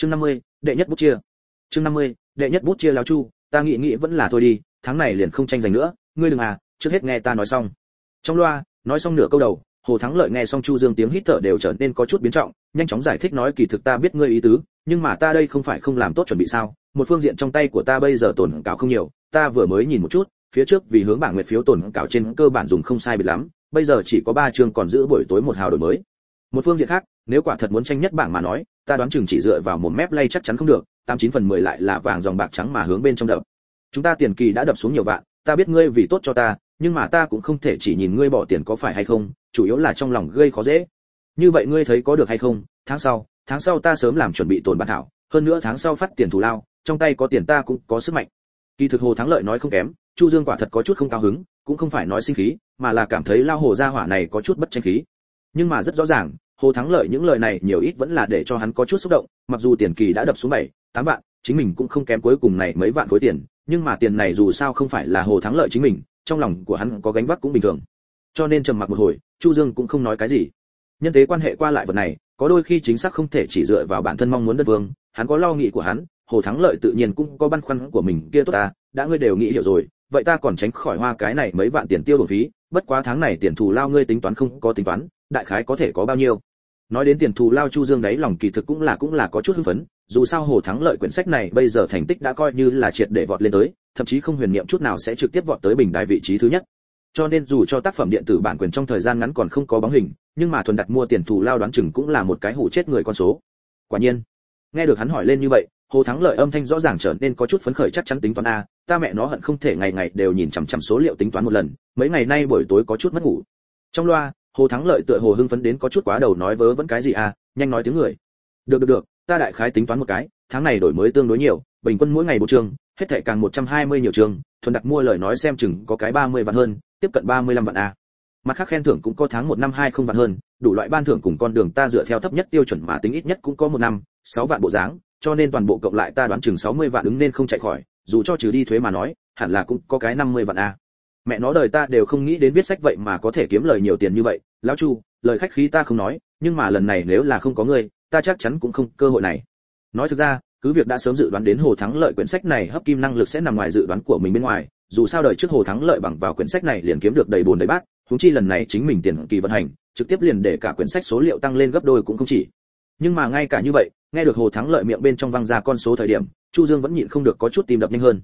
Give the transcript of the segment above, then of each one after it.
chương 50, đệ nhất bút chia. Chương 50, đệ nhất bút chia lão chu ta nghĩ nghĩ vẫn là thôi đi tháng này liền không tranh giành nữa ngươi đừng à trước hết nghe ta nói xong. Trong loa nói xong nửa câu đầu hồ thắng lợi nghe xong chu dương tiếng hít thở đều trở nên có chút biến trọng nhanh chóng giải thích nói kỳ thực ta biết ngươi ý tứ nhưng mà ta đây không phải không làm tốt chuẩn bị sao một phương diện trong tay của ta bây giờ tổn cảo không nhiều ta vừa mới nhìn một chút phía trước vì hướng bảng nguyệt phiếu tổn cảo trên cơ bản dùng không sai biệt lắm bây giờ chỉ có ba chương còn giữ buổi tối một hào đổi mới một phương diện khác, nếu quả thật muốn tranh nhất bảng mà nói, ta đoán chừng chỉ dựa vào một mép lay chắc chắn không được, tám chín phần mười lại là vàng dòng bạc trắng mà hướng bên trong đập. Chúng ta tiền kỳ đã đập xuống nhiều vạn, ta biết ngươi vì tốt cho ta, nhưng mà ta cũng không thể chỉ nhìn ngươi bỏ tiền có phải hay không, chủ yếu là trong lòng gây khó dễ. Như vậy ngươi thấy có được hay không, tháng sau tháng sau ta sớm làm chuẩn bị tồn bản thảo, hơn nữa tháng sau phát tiền thù lao, trong tay có tiền ta cũng có sức mạnh. Kỳ thực hồ thắng lợi nói không kém, chu dương quả thật có chút không cao hứng, cũng không phải nói sinh khí, mà là cảm thấy lao hồ gia hỏa này có chút bất tranh khí nhưng mà rất rõ ràng, hồ thắng lợi những lời này nhiều ít vẫn là để cho hắn có chút xúc động, mặc dù tiền kỳ đã đập xuống bảy, tám vạn, chính mình cũng không kém cuối cùng này mấy vạn khối tiền, nhưng mà tiền này dù sao không phải là hồ thắng lợi chính mình, trong lòng của hắn có gánh vác cũng bình thường. Cho nên trầm mặc một hồi, chu dương cũng không nói cái gì. Nhân thế quan hệ qua lại vật này, có đôi khi chính xác không thể chỉ dựa vào bản thân mong muốn đất vương, hắn có lo nghĩ của hắn, hồ thắng lợi tự nhiên cũng có băn khoăn của mình, kia tốt ta, đã ngươi đều nghĩ hiểu rồi, vậy ta còn tránh khỏi hoa cái này mấy vạn tiền tiêu bổ phí, bất quá tháng này tiền thù lao ngươi tính toán không có tính toán đại khái có thể có bao nhiêu. Nói đến tiền thù lao chu dương đấy, lòng kỳ thực cũng là cũng là có chút hưng phấn, dù sao hồ thắng lợi quyển sách này bây giờ thành tích đã coi như là triệt để vọt lên tới, thậm chí không huyền niệm chút nào sẽ trực tiếp vọt tới bình đại vị trí thứ nhất. Cho nên dù cho tác phẩm điện tử bản quyền trong thời gian ngắn còn không có bóng hình, nhưng mà thuần đặt mua tiền thù lao đoán chừng cũng là một cái hủ chết người con số. Quả nhiên, nghe được hắn hỏi lên như vậy, hồ thắng lợi âm thanh rõ ràng trở nên có chút phấn khởi chắc chắn tính toán a, ta mẹ nó hận không thể ngày ngày đều nhìn chằm chằm số liệu tính toán một lần, mấy ngày nay buổi tối có chút mất ngủ. Trong loa hồ thắng lợi tựa hồ hưng phấn đến có chút quá đầu nói vớ vẫn cái gì à nhanh nói tiếng người được được được, ta đại khái tính toán một cái, tháng này đổi mới tương đối nhiều, bình quân mỗi ngày một trường, hết thảy càng 120 nhiều trường. thuần đặt mua lời nói xem chừng có cái 30 vạn hơn, tiếp cận 35 vạn a mặt khác khen thưởng cũng có tháng một năm hai không vạn hơn, đủ loại ban thưởng cùng con đường ta dựa theo thấp nhất tiêu chuẩn mà tính ít nhất cũng có một năm 6 vạn bộ dáng, cho nên toàn bộ cộng lại ta đoán chừng 60 vạn ứng nên không chạy khỏi, dù cho trừ đi thuế mà nói, hẳn là cũng có cái 50 vạn a mẹ nó đời ta đều không nghĩ đến viết sách vậy mà có thể kiếm lời nhiều tiền như vậy. Lão chu, lời khách khí ta không nói, nhưng mà lần này nếu là không có ngươi, ta chắc chắn cũng không cơ hội này. Nói thực ra, cứ việc đã sớm dự đoán đến hồ thắng lợi quyển sách này hấp kim năng lực sẽ nằm ngoài dự đoán của mình bên ngoài, dù sao đời trước hồ thắng lợi bằng vào quyển sách này liền kiếm được đầy bồn đầy bát, huống chi lần này chính mình tiền kỳ vận hành, trực tiếp liền để cả quyển sách số liệu tăng lên gấp đôi cũng không chỉ. Nhưng mà ngay cả như vậy, nghe được hồ thắng lợi miệng bên trong vang ra con số thời điểm, chu dương vẫn nhịn không được có chút tìm đập nhanh hơn.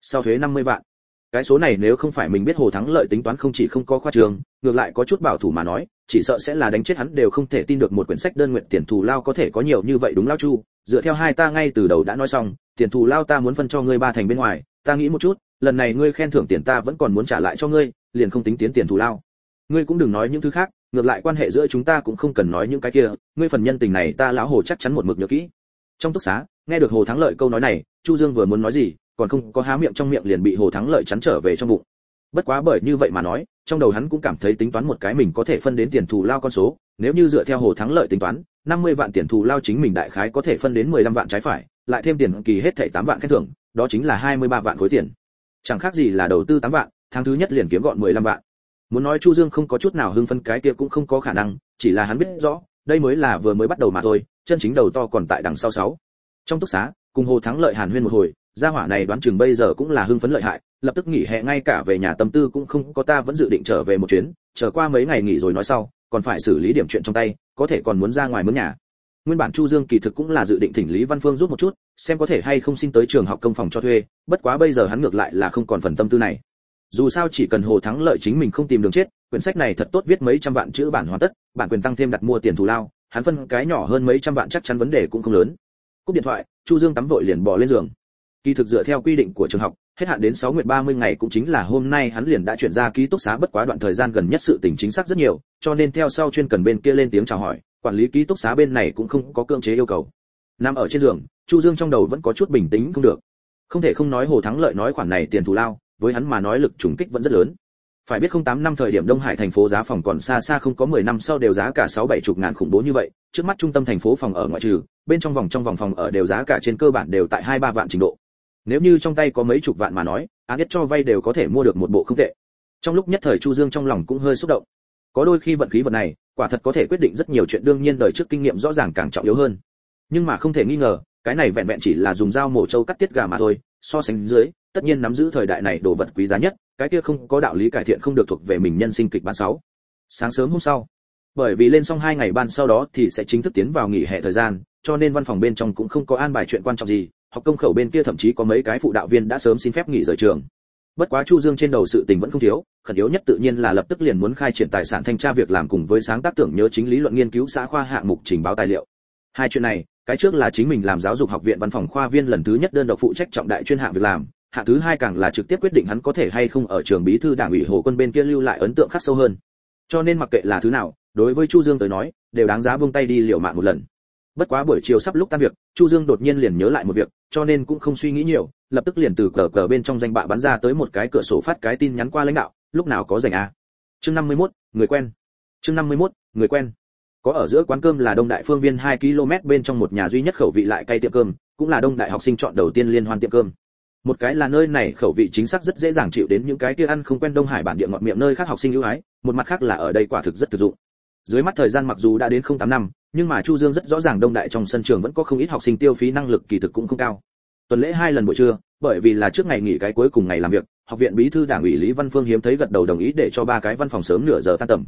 Sau thuế 50 vạn cái số này nếu không phải mình biết hồ thắng lợi tính toán không chỉ không có khoa trường, ngược lại có chút bảo thủ mà nói, chỉ sợ sẽ là đánh chết hắn đều không thể tin được một quyển sách đơn nguyện tiền thù lao có thể có nhiều như vậy đúng lao chu. Dựa theo hai ta ngay từ đầu đã nói xong, tiền thù lao ta muốn phân cho ngươi ba thành bên ngoài, ta nghĩ một chút, lần này ngươi khen thưởng tiền ta vẫn còn muốn trả lại cho ngươi, liền không tính tiến tiền thù lao. Ngươi cũng đừng nói những thứ khác, ngược lại quan hệ giữa chúng ta cũng không cần nói những cái kia, ngươi phần nhân tình này ta lão hồ chắc chắn một mực nhớ kỹ. Trong túc xá, nghe được hồ thắng lợi câu nói này, chu dương vừa muốn nói gì còn không có há miệng trong miệng liền bị hồ thắng lợi chắn trở về trong bụng. Bất quá bởi như vậy mà nói, trong đầu hắn cũng cảm thấy tính toán một cái mình có thể phân đến tiền thù lao con số. Nếu như dựa theo hồ thắng lợi tính toán 50 vạn tiền thù lao chính mình đại khái có thể phân đến 15 vạn trái phải, lại thêm tiền kỳ hết thảy 8 vạn khen thưởng, đó chính là 23 vạn khối tiền. Chẳng khác gì là đầu tư 8 vạn, tháng thứ nhất liền kiếm gọn 15 vạn. Muốn nói chu dương không có chút nào hưng phân cái kia cũng không có khả năng, chỉ là hắn biết rõ, đây mới là vừa mới bắt đầu mà thôi, chân chính đầu to còn tại đằng sau sáu. Trong túc xá, cùng hồ thắng lợi hàn huyên một hồi gia hỏa này đoán chừng bây giờ cũng là hưng phấn lợi hại, lập tức nghỉ hè ngay cả về nhà tâm tư cũng không có ta vẫn dự định trở về một chuyến, chờ qua mấy ngày nghỉ rồi nói sau, còn phải xử lý điểm chuyện trong tay, có thể còn muốn ra ngoài mướn nhà. Nguyên bản chu dương kỳ thực cũng là dự định thỉnh lý văn phương giúp một chút, xem có thể hay không xin tới trường học công phòng cho thuê, bất quá bây giờ hắn ngược lại là không còn phần tâm tư này. Dù sao chỉ cần hồ thắng lợi chính mình không tìm đường chết, quyển sách này thật tốt viết mấy trăm vạn chữ bản hoàn tất, bản quyền tăng thêm đặt mua tiền thù lao, hắn phân cái nhỏ hơn mấy trăm vạn chắc chắn vấn đề cũng không lớn. Cúp điện thoại, chu dương tắm vội liền bỏ lên giường kỳ thực dựa theo quy định của trường học hết hạn đến 6 nguyệt 30 ngày cũng chính là hôm nay hắn liền đã chuyển ra ký túc xá bất quá đoạn thời gian gần nhất sự tình chính xác rất nhiều cho nên theo sau chuyên cần bên kia lên tiếng chào hỏi quản lý ký túc xá bên này cũng không có cưỡng chế yêu cầu. Nằm ở trên giường chu dương trong đầu vẫn có chút bình tĩnh không được. Không thể không nói hồ thắng lợi nói khoản này tiền thù lao với hắn mà nói lực trùng kích vẫn rất lớn. Phải biết không tám năm thời điểm Đông Hải thành phố giá phòng còn xa xa không có 10 năm sau đều giá cả 6 7 chục ngàn khủng bố như vậy, trước mắt trung tâm thành phố phòng ở ngoại trừ, bên trong vòng trong vòng phòng ở đều giá cả trên cơ bản đều tại 2 3 vạn trình độ. Nếu như trong tay có mấy chục vạn mà nói, án nhất cho vay đều có thể mua được một bộ không tệ. Trong lúc nhất thời Chu Dương trong lòng cũng hơi xúc động. Có đôi khi vận khí vật này, quả thật có thể quyết định rất nhiều chuyện đương nhiên đời trước kinh nghiệm rõ ràng càng trọng yếu hơn. Nhưng mà không thể nghi ngờ, cái này vẹn vẹn chỉ là dùng dao mổ trâu cắt tiết gà mà thôi so sánh dưới tất nhiên nắm giữ thời đại này đồ vật quý giá nhất cái kia không có đạo lý cải thiện không được thuộc về mình nhân sinh kịch bản sáu sáng sớm hôm sau bởi vì lên xong hai ngày ban sau đó thì sẽ chính thức tiến vào nghỉ hè thời gian cho nên văn phòng bên trong cũng không có an bài chuyện quan trọng gì học công khẩu bên kia thậm chí có mấy cái phụ đạo viên đã sớm xin phép nghỉ rời trường. Bất quá chu dương trên đầu sự tình vẫn không thiếu, khẩn yếu nhất tự nhiên là lập tức liền muốn khai triển tài sản thanh tra việc làm cùng với sáng tác tưởng nhớ chính lý luận nghiên cứu xã khoa hạng mục trình báo tài liệu. Hai chuyện này, cái trước là chính mình làm giáo dục học viện văn phòng khoa viên lần thứ nhất đơn độc phụ trách trọng đại chuyên hạng việc làm, hạng thứ hai càng là trực tiếp quyết định hắn có thể hay không ở trường bí thư đảng ủy hồ quân bên kia lưu lại ấn tượng khắc sâu hơn. Cho nên mặc kệ là thứ nào, đối với chu dương tới nói, đều đáng giá buông tay đi liều mạng một lần bất quá buổi chiều sắp lúc tan việc chu dương đột nhiên liền nhớ lại một việc cho nên cũng không suy nghĩ nhiều lập tức liền từ cờ cờ bên trong danh bạ bắn ra tới một cái cửa sổ phát cái tin nhắn qua lãnh đạo lúc nào có rảnh a chương 51, người quen. Chương 51, người quen. Có ở giữa quán cơm là đông đại phương viên 2 km bên trong một nhà duy nhất khẩu vị lại cay tiệm cơm cũng là đông đại học sinh chọn đầu tiên liên hoan tiệm cơm. Một cái là nơi này khẩu vị chính xác rất dễ dàng chịu đến những cái kia ăn không quen đông hải bản địa ngọt miệng nơi khác học sinh ưu ái một mặt khác là ở đây quả thực rất thực dụng dưới mắt thời gian mặc dù đã đến không tám năm, nhưng mà chu dương rất rõ ràng đông đại trong sân trường vẫn có không ít học sinh tiêu phí năng lực kỳ thực cũng không cao. Tuần lễ hai lần buổi trưa, bởi vì là trước ngày nghỉ cái cuối cùng ngày làm việc, học viện bí thư đảng ủy lý văn phương hiếm thấy gật đầu đồng ý để cho ba cái văn phòng sớm nửa giờ tan tầm.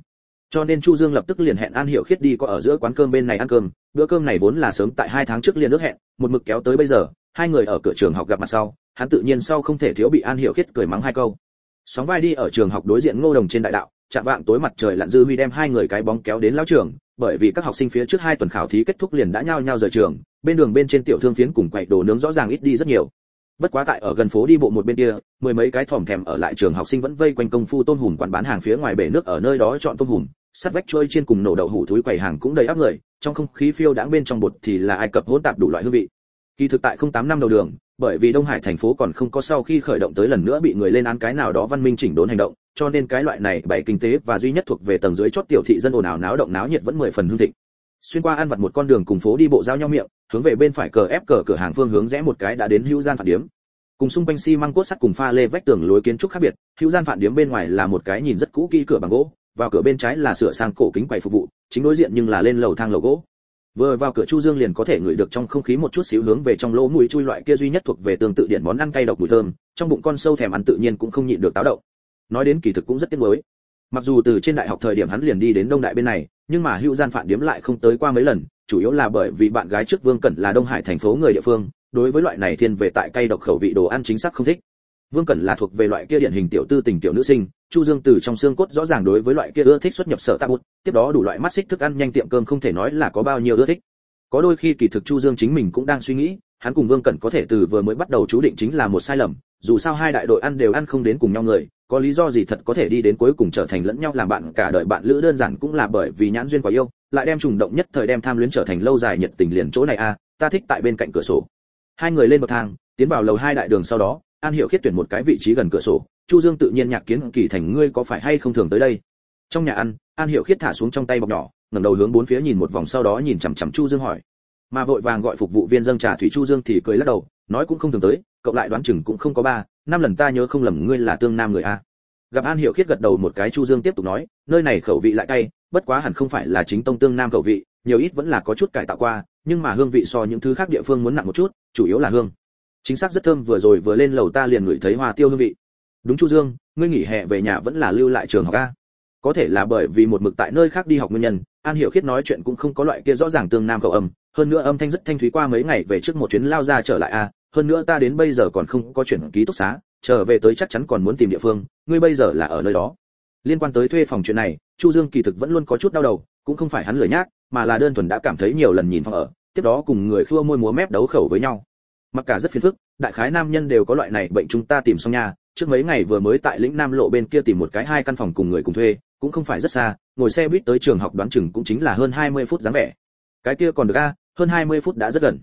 Cho nên chu dương lập tức liền hẹn an hiểu khiết đi có ở giữa quán cơm bên này ăn cơm. Bữa cơm này vốn là sớm tại hai tháng trước liền ước hẹn, một mực kéo tới bây giờ, hai người ở cửa trường học gặp mặt sau, hắn tự nhiên sau không thể thiếu bị an hiểu khiết cười mắng hai câu. Sóng vai đi ở trường học đối diện ngô đồng trên đại đạo chạm vạng tối mặt trời lặn dư huy đem hai người cái bóng kéo đến lão trường, bởi vì các học sinh phía trước hai tuần khảo thí kết thúc liền đã nhao nhao rời trường, bên đường bên trên tiểu thương phiến cùng quậy đồ nướng rõ ràng ít đi rất nhiều. Bất quá tại ở gần phố đi bộ một bên kia, mười mấy cái thòm thèm ở lại trường học sinh vẫn vây quanh công phu tôm hùm quán bán hàng phía ngoài bể nước ở nơi đó chọn tôm hùm, sắt vách trôi trên cùng nổ đậu hủ túi quầy hàng cũng đầy áp người, trong không khí phiêu đãng bên trong bột thì là ai cập hỗn tạp đủ loại hương vị. Kỳ thực tại không tám năm đầu đường, bởi vì đông hải thành phố còn không có sau khi khởi động tới lần nữa bị người lên án cái nào đó văn minh chỉnh đốn hành động cho nên cái loại này bảy kinh tế và duy nhất thuộc về tầng dưới chót tiểu thị dân ồn ào náo động náo nhiệt vẫn mười phần hương thịnh. Xuyên qua ăn vặt một con đường cùng phố đi bộ giao nhau miệng, hướng về bên phải cờ ép cờ cửa hàng phương hướng rẽ một cái đã đến hữu gian phản điếm. Cùng xung quanh xi măng cốt sắt cùng pha lê vách tường lối kiến trúc khác biệt, hữu gian phản điếm bên ngoài là một cái nhìn rất cũ kỹ cửa bằng gỗ, vào cửa bên trái là sửa sang cổ kính quầy phục vụ, chính đối diện nhưng là lên lầu thang lầu gỗ. Vừa vào cửa chu dương liền có thể ngửi được trong không khí một chút xíu hướng về trong lỗ mũi chui loại kia duy nhất thuộc về tương tự điện món ăn cay độc mùi thơm, trong bụng con sâu thèm ăn tự nhiên cũng không nhịn được táo động nói đến kỳ thực cũng rất tiếc nuối. Mặc dù từ trên đại học thời điểm hắn liền đi đến đông đại bên này, nhưng mà hữu gian phản điếm lại không tới qua mấy lần, chủ yếu là bởi vì bạn gái trước vương cẩn là đông hải thành phố người địa phương, đối với loại này thiên về tại cây độc khẩu vị đồ ăn chính xác không thích. Vương cẩn là thuộc về loại kia điển hình tiểu tư tình tiểu nữ sinh, chu dương từ trong xương cốt rõ ràng đối với loại kia ưa thích xuất nhập sở tạ bút tiếp đó đủ loại mắt xích thức ăn nhanh tiệm cơm không thể nói là có bao nhiêu ưa thích. Có đôi khi kỳ thực chu dương chính mình cũng đang suy nghĩ, hắn cùng vương cẩn có thể từ vừa mới bắt đầu chú định chính là một sai lầm, dù sao hai đại đội ăn đều ăn không đến cùng nhau người có lý do gì thật có thể đi đến cuối cùng trở thành lẫn nhau làm bạn cả đời bạn lữ đơn giản cũng là bởi vì nhãn duyên quá yêu, lại đem trùng động nhất thời đem tham luyến trở thành lâu dài nhiệt tình liền chỗ này a, ta thích tại bên cạnh cửa sổ. Hai người lên bậc thang, tiến vào lầu hai đại đường sau đó, an hiệu khiết tuyển một cái vị trí gần cửa sổ, chu dương tự nhiên nhạc kiến kỳ thành ngươi có phải hay không thường tới đây? Trong nhà ăn, an hiệu khiết thả xuống trong tay bọc nhỏ, ngẩng đầu hướng bốn phía nhìn một vòng sau đó nhìn chằm chằm chu dương hỏi. Mà vội vàng gọi phục vụ viên dâng trà thủy chu dương thì cười lắc đầu, nói cũng không thường tới, cậu lại đoán chừng cũng không có ba năm lần ta nhớ không lầm ngươi là tương nam người a. Gặp an hiệu khiết gật đầu một cái chu dương tiếp tục nói, nơi này khẩu vị lại cay, bất quá hẳn không phải là chính tông tương nam khẩu vị, nhiều ít vẫn là có chút cải tạo qua, nhưng mà hương vị so những thứ khác địa phương muốn nặng một chút, chủ yếu là hương. Chính xác rất thơm, vừa rồi vừa lên lầu ta liền ngửi thấy hoa tiêu hương vị. Đúng chu dương, ngươi nghỉ hè về nhà vẫn là lưu lại trường học a. Có thể là bởi vì một mực tại nơi khác đi học nguyên nhân, an hiểu khiết nói chuyện cũng không có loại kia rõ ràng tương nam khẩu âm, hơn nữa âm thanh rất thanh thúy qua mấy ngày về trước một chuyến lao ra trở lại a hơn nữa ta đến bây giờ còn không có chuyển ký túc xá, trở về tới chắc chắn còn muốn tìm địa phương, ngươi bây giờ là ở nơi đó. Liên quan tới thuê phòng chuyện này, chu dương kỳ thực vẫn luôn có chút đau đầu, cũng không phải hắn lười nhác, mà là đơn thuần đã cảm thấy nhiều lần nhìn phòng ở, tiếp đó cùng người khua môi múa mép đấu khẩu với nhau. Mặc cả rất phiền phức, đại khái nam nhân đều có loại này bệnh chúng ta tìm xong nhà trước mấy ngày vừa mới tại lĩnh nam lộ bên kia tìm một cái hai căn phòng cùng người cùng thuê, cũng không phải rất xa, ngồi xe buýt tới trường học đoán chừng cũng chính là hơn 20 phút dáng vẻ. Cái kia còn được a, hơn 20 phút đã rất gần.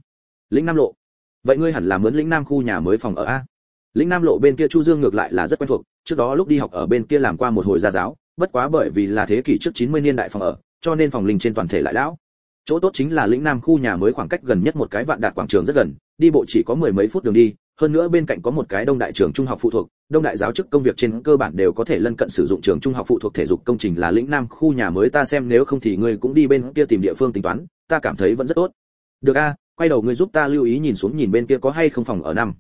Lĩnh nam lộ vậy ngươi hẳn là mướn lĩnh nam khu nhà mới phòng ở a lĩnh nam lộ bên kia chu dương ngược lại là rất quen thuộc trước đó lúc đi học ở bên kia làm qua một hồi gia giáo bất quá bởi vì là thế kỷ trước 90 niên đại phòng ở cho nên phòng linh trên toàn thể lại lão chỗ tốt chính là lĩnh nam khu nhà mới khoảng cách gần nhất một cái vạn đạt quảng trường rất gần đi bộ chỉ có mười mấy phút đường đi hơn nữa bên cạnh có một cái đông đại trường trung học phụ thuộc đông đại giáo chức công việc trên cơ bản đều có thể lân cận sử dụng trường trung học phụ thuộc thể dục công trình là lĩnh nam khu nhà mới ta xem nếu không thì ngươi cũng đi bên kia tìm địa phương tính toán ta cảm thấy vẫn rất tốt được a quay đầu ngươi giúp ta lưu ý nhìn xuống nhìn bên kia có hay không phòng ở năm.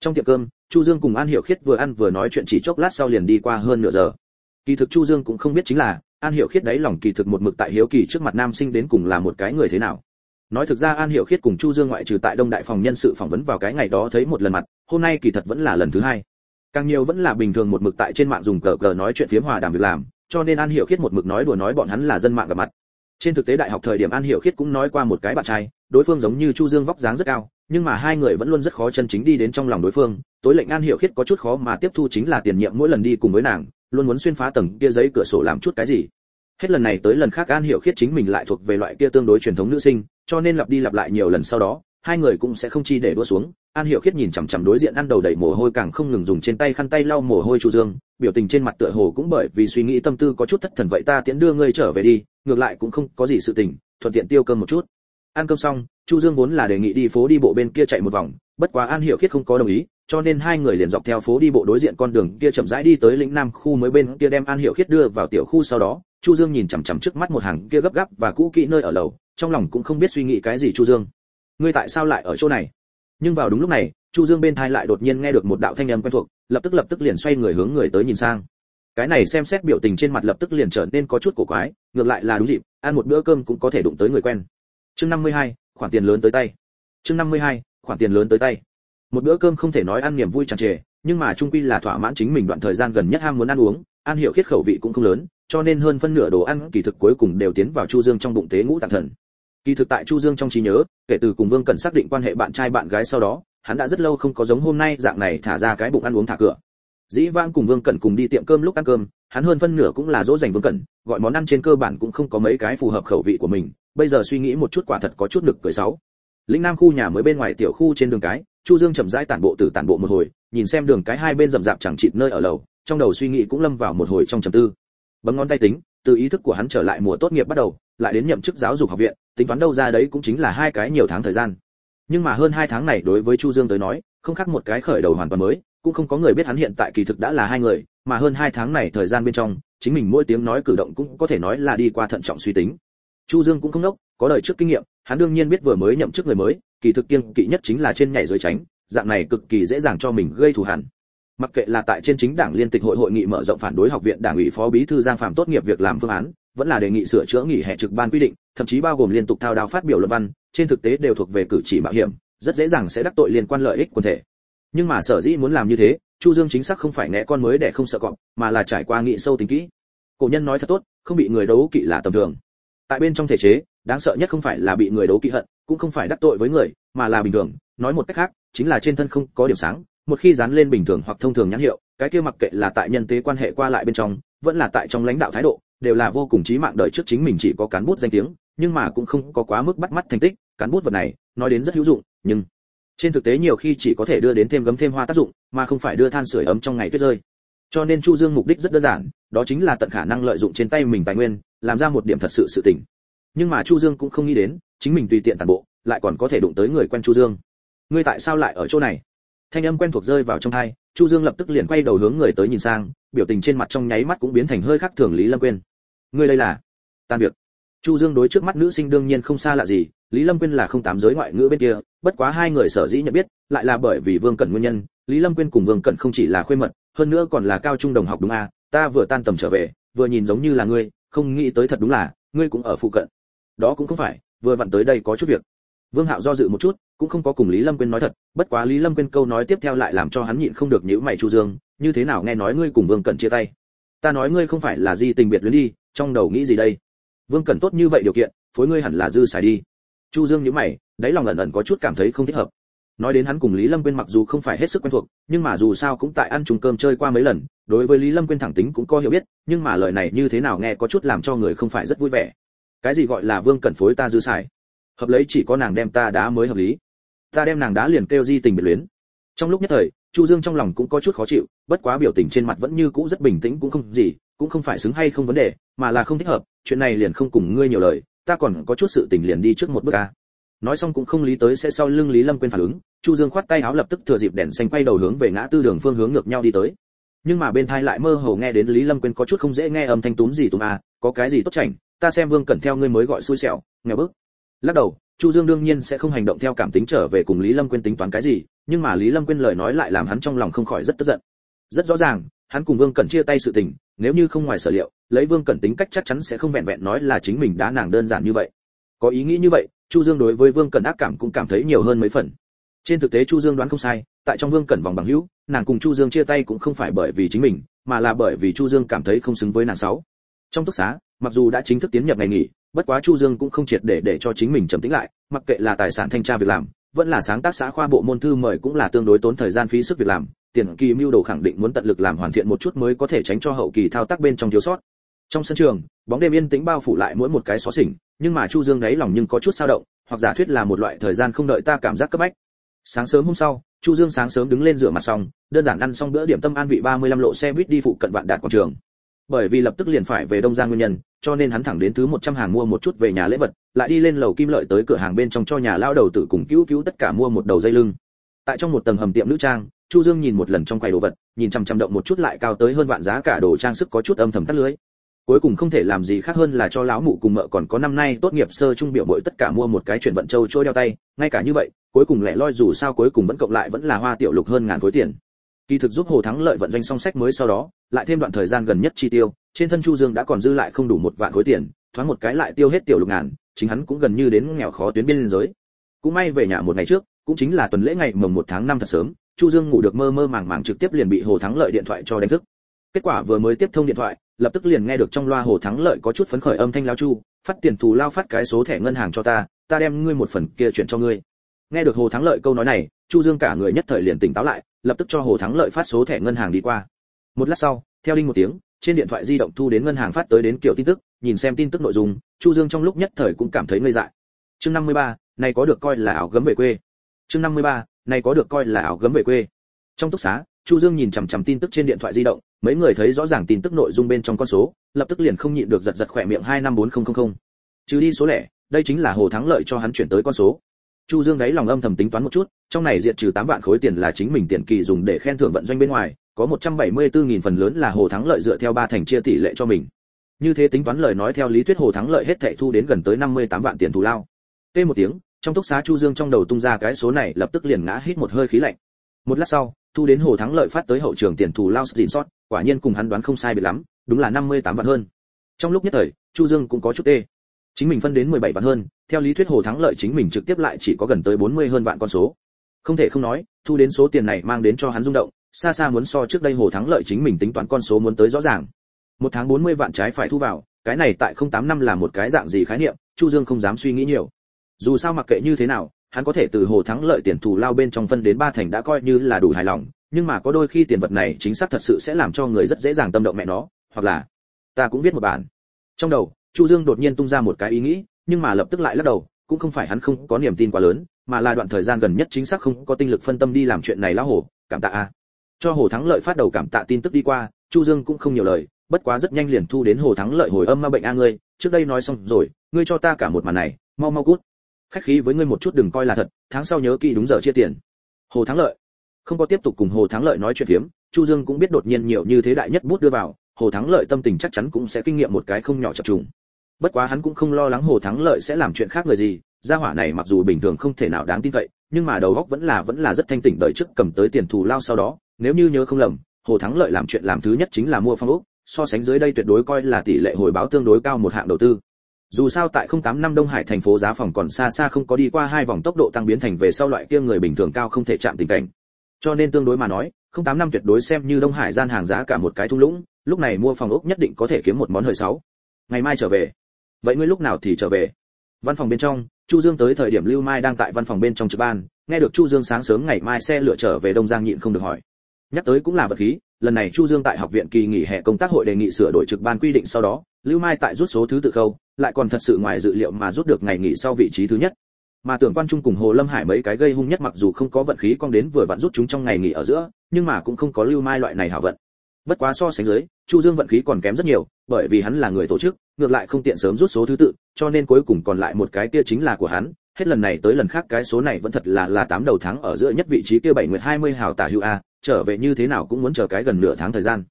Trong tiệm cơm, chu dương cùng an hiểu khiết vừa ăn vừa nói chuyện chỉ chốc lát sau liền đi qua hơn nửa giờ. Kỳ thực chu dương cũng không biết chính là, an hiểu khiết đấy lòng kỳ thực một mực tại hiếu kỳ trước mặt nam sinh đến cùng là một cái người thế nào. Nói thực ra an hiểu khiết cùng chu dương ngoại trừ tại đông đại phòng nhân sự phỏng vấn vào cái ngày đó thấy một lần mặt, hôm nay kỳ thật vẫn là lần thứ hai. Càng nhiều vẫn là bình thường một mực tại trên mạng dùng cờ cờ nói chuyện phiếm hòa đàm việc làm, cho nên an hiểu khiết một mực nói đùa nói bọn hắn là dân mạng gặp mặt trên thực tế đại học thời điểm an hiểu khiết cũng nói qua một cái bạn trai, đối phương giống như chu dương vóc dáng rất cao, nhưng mà hai người vẫn luôn rất khó chân chính đi đến trong lòng đối phương. Tối lệnh an hiểu khiết có chút khó mà tiếp thu chính là tiền nhiệm mỗi lần đi cùng với nàng, luôn muốn xuyên phá tầng kia giấy cửa sổ làm chút cái gì. Hết lần này tới lần khác an hiểu khiết chính mình lại thuộc về loại kia tương đối truyền thống nữ sinh, cho nên lặp đi lặp lại nhiều lần sau đó, hai người cũng sẽ không chi để đua xuống an hiểu khiết nhìn chằm chằm đối diện ăn đầu đầy mồ hôi càng không ngừng dùng trên tay khăn tay lau mồ hôi chu dương, biểu tình trên mặt tựa hồ cũng bởi vì suy nghĩ tâm tư có chút thất thần vậy ta tiễn đưa ngươi trở về đi, ngược lại cũng không có gì sự tình, thuận tiện tiêu cơm một chút. Ăn cơm xong, chu dương vốn là đề nghị đi phố đi bộ bên kia chạy một vòng, bất quá an hiểu khiết không có đồng ý, cho nên hai người liền dọc theo phố đi bộ đối diện con đường kia chậm rãi đi tới lĩnh nam khu mới bên kia đem an hiểu khiết đưa vào tiểu khu sau đó, chu dương nhìn chằm chằm trước mắt một hàng kia gấp gáp và cũ kỹ nơi ở lầu, trong lòng cũng không biết suy nghĩ cái gì chu dương. Ngươi tại sao lại ở chỗ này? Nhưng vào đúng lúc này chu dương bên thai lại đột nhiên nghe được một đạo thanh âm quen thuộc lập tức lập tức liền xoay người hướng người tới nhìn sang. Cái này xem xét biểu tình trên mặt lập tức liền trở nên có chút cổ quái ngược lại là đúng dịp ăn một bữa cơm cũng có thể đụng tới người quen. Chương 52, khoản tiền lớn tới tay. Chương 52, khoản tiền lớn tới tay. Một bữa cơm không thể nói ăn niềm vui tràn trề nhưng mà trung quy là thỏa mãn chính mình đoạn thời gian gần nhất ham muốn ăn uống ăn hiểu khiết khẩu vị cũng không lớn cho nên hơn phân nửa đồ ăn kỳ thực cuối cùng đều tiến vào chu dương trong bụng tế ngũ tạng thần kỳ thực tại chu dương trong trí nhớ, kể từ cùng vương cần xác định quan hệ bạn trai bạn gái sau đó, hắn đã rất lâu không có giống hôm nay dạng này thả ra cái bụng ăn uống thả cửa. Dĩ vãng cùng vương cẩn cùng đi tiệm cơm lúc ăn cơm, hắn hơn phân nửa cũng là dỗ dành vương cẩn, gọi món ăn trên cơ bản cũng không có mấy cái phù hợp khẩu vị của mình, bây giờ suy nghĩ một chút quả thật có chút nực cười sáu lĩnh nam khu nhà mới bên ngoài tiểu khu trên đường cái, chu dương chậm rãi tản bộ từ tản bộ một hồi, nhìn xem đường cái hai bên rậm rạp chẳng chịt nơi ở lầu, trong đầu suy nghĩ cũng lâm vào một hồi trong trầm tư. Bấm ngón tay tính từ ý thức của hắn trở lại mùa tốt nghiệp bắt đầu, lại đến nhậm chức giáo dục học viện, tính toán đâu ra đấy cũng chính là hai cái nhiều tháng thời gian. Nhưng mà hơn hai tháng này đối với chu dương tới nói, không khác một cái khởi đầu hoàn toàn mới, cũng không có người biết hắn hiện tại kỳ thực đã là hai người, mà hơn hai tháng này thời gian bên trong, chính mình mỗi tiếng nói cử động cũng có thể nói là đi qua thận trọng suy tính. Chu dương cũng không nốc có đời trước kinh nghiệm, hắn đương nhiên biết vừa mới nhậm chức người mới, kỳ thực kiêng kỵ nhất chính là trên nhảy dưới tránh, dạng này cực kỳ dễ dàng cho mình gây thù hằn mặc kệ là tại trên chính đảng liên tịch hội hội nghị mở rộng phản đối học viện đảng ủy phó bí thư giang phạm tốt nghiệp việc làm phương án, vẫn là đề nghị sửa chữa nghỉ hè trực ban quy định, thậm chí bao gồm liên tục thao đao phát biểu luận văn, trên thực tế đều thuộc về cử chỉ mạo hiểm, rất dễ dàng sẽ đắc tội liên quan lợi ích quần thể. Nhưng mà sở dĩ muốn làm như thế, chu dương chính xác không phải nghe con mới để không sợ cọp, mà là trải qua nghị sâu tính kỹ. Cổ nhân nói thật tốt, không bị người đấu kỵ là tầm thường. Tại bên trong thể chế, đáng sợ nhất không phải là bị người đấu kỵ hận, cũng không phải đắc tội với người, mà là bình thường, nói một cách khác, chính là trên thân không có điểm sáng một khi dán lên bình thường hoặc thông thường nhãn hiệu, cái kia mặc kệ là tại nhân tế quan hệ qua lại bên trong, vẫn là tại trong lãnh đạo thái độ, đều là vô cùng chí mạng đợi trước chính mình chỉ có cán bút danh tiếng, nhưng mà cũng không có quá mức bắt mắt thành tích, cán bút vật này, nói đến rất hữu dụng, nhưng trên thực tế nhiều khi chỉ có thể đưa đến thêm gấm thêm hoa tác dụng, mà không phải đưa than sưởi ấm trong ngày tuyết rơi. Cho nên chu dương mục đích rất đơn giản, đó chính là tận khả năng lợi dụng trên tay mình tài nguyên, làm ra một điểm thật sự sự tình. Nhưng mà chu dương cũng không nghĩ đến, chính mình tùy tiện tàn bộ, lại còn có thể đụng tới người quen chu dương. Ngươi tại sao lại ở chỗ này? Thanh âm quen thuộc rơi vào trong tai chu dương lập tức liền quay đầu hướng người tới nhìn sang, biểu tình trên mặt trong nháy mắt cũng biến thành hơi khác thường lý lâm quyên. Ngươi đây là? Tan việc. Chu dương đối trước mắt nữ sinh đương nhiên không xa lạ gì, lý lâm quyên là không tám giới ngoại ngữ bên kia, bất quá hai người sở dĩ nhận biết, lại là bởi vì vương cẩn nguyên nhân, lý lâm quyên cùng vương cẩn không chỉ là khuê mật, hơn nữa còn là cao trung đồng học đúng à ta vừa tan tầm trở về, vừa nhìn giống như là ngươi, không nghĩ tới thật đúng là, ngươi cũng ở phụ cận. Đó cũng không phải, vừa vặn tới đây có chút việc. Vương hạo do dự một chút cũng không có cùng lý lâm quyên nói thật, bất quá lý lâm quyên câu nói tiếp theo lại làm cho hắn nhịn không được nhíu mày chu dương, như thế nào nghe nói ngươi cùng vương cẩn chia tay? Ta nói ngươi không phải là di tình biệt luyến đi, trong đầu nghĩ gì đây? Vương cẩn tốt như vậy điều kiện, phối ngươi hẳn là dư xài đi. Chu dương nhíu mày, đáy lòng ẩn ẩn có chút cảm thấy không thích hợp. Nói đến hắn cùng lý lâm quyên mặc dù không phải hết sức quen thuộc, nhưng mà dù sao cũng tại ăn chung cơm chơi qua mấy lần, đối với lý lâm quyên thẳng tính cũng có hiểu biết, nhưng mà lời này như thế nào nghe có chút làm cho người không phải rất vui vẻ. Cái gì gọi là vương cẩn phối ta dư xài? Hợp lấy chỉ có nàng đem ta đá mới hợp lý ta đem nàng đá liền kêu di tình biệt luyến. Trong lúc nhất thời chu dương trong lòng cũng có chút khó chịu bất quá biểu tình trên mặt vẫn như cũ rất bình tĩnh cũng không gì cũng không phải xứng hay không vấn đề mà là không thích hợp chuyện này liền không cùng ngươi nhiều lời ta còn có chút sự tình liền đi trước một bước a. Nói xong cũng không lý tới sẽ sau lưng lý lâm quên phản ứng chu dương khoát tay áo lập tức thừa dịp đèn xanh quay đầu hướng về ngã tư đường phương hướng ngược nhau đi tới. Nhưng mà bên thai lại mơ hồ nghe đến lý lâm quên có chút không dễ nghe âm thanh túm gì tụm à, có cái gì tốt chảnh ta xem vương cẩn theo ngươi mới gọi xui xẻo nghe bước lắc đầu chu dương đương nhiên sẽ không hành động theo cảm tính trở về cùng lý lâm quyên tính toán cái gì, nhưng mà lý lâm quyên lời nói lại làm hắn trong lòng không khỏi rất tức giận. Rất rõ ràng, hắn cùng vương cẩn chia tay sự tình, nếu như không ngoài sở liệu, lấy vương cẩn tính cách chắc chắn sẽ không vẹn vẹn nói là chính mình đã nàng đơn giản như vậy. Có ý nghĩ như vậy, chu dương đối với vương cẩn ác cảm cũng cảm thấy nhiều hơn mấy phần. Trên thực tế chu dương đoán không sai, tại trong vương cẩn vòng bằng hữu, nàng cùng chu dương chia tay cũng không phải bởi vì chính mình, mà là bởi vì chu dương cảm thấy không xứng với nàng sáu. Trong túc xá, mặc dù đã chính thức tiến nhập ngày nghỉ bất quá chu dương cũng không triệt để để cho chính mình trầm tĩnh lại, mặc kệ là tài sản thanh tra việc làm, vẫn là sáng tác xã khoa bộ môn thư mời cũng là tương đối tốn thời gian phí sức việc làm, tiền kỳ mưu đồ khẳng định muốn tận lực làm hoàn thiện một chút mới có thể tránh cho hậu kỳ thao tác bên trong thiếu sót. Trong sân trường, bóng đêm yên tĩnh bao phủ lại mỗi một cái xó xỉnh, nhưng mà chu dương đáy lòng nhưng có chút sao động, hoặc giả thuyết là một loại thời gian không đợi ta cảm giác cấp bách. Sáng sớm hôm sau, chu dương sáng sớm đứng lên rửa mặt xong, đơn giản ăn xong bữa điểm tâm an vị 35 lộ xe buýt đi phụ cận vạn đạt quảng trường bởi vì lập tức liền phải về đông giang nguyên nhân, cho nên hắn thẳng đến thứ 100 hàng mua một chút về nhà lễ vật, lại đi lên lầu kim lợi tới cửa hàng bên trong cho nhà lao đầu tử cùng cứu cứu tất cả mua một đầu dây lưng. Tại trong một tầng hầm tiệm nữ trang, chu dương nhìn một lần trong quầy đồ vật, nhìn chăm chăm động một chút lại cao tới hơn vạn giá cả đồ trang sức có chút âm thầm tắt lưới. Cuối cùng không thể làm gì khác hơn là cho lão mụ cùng mợ còn có năm nay tốt nghiệp sơ trung biểu mỗi tất cả mua một cái chuyển vận châu trôi đeo tay. Ngay cả như vậy, cuối cùng lẻ loi dù sao cuối cùng vẫn cộng lại vẫn là hoa tiểu lục hơn ngàn khối tiền kỳ thực giúp hồ thắng lợi vận doanh song sách mới sau đó, lại thêm đoạn thời gian gần nhất chi tiêu, trên thân chu dương đã còn dư lại không đủ một vạn khối tiền, thoáng một cái lại tiêu hết tiểu lục ngàn, chính hắn cũng gần như đến nghèo khó tuyến biên giới. Cũng may về nhà một ngày trước, cũng chính là tuần lễ ngày mồng một tháng năm thật sớm, chu dương ngủ được mơ mơ màng màng trực tiếp liền bị hồ thắng lợi điện thoại cho đánh thức. Kết quả vừa mới tiếp thông điện thoại, lập tức liền nghe được trong loa hồ thắng lợi có chút phấn khởi âm thanh lao chu, phát tiền thù lao phát cái số thẻ ngân hàng cho ta ta đem ngươi một phần kia chuyển cho ngươi. Nghe được hồ thắng lợi câu nói này, chu dương cả người nhất thời liền tỉnh táo lại lập tức cho hồ thắng lợi phát số thẻ ngân hàng đi qua. Một lát sau theo đinh một tiếng trên điện thoại di động thu đến ngân hàng phát tới đến kiểu tin tức nhìn xem tin tức nội dung chu dương trong lúc nhất thời cũng cảm thấy ngây dại. Chương 53, này có được coi là ảo gấm về quê. Chương 53, này có được coi là ảo gấm về quê. Trong túc xá chu dương nhìn chằm chằm tin tức trên điện thoại di động mấy người thấy rõ ràng tin tức nội dung bên trong con số lập tức liền không nhịn được giật giật khỏe miệng hai năm bốn không không không. Trừ đi số lẻ đây chính là hồ thắng lợi cho hắn chuyển tới con số chu dương đáy lòng âm thầm tính toán một chút, trong này diệt trừ 8 vạn khối tiền là chính mình tiền kỳ dùng để khen thưởng vận doanh bên ngoài, có 174.000 phần lớn là hồ thắng lợi dựa theo ba thành chia tỷ lệ cho mình. Như thế tính toán lời nói theo lý thuyết hồ thắng lợi hết thảy thu đến gần tới 58 vạn tiền thù lao. Tê một tiếng, trong túc xá chu dương trong đầu tung ra cái số này, lập tức liền ngã hít một hơi khí lạnh. Một lát sau, thu đến hồ thắng lợi phát tới hậu trường tiền thù lao xịn sót, quả nhiên cùng hắn đoán không sai biệt lắm, đúng là 58 vạn hơn. Trong lúc nhất thời, chu dương cũng có chút tê chính mình phân đến 17 vạn hơn, theo lý thuyết hồ thắng lợi chính mình trực tiếp lại chỉ có gần tới 40 hơn vạn con số. Không thể không nói, thu đến số tiền này mang đến cho hắn rung động, xa xa muốn so trước đây hồ thắng lợi chính mình tính toán con số muốn tới rõ ràng. Một tháng 40 vạn trái phải thu vào, cái này tại 08 năm là một cái dạng gì khái niệm, chu dương không dám suy nghĩ nhiều. Dù sao mặc kệ như thế nào, hắn có thể từ hồ thắng lợi tiền thù lao bên trong phân đến ba thành đã coi như là đủ hài lòng, nhưng mà có đôi khi tiền vật này chính xác thật sự sẽ làm cho người rất dễ dàng tâm động mẹ nó, hoặc là, ta cũng viết một bản. Trong đầu chu dương đột nhiên tung ra một cái ý nghĩ, nhưng mà lập tức lại lắc đầu, cũng không phải hắn không có niềm tin quá lớn, mà là đoạn thời gian gần nhất chính xác không có tinh lực phân tâm đi làm chuyện này lão hồ cảm tạ a. Cho hồ thắng lợi phát đầu cảm tạ tin tức đi qua, chu dương cũng không nhiều lời, bất quá rất nhanh liền thu đến hồ thắng lợi hồi âm ma bệnh a ngươi, trước đây nói xong rồi, ngươi cho ta cả một màn này, mau mau cút. Khách khí với ngươi một chút đừng coi là thật, tháng sau nhớ kỹ đúng giờ chia tiền. Hồ thắng lợi. Không có tiếp tục cùng hồ thắng lợi nói chuyện phiếm, chu dương cũng biết đột nhiên nhiều như thế đại nhất bút đưa vào hồ thắng lợi tâm tình chắc chắn cũng sẽ kinh nghiệm một cái không nhỏ chập trùng bất quá hắn cũng không lo lắng hồ thắng lợi sẽ làm chuyện khác người gì gia hỏa này mặc dù bình thường không thể nào đáng tin cậy nhưng mà đầu óc vẫn là vẫn là rất thanh tỉnh đợi trước cầm tới tiền thù lao sau đó nếu như nhớ không lầm hồ thắng lợi làm chuyện làm thứ nhất chính là mua phong ốc so sánh dưới đây tuyệt đối coi là tỷ lệ hồi báo tương đối cao một hạng đầu tư dù sao tại 08 năm Đông Hải thành phố giá phòng còn xa xa không có đi qua hai vòng tốc độ tăng biến thành về sau loại kia người bình thường cao không thể chạm tình cảnh. Cho nên tương đối mà nói, 08 năm tuyệt đối xem như Đông Hải gian hàng giá cả một cái thung lũng, lúc này mua phòng ốc nhất định có thể kiếm một món hời sáu. Ngày mai trở về. Vậy ngươi lúc nào thì trở về? Văn phòng bên trong, Chu Dương tới thời điểm Lưu Mai đang tại văn phòng bên trong trực ban, nghe được Chu Dương sáng sớm ngày mai xe lựa trở về Đông Giang nhịn không được hỏi. Nhắc tới cũng là vật khí, lần này Chu Dương tại học viện kỳ nghỉ hè công tác hội đề nghị sửa đổi trực ban quy định sau đó, Lưu Mai tại rút số thứ tự khâu, lại còn thật sự ngoài dự liệu mà rút được ngày nghỉ sau vị trí thứ nhất. Mà tưởng quan trung cùng Hồ Lâm Hải mấy cái gây hung nhất mặc dù không có vận khí con đến vừa vặn rút chúng trong ngày nghỉ ở giữa, nhưng mà cũng không có Lưu Mai loại này hảo vận. Bất quá so sánh dưới, Chu Dương vận khí còn kém rất nhiều, bởi vì hắn là người tổ chức, ngược lại không tiện sớm rút số thứ tự, cho nên cuối cùng còn lại một cái kia chính là của hắn, hết lần này tới lần khác cái số này vẫn thật là là tám đầu tháng ở giữa nhất vị trí kia bảy nguyệt hai mươi hào tả hữu a, trở về như thế nào cũng muốn chờ cái gần nửa tháng thời gian.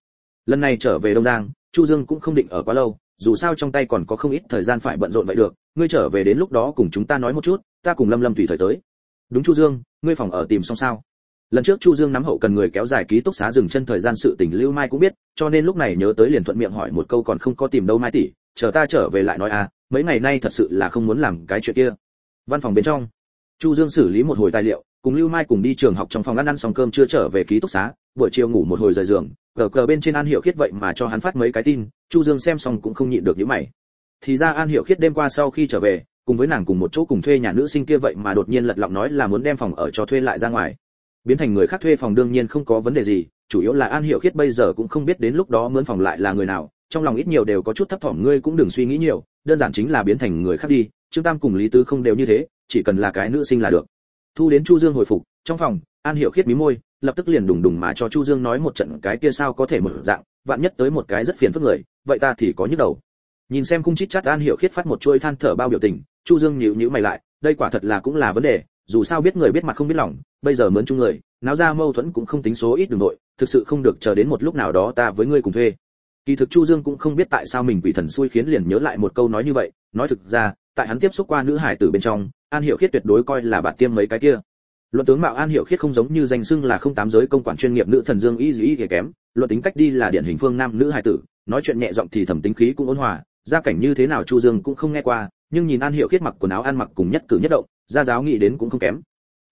Lần này trở về Đông Giang, Chu Dương cũng không định ở quá lâu, dù sao trong tay còn có không ít thời gian phải bận rộn vậy được ngươi trở về đến lúc đó cùng chúng ta nói một chút ta cùng lâm lâm tùy thời tới đúng chu dương ngươi phòng ở tìm xong sao lần trước chu dương nắm hậu cần người kéo dài ký túc xá dừng chân thời gian sự tình lưu mai cũng biết, cho nên lúc này nhớ tới liền thuận miệng hỏi một câu còn không có tìm đâu mai tỷ, chờ ta trở về lại nói à mấy ngày nay thật sự là không muốn làm cái chuyện kia. Văn phòng bên trong, chu dương xử lý một hồi tài liệu, cùng lưu mai cùng đi trường học trong phòng ăn ăn xong cơm chưa trở về ký túc xá, buổi chiều ngủ một hồi rời giường, cờ cờ bên trên an hiệu khiết vậy mà cho hắn phát mấy cái tin, chu dương xem xong cũng không nhịn được những mày. Thì ra an hiệu khiết đêm qua sau khi trở về, cùng với nàng cùng một chỗ cùng thuê nhà nữ sinh kia vậy mà đột nhiên lật lọng nói là muốn đem phòng ở cho thuê lại ra ngoài biến thành người khác thuê phòng đương nhiên không có vấn đề gì, chủ yếu là an hiệu khiết bây giờ cũng không biết đến lúc đó mướn phòng lại là người nào, trong lòng ít nhiều đều có chút thấp thỏm, ngươi cũng đừng suy nghĩ nhiều, đơn giản chính là biến thành người khác đi, trương tam cùng lý tứ không đều như thế, chỉ cần là cái nữ sinh là được. Thu đến chu dương hồi phục, trong phòng, an hiệu khiết mí môi, lập tức liền đùng đùng mà cho chu dương nói một trận cái kia sao có thể mở dạng, vạn nhất tới một cái rất phiền phức người, vậy ta thì có nhức đầu. Nhìn xem cung chít chát an hiệu khiết phát một chuôi than thở bao biểu tình, chu dương nhíu nhíu mày lại, đây quả thật là cũng là vấn đề dù sao biết người biết mặt không biết lòng, bây giờ mướn chung người, náo ra mâu thuẫn cũng không tính số ít đường nội, thực sự không được chờ đến một lúc nào đó ta với ngươi cùng thuê. Kỳ thực chu dương cũng không biết tại sao mình quỷ thần xui khiến liền nhớ lại một câu nói như vậy, nói thực ra, tại hắn tiếp xúc qua nữ hải tử bên trong, an hiệu khiết tuyệt đối coi là bạn tiêm mấy cái kia. Luận tướng mạo an hiệu khiết không giống như danh xưng là không tám giới công quản chuyên nghiệp nữ thần dương y dĩ kém, luận tính cách đi là điển hình phương nam nữ hải tử, nói chuyện nhẹ giọng thì thẩm tính khí cũng ôn hòa, gia cảnh như thế nào chu dương cũng không nghe qua, nhưng nhìn an hiệu khiết mặc quần áo ăn mặc cùng nhất cử nhất động gia giáo nghĩ đến cũng không kém.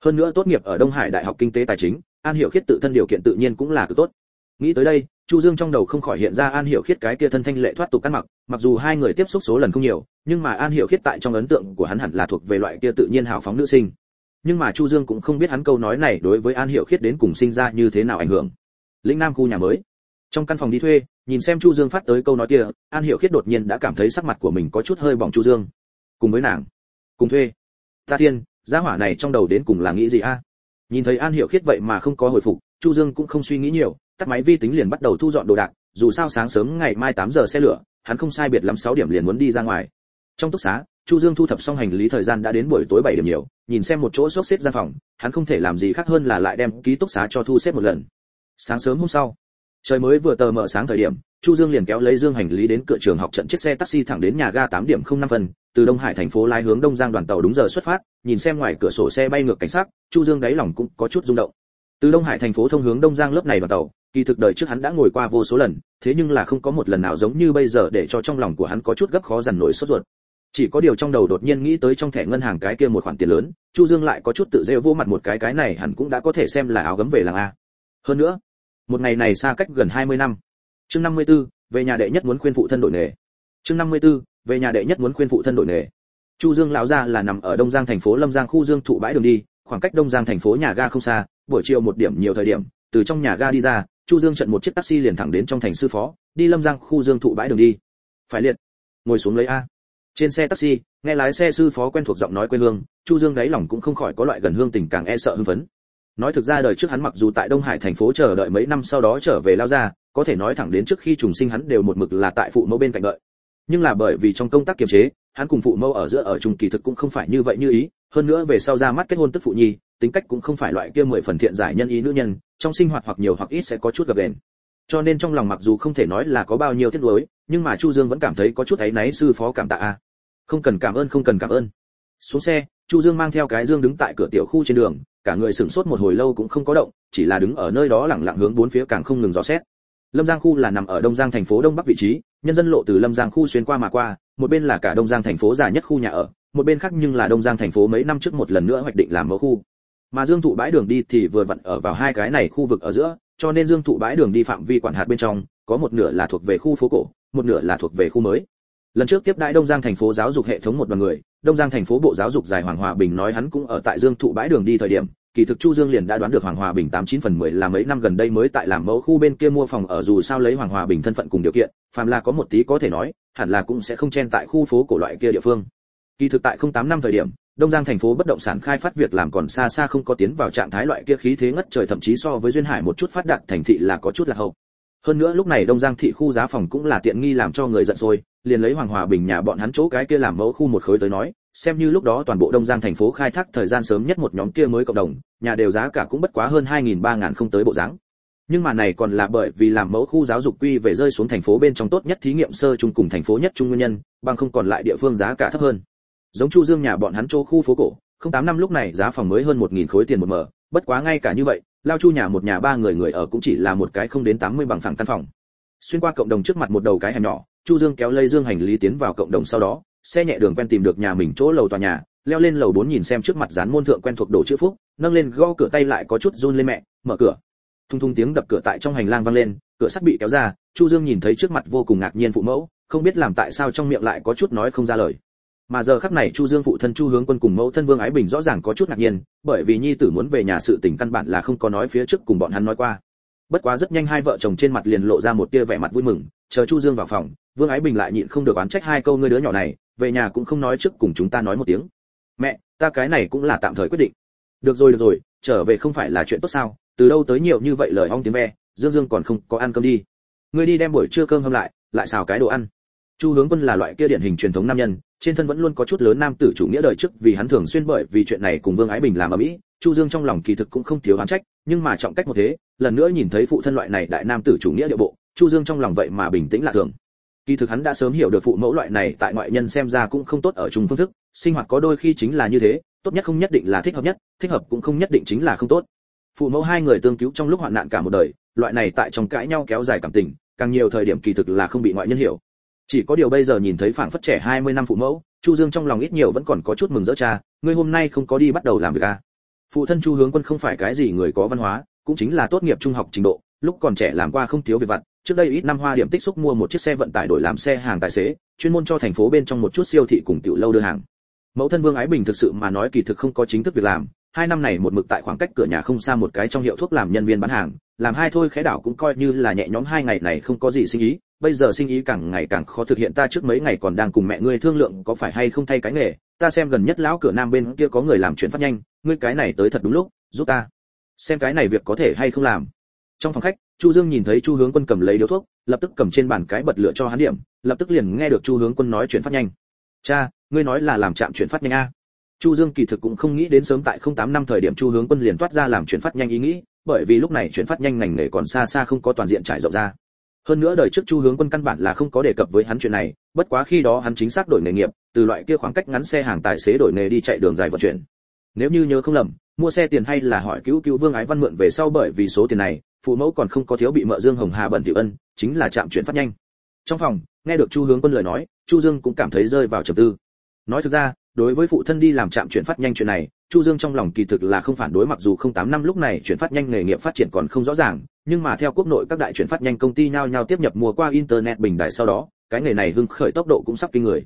Hơn nữa tốt nghiệp ở đông hải đại học kinh tế tài chính, an Hiểu khiết tự thân điều kiện tự nhiên cũng là cực tốt. Nghĩ tới đây, chu dương trong đầu không khỏi hiện ra an Hiểu khiết cái kia thân thanh lệ thoát tục ăn mặc mặc dù hai người tiếp xúc số lần không nhiều, nhưng mà an Hiểu khiết tại trong ấn tượng của hắn hẳn là thuộc về loại kia tự nhiên hào phóng nữ sinh. Nhưng mà chu dương cũng không biết hắn câu nói này đối với an Hiểu khiết đến cùng sinh ra như thế nào ảnh hưởng. Lĩnh nam khu nhà mới. Trong căn phòng đi thuê, nhìn xem chu dương phát tới câu nói kia, an Hiểu khiết đột nhiên đã cảm thấy sắc mặt của mình có chút hơi bỏng chu dương. Cùng với nàng. Cùng thuê ta thiên, gia hỏa này trong đầu đến cùng là nghĩ gì a? Nhìn thấy an hiệu khiết vậy mà không có hồi phục, chu dương cũng không suy nghĩ nhiều, tắt máy vi tính liền bắt đầu thu dọn đồ đạc, dù sao sáng sớm ngày mai 8 giờ xe lửa, hắn không sai biệt lắm 6 điểm liền muốn đi ra ngoài. Trong túc xá, chu dương thu thập xong hành lý thời gian đã đến buổi tối 7 điểm nhiều, nhìn xem một chỗ xốc xếp gian phòng, hắn không thể làm gì khác hơn là lại đem ký túc xá cho thu xếp một lần. Sáng sớm hôm sau trời mới vừa tờ mở sáng thời điểm, chu dương liền kéo lấy dương hành lý đến cửa trường học trận chiếc xe taxi thẳng đến nhà ga tám điểm 05 phần, từ đông hải thành phố lái hướng đông giang đoàn tàu đúng giờ xuất phát, nhìn xem ngoài cửa sổ xe bay ngược cảnh sát chu dương đáy lòng cũng có chút rung động. Từ đông hải thành phố thông hướng đông giang lớp này đoàn tàu, kỳ thực đời trước hắn đã ngồi qua vô số lần, thế nhưng là không có một lần nào giống như bây giờ để cho trong lòng của hắn có chút gấp khó dằn nổi sốt ruột. Chỉ có điều trong đầu đột nhiên nghĩ tới trong thẻ ngân hàng cái kia một khoản tiền lớn, chu dương lại có chút tự rêu vô mặt một cái cái này hẳn cũng đã có thể xem là áo gấm về làng a. Hơn nữa một ngày này xa cách gần 20 năm. Chương 54, về nhà đệ nhất muốn khuyên phụ thân đổi nghề. Chương 54, về nhà đệ nhất muốn khuyên phụ thân đổi nghề. Chu dương lão gia là nằm ở đông giang thành phố lâm giang khu dương thụ bãi đường đi khoảng cách đông giang thành phố nhà ga không xa buổi chiều một điểm nhiều thời điểm từ trong nhà ga đi ra chu dương chặn một chiếc taxi liền thẳng đến trong thành sư phó đi lâm giang khu dương thụ bãi đường đi. Phải liệt. Ngồi xuống lấy a. Trên xe taxi nghe lái xe sư phó quen thuộc giọng nói quê hương chu dương đáy lòng cũng không khỏi có loại gần hương tình càng e sợ hưng phấn nói thực ra đời trước hắn mặc dù tại đông hải thành phố chờ đợi mấy năm sau đó trở về lao ra, có thể nói thẳng đến trước khi trùng sinh hắn đều một mực là tại phụ mẫu bên cạnh đợi. Nhưng là bởi vì trong công tác kiềm chế, hắn cùng phụ mẫu ở giữa ở chung kỳ thực cũng không phải như vậy như ý, hơn nữa về sau ra mắt kết hôn tức phụ nhi, tính cách cũng không phải loại kia mười phần thiện giải nhân ý nữ nhân, trong sinh hoạt hoặc nhiều hoặc ít sẽ có chút gặp đèn cho nên trong lòng mặc dù không thể nói là có bao nhiêu tiếc nuối, nhưng mà chu dương vẫn cảm thấy có chút ấy náy sư phó cảm tạ a. Không cần cảm ơn, không cần cảm ơn. Xuống xe, chu dương mang theo cái dương đứng tại cửa tiểu khu trên đường cả người sửng sốt một hồi lâu cũng không có động, chỉ là đứng ở nơi đó lặng lặng hướng bốn phía càng không ngừng dò xét. Lâm giang khu là nằm ở đông giang thành phố đông bắc vị trí, nhân dân lộ từ lâm giang khu xuyên qua mà qua, một bên là cả đông giang thành phố già nhất khu nhà ở, một bên khác nhưng là đông giang thành phố mấy năm trước một lần nữa hoạch định làm mẫu khu. Mà dương thụ bãi đường đi thì vừa vặn ở vào hai cái này khu vực ở giữa, cho nên dương thụ bãi đường đi phạm vi quản hạt bên trong, có một nửa là thuộc về khu phố cổ, một nửa là thuộc về khu mới. Lần trước tiếp đại đông giang thành phố giáo dục hệ thống một đoàn người đông giang thành phố bộ giáo dục giải hoàng hòa bình nói hắn cũng ở tại dương thụ bãi đường đi thời điểm, kỳ thực chu dương liền đã đoán được hoàng hòa bình tám chín phần mười là mấy năm gần đây mới tại làm mẫu khu bên kia mua phòng ở, dù sao lấy hoàng hòa bình thân phận cùng điều kiện, phàm là có một tí có thể nói, hẳn là cũng sẽ không chen tại khu phố cổ loại kia địa phương kỳ thực tại không tám năm thời điểm, đông giang thành phố bất động sản khai phát việc làm còn xa xa không có tiến vào trạng thái loại kia khí thế ngất trời, thậm chí so với duyên hải một chút phát đạt thành thị là có chút là hậu hơn nữa lúc này đông giang thị khu giá phòng cũng là tiện nghi làm cho người giận rồi liền lấy hoàng hòa bình nhà bọn hắn chỗ cái kia làm mẫu khu một khối tới nói, xem như lúc đó toàn bộ đông giang thành phố khai thác thời gian sớm nhất một nhóm kia mới cộng đồng, nhà đều giá cả cũng bất quá hơn hai nghìn ba ngàn không tới bộ dáng. Nhưng mà này còn là bởi vì làm mẫu khu giáo dục quy về rơi xuống thành phố bên trong tốt nhất thí nghiệm sơ trung cùng thành phố nhất trung nguyên nhân, bằng không còn lại địa phương giá cả thấp hơn. Giống chu dương nhà bọn hắn chỗ khu phố cổ, không tám năm lúc này giá phòng mới hơn một nghìn khối tiền một mở, bất quá ngay cả như vậy, lao chu nhà một nhà ba người người ở cũng chỉ là một cái không đến 80 bằng phẳng căn phòng. Xuyên qua cộng đồng trước mặt một đầu cái hẻm nhỏ chu dương kéo lây dương hành lý tiến vào cộng đồng sau đó, xe nhẹ đường quen tìm được nhà mình chỗ lầu tòa nhà, leo lên lầu bốn nhìn xem trước mặt dán môn thượng quen thuộc đồ chữ phúc, nâng lên gõ cửa tay lại có chút run lên mẹ, mở cửa. Thung thung tiếng đập cửa tại trong hành lang vang lên, cửa sắt bị kéo ra, chu dương nhìn thấy trước mặt vô cùng ngạc nhiên phụ mẫu, không biết làm tại sao trong miệng lại có chút nói không ra lời. Mà giờ khắc này chu dương phụ thân chu hướng quân cùng mẫu thân vương ái bình rõ ràng có chút ngạc nhiên, bởi vì nhi tử muốn về nhà sự tình căn bản là không có nói phía trước cùng bọn hắn nói qua bất quá rất nhanh hai vợ chồng trên mặt liền lộ ra một tia vẻ mặt vui mừng, chờ chu dương vào phòng, vương ái bình lại nhịn không được oán trách hai câu ngươi đứa nhỏ này, về nhà cũng không nói trước cùng chúng ta nói một tiếng. Mẹ, ta cái này cũng là tạm thời quyết định. Được rồi được rồi, trở về không phải là chuyện tốt sao? Từ đâu tới nhiều như vậy lời ong tiếng ve, dương dương còn không có ăn cơm đi. Ngươi đi đem buổi trưa cơm hâm lại lại xào cái đồ ăn. Chu hướng quân là loại kia điển hình truyền thống nam nhân, trên thân vẫn luôn có chút lớn nam tử chủ nghĩa đời trước vì hắn thường xuyên bởi vì chuyện này cùng vương ái bình làm ở mỹ chu dương trong lòng kỳ thực cũng không thiếu oán trách, nhưng mà trọng cách một thế, lần nữa nhìn thấy phụ thân loại này đại nam tử chủ nghĩa địa bộ, chu dương trong lòng vậy mà bình tĩnh lạ thường. Kỳ thực hắn đã sớm hiểu được phụ mẫu loại này tại ngoại nhân xem ra cũng không tốt ở chung phương thức, sinh hoạt có đôi khi chính là như thế, tốt nhất không nhất định là thích hợp nhất, thích hợp cũng không nhất định chính là không tốt. Phụ mẫu hai người tương cứu trong lúc hoạn nạn cả một đời, loại này tại trong cãi nhau kéo dài cảm tình, càng nhiều thời điểm kỳ thực là không bị ngoại nhân hiểu. Chỉ có điều bây giờ nhìn thấy phảng phất trẻ 20 năm phụ mẫu, chu dương trong lòng ít nhiều vẫn còn có chút mừng rỡ cha, ngươi hôm nay không có đi bắt đầu làm việc à? Phụ thân chu hướng quân không phải cái gì người có văn hóa, cũng chính là tốt nghiệp trung học trình độ, lúc còn trẻ làm qua không thiếu việc vặt, trước đây ít năm hoa điểm tích xúc mua một chiếc xe vận tải đổi làm xe hàng tài xế, chuyên môn cho thành phố bên trong một chút siêu thị cùng tiểu lâu đưa hàng. Mẫu thân vương ái bình thực sự mà nói kỳ thực không có chính thức việc làm, hai năm này một mực tại khoảng cách cửa nhà không xa một cái trong hiệu thuốc làm nhân viên bán hàng, làm hai thôi khẽ đảo cũng coi như là nhẹ nhõm hai ngày này không có gì sinh ý bây giờ sinh ý càng ngày càng khó thực hiện, ta trước mấy ngày còn đang cùng mẹ ngươi thương lượng có phải hay không thay cái nghề. Ta xem gần nhất lão cửa nam bên kia có người làm chuyện phát nhanh, ngươi cái này tới thật đúng lúc, giúp ta. Xem cái này việc có thể hay không làm. Trong phòng khách, chu dương nhìn thấy chu hướng quân cầm lấy điếu thuốc, lập tức cầm trên bàn cái bật lửa cho hắn điểm, lập tức liền nghe được chu hướng quân nói chuyện phát nhanh. Cha, ngươi nói là làm chạm chuyện phát nhanh a? Chu dương kỳ thực cũng không nghĩ đến sớm tại 08 năm thời điểm chu hướng quân liền toát ra làm chuyện phát nhanh ý nghĩ, bởi vì lúc này chuyện phát nhanh ngành nghề còn xa xa không có toàn diện trải rộng ra hơn nữa đời trước chu hướng quân căn bản là không có đề cập với hắn chuyện này, bất quá khi đó hắn chính xác đổi nghề nghiệp, từ loại kia khoảng cách ngắn xe hàng tài xế đổi nghề đi chạy đường dài vận chuyển. Nếu như nhớ không lầm, mua xe tiền hay là hỏi cứu cứu vương ái văn mượn về sau bởi vì số tiền này, phụ mẫu còn không có thiếu bị mợ dương hồng hà bận tiểu ân, chính là chạm chuyển phát nhanh. Trong phòng, nghe được chu hướng quân lời nói, chu dương cũng cảm thấy rơi vào trầm tư. Nói thực ra, đối với phụ thân đi làm trạm chuyển phát nhanh chuyện này, chu dương trong lòng kỳ thực là không phản đối mặc dù không tám năm lúc này chuyển phát nhanh nghề nghiệp phát triển còn không rõ ràng nhưng mà theo quốc nội các đại chuyển phát nhanh công ty nhau nhau tiếp nhập mua qua internet bình đại sau đó, cái nghề này hưng khởi tốc độ cũng sắp kinh người.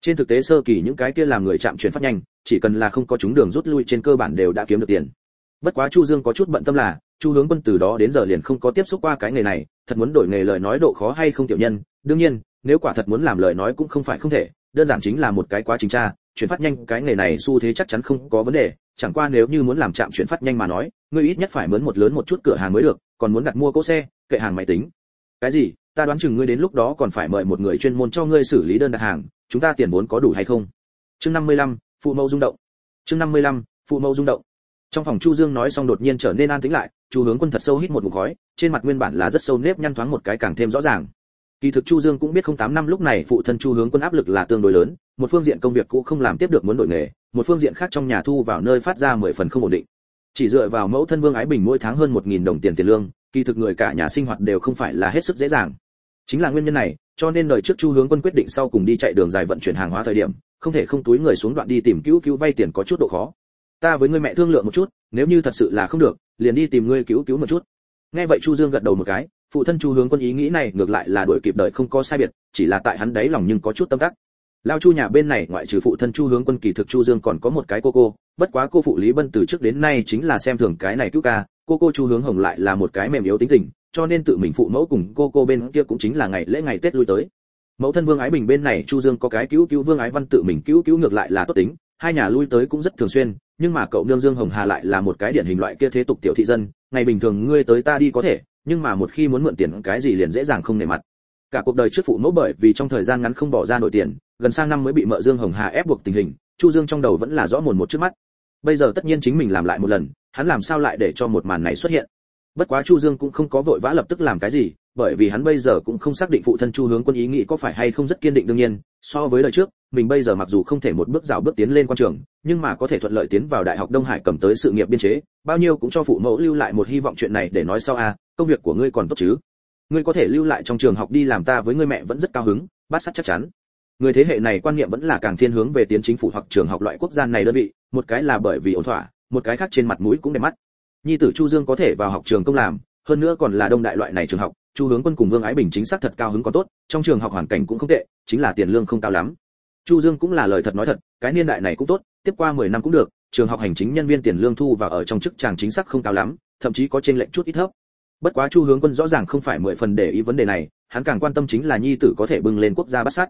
Trên thực tế sơ kỳ những cái kia làm người chạm chuyển phát nhanh, chỉ cần là không có chúng đường rút lui trên cơ bản đều đã kiếm được tiền. Bất quá chu dương có chút bận tâm là, chu hướng quân từ đó đến giờ liền không có tiếp xúc qua cái nghề này, thật muốn đổi nghề lời nói độ khó hay không tiểu nhân, đương nhiên, nếu quả thật muốn làm lời nói cũng không phải không thể, đơn giản chính là một cái quá trình tra, chuyển phát nhanh cái nghề này xu thế chắc chắn không có vấn đề, chẳng qua nếu như muốn làm chạm chuyển phát nhanh mà nói, ngươi ít nhất phải mướn một lớn một chút cửa hàng mới được còn muốn đặt mua cỗ xe kệ hàng máy tính. Cái gì? Ta đoán chừng ngươi đến lúc đó còn phải mời một người chuyên môn cho ngươi xử lý đơn đặt hàng chúng ta tiền vốn có đủ hay không? Chương 55, phụ mẫu rung động. Chương 55, phụ mẫu rung động. Trong phòng chu dương nói xong đột nhiên trở nên an tĩnh lại chu hướng quân thật sâu hít một ngụm khói trên mặt nguyên bản là rất sâu nếp nhăn thoáng một cái càng thêm rõ ràng. Kỳ thực chu dương cũng biết không tám năm lúc này phụ thân chu hướng quân áp lực là tương đối lớn một phương diện công việc cũ không làm tiếp được muốn đổi nghề một phương diện khác trong nhà thu vào nơi phát ra mười phần không ổn định chỉ dựa vào mẫu thân vương ái bình mỗi tháng hơn một nghìn đồng tiền tiền lương, kỳ thực người cả nhà sinh hoạt đều không phải là hết sức dễ dàng. Chính là nguyên nhân này, cho nên đời trước chu hướng quân quyết định sau cùng đi chạy đường dài vận chuyển hàng hóa thời điểm, không thể không túi người xuống đoạn đi tìm cứu cứu vay tiền có chút độ khó. Ta với người mẹ thương lượng một chút, nếu như thật sự là không được, liền đi tìm ngươi cứu cứu một chút. Nghe vậy chu dương gật đầu một cái, phụ thân chu hướng quân ý nghĩ này ngược lại là đuổi kịp đợi không có sai biệt, chỉ là tại hắn đấy lòng nhưng có chút tâm đắc lao chu nhà bên này ngoại trừ phụ thân chu hướng quân kỳ thực chu dương còn có một cái cô cô, bất quá cô phụ lý bân từ trước đến nay chính là xem thường cái này cứu ca, cô cô chu hướng hồng lại là một cái mềm yếu tính tình, cho nên tự mình phụ mẫu cùng cô cô bên kia cũng chính là ngày lễ ngày tết lui tới. Mẫu thân vương ái bình bên này chu dương có cái cứu cứu vương ái văn tự mình cứu cứu ngược lại là tốt tính, hai nhà lui tới cũng rất thường xuyên, nhưng mà cậu nương dương hồng hà lại là một cái điển hình loại kia thế tục tiểu thị dân, ngày bình thường ngươi tới ta đi có thể, nhưng mà một khi muốn mượn tiền cái gì liền dễ dàng không nể mặt cả cuộc đời trước phụ mẫu bởi vì trong thời gian ngắn không bỏ ra nổi tiền, gần sang năm mới bị mợ dương hồng hà ép buộc tình hình, chu dương trong đầu vẫn là rõ mồn một trước mắt. Bây giờ tất nhiên chính mình làm lại một lần, hắn làm sao lại để cho một màn này xuất hiện? Bất quá chu dương cũng không có vội vã lập tức làm cái gì, bởi vì hắn bây giờ cũng không xác định phụ thân chu hướng quân ý nghĩ có phải hay không rất kiên định đương nhiên, so với lời trước, mình bây giờ mặc dù không thể một bước rào bước tiến lên quan trường, nhưng mà có thể thuận lợi tiến vào đại học đông hải cầm tới sự nghiệp biên chế, bao nhiêu cũng cho phụ mẫu lưu lại một hy vọng chuyện này để nói sau a công việc của ngươi còn tốt chứ? Ngươi có thể lưu lại trong trường học đi làm ta với ngươi mẹ vẫn rất cao hứng, bát sắt chắc chắn. Người thế hệ này quan niệm vẫn là càng thiên hướng về tiến chính phủ hoặc trường học loại quốc gia này đơn vị, một cái là bởi vì ổn thỏa, một cái khác trên mặt mũi cũng đẹp mắt. Nhi tử chu dương có thể vào học trường công làm, hơn nữa còn là đông đại loại này trường học, chu hướng quân cùng vương ái bình chính xác thật cao hứng có tốt, trong trường học hoàn cảnh cũng không tệ, chính là tiền lương không cao lắm. Chu dương cũng là lời thật nói thật, cái niên đại này cũng tốt, tiếp qua 10 năm cũng được, trường học hành chính nhân viên tiền lương thu và ở trong chức chàng chính xác không cao lắm, thậm chí có trên lệnh chút ít thấp bất quá chu hướng quân rõ ràng không phải mười phần để ý vấn đề này, hắn càng quan tâm chính là nhi tử có thể bưng lên quốc gia bắt sát.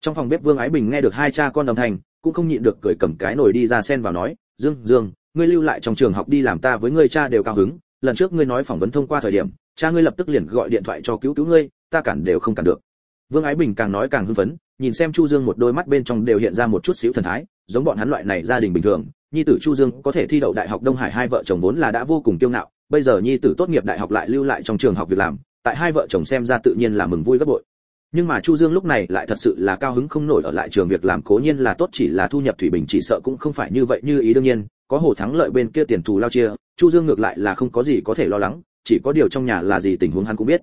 Trong phòng bếp vương ái bình nghe được hai cha con đồng thành cũng không nhịn được cười cầm cái nồi đi ra sen vào nói, dương dương, ngươi lưu lại trong trường học đi làm ta với ngươi cha đều cao hứng, lần trước ngươi nói phỏng vấn thông qua thời điểm, cha ngươi lập tức liền gọi điện thoại cho cứu cứu ngươi, ta cản đều không cản được. Vương ái bình càng nói càng hưng phấn, nhìn xem chu dương một đôi mắt bên trong đều hiện ra một chút xíu thần thái, giống bọn hắn loại này gia đình bình thường, nhi tử chu dương có thể thi đậu đại học đông hải hai vợ chồng vốn là đã vô cùng kiêu ngạo bây giờ nhi tử tốt nghiệp đại học lại lưu lại trong trường học việc làm, tại hai vợ chồng xem ra tự nhiên là mừng vui gấp bội. Nhưng mà chu dương lúc này lại thật sự là cao hứng không nổi ở lại trường việc làm, cố nhiên là tốt chỉ là thu nhập thủy bình chỉ sợ cũng không phải như vậy, như ý đương nhiên, có hồ thắng lợi bên kia tiền thù lao chia, chu dương ngược lại là không có gì có thể lo lắng, chỉ có điều trong nhà là gì tình huống hắn cũng biết.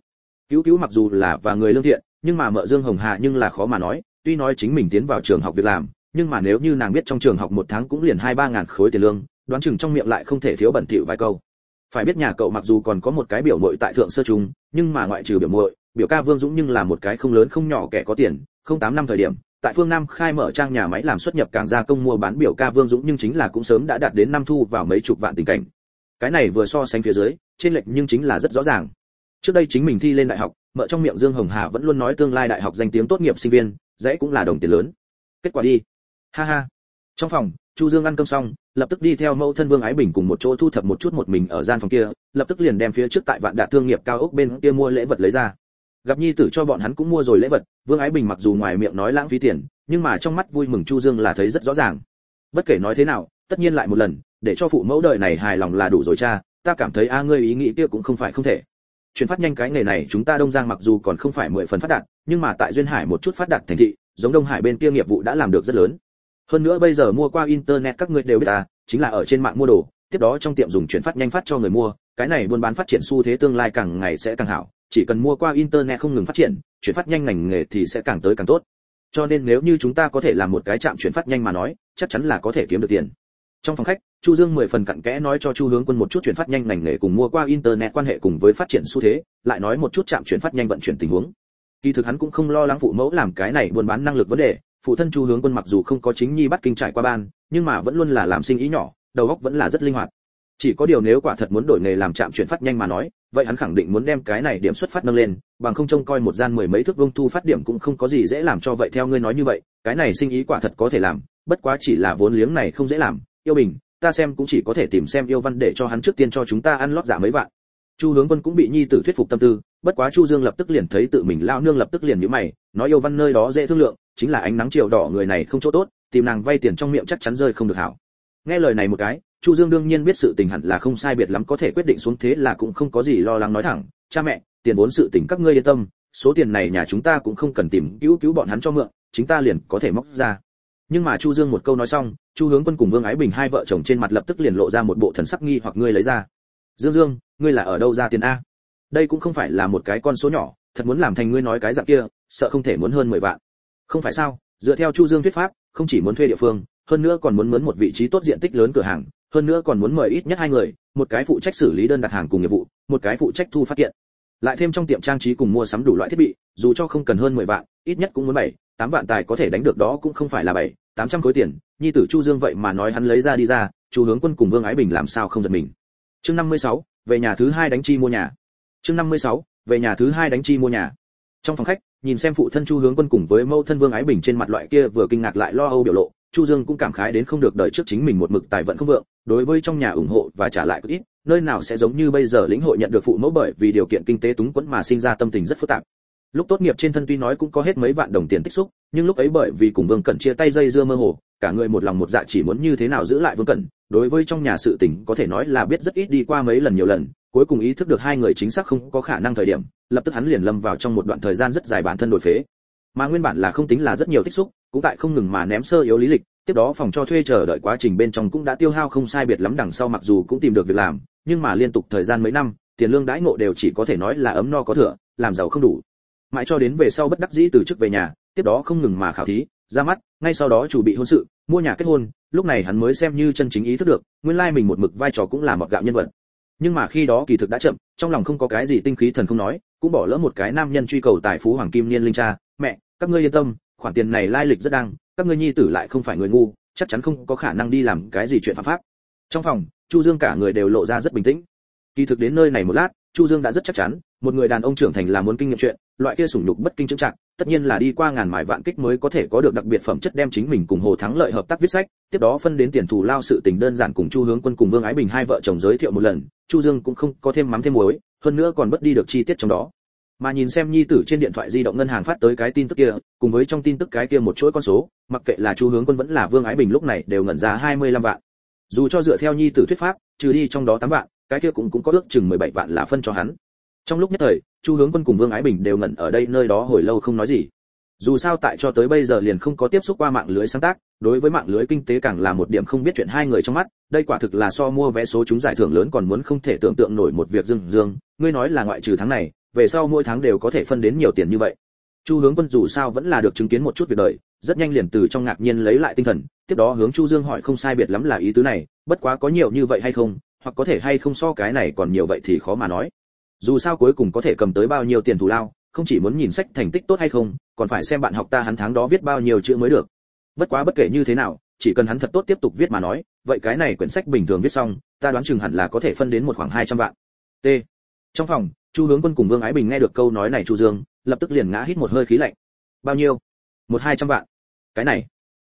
Cứu cứu mặc dù là và người lương thiện, nhưng mà mợ dương hồng hà nhưng là khó mà nói, tuy nói chính mình tiến vào trường học việc làm, nhưng mà nếu như nàng biết trong trường học một tháng cũng liền hai ba ngàn khối tiền lương, đoán chừng trong miệng lại không thể thiếu bẩn thỉu vài câu phải biết nhà cậu mặc dù còn có một cái biểu muội tại thượng sơ trung, nhưng mà ngoại trừ biểu muội, biểu ca vương dũng nhưng là một cái không lớn không nhỏ kẻ có tiền. Không tám năm thời điểm, tại phương nam khai mở trang nhà máy làm xuất nhập cảng gia công mua bán biểu ca vương dũng nhưng chính là cũng sớm đã đạt đến năm thu vào mấy chục vạn tình cảnh. Cái này vừa so sánh phía dưới, trên lệch nhưng chính là rất rõ ràng. Trước đây chính mình thi lên đại học mợ trong miệng dương hồng hà vẫn luôn nói tương lai đại học danh tiếng tốt nghiệp sinh viên, dễ cũng là đồng tiền lớn. Kết quả đi. Ha ha. Trong phòng, chu dương ăn cơm xong lập tức đi theo mẫu thân vương ái bình cùng một chỗ thu thập một chút một mình ở gian phòng kia, lập tức liền đem phía trước tại vạn đạt thương nghiệp cao ốc bên kia mua lễ vật lấy ra. Gặp nhi tử cho bọn hắn cũng mua rồi lễ vật, vương ái bình mặc dù ngoài miệng nói lãng phí tiền, nhưng mà trong mắt vui mừng chu dương là thấy rất rõ ràng. Bất kể nói thế nào, tất nhiên lại một lần, để cho phụ mẫu đời này hài lòng là đủ rồi cha, ta cảm thấy a ngươi ý nghĩ kia cũng không phải không thể. Chuyển phát nhanh cái nghề này, chúng ta đông giang mặc dù còn không phải mười phần phát đạt, nhưng mà tại duyên hải một chút phát đạt thành thị, giống đông hải bên kia nghiệp vụ đã làm được rất lớn hơn nữa bây giờ mua qua internet các người đều biết à chính là ở trên mạng mua đồ, tiếp đó trong tiệm dùng chuyển phát nhanh phát cho người mua, cái này buôn bán phát triển xu thế tương lai càng ngày sẽ càng hảo, chỉ cần mua qua internet không ngừng phát triển, chuyển phát nhanh ngành nghề thì sẽ càng tới càng tốt. Cho nên nếu như chúng ta có thể làm một cái trạm chuyển phát nhanh mà nói, chắc chắn là có thể kiếm được tiền. Trong phòng khách, chu dương mười phần cặn kẽ nói cho chu hướng quân một chút chuyển phát nhanh ngành nghề cùng mua qua internet quan hệ cùng với phát triển xu thế, lại nói một chút trạm chuyển phát nhanh vận chuyển tình huống. Kỳ thực hắn cũng không lo lắng phụ mẫu làm cái này buôn bán năng lực vấn đề phụ thân chu hướng quân mặc dù không có chính nhi bắt kinh trải qua ban, nhưng mà vẫn luôn là làm sinh ý nhỏ, đầu óc vẫn là rất linh hoạt. Chỉ có điều nếu quả thật muốn đổi nghề làm trạm chuyển phát nhanh mà nói, vậy hắn khẳng định muốn đem cái này điểm xuất phát nâng lên, bằng không trông coi một gian mười mấy thước vuông thu phát điểm cũng không có gì dễ làm cho vậy theo ngươi nói như vậy, cái này sinh ý quả thật có thể làm, bất quá chỉ là vốn liếng này không dễ làm. Yêu bình, ta xem cũng chỉ có thể tìm xem yêu văn để cho hắn trước tiên cho chúng ta ăn lót giả mấy vạn. Chu hướng quân cũng bị nhi tử thuyết phục tâm tư, bất quá chu dương lập tức liền thấy tự mình lao nương lập tức liền nhíu mày, nói yêu văn nơi đó dễ thương lượng chính là ánh nắng chiều đỏ người này không chỗ tốt, tìm nàng vay tiền trong miệng chắc chắn rơi không được hảo. Nghe lời này một cái, chu dương đương nhiên biết sự tình hẳn là không sai biệt lắm có thể quyết định xuống thế là cũng không có gì lo lắng nói thẳng, cha mẹ, tiền vốn sự tình các ngươi yên tâm, số tiền này nhà chúng ta cũng không cần tìm, cứu cứu bọn hắn cho mượn, chính ta liền có thể móc ra. Nhưng mà chu dương một câu nói xong, chu hướng quân cùng vương ái bình hai vợ chồng trên mặt lập tức liền lộ ra một bộ thần sắc nghi hoặc ngươi lấy ra. Dương dương, ngươi là ở đâu ra tiền a? Đây cũng không phải là một cái con số nhỏ, thật muốn làm thành ngươi nói cái dạng kia, sợ không thể muốn hơn mười vạn không phải sao dựa theo chu dương thuyết pháp không chỉ muốn thuê địa phương hơn nữa còn muốn mướn một vị trí tốt diện tích lớn cửa hàng hơn nữa còn muốn mời ít nhất hai người một cái phụ trách xử lý đơn đặt hàng cùng nghiệp vụ một cái phụ trách thu phát kiện. Lại thêm trong tiệm trang trí cùng mua sắm đủ loại thiết bị dù cho không cần hơn 10 vạn ít nhất cũng muốn bảy tám vạn tài có thể đánh được đó cũng không phải là bảy tám trăm khối tiền nhi tử chu dương vậy mà nói hắn lấy ra đi ra chu hướng quân cùng vương ái bình làm sao không giật mình. Chương 56, về nhà thứ hai đánh chi mua nhà. Chương 56, về nhà thứ hai đánh chi mua nhà. Trong phòng khách nhìn xem phụ thân chu hướng quân cùng với mâu thân vương ái bình trên mặt loại kia vừa kinh ngạc lại lo âu biểu lộ, chu dương cũng cảm khái đến không được đợi trước chính mình một mực tài vận không vượng, đối với trong nhà ủng hộ và trả lại ít, nơi nào sẽ giống như bây giờ lĩnh hội nhận được phụ mẫu bởi vì điều kiện kinh tế túng quẫn mà sinh ra tâm tình rất phức tạp. Lúc tốt nghiệp trên thân tuy nói cũng có hết mấy vạn đồng tiền tích xúc, nhưng lúc ấy bởi vì cùng vương cẩn chia tay dây dưa mơ hồ, cả người một lòng một dạ chỉ muốn như thế nào giữ lại vương cẩn, đối với trong nhà sự tình có thể nói là biết rất ít đi qua mấy lần nhiều lần cuối cùng ý thức được hai người chính xác không có khả năng thời điểm, lập tức hắn liền lâm vào trong một đoạn thời gian rất dài bản thân đổi phế. Mà nguyên bản là không tính là rất nhiều tích xúc, cũng tại không ngừng mà ném sơ yếu lý lịch, tiếp đó phòng cho thuê chờ đợi quá trình bên trong cũng đã tiêu hao không sai biệt lắm đằng sau mặc dù cũng tìm được việc làm, nhưng mà liên tục thời gian mấy năm, tiền lương đãi ngộ đều chỉ có thể nói là ấm no có thừa, làm giàu không đủ. Mãi cho đến về sau bất đắc dĩ từ chức về nhà, tiếp đó không ngừng mà khảo thí, ra mắt, ngay sau đó chủ bị hôn sự, mua nhà kết hôn, lúc này hắn mới xem như chân chính ý thức được, nguyên lai mình một mực vai trò cũng là một gạo nhân vật nhưng mà khi đó kỳ thực đã chậm, trong lòng không có cái gì tinh khí thần không nói, cũng bỏ lỡ một cái nam nhân truy cầu tài phú hoàng kim niên linh cha. Mẹ, các ngươi yên tâm, khoản tiền này lai lịch rất đăng, các ngươi nhi tử lại không phải người ngu, chắc chắn không có khả năng đi làm cái gì chuyện phạm pháp. Trong phòng, chu dương cả người đều lộ ra rất bình tĩnh. Kỳ thực đến nơi này một lát, chu dương đã rất chắc chắn một người đàn ông trưởng thành là muốn kinh nghiệm chuyện, loại kia sủng nhục bất kinh chứng trạng, tất nhiên là đi qua ngàn mài vạn kích mới có thể có được đặc biệt phẩm chất đem chính mình cùng hồ thắng lợi hợp tác viết sách, tiếp đó phân đến tiền thù lao sự tình đơn giản cùng chu hướng quân cùng vương ái bình hai vợ chồng giới thiệu một lần, chu dương cũng không có thêm mắm thêm muối, hơn nữa còn bất đi được chi tiết trong đó. Mà nhìn xem nhi tử trên điện thoại di động ngân hàng phát tới cái tin tức kia, cùng với trong tin tức cái kia một chuỗi con số, mặc kệ là chu hướng quân vẫn là vương ái bình lúc này đều ngẩn ra 25 vạn. Dù cho dựa theo nhi tử thuyết pháp, trừ đi trong đó 8 vạn, cái kia cũng cũng có ước chừng 17 vạn là phân cho hắn trong lúc nhất thời, chu hướng quân cùng vương ái bình đều ngẩn ở đây nơi đó hồi lâu không nói gì. Dù sao tại cho tới bây giờ liền không có tiếp xúc qua mạng lưới sáng tác, đối với mạng lưới kinh tế càng là một điểm không biết chuyện hai người trong mắt, đây quả thực là so mua vé số chúng giải thưởng lớn còn muốn không thể tưởng tượng nổi một việc dương dương, ngươi nói là ngoại trừ tháng này, về sau mỗi tháng đều có thể phân đến nhiều tiền như vậy. Chu hướng quân dù sao vẫn là được chứng kiến một chút việc đời, rất nhanh liền từ trong ngạc nhiên lấy lại tinh thần, tiếp đó hướng chu dương hỏi không sai biệt lắm là ý tứ này, bất quá có nhiều như vậy hay không, hoặc có thể hay không so cái này còn nhiều vậy thì khó mà nói dù sao cuối cùng có thể cầm tới bao nhiêu tiền thù lao, không chỉ muốn nhìn sách thành tích tốt hay không, còn phải xem bạn học ta hắn tháng đó viết bao nhiêu chữ mới được. Bất quá bất kể như thế nào, chỉ cần hắn thật tốt tiếp tục viết mà nói, vậy cái này quyển sách bình thường viết xong, ta đoán chừng hẳn là có thể phân đến một khoảng 200 vạn. T. Trong phòng, chu hướng quân cùng vương ái bình nghe được câu nói này chu dương, lập tức liền ngã hít một hơi khí lạnh. Bao nhiêu? Một hai trăm vạn. Cái này,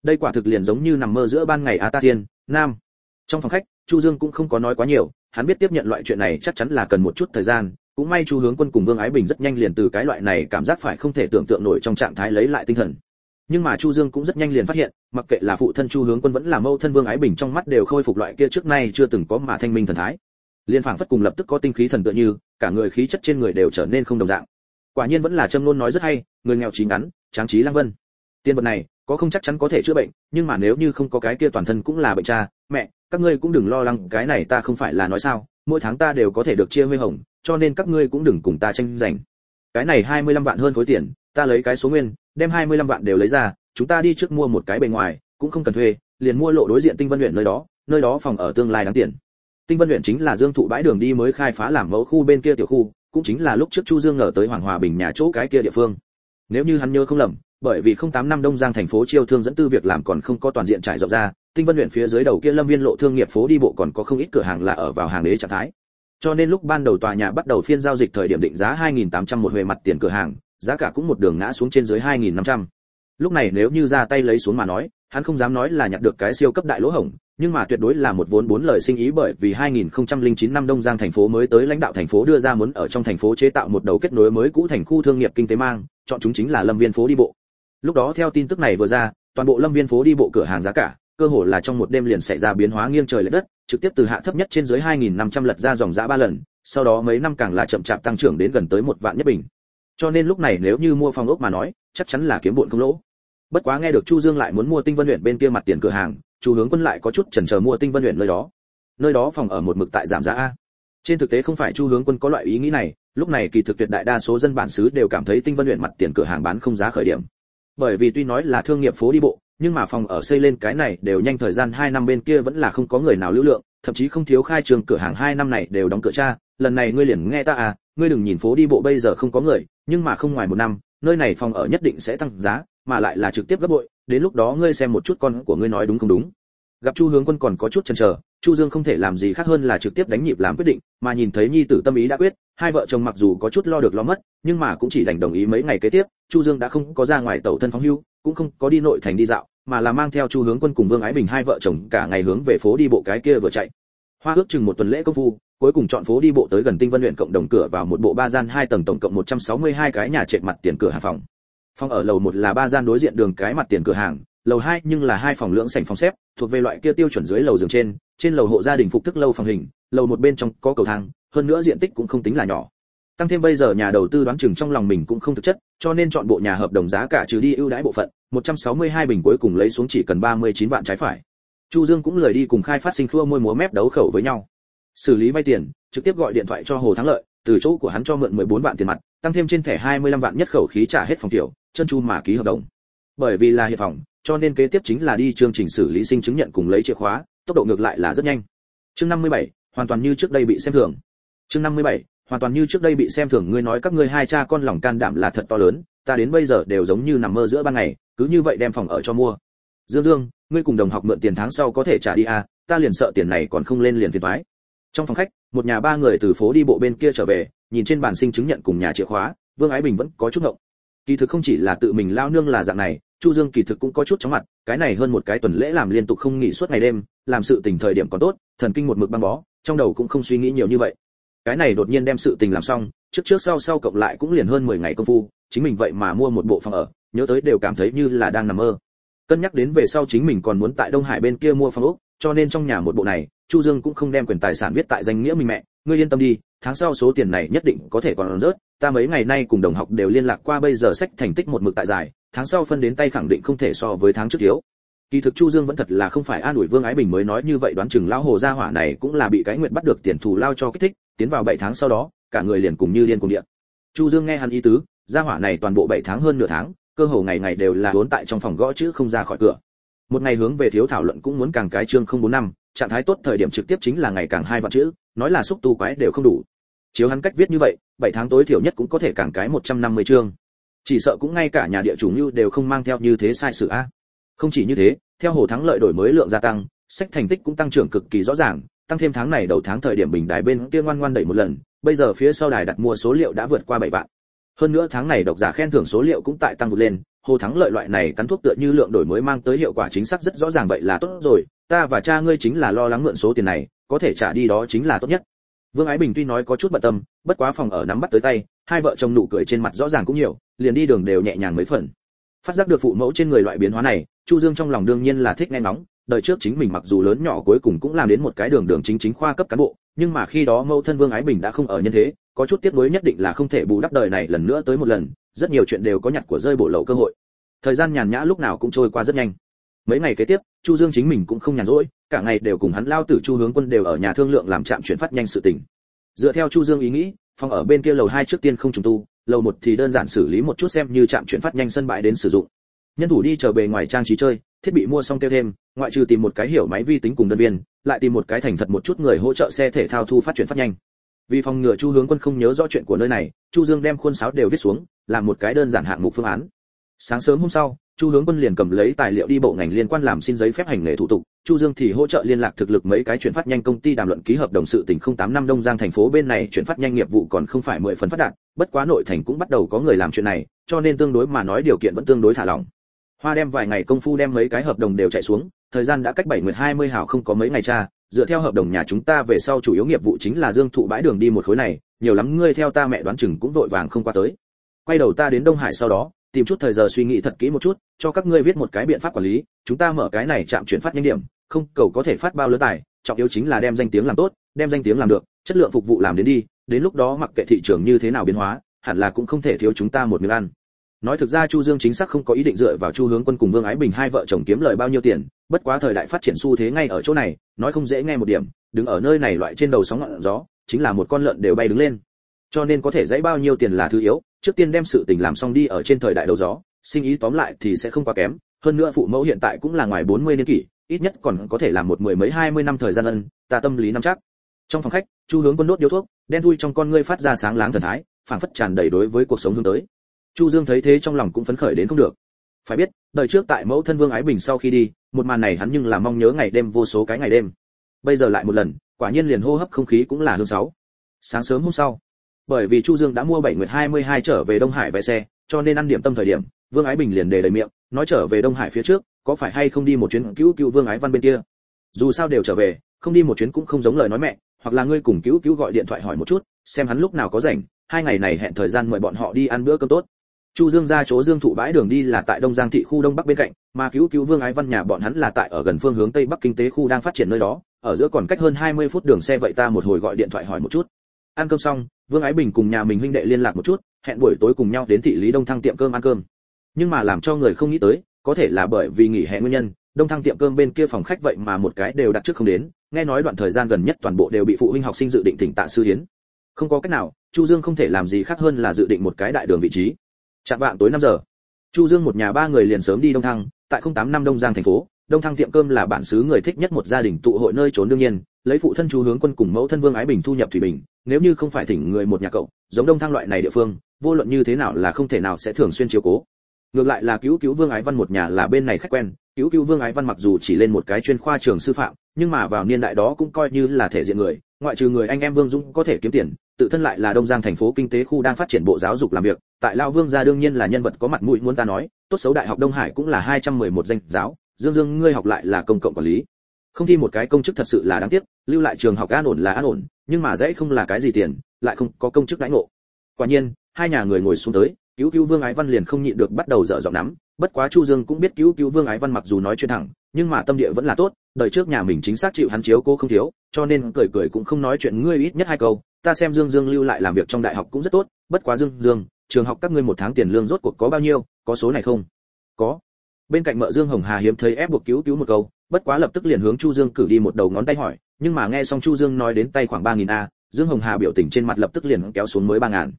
đây quả thực liền giống như nằm mơ giữa ban ngày a ta thiên, nam. Trong phòng khách, chu dương cũng không có nói quá nhiều hắn biết tiếp nhận loại chuyện này chắc chắn là cần một chút thời gian, cũng may chu hướng quân cùng vương ái bình rất nhanh liền từ cái loại này cảm giác phải không thể tưởng tượng nổi trong trạng thái lấy lại tinh thần. Nhưng mà chu dương cũng rất nhanh liền phát hiện, mặc kệ là phụ thân chu hướng quân vẫn là mâu thân vương ái bình trong mắt đều khôi phục loại kia trước nay chưa từng có mà thanh minh thần thái. Liên phảng phất cùng lập tức có tinh khí thần tựa như, cả người khí chất trên người đều trở nên không đồng dạng. Quả nhiên vẫn là châm luôn nói rất hay, người nghèo trí ngắn, tráng trí lang vân. Tiên vật này, có không chắc chắn có thể chữa bệnh, nhưng mà nếu như không có cái kia toàn thân cũng là bệnh cha, mẹ các ngươi cũng đừng lo lắng, cái này ta không phải là nói sao, mỗi tháng ta đều có thể được chia huy hồng, cho nên các ngươi cũng đừng cùng ta tranh giành. Cái này 25 vạn hơn khối tiền, ta lấy cái số nguyên, đem 25 vạn đều lấy ra, chúng ta đi trước mua một cái bề ngoài, cũng không cần thuê, liền mua lộ đối diện tinh vân huyện nơi đó nơi đó phòng ở tương lai đáng tiền. Tinh vân huyện chính là dương thụ bãi đường đi mới khai phá làm mẫu khu bên kia tiểu khu, cũng chính là lúc trước chu dương ngờ tới hoàng hòa bình nhà chỗ cái kia địa phương. Nếu như hắn nhớ không lầm, bởi vì không tám năm đông giang thành phố chiêu thương dẫn tư việc làm còn không có toàn diện trải rộng ra tinh vân huyện phía dưới đầu kia lâm viên lộ thương nghiệp phố đi bộ còn có không ít cửa hàng là ở vào hàng đế trạng thái cho nên lúc ban đầu tòa nhà bắt đầu phiên giao dịch thời điểm định giá 2.800 một huề mặt tiền cửa hàng giá cả cũng một đường ngã xuống trên dưới 2.500. lúc này nếu như ra tay lấy xuống mà nói hắn không dám nói là nhặt được cái siêu cấp đại lỗ hổng nhưng mà tuyệt đối là một vốn bốn lời sinh ý bởi vì 2009 năm Đông Giang thành phố mới tới lãnh đạo thành phố đưa ra muốn ở trong thành phố chế tạo một đầu kết nối mới cũ thành khu thương nghiệp kinh tế mang, chọn chúng chính là Lâm Viên phố đi bộ. Lúc đó theo tin tức này vừa ra, toàn bộ Lâm Viên phố đi bộ cửa hàng giá cả, cơ hồ là trong một đêm liền xảy ra biến hóa nghiêng trời lệch đất, trực tiếp từ hạ thấp nhất trên dưới 2500 lật ra dòng giá ba lần, sau đó mấy năm càng là chậm chạp tăng trưởng đến gần tới một vạn nhất bình. Cho nên lúc này nếu như mua phòng ốc mà nói, chắc chắn là kiếm bộn không lỗ. Bất quá nghe được Chu Dương lại muốn mua Tinh Vân Uyển bên kia mặt tiền cửa hàng, Chu Hướng Quân lại có chút chần chờ mua Tinh Vân Uyển nơi đó. Nơi đó phòng ở một mực tại giảm giá a. Trên thực tế không phải Chu Hướng Quân có loại ý nghĩ này, lúc này kỳ thực tuyệt đại đa số dân bản xứ đều cảm thấy Tinh Vân Uyển mặt tiền cửa hàng bán không giá khởi điểm. Bởi vì tuy nói là thương nghiệp phố đi bộ, nhưng mà phòng ở xây lên cái này đều nhanh thời gian 2 năm bên kia vẫn là không có người nào lưu lượng, thậm chí không thiếu khai trường cửa hàng 2 năm này đều đóng cửa cha, lần này ngươi liền nghe ta à, ngươi đừng nhìn phố đi bộ bây giờ không có người, nhưng mà không ngoài một năm, nơi này phòng ở nhất định sẽ tăng giá, mà lại là trực tiếp gấp bội, đến lúc đó ngươi xem một chút con của ngươi nói đúng không đúng. Gặp Chu Hướng Quân còn có chút chần chờ, Chu Dương không thể làm gì khác hơn là trực tiếp đánh nhịp làm quyết định, mà nhìn thấy nhi tử tâm ý đã quyết, hai vợ chồng mặc dù có chút lo được lo mất, nhưng mà cũng chỉ đành đồng ý mấy ngày kế tiếp, Chu Dương đã không có ra ngoài tàu thân phóng hưu, cũng không có đi nội thành đi dạo, mà là mang theo Chu Hướng Quân cùng Vương Ái Bình hai vợ chồng cả ngày hướng về phố đi bộ cái kia vừa chạy. Hoa ước chừng một tuần lễ công phu, cuối cùng chọn phố đi bộ tới gần Tinh Vân luyện cộng đồng cửa vào một bộ ba gian hai tầng tổng cộng 162 cái nhà trệt mặt tiền cửa hàng phòng. Phòng ở lầu một là ba gian đối diện đường cái mặt tiền cửa hàng, lầu hai nhưng là hai phòng lưỡng sảnh phòng xếp, thuộc về loại kia tiêu chuẩn dưới lầu giường trên, trên lầu hộ gia đình phục thức lâu phòng hình, lầu một bên trong có cầu thang, hơn nữa diện tích cũng không tính là nhỏ tăng thêm bây giờ nhà đầu tư đoán chừng trong lòng mình cũng không thực chất cho nên chọn bộ nhà hợp đồng giá cả trừ đi ưu đãi bộ phận 162 bình cuối cùng lấy xuống chỉ cần 39 vạn trái phải. Chu dương cũng lời đi cùng khai phát sinh khua môi múa mép đấu khẩu với nhau. Xử lý vay tiền trực tiếp gọi điện thoại cho hồ thắng lợi từ chỗ của hắn cho mượn 14 vạn tiền mặt tăng thêm trên thẻ 25 vạn nhất khẩu khí trả hết phòng tiểu chân chu mà ký hợp đồng. Bởi vì là hiệp phòng cho nên kế tiếp chính là đi chương trình xử lý sinh chứng nhận cùng lấy chìa khóa tốc độ ngược lại là rất nhanh. Chương 57, hoàn toàn như trước đây bị xem thường. Chương 57, hoàn toàn như trước đây bị xem thường ngươi nói các ngươi hai cha con lòng can đảm là thật to lớn, ta đến bây giờ đều giống như nằm mơ giữa ban ngày, cứ như vậy đem phòng ở cho mua. Dương dương, ngươi cùng đồng học mượn tiền tháng sau có thể trả đi à ta liền sợ tiền này còn không lên liền phiền toái. Trong phòng khách, một nhà ba người từ phố đi bộ bên kia trở về, nhìn trên bàn sinh chứng nhận cùng nhà chìa khóa, vương ái bình vẫn có chút ngộng. Kỳ thực không chỉ là tự mình lao nương là dạng này, chu dương kỳ thực cũng có chút chóng mặt, cái này hơn một cái tuần lễ làm liên tục không nghỉ suốt ngày đêm, làm sự tình thời điểm còn tốt, thần kinh một mực băng bó, trong đầu cũng không suy nghĩ nhiều như vậy cái này đột nhiên đem sự tình làm xong, trước trước sau sau cộng lại cũng liền hơn 10 ngày công phu, chính mình vậy mà mua một bộ phòng ở, nhớ tới đều cảm thấy như là đang nằm mơ. Cân nhắc đến về sau chính mình còn muốn tại đông hải bên kia mua phòng ốc, cho nên trong nhà một bộ này, chu dương cũng không đem quyền tài sản viết tại danh nghĩa mình mẹ. Ngươi yên tâm đi, tháng sau số tiền này nhất định có thể còn rớt, ta mấy ngày nay cùng đồng học đều liên lạc qua bây giờ sách thành tích một mực tại dài, tháng sau phân đến tay khẳng định không thể so với tháng trước thiếu. Kỳ thực chu dương vẫn thật là không phải an ủi vương ái bình mới nói như vậy, đoán chừng lão hồ gia hỏa này cũng là bị cái nguyện bắt được tiền thù lao cho kích thích tiến vào 7 tháng sau đó, cả người liền cùng như điên cùng địa. chu dương nghe hắn ý tứ, gia hỏa này toàn bộ 7 tháng hơn nửa tháng, cơ hồ ngày ngày đều là đốn tại trong phòng gõ chữ không ra khỏi cửa. Một ngày hướng về thiếu thảo luận cũng muốn càng cái chương không bốn năm, trạng thái tốt thời điểm trực tiếp chính là ngày càng hai vạn chữ, nói là xúc tu quái đều không đủ. Chiếu hắn cách viết như vậy, bảy tháng tối thiểu nhất cũng có thể càng cái 150 chương. Chỉ sợ cũng ngay cả nhà địa chủ như đều không mang theo như thế sai sự a. Không chỉ như thế, theo hồ thắng lợi đổi mới lượng gia tăng, sách thành tích cũng tăng trưởng cực kỳ rõ ràng tăng thêm tháng này đầu tháng thời điểm bình đài bên kia ngoan ngoan đẩy một lần, bây giờ phía sau đài đặt mua số liệu đã vượt qua 7 vạn. Hơn nữa tháng này độc giả khen thưởng số liệu cũng tại tăng vượt lên, hồ thắng lợi loại này cắn thuốc tựa như lượng đổi mới mang tới hiệu quả chính xác rất rõ ràng vậy là tốt rồi, ta và cha ngươi chính là lo lắng mượn số tiền này, có thể trả đi đó chính là tốt nhất. Vương ái bình tuy nói có chút bận tâm, bất quá phòng ở nắm bắt tới tay, hai vợ chồng nụ cười trên mặt rõ ràng cũng nhiều, liền đi đường đều nhẹ nhàng mấy phần. Phát giác được phụ mẫu trên người loại biến hóa này, chu dương trong lòng đương nhiên là thích nghe nóng đời trước chính mình mặc dù lớn nhỏ cuối cùng cũng làm đến một cái đường đường chính chính khoa cấp cán bộ, nhưng mà khi đó mẫu thân vương ái bình đã không ở nhân thế, có chút tiếc nuối nhất định là không thể bù đắp đời này lần nữa tới một lần, rất nhiều chuyện đều có nhặt của rơi bộ lậu cơ hội. Thời gian nhàn nhã lúc nào cũng trôi qua rất nhanh. Mấy ngày kế tiếp, chu dương chính mình cũng không nhàn rỗi, cả ngày đều cùng hắn lao tử chu hướng quân đều ở nhà thương lượng làm trạm chuyển phát nhanh sự tình. Dựa theo chu dương ý nghĩ, phòng ở bên kia lầu hai trước tiên không trùng tu, lầu một thì đơn giản xử lý một chút xem như trạm chuyển phát nhanh sân bãi đến sử dụng. Nhân thủ đi chờ bề ngoài trang trí chơi thiết bị mua xong tiêu thêm, ngoại trừ tìm một cái hiểu máy vi tính cùng đơn viên, lại tìm một cái thành thật một chút người hỗ trợ xe thể thao thu phát chuyển phát nhanh. Vì phòng ngừa chu hướng quân không nhớ rõ chuyện của nơi này, chu dương đem khuôn sáo đều viết xuống, làm một cái đơn giản hạng mục phương án. Sáng sớm hôm sau, chu hướng quân liền cầm lấy tài liệu đi bộ ngành liên quan làm xin giấy phép hành nghề thủ tục, chu dương thì hỗ trợ liên lạc thực lực mấy cái chuyển phát nhanh công ty đàm luận ký hợp đồng sự tỉnh 08 năm đông giang thành phố bên này chuyển phát nhanh nghiệp vụ còn không phải mười phần phát đạt, bất quá nội thành cũng bắt đầu có người làm chuyện này, cho nên tương đối mà nói điều kiện vẫn tương đối thả lỏng hoa đem vài ngày công phu đem mấy cái hợp đồng đều chạy xuống, thời gian đã cách bảy nguyệt hai mươi hảo không có mấy ngày cha, dựa theo hợp đồng nhà chúng ta về sau chủ yếu nghiệp vụ chính là dương thụ bãi đường đi một khối này, nhiều lắm ngươi theo ta mẹ đoán chừng cũng vội vàng không qua tới. Quay đầu ta đến đông hải sau đó, tìm chút thời giờ suy nghĩ thật kỹ một chút, cho các ngươi viết một cái biện pháp quản lý, chúng ta mở cái này chạm chuyển phát nhanh điểm, không, cầu có thể phát bao lớn tài, trọng yếu chính là đem danh tiếng làm tốt, đem danh tiếng làm được, chất lượng phục vụ làm đến đi, đến lúc đó mặc kệ thị trường như thế nào biến hóa, hẳn là cũng không thể thiếu chúng ta một miếng ăn nói thực ra chu dương chính xác không có ý định dựa vào chu hướng quân cùng vương ái bình hai vợ chồng kiếm lời bao nhiêu tiền, bất quá thời đại phát triển xu thế ngay ở chỗ này, nói không dễ nghe một điểm, đứng ở nơi này loại trên đầu sóng ngọn gió, chính là một con lợn đều bay đứng lên. Cho nên có thể dãy bao nhiêu tiền là thứ yếu, trước tiên đem sự tình làm xong đi ở trên thời đại đầu gió, sinh ý tóm lại thì sẽ không quá kém, hơn nữa phụ mẫu hiện tại cũng là ngoài 40 niên kỷ, ít nhất còn có thể làm một mười mấy hai mươi năm thời gian ân, ta tâm lý năm chắc. Trong phòng khách, chu hướng quân đốt điếu thuốc, đen thui trong con ngươi phát ra sáng láng thần thái, phảng phất tràn đầy đối với cuộc sống hướng tới chu dương thấy thế trong lòng cũng phấn khởi đến không được. Phải biết, đời trước tại mẫu thân vương ái bình sau khi đi, một màn này hắn nhưng là mong nhớ ngày đêm vô số cái ngày đêm. Bây giờ lại một lần, quả nhiên liền hô hấp không khí cũng là hương sáu. Sáng sớm hôm sau, bởi vì chu dương đã mua bảy nguyệt 22 trở về đông hải vé xe, cho nên ăn điểm tâm thời điểm, vương ái bình liền đề đầy miệng, nói trở về đông hải phía trước, có phải hay không đi một chuyến cứu cứu vương ái văn bên kia? Dù sao đều trở về, không đi một chuyến cũng không giống lời nói mẹ, hoặc là ngươi cùng cứu cứu gọi điện thoại hỏi một chút, xem hắn lúc nào có rảnh, hai ngày này hẹn thời gian mời bọn họ đi ăn bữa cơm tốt chu dương ra chỗ dương thụ bãi đường đi là tại đông giang thị khu đông bắc bên cạnh, mà cứu cứu vương ái văn nhà bọn hắn là tại ở gần phương hướng tây bắc kinh tế khu đang phát triển nơi đó, ở giữa còn cách hơn 20 phút đường xe vậy ta một hồi gọi điện thoại hỏi một chút. Ăn cơm xong, vương ái bình cùng nhà mình huynh đệ liên lạc một chút, hẹn buổi tối cùng nhau đến thị lý đông thăng tiệm cơm ăn cơm. Nhưng mà làm cho người không nghĩ tới, có thể là bởi vì nghỉ hè nguyên nhân, đông thăng tiệm cơm bên kia phòng khách vậy mà một cái đều đặt trước không đến, nghe nói đoạn thời gian gần nhất toàn bộ đều bị phụ huynh học sinh dự định thỉnh tạ sư hiến không có cách nào, chu dương không thể làm gì khác hơn là dự định một cái đại đường vị trí chạm vạng tối 5 giờ. Chu dương một nhà ba người liền sớm đi đông thăng, tại 08 năm đông giang thành phố, đông thăng tiệm cơm là bản xứ người thích nhất một gia đình tụ hội nơi trốn đương nhiên, lấy phụ thân chú hướng quân cùng mẫu thân vương ái bình thu nhập thủy bình, nếu như không phải thỉnh người một nhà cậu, giống đông thăng loại này địa phương, vô luận như thế nào là không thể nào sẽ thường xuyên chiếu cố. Ngược lại là cứu cứu vương ái văn một nhà là bên này khách quen, cứu cứu vương ái văn mặc dù chỉ lên một cái chuyên khoa trường sư phạm, nhưng mà vào niên đại đó cũng coi như là thể diện người ngoại trừ người anh em vương dũng có thể kiếm tiền, tự thân lại là đông giang thành phố kinh tế khu đang phát triển bộ giáo dục làm việc. Tại lao vương gia đương nhiên là nhân vật có mặt mũi muốn ta nói, tốt xấu đại học đông hải cũng là 211 danh giáo. Dương dương, ngươi học lại là công cộng quản lý. Không thi một cái công chức thật sự là đáng tiếc, lưu lại trường học an ổn là an ổn, nhưng mà dễ không là cái gì tiền, lại không có công chức đãi ngộ. Quả nhiên, hai nhà người ngồi xuống tới cứu cứu vương ái văn liền không nhịn được bắt đầu dở giọng nắm. Bất quá chu dương cũng biết cứu cứu vương ái văn mặc dù nói chuyện thẳng, nhưng mà tâm địa vẫn là tốt, đời trước nhà mình chính xác chịu hắn chiếu cô không thiếu, cho nên cười cười cũng không nói chuyện ngươi ít nhất hai câu, ta xem dương dương lưu lại làm việc trong đại học cũng rất tốt, bất quá dương dương, trường học các ngươi một tháng tiền lương rốt cuộc có bao nhiêu, có số này không? Có. Bên cạnh mợ dương hồng hà hiếm thấy ép buộc cứu cứu một câu, bất quá lập tức liền hướng chu dương cử đi một đầu ngón tay hỏi, nhưng mà nghe xong chu dương nói đến tay khoảng ba nghìn a, dương hồng hà biểu tình trên mặt lập tức liền kéo xuống mới ba ngàn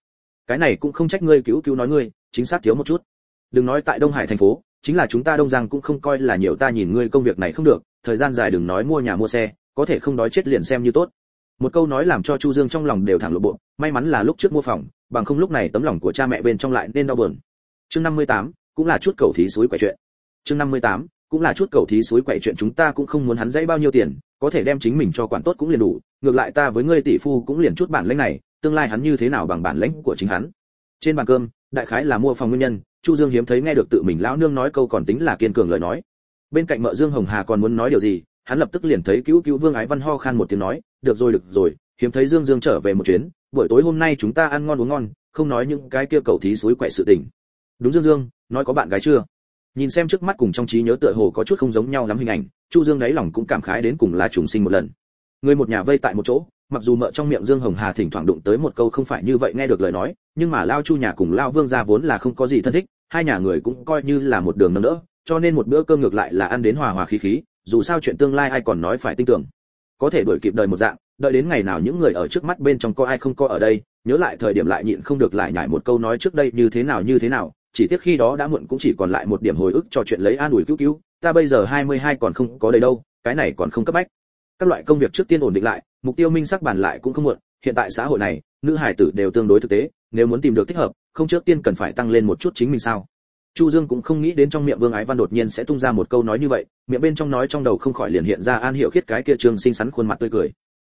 cái này cũng không trách ngươi cứu cứu nói ngươi chính xác thiếu một chút. Đừng nói tại đông hải thành phố chính là chúng ta đông giang cũng không coi là nhiều ta nhìn ngươi công việc này không được thời gian dài đừng nói mua nhà mua xe có thể không đói chết liền xem như tốt. Một câu nói làm cho chu dương trong lòng đều thẳng lộ bộ may mắn là lúc trước mua phòng bằng không lúc này tấm lòng của cha mẹ bên trong lại nên đau buồn. Chương 58, cũng là chút cầu thí suối quậy chuyện. Chương 58, cũng là chút cầu thí suối quậy chuyện chúng ta cũng không muốn hắn dãy bao nhiêu tiền có thể đem chính mình cho quản tốt cũng liền đủ ngược lại ta với ngươi tỷ phu cũng liền chút bản lãnh này tương lai hắn như thế nào bằng bản lãnh của chính hắn. Trên bàn cơm, đại khái là mua phòng nguyên nhân, chu dương hiếm thấy nghe được tự mình lão nương nói câu còn tính là kiên cường lời nói. Bên cạnh mợ dương hồng hà còn muốn nói điều gì, hắn lập tức liền thấy cứu cứu vương ái văn ho khan một tiếng nói, được rồi được rồi, hiếm thấy dương dương trở về một chuyến, buổi tối hôm nay chúng ta ăn ngon uống ngon, không nói những cái kia cầu thí suối quậy sự tình. Đúng dương dương, nói có bạn gái chưa? Nhìn xem trước mắt cùng trong trí nhớ tựa hồ có chút không giống nhau lắm hình ảnh, chu dương đáy lòng cũng cảm khái đến cùng là trùng sinh một lần. Người một nhà vây tại một chỗ mặc dù mợ trong miệng dương hồng hà thỉnh thoảng đụng tới một câu không phải như vậy nghe được lời nói, nhưng mà lao chu nhà cùng lao vương gia vốn là không có gì thân thích, hai nhà người cũng coi như là một đường nâng đỡ, cho nên một bữa cơm ngược lại là ăn đến hòa hòa khí khí, dù sao chuyện tương lai ai còn nói phải tin tưởng. Có thể đuổi kịp đời một dạng, đợi đến ngày nào những người ở trước mắt bên trong có ai không có ở đây, nhớ lại thời điểm lại nhịn không được lại nhải một câu nói trước đây như thế nào như thế nào, chỉ tiếc khi đó đã muộn cũng chỉ còn lại một điểm hồi ức cho chuyện lấy an ủi cứu cứu, ta bây giờ 22 còn không có đầy đâu, cái này còn không cấp bách. Các loại công việc trước tiên ổn định lại mục tiêu minh sắc bàn lại cũng không muộn, hiện tại xã hội này, nữ hải tử đều tương đối thực tế, nếu muốn tìm được thích hợp, không trước tiên cần phải tăng lên một chút chính mình sao? Chu dương cũng không nghĩ đến trong miệng vương ái văn đột nhiên sẽ tung ra một câu nói như vậy, miệng bên trong nói trong đầu không khỏi liền hiện ra an hiệu khiết cái kia trương xinh xắn khuôn mặt tươi cười.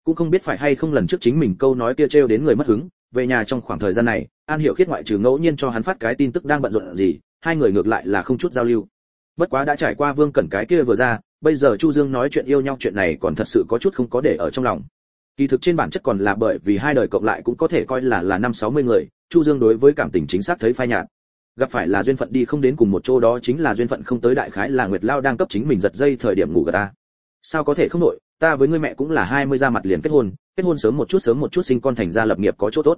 Cũng không biết phải hay không lần trước chính mình câu nói kia trêu đến người mất hứng, về nhà trong khoảng thời gian này, an hiệu khiết ngoại trừ ngẫu nhiên cho hắn phát cái tin tức đang bận rộn gì, hai người ngược lại là không chút giao lưu. Bất quá đã trải qua vương cẩn cái kia vừa ra bây giờ chu dương nói chuyện yêu nhau chuyện này còn thật sự có chút không có để ở trong lòng. Kỳ thực trên bản chất còn là bởi vì hai đời cộng lại cũng có thể coi là là năm sáu mươi người, chu dương đối với cảm tình chính xác thấy phai nhạt. Gặp phải là duyên phận đi không đến cùng một chỗ đó chính là duyên phận không tới đại khái là nguyệt lao đang cấp chính mình giật dây thời điểm ngủ gật ta. Sao có thể không nội, ta với ngươi mẹ cũng là hai mươi ra mặt liền kết hôn kết hôn sớm một chút sớm một chút sinh con thành ra lập nghiệp có chỗ tốt.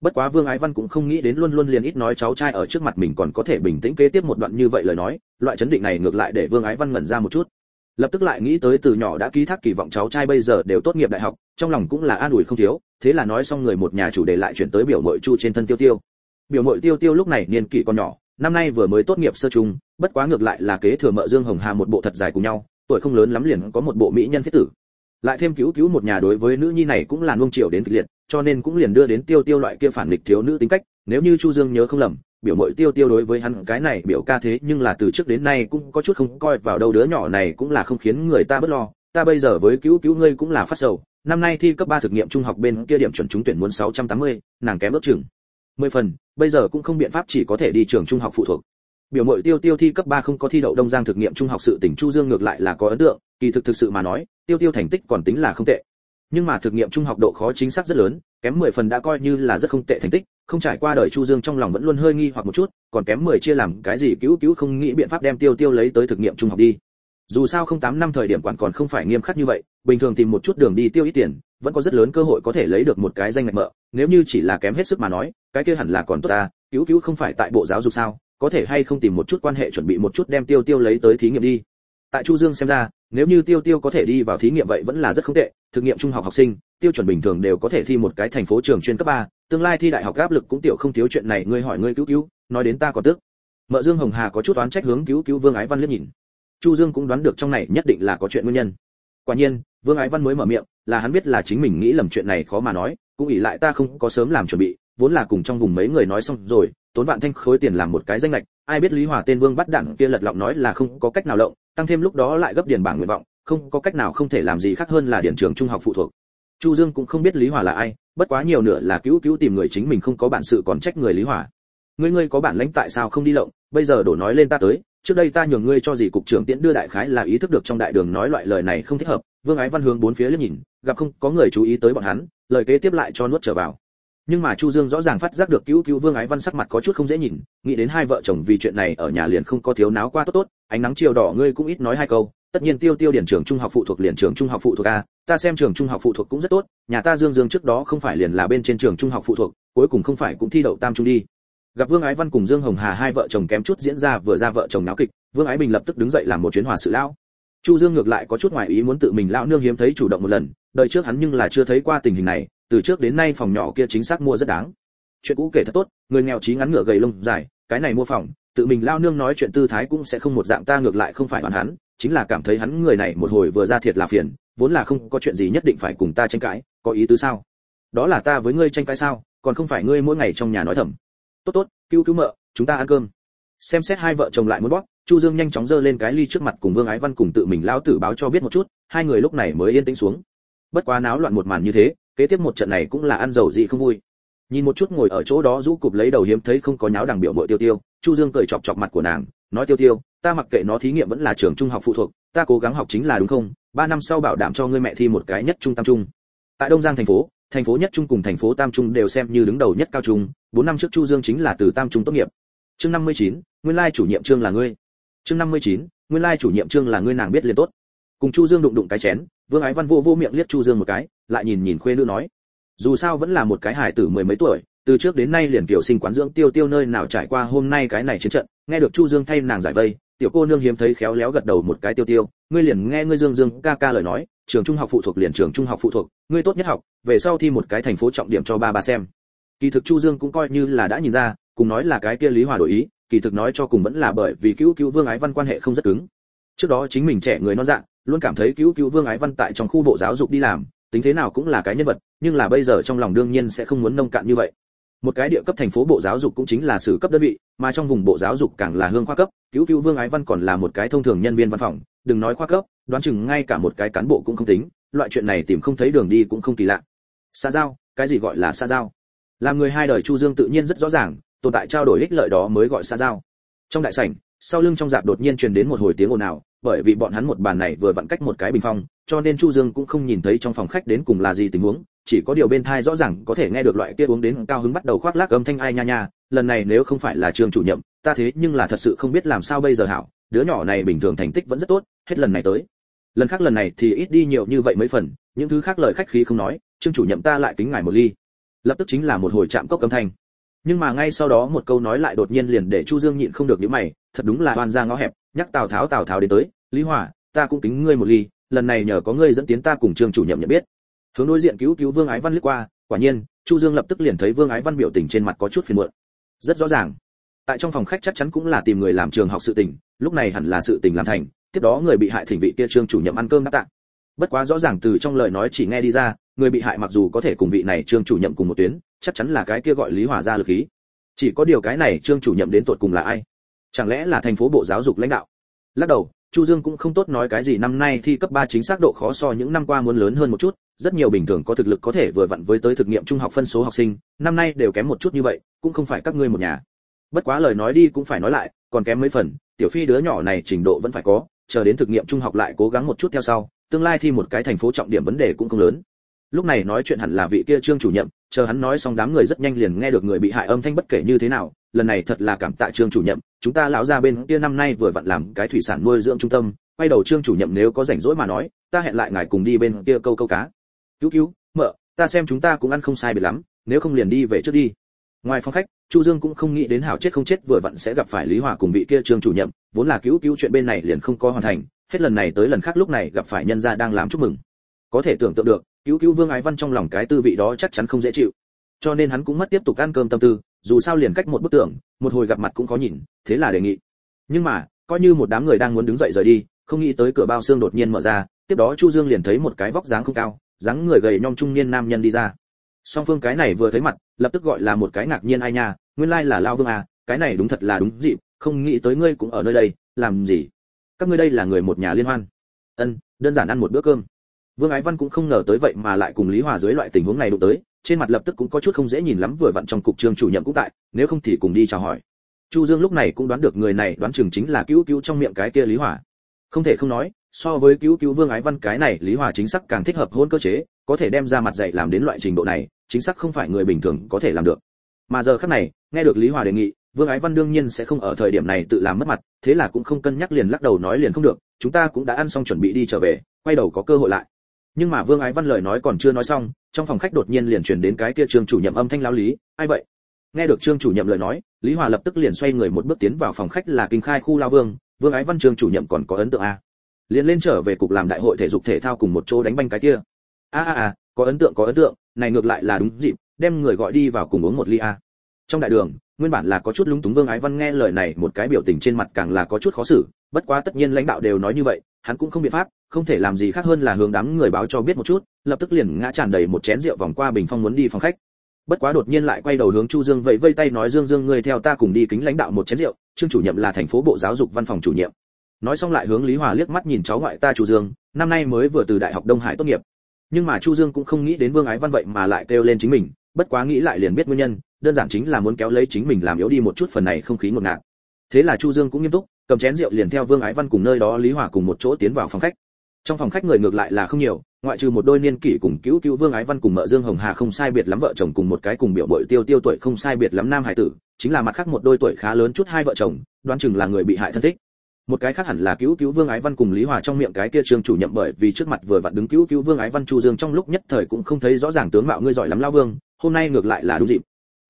Bất quá vương ái văn cũng không nghĩ đến luôn luôn liền ít nói cháu trai ở trước mặt mình còn có thể bình tĩnh kế tiếp một đoạn như vậy lời nói, loại chấn định này ngược lại để vương ái văn ngẩn ra một chút lập tức lại nghĩ tới từ nhỏ đã ký thác kỳ vọng cháu trai bây giờ đều tốt nghiệp đại học, trong lòng cũng là an ủi không thiếu, thế là nói xong người một nhà chủ đề lại chuyển tới biểu mội chu trên thân tiêu tiêu. Biểu mội tiêu tiêu lúc này niên kỷ còn nhỏ, năm nay vừa mới tốt nghiệp sơ trung, bất quá ngược lại là kế thừa mợ dương hồng hà một bộ thật dài cùng nhau, tuổi không lớn lắm liền có một bộ mỹ nhân thiết tử. Lại thêm cứu cứu một nhà đối với nữ nhi này cũng là nuông chiều đến kịch liệt, cho nên cũng liền đưa đến tiêu tiêu loại kia phản nghịch thiếu nữ tính cách nếu như chu dương nhớ không lầm biểu mội tiêu tiêu đối với hắn cái này biểu ca thế nhưng là từ trước đến nay cũng có chút không coi vào đâu đứa nhỏ này cũng là không khiến người ta bất lo ta bây giờ với cứu cứu ngươi cũng là phát sầu năm nay thi cấp 3 thực nghiệm trung học bên kia điểm chuẩn trúng tuyển muốn 680, nàng kém ước chừng 10 phần, bây giờ cũng không biện pháp chỉ có thể đi trường trung học phụ thuộc. Biểu mội Tiêu Tiêu thi cấp 3 không có thi đậu Đông Giang thực nghiệm trung học sự tỉnh Chu Dương ngược lại là có ấn tượng, kỳ thực thực sự mà nói, Tiêu Tiêu thành tích còn tính là không tệ. Nhưng mà thực nghiệm trung học độ khó chính xác rất lớn, kém 10 phần đã coi như là rất không tệ thành tích, không trải qua đời Chu Dương trong lòng vẫn luôn hơi nghi hoặc một chút, còn kém 10 chia làm cái gì cứu cứu không nghĩ biện pháp đem Tiêu Tiêu lấy tới thực nghiệm trung học đi. Dù sao không 8 năm thời điểm quản còn không phải nghiêm khắc như vậy, bình thường tìm một chút đường đi tiêu ít tiền, vẫn có rất lớn cơ hội có thể lấy được một cái danh ngạch mợ, nếu như chỉ là kém hết sức mà nói cái kia hẳn là còn tốt ta cứu cứu không phải tại bộ giáo dục sao có thể hay không tìm một chút quan hệ chuẩn bị một chút đem tiêu tiêu lấy tới thí nghiệm đi tại chu dương xem ra nếu như tiêu tiêu có thể đi vào thí nghiệm vậy vẫn là rất không tệ thực nghiệm trung học học sinh tiêu chuẩn bình thường đều có thể thi một cái thành phố trường chuyên cấp 3, tương lai thi đại học áp lực cũng tiểu không thiếu chuyện này ngươi hỏi ngươi cứu cứu nói đến ta còn tức. Mợ dương hồng hà có chút oán trách hướng cứu cứu vương ái văn liếc nhìn. Chu dương cũng đoán được trong này nhất định là có chuyện nguyên nhân. Quả nhiên vương ái văn mới mở miệng là hắn biết là chính mình nghĩ lầm chuyện này khó mà nói cũng ỷ lại ta không có sớm làm chuẩn bị vốn là cùng trong vùng mấy người nói xong rồi tốn vạn thanh khối tiền làm một cái danh lệch ai biết lý hòa tên vương bắt đẳng kia lật lọng nói là không có cách nào lộng tăng thêm lúc đó lại gấp điền bảng nguyện vọng không có cách nào không thể làm gì khác hơn là điển trường trung học phụ thuộc chu dương cũng không biết lý hòa là ai, bất quá nhiều nữa là cứu cứu tìm người chính mình không có bản sự còn trách người lý hòa ngươi ngươi có bản lãnh tại sao không đi lộng? Bây giờ đổ nói lên ta tới, trước đây ta nhường ngươi cho gì cục trưởng tiễn đưa đại khái là ý thức được trong đại đường nói loại lời này không thích hợp, vương ái văn hướng bốn phía liếc nhìn, gặp không có người chú ý tới bọn hắn, lời kế tiếp lại cho nuốt trở vào. Nhưng mà chu dương rõ ràng phát giác được cứu cứu vương ái văn sắc mặt có chút không dễ nhìn, nghĩ đến hai vợ chồng vì chuyện này ở nhà liền không có thiếu náo qua tốt tốt, ánh nắng chiều đỏ ngươi cũng ít nói hai câu tất nhiên tiêu tiêu điển trường trung học phụ thuộc liền trường trung học phụ thuộc a, ta xem trường trung học phụ thuộc cũng rất tốt, nhà ta dương dương trước đó không phải liền là bên trên trường trung học phụ thuộc, cuối cùng không phải cũng thi đậu tam trung đi. Gặp vương ái văn cùng dương hồng hà hai vợ chồng kém chút diễn ra vừa ra vợ chồng náo kịch, vương ái bình lập tức đứng dậy làm một chuyến hòa sự lão. Chu dương ngược lại có chút ngoại ý muốn tự mình lão nương hiếm thấy chủ động một lần đợi trước hắn nhưng là chưa thấy qua tình hình này, từ trước đến nay phòng nhỏ kia chính xác mua rất đáng. Chuyện cũ kể thật tốt, người nghèo trí ngắn ngựa gầy lông dài, cái này mua phòng, tự mình lao nương nói chuyện tư thái cũng sẽ không một dạng, ta ngược lại không phải hoàn hắn chính là cảm thấy hắn người này một hồi vừa ra thiệt là phiền, vốn là không có chuyện gì nhất định phải cùng ta tranh cãi, có ý tứ sao? Đó là ta với ngươi tranh cãi sao, còn không phải ngươi mỗi ngày trong nhà nói thầm. Tốt tốt, cứu cứu mợ, chúng ta ăn cơm. Xem xét hai vợ chồng lại muốn bóp, chu dương nhanh chóng giơ lên cái ly trước mặt cùng vương ái văn cùng tự mình lao tử báo cho biết một chút, hai người lúc này mới yên tĩnh xuống. Bất quá náo loạn một màn như thế, kế tiếp một trận này cũng là ăn dầu gì không vui. Nhìn một chút ngồi ở chỗ đó rũ cụp lấy đầu hiếm thấy không có nháo đằng biểu bội tiêu tiêu, chu dương cười chọc chọc mặt của nàng nói tiêu tiêu, ta mặc kệ nó thí nghiệm vẫn là trường trung học phụ thuộc, ta cố gắng học chính là đúng không? Ba năm sau bảo đảm cho ngươi mẹ thi một cái nhất trung tam trung. Tại đông giang thành phố thành phố nhất trung cùng thành phố tam trung đều xem như đứng đầu nhất cao trung, bốn năm trước chu dương chính là từ tam trung tốt nghiệp. Chương năm mươi chín, nguyên lai chủ nhiệm trương là ngươi. Chương năm mươi chín, nguyên lai chủ nhiệm trương là ngươi nàng biết liền tốt. Cùng chu dương đụng đụng cái chén, vương ái văn vô vô miệng liếc chu dương một cái, lại nhìn nhìn khuê nữ nói. Dù sao vẫn là một cái hài tử mười mấy tuổi từ trước đến nay liền tiểu sinh quán dưỡng tiêu tiêu nơi nào trải qua hôm nay cái này chiến trận, nghe được chu dương thay nàng giải vây, tiểu cô nương hiếm thấy khéo léo gật đầu một cái tiêu tiêu, ngươi liền nghe ngươi dương dương ca ca lời nói, trường trung học phụ thuộc liền trường trung học phụ thuộc, ngươi tốt nhất học, về sau thi một cái thành phố trọng điểm cho ba ba xem. Kỳ thực chu dương cũng coi như là đã nhìn ra, cùng nói là cái kia lý hòa đổi ý, kỳ thực nói cho cùng vẫn là bởi vì cứu cứu vương ái văn quan hệ không rất cứng. Trước đó chính mình trẻ người non dạng luôn cảm thấy cứu cứu vương ái văn tại trong khu bộ giáo dục đi làm, tính thế nào cũng là cái nhân vật, nhưng là bây giờ trong lòng đương nhiên sẽ không muốn nông cạn như vậy một cái địa cấp thành phố bộ giáo dục cũng chính là sử cấp đơn vị, mà trong vùng bộ giáo dục càng là hương khoa cấp, cứu cứu vương ái văn còn là một cái thông thường nhân viên văn phòng, đừng nói khoa cấp, đoán chừng ngay cả một cái cán bộ cũng không tính, loại chuyện này tìm không thấy đường đi cũng không kỳ lạ. Xa giao, cái gì gọi là xa giao? Làm người hai đời chu dương tự nhiên rất rõ ràng, tồn tại trao đổi ích lợi đó mới gọi xa giao. Trong đại sảnh, sau lưng trong dạp đột nhiên truyền đến một hồi tiếng ồn ào bởi vì bọn hắn một bàn này vừa vặn cách một cái bình phong, cho nên chu dương cũng không nhìn thấy trong phòng khách đến cùng là gì tình huống, chỉ có điều bên thai rõ ràng có thể nghe được loại kia uống đến cao hứng bắt đầu khoác lác âm thanh ai nha nha, lần này nếu không phải là trường chủ nhiệm, ta thế nhưng là thật sự không biết làm sao bây giờ hảo, đứa nhỏ này bình thường thành tích vẫn rất tốt, hết lần này tới. Lần khác lần này thì ít đi nhiều như vậy mấy phần, những thứ khác lời khách khí không nói, trương chủ nhiệm ta lại kính ngài một ly. Lập tức chính là một hồi chạm cốc âm thanh. Nhưng mà ngay sau đó một câu nói lại đột nhiên liền để chu dương nhịn không được nhíu mày, thật đúng là oan ra ngõ hẹp nhắc tào tháo tào tháo đến tới, lý hỏa ta cũng kính ngươi một ly, lần này nhờ có ngươi dẫn tiến ta cùng trương chủ nhiệm nhận biết. Hướng đối diện cứu cứu vương ái văn lướt qua, quả nhiên, chu dương lập tức liền thấy vương ái văn biểu tình trên mặt có chút phiền muộn. Rất rõ ràng. Tại trong phòng khách chắc chắn cũng là tìm người làm trường học sự tình, lúc này hẳn là sự tình làm thành, tiếp đó người bị hại thỉnh vị kia trương chủ nhiệm ăn cơm đáp tạ. Bất quá rõ ràng từ trong lời nói chỉ nghe đi ra, người bị hại mặc dù có thể cùng vị này trương chủ nhiệm cùng một tuyến, chắc chắn là cái kia gọi lý hòa ra lực khí. Chỉ có điều cái này trương chủ nhiệm đến tột cùng là ai? Chẳng lẽ là thành phố bộ giáo dục lãnh đạo? Lắc đầu, chu dương cũng không tốt nói cái gì năm nay thi cấp 3 chính xác độ khó so những năm qua muốn lớn hơn một chút, rất nhiều bình thường có thực lực có thể vừa vặn với tới thực nghiệm trung học phân số học sinh, năm nay đều kém một chút như vậy, cũng không phải các ngươi một nhà. Bất quá lời nói đi cũng phải nói lại, còn kém mấy phần, tiểu phi đứa nhỏ này trình độ vẫn phải có, chờ đến thực nghiệm trung học lại cố gắng một chút theo sau, tương lai thi một cái thành phố trọng điểm vấn đề cũng không lớn lúc này nói chuyện hẳn là vị kia trương chủ nhiệm, chờ hắn nói xong đám người rất nhanh liền nghe được người bị hại âm thanh bất kể như thế nào, lần này thật là cảm tạ trương chủ nhiệm, chúng ta lão ra bên kia năm nay vừa vặn làm cái thủy sản nuôi dưỡng trung tâm, quay đầu trương chủ nhiệm nếu có rảnh rỗi mà nói, ta hẹn lại ngài cùng đi bên kia câu câu cá. Cứu cứu, mợ, ta xem chúng ta cũng ăn không sai biệt lắm, nếu không liền đi về trước đi. Ngoài phòng khách, chu dương cũng không nghĩ đến hảo chết không chết vừa vặn sẽ gặp phải lý hòa cùng vị kia trương chủ nhiệm, vốn là cứu cứu chuyện bên này liền không có hoàn thành, hết lần này tới lần khác lúc này gặp phải nhân gia đang làm chúc mừng. Có thể tưởng tượng được cứu cứu vương ái văn trong lòng cái tư vị đó chắc chắn không dễ chịu. Cho nên hắn cũng mất tiếp tục ăn cơm tâm tư, dù sao liền cách một bức tường, một hồi gặp mặt cũng có nhìn, thế là đề nghị. Nhưng mà, coi như một đám người đang muốn đứng dậy rời đi, không nghĩ tới cửa bao xương đột nhiên mở ra, tiếp đó chu dương liền thấy một cái vóc dáng không cao, dáng người gầy nhom trung niên nam nhân đi ra. Song phương cái này vừa thấy mặt, lập tức gọi là một cái ngạc nhiên ai nha, nguyên lai là lao vương à cái này đúng thật là đúng dịp, không nghĩ tới ngươi cũng ở nơi đây, làm gì? Các ngươi đây là người một nhà liên hoan. Ân, đơn giản ăn một bữa cơm vương ái văn cũng không ngờ tới vậy mà lại cùng lý hòa dưới loại tình huống này đụng tới, trên mặt lập tức cũng có chút không dễ nhìn lắm vừa vặn trong cục trường chủ nhiệm cũng tại, nếu không thì cùng đi chào hỏi. Chu dương lúc này cũng đoán được người này đoán chừng chính là cứu cứu trong miệng cái kia lý hòa. Không thể không nói, so với cứu cứu vương ái văn cái này, lý hòa chính xác càng thích hợp hôn cơ chế, có thể đem ra mặt dạy làm đến loại trình độ này, chính xác không phải người bình thường có thể làm được. Mà giờ khắc này, nghe được lý hòa đề nghị, vương ái văn đương nhiên sẽ không ở thời điểm này tự làm mất mặt, thế là cũng không cân nhắc liền lắc đầu nói liền không được, chúng ta cũng đã ăn xong chuẩn bị đi trở về, quay đầu có cơ hội lại nhưng mà vương ái văn lời nói còn chưa nói xong, trong phòng khách đột nhiên liền truyền đến cái kia trương chủ nhiệm âm thanh lao lý, ai vậy? Nghe được trương chủ nhiệm lời nói, lý hòa lập tức liền xoay người một bước tiến vào phòng khách là kinh khai khu lao vương vương ái văn trương chủ nhiệm còn có ấn tượng a liền lên trở về cục làm đại hội thể dục thể thao cùng một chỗ đánh banh cái kia. A a a, có ấn tượng, có ấn tượng, này ngược lại là đúng dịp, đem người gọi đi vào cùng uống một ly a trong đại đường, nguyên bản là có chút lúng túng vương ái văn nghe lời này một cái biểu tình trên mặt càng là có chút khó xử, bất quá tất nhiên lãnh đạo đều nói như vậy, hắn cũng không biện pháp, không thể làm gì khác hơn là hướng đám người báo cho biết một chút, lập tức liền ngã tràn đầy một chén rượu vòng qua bình phong muốn đi phòng khách. Bất quá đột nhiên lại quay đầu hướng chu dương vẫy vây tay nói, dương dương ngươi theo ta cùng đi kính lãnh đạo một chén rượu, trương chủ nhiệm là thành phố bộ giáo dục văn phòng chủ nhiệm. Nói xong lại hướng lý hòa liếc mắt nhìn cháu ngoại ta chu dương, năm nay mới vừa từ đại học đông hải tốt nghiệp. Nhưng mà chu dương cũng không nghĩ đến vương ái văn vậy mà lại kêu lên chính mình, bất quá nghĩ lại liền biết nguyên nhân đơn giản chính là muốn kéo lấy chính mình làm yếu đi một chút phần này không khí ngột ngạt. Thế là chu dương cũng nghiêm túc, cầm chén rượu liền theo vương ái văn cùng nơi đó lý hòa cùng một chỗ tiến vào phòng khách. Trong phòng khách người ngược lại là không nhiều, ngoại trừ một đôi niên kỷ cùng cứu cứu vương ái văn cùng mợ dương hồng hà không sai biệt lắm vợ chồng cùng một cái cùng biểu bội tiêu tiêu tuổi không sai biệt lắm nam hải tử, chính là mặt khác một đôi tuổi khá lớn chút hai vợ chồng, đoán chừng là người bị hại thân thích. Một cái khác hẳn là cứu cứu vương ái văn cùng lý hòa trong miệng cái kia trường chủ nhậm bởi vì trước mặt vừa vặn đứng cứu cứu vương ái văn chu dương trong lúc nhất thời cũng không thấy rõ ràng tướng mạo ngươi giỏi lắm lao vương, hôm nay ngược lại là đúng dịp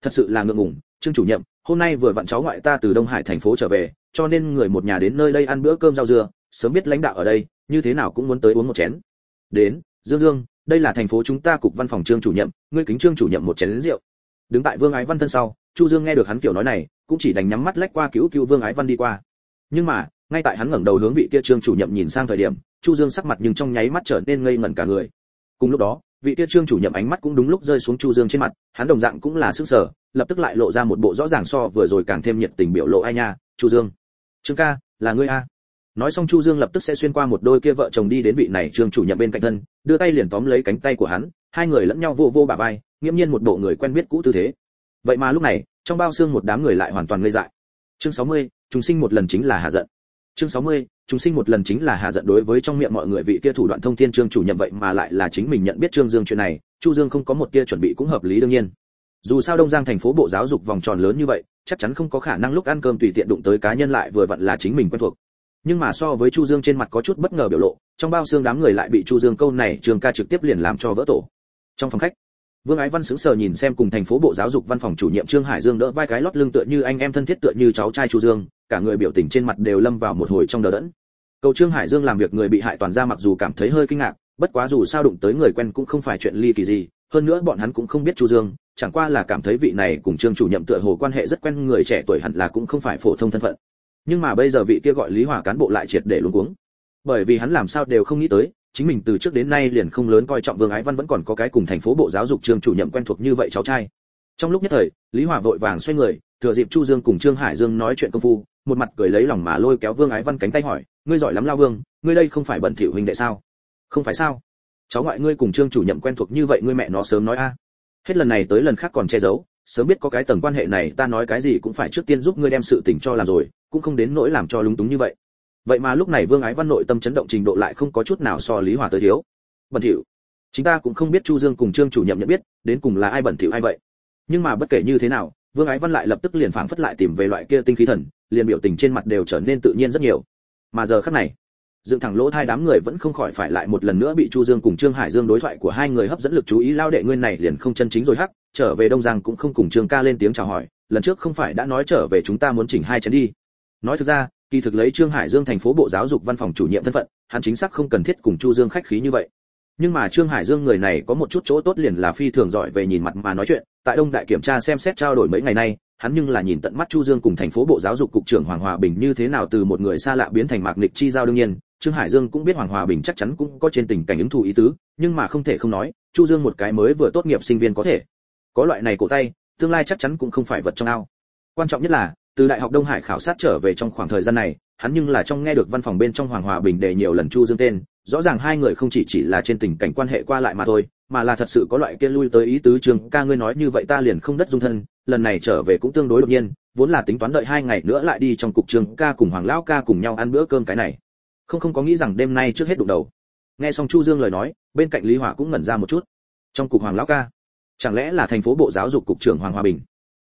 thật sự là ngượng ngùng, trương chủ nhiệm, hôm nay vừa vặn cháu ngoại ta từ đông hải thành phố trở về, cho nên người một nhà đến nơi đây ăn bữa cơm rau dưa, sớm biết lãnh đạo ở đây, như thế nào cũng muốn tới uống một chén. Đến, dương dương, đây là thành phố chúng ta cục văn phòng trương chủ nhiệm, ngươi kính trương chủ nhiệm một chén rượu. Đứng tại vương ái văn thân sau, chu dương nghe được hắn kiểu nói này, cũng chỉ đành nhắm mắt lách qua cứu cứu vương ái văn đi qua. Nhưng mà, ngay tại hắn ngẩng đầu hướng vị kia trương chủ nhiệm nhìn sang thời điểm, chu dương sắc mặt nhưng trong nháy mắt trở nên ngây ngẩn cả người. Cùng lúc đó vị kia trương chủ nhiệm ánh mắt cũng đúng lúc rơi xuống chu dương trên mặt hắn đồng dạng cũng là sức sở lập tức lại lộ ra một bộ rõ ràng so vừa rồi càng thêm nhiệt tình biểu lộ ai nha chu dương. Trương ca là ngươi a. Nói xong chu dương lập tức sẽ xuyên qua một đôi kia vợ chồng đi đến vị này trương chủ nhiệm bên cạnh thân đưa tay liền tóm lấy cánh tay của hắn hai người lẫn nhau vô vô bả vai nghiễm nhiên một bộ người quen biết cũ tư thế. Vậy mà lúc này trong bao xương một đám người lại hoàn toàn ngây dại. Chương 60, chúng sinh một lần chính là hạ giận chương 60, chúng sinh một lần chính là hạ giận đối với trong miệng mọi người vị kia thủ đoạn thông thiên trương chủ nhiệm vậy mà lại là chính mình nhận biết trương dương chuyện này chu dương không có một tia chuẩn bị cũng hợp lý đương nhiên. Dù sao đông giang thành phố bộ giáo dục vòng tròn lớn như vậy chắc chắn không có khả năng lúc ăn cơm tùy tiện đụng tới cá nhân lại vừa vặn là chính mình quen thuộc. Nhưng mà so với chu dương trên mặt có chút bất ngờ biểu lộ trong bao xương đám người lại bị chu dương câu này trường ca trực tiếp liền làm cho vỡ tổ. Trong phòng khách vương ái văn sững sờ nhìn xem cùng thành phố bộ giáo dục văn phòng chủ nhiệm trương hải dương đỡ vai cái lót lưng tựa như anh em thân thiết tựa như cháu trai chu dương, cả người biểu tình trên mặt đều lâm vào một hồi trong đờ đẫn. Cầu trương hải dương làm việc người bị hại toàn ra mặc dù cảm thấy hơi kinh ngạc, bất quá dù sao đụng tới người quen cũng không phải chuyện ly kỳ gì, hơn nữa bọn hắn cũng không biết chu dương, chẳng qua là cảm thấy vị này cùng trương chủ nhiệm tựa hồ quan hệ rất quen người trẻ tuổi hẳn là cũng không phải phổ thông thân phận. Nhưng mà bây giờ vị kia gọi lý hòa cán bộ lại triệt để luống cuống bởi vì hắn làm sao đều không nghĩ tới, chính mình từ trước đến nay liền không lớn coi trọng vương ái văn vẫn còn có cái cùng thành phố bộ giáo dục trường chủ nhiệm quen thuộc như vậy cháu trai. Trong lúc nhất thời, lý hòa vội vàng xoay người, thừa dịp chu dương cùng trương hải dương nói chuyện công phu, một mặt cười lấy lòng mà lôi kéo vương ái văn cánh tay hỏi, ngươi giỏi lắm lao vương, ngươi đây không phải bẩn thỉu huynh đệ sao? Không phải sao? Cháu ngoại ngươi cùng trương chủ nhiệm quen thuộc như vậy ngươi mẹ nó sớm nói a. Hết lần này tới lần khác còn che giấu, sớm biết có cái tầng quan hệ này, ta nói cái gì cũng phải trước tiên giúp ngươi đem sự tình cho làm rồi, cũng không đến nỗi làm cho lúng túng như vậy vậy mà lúc này vương ái văn nội tâm chấn động trình độ lại không có chút nào so lý hòa tới thiếu. Bẩn thỉu. Chúng ta cũng không biết chu dương cùng trương chủ nhiệm nhận biết, đến cùng là ai bẩn thỉu ai vậy. Nhưng mà bất kể như thế nào, vương ái văn lại lập tức liền phảng phất lại tìm về loại kia tinh khí thần, liền biểu tình trên mặt đều trở nên tự nhiên rất nhiều. Mà giờ khắc này, dựng thẳng lỗ thai đám người vẫn không khỏi phải lại một lần nữa bị chu dương cùng trương hải dương đối thoại của hai người hấp dẫn lực chú ý, lao đệ nguyên này liền không chân chính rồi hắc, trở về đông giang cũng không cùng trương ca lên tiếng chào hỏi, lần trước không phải đã nói trở về chúng ta muốn chỉnh hai chén đi. Nói thực ra kỳ thực lấy trương hải dương thành phố bộ giáo dục văn phòng chủ nhiệm thân phận, hắn chính xác không cần thiết cùng chu dương khách khí như vậy. Nhưng mà trương hải dương người này có một chút chỗ tốt liền là phi thường giỏi về nhìn mặt mà nói chuyện, tại đông đại kiểm tra xem xét trao đổi mấy ngày nay, hắn nhưng là nhìn tận mắt chu dương cùng thành phố bộ giáo dục cục trưởng hoàng hòa bình như thế nào từ một người xa lạ biến thành mạc nịch chi giao đương nhiên, trương hải dương cũng biết hoàng hòa bình chắc chắn cũng có trên tình cảnh ứng thù ý tứ, nhưng mà không thể không nói, chu dương một cái mới vừa tốt nghiệp sinh viên có thể. Có loại này cổ tay, tương lai chắc chắn cũng không phải vật trong ao. Quan trọng nhất là từ đại học đông hải khảo sát trở về trong khoảng thời gian này, hắn nhưng là trong nghe được văn phòng bên trong hoàng hòa bình đề nhiều lần chu dương tên, rõ ràng hai người không chỉ chỉ là trên tình cảnh quan hệ qua lại mà thôi, mà là thật sự có loại kia lui tới ý tứ. Trường ca ngươi nói như vậy ta liền không đất dung thân, lần này trở về cũng tương đối đột nhiên, vốn là tính toán đợi hai ngày nữa lại đi trong cục trường ca cùng hoàng lão ca cùng nhau ăn bữa cơm cái này. Không không có nghĩ rằng đêm nay trước hết đụng đầu. Nghe xong chu dương lời nói, bên cạnh lý hỏa cũng ngẩn ra một chút. Trong cục hoàng lão ca, chẳng lẽ là thành phố bộ giáo dục cục trưởng hoàng hòa bình?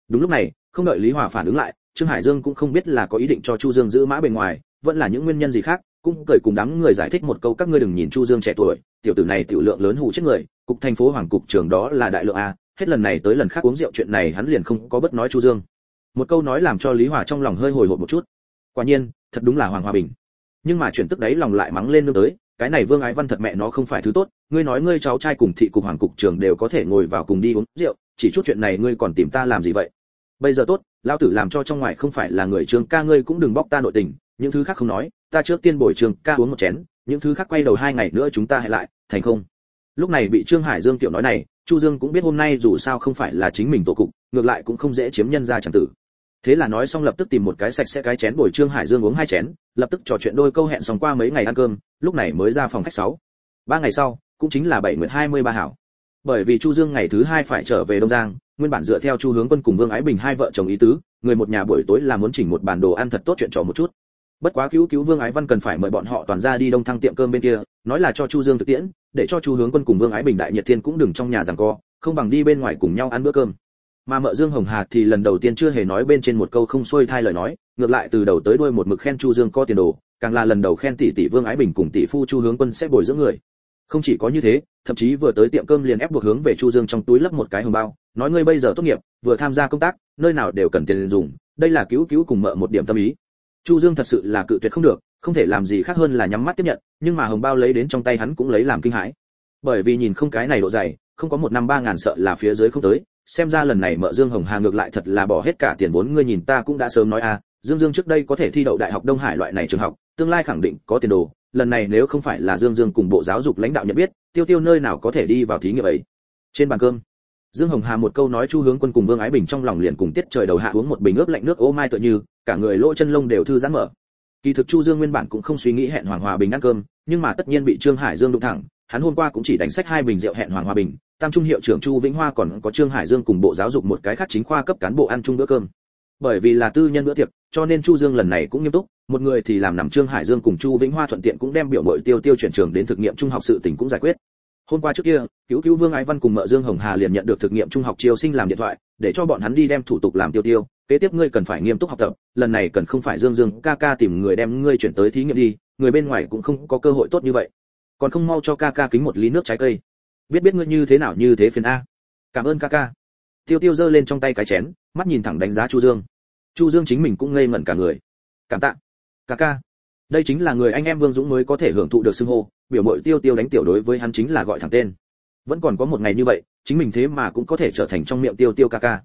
Đúng lúc này, không đợi lý hỏa phản ứng lại trương hải dương cũng không biết là có ý định cho chu dương giữ mã bên ngoài, vẫn là những nguyên nhân gì khác, cũng cười cùng đám người giải thích một câu, các ngươi đừng nhìn chu dương trẻ tuổi, tiểu tử này tiểu lượng lớn hù chết người, cục thành phố hoàng cục trưởng đó là đại lượng a, hết lần này tới lần khác uống rượu chuyện này hắn liền không có bất nói chu dương. Một câu nói làm cho lý hòa trong lòng hơi hồi hộp một chút. Quả nhiên, thật đúng là hoàng hòa bình. Nhưng mà chuyện tức đấy lòng lại mắng lên nương tới, cái này vương ái văn thật mẹ nó không phải thứ tốt, ngươi nói ngươi cháu trai cùng thị cục hoàng cục trưởng đều có thể ngồi vào cùng đi uống rượu, chỉ chút chuyện này ngươi còn tìm ta làm gì vậy? Bây giờ tốt lao tử làm cho trong ngoài không phải là người trường ca ngươi cũng đừng bóc ta nội tình, những thứ khác không nói, ta trước tiên bồi trường ca uống một chén, những thứ khác quay đầu hai ngày nữa chúng ta hẹn lại, thành không? Lúc này bị trương hải dương tiểu nói này, chu dương cũng biết hôm nay dù sao không phải là chính mình tổ cục, ngược lại cũng không dễ chiếm nhân ra chẳng tử. Thế là nói xong lập tức tìm một cái sạch sẽ cái chén bồi trương hải dương uống hai chén, lập tức trò chuyện đôi câu hẹn xong qua mấy ngày ăn cơm, lúc này mới ra phòng khách sáu. Ba ngày sau, cũng chính là bảy nguyệt hai mươi ba hảo bởi vì chu dương ngày thứ hai phải trở về đông giang, nguyên bản dựa theo chu hướng quân cùng vương ái bình hai vợ chồng ý tứ, người một nhà buổi tối là muốn chỉnh một bản đồ ăn thật tốt chuyện trò một chút. Bất quá cứu cứu vương ái văn cần phải mời bọn họ toàn ra đi đông thăng tiệm cơm bên kia, nói là cho chu dương thực tiễn, để cho chu hướng quân cùng vương ái bình đại nhật thiên cũng đừng trong nhà giằng co, không bằng đi bên ngoài cùng nhau ăn bữa cơm. Mà mợ dương hồng hà thì lần đầu tiên chưa hề nói bên trên một câu không xuôi thai lời nói, ngược lại từ đầu tới đuôi một mực khen chu dương có tiền đồ, càng là lần đầu khen tỷ tỷ vương ái bình cùng tỷ phu chu hướng quân sẽ bồi dưỡng người không chỉ có như thế, thậm chí vừa tới tiệm cơm liền ép buộc hướng về chu dương trong túi lấp một cái hồng bao, nói ngươi bây giờ tốt nghiệp, vừa tham gia công tác, nơi nào đều cần tiền dùng, đây là cứu cứu cùng mợ một điểm tâm ý. Chu dương thật sự là cự tuyệt không được, không thể làm gì khác hơn là nhắm mắt tiếp nhận, nhưng mà hồng bao lấy đến trong tay hắn cũng lấy làm kinh hãi. Bởi vì nhìn không cái này độ dày, không có một năm ba ngàn sợ là phía dưới không tới, xem ra lần này mợ dương hồng hà ngược lại thật là bỏ hết cả tiền vốn ngươi nhìn ta cũng đã sớm nói a dương dương trước đây có thể thi đậu đại học đông hải loại này trường học, tương lai khẳng định có tiền đồ lần này nếu không phải là dương dương cùng bộ giáo dục lãnh đạo nhận biết, tiêu tiêu nơi nào có thể đi vào thí nghiệm ấy. Trên bàn cơm, dương hồng hà một câu nói chu hướng quân cùng vương ái bình trong lòng liền cùng tiết trời đầu hạ uống một bình ướp lạnh nước ô mai tựa như, cả người lỗ chân lông đều thư giãn mở. Kỳ thực chu dương nguyên bản cũng không suy nghĩ hẹn hoàng hòa bình ăn cơm, nhưng mà tất nhiên bị trương hải dương đụng thẳng, hắn hôm qua cũng chỉ đánh sách hai bình rượu hẹn hoàng hòa bình, tam trung hiệu trưởng chu vĩnh hoa còn có trương hải dương cùng bộ giáo dục một cái khác chính khoa cấp cán bộ ăn chung bữa cơm. Bởi vì là tư nhân bữa tiệc, cho nên chu dương lần này cũng nghiêm túc một người thì làm nằm trương hải dương cùng chu vĩnh hoa thuận tiện cũng đem biểu mội tiêu tiêu chuyển trường đến thực nghiệm trung học sự tình cũng giải quyết. Hôm qua trước kia, cứu cứu vương ái văn cùng mợ dương hồng hà liền nhận được thực nghiệm trung học chiêu sinh làm điện thoại, để cho bọn hắn đi đem thủ tục làm tiêu tiêu, kế tiếp ngươi cần phải nghiêm túc học tập, lần này cần không phải dương dương ca ca tìm người đem ngươi chuyển tới thí nghiệm đi, người bên ngoài cũng không có cơ hội tốt như vậy. Còn không mau cho ca ca kính một ly nước trái cây. Biết biết ngươi như thế nào như thế phiền a. Cảm ơn ca ca. Tiêu tiêu giơ lên trong tay cái chén, mắt nhìn thẳng đánh giá chu dương. Chu dương chính mình cũng ngây ngẩn cả người. Cảm tạ ca ca. Đây chính là người anh em vương dũng mới có thể hưởng thụ được xưng hô biểu mội tiêu tiêu đánh tiểu đối với hắn chính là gọi thẳng tên. Vẫn còn có một ngày như vậy chính mình thế mà cũng có thể trở thành trong miệng tiêu tiêu ca ca.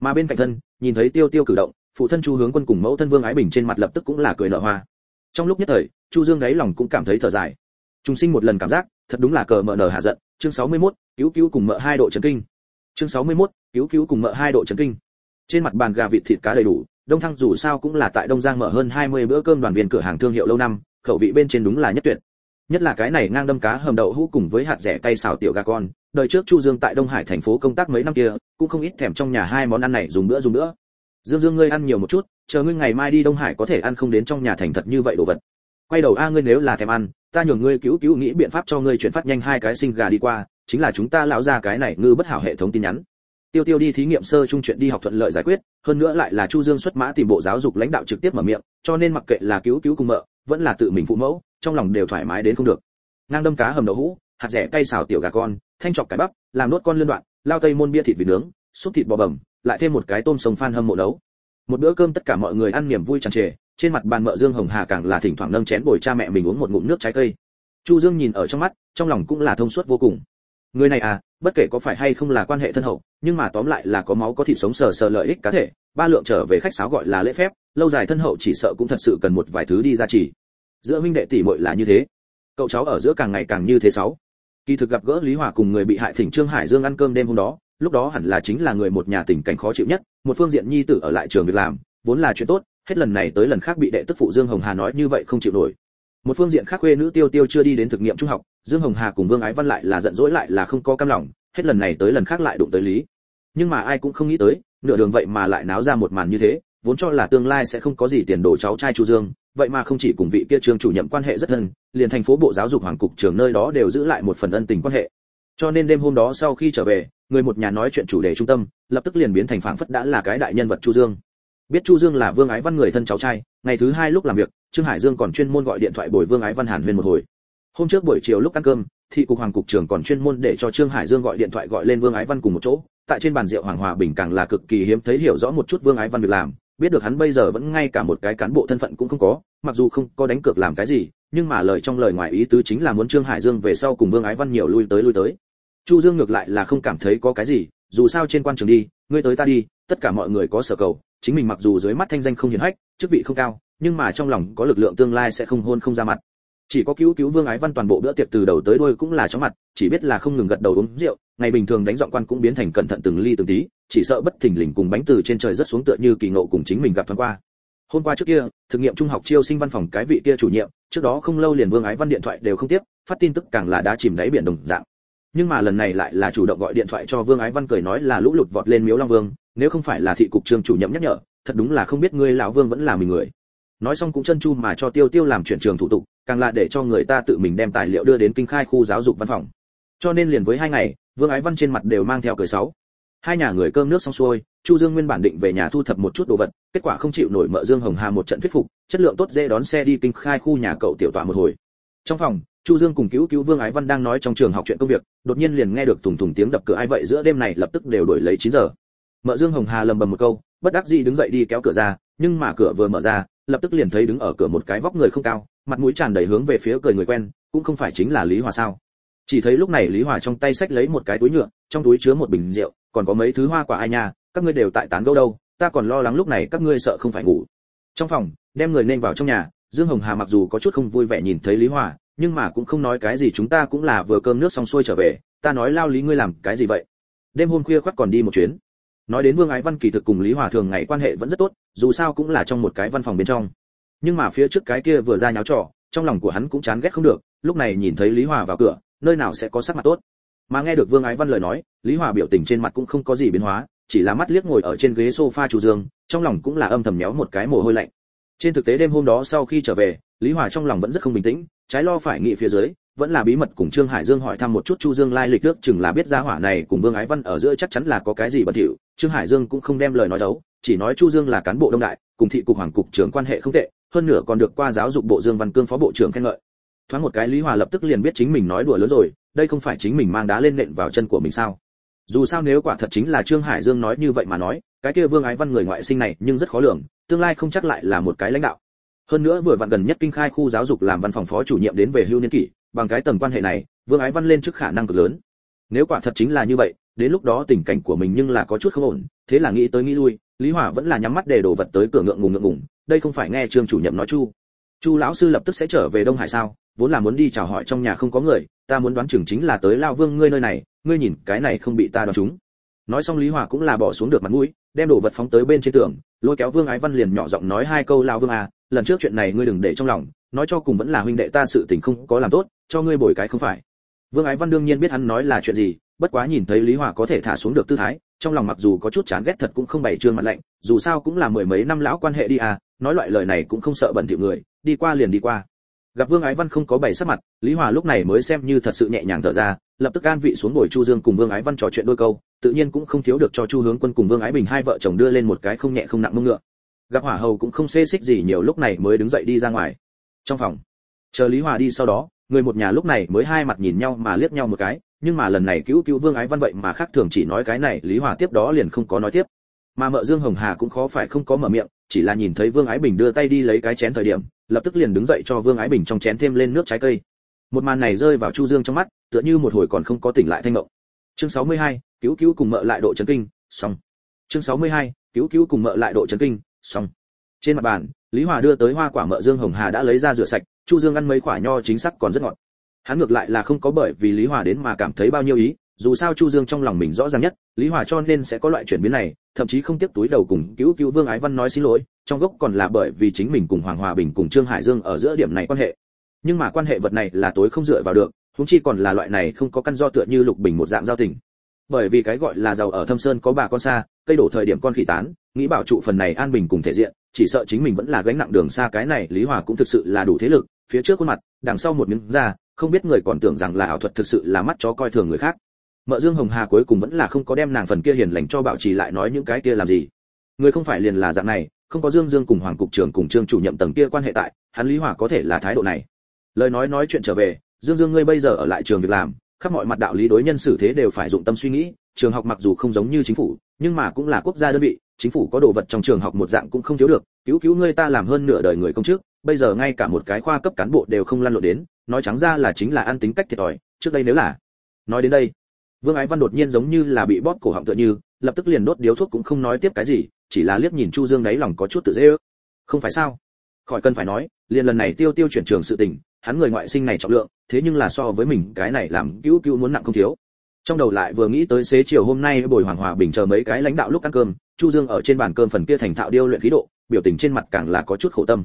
Mà bên cạnh thân nhìn thấy tiêu tiêu cử động phụ thân chu hướng quân cùng mẫu thân vương ái bình trên mặt lập tức cũng là cười nở hoa. Trong lúc nhất thời chu dương đáy lòng cũng cảm thấy thở dài. Chúng sinh một lần cảm giác thật đúng là cờ mờ nở hạ giận. Chương 61, cứu cứu cùng mợ hai độ chấn kinh. Chương 61, cứu cứu cùng mợ hai độ chấn kinh. Trên mặt bàn gà vịt thịt cá đầy đủ đông thăng dù sao cũng là tại đông giang mở hơn 20 bữa cơm đoàn viên cửa hàng thương hiệu lâu năm, khẩu vị bên trên đúng là nhất tuyệt. Nhất là cái này ngang đâm cá hầm đậu hũ cùng với hạt rẻ cay xào tiểu gà con, đời trước chu dương tại đông hải thành phố công tác mấy năm kia, cũng không ít thèm trong nhà hai món ăn này dùng bữa dùng nữa. Dương dương ngươi ăn nhiều một chút, chờ ngươi ngày mai đi đông hải có thể ăn không đến trong nhà thành thật như vậy đồ vật. Quay đầu a ngươi nếu là thèm ăn, ta nhường ngươi cứu cứu nghĩ biện pháp cho ngươi chuyển phát nhanh hai cái sinh gà đi qua, chính là chúng ta lão ra cái này ngư bất hảo hệ thống tin nhắn tiêu tiêu đi thí nghiệm sơ trung chuyện đi học thuận lợi giải quyết, hơn nữa lại là chu dương xuất mã tìm bộ giáo dục lãnh đạo trực tiếp mở miệng, cho nên mặc kệ là cứu cứu cùng mợ, vẫn là tự mình phụ mẫu, trong lòng đều thoải mái đến không được. Ngang đâm cá hầm đậu hũ, hạt rẻ cay xào tiểu gà con, thanh chọc cải bắp, làm nốt con lươn đoạn, lao tây môn bia thịt vịt nướng, xúc thịt bò bầm lại thêm một cái tôm sông phan hâm mộ nấu. Một bữa cơm tất cả mọi người ăn niềm vui tràn trề, trên mặt bàn mợ dương hồng hà càng là thỉnh thoảng nâng chén bồi cha mẹ mình uống một ngụm nước trái cây. Chu dương nhìn ở trong mắt, trong lòng cũng là thông suốt vô cùng người này à bất kể có phải hay không là quan hệ thân hậu, nhưng mà tóm lại là có máu có thịt sống sờ sờ lợi ích cá thể, ba lượng trở về khách sáo gọi là lễ phép, lâu dài thân hậu chỉ sợ cũng thật sự cần một vài thứ đi ra chỉ. Giữa huynh đệ tỷ muội là như thế. Cậu cháu ở giữa càng ngày càng như thế sáu. Kỳ thực gặp gỡ lý hòa cùng người bị hại thỉnh trương hải dương ăn cơm đêm hôm đó, lúc đó hẳn là chính là người một nhà tình cảnh khó chịu nhất, một phương diện nhi tử ở lại trường việc làm, vốn là chuyện tốt, hết lần này tới lần khác bị đệ tức phụ dương hồng hà nói như vậy không chịu nổi một phương diện khác khuê nữ tiêu tiêu chưa đi đến thực nghiệm trung học, dương hồng hà cùng vương ái văn lại là giận dỗi lại là không có cam lòng, hết lần này tới lần khác lại đụng tới lý. Nhưng mà ai cũng không nghĩ tới, nửa đường vậy mà lại náo ra một màn như thế, vốn cho là tương lai sẽ không có gì tiền đồ cháu trai chu dương, vậy mà không chỉ cùng vị kia trường chủ nhiệm quan hệ rất thân, liền thành phố bộ giáo dục hoàng cục trường nơi đó đều giữ lại một phần ân tình quan hệ. Cho nên đêm hôm đó sau khi trở về, người một nhà nói chuyện chủ đề trung tâm, lập tức liền biến thành phảng phất đã là cái đại nhân vật chu dương. Biết chu dương là vương ái văn người thân cháu trai, ngày thứ hai lúc làm việc trương hải dương còn chuyên môn gọi điện thoại bồi vương ái văn hàn huyên một hồi. Hôm trước buổi chiều lúc ăn cơm thị cục hoàng cục trưởng còn chuyên môn để cho trương hải dương gọi điện thoại gọi lên vương ái văn cùng một chỗ. Tại trên bàn rượu hoàng hòa bình càng là cực kỳ hiếm thấy hiểu rõ một chút vương ái văn việc làm. Biết được hắn bây giờ vẫn ngay cả một cái cán bộ thân phận cũng không có, mặc dù không có đánh cược làm cái gì, nhưng mà lời trong lời ngoài ý tứ chính là muốn trương hải dương về sau cùng vương ái văn nhiều lui tới lui tới. Chu dương ngược lại là không cảm thấy có cái gì, dù sao trên quan trường đi, ngươi tới ta đi, tất cả mọi người có sở cầu, chính mình mặc dù dưới mắt thanh danh không hiển hách, chức vị không cao nhưng mà trong lòng có lực lượng tương lai sẽ không hôn không ra mặt. Chỉ có cứu cứu vương ái văn toàn bộ bữa tiệc từ đầu tới đuôi cũng là chó mặt, chỉ biết là không ngừng gật đầu uống rượu, ngày bình thường đánh giọng quan cũng biến thành cẩn thận từng ly từng tí, chỉ sợ bất thình lình cùng bánh từ trên trời rất xuống tựa như kỳ ngộ cùng chính mình gặp thoáng qua. Hôm qua trước kia, thực nghiệm trung học chiêu sinh văn phòng cái vị kia chủ nhiệm, trước đó không lâu liền vương ái văn điện thoại đều không tiếp, phát tin tức càng là đã chìm đáy biển đồng dạng. Nhưng mà lần này lại là chủ động gọi điện thoại cho vương ái văn cười nói là lũ lụt vọt lên miếu long vương, nếu không phải là thị cục trường chủ nhiệm nhắc nhở, thật đúng là không biết ngươi lão vương vẫn là mình người nói xong cũng chân chu mà cho tiêu tiêu làm chuyển trường thủ tục, càng là để cho người ta tự mình đem tài liệu đưa đến kinh khai khu giáo dục văn phòng. Cho nên liền với hai ngày, vương ái văn trên mặt đều mang theo cười sáu hai nhà người cơm nước xong xuôi, chu dương nguyên bản định về nhà thu thập một chút đồ vật, kết quả không chịu nổi mợ dương hồng hà một trận thuyết phục, chất lượng tốt dễ đón xe đi kinh khai khu nhà cậu tiểu tọa một hồi. Trong phòng, chu dương cùng cứu cứu vương ái văn đang nói trong trường học chuyện công việc, đột nhiên liền nghe được thùng thùng tiếng đập cửa ai vậy giữa đêm này lập tức đều đổi lấy 9 giờ. Mợ dương hồng hà lầm bầm một câu, bất đắc dĩ đứng dậy đi kéo cửa ra, nhưng mà cửa vừa mở ra lập tức liền thấy đứng ở cửa một cái vóc người không cao, mặt mũi tràn đầy hướng về phía cười người quen, cũng không phải chính là lý hòa sao? Chỉ thấy lúc này lý hòa trong tay xách lấy một cái túi nhựa, trong túi chứa một bình rượu, còn có mấy thứ hoa quả ai nha, các ngươi đều tại tán gẫu đâu, ta còn lo lắng lúc này các ngươi sợ không phải ngủ. Trong phòng, đem người nên vào trong nhà, dương hồng hà mặc dù có chút không vui vẻ nhìn thấy lý hòa, nhưng mà cũng không nói cái gì chúng ta cũng là vừa cơm nước xong xuôi trở về, ta nói lao lý ngươi làm cái gì vậy? Đêm hôm khuya khoác còn đi một chuyến nói đến vương ái văn kỳ thực cùng lý hòa thường ngày quan hệ vẫn rất tốt, dù sao cũng là trong một cái văn phòng bên trong. Nhưng mà phía trước cái kia vừa ra nháo trò, trong lòng của hắn cũng chán ghét không được, lúc này nhìn thấy lý hòa vào cửa, nơi nào sẽ có sắc mặt tốt. Mà nghe được vương ái văn lời nói, lý hòa biểu tình trên mặt cũng không có gì biến hóa, chỉ là mắt liếc ngồi ở trên ghế sofa chủ dương trong lòng cũng là âm thầm méo một cái mồ hôi lạnh. Trên thực tế đêm hôm đó sau khi trở về, lý hòa trong lòng vẫn rất không bình tĩnh, trái lo phải nghĩ phía dưới vẫn là bí mật cùng trương hải dương hỏi thăm một chút chu dương lai lịch trước, chừng là biết gia hỏa này cùng vương ái văn ở giữa chắc chắn là có cái gì bất thỉu. Trương hải dương cũng không đem lời nói đấu, chỉ nói chu dương là cán bộ đông đại, cùng thị cục hoàng cục trưởng quan hệ không tệ, hơn nữa còn được qua giáo dục bộ dương văn cương phó bộ trưởng khen ngợi. Thoáng một cái lý hòa lập tức liền biết chính mình nói đùa lớn rồi, đây không phải chính mình mang đá lên nện vào chân của mình sao? Dù sao nếu quả thật chính là trương hải dương nói như vậy mà nói, cái kia vương ái văn người ngoại sinh này nhưng rất khó lường, tương lai không chắc lại là một cái lãnh đạo. Hơn nữa vừa vặn gần nhất kinh khai khu giáo dục làm văn phòng phó chủ nhiệm đến về hưu niên kỷ bằng cái tầng quan hệ này, vương ái văn lên trước khả năng cực lớn. Nếu quả thật chính là như vậy, đến lúc đó tình cảnh của mình nhưng là có chút không ổn, thế là nghĩ tới nghĩ lui, lý hỏa vẫn là nhắm mắt để đồ vật tới cửa ngượng ngùng ngượng ngùng, đây không phải nghe trương chủ nhiệm nói chu. Chu lão sư lập tức sẽ trở về đông hải sao, vốn là muốn đi chào hỏi trong nhà không có người, ta muốn đoán chừng chính là tới lao vương ngươi nơi này, ngươi nhìn, cái này không bị ta đoán chúng nói xong lý hòa cũng là bỏ xuống được mặt mũi, đem đồ vật phóng tới bên trên tường, lôi kéo vương ái văn liền nhỏ giọng nói hai câu lao vương à lần trước chuyện này ngươi đừng để trong lòng nói cho cùng vẫn là huynh đệ ta sự tình không có làm tốt, cho ngươi bồi cái không phải. Vương ái văn đương nhiên biết hắn nói là chuyện gì, bất quá nhìn thấy lý hòa có thể thả xuống được tư thái, trong lòng mặc dù có chút chán ghét thật cũng không bày trương mặt lạnh, dù sao cũng là mười mấy năm lão quan hệ đi à nói loại lời này cũng không sợ bẩn thỉu người, đi qua liền đi qua. Gặp vương ái văn không có bày sắc mặt, lý hòa lúc này mới xem như thật sự nhẹ nhàng thở ra, lập tức an vị xuống ngồi chu dương cùng vương ái văn trò chuyện đôi câu, tự nhiên cũng không thiếu được cho chu hướng quân cùng vương ái bình hai vợ chồng đưa lên một cái không nhẹ không nặng mông ngựa. Gặp hỏa hầu cũng không xê xích gì, nhiều lúc này mới đứng dậy đi ra ngoài trong phòng. Chờ lý hòa đi sau đó người một nhà lúc này mới hai mặt nhìn nhau mà liếc nhau một cái nhưng mà lần này cứu cứu vương ái văn vậy mà khác thường chỉ nói cái này lý hòa tiếp đó liền không có nói tiếp. Mà mợ dương hồng hà cũng khó phải không có mở miệng chỉ là nhìn thấy vương ái bình đưa tay đi lấy cái chén thời điểm lập tức liền đứng dậy cho vương ái bình trong chén thêm lên nước trái cây. Một màn này rơi vào chu dương trong mắt tựa như một hồi còn không có tỉnh lại thanh mộng. Chương 62, cứu cứu cùng mợ lại độ chấn kinh xong. Chương 62, cứu cứu cùng mợ lại độ chấn kinh xong. Trên mặt bàn lý hòa đưa tới hoa quả mợ dương hồng hà đã lấy ra rửa sạch, chu dương ăn mấy quả nho chính xác còn rất ngọt. Hắn ngược lại là không có bởi vì lý hòa đến mà cảm thấy bao nhiêu ý, dù sao chu dương trong lòng mình rõ ràng nhất, lý hòa cho nên sẽ có loại chuyển biến này, thậm chí không tiếp túi đầu cùng cứu cứu vương ái văn nói xin lỗi, trong gốc còn là bởi vì chính mình cùng hoàng hòa bình cùng trương hải dương ở giữa điểm này quan hệ. Nhưng mà quan hệ vật này là tối không dựa vào được, huống chi còn là loại này không có căn do tựa như lục bình một dạng giao tình. Bởi vì cái gọi là giàu ở thâm sơn có bà con xa, cây đổ thời điểm con khỉ tán, nghĩ bảo trụ phần này an bình cùng thể diện chỉ sợ chính mình vẫn là gánh nặng đường xa cái này, lý hòa cũng thực sự là đủ thế lực, phía trước khuôn mặt, đằng sau một miếng da, không biết người còn tưởng rằng là ảo thuật thực sự là mắt chó coi thường người khác. Mợ dương hồng hà cuối cùng vẫn là không có đem nàng phần kia hiền lành cho bảo trì lại nói những cái kia làm gì. Người không phải liền là dạng này, không có dương dương cùng hoàng cục trưởng cùng trương chủ nhiệm tầng kia quan hệ tại, hắn lý hòa có thể là thái độ này. Lời nói nói chuyện trở về, dương dương ngươi bây giờ ở lại trường việc làm, khắp mọi mặt đạo lý đối nhân xử thế đều phải dụng tâm suy nghĩ, trường học mặc dù không giống như chính phủ, nhưng mà cũng là quốc gia đơn vị chính phủ có đồ vật trong trường học một dạng cũng không thiếu được, cứu cứu ngươi ta làm hơn nửa đời người công chức, bây giờ ngay cả một cái khoa cấp cán bộ đều không lăn lộn đến, nói trắng ra là chính là ăn tính cách thiệt thòi, trước đây nếu là nói đến đây, vương ái văn đột nhiên giống như là bị bóp cổ họng tựa như, lập tức liền đốt điếu thuốc cũng không nói tiếp cái gì, chỉ là liếc nhìn chu dương đáy lòng có chút tự dễ ước. Không phải sao? Khỏi cần phải nói, liền lần này tiêu tiêu chuyển trường sự tình, hắn người ngoại sinh này trọng lượng, thế nhưng là so với mình cái này làm cứu cứu muốn nặng không thiếu. Trong đầu lại vừa nghĩ tới xế chiều hôm nay bồi hoàng hòa bình chờ mấy cái lãnh đạo lúc ăn cơm chu dương ở trên bàn cơm phần kia thành thạo điêu luyện khí độ, biểu tình trên mặt càng là có chút khổ tâm.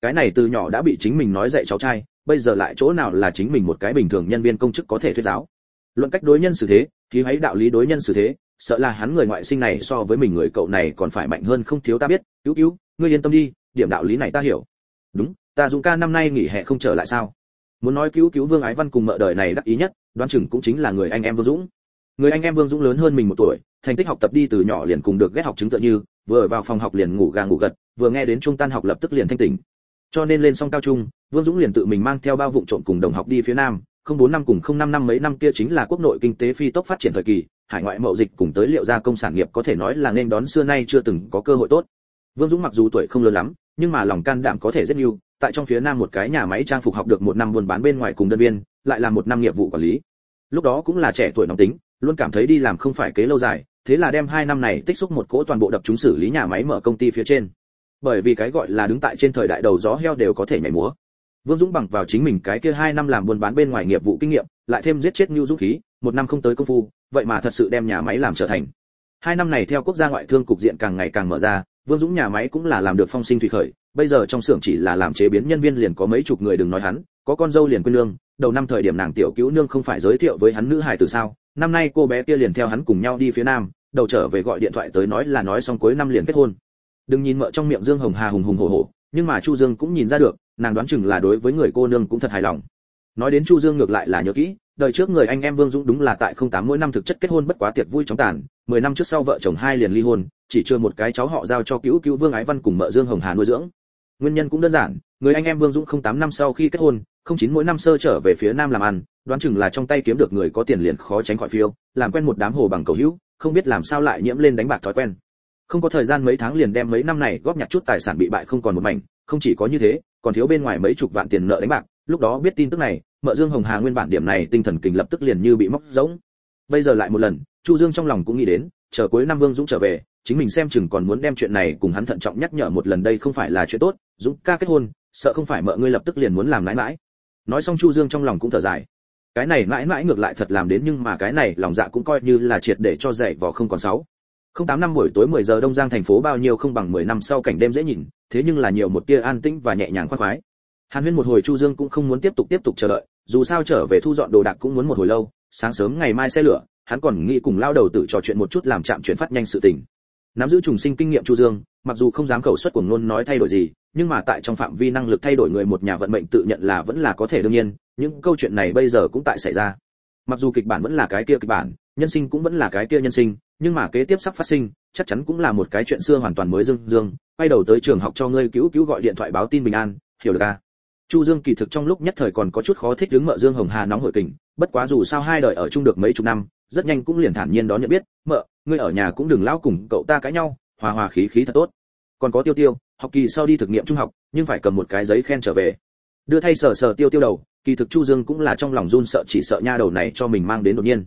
Cái này từ nhỏ đã bị chính mình nói dạy cháu trai, bây giờ lại chỗ nào là chính mình một cái bình thường nhân viên công chức có thể thuyết giáo. Luận cách đối nhân xử thế, thì hãy đạo lý đối nhân xử thế, sợ là hắn người ngoại sinh này so với mình người cậu này còn phải mạnh hơn không thiếu ta biết. Cứu cứu, ngươi yên tâm đi, điểm đạo lý này ta hiểu. Đúng, ta dũng ca năm nay nghỉ hè không trở lại sao? Muốn nói cứu cứu vương ái văn cùng mợ đời này đắc ý nhất, đoán chừng cũng chính là người anh em vương dũng. Người anh em vương dũng lớn hơn mình một tuổi thành tích học tập đi từ nhỏ liền cùng được ghét học chứng tựa như, vừa vào phòng học liền ngủ gà ngủ gật, vừa nghe đến trung tan học lập tức liền thanh tỉnh. Cho nên lên xong cao trung, vương dũng liền tự mình mang theo bao vụng trộm cùng đồng học đi phía nam. Không bốn năm cùng không năm năm mấy năm kia chính là quốc nội kinh tế phi tốc phát triển thời kỳ, hải ngoại mậu dịch cùng tới liệu gia công sản nghiệp có thể nói là nên đón xưa nay chưa từng có cơ hội tốt. Vương dũng mặc dù tuổi không lớn lắm, nhưng mà lòng can đảm có thể rất nhiều, tại trong phía nam một cái nhà máy trang phục học được một năm buôn bán bên ngoài cùng đơn viên, lại là một năm nghiệp vụ quản lý. Lúc đó cũng là trẻ tuổi nóng tính luôn cảm thấy đi làm không phải kế lâu dài, thế là đem hai năm này tích xúc một cỗ toàn bộ đập chúng xử lý nhà máy mở công ty phía trên. Bởi vì cái gọi là đứng tại trên thời đại đầu gió heo đều có thể nhảy múa. Vương dũng bằng vào chính mình cái kia hai năm làm buôn bán bên ngoài nghiệp vụ kinh nghiệm, lại thêm giết chết nhu dũng khí, một năm không tới công phu, vậy mà thật sự đem nhà máy làm trở thành. Hai năm này theo quốc gia ngoại thương cục diện càng ngày càng mở ra, vương dũng nhà máy cũng là làm được phong sinh thủy khởi, bây giờ trong xưởng chỉ là làm chế biến nhân viên liền có mấy chục người đừng nói hắn, có con dâu liền quên lương, đầu năm thời điểm nàng tiểu cứu nương không phải giới thiệu với hắn nữ hài từ sao? Năm nay cô bé kia liền theo hắn cùng nhau đi phía nam, đầu trở về gọi điện thoại tới nói là nói xong cuối năm liền kết hôn. Đừng nhìn mợ trong miệng dương hồng hà hùng hùng hổ hổ, nhưng mà chu dương cũng nhìn ra được, nàng đoán chừng là đối với người cô nương cũng thật hài lòng. Nói đến chu dương ngược lại là nhớ kỹ, đời trước người anh em vương dũng đúng là tại không tám mỗi năm thực chất kết hôn bất quá tiệc vui chóng tàn, mười năm trước sau vợ chồng hai liền ly hôn, chỉ chưa một cái cháu họ giao cho cứu cứu vương ái văn cùng mợ dương hồng hà nuôi dưỡng nguyên nhân cũng đơn giản, người anh em vương dũng không tám năm sau khi kết hôn, không chín mỗi năm sơ trở về phía nam làm ăn, đoán chừng là trong tay kiếm được người có tiền liền khó tránh khỏi phiêu, làm quen một đám hồ bằng cầu hữu, không biết làm sao lại nhiễm lên đánh bạc thói quen. Không có thời gian mấy tháng liền đem mấy năm này góp nhặt chút tài sản bị bại không còn một mảnh, không chỉ có như thế, còn thiếu bên ngoài mấy chục vạn tiền nợ đánh bạc, lúc đó biết tin tức này, mợ dương hồng hà nguyên bản điểm này tinh thần kình lập tức liền như bị móc rỗng. Bây giờ lại một lần, chu dương trong lòng cũng nghĩ đến, chờ cuối năm vương dũng trở về chính mình xem chừng còn muốn đem chuyện này cùng hắn thận trọng nhắc nhở một lần đây không phải là chuyện tốt, dũng ca kết hôn, sợ không phải mợ ngươi lập tức liền muốn làm mãi mãi. Nói xong chu dương trong lòng cũng thở dài. Cái này mãi mãi ngược lại thật làm đến nhưng mà cái này lòng dạ cũng coi như là triệt để cho dạy vò không còn sáu. Không tám năm buổi tối 10 giờ đông giang thành phố bao nhiêu không bằng 10 năm sau cảnh đêm dễ nhìn, thế nhưng là nhiều một tia an tĩnh và nhẹ nhàng khoan khoái. Hàn huyên một hồi chu dương cũng không muốn tiếp tục tiếp tục chờ đợi, dù sao trở về thu dọn đồ đạc cũng muốn một hồi lâu, sáng sớm ngày mai xe lửa, hắn còn nghĩ cùng lao đầu tự trò chuyện một chút làm chạm chuyển phát nhanh sự tình nắm giữ trùng sinh kinh nghiệm chu dương, mặc dù không dám khẩu xuất của ngôn nói thay đổi gì, nhưng mà tại trong phạm vi năng lực thay đổi người một nhà vận mệnh tự nhận là vẫn là có thể đương nhiên, những câu chuyện này bây giờ cũng tại xảy ra. Mặc dù kịch bản vẫn là cái kia kịch bản, nhân sinh cũng vẫn là cái kia nhân sinh, nhưng mà kế tiếp sắp phát sinh, chắc chắn cũng là một cái chuyện xưa hoàn toàn mới dương dương, quay đầu tới trường học cho ngươi cứu cứu gọi điện thoại báo tin bình an, hiểu được à? Chu dương kỳ thực trong lúc nhất thời còn có chút khó thích đứng mợ dương hồng hà nóng hổi kình, bất quá dù sao hai đời ở chung được mấy chục năm rất nhanh cũng liền thản nhiên đón nhận biết, mợ, ngươi ở nhà cũng đừng lao cùng cậu ta cãi nhau, hòa hòa khí khí thật tốt. Còn có tiêu tiêu, học kỳ sau đi thực nghiệm trung học, nhưng phải cầm một cái giấy khen trở về. Đưa thay sờ sờ tiêu tiêu đầu, kỳ thực chu dương cũng là trong lòng run sợ, chỉ sợ nha đầu này cho mình mang đến đột nhiên.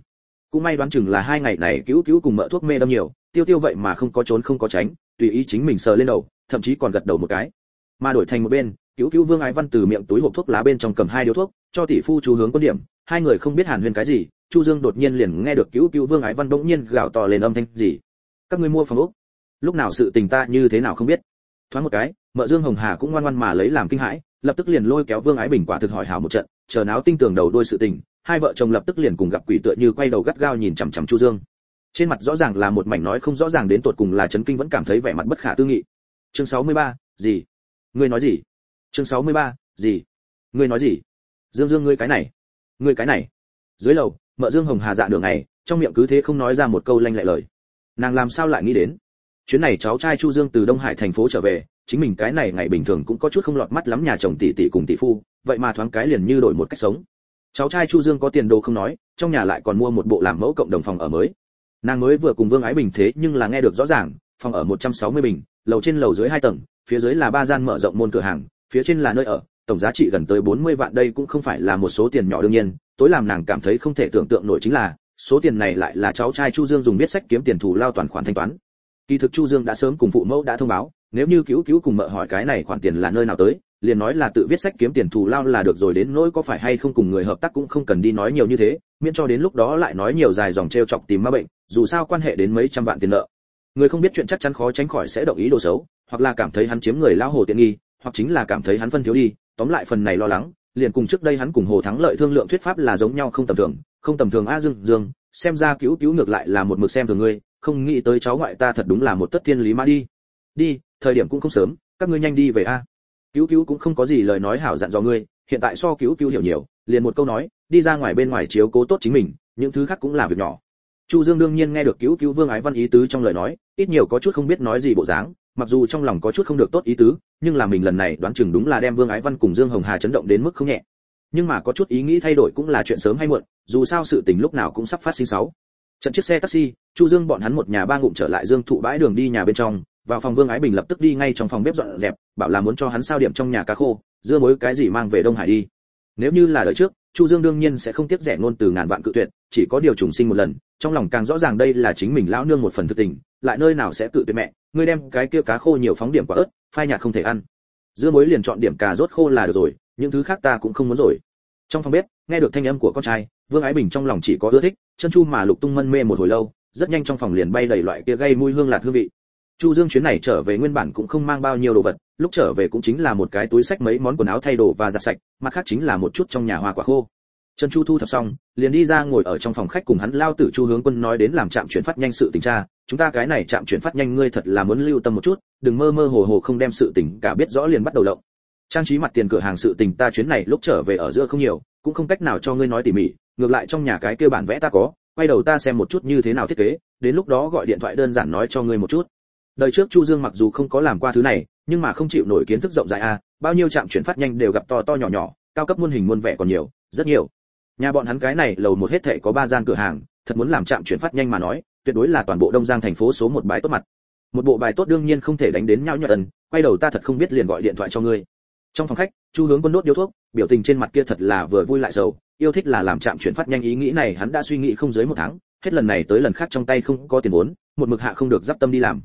Cũng may đoán chừng là hai ngày này cứu cứu cùng mợ thuốc mê đâm nhiều, tiêu tiêu vậy mà không có trốn không có tránh, tùy ý chính mình sờ lên đầu, thậm chí còn gật đầu một cái. Mà đổi thành một bên, cứu cứu vương ái văn từ miệng túi hộp thuốc lá bên trong cầm hai điếu thuốc, cho tỷ phu chú hướng quan điểm, hai người không biết hàn huyên cái gì chu dương đột nhiên liền nghe được cứu cứu vương ái văn bỗng nhiên gào to lên âm thanh gì. Các ngươi mua phòng ốc. Lúc nào sự tình ta như thế nào không biết. Thoáng một cái mợ dương hồng hà cũng ngoan ngoan mà lấy làm kinh hãi lập tức liền lôi kéo vương ái bình quả thực hỏi hảo một trận chờ náo tinh tường đầu đuôi sự tình hai vợ chồng lập tức liền cùng gặp quỷ tựa như quay đầu gắt gao nhìn chằm chằm chu dương. Trên mặt rõ ràng là một mảnh nói không rõ ràng đến tột cùng là chấn kinh vẫn cảm thấy vẻ mặt bất khả tư nghị. Chương 63, gì? Ngươi nói gì? Chương 63, gì? Ngươi nói gì? Dương dương ngươi cái này. Ngươi cái này. Dưới lầu mợ dương hồng hà dạ đường này trong miệng cứ thế không nói ra một câu lanh lẹ lời. Nàng làm sao lại nghĩ đến? Chuyến này cháu trai chu dương từ đông hải thành phố trở về, chính mình cái này ngày bình thường cũng có chút không lọt mắt lắm nhà chồng tỷ tỷ cùng tỷ phu, vậy mà thoáng cái liền như đổi một cách sống. Cháu trai chu dương có tiền đồ không nói, trong nhà lại còn mua một bộ làm mẫu cộng đồng phòng ở mới. Nàng mới vừa cùng vương ái bình thế nhưng là nghe được rõ ràng, phòng ở 160 bình, lầu trên lầu dưới hai tầng, phía dưới là ba gian mở rộng môn cửa hàng, phía trên là nơi ở, tổng giá trị gần tới 40 vạn đây cũng không phải là một số tiền nhỏ đương nhiên tối làm nàng cảm thấy không thể tưởng tượng nổi chính là, số tiền này lại là cháu trai chu dương dùng viết sách kiếm tiền thù lao toàn khoản thanh toán. Kỳ thực chu dương đã sớm cùng phụ mẫu đã thông báo, nếu như cứu cứu cùng mợ hỏi cái này khoản tiền là nơi nào tới, liền nói là tự viết sách kiếm tiền thù lao là được rồi đến nỗi có phải hay không cùng người hợp tác cũng không cần đi nói nhiều như thế, miễn cho đến lúc đó lại nói nhiều dài dòng treo chọc tìm ma bệnh, dù sao quan hệ đến mấy trăm vạn tiền nợ. Người không biết chuyện chắc chắn khó tránh khỏi sẽ động ý đồ xấu, hoặc là cảm thấy hắn chiếm người lao hồ tiện nghi, hoặc chính là cảm thấy hắn phân thiếu đi, tóm lại phần này lo lắng liền cùng trước đây hắn cùng hồ thắng lợi thương lượng thuyết pháp là giống nhau không tầm thường, không tầm thường a dương dương, xem ra cứu cứu ngược lại là một mực xem thường ngươi, không nghĩ tới cháu ngoại ta thật đúng là một tất thiên lý mã đi. Đi, thời điểm cũng không sớm, các ngươi nhanh đi về a. Cứu cứu cũng không có gì lời nói hảo dặn dò ngươi, hiện tại so cứu cứu hiểu nhiều, liền một câu nói, đi ra ngoài bên ngoài chiếu cố tốt chính mình, những thứ khác cũng là việc nhỏ. Chu dương đương nhiên nghe được cứu cứu vương ái văn ý tứ trong lời nói, ít nhiều có chút không biết nói gì bộ dáng mặc dù trong lòng có chút không được tốt ý tứ, nhưng là mình lần này đoán chừng đúng là đem vương ái văn cùng dương hồng hà chấn động đến mức không nhẹ. Nhưng mà có chút ý nghĩ thay đổi cũng là chuyện sớm hay muộn, dù sao sự tình lúc nào cũng sắp phát sinh sáu. Trận chiếc xe taxi, chu dương bọn hắn một nhà ba ngụm trở lại dương thụ bãi đường đi nhà bên trong, vào phòng vương ái bình lập tức đi ngay trong phòng bếp dọn dẹp, bảo là muốn cho hắn sao điểm trong nhà cá khô, dưa muối cái gì mang về đông hải đi. Nếu như là đời trước, chu dương đương nhiên sẽ không tiếp rẻ ngôn từ ngàn vạn cự tuyệt, chỉ có điều trùng sinh một lần trong lòng càng rõ ràng đây là chính mình lão nương một phần thực tình, lại nơi nào sẽ tự tuyệt mẹ, ngươi đem cái kia cá khô nhiều phóng điểm quả ớt, phai nhạt không thể ăn. Dưa muối liền chọn điểm cà rốt khô là được rồi, những thứ khác ta cũng không muốn rồi. Trong phòng bếp, nghe được thanh âm của con trai, vương ái bình trong lòng chỉ có ưa thích, chân chu mà lục tung mân mê một hồi lâu, rất nhanh trong phòng liền bay đầy loại kia gây mùi hương lạt hương vị. Chu dương chuyến này trở về nguyên bản cũng không mang bao nhiêu đồ vật, lúc trở về cũng chính là một cái túi sách mấy món quần áo thay đồ và giặt sạch, mặt khác chính là một chút trong nhà hoa quả khô. Trần chu thu thập xong, liền đi ra ngồi ở trong phòng khách cùng hắn lao tử chu hướng quân nói đến làm trạm chuyển phát nhanh sự tình tra. Chúng ta cái này trạm chuyển phát nhanh ngươi thật là muốn lưu tâm một chút, đừng mơ mơ hồ hồ không đem sự tình cả biết rõ liền bắt đầu động trang trí mặt tiền cửa hàng sự tình ta chuyến này lúc trở về ở giữa không nhiều, cũng không cách nào cho ngươi nói tỉ mỉ, ngược lại trong nhà cái kia bản vẽ ta có, quay đầu ta xem một chút như thế nào thiết kế, đến lúc đó gọi điện thoại đơn giản nói cho ngươi một chút. Đời trước chu dương mặc dù không có làm qua thứ này, nhưng mà không chịu nổi kiến thức rộng rãi a, bao nhiêu trạm chuyển phát nhanh đều gặp to to nhỏ nhỏ, cao cấp muôn hình muôn vẻ còn nhiều, rất nhiều nhà bọn hắn cái này lầu một hết thệ có ba gian cửa hàng, thật muốn làm trạm chuyển phát nhanh mà nói, tuyệt đối là toàn bộ đông giang thành phố số một bài tốt mặt. Một bộ bài tốt đương nhiên không thể đánh đến nhau nhợt ẩn quay đầu ta thật không biết liền gọi điện thoại cho ngươi. Trong phòng khách, chu hướng quân đốt điếu thuốc, biểu tình trên mặt kia thật là vừa vui lại sầu, yêu thích là làm chạm chuyển phát nhanh ý nghĩ này hắn đã suy nghĩ không dưới một tháng, hết lần này tới lần khác trong tay không có tiền vốn, một mực hạ không được dắp tâm đi làm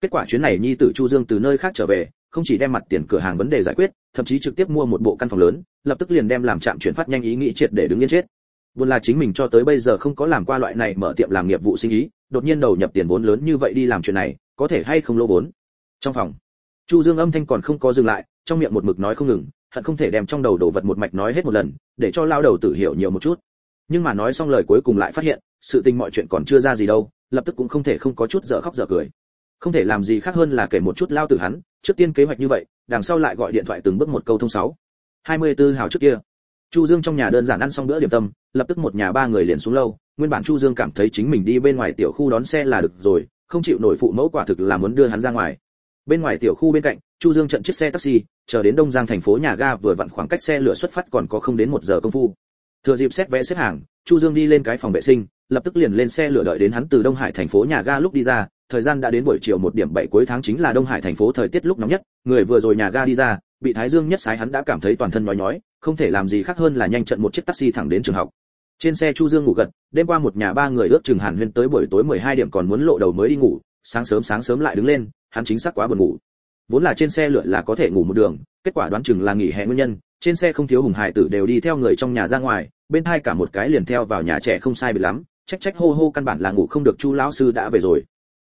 kết quả chuyến này nhi tử chu dương từ nơi khác trở về, không chỉ đem mặt tiền cửa hàng vấn đề giải quyết, thậm chí trực tiếp mua một bộ căn phòng lớn, lập tức liền đem làm trạm chuyển phát nhanh ý nghĩ triệt để đứng yên chết. Buồn là chính mình cho tới bây giờ không có làm qua loại này mở tiệm làm nghiệp vụ sinh ý, đột nhiên đầu nhập tiền vốn lớn như vậy đi làm chuyện này, có thể hay không lỗ vốn? Trong phòng, chu dương âm thanh còn không có dừng lại, trong miệng một mực nói không ngừng, hận không thể đem trong đầu đồ vật một mạch nói hết một lần, để cho lao đầu tử hiểu nhiều một chút. Nhưng mà nói xong lời cuối cùng lại phát hiện, sự tình mọi chuyện còn chưa ra gì đâu, lập tức cũng không thể không có chút dở khóc dở cười không thể làm gì khác hơn là kể một chút lao tử hắn, trước tiên kế hoạch như vậy, đằng sau lại gọi điện thoại từng bước một câu thông sáu. 24 hào trước kia. Chu dương trong nhà đơn giản ăn xong bữa điểm tâm, lập tức một nhà ba người liền xuống lâu, nguyên bản chu dương cảm thấy chính mình đi bên ngoài tiểu khu đón xe là được rồi, không chịu nổi phụ mẫu quả thực là muốn đưa hắn ra ngoài. Bên ngoài tiểu khu bên cạnh, chu dương trận chiếc xe taxi, chờ đến đông giang thành phố nhà ga vừa vặn khoảng cách xe lửa xuất phát còn có không đến một giờ công phu. Thừa dịp xét vé xếp hàng, chu dương đi lên cái phòng vệ sinh, lập tức liền lên xe lửa đợi đến hắn từ đông hải thành phố nhà ga lúc đi ra thời gian đã đến buổi chiều một điểm bảy cuối tháng chính là đông hải thành phố thời tiết lúc nóng nhất, người vừa rồi nhà ga đi ra, bị thái dương nhất sái hắn đã cảm thấy toàn thân nhói nhói, không thể làm gì khác hơn là nhanh trận một chiếc taxi thẳng đến trường học. Trên xe chu dương ngủ gật, đêm qua một nhà ba người ước chừng hàn huyên tới buổi tối 12 điểm còn muốn lộ đầu mới đi ngủ, sáng sớm sáng sớm lại đứng lên, hắn chính xác quá buồn ngủ. Vốn là trên xe lượn là có thể ngủ một đường, kết quả đoán chừng là nghỉ hè nguyên nhân, trên xe không thiếu hùng hải tử đều đi theo người trong nhà ra ngoài, bên hai cả một cái liền theo vào nhà trẻ không sai biệt lắm, trách trách hô hô căn bản là ngủ không được chu lão sư đã về rồi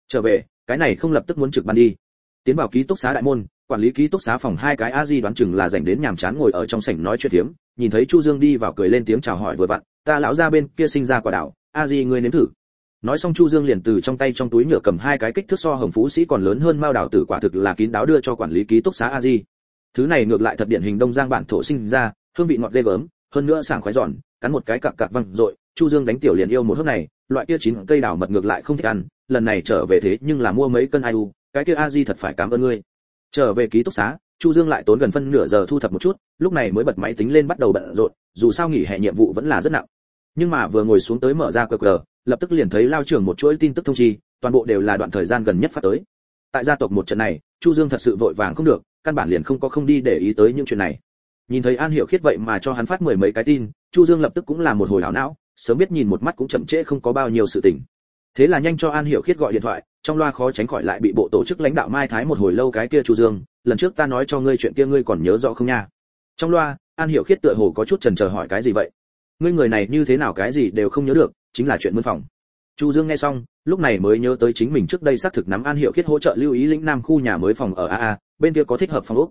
trở về, cái này không lập tức muốn trực ban đi. Tiến vào ký túc xá đại môn, quản lý ký túc xá phòng hai cái a di đoán chừng là dành đến nhàm chán ngồi ở trong sảnh nói chuyện thiếm nhìn thấy chu dương đi vào cười lên tiếng chào hỏi vừa vặn, ta lão ra bên kia sinh ra quả đảo, a di ngươi nếm thử. Nói xong chu dương liền từ trong tay trong túi nhựa cầm hai cái kích thước so hồng phú sĩ còn lớn hơn mao đảo tử quả thực là kín đáo đưa cho quản lý ký túc xá a di thứ này ngược lại thật điển hình đông giang bản thổ sinh ra, hương vị ngọt ghê gớm, hơn nữa sảng khoái giòn, cắn một cái cặc cặc văng rồi chu dương đánh tiểu liền yêu một hớp này, loại kia chín cây đào mật ngược lại không thích ăn, lần này trở về thế nhưng là mua mấy cân ai u, cái kia a di thật phải cảm ơn ngươi. Trở về ký túc xá, chu dương lại tốn gần phân nửa giờ thu thập một chút, lúc này mới bật máy tính lên bắt đầu bận rộn, dù sao nghỉ hè nhiệm vụ vẫn là rất nặng. Nhưng mà vừa ngồi xuống tới mở ra qr, lập tức liền thấy lao trưởng một chuỗi tin tức thông chi, toàn bộ đều là đoạn thời gian gần nhất phát tới. Tại gia tộc một trận này, chu dương thật sự vội vàng không được, căn bản liền không có không đi để ý tới những chuyện này. Nhìn thấy an hiểu khiết vậy mà cho hắn phát mười mấy cái tin, chu dương lập tức cũng là một hồi hảo não sớm biết nhìn một mắt cũng chậm trễ không có bao nhiêu sự tình. Thế là nhanh cho an hiểu khiết gọi điện thoại, trong loa khó tránh khỏi lại bị bộ tổ chức lãnh đạo mai thái một hồi lâu cái kia chu dương, lần trước ta nói cho ngươi chuyện kia ngươi còn nhớ rõ không nha? Trong loa, an hiểu khiết tựa hồ có chút chần chờ hỏi cái gì vậy? Ngươi người này như thế nào cái gì đều không nhớ được, chính là chuyện mướn phòng. Chu dương nghe xong, lúc này mới nhớ tới chính mình trước đây xác thực nắm an hiệu khiết hỗ trợ lưu ý lĩnh nam khu nhà mới phòng ở aa bên kia có thích hợp phòng ốc.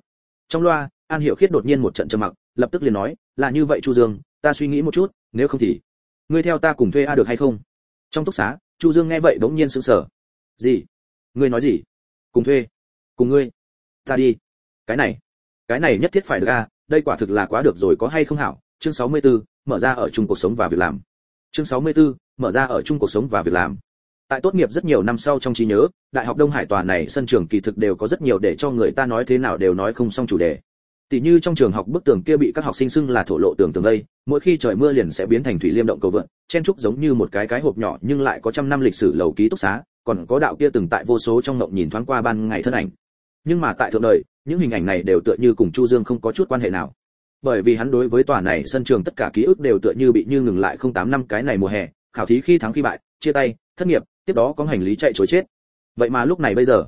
Trong loa, an hiệu khiết đột nhiên một trận trầm mặc, lập tức liền nói, là như vậy chu dương, ta suy nghĩ một chút, nếu không thì ngươi theo ta cùng thuê a được hay không? Trong túc xá chu dương nghe vậy bỗng nhiên sững sờ. Gì? Ngươi nói gì? Cùng thuê. Cùng ngươi. Ta đi. Cái này. Cái này nhất thiết phải được a đây quả thực là quá được rồi có hay không hảo? Chương 64, mở ra ở chung cuộc sống và việc làm. Chương 64, mở ra ở chung cuộc sống và việc làm. Tại tốt nghiệp rất nhiều năm sau trong trí nhớ đại học đông hải tòa này sân trường kỳ thực đều có rất nhiều để cho người ta nói thế nào đều nói không xong chủ đề tỷ như trong trường học bức tường kia bị các học sinh xưng là thổ lộ tường tường đây, mỗi khi trời mưa liền sẽ biến thành thủy liêm động cầu vượn, chen trúc giống như một cái cái hộp nhỏ nhưng lại có trăm năm lịch sử lầu ký túc xá, còn có đạo kia từng tại vô số trong ngộng nhìn thoáng qua ban ngày thân ảnh. Nhưng mà tại thượng đời, những hình ảnh này đều tựa như cùng chu dương không có chút quan hệ nào. Bởi vì hắn đối với tòa này sân trường tất cả ký ức đều tựa như bị như ngừng lại không tám năm cái này mùa hè, khảo thí khi thắng khi bại, chia tay, thất nghiệp, tiếp đó có hành lý chạy trối chết. Vậy mà lúc này bây giờ,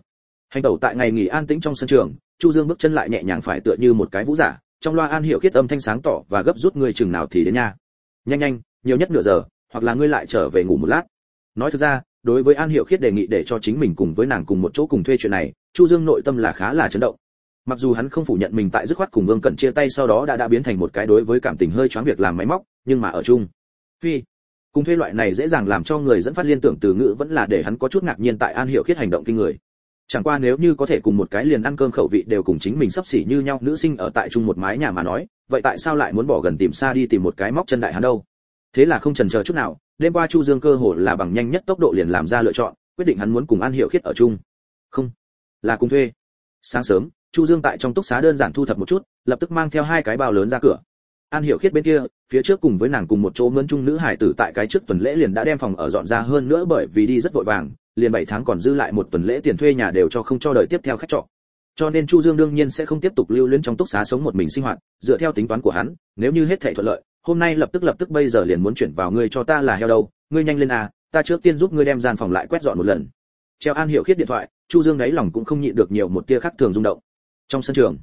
hành tẩu tại ngày nghỉ an tĩnh trong sân trường chu dương bước chân lại nhẹ nhàng phải tựa như một cái vũ giả, trong loa an hiệu khiết âm thanh sáng tỏ và gấp rút ngươi chừng nào thì đến nha. Nhanh nhanh, nhiều nhất nửa giờ, hoặc là ngươi lại trở về ngủ một lát. Nói thực ra, đối với an hiệu khiết đề nghị để cho chính mình cùng với nàng cùng một chỗ cùng thuê chuyện này, chu dương nội tâm là khá là chấn động. Mặc dù hắn không phủ nhận mình tại dứt khoát cùng vương cẩn chia tay sau đó đã đã biến thành một cái đối với cảm tình hơi choáng việc làm máy móc, nhưng mà ở chung. Phi, cùng thuê loại này dễ dàng làm cho người dẫn phát liên tưởng từ ngữ vẫn là để hắn có chút ngạc nhiên tại an hiệu khiết hành động kinh người chẳng qua nếu như có thể cùng một cái liền ăn cơm khẩu vị đều cùng chính mình sắp xỉ như nhau, nữ sinh ở tại chung một mái nhà mà nói, vậy tại sao lại muốn bỏ gần tìm xa đi tìm một cái móc chân đại hắn đâu? Thế là không chần chờ chút nào, đêm qua chu dương cơ hồ là bằng nhanh nhất tốc độ liền làm ra lựa chọn, quyết định hắn muốn cùng an hiệu khiết ở chung. Không, là cùng thuê. Sáng sớm, chu dương tại trong túc xá đơn giản thu thập một chút, lập tức mang theo hai cái bao lớn ra cửa. An hiểu khiết bên kia, phía trước cùng với nàng cùng một chỗ mướn chung nữ hải tử tại cái trước tuần lễ liền đã đem phòng ở dọn ra hơn nữa bởi vì đi rất vội vàng liền 7 tháng còn dư lại một tuần lễ tiền thuê nhà đều cho không cho đợi tiếp theo khách trọ. Cho nên chu dương đương nhiên sẽ không tiếp tục lưu luyến trong túc xá sống một mình sinh hoạt, dựa theo tính toán của hắn, nếu như hết thảy thuận lợi, hôm nay lập tức lập tức bây giờ liền muốn chuyển vào ngươi cho ta là heo đâu, ngươi nhanh lên à ta trước tiên giúp ngươi đem gian phòng lại quét dọn một lần. Treo an hiểu khiết điện thoại, chu dương đáy lòng cũng không nhịn được nhiều một tia khác thường rung động. Trong sân trường,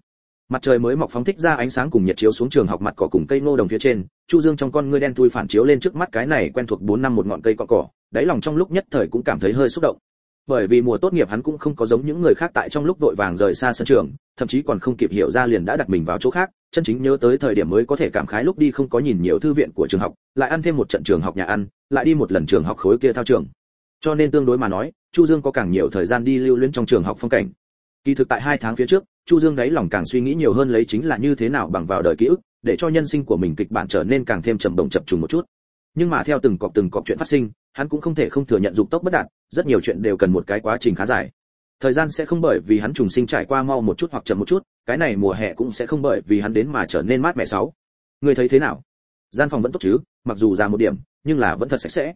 mặt trời mới mọc phóng thích ra ánh sáng cùng nhiệt chiếu xuống trường học mặt cỏ cùng cây ngô đồng phía trên, chu dương trong con ngươi đen thui phản chiếu lên trước mắt cái này quen thuộc bốn năm một ngọn cây cọ cỏ đáy lòng trong lúc nhất thời cũng cảm thấy hơi xúc động. Bởi vì mùa tốt nghiệp hắn cũng không có giống những người khác tại trong lúc vội vàng rời xa sân trường, thậm chí còn không kịp hiểu ra liền đã đặt mình vào chỗ khác, chân chính nhớ tới thời điểm mới có thể cảm khái lúc đi không có nhìn nhiều thư viện của trường học, lại ăn thêm một trận trường học nhà ăn, lại đi một lần trường học khối kia thao trường. Cho nên tương đối mà nói, chu dương có càng nhiều thời gian đi lưu luyến trong trường học phong cảnh. Kỳ thực tại hai tháng phía trước, chu dương đáy lòng càng suy nghĩ nhiều hơn lấy chính là như thế nào bằng vào đời ký ức, để cho nhân sinh của mình kịch bản trở nên càng thêm trầm động chập trùng một chút. Nhưng mà theo từng cọp từng cọp chuyện phát sinh hắn cũng không thể không thừa nhận dục tốc bất đạt, rất nhiều chuyện đều cần một cái quá trình khá dài. Thời gian sẽ không bởi vì hắn trùng sinh trải qua mau một chút hoặc chậm một chút, cái này mùa hè cũng sẽ không bởi vì hắn đến mà trở nên mát mẻ sáu. Người thấy thế nào? Gian phòng vẫn tốt chứ, mặc dù già một điểm, nhưng là vẫn thật sạch sẽ.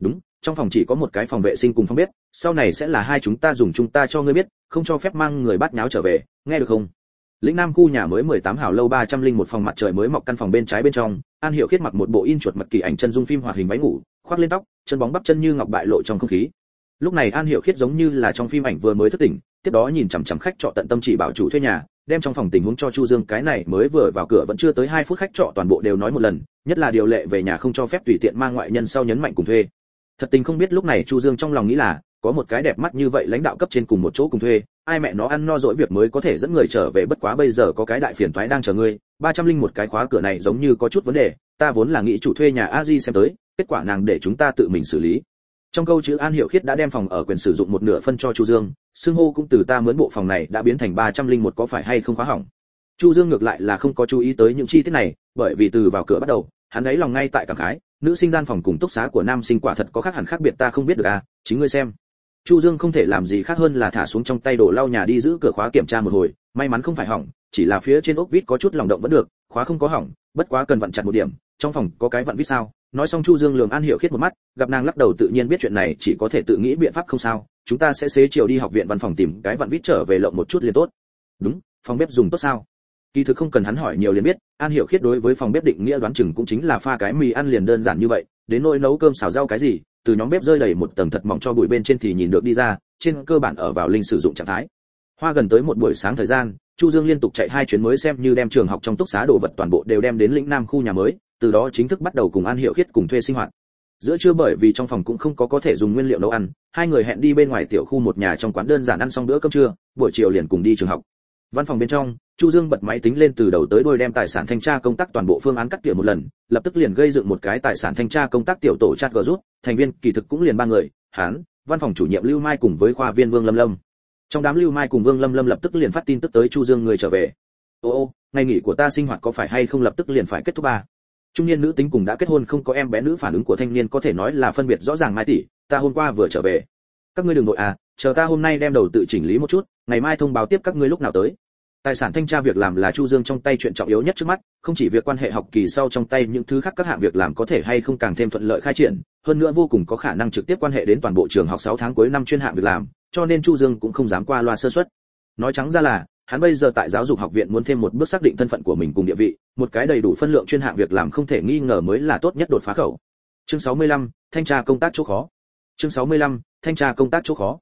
Đúng, trong phòng chỉ có một cái phòng vệ sinh cùng phòng bếp, sau này sẽ là hai chúng ta dùng chúng ta cho ngươi biết, không cho phép mang người bắt nháo trở về, nghe được không? Lĩnh nam khu nhà mới 18 hào lâu 301 phòng mặt trời mới mọc căn phòng bên trái bên trong, an Hiểu khiết mặc một bộ in chuột mật kỳ ảnh chân dung phim hoạt hình váy ngủ khoác lên tóc, chân bóng bắp chân như ngọc bại lộ trong không khí. Lúc này an Hiểu khiết giống như là trong phim ảnh vừa mới thức tỉnh, tiếp đó nhìn chằm chằm khách trọ tận tâm chỉ bảo chủ thuê nhà, đem trong phòng tình huống cho chu dương, cái này mới vừa vào cửa vẫn chưa tới 2 phút khách trọ toàn bộ đều nói một lần, nhất là điều lệ về nhà không cho phép tùy tiện mang ngoại nhân sau nhấn mạnh cùng thuê. Thật tình không biết lúc này chu dương trong lòng nghĩ là, có một cái đẹp mắt như vậy lãnh đạo cấp trên cùng một chỗ cùng thuê, ai mẹ nó ăn no dỗi việc mới có thể dẫn người trở về bất quá bây giờ có cái đại phiền toái đang chờ ngươi. Ba trăm linh một cái khóa cửa này giống như có chút vấn đề, ta vốn là nghĩ chủ thuê nhà a di xem tới kết quả nàng để chúng ta tự mình xử lý. Trong câu chữ an hiệu khiết đã đem phòng ở quyền sử dụng một nửa phân cho chu dương, xưng hô cũng từ ta mướn bộ phòng này đã biến thành ba trăm linh một có phải hay không khóa hỏng. Chu dương ngược lại là không có chú ý tới những chi tiết này, bởi vì từ vào cửa bắt đầu, hắn ấy lòng ngay tại cảm khái, nữ sinh gian phòng cùng túc xá của nam sinh quả thật có khác hẳn khác biệt ta không biết được à chính ngươi xem. Chu dương không thể làm gì khác hơn là thả xuống trong tay đồ lau nhà đi giữ cửa khóa kiểm tra một hồi, may mắn không phải hỏng, chỉ là phía trên ốc vít có chút lòng động vẫn được, khóa không có hỏng, bất quá cần vặn chặt một điểm, trong phòng có cái vặn vít sao? Nói xong chu dương lường an hiểu khiết một mắt, gặp nàng lắc đầu tự nhiên biết chuyện này chỉ có thể tự nghĩ biện pháp không sao, chúng ta sẽ xế chiều đi học viện văn phòng tìm cái vặn vít trở về lộng một chút liền tốt. Đúng, phòng bếp dùng tốt sao? Kỳ thực không cần hắn hỏi nhiều liền biết, an hiểu khiết đối với phòng bếp định nghĩa đoán chừng cũng chính là pha cái mì ăn liền đơn giản như vậy, đến nỗi nấu cơm xào rau cái gì, từ nhóm bếp rơi đầy một tầng thật mỏng cho bụi bên trên thì nhìn được đi ra, trên cơ bản ở vào linh sử dụng trạng thái. Hoa gần tới một buổi sáng thời gian, chu dương liên tục chạy hai chuyến mới xem như đem trường học trong túc xá đồ vật toàn bộ đều đem đến lĩnh nam khu nhà mới từ đó chính thức bắt đầu cùng an hiệu khiết cùng thuê sinh hoạt. Giữa trưa bởi vì trong phòng cũng không có có thể dùng nguyên liệu nấu ăn, hai người hẹn đi bên ngoài tiểu khu một nhà trong quán đơn giản ăn xong bữa cơm trưa, buổi chiều liền cùng đi trường học. Văn phòng bên trong, chu dương bật máy tính lên từ đầu tới đuôi đem tài sản thanh tra công tác toàn bộ phương án cắt tỉa một lần, lập tức liền gây dựng một cái tài sản thanh tra công tác tiểu tổ chat gờ rút, thành viên kỳ thực cũng liền ba người hán văn phòng chủ nhiệm lưu mai cùng với khoa viên vương lâm lâm. Trong đám lưu mai cùng vương lâm lâm lập tức liền phát tin tức tới chu dương người trở về. Ô ô, ngày nghỉ của ta sinh hoạt có phải hay không lập tức liền phải kết thúc ba trung niên nữ tính cùng đã kết hôn không có em bé nữ phản ứng của thanh niên có thể nói là phân biệt rõ ràng mai tỷ, ta hôm qua vừa trở về. Các ngươi đừng nội à chờ ta hôm nay đem đầu tự chỉnh lý một chút, ngày mai thông báo tiếp các ngươi lúc nào tới. Tài sản thanh tra việc làm là chu dương trong tay chuyện trọng yếu nhất trước mắt, không chỉ việc quan hệ học kỳ sau trong tay những thứ khác các hạng việc làm có thể hay không càng thêm thuận lợi khai triển, hơn nữa vô cùng có khả năng trực tiếp quan hệ đến toàn bộ trường học 6 tháng cuối năm chuyên hạng việc làm, cho nên chu dương cũng không dám qua loa sơ suất. Nói trắng ra là hắn bây giờ tại giáo dục học viện muốn thêm một bước xác định thân phận của mình cùng địa vị một cái đầy đủ phân lượng chuyên hạng việc làm không thể nghi ngờ mới là tốt nhất đột phá khẩu. Chương 65, thanh tra công tác chỗ khó. Chương 65, thanh tra công tác chỗ khó.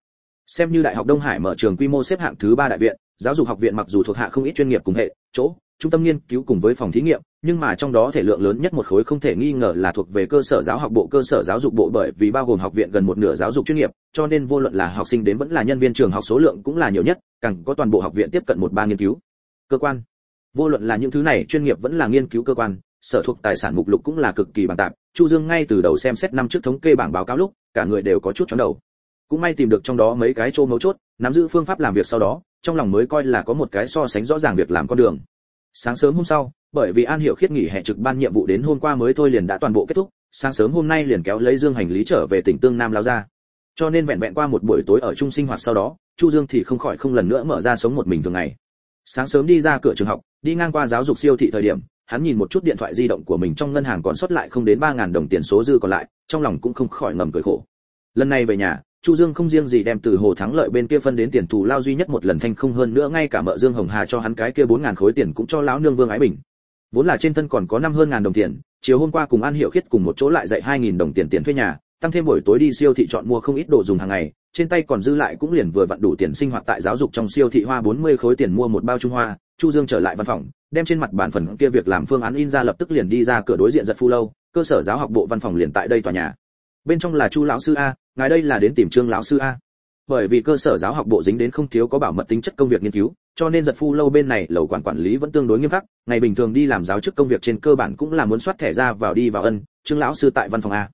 Xem như đại học đông hải mở trường quy mô xếp hạng thứ ba đại viện giáo dục học viện mặc dù thuộc hạ không ít chuyên nghiệp cùng hệ chỗ trung tâm nghiên cứu cùng với phòng thí nghiệm nhưng mà trong đó thể lượng lớn nhất một khối không thể nghi ngờ là thuộc về cơ sở giáo học bộ cơ sở giáo dục bộ bởi vì bao gồm học viện gần một nửa giáo dục chuyên nghiệp cho nên vô luận là học sinh đến vẫn là nhân viên trường học số lượng cũng là nhiều nhất càng có toàn bộ học viện tiếp cận một ba nghiên cứu. Cơ quan. Vô luận là những thứ này, chuyên nghiệp vẫn là nghiên cứu cơ quan, sở thuộc tài sản mục lục cũng là cực kỳ bằng tạp. Chu dương ngay từ đầu xem xét năm trước thống kê bảng báo cáo lúc, cả người đều có chút chóng đầu. Cũng may tìm được trong đó mấy cái chỗ mấu chốt, nắm giữ phương pháp làm việc sau đó, trong lòng mới coi là có một cái so sánh rõ ràng việc làm con đường. Sáng sớm hôm sau, bởi vì an hiểu khiết nghỉ hè trực ban nhiệm vụ đến hôm qua mới thôi liền đã toàn bộ kết thúc, sáng sớm hôm nay liền kéo lấy dương hành lý trở về tỉnh tương nam lao ra cho nên vẹn vẹn qua một buổi tối ở chung sinh hoạt sau đó chu dương thì không khỏi không lần nữa mở ra sống một mình thường ngày sáng sớm đi ra cửa trường học đi ngang qua giáo dục siêu thị thời điểm hắn nhìn một chút điện thoại di động của mình trong ngân hàng còn sót lại không đến ba ngàn đồng tiền số dư còn lại trong lòng cũng không khỏi ngầm cười khổ lần này về nhà Chu Dương không riêng gì đem từ hồ thắng lợi bên kia phân đến tiền thù lao duy nhất một lần thanh không hơn nữa ngay cả mợ Dương Hồng Hà cho hắn cái kia 4000 khối tiền cũng cho lão nương Vương Ái Bình. Vốn là trên thân còn có năm hơn ngàn đồng tiền, chiều hôm qua cùng An Hiểu Khiết cùng một chỗ lại dạy 2000 đồng tiền tiền thuê nhà, tăng thêm buổi tối đi siêu thị chọn mua không ít đồ dùng hàng ngày, trên tay còn dư lại cũng liền vừa vặn đủ tiền sinh hoạt tại giáo dục trong siêu thị hoa 40 khối tiền mua một bao trung hoa, Chu Dương trở lại văn phòng, đem trên mặt bản phần kia việc làm phương án in ra lập tức liền đi ra cửa đối diện giật phu lâu, cơ sở giáo học bộ văn phòng liền tại đây tòa nhà. Bên trong là Chu lão sư a, ngài đây là đến tìm Trương lão sư a bởi vì cơ sở giáo học bộ dính đến không thiếu có bảo mật tính chất công việc nghiên cứu cho nên giật phu lâu bên này lầu quản quản lý vẫn tương đối nghiêm khắc ngày bình thường đi làm giáo chức công việc trên cơ bản cũng là muốn soát thẻ ra vào đi vào ân trương lão sư tại văn phòng a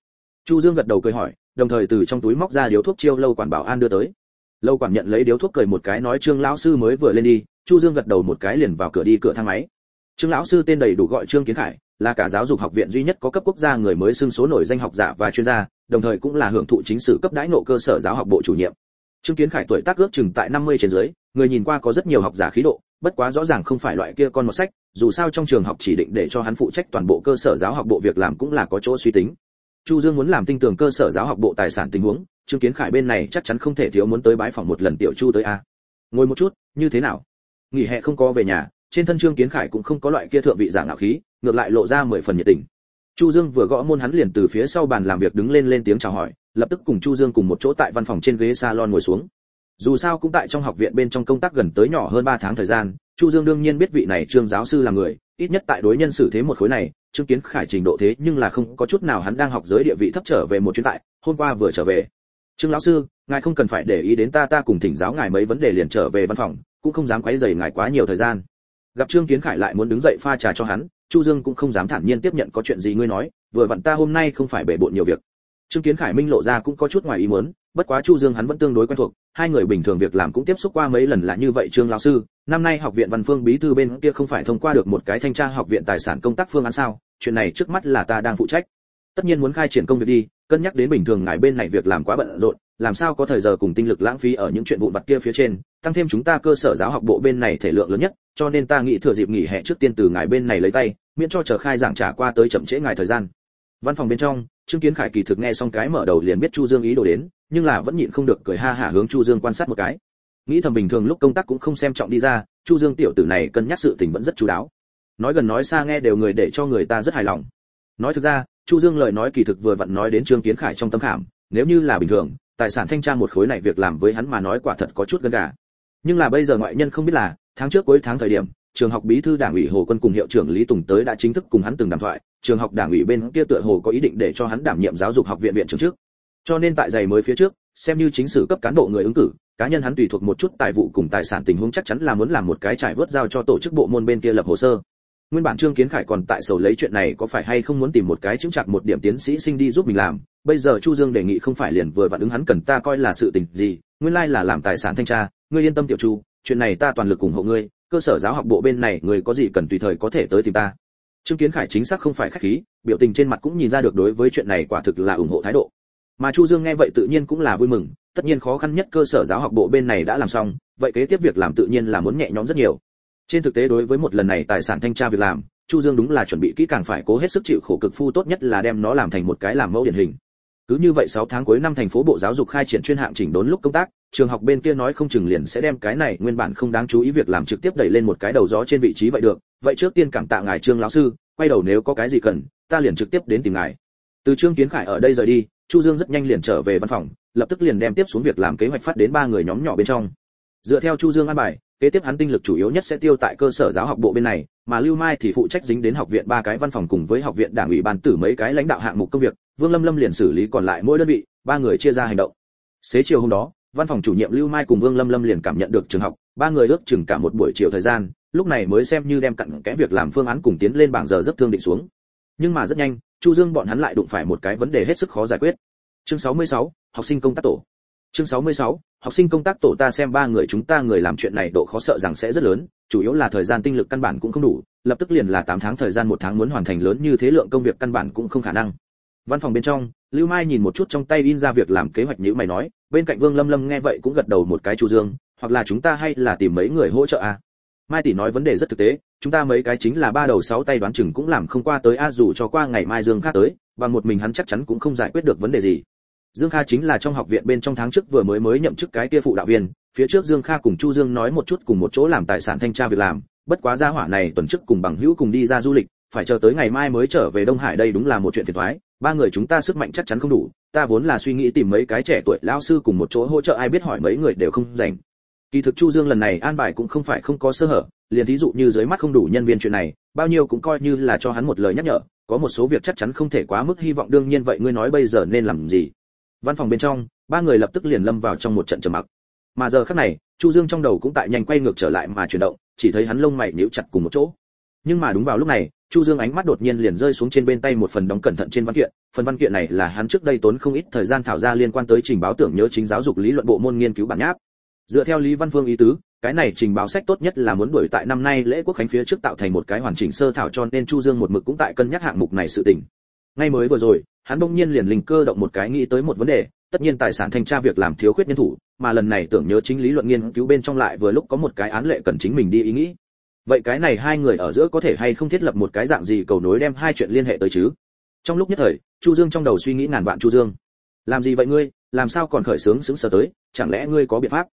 chu dương gật đầu cười hỏi, đồng thời từ trong túi móc ra điếu thuốc chiêu lâu quản bảo an đưa tới. Lâu quản nhận lấy điếu thuốc cười một cái nói, trương lão sư mới vừa lên đi. Chu dương gật đầu một cái liền vào cửa đi cửa thang máy. Trương lão sư tên đầy đủ gọi trương kiến khải, là cả giáo dục học viện duy nhất có cấp quốc gia người mới xưng số nổi danh học giả và chuyên gia, đồng thời cũng là hưởng thụ chính sử cấp đãi nộ cơ sở giáo học bộ chủ nhiệm. Trương kiến khải tuổi tác ước chừng tại 50 trên dưới, người nhìn qua có rất nhiều học giả khí độ, bất quá rõ ràng không phải loại kia con một sách, dù sao trong trường học chỉ định để cho hắn phụ trách toàn bộ cơ sở giáo học bộ việc làm cũng là có chỗ suy tính chu dương muốn làm tinh tường cơ sở giáo học bộ tài sản tình huống, trương kiến khải bên này chắc chắn không thể thiếu muốn tới bái phòng một lần tiểu chu tới a. Ngồi một chút, như thế nào? Nghỉ hè không có về nhà, trên thân trương kiến khải cũng không có loại kia thượng vị giả ngạo khí, ngược lại lộ ra mười phần nhiệt tình. Chu dương vừa gõ môn hắn liền từ phía sau bàn làm việc đứng lên lên tiếng chào hỏi, lập tức cùng chu dương cùng một chỗ tại văn phòng trên ghế salon ngồi xuống dù sao cũng tại trong học viện bên trong công tác gần tới nhỏ hơn 3 tháng thời gian, chu dương đương nhiên biết vị này trương giáo sư là người, ít nhất tại đối nhân xử thế một khối này, trương kiến khải trình độ thế nhưng là không có chút nào hắn đang học giới địa vị thấp trở về một chuyến tại, hôm qua vừa trở về. Trương lão sư, ngài không cần phải để ý đến ta ta cùng thỉnh giáo ngài mấy vấn đề liền trở về văn phòng, cũng không dám quấy rầy ngài quá nhiều thời gian. Gặp trương kiến khải lại muốn đứng dậy pha trà cho hắn, chu dương cũng không dám thản nhiên tiếp nhận có chuyện gì ngươi nói, vừa vặn ta hôm nay không phải bể bộn nhiều việc trương kiến khải minh lộ ra cũng có chút ngoài ý muốn, bất quá chu dương hắn vẫn tương đối quen thuộc, hai người bình thường việc làm cũng tiếp xúc qua mấy lần là như vậy trương lão sư, năm nay học viện văn phương bí thư bên kia không phải thông qua được một cái thanh tra học viện tài sản công tác phương án sao, chuyện này trước mắt là ta đang phụ trách. Tất nhiên muốn khai triển công việc đi, cân nhắc đến bình thường ngài bên này việc làm quá bận rộn, làm sao có thời giờ cùng tinh lực lãng phí ở những chuyện vụn vặt kia phía trên, tăng thêm chúng ta cơ sở giáo học bộ bên này thể lượng lớn nhất, cho nên ta nghĩ thừa dịp nghỉ hè trước tiên từ ngài bên này lấy tay, miễn cho chờ khai giảng trả qua tới chậm trễ ngài thời gian. Văn phòng bên trong trương kiến khải kỳ thực nghe xong cái mở đầu liền biết chu dương ý đồ đến, nhưng là vẫn nhịn không được cười ha hả hướng chu dương quan sát một cái. Nghĩ thầm bình thường lúc công tác cũng không xem trọng đi ra, chu dương tiểu tử này cân nhắc sự tình vẫn rất chú đáo. Nói gần nói xa nghe đều người để cho người ta rất hài lòng. Nói thực ra, chu dương lời nói kỳ thực vừa vặn nói đến trương kiến khải trong tâm khảm, nếu như là bình thường, tài sản thanh tra một khối này việc làm với hắn mà nói quả thật có chút gần gà. Nhưng là bây giờ ngoại nhân không biết là, tháng trước cuối tháng thời điểm trường học bí thư đảng ủy hồ quân cùng hiệu trưởng lý tùng tới đã chính thức cùng hắn từng đàm thoại. Trường học đảng ủy bên kia tựa hồ có ý định để cho hắn đảm nhiệm giáo dục học viện viện trưởng trước. Cho nên tại giày mới phía trước, xem như chính sử cấp cán bộ người ứng cử, cá nhân hắn tùy thuộc một chút tài vụ cùng tài sản tình huống chắc chắn là muốn làm một cái trải vớt giao cho tổ chức bộ môn bên kia lập hồ sơ. Nguyên bản trương kiến khải còn tại sầu lấy chuyện này có phải hay không muốn tìm một cái chứng chặt một điểm tiến sĩ sinh đi giúp mình làm. Bây giờ chu dương đề nghị không phải liền vừa vặn ứng hắn cần ta coi là sự tình gì, nguyên lai là làm tài sản thanh tra. Ngươi yên tâm tiểu chu, chuyện này ta toàn lực ủng hộ ngươi cơ sở giáo học bộ bên này người có gì cần tùy thời có thể tới tìm ta. Trương kiến khải chính xác không phải khách khí, biểu tình trên mặt cũng nhìn ra được đối với chuyện này quả thực là ủng hộ thái độ. Mà chu dương nghe vậy tự nhiên cũng là vui mừng, tất nhiên khó khăn nhất cơ sở giáo học bộ bên này đã làm xong, vậy kế tiếp việc làm tự nhiên là muốn nhẹ nhõm rất nhiều. Trên thực tế đối với một lần này tài sản thanh tra việc làm, chu dương đúng là chuẩn bị kỹ càng phải cố hết sức chịu khổ cực phu tốt nhất là đem nó làm thành một cái làm mẫu điển hình cứ như vậy 6 tháng cuối năm thành phố bộ giáo dục khai triển chuyên hạng chỉnh đốn lúc công tác, trường học bên kia nói không chừng liền sẽ đem cái này nguyên bản không đáng chú ý việc làm trực tiếp đẩy lên một cái đầu gió trên vị trí vậy được. Vậy trước tiên cảm tạ ngài trương lão sư, quay đầu nếu có cái gì cần, ta liền trực tiếp đến tìm ngài. Từ trương kiến khải ở đây rời đi, chu dương rất nhanh liền trở về văn phòng, lập tức liền đem tiếp xuống việc làm kế hoạch phát đến ba người nhóm nhỏ bên trong. Dựa theo chu dương an bài, kế tiếp hắn tinh lực chủ yếu nhất sẽ tiêu tại cơ sở giáo học bộ bên này, mà lưu mai thì phụ trách dính đến học viện ba cái văn phòng cùng với học viện đảng ủy ban tử mấy cái lãnh đạo hạng mục công việc vương lâm lâm liền xử lý còn lại mỗi đơn vị ba người chia ra hành động. Xế chiều hôm đó văn phòng chủ nhiệm lưu mai cùng vương lâm lâm liền cảm nhận được trường học ba người ước chừng cả một buổi chiều thời gian lúc này mới xem như đem cặn kẽ việc làm phương án cùng tiến lên bảng giờ rất thương định xuống. Nhưng mà rất nhanh chu dương bọn hắn lại đụng phải một cái vấn đề hết sức khó giải quyết. Chương 66, học sinh công tác tổ. Chương 66, học sinh công tác tổ ta xem ba người chúng ta người làm chuyện này độ khó sợ rằng sẽ rất lớn chủ yếu là thời gian tinh lực căn bản cũng không đủ lập tức liền là 8 tháng thời gian một tháng muốn hoàn thành lớn như thế lượng công việc căn bản cũng không khả năng văn phòng bên trong, lưu mai nhìn một chút trong tay in ra việc làm kế hoạch như mày nói, bên cạnh vương lâm lâm nghe vậy cũng gật đầu một cái chu dương, hoặc là chúng ta hay là tìm mấy người hỗ trợ à? Mai tỷ nói vấn đề rất thực tế, chúng ta mấy cái chính là ba đầu sáu tay đoán chừng cũng làm không qua tới a, dù cho qua ngày mai dương khác tới bằng một mình hắn chắc chắn cũng không giải quyết được vấn đề gì. Dương kha chính là trong học viện bên trong tháng trước vừa mới mới nhậm chức cái kia phụ đạo viên, phía trước dương kha cùng chu dương nói một chút cùng một chỗ làm tài sản thanh tra việc làm, bất quá gia hỏa này tuần trước cùng bằng hữu cùng đi ra du lịch, phải chờ tới ngày mai mới trở về đông hải đây đúng là một chuyện phiền toái ba người chúng ta sức mạnh chắc chắn không đủ, ta vốn là suy nghĩ tìm mấy cái trẻ tuổi lao sư cùng một chỗ hỗ trợ ai biết hỏi mấy người đều không rảnh. Kỳ thực chu dương lần này an bài cũng không phải không có sơ hở, liền thí dụ như dưới mắt không đủ nhân viên chuyện này, bao nhiêu cũng coi như là cho hắn một lời nhắc nhở, có một số việc chắc chắn không thể quá mức hy vọng, đương nhiên vậy ngươi nói bây giờ nên làm gì? Văn phòng bên trong, ba người lập tức liền lâm vào trong một trận trầm mặc. Mà giờ khắc này, chu dương trong đầu cũng tại nhanh quay ngược trở lại mà chuyển động, chỉ thấy hắn lông mày nhíu chặt cùng một chỗ. Nhưng mà đúng vào lúc này chu dương ánh mắt đột nhiên liền rơi xuống trên bên tay một phần đóng cẩn thận trên văn kiện, phần văn kiện này là hắn trước đây tốn không ít thời gian thảo ra liên quan tới trình báo tưởng nhớ chính giáo dục lý luận bộ môn nghiên cứu bản nháp. Dựa theo lý văn phương ý tứ, cái này trình báo sách tốt nhất là muốn đuổi tại năm nay lễ quốc khánh phía trước tạo thành một cái hoàn chỉnh sơ thảo cho nên chu dương một mực cũng tại cân nhắc hạng mục này sự tình. Ngay mới vừa rồi, hắn bỗng nhiên liền linh cơ động một cái nghĩ tới một vấn đề, tất nhiên tài sản thanh tra việc làm thiếu khuyết nhân thủ, mà lần này tưởng nhớ chính lý luận nghiên cứu bên trong lại vừa lúc có một cái án lệ cần chính mình đi ý nghĩ vậy cái này hai người ở giữa có thể hay không thiết lập một cái dạng gì cầu nối đem hai chuyện liên hệ tới chứ? Trong lúc nhất thời, chu dương trong đầu suy nghĩ ngàn vạn chu dương. Làm gì vậy ngươi? Làm sao còn khởi sướng sướng sờ tới? Chẳng lẽ ngươi có biện pháp?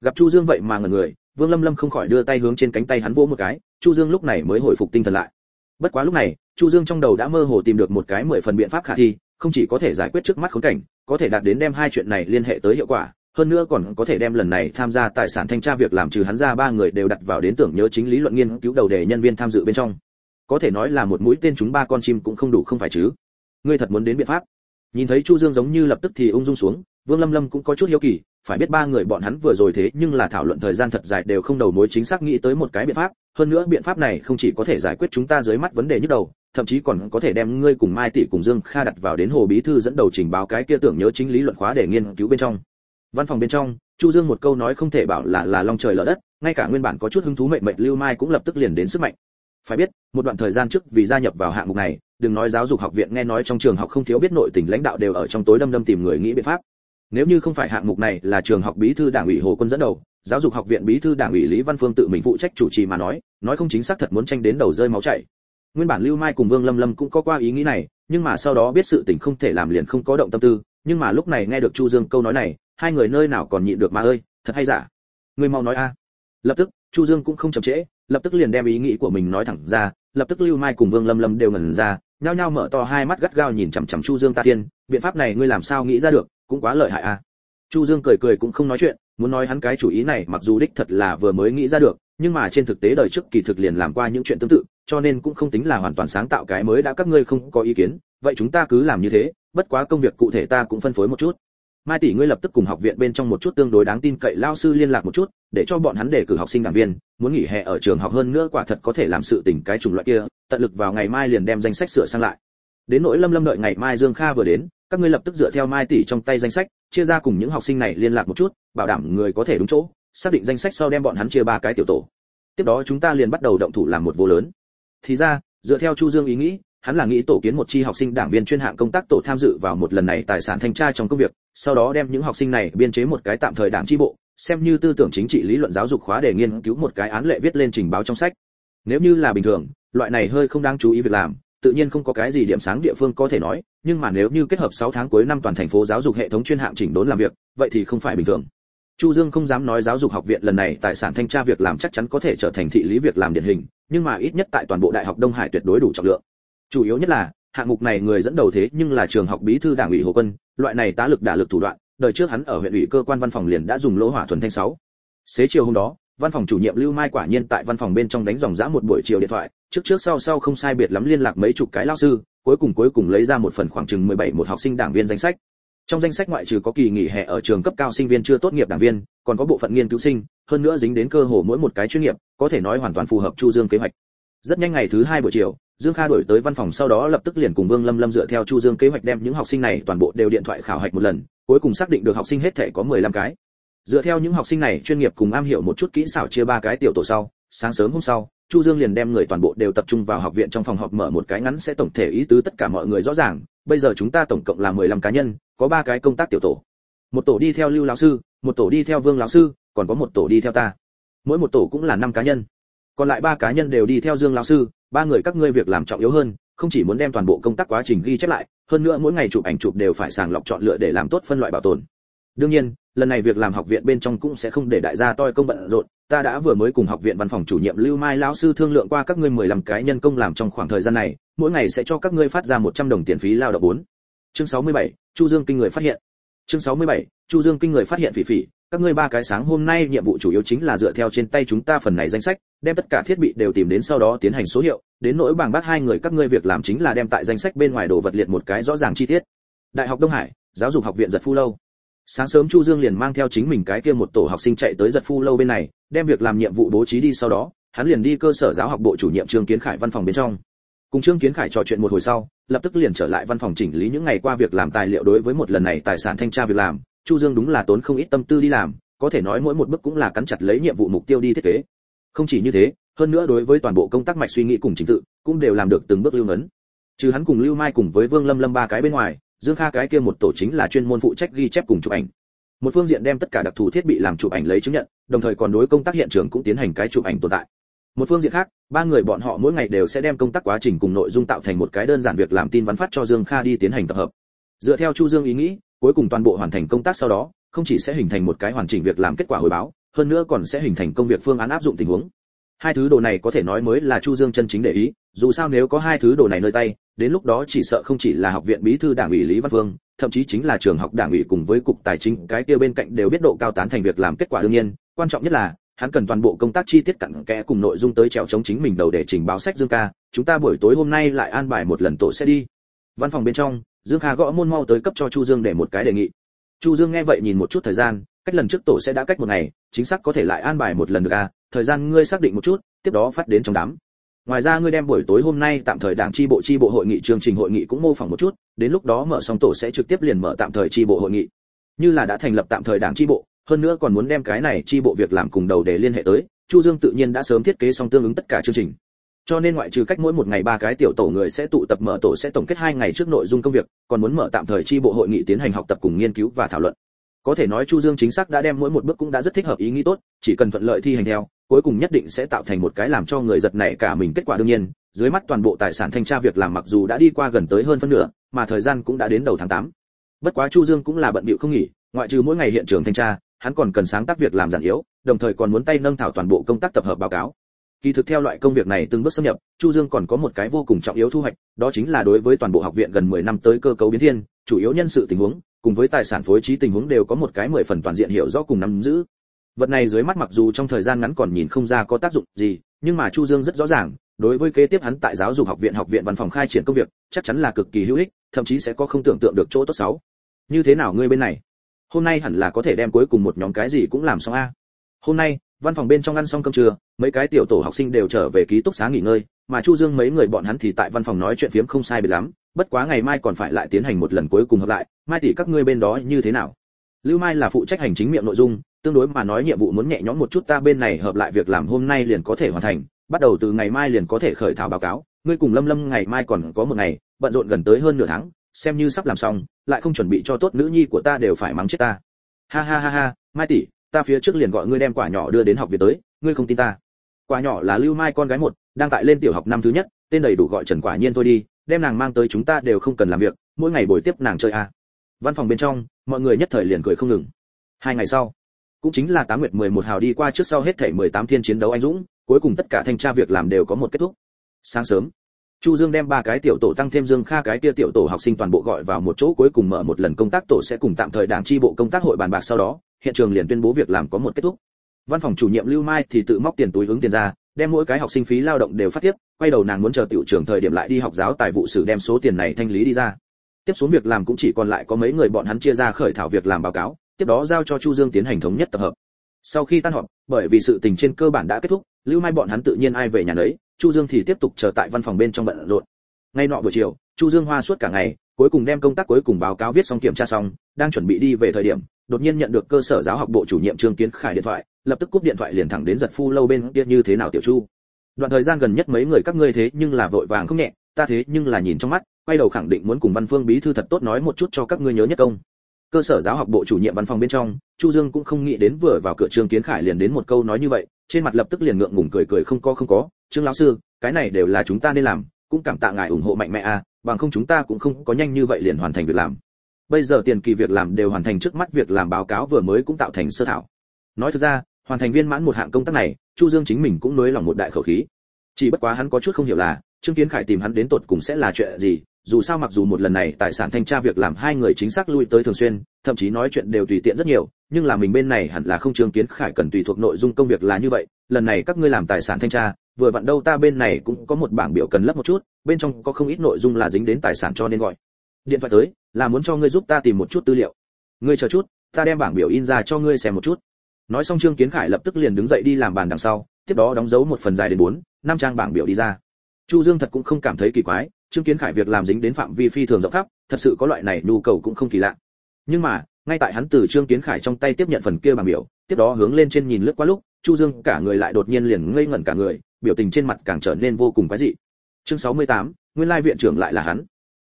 Gặp chu dương vậy mà ngẩn người, vương lâm lâm không khỏi đưa tay hướng trên cánh tay hắn vỗ một cái, chu dương lúc này mới hồi phục tinh thần lại. Bất quá lúc này, chu dương trong đầu đã mơ hồ tìm được một cái mười phần biện pháp khả thi, không chỉ có thể giải quyết trước mắt khốn cảnh, có thể đạt đến đem hai chuyện này liên hệ tới hiệu quả hơn nữa còn có thể đem lần này tham gia tài sản thanh tra việc làm trừ hắn ra ba người đều đặt vào đến tưởng nhớ chính lý luận nghiên cứu đầu đề nhân viên tham dự bên trong. Có thể nói là một mũi tên chúng ba con chim cũng không đủ không phải chứ. Ngươi thật muốn đến biện pháp. Nhìn thấy chu dương giống như lập tức thì ung dung xuống, vương lâm lâm cũng có chút hiếu kỳ, phải biết ba người bọn hắn vừa rồi thế nhưng là thảo luận thời gian thật dài đều không đầu mối chính xác nghĩ tới một cái biện pháp, hơn nữa biện pháp này không chỉ có thể giải quyết chúng ta dưới mắt vấn đề nhức đầu, thậm chí còn có thể đem ngươi cùng mai tỷ cùng dương kha đặt vào đến hồ bí thư dẫn đầu trình báo cái kia tưởng nhớ chính lý luận khóa để nghiên cứu bên trong văn phòng bên trong, chu dương một câu nói không thể bảo là là long trời lở đất, ngay cả nguyên bản có chút hứng thú mệnh mệnh lưu mai cũng lập tức liền đến sức mạnh. Phải biết, một đoạn thời gian trước vì gia nhập vào hạng mục này, đừng nói giáo dục học viện, nghe nói trong trường học không thiếu biết nội tình lãnh đạo đều ở trong tối đâm đâm tìm người nghĩ biện pháp. Nếu như không phải hạng mục này là trường học bí thư đảng ủy hồ quân dẫn đầu, giáo dục học viện bí thư đảng ủy lý văn phương tự mình phụ trách chủ trì mà nói nói không chính xác thật muốn tranh đến đầu rơi máu chảy. Nguyên bản lưu mai cùng vương lâm lâm cũng có qua ý nghĩ này, nhưng mà sau đó biết sự tình không thể làm liền không có động tâm tư, nhưng mà lúc này nghe được chu dương câu nói này hai người nơi nào còn nhịn được mà ơi, thật hay giả? Ngươi mau nói a. Lập tức, chu dương cũng không chậm trễ, lập tức liền đem ý nghĩ của mình nói thẳng ra, lập tức lưu mai cùng vương lâm lâm đều ngẩn ra, nhao nhao mở to hai mắt gắt gao nhìn chằm chằm chu dương ta tiên, biện pháp này ngươi làm sao nghĩ ra được, cũng quá lợi hại a. Chu dương cười cười cũng không nói chuyện, muốn nói hắn cái chủ ý này mặc dù đích thật là vừa mới nghĩ ra được, nhưng mà trên thực tế đời trước kỳ thực liền làm qua những chuyện tương tự, cho nên cũng không tính là hoàn toàn sáng tạo cái mới đã các ngươi không có ý kiến, vậy chúng ta cứ làm như thế, bất quá công việc cụ thể ta cũng phân phối một chút mai tỷ ngươi lập tức cùng học viện bên trong một chút tương đối đáng tin cậy lao sư liên lạc một chút, để cho bọn hắn đề cử học sinh đảng viên, muốn nghỉ hè ở trường học hơn nữa quả thật có thể làm sự tình cái chủng loại kia, tận lực vào ngày mai liền đem danh sách sửa sang lại. Đến nỗi lâm lâm đợi ngày mai dương kha vừa đến, các ngươi lập tức dựa theo mai tỷ trong tay danh sách, chia ra cùng những học sinh này liên lạc một chút, bảo đảm người có thể đúng chỗ, xác định danh sách sau đem bọn hắn chia ba cái tiểu tổ. Tiếp đó chúng ta liền bắt đầu động thủ làm một vô lớn. Thì ra, dựa theo chu dương ý nghĩ hắn là nghĩ tổ kiến một chi học sinh đảng viên chuyên hạng công tác tổ tham dự vào một lần này tài sản thanh tra trong công việc sau đó đem những học sinh này biên chế một cái tạm thời đảng chi bộ xem như tư tưởng chính trị lý luận giáo dục khóa để nghiên cứu một cái án lệ viết lên trình báo trong sách nếu như là bình thường loại này hơi không đáng chú ý việc làm tự nhiên không có cái gì điểm sáng địa phương có thể nói nhưng mà nếu như kết hợp 6 tháng cuối năm toàn thành phố giáo dục hệ thống chuyên hạng chỉnh đốn làm việc vậy thì không phải bình thường Chu Dương không dám nói giáo dục học viện lần này tài sản thanh tra việc làm chắc chắn có thể trở thành thị lý việc làm điển hình, nhưng mà ít nhất tại toàn bộ đại học Đông Hải tuyệt đối đủ trọng lượng. Chủ yếu nhất là, hạng mục này người dẫn đầu thế nhưng là trường học bí thư đảng ủy Hồ Quân, loại này tá lực đả lực thủ đoạn, đời trước hắn ở huyện ủy cơ quan văn phòng liền đã dùng lỗ hỏa thuần thanh sáu. Xế chiều hôm đó, văn phòng chủ nhiệm Lưu Mai quả nhiên tại văn phòng bên trong đánh dòng dã một buổi chiều điện thoại, trước trước sau sau không sai biệt lắm liên lạc mấy chục cái lao sư, cuối cùng cuối cùng lấy ra một phần khoảng chừng 17 một học sinh đảng viên danh sách. Trong danh sách ngoại trừ có kỳ nghỉ hè ở trường cấp cao sinh viên chưa tốt nghiệp đảng viên, còn có bộ phận nghiên cứu sinh, hơn nữa dính đến cơ hồ mỗi một cái chuyên nghiệp, có thể nói hoàn toàn phù hợp Chu Dương kế hoạch. Rất nhanh ngày thứ hai buổi chiều, Dương Kha đổi tới văn phòng sau đó lập tức liền cùng Vương Lâm Lâm dựa theo Chu Dương kế hoạch đem những học sinh này toàn bộ đều điện thoại khảo hạch một lần, cuối cùng xác định được học sinh hết thể có 15 cái. Dựa theo những học sinh này chuyên nghiệp cùng am hiểu một chút kỹ xảo chia ba cái tiểu tổ sau, sáng sớm hôm sau, Chu Dương liền đem người toàn bộ đều tập trung vào học viện trong phòng họp mở một cái ngắn sẽ tổng thể ý tứ tất cả mọi người rõ ràng, bây giờ chúng ta tổng cộng là 15 cá nhân, có ba cái công tác tiểu tổ. Một tổ đi theo Lưu lão sư, một tổ đi theo Vương lão sư, còn có một tổ đi theo ta. Mỗi một tổ cũng là 5 cá nhân. Còn lại ba cá nhân đều đi theo Dương lão sư, ba người các ngươi việc làm trọng yếu hơn, không chỉ muốn đem toàn bộ công tác quá trình ghi chép lại, hơn nữa mỗi ngày chụp ảnh chụp đều phải sàng lọc chọn lựa để làm tốt phân loại bảo tồn. Đương nhiên, lần này việc làm học viện bên trong cũng sẽ không để đại gia toi công bận rộn, ta đã vừa mới cùng học viện văn phòng chủ nhiệm Lưu Mai lão sư thương lượng qua các ngươi 15 cái nhân công làm trong khoảng thời gian này, mỗi ngày sẽ cho các ngươi phát ra 100 đồng tiền phí lao động bốn Chương 67, Chu Dương kinh người phát hiện. Chương 67, Chu Dương kinh người phát hiện phỉ phỉ, các ngươi ba cái sáng hôm nay nhiệm vụ chủ yếu chính là dựa theo trên tay chúng ta phần này danh sách, đem tất cả thiết bị đều tìm đến sau đó tiến hành số hiệu, đến nỗi bảng bác hai người các ngươi việc làm chính là đem tại danh sách bên ngoài đồ vật liệt một cái rõ ràng chi tiết. Đại học Đông Hải, giáo dục học viện giật phu lâu. Sáng sớm Chu Dương liền mang theo chính mình cái kia một tổ học sinh chạy tới giật phu lâu bên này, đem việc làm nhiệm vụ bố trí đi sau đó, hắn liền đi cơ sở giáo học bộ chủ nhiệm Trương Kiến Khải văn phòng bên trong. Cùng Trương Kiến Khải trò chuyện một hồi sau, lập tức liền trở lại văn phòng chỉnh lý những ngày qua việc làm tài liệu đối với một lần này tài sản thanh tra việc làm, Chu Dương đúng là tốn không ít tâm tư đi làm, có thể nói mỗi một bước cũng là cắn chặt lấy nhiệm vụ mục tiêu đi thiết kế. Không chỉ như thế, hơn nữa đối với toàn bộ công tác mạch suy nghĩ cùng chính tự, cũng đều làm được từng bước lưu ngấn. Trừ hắn cùng Lưu Mai cùng với Vương Lâm Lâm ba cái bên ngoài, dương kha cái kia một tổ chính là chuyên môn phụ trách ghi chép cùng chụp ảnh một phương diện đem tất cả đặc thù thiết bị làm chụp ảnh lấy chứng nhận đồng thời còn đối công tác hiện trường cũng tiến hành cái chụp ảnh tồn tại một phương diện khác ba người bọn họ mỗi ngày đều sẽ đem công tác quá trình cùng nội dung tạo thành một cái đơn giản việc làm tin vắn phát cho dương kha đi tiến hành tập hợp dựa theo chu dương ý nghĩ cuối cùng toàn bộ hoàn thành công tác sau đó, không chỉ sẽ hình thành một cái hoàn chỉnh việc làm kết quả hồi báo, hơn nữa còn sẽ hình thành công việc phương án áp dụng tình huống. Hai thứ đồ này có thể nói mới là chu dương chân chính để ý, dù sao nếu có hai thứ đồ này nơi tay, đến lúc đó chỉ sợ không chỉ là học viện bí thư đảng ủy lý văn vương, thậm chí chính là trường học đảng ủy cùng với cục tài chính, cái kia bên cạnh đều biết độ cao tán thành việc làm kết quả đương nhiên, quan trọng nhất là, hắn cần toàn bộ công tác chi tiết cặn kẽ cùng nội dung tới trèo chống chính mình đầu để trình báo sách dương ca, chúng ta buổi tối hôm nay lại an bài một lần tổ sẽ đi. Văn phòng bên trong dương kha gõ môn mau tới cấp cho chu dương để một cái đề nghị. Chu dương nghe vậy nhìn một chút thời gian, cách lần trước tổ sẽ đã cách một ngày, chính xác có thể lại an bài một lần được à thời gian ngươi xác định một chút, tiếp đó phát đến trong đám. Ngoài ra ngươi đem buổi tối hôm nay tạm thời đảng tri bộ tri bộ hội nghị chương trình hội nghị cũng mô phỏng một chút, đến lúc đó mở xong tổ sẽ trực tiếp liền mở tạm thời tri bộ hội nghị. Như là đã thành lập tạm thời đảng tri bộ, hơn nữa còn muốn đem cái này tri bộ việc làm cùng đầu để liên hệ tới, chu dương tự nhiên đã sớm thiết kế xong tương ứng tất cả chương trình cho nên ngoại trừ cách mỗi một ngày ba cái tiểu tổ người sẽ tụ tập mở tổ sẽ tổng kết hai ngày trước nội dung công việc, còn muốn mở tạm thời chi bộ hội nghị tiến hành học tập cùng nghiên cứu và thảo luận có thể nói chu dương chính xác đã đem mỗi một bước cũng đã rất thích hợp ý nghĩ tốt, chỉ cần thuận lợi thi hành theo, cuối cùng nhất định sẽ tạo thành một cái làm cho người giật nảy cả mình kết quả đương nhiên, dưới mắt toàn bộ tài sản thanh tra việc làm mặc dù đã đi qua gần tới hơn phân nửa, mà thời gian cũng đã đến đầu tháng 8. bất quá chu dương cũng là bận bịu không nghỉ, ngoại trừ mỗi ngày hiện trường thanh tra, hắn còn cần sáng tác việc làm giản yếu, đồng thời còn muốn tay nâng thảo toàn bộ công tác tập hợp báo cáo kỳ thực theo loại công việc này từng bước xâm nhập, chu dương còn có một cái vô cùng trọng yếu thu hoạch, đó chính là đối với toàn bộ học viện gần 10 năm tới cơ cấu biến thiên, chủ yếu nhân sự tình huống, cùng với tài sản phối trí tình huống đều có một cái mười phần toàn diện hiểu rõ cùng nắm giữ. Vật này dưới mắt mặc dù trong thời gian ngắn còn nhìn không ra có tác dụng gì, nhưng mà chu dương rất rõ ràng, đối với kế tiếp hắn tại giáo dục học viện học viện văn phòng khai triển công việc, chắc chắn là cực kỳ hữu ích, thậm chí sẽ có không tưởng tượng được chỗ tốt xấu. Như thế nào ngươi bên này? Hôm nay hẳn là có thể đem cuối cùng một nhóm cái gì cũng làm xong a hôm nay, văn phòng bên trong ăn xong cơm trưa, mấy cái tiểu tổ học sinh đều trở về ký túc xá nghỉ ngơi, mà chu dương mấy người bọn hắn thì tại văn phòng nói chuyện phiếm không sai biệt lắm, bất quá ngày mai còn phải lại tiến hành một lần cuối cùng hợp lại, mai tỷ các ngươi bên đó như thế nào? Lưu mai là phụ trách hành chính miệng nội dung, tương đối mà nói nhiệm vụ muốn nhẹ nhõm một chút ta bên này hợp lại việc làm hôm nay liền có thể hoàn thành, bắt đầu từ ngày mai liền có thể khởi thảo báo cáo, ngươi cùng lâm lâm ngày mai còn có một ngày, bận rộn gần tới hơn nửa tháng, xem như sắp làm xong, lại không chuẩn bị cho tốt nữ nhi của ta đều phải mắng chết ta. Ha ha ha ha, mai tỷ ta phía trước liền gọi ngươi đem quả nhỏ đưa đến học viện tới, ngươi không tin ta. Quả nhỏ là lưu mai con gái một, đang tại lên tiểu học năm thứ nhất, tên đầy đủ gọi trần quả nhiên thôi đi, đem nàng mang tới chúng ta đều không cần làm việc, mỗi ngày buổi tiếp nàng chơi à. văn phòng bên trong, mọi người nhất thời liền cười không ngừng. Hai ngày sau, cũng chính là tám nguyệt mười một hào đi qua trước sau hết thể mười tám thiên chiến đấu anh dũng, cuối cùng tất cả thanh tra việc làm đều có một kết thúc. Sáng sớm, chu dương đem ba cái tiểu tổ tăng thêm dương kha cái kia tiểu tổ học sinh toàn bộ gọi vào một chỗ cuối cùng mở một lần công tác tổ sẽ cùng tạm thời đảng chi bộ công tác hội bàn bạc sau đó hiện trường liền tuyên bố việc làm có một kết thúc. Văn phòng chủ nhiệm lưu mai thì tự móc tiền túi ứng tiền ra, đem mỗi cái học sinh phí lao động đều phát tiếp, quay đầu nàng muốn chờ tiểu trưởng thời điểm lại đi học giáo tài vụ sử đem số tiền này thanh lý đi ra. Tiếp xuống việc làm cũng chỉ còn lại có mấy người bọn hắn chia ra khởi thảo việc làm báo cáo, tiếp đó giao cho chu dương tiến hành thống nhất tập hợp. Sau khi tan họp, bởi vì sự tình trên cơ bản đã kết thúc, lưu mai bọn hắn tự nhiên ai về nhà nấy, chu dương thì tiếp tục chờ tại văn phòng bên trong bận rộn. Ngay nọ buổi chiều, chu dương hoa suốt cả ngày, cuối cùng đem công tác cuối cùng báo cáo viết xong kiểm tra xong, đang chuẩn bị đi về thời điểm đột nhiên nhận được cơ sở giáo học bộ chủ nhiệm trương kiến khải điện thoại, lập tức cúp điện thoại liền thẳng đến giật phu lâu bên kia như thế nào tiểu chu. Đoạn thời gian gần nhất mấy người các ngươi thế nhưng là vội vàng không nhẹ, ta thế nhưng là nhìn trong mắt, quay đầu khẳng định muốn cùng văn phương bí thư thật tốt nói một chút cho các ngươi nhớ nhất công. Cơ sở giáo học bộ chủ nhiệm văn phòng bên trong, chu dương cũng không nghĩ đến vừa vào cửa trương kiến khải liền đến một câu nói như vậy, trên mặt lập tức liền ngượng ngùng cười cười không có không có, trương lão sư, cái này đều là chúng ta nên làm, cũng cảm tạ ngài ủng hộ mạnh mẽ a bằng không chúng ta cũng không có nhanh như vậy liền hoàn thành việc làm bây giờ tiền kỳ việc làm đều hoàn thành trước mắt việc làm báo cáo vừa mới cũng tạo thành sơ thảo. Nói thực ra, hoàn thành viên mãn một hạng công tác này, chu dương chính mình cũng nới lòng một đại khẩu khí. Chỉ bất quá hắn có chút không hiểu là, trương kiến khải tìm hắn đến tột cùng sẽ là chuyện gì, dù sao mặc dù một lần này tài sản thanh tra việc làm hai người chính xác lui tới thường xuyên, thậm chí nói chuyện đều tùy tiện rất nhiều, nhưng là mình bên này hẳn là không trương kiến khải cần tùy thuộc nội dung công việc là như vậy, lần này các ngươi làm tài sản thanh tra, vừa vặn đâu ta bên này cũng có một bảng biểu cần lấp một chút, bên trong có không ít nội dung là dính đến tài sản cho nên gọi. Điện thoại tới là muốn cho ngươi giúp ta tìm một chút tư liệu. Ngươi chờ chút ta đem bảng biểu in ra cho ngươi xem một chút. Nói xong trương kiến khải lập tức liền đứng dậy đi làm bàn đằng sau tiếp đó đóng dấu một phần dài đến bốn năm trang bảng biểu đi ra. Chu dương thật cũng không cảm thấy kỳ quái trương kiến khải việc làm dính đến phạm vi phi thường rộng khắp thật sự có loại này nhu cầu cũng không kỳ lạ. Nhưng mà ngay tại hắn từ trương kiến khải trong tay tiếp nhận phần kia bảng biểu tiếp đó hướng lên trên nhìn lướt qua lúc chu dương cả người lại đột nhiên liền ngây ngẩn cả người biểu tình trên mặt càng trở nên vô cùng quái dị. Chương 68, nguyên lai viện trưởng lại là hắn.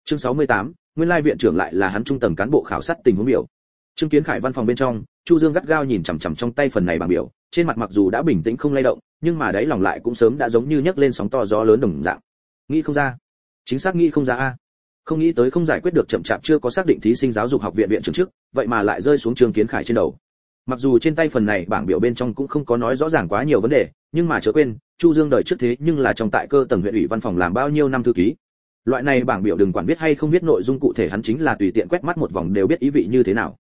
Chương 68, nguyên lai viện trưởng lại là hắn trung tầng cán bộ khảo sát tình huống biểu. Trương kiến khải văn phòng bên trong, chu dương gắt gao nhìn chằm chằm trong tay phần này bảng biểu, trên mặt mặc dù đã bình tĩnh không lay động, nhưng mà đáy lòng lại cũng sớm đã giống như nhấc lên sóng to gió lớn đồng dạng. Nghĩ không ra. Chính xác nghĩ không ra a. Không nghĩ tới không giải quyết được chậm chạp chưa có xác định thí sinh giáo dục học viện viện trưởng trước, vậy mà lại rơi xuống trương kiến khải trên đầu. Mặc dù trên tay phần này bảng biểu bên trong cũng không có nói rõ ràng quá nhiều vấn đề, nhưng mà chớ quên, chu dương đời trước thế nhưng là trong tại cơ tầng huyện ủy văn phòng làm bao nhiêu năm thư ký loại này bảng biểu đừng quản biết hay không biết nội dung cụ thể hắn chính là tùy tiện quét mắt một vòng đều biết ý vị như thế nào.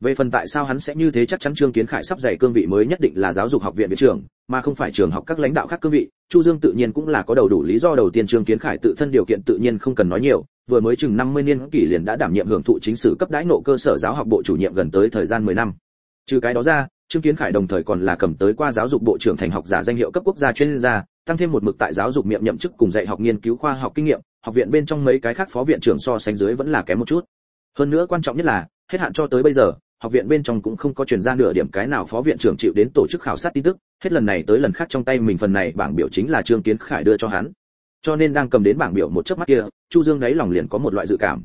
Về phần tại sao hắn sẽ như thế chắc chắn trương kiến khải sắp dày cương vị mới nhất định là giáo dục học viện viện trưởng, mà không phải trường học các lãnh đạo khác cương vị, chu dương tự nhiên cũng là có đầu đủ lý do đầu tiên trương kiến khải tự thân điều kiện tự nhiên không cần nói nhiều, vừa mới chừng 50 niên kỷ liền đã đảm nhiệm hưởng thụ chính sử cấp đãi nộ cơ sở giáo học bộ chủ nhiệm gần tới thời gian 10 năm. Trừ cái đó ra, trương kiến khải đồng thời còn là cầm tới qua giáo dục bộ trưởng thành học giả danh hiệu cấp quốc gia chuyên gia tăng thêm một mực tại giáo dục miệng nhậm chức cùng dạy học nghiên cứu khoa học kinh nghiệm, học viện bên trong mấy cái khác phó viện trưởng so sánh dưới vẫn là kém một chút. Hơn nữa quan trọng nhất là, hết hạn cho tới bây giờ, học viện bên trong cũng không có truyền ra nửa điểm cái nào phó viện trưởng chịu đến tổ chức khảo sát tin tức, hết lần này tới lần khác trong tay mình phần này bảng biểu chính là trương kiến khải đưa cho hắn. Cho nên đang cầm đến bảng biểu một chớp mắt kia, chu dương đáy lòng liền có một loại dự cảm.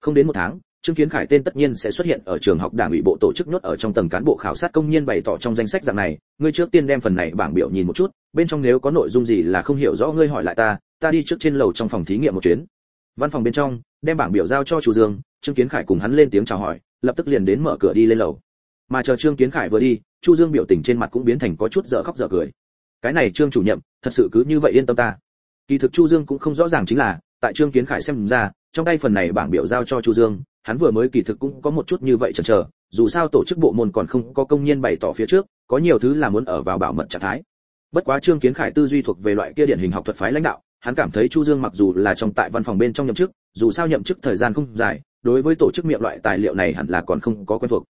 Không đến một tháng trương kiến khải tên tất nhiên sẽ xuất hiện ở trường học đảng ủy bộ tổ chức nhốt ở trong tầng cán bộ khảo sát công nhân bày tỏ trong danh sách dạng này. Ngươi trước tiên đem phần này bảng biểu nhìn một chút, bên trong nếu có nội dung gì là không hiểu rõ ngươi hỏi lại ta ta đi trước trên lầu trong phòng thí nghiệm một chuyến. Văn phòng bên trong, đem bảng biểu giao cho chu dương, trương kiến khải cùng hắn lên tiếng chào hỏi, lập tức liền đến mở cửa đi lên lầu. Mà chờ trương kiến khải vừa đi, chu dương biểu tình trên mặt cũng biến thành có chút dở khóc dở cười. Cái này trương chủ nhiệm, thật sự cứ như vậy yên tâm ta. Kỳ thực chu dương cũng không rõ ràng chính là, tại trương kiến khải xem ra, trong tay phần này bảng biểu giao cho chu dương hắn vừa mới kỳ thực cũng có một chút như vậy chần chờ, dù sao tổ chức bộ môn còn không có công nhân bày tỏ phía trước, có nhiều thứ là muốn ở vào bảo mật trạng thái. Bất quá trương kiến khải tư duy thuộc về loại kia điển hình học thuật phái lãnh đạo, hắn cảm thấy chu dương mặc dù là trong tại văn phòng bên trong nhậm chức, dù sao nhậm chức thời gian không dài, đối với tổ chức miệng loại tài liệu này hẳn là còn không có quen thuộc.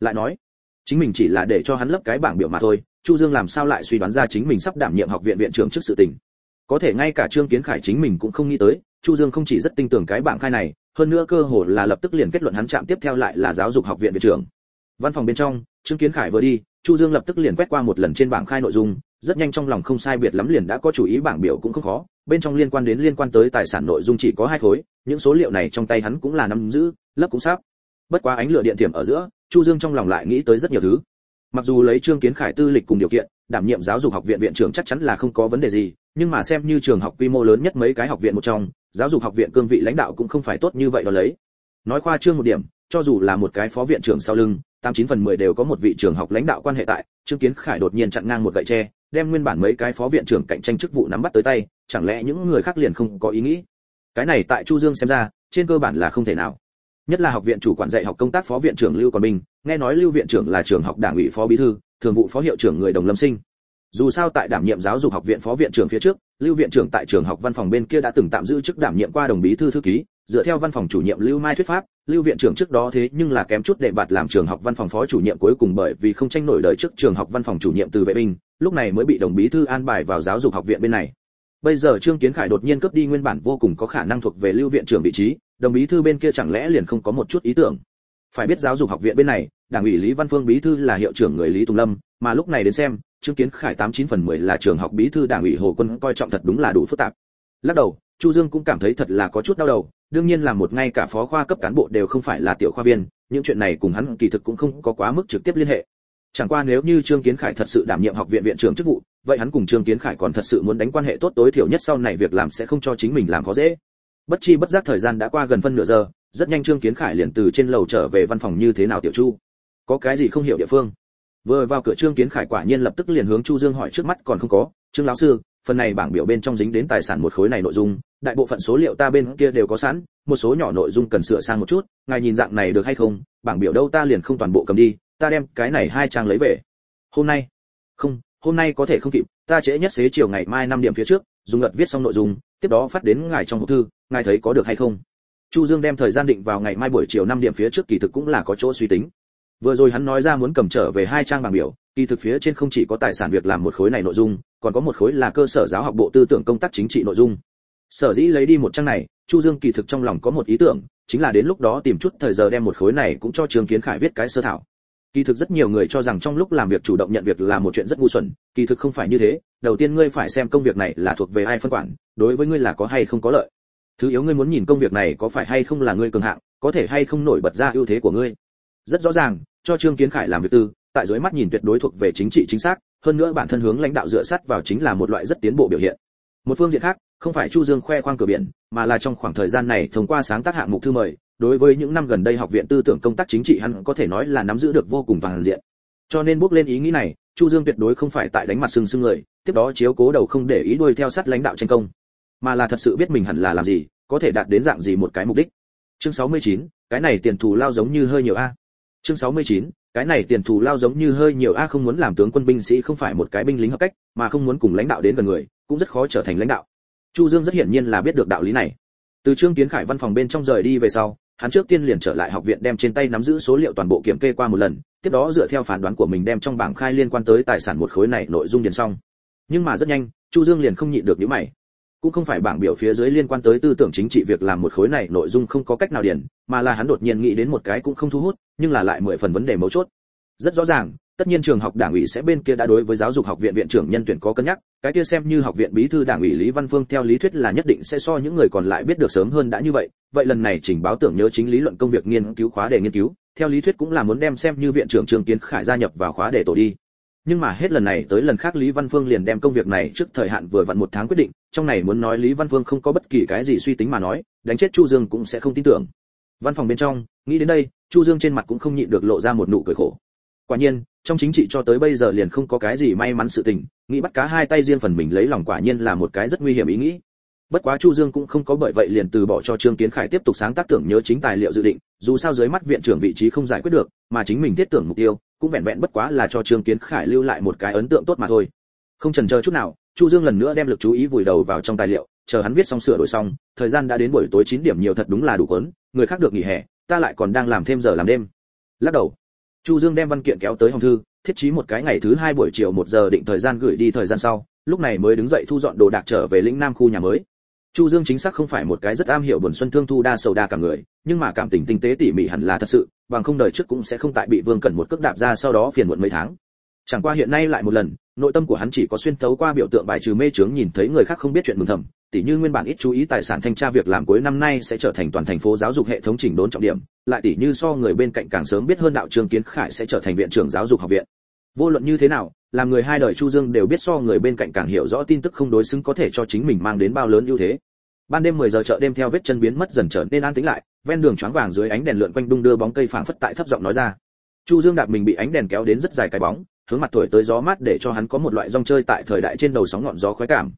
Lại nói, chính mình chỉ là để cho hắn lấp cái bảng biểu mà thôi, chu dương làm sao lại suy đoán ra chính mình sắp đảm nhiệm học viện viện trưởng trước sự tình? Có thể ngay cả trương kiến khải chính mình cũng không nghĩ tới, chu dương không chỉ rất tin tưởng cái bảng khai này hơn nữa cơ hồ là lập tức liền kết luận hắn chạm tiếp theo lại là giáo dục học viện viện trưởng. Văn phòng bên trong, trương kiến khải vừa đi, chu dương lập tức liền quét qua một lần trên bảng khai nội dung, rất nhanh trong lòng không sai biệt lắm liền đã có chủ ý bảng biểu cũng không khó, bên trong liên quan đến liên quan tới tài sản nội dung chỉ có hai khối, những số liệu này trong tay hắn cũng là nắm giữ lấp cũng sắp. Bất quá ánh lửa điện tiềm ở giữa, chu dương trong lòng lại nghĩ tới rất nhiều thứ. Mặc dù lấy trương kiến khải tư lịch cùng điều kiện đảm nhiệm giáo dục học viện viện trưởng chắc chắn là không có vấn đề gì, nhưng mà xem như trường học quy mô lớn nhất mấy cái học viện một trong, giáo dục học viện cương vị lãnh đạo cũng không phải tốt như vậy đó lấy. Nói khoa trương một điểm, cho dù là một cái phó viện trưởng sau lưng, tám chín phần mười đều có một vị trường học lãnh đạo quan hệ tại, trương kiến khải đột nhiên chặn ngang một gậy tre, đem nguyên bản mấy cái phó viện trưởng cạnh tranh chức vụ nắm bắt tới tay, chẳng lẽ những người khác liền không có ý nghĩ? Cái này tại chu dương xem ra, trên cơ bản là không thể nào nhất là học viện chủ quản dạy học công tác phó viện trưởng lưu còn bình, nghe nói lưu viện trưởng là trường học đảng ủy phó bí thư, thường vụ phó hiệu trưởng người đồng lâm sinh. Dù sao tại đảm nhiệm giáo dục học viện phó viện trưởng phía trước, lưu viện trưởng tại trường học văn phòng bên kia đã từng tạm giữ chức đảm nhiệm qua đồng bí thư thư ký, dựa theo văn phòng chủ nhiệm lưu mai thuyết pháp, lưu viện trưởng trước đó thế nhưng là kém chút đệ bạt làm trường học văn phòng phó chủ nhiệm cuối cùng bởi vì không tranh nổi đời trước trường học văn phòng chủ nhiệm từ vệ binh, lúc này mới bị đồng bí thư an bài vào giáo dục học viện bên này. Bây giờ trương kiến khải đột nhiên cướp đi nguyên bản vô cùng có khả năng thuộc về lưu viện trưởng vị trí đồng bí thư bên kia chẳng lẽ liền không có một chút ý tưởng? Phải biết giáo dục học viện bên này, đảng ủy lý văn phương bí thư là hiệu trưởng người lý tùng lâm, mà lúc này đến xem, trương kiến khải tám chín phần mười là trường học bí thư đảng ủy hồ quân coi trọng thật đúng là đủ phức tạp. Lắc đầu, chu dương cũng cảm thấy thật là có chút đau đầu, đương nhiên là một ngay cả phó khoa cấp cán bộ đều không phải là tiểu khoa viên, những chuyện này cùng hắn kỳ thực cũng không có quá mức trực tiếp liên hệ. Chẳng qua nếu như trương kiến khải thật sự đảm nhiệm học viện viện trưởng chức vụ, vậy hắn cùng trương kiến khải còn thật sự muốn đánh quan hệ tốt tối thiểu nhất sau này việc làm sẽ không cho chính mình làm khó dễ bất chi bất giác thời gian đã qua gần phân nửa giờ, rất nhanh trương kiến khải liền từ trên lầu trở về văn phòng như thế nào tiểu chu? Có cái gì không hiểu địa phương? Vừa vào cửa trương kiến khải quả nhiên lập tức liền hướng chu dương hỏi trước mắt còn không có. Trương lão sư, phần này bảng biểu bên trong dính đến tài sản một khối này nội dung, đại bộ phận số liệu ta bên kia đều có sẵn, một số nhỏ nội dung cần sửa sang một chút, ngài nhìn dạng này được hay không? Bảng biểu đâu ta liền không toàn bộ cầm đi, ta đem cái này hai trang lấy về. Hôm nay? Không, hôm nay có thể không kịp, ta trễ nhất xế chiều ngày mai 5 điểm phía trước, dùng ngật viết xong nội dung, tiếp đó phát đến ngài trong hộp thư ngài thấy có được hay không? Chu dương đem thời gian định vào ngày mai buổi chiều 5 điểm phía trước, kỳ thực cũng là có chỗ suy tính. Vừa rồi hắn nói ra muốn cầm trở về hai trang bảng biểu, kỳ thực phía trên không chỉ có tài sản việc làm một khối này nội dung, còn có một khối là cơ sở giáo học bộ tư tưởng công tác chính trị nội dung. Sở dĩ lấy đi một trang này, chu dương kỳ thực trong lòng có một ý tưởng, chính là đến lúc đó tìm chút thời giờ đem một khối này cũng cho trường kiến khải viết cái sơ thảo. Kỳ thực rất nhiều người cho rằng trong lúc làm việc chủ động nhận việc là một chuyện rất ngu xuẩn, kỳ thực không phải như thế, đầu tiên ngươi phải xem công việc này là thuộc về ai phân quản, đối với ngươi là có hay không có lợi thứ yếu ngươi muốn nhìn công việc này có phải hay không là ngươi cường hạng, có thể hay không nổi bật ra ưu thế của ngươi. Rất rõ ràng, cho trương kiến khải làm việc tư, tại dưới mắt nhìn tuyệt đối thuộc về chính trị chính xác, hơn nữa bản thân hướng lãnh đạo dựa sát vào chính là một loại rất tiến bộ biểu hiện. Một phương diện khác, không phải chu dương khoe khoang cửa biển, mà là trong khoảng thời gian này thông qua sáng tác hạng mục thư mời, đối với những năm gần đây học viện tư tưởng công tác chính trị hắn có thể nói là nắm giữ được vô cùng toàn diện. Cho nên bước lên ý nghĩ này, chu dương tuyệt đối không phải tại đánh mặt sưng sưng người, tiếp đó chiếu cố đầu không để ý đuôi theo sát lãnh đạo tranh công mà là thật sự biết mình hẳn là làm gì có thể đạt đến dạng gì một cái mục đích. Chương 69, cái này tiền thù lao giống như hơi nhiều a. Chương 69, cái này tiền thù lao giống như hơi nhiều a không muốn làm tướng quân binh sĩ không phải một cái binh lính hợp cách mà không muốn cùng lãnh đạo đến gần người cũng rất khó trở thành lãnh đạo. Chu dương rất hiển nhiên là biết được đạo lý này. Từ trương kiến khải văn phòng bên trong rời đi về sau hắn trước tiên liền trở lại học viện đem trên tay nắm giữ số liệu toàn bộ kiểm kê qua một lần tiếp đó dựa theo phán đoán của mình đem trong bảng khai liên quan tới tài sản một khối này nội dung điền xong. Nhưng mà rất nhanh chu dương liền không nhịn được những mày cũng không phải bảng biểu phía dưới liên quan tới tư tưởng chính trị việc làm một khối này, nội dung không có cách nào điền mà là hắn đột nhiên nghĩ đến một cái cũng không thu hút, nhưng là lại mười phần vấn đề mấu chốt. Rất rõ ràng, tất nhiên trường học đảng ủy sẽ bên kia đã đối với giáo dục học viện viện trưởng nhân tuyển có cân nhắc, cái kia xem như học viện bí thư đảng ủy lý văn phương theo lý thuyết là nhất định sẽ so những người còn lại biết được sớm hơn đã như vậy vậy lần này chỉnh báo tưởng nhớ chính lý luận công việc nghiên cứu khóa đề nghiên cứu, theo lý thuyết cũng là muốn đem xem như viện trưởng trường kiến khải gia nhập vào khóa đề tổ đi nhưng mà hết lần này tới lần khác lý văn phương liền đem công việc này trước thời hạn vừa vặn một tháng quyết định, trong này muốn nói lý văn phương không có bất kỳ cái gì suy tính mà nói, đánh chết chu dương cũng sẽ không tin tưởng. Văn phòng bên trong, nghĩ đến đây, chu dương trên mặt cũng không nhịn được lộ ra một nụ cười khổ. Quả nhiên, trong chính trị cho tới bây giờ liền không có cái gì may mắn sự tình, nghĩ bắt cá hai tay riêng phần mình lấy lòng quả nhiên là một cái rất nguy hiểm ý nghĩ. Bất quá chu dương cũng không có bởi vậy liền từ bỏ cho trương kiến khải tiếp tục sáng tác tưởng nhớ chính tài liệu dự định, dù sao dưới mắt viện trưởng vị trí không giải quyết được, mà chính mình thiết tưởng mục tiêu cũng vẹn vẹn bất quá là cho trương kiến khải lưu lại một cái ấn tượng tốt mà thôi. Không chần chờ chút nào, chu dương lần nữa đem lực chú ý vùi đầu vào trong tài liệu, chờ hắn viết xong sửa đổi xong, thời gian đã đến buổi tối 9 điểm nhiều thật đúng là đủ quấn người khác được nghỉ hè, ta lại còn đang làm thêm giờ làm đêm. Lắc đầu, chu dương đem văn kiện kéo tới hồng thư, thiết trí một cái ngày thứ hai buổi chiều một giờ định thời gian gửi đi thời gian sau, lúc này mới đứng dậy thu dọn đồ đạc trở về lĩnh nam khu nhà mới. Chu dương chính xác không phải một cái rất am hiểu buồn xuân thương thu đa sầu đa cả người, nhưng mà cảm tình tinh tế tỉ mỉ hẳn là thật sự bằng không đời trước cũng sẽ không tại bị vương cẩn một cước đạp ra sau đó phiền muộn mấy tháng. Chẳng qua hiện nay lại một lần, nội tâm của hắn chỉ có xuyên thấu qua biểu tượng bài trừ mê chướng nhìn thấy người khác không biết chuyện mừng thầm, tỉ như nguyên bản ít chú ý tài sản thanh tra việc làm cuối năm nay sẽ trở thành toàn thành phố giáo dục hệ thống chỉnh đốn trọng điểm, lại tỉ như so người bên cạnh càng sớm biết hơn đạo trường kiến khải sẽ trở thành viện trưởng giáo dục học viện. Vô luận như thế nào, làm người hai đời chu dương đều biết so người bên cạnh càng hiểu rõ tin tức không đối xứng có thể cho chính mình mang đến bao lớn ưu thế ban đêm 10 giờ chợ đêm theo vết chân biến mất dần trở nên an tĩnh lại, ven đường choáng vàng dưới ánh đèn lượn quanh đung đưa bóng cây phảng phất tại thấp giọng nói ra. Chu dương đạp mình bị ánh đèn kéo đến rất dài cái bóng, hướng mặt tuổi tới gió mát để cho hắn có một loại rong chơi tại thời đại trên đầu sóng ngọn gió khoái cảm.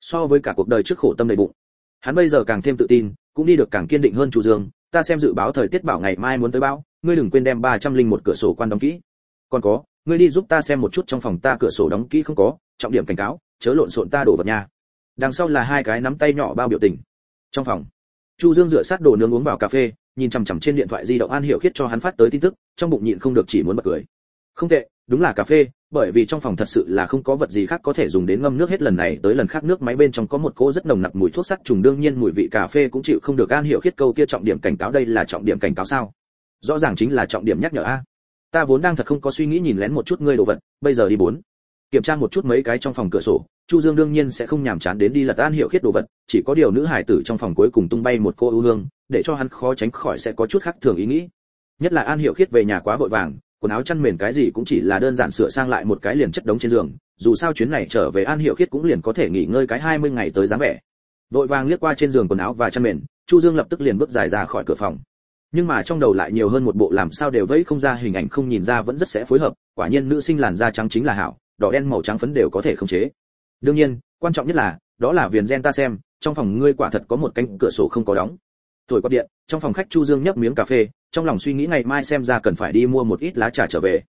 So với cả cuộc đời trước khổ tâm đầy bụng, hắn bây giờ càng thêm tự tin, cũng đi được càng kiên định hơn chu dương. Ta xem dự báo thời tiết bảo ngày mai muốn tới bão, ngươi đừng quên đem ba trăm linh một cửa sổ quan đóng kỹ. Còn có, ngươi đi giúp ta xem một chút trong phòng ta cửa sổ đóng kỹ không có, trọng điểm cảnh cáo, chớ lộn xộn ta đổ vật nhà đằng sau là hai cái nắm tay nhỏ bao biểu tình. Trong phòng, chu dương rửa sát đồ nướng uống vào cà phê, nhìn chằm chằm trên điện thoại di động an hiểu khiết cho hắn phát tới tin tức, trong bụng nhịn không được chỉ muốn bật cười. Không tệ, đúng là cà phê, bởi vì trong phòng thật sự là không có vật gì khác có thể dùng đến ngâm nước hết lần này tới lần khác nước máy bên trong có một cỗ rất nồng nặc mùi thuốc sắt trùng đương nhiên mùi vị cà phê cũng chịu không được an hiểu khiết câu kia trọng điểm cảnh cáo đây là trọng điểm cảnh cáo sao? Rõ ràng chính là trọng điểm nhắc nhở a. Ta vốn đang thật không có suy nghĩ nhìn lén một chút ngươi đồ vật, bây giờ đi bốn kiểm tra một chút mấy cái trong phòng cửa sổ, chu dương đương nhiên sẽ không nhàm chán đến đi lật an hiệu khiết đồ vật, chỉ có điều nữ hải tử trong phòng cuối cùng tung bay một cô ưu hương, để cho hắn khó tránh khỏi sẽ có chút khác thường ý nghĩ. Nhất là an hiệu khiết về nhà quá vội vàng, quần áo chăn mền cái gì cũng chỉ là đơn giản sửa sang lại một cái liền chất đống trên giường, dù sao chuyến này trở về an hiệu khiết cũng liền có thể nghỉ ngơi cái 20 ngày tới dáng vẻ. Vội vàng liếc qua trên giường quần áo và chăn mền, chu dương lập tức liền bước dài ra khỏi cửa phòng. Nhưng mà trong đầu lại nhiều hơn một bộ làm sao đều vẫy không ra hình ảnh không nhìn ra vẫn rất sẽ phối hợp, quả nhiên nữ sinh làn da trắng chính là hảo đỏ đen màu trắng phấn đều có thể khống chế. Đương nhiên, quan trọng nhất là, đó là viền gen ta xem, trong phòng ngươi quả thật có một cánh cửa sổ không có đóng. Thổi quạt điện, trong phòng khách chu dương nhấp miếng cà phê, trong lòng suy nghĩ ngày mai xem ra cần phải đi mua một ít lá trà trở về.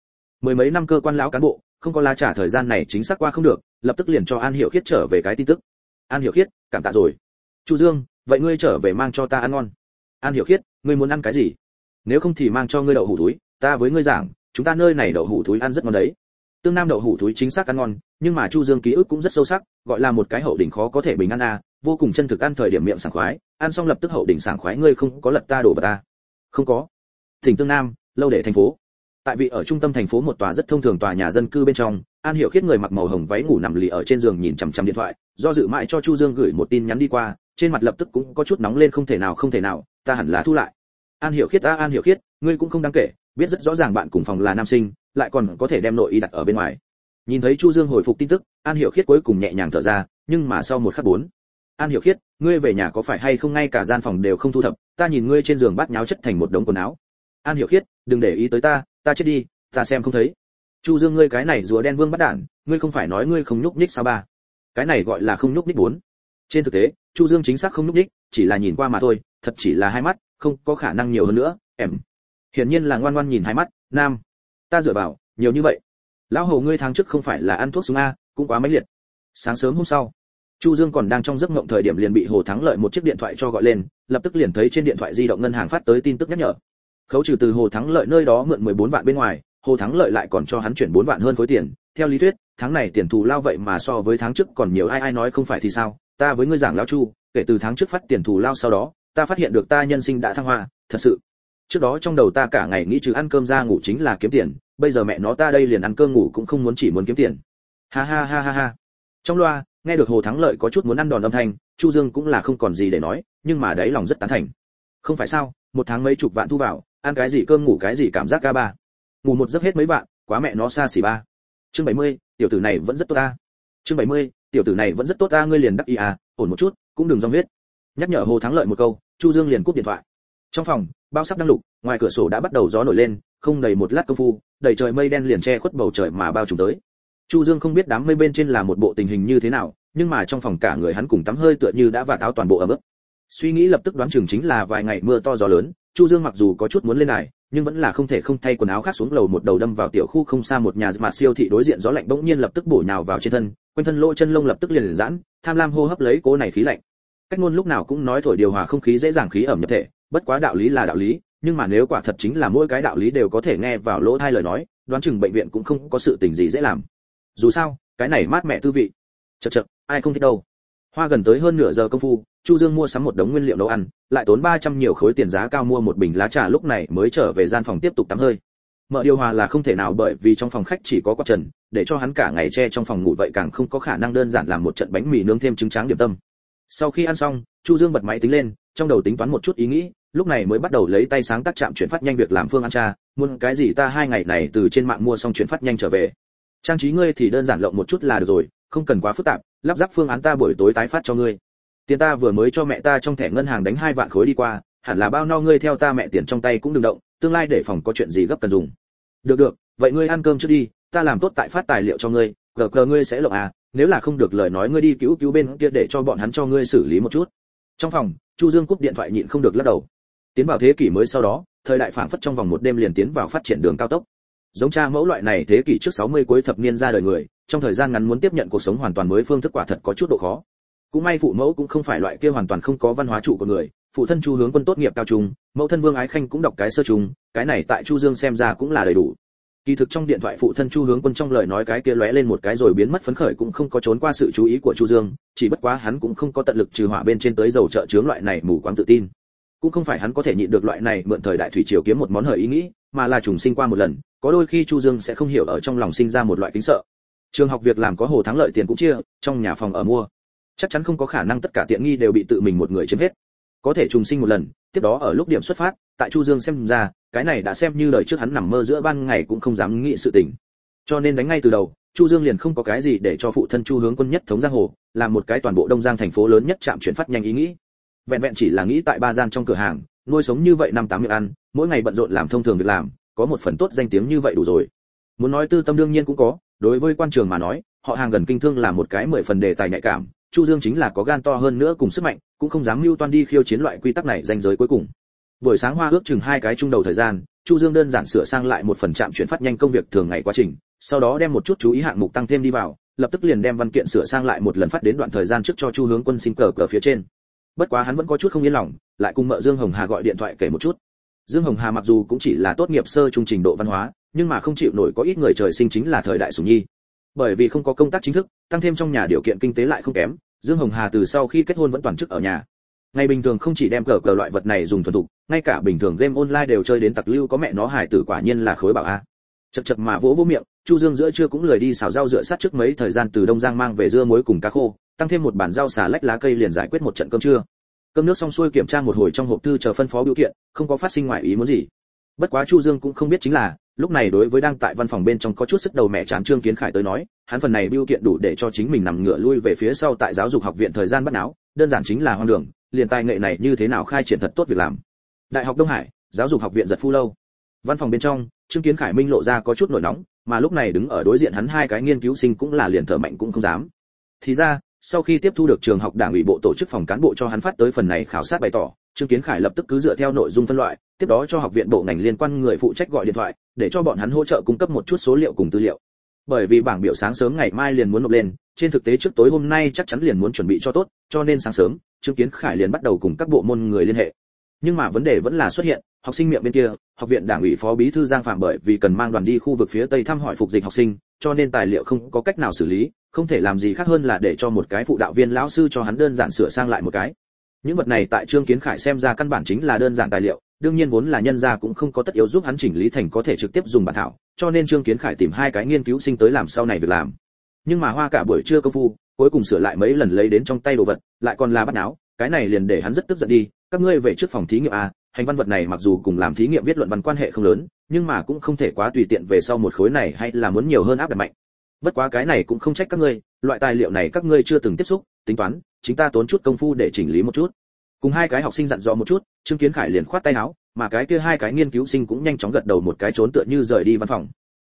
Mười mấy năm cơ quan lão cán bộ, không có lá trà thời gian này chính xác qua không được, lập tức liền cho an hiểu khiết trở về cái tin tức. An hiểu khiết, cảm tạ rồi. Chu dương, vậy ngươi trở về mang cho ta ăn ngon. An hiểu khiết, ngươi muốn ăn cái gì? Nếu không thì mang cho ngươi đậu hủ túi, ta với ngươi giảng, chúng ta nơi này đậu hủ túi ăn rất ngon đấy tương nam đậu hủ túi chính xác ăn ngon, nhưng mà chu dương ký ức cũng rất sâu sắc, gọi là một cái hậu đỉnh khó có thể bình ăn à vô cùng chân thực ăn thời điểm miệng sảng khoái, ăn xong lập tức hậu đỉnh sảng khoái, ngươi không có lật ta đổ vào ta. Không có. Thỉnh tương nam, lâu để thành phố. Tại vì ở trung tâm thành phố một tòa rất thông thường tòa nhà dân cư bên trong, an hiểu khiết người mặc màu hồng váy ngủ nằm lì ở trên giường nhìn chằm chằm điện thoại, do dự mãi cho chu dương gửi một tin nhắn đi qua, trên mặt lập tức cũng có chút nóng lên không thể nào, không thể nào, ta hẳn là thu lại. An hiểu khiết ta an hiểu khiết, ngươi cũng không đáng kể biết rất rõ ràng bạn cùng phòng là nam sinh, lại còn có thể đem nội y đặt ở bên ngoài. Nhìn thấy chu dương hồi phục tin tức, an hiểu khiết cuối cùng nhẹ nhàng thở ra, nhưng mà sau một khắc bốn, an hiểu khiết, ngươi về nhà có phải hay không ngay cả gian phòng đều không thu thập, ta nhìn ngươi trên giường bát nháo chất thành một đống quần áo. An hiểu khiết, đừng để ý tới ta ta chết đi, ta xem không thấy. Chu dương, ngươi cái này rùa đen vương bắt đản, ngươi không phải nói ngươi không nhúc nhích sao ba? Cái này gọi là không nhúc nhích bốn. Trên thực tế, chu dương chính xác không nhúc nhích, chỉ là nhìn qua mà thôi, thật chỉ là hai mắt, không có khả năng nhiều hơn nữa, em hiển nhiên là ngoan ngoan nhìn hai mắt, nam, ta dựa vào, nhiều như vậy. Lão hồ ngươi tháng trước không phải là ăn thuốc súng a, cũng quá mãnh liệt. Sáng sớm hôm sau, chu dương còn đang trong giấc mộng thời điểm liền bị hồ thắng lợi một chiếc điện thoại cho gọi lên, lập tức liền thấy trên điện thoại di động ngân hàng phát tới tin tức nhắc nhở. Khấu trừ từ hồ thắng lợi nơi đó mượn 14 vạn bên ngoài, hồ thắng lợi lại còn cho hắn chuyển 4 vạn hơn khối tiền. Theo lý thuyết, tháng này tiền thù lao vậy mà so với tháng trước còn nhiều, ai ai nói không phải thì sao? Ta với ngươi giảng lão chu, kể từ tháng trước phát tiền thù lao sau đó, ta phát hiện được ta nhân sinh đã thăng hoa, thật sự trước đó trong đầu ta cả ngày nghĩ trừ ăn cơm ra ngủ chính là kiếm tiền bây giờ mẹ nó ta đây liền ăn cơm ngủ cũng không muốn chỉ muốn kiếm tiền. Ha ha ha ha ha. Trong loa nghe được hồ thắng lợi có chút muốn ăn đòn âm thanh chu dương cũng là không còn gì để nói nhưng mà đấy lòng rất tán thành. Không phải sao một tháng mấy chục vạn thu vào ăn cái gì cơm ngủ cái gì cảm giác ca ba. Ngủ một giấc hết mấy vạn quá mẹ nó xa xỉ ba. Chương 70, tiểu tử này vẫn rất tốt ta. Chương 70, tiểu tử này vẫn rất tốt ta ngươi liền đắc ý à ổn một chút cũng đừng dòng huyết. Nhắc nhở hồ thắng lợi một câu chu dương liền cúp điện thoại. Trong phòng bao sắp đang lục ngoài cửa sổ đã bắt đầu gió nổi lên không đầy một lát công phu đầy trời mây đen liền che khuất bầu trời mà bao trùm tới. Chu dương không biết đám mây bên trên là một bộ tình hình như thế nào nhưng mà trong phòng cả người hắn cùng tắm hơi tựa như đã và táo toàn bộ ở mức suy nghĩ lập tức đoán chừng chính là vài ngày mưa to gió lớn chu dương mặc dù có chút muốn lên này nhưng vẫn là không thể không thay quần áo khác xuống lầu một đầu đâm vào tiểu khu không xa một nhà mà siêu thị đối diện gió lạnh bỗng nhiên lập tức bổ nhào vào trên thân quanh thân lỗ chân lông lập tức liền, liền giãn tham lam hô hấp lấy cố này khí lạnh. Cách ngôn lúc nào cũng nói thổi điều hòa không khí dễ dàng khí ẩm nhập thể bất quá đạo lý là đạo lý, nhưng mà nếu quả thật chính là mỗi cái đạo lý đều có thể nghe vào lỗ thay lời nói, đoán chừng bệnh viện cũng không có sự tình gì dễ làm. Dù sao, cái này mát mẹ tư vị. Chật chật ai không thích đâu. Hoa gần tới hơn nửa giờ công phu, chu dương mua sắm một đống nguyên liệu nấu ăn, lại tốn 300 nhiều khối tiền giá cao mua một bình lá trà lúc này mới trở về gian phòng tiếp tục tắm hơi. Mở điều hòa là không thể nào bởi vì trong phòng khách chỉ có quạt trần, để cho hắn cả ngày che trong phòng ngủ vậy càng không có khả năng đơn giản làm một trận bánh mì nướng thêm trứng tráng điểm tâm. Sau khi ăn xong, chu dương bật máy tính lên, trong đầu tính toán một chút ý nghĩ lúc này mới bắt đầu lấy tay sáng tác chạm chuyển phát nhanh việc làm phương ăn cha muốn cái gì ta hai ngày này từ trên mạng mua xong chuyển phát nhanh trở về. Trang trí ngươi thì đơn giản lộng một chút là được rồi, không cần quá phức tạp, lắp ráp phương án ta buổi tối tái phát cho ngươi. Tiền ta vừa mới cho mẹ ta trong thẻ ngân hàng đánh hai vạn khối đi qua, hẳn là bao no ngươi theo ta mẹ tiền trong tay cũng đừng động, tương lai để phòng có chuyện gì gấp cần dùng. Được được, vậy ngươi ăn cơm trước đi, ta làm tốt tại phát tài liệu cho ngươi, gờ gờ ngươi sẽ lộng à nếu là không được lời nói ngươi đi cứu cứu bên kia để cho bọn hắn cho ngươi xử lý một chút. Trong phòng, chu dương cúp điện thoại nhịn không được lắc đầu tiến vào thế kỷ mới sau đó, thời đại phảng phất trong vòng một đêm liền tiến vào phát triển đường cao tốc. Giống cha mẫu loại này thế kỷ trước 60 cuối thập niên ra đời người, trong thời gian ngắn muốn tiếp nhận cuộc sống hoàn toàn mới phương thức quả thật có chút độ khó. Cũng may phụ mẫu cũng không phải loại kia hoàn toàn không có văn hóa trụ của người, phụ thân chu hướng quân tốt nghiệp cao trung, mẫu thân vương ái khanh cũng đọc cái sơ trung, cái này tại chu dương xem ra cũng là đầy đủ. Kỳ thực trong điện thoại phụ thân chu hướng quân trong lời nói cái kia lóe lên một cái rồi biến mất phấn khởi cũng không có trốn qua sự chú ý của chu dương, chỉ bất quá hắn cũng không có tận lực trừ hỏa bên trên tới dầu trợ chướng loại này mù quáng tự tin cũng không phải hắn có thể nhịn được loại này mượn thời đại thủy triều kiếm một món hời ý nghĩ, mà là trùng sinh qua một lần, có đôi khi chu dương sẽ không hiểu ở trong lòng sinh ra một loại kính sợ. Trường học việc làm có hồ thắng lợi tiền cũng chia, trong nhà phòng ở mua. Chắc chắn không có khả năng tất cả tiện nghi đều bị tự mình một người chiếm hết. Có thể trùng sinh một lần, tiếp đó ở lúc điểm xuất phát, tại chu dương xem ra, cái này đã xem như lời trước hắn nằm mơ giữa ban ngày cũng không dám nghĩ sự tình. Cho nên đánh ngay từ đầu, chu dương liền không có cái gì để cho phụ thân chu hướng quân nhất thống giang hồ, làm một cái toàn bộ đông giang thành phố lớn nhất chạm chuyển phát nhanh ý nghĩ vẹn vẹn chỉ là nghĩ tại ba gian trong cửa hàng, nuôi sống như vậy năm tám miệng ăn, mỗi ngày bận rộn làm thông thường việc làm, có một phần tốt danh tiếng như vậy đủ rồi. Muốn nói tư tâm đương nhiên cũng có, đối với quan trường mà nói, họ hàng gần kinh thương là một cái mười phần đề tài nhạy cảm, chu dương chính là có gan to hơn nữa cùng sức mạnh, cũng không dám mưu toan đi khiêu chiến loại quy tắc này danh giới cuối cùng. Buổi sáng hoa ước chừng hai cái trung đầu thời gian, chu dương đơn giản sửa sang lại một phần chạm chuyển phát nhanh công việc thường ngày quá trình, sau đó đem một chút chú ý hạng mục tăng thêm đi vào, lập tức liền đem văn kiện sửa sang lại một lần phát đến đoạn thời gian trước cho chu hướng quân xin cờ cờ phía trên bất quá hắn vẫn có chút không yên lòng, lại cùng mợ dương hồng hà gọi điện thoại kể một chút. Dương hồng hà mặc dù cũng chỉ là tốt nghiệp sơ trung trình độ văn hóa, nhưng mà không chịu nổi có ít người trời sinh chính là thời đại sủng nhi. Bởi vì không có công tác chính thức, tăng thêm trong nhà điều kiện kinh tế lại không kém, dương hồng hà từ sau khi kết hôn vẫn toàn chức ở nhà. Ngày bình thường không chỉ đem cờ cờ loại vật này dùng thuần thục, ngay cả bình thường game online đều chơi đến tặc lưu có mẹ nó hải tử quả nhiên là khối bảo a. Chật chật mà vỗ vỗ miệng chu dương giữa trưa cũng lười đi xào rau rửa sát trước mấy thời gian từ đông giang mang về dưa muối cùng cá khô tăng thêm một bản rau xà lách lá cây liền giải quyết một trận cơm trưa. Cơm nước xong xuôi kiểm tra một hồi trong hộp thư chờ phân phó biểu kiện không có phát sinh ngoại ý muốn gì. Bất quá chu dương cũng không biết chính là lúc này đối với đang tại văn phòng bên trong có chút sức đầu mẹ chán trương kiến khải tới nói hắn phần này biểu kiện đủ để cho chính mình nằm ngửa lui về phía sau tại giáo dục học viện thời gian bắt não, đơn giản chính là hoang đường liền tài nghệ này như thế nào khai triển thật tốt việc làm. Đại học đông hải giáo dục học viện giật phu lâu. Văn phòng bên trong trương kiến khải minh lộ ra có chút nổi nóng mà lúc này đứng ở đối diện hắn hai cái nghiên cứu sinh cũng là liền thở mạnh cũng không dám. Thì ra, sau khi tiếp thu được trường học đảng ủy bộ tổ chức phòng cán bộ cho hắn phát tới phần này khảo sát bày tỏ, trương kiến khải lập tức cứ dựa theo nội dung phân loại, tiếp đó cho học viện bộ ngành liên quan người phụ trách gọi điện thoại, để cho bọn hắn hỗ trợ cung cấp một chút số liệu cùng tư liệu. Bởi vì bảng biểu sáng sớm ngày mai liền muốn nộp lên, trên thực tế trước tối hôm nay chắc chắn liền muốn chuẩn bị cho tốt, cho nên sáng sớm, trương kiến khải liền bắt đầu cùng các bộ môn người liên hệ nhưng mà vấn đề vẫn là xuất hiện, học sinh miệng bên kia, học viện đảng ủy phó bí thư giang phạm bởi vì cần mang đoàn đi khu vực phía tây thăm hỏi phục dịch học sinh, cho nên tài liệu không có cách nào xử lý, không thể làm gì khác hơn là để cho một cái phụ đạo viên lão sư cho hắn đơn giản sửa sang lại một cái. Những vật này tại trương kiến khải xem ra căn bản chính là đơn giản tài liệu, đương nhiên vốn là nhân gia cũng không có tất yếu giúp hắn chỉnh lý thành có thể trực tiếp dùng bản thảo, cho nên trương kiến khải tìm hai cái nghiên cứu sinh tới làm sau này việc làm. Nhưng mà hoa cả buổi trưa công phu, cuối cùng sửa lại mấy lần lấy đến trong tay đồ vật, lại còn là bắt náo cái này liền để hắn rất tức giận đi các ngươi về trước phòng thí nghiệm a, hành văn vật này mặc dù cùng làm thí nghiệm viết luận văn quan hệ không lớn, nhưng mà cũng không thể quá tùy tiện về sau một khối này hay là muốn nhiều hơn áp đặt mạnh. Bất quá cái này cũng không trách các ngươi, loại tài liệu này các ngươi chưa từng tiếp xúc, tính toán, chính ta tốn chút công phu để chỉnh lý một chút. Cùng hai cái học sinh dặn dò một chút, trương kiến khải liền khoát tay áo, mà cái kia hai cái nghiên cứu sinh cũng nhanh chóng gật đầu một cái trốn tựa như rời đi văn phòng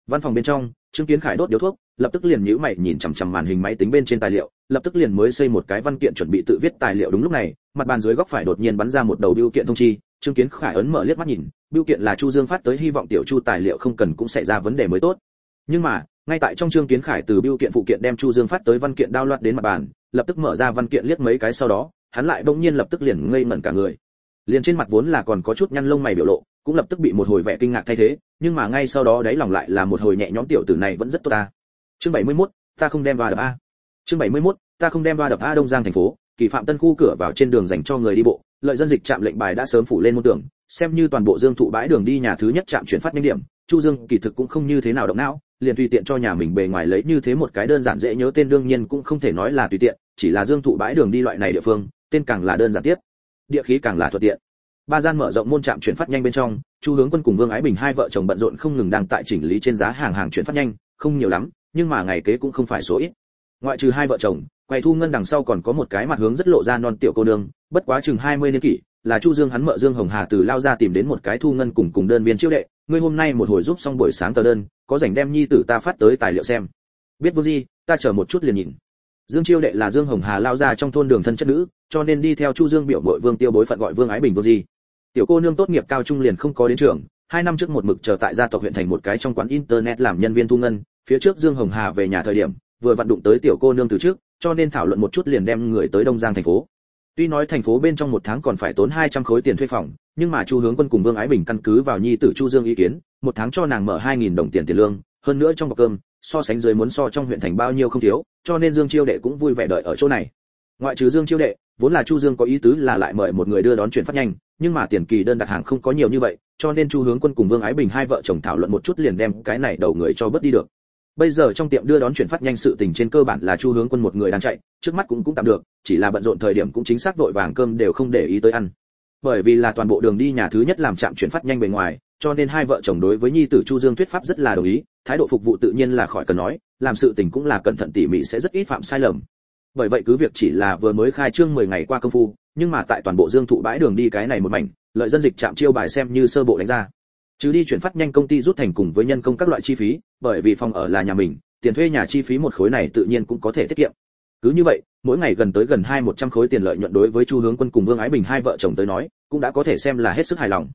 văn phòng bên trong, trương kiến khải đốt điếu thuốc, lập tức liền nhíu mày nhìn chằm chằm màn hình máy tính bên trên tài liệu, lập tức liền mới xây một cái văn kiện chuẩn bị tự viết tài liệu đúng lúc này, mặt bàn dưới góc phải đột nhiên bắn ra một đầu biêu kiện thông chi, trương kiến khải ấn mở liếc mắt nhìn, biêu kiện là chu dương phát tới, hy vọng tiểu chu tài liệu không cần cũng xảy ra vấn đề mới tốt. Nhưng mà, ngay tại trong trương kiến khải từ biêu kiện phụ kiện đem chu dương phát tới văn kiện đao loạt đến mặt bàn, lập tức mở ra văn kiện liếc mấy cái sau đó, hắn lại bỗng nhiên lập tức liền ngây ngẩn cả người. Liền trên mặt vốn là còn có chút nhăn lông mày biểu lộ cũng lập tức bị một hồi vẻ kinh ngạc thay thế nhưng mà ngay sau đó đáy lòng lại là một hồi nhẹ nhõm tiểu tử này vẫn rất tốt ta. Chương 71, ta không đem vào đập a. Chương 71, ta không đem vào đập a đông giang thành phố kỳ phạm tân khu cửa vào trên đường dành cho người đi bộ lợi dân dịch trạm lệnh bài đã sớm phủ lên môn tường xem như toàn bộ dương thụ bãi đường đi nhà thứ nhất trạm chuyển phát nhanh điểm chu dương kỳ thực cũng không như thế nào động não liền tùy tiện cho nhà mình bề ngoài lấy như thế một cái đơn giản dễ nhớ tên đương nhiên cũng không thể nói là tùy tiện chỉ là dương thụ bãi đường đi loại này địa phương tên càng là đơn giản tiếp. Địa khí càng là thuận tiện ba gian mở rộng môn trạm chuyển phát nhanh bên trong, chu hướng quân cùng vương ái bình hai vợ chồng bận rộn không ngừng đang tại chỉnh lý trên giá hàng hàng chuyển phát nhanh, không nhiều lắm, nhưng mà ngày kế cũng không phải số ít. Ngoại trừ hai vợ chồng quầy thu ngân đằng sau còn có một cái mặt hướng rất lộ ra non tiểu cô nương, bất quá chừng 20 niên kỷ, là chu dương hắn mợ dương hồng hà từ lao ra tìm đến một cái thu ngân cùng cùng đơn viên chiêu đệ, ngươi hôm nay một hồi giúp xong buổi sáng tờ đơn, có rảnh đem nhi tử ta phát tới tài liệu xem. Biết vô gì ta chờ một chút liền nhìn. Dương chiêu đệ là dương hồng hà lao ra trong thôn đường thân chất nữ, cho nên đi theo chu dương biểu mội vương tiêu bối phận gọi vương ái bình vô gì tiểu cô nương tốt nghiệp cao trung liền không có đến trường, hai năm trước một mực chờ tại gia tộc huyện thành một cái trong quán internet làm nhân viên thu ngân, phía trước dương hồng hà về nhà thời điểm, vừa vận đụng tới tiểu cô nương từ trước, cho nên thảo luận một chút liền đem người tới đông giang thành phố. Tuy nói thành phố bên trong một tháng còn phải tốn 200 khối tiền thuê phòng, nhưng mà chu hướng quân cùng vương ái bình căn cứ vào nhi tử chu dương ý kiến, một tháng cho nàng mở 2.000 đồng tiền tiền lương, hơn nữa trong bọc cơm, so sánh dưới muốn so trong huyện thành bao nhiêu không thiếu, cho nên dương chiêu đệ cũng vui vẻ đợi ở chỗ này ngoại trừ dương chiêu đệ, vốn là chu dương có ý tứ là lại mời một người đưa đón chuyển phát nhanh, nhưng mà tiền kỳ đơn đặt hàng không có nhiều như vậy, cho nên chu hướng quân cùng vương ái bình hai vợ chồng thảo luận một chút liền đem cái này đầu người cho bớt đi được. Bây giờ trong tiệm đưa đón chuyển phát nhanh sự tình trên cơ bản là chu hướng quân một người đang chạy, trước mắt cũng cũng tạm được, chỉ là bận rộn thời điểm cũng chính xác vội vàng cơm đều không để ý tới ăn. Bởi vì là toàn bộ đường đi nhà thứ nhất làm trạm chuyển phát nhanh bề ngoài, cho nên hai vợ chồng đối với nhi tử chu dương thuyết pháp rất là đồng ý, thái độ phục vụ tự nhiên là khỏi cần nói, làm sự tình cũng là cẩn thận tỉ mỉ sẽ rất ít phạm sai lầm bởi vậy cứ việc chỉ là vừa mới khai trương 10 ngày qua công phu, nhưng mà tại toàn bộ dương thụ bãi đường đi cái này một mảnh, lợi dân dịch chạm chiêu bài xem như sơ bộ đánh ra. Chứ đi chuyển phát nhanh công ty rút thành cùng với nhân công các loại chi phí, bởi vì phòng ở là nhà mình, tiền thuê nhà chi phí một khối này tự nhiên cũng có thể tiết kiệm. Cứ như vậy, mỗi ngày gần tới gần hai một trăm khối tiền lợi nhuận đối với chu hướng quân cùng vương ái bình hai vợ chồng tới nói, cũng đã có thể xem là hết sức hài lòng.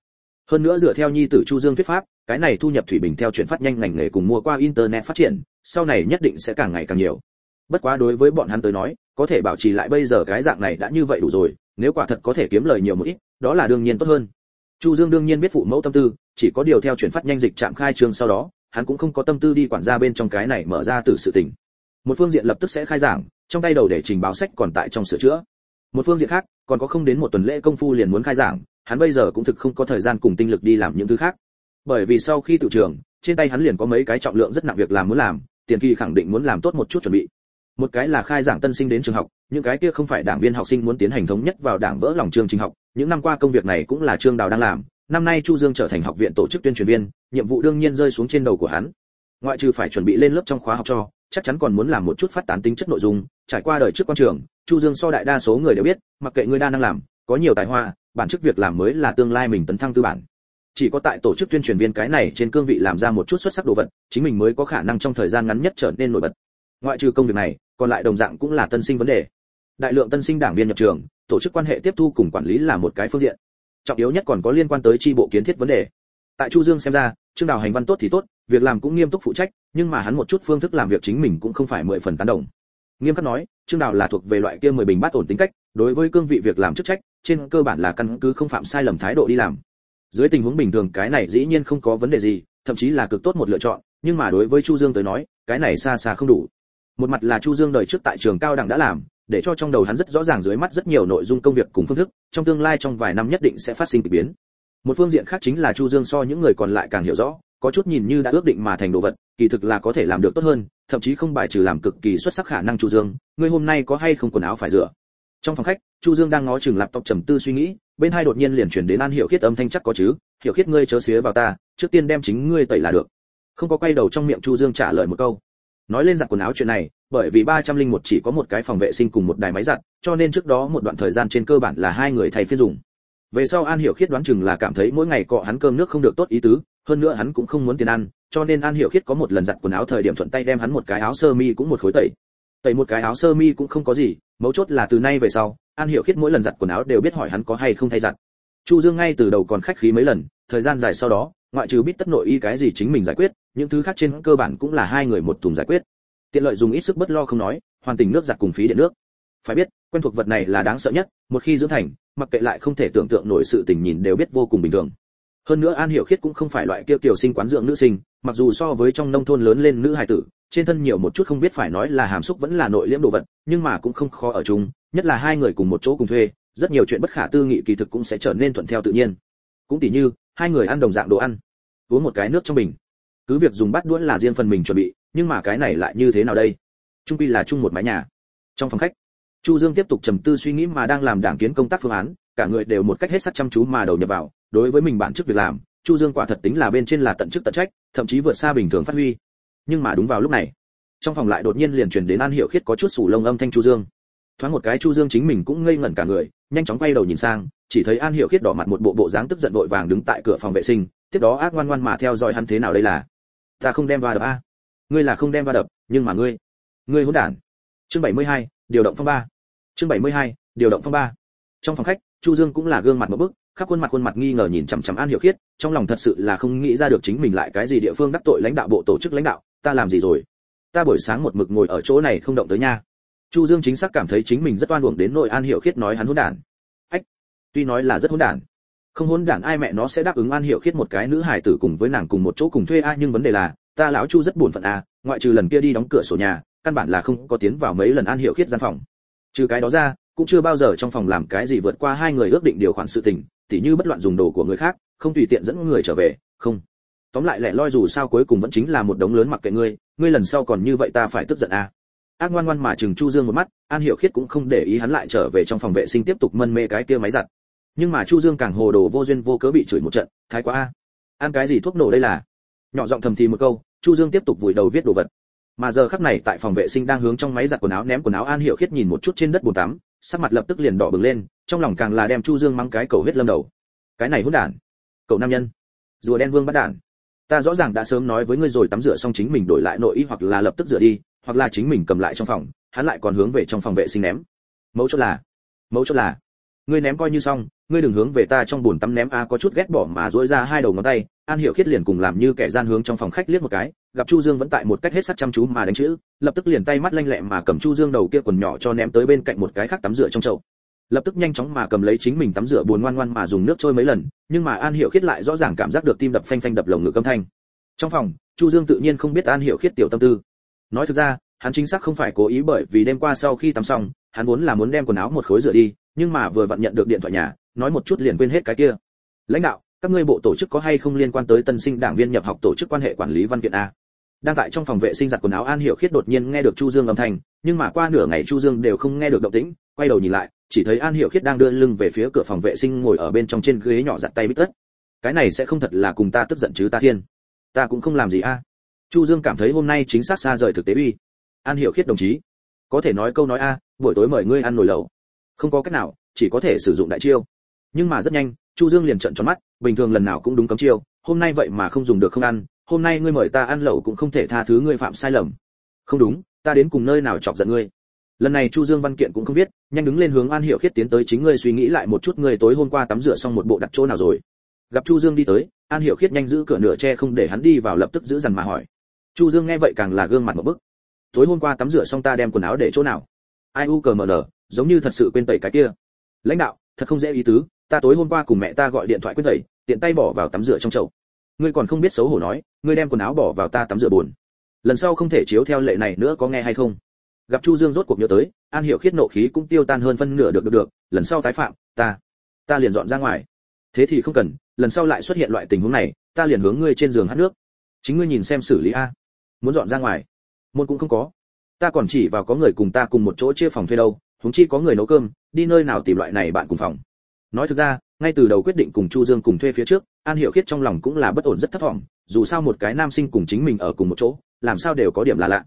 Hơn nữa dựa theo nhi tử chu dương thuyết pháp, cái này thu nhập thủy bình theo chuyển phát nhanh ngành nghề cùng mua qua internet phát triển, sau này nhất định sẽ càng ngày càng nhiều bất quá đối với bọn hắn tới nói, có thể bảo trì lại bây giờ cái dạng này đã như vậy đủ rồi, nếu quả thật có thể kiếm lời nhiều một ít, đó là đương nhiên tốt hơn. Chu dương đương nhiên biết phụ mẫu tâm tư, chỉ có điều theo chuyển phát nhanh dịch trạm khai trương sau đó, hắn cũng không có tâm tư đi quản gia bên trong cái này mở ra từ sự tình. Một phương diện lập tức sẽ khai giảng, trong tay đầu để trình báo sách còn tại trong sửa chữa. Một phương diện khác, còn có không đến một tuần lễ công phu liền muốn khai giảng, hắn bây giờ cũng thực không có thời gian cùng tinh lực đi làm những thứ khác. Bởi vì sau khi tự trường, trên tay hắn liền có mấy cái trọng lượng rất nặng việc làm muốn làm, tiền kỳ khẳng định muốn làm tốt một chút chuẩn bị một cái là khai giảng tân sinh đến trường học, những cái kia không phải đảng viên học sinh muốn tiến hành thống nhất vào đảng vỡ lòng trường trình học, những năm qua công việc này cũng là trương đào đang làm, năm nay chu dương trở thành học viện tổ chức tuyên truyền viên, nhiệm vụ đương nhiên rơi xuống trên đầu của hắn. Ngoại trừ phải chuẩn bị lên lớp trong khóa học cho, chắc chắn còn muốn làm một chút phát tán tính chất nội dung, trải qua đời trước quan trường, chu dương so đại đa số người đều biết, mặc kệ người đa năng làm, có nhiều tài hoa, bản chức việc làm mới là tương lai mình tấn thăng tư bản. Chỉ có tại tổ chức tuyên truyền viên cái này trên cương vị làm ra một chút xuất sắc đồ vật, chính mình mới có khả năng trong thời gian ngắn nhất trở nên nổi bật ngoại trừ công việc này, còn lại đồng dạng cũng là tân sinh vấn đề. Đại lượng tân sinh đảng viên nhập trường, tổ chức quan hệ tiếp thu cùng quản lý là một cái phương diện. Trọng yếu nhất còn có liên quan tới tri bộ kiến thiết vấn đề. Tại chu dương xem ra, trương đào hành văn tốt thì tốt, việc làm cũng nghiêm túc phụ trách, nhưng mà hắn một chút phương thức làm việc chính mình cũng không phải mười phần tán đồng. Nghiêm khắc nói, trương đào là thuộc về loại kia mười bình bát ổn tính cách, đối với cương vị việc làm chức trách, trên cơ bản là căn cứ không phạm sai lầm thái độ đi làm. Dưới tình huống bình thường, cái này dĩ nhiên không có vấn đề gì, thậm chí là cực tốt một lựa chọn, nhưng mà đối với chu dương tới nói, cái này xa xa không đủ một mặt là chu dương đời trước tại trường cao đẳng đã làm, để cho trong đầu hắn rất rõ ràng dưới mắt rất nhiều nội dung công việc cùng phương thức, trong tương lai trong vài năm nhất định sẽ phát sinh kỳ biến. Một phương diện khác chính là chu dương so những người còn lại càng hiểu rõ, có chút nhìn như đã ước định mà thành đồ vật, kỳ thực là có thể làm được tốt hơn, thậm chí không bài trừ làm cực kỳ xuất sắc khả năng chu dương, ngươi hôm nay có hay không quần áo phải rửa? Trong phòng khách, chu dương đang ngó chừng laptop trầm tư suy nghĩ, bên hai đột nhiên liền chuyển đến an hiệu khiết âm thanh chắc có chứ hiệu khiết ngươi chớ xía vào ta, trước tiên đem chính ngươi tẩy là được. Không có quay đầu trong miệng chu dương trả lời một câu nói lên giặt quần áo chuyện này, bởi vì ba trăm linh một chỉ có một cái phòng vệ sinh cùng một đài máy giặt, cho nên trước đó một đoạn thời gian trên cơ bản là hai người thay phiên dùng. Về sau an hiểu khiết đoán chừng là cảm thấy mỗi ngày cọ hắn cơm nước không được tốt ý tứ, hơn nữa hắn cũng không muốn tiền ăn, cho nên an hiểu khiết có một lần giặt quần áo thời điểm thuận tay đem hắn một cái áo sơ mi cũng một khối tẩy. Tẩy một cái áo sơ mi cũng không có gì, mấu chốt là từ nay về sau, an hiểu khiết mỗi lần giặt quần áo đều biết hỏi hắn có hay không thay giặt. Chu dương ngay từ đầu còn khách khí mấy lần, thời gian dài sau đó ngoại trừ biết tất nội y cái gì chính mình giải quyết, những thứ khác trên cơ bản cũng là hai người một thùng giải quyết. Tiện lợi dùng ít sức bất lo không nói, hoàn tình nước giặt cùng phí điện nước. Phải biết, quen thuộc vật này là đáng sợ nhất, một khi dưỡng thành, mặc kệ lại không thể tưởng tượng nổi sự tình nhìn đều biết vô cùng bình thường. Hơn nữa an hiểu khiết cũng không phải loại kia tiểu sinh quán dưỡng nữ sinh, mặc dù so với trong nông thôn lớn lên nữ hài tử, trên thân nhiều một chút không biết phải nói là hàm xúc vẫn là nội liễm đồ vật, nhưng mà cũng không khó ở chung, nhất là hai người cùng một chỗ cùng thuê, rất nhiều chuyện bất khả tư nghị kỳ thực cũng sẽ trở nên thuận theo tự nhiên. Cũng tỉ như, hai người ăn đồng dạng đồ ăn uống một cái nước trong bình. Cứ việc dùng bát đũa là riêng phần mình chuẩn bị, nhưng mà cái này lại như thế nào đây? Trung quy là chung một mái nhà. Trong phòng khách, chu dương tiếp tục trầm tư suy nghĩ mà đang làm đảng kiến công tác phương án, cả người đều một cách hết sức chăm chú mà đầu nhập vào. Đối với mình bản chức việc làm, chu dương quả thật tính là bên trên là tận chức tận trách, thậm chí vượt xa bình thường phát huy. Nhưng mà đúng vào lúc này, trong phòng lại đột nhiên liền truyền đến an hiệu khiết có chút sủ lông âm thanh chu dương. Thoáng một cái chu dương chính mình cũng ngây ngẩn cả người, nhanh chóng quay đầu nhìn sang, chỉ thấy an hiệu khiết đỏ mặt một bộ bộ dáng tức giận vội vàng đứng tại cửa phòng vệ sinh tiếp đó ác ngoan ngoan mà theo dõi hắn thế nào đây là? Ta không đem va đập a. Ngươi là không đem va đập nhưng mà ngươi ngươi hỗn đản. Chương 72, điều động phong ba. Chương 72, điều động phong ba. Trong phòng khách chu dương cũng là gương mặt một bức khắp khuôn mặt khuôn mặt nghi ngờ nhìn chằm chằm an hiểu khiết trong lòng thật sự là không nghĩ ra được chính mình lại cái gì địa phương đắc tội lãnh đạo bộ tổ chức lãnh đạo ta làm gì rồi? Ta buổi sáng một mực ngồi ở chỗ này không động tới nha. Chu dương chính xác cảm thấy chính mình rất oan uổng đến nội an hiểu khiết nói hắn hỗn đản. Ách tuy nói là rất hỗn đản không hôn đản ai mẹ nó sẽ đáp ứng an hiểu khiết một cái nữ hài tử cùng với nàng cùng một chỗ cùng thuê a, nhưng vấn đề là, ta lão chu rất buồn phận a, ngoại trừ lần kia đi đóng cửa sổ nhà, căn bản là không có tiến vào mấy lần an hiểu khiết gian phòng. Trừ cái đó ra, cũng chưa bao giờ trong phòng làm cái gì vượt qua hai người ước định điều khoản sự tình, tỉ như bất loạn dùng đồ của người khác, không tùy tiện dẫn người trở về, không. Tóm lại lẻ loi dù sao cuối cùng vẫn chính là một đống lớn mặc kệ ngươi ngươi lần sau còn như vậy ta phải tức giận a. À. ác ngoan ngoan mà chừng chu dương một mắt, an hiểu khiết cũng không để ý hắn lại trở về trong phòng vệ sinh tiếp tục mân mê cái kia máy giặt nhưng mà chu dương càng hồ đồ vô duyên vô cớ bị chửi một trận, thái quá a. Ăn cái gì thuốc nổ đây là? Nhỏ giọng thầm thì một câu, chu dương tiếp tục vùi đầu viết đồ vật. Mà giờ khắc này tại phòng vệ sinh đang hướng trong máy giặt quần áo ném quần áo an hiểu khiết nhìn một chút trên đất bồn tắm, sắc mặt lập tức liền đỏ bừng lên, trong lòng càng là đem chu dương mang cái cầu huyết lâm đầu. Cái này hỗn đản. Cậu nam nhân. Rùa đen vương bắt đản. Ta rõ ràng đã sớm nói với ngươi rồi tắm rửa xong chính mình đổi lại nội y hoặc là lập tức rửa đi, hoặc là chính mình cầm lại trong phòng, hắn lại còn hướng về trong phòng vệ sinh ném. Mẫu chốt là mẫu chốt là, ngươi ném coi như xong ngươi đừng hướng về ta trong buồn tắm ném a, có chút ghét bỏ mà duỗi ra hai đầu ngón tay, an hiểu khiết liền cùng làm như kẻ gian hướng trong phòng khách liếc một cái, gặp chu dương vẫn tại một cách hết sắc chăm chú mà đánh chữ, lập tức liền tay mắt lanh lẹ mà cầm chu dương đầu kia quần nhỏ cho ném tới bên cạnh một cái khác tắm rửa trong chậu. Lập tức nhanh chóng mà cầm lấy chính mình tắm rửa buồn ngoan ngoan mà dùng nước trôi mấy lần, nhưng mà an hiểu khiết lại rõ ràng cảm giác được tim đập phanh phanh đập lồng ngực âm thanh. Trong phòng, chu dương tự nhiên không biết an hiểu khiết tiểu tâm tư. Nói thực ra, hắn chính xác không phải cố ý bởi vì đêm qua sau khi tắm xong, hắn vốn là muốn đem quần áo một khối rửa đi, nhưng mà vừa vặn nhận được điện thoại nhà nói một chút liền quên hết cái kia. Lãnh đạo, các ngươi bộ tổ chức có hay không liên quan tới tân sinh đảng viên nhập học tổ chức quan hệ quản lý văn kiện a? Đang tại trong phòng vệ sinh giặt quần áo an hiểu khiết đột nhiên nghe được chu dương âm thanh, nhưng mà qua nửa ngày chu dương đều không nghe được động tĩnh, quay đầu nhìn lại, chỉ thấy an hiểu khiết đang đưa lưng về phía cửa phòng vệ sinh ngồi ở bên trong trên ghế nhỏ giặt tay bít tất. Cái này sẽ không thật là cùng ta tức giận chứ ta thiên. Ta cũng không làm gì a. Chu dương cảm thấy hôm nay chính xác xa rời thực tế uy. An hiểu khiết đồng chí, có thể nói câu nói a, buổi tối mời ngươi ăn nồi lẩu. Không có cách nào, chỉ có thể sử dụng đại chiêu nhưng mà rất nhanh, chu dương liền trợn tròn mắt, bình thường lần nào cũng đúng cấm chiêu, hôm nay vậy mà không dùng được không ăn, hôm nay ngươi mời ta ăn lẩu cũng không thể tha thứ ngươi phạm sai lầm. Không đúng, ta đến cùng nơi nào chọc giận ngươi. Lần này chu dương văn kiện cũng không viết, nhanh đứng lên hướng an hiểu khiết tiến tới chính ngươi suy nghĩ lại một chút ngươi tối hôm qua tắm rửa xong một bộ đặt chỗ nào rồi. Gặp chu dương đi tới, an hiểu khiết nhanh giữ cửa nửa che không để hắn đi vào lập tức giữ dằn mà hỏi. Chu dương nghe vậy càng là gương mặt một bức. Tối hôm qua tắm rửa xong ta đem quần áo để chỗ nào? Ai u cờ mờ giống như thật sự quên tẩy cái kia. Lãnh đạo, thật không dễ ý tứ ta tối hôm qua cùng mẹ ta gọi điện thoại quyết tẩy, tiện tay bỏ vào tắm rửa trong chậu. Ngươi còn không biết xấu hổ nói, ngươi đem quần áo bỏ vào ta tắm rửa buồn. Lần sau không thể chiếu theo lệ này nữa có nghe hay không? Gặp chu dương rốt cuộc nhớ tới, an hiểu khiết nộ khí cũng tiêu tan hơn phân nửa được được được, lần sau tái phạm, ta ta liền dọn ra ngoài. Thế thì không cần, lần sau lại xuất hiện loại tình huống này, ta liền hướng ngươi trên giường hát nước. Chính ngươi nhìn xem xử lý a. Muốn dọn ra ngoài? Môn cũng không có. Ta còn chỉ vào có người cùng ta cùng một chỗ chia phòng thuê đâu, huống chi có người nấu cơm, đi nơi nào tìm loại này bạn cùng phòng nói thực ra, ngay từ đầu quyết định cùng chu dương cùng thuê phía trước, an hiểu khiết trong lòng cũng là bất ổn rất thất vọng dù sao một cái nam sinh cùng chính mình ở cùng một chỗ, làm sao đều có điểm là lạ.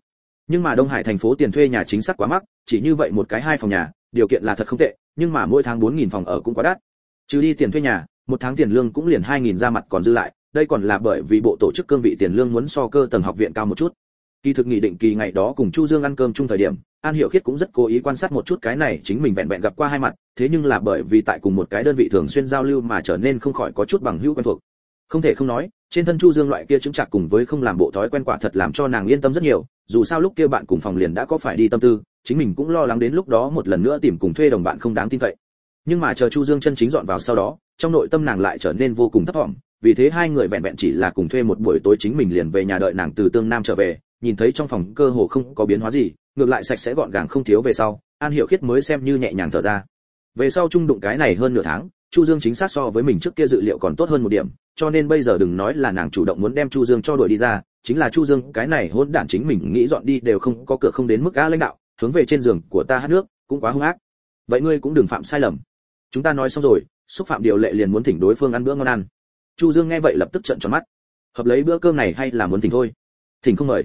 Nhưng mà đông hải thành phố tiền thuê nhà chính xác quá mắc, chỉ như vậy một cái hai phòng nhà, điều kiện là thật không tệ, nhưng mà mỗi tháng bốn nghìn phòng ở cũng quá đắt. Trừ đi tiền thuê nhà, một tháng tiền lương cũng liền hai nghìn ra mặt còn dư lại, đây còn là bởi vì bộ tổ chức cương vị tiền lương muốn so cơ tầng học viện cao một chút. Kỳ thực nghị định kỳ ngày đó cùng chu dương ăn cơm chung thời điểm an hiểu khiết cũng rất cố ý quan sát một chút cái này, chính mình vẹn vẹn gặp qua hai mặt, thế nhưng là bởi vì tại cùng một cái đơn vị thường xuyên giao lưu mà trở nên không khỏi có chút bằng hữu quen thuộc. Không thể không nói, trên thân chu dương loại kia chứng chặt cùng với không làm bộ thói quen quả thật làm cho nàng yên tâm rất nhiều, dù sao lúc kia bạn cùng phòng liền đã có phải đi tâm tư, chính mình cũng lo lắng đến lúc đó một lần nữa tìm cùng thuê đồng bạn không đáng tin cậy. Nhưng mà chờ chu dương chân chính dọn vào sau đó, trong nội tâm nàng lại trở nên vô cùng thấp vọng vì thế hai người vẹn vẹn chỉ là cùng thuê một buổi tối chính mình liền về nhà đợi nàng từ tương nam trở về nhìn thấy trong phòng cơ hồ không có biến hóa gì, ngược lại sạch sẽ gọn gàng không thiếu về sau, an hiểu khiết mới xem như nhẹ nhàng thở ra. Về sau chung đụng cái này hơn nửa tháng, chu dương chính xác so với mình trước kia dự liệu còn tốt hơn một điểm, cho nên bây giờ đừng nói là nàng chủ động muốn đem chu dương cho đuổi đi ra, chính là chu dương cái này hôn đản chính mình nghĩ dọn đi đều không có cửa không đến mức á lãnh đạo, hướng về trên giường của ta hát nước, cũng quá hung ác. Vậy ngươi cũng đừng phạm sai lầm. Chúng ta nói xong rồi, xúc phạm điều lệ liền muốn thỉnh đối phương ăn bữa ngon ăn. Chu dương nghe vậy lập tức trợn tròn mắt. Hợp lấy bữa cơm này hay là muốn thỉnh thôi? Thỉnh không mời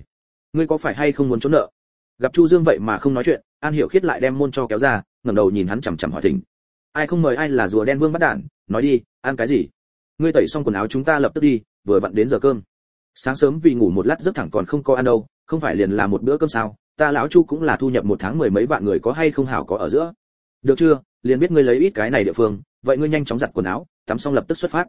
ngươi có phải hay không muốn trốn nợ? Gặp chu dương vậy mà không nói chuyện, an hiểu khiết lại đem môn cho kéo ra, ngẩng đầu nhìn hắn chằm chằm hỏi thỉnh. Ai không mời ai là rùa đen vương bắt đản, nói đi, ăn cái gì? Ngươi tẩy xong quần áo chúng ta lập tức đi, vừa vặn đến giờ cơm. Sáng sớm vì ngủ một lát giấc thẳng còn không có ăn đâu, không phải liền là một bữa cơm sao? Ta lão chu cũng là thu nhập một tháng mười mấy vạn người có hay không hảo có ở giữa. Được chưa? Liền biết ngươi lấy ít cái này địa phương, vậy ngươi nhanh chóng giặt quần áo, tắm xong lập tức xuất phát.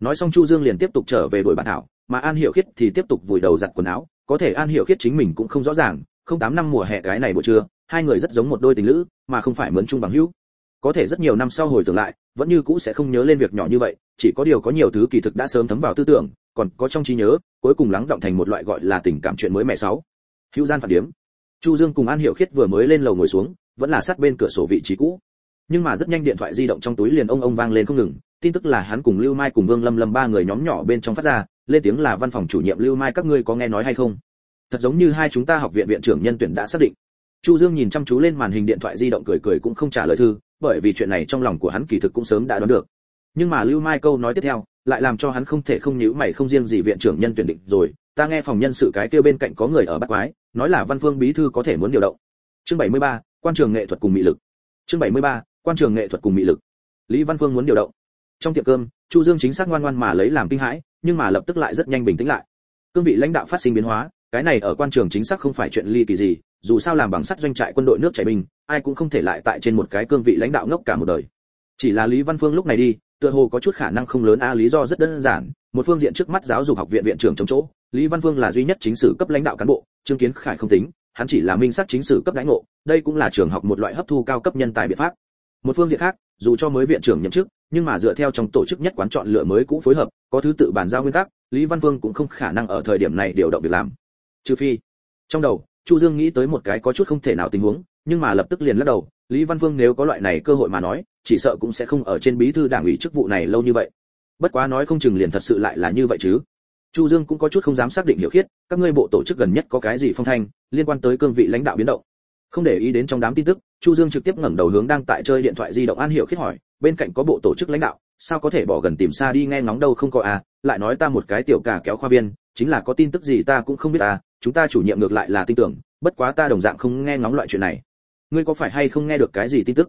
Nói xong chu dương liền tiếp tục trở về đuổi bản thảo mà an hiểu khiết thì tiếp tục vùi đầu giặt quần áo. Có thể an hiểu khiết chính mình cũng không rõ ràng, không tám năm mùa hè cái này buổi trưa, hai người rất giống một đôi tình lữ, mà không phải mướn chung bằng hữu. Có thể rất nhiều năm sau hồi tưởng lại, vẫn như cũ sẽ không nhớ lên việc nhỏ như vậy, chỉ có điều có nhiều thứ kỳ thực đã sớm thấm vào tư tưởng, còn có trong trí nhớ, cuối cùng lắng động thành một loại gọi là tình cảm chuyện mới mẹ sáu. Hữu gian phản điếm. Chu dương cùng an hiểu khiết vừa mới lên lầu ngồi xuống, vẫn là sát bên cửa sổ vị trí cũ. Nhưng mà rất nhanh điện thoại di động trong túi liền ông ông vang lên không ngừng tin tức là hắn cùng lưu mai cùng vương lâm lâm ba người nhóm nhỏ bên trong phát ra lên tiếng là văn phòng chủ nhiệm lưu mai các ngươi có nghe nói hay không? Thật giống như hai chúng ta học viện viện trưởng nhân tuyển đã xác định. Chu dương nhìn chăm chú lên màn hình điện thoại di động cười cười cũng không trả lời thư bởi vì chuyện này trong lòng của hắn kỳ thực cũng sớm đã đoán được. Nhưng mà lưu mai câu nói tiếp theo lại làm cho hắn không thể không nhíu mày không riêng gì viện trưởng nhân tuyển định rồi ta nghe phòng nhân sự cái kia bên cạnh có người ở bắt quái nói là văn phương bí thư có thể muốn điều động. Chương 73, quan trường nghệ thuật cùng mỹ lực. Chương 73, quan trường nghệ thuật cùng mỹ lực. Lý văn phương muốn điều động trong tiệm cơm, chu dương chính xác ngoan ngoan mà lấy làm kinh hãi, nhưng mà lập tức lại rất nhanh bình tĩnh lại. Cương vị lãnh đạo phát sinh biến hóa, cái này ở quan trường chính xác không phải chuyện ly kỳ gì, dù sao làm bằng sắt doanh trại quân đội nước chảy binh, ai cũng không thể lại tại trên một cái cương vị lãnh đạo ngốc cả một đời. Chỉ là lý văn phương lúc này đi, tựa hồ có chút khả năng không lớn, a, lý do rất đơn giản, một phương diện trước mắt giáo dục học viện viện trưởng chống chỗ, lý văn phương là duy nhất chính sử cấp lãnh đạo cán bộ, trương kiến khải không tính, hắn chỉ là minh sắc chính sử cấp lãnh ngộ, đây cũng là trường học một loại hấp thu cao cấp nhân tài biện pháp một phương diện khác, dù cho mới viện trưởng nhậm chức, nhưng mà dựa theo trong tổ chức nhất quán chọn lựa mới cũng phối hợp, có thứ tự bàn giao nguyên tắc, lý văn vương cũng không khả năng ở thời điểm này điều động việc làm. Trừ phi, trong đầu, chu dương nghĩ tới một cái có chút không thể nào tình huống, nhưng mà lập tức liền lắc đầu, lý văn vương nếu có loại này cơ hội mà nói, chỉ sợ cũng sẽ không ở trên bí thư đảng ủy chức vụ này lâu như vậy. Bất quá nói không chừng liền thật sự lại là như vậy chứ. Chu dương cũng có chút không dám xác định hiểu khiết, các ngươi bộ tổ chức gần nhất có cái gì phong thanh, liên quan tới cương vị lãnh đạo biến động không để ý đến trong đám tin tức, chu dương trực tiếp ngẩng đầu hướng đang tại chơi điện thoại di động an hiểu khiết hỏi, bên cạnh có bộ tổ chức lãnh đạo, sao có thể bỏ gần tìm xa đi nghe ngóng đâu không có à lại nói ta một cái tiểu cả kéo khoa viên, chính là có tin tức gì ta cũng không biết à chúng ta chủ nhiệm ngược lại là tin tưởng, bất quá ta đồng dạng không nghe ngóng loại chuyện này. Ngươi có phải hay không nghe được cái gì tin tức?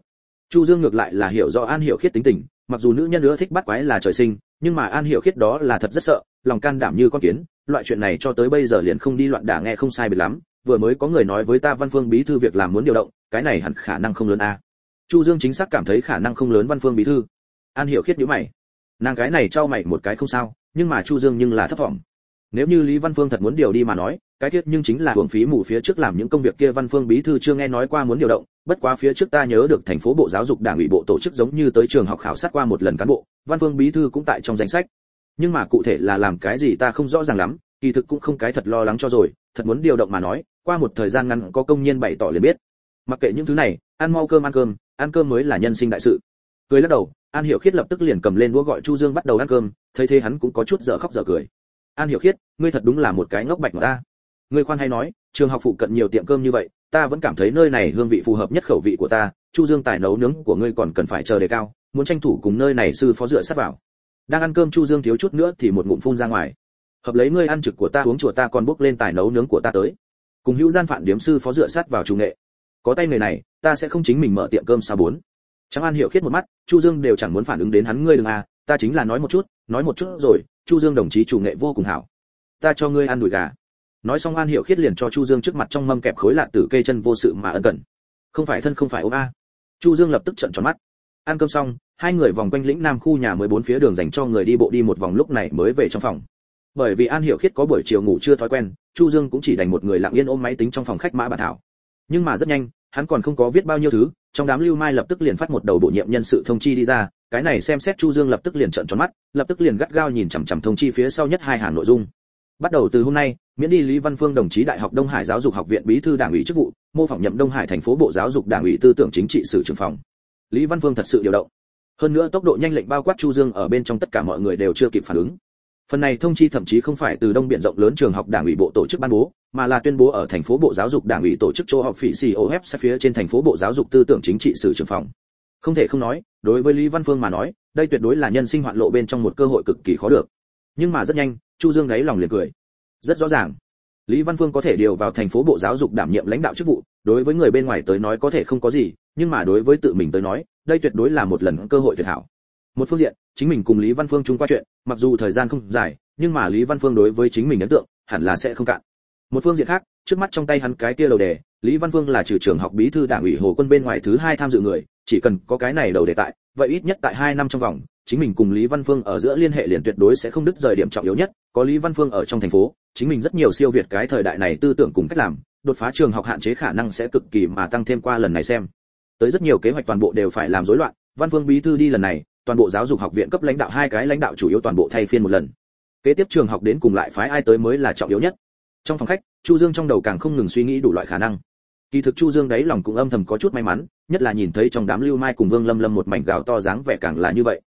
Chu dương ngược lại là hiểu rõ an hiểu khiết tính tình, mặc dù nữ nhân nữa thích bắt quái là trời sinh, nhưng mà an hiểu khiết đó là thật rất sợ, lòng can đảm như con kiến, loại chuyện này cho tới bây giờ liền không đi loạn đả nghe không sai biệt lắm vừa mới có người nói với ta văn phương bí thư việc làm muốn điều động, cái này hẳn khả năng không lớn a. À. chu dương chính xác cảm thấy khả năng không lớn văn phương bí thư. An hiểu khiết nhíu mày. Nàng cái này trao mày một cái không sao, nhưng mà chu dương nhưng là thất vọng. Nếu như lý văn phương thật muốn điều đi mà nói, cái thiết nhưng chính là hưởng phí mù phía trước làm những công việc kia văn phương bí thư chưa nghe nói qua muốn điều động, bất quá phía trước ta nhớ được thành phố bộ giáo dục đảng ủy bộ tổ chức giống như tới trường học khảo sát qua một lần cán bộ, văn phương bí thư cũng tại trong danh sách. Nhưng mà cụ thể là làm cái gì ta không rõ ràng lắm, kỳ thực cũng không cái thật lo lắng cho rồi thật muốn điều động mà nói, qua một thời gian ngắn có công nhân bày tỏ liền biết. Mặc kệ những thứ này, ăn mau cơm ăn cơm ăn cơm mới là nhân sinh đại sự. Cười lắc đầu, an hiểu khiết lập tức liền cầm lên đũa gọi chu dương bắt đầu ăn cơm, thấy thế hắn cũng có chút dở khóc dở cười. An hiểu khiết, ngươi thật đúng là một cái ngốc bạch mà ta. Ngươi khoan hay nói, trường học phụ cận nhiều tiệm cơm như vậy, ta vẫn cảm thấy nơi này hương vị phù hợp nhất khẩu vị của ta, chu dương tài nấu nướng của ngươi còn cần phải chờ đề cao, muốn tranh thủ cùng nơi này sư phó dựa sát vào. Đang ăn cơm chu dương thiếu chút nữa thì một ngụm phun ra ngoài hợp lấy ngươi ăn trực của ta, uống chùa ta, còn bốc lên tài nấu nướng của ta tới. Cùng hữu gian phản điếm sư phó dựa sát vào chủ nghệ. Có tay người này, ta sẽ không chính mình mở tiệm cơm sao bốn. Chẳng an hiểu khiết một mắt, chu dương đều chẳng muốn phản ứng đến hắn ngươi đừng à ta chính là nói một chút, nói một chút rồi, chu dương đồng chí chủ nghệ vô cùng hảo. Ta cho ngươi ăn đùi gà. Nói xong an hiểu khiết liền cho chu dương trước mặt trong mâm kẹp khối lạ tử cây chân vô sự mà ân cần. Không phải thân không phải ôm a. Chu dương lập tức trợn tròn mắt. Ăn cơm xong, hai người vòng quanh lĩnh nam khu nhà mới bốn phía đường dành cho người đi bộ đi một vòng lúc này mới về trong phòng bởi vì an hiểu khiết có buổi chiều ngủ chưa thói quen, chu dương cũng chỉ đành một người lặng yên ôm máy tính trong phòng khách mã bà thảo. Nhưng mà rất nhanh, hắn còn không có viết bao nhiêu thứ, trong đám lưu mai lập tức liền phát một đầu bổ nhiệm nhân sự thông chi đi ra, cái này xem xét chu dương lập tức liền trợn tròn mắt, lập tức liền gắt gao nhìn chằm chằm thông chi phía sau nhất hai hàng nội dung. Bắt đầu từ hôm nay, miễn đi lý văn phương đồng chí đại học đông hải giáo dục học viện bí thư đảng ủy chức vụ, mô phỏng nhậm đông hải thành phố bộ giáo dục đảng ủy tư tưởng chính trị sử trưởng phòng. Lý văn phương thật sự điều động. Hơn nữa tốc độ nhanh lệnh bao quát chu dương ở bên trong tất cả mọi người đều chưa kịp phản ứng phần này thông chi thậm chí không phải từ đông biển rộng lớn trường học đảng ủy bộ tổ chức ban bố, mà là tuyên bố ở thành phố bộ giáo dục đảng ủy tổ chức chỗ học phỉ COF sẽ phía trên thành phố bộ giáo dục tư tưởng chính trị sử trưởng phòng. Không thể không nói, đối với lý văn phương mà nói, đây tuyệt đối là nhân sinh hoạn lộ bên trong một cơ hội cực kỳ khó được. Nhưng mà rất nhanh, chu dương đáy lòng liền cười. Rất rõ ràng, lý văn phương có thể điều vào thành phố bộ giáo dục đảm nhiệm lãnh đạo chức vụ, đối với người bên ngoài tới nói có thể không có gì, nhưng mà đối với tự mình tới nói, đây tuyệt đối là một lần cơ hội tuyệt hảo một phương diện, chính mình cùng lý văn phương chung qua chuyện, mặc dù thời gian không dài, nhưng mà lý văn phương đối với chính mình ấn tượng, hẳn là sẽ không cạn. Một phương diện khác, trước mắt trong tay hắn cái kia đầu đề, lý văn phương là trừ trường học bí thư đảng ủy hồ quân bên ngoài thứ hai tham dự người, chỉ cần có cái này đầu đề tại, vậy ít nhất tại hai năm trong vòng, chính mình cùng lý văn phương ở giữa liên hệ liền tuyệt đối sẽ không đứt rời điểm trọng yếu nhất, có lý văn phương ở trong thành phố, chính mình rất nhiều siêu việt cái thời đại này tư tưởng cùng cách làm, đột phá trường học hạn chế khả năng sẽ cực kỳ mà tăng thêm qua lần này xem. Tới rất nhiều kế hoạch toàn bộ đều phải làm rối loạn, văn phương bí thư đi lần này toàn bộ giáo dục học viện cấp lãnh đạo hai cái lãnh đạo chủ yếu toàn bộ thay phiên một lần. Kế tiếp trường học đến cùng lại phái ai tới mới là trọng yếu nhất. Trong phòng khách, chu dương trong đầu càng không ngừng suy nghĩ đủ loại khả năng. Kỳ thực chu dương đấy lòng cũng âm thầm có chút may mắn, nhất là nhìn thấy trong đám lưu mai cùng vương lâm lâm một mảnh gạo to dáng vẻ càng là như vậy.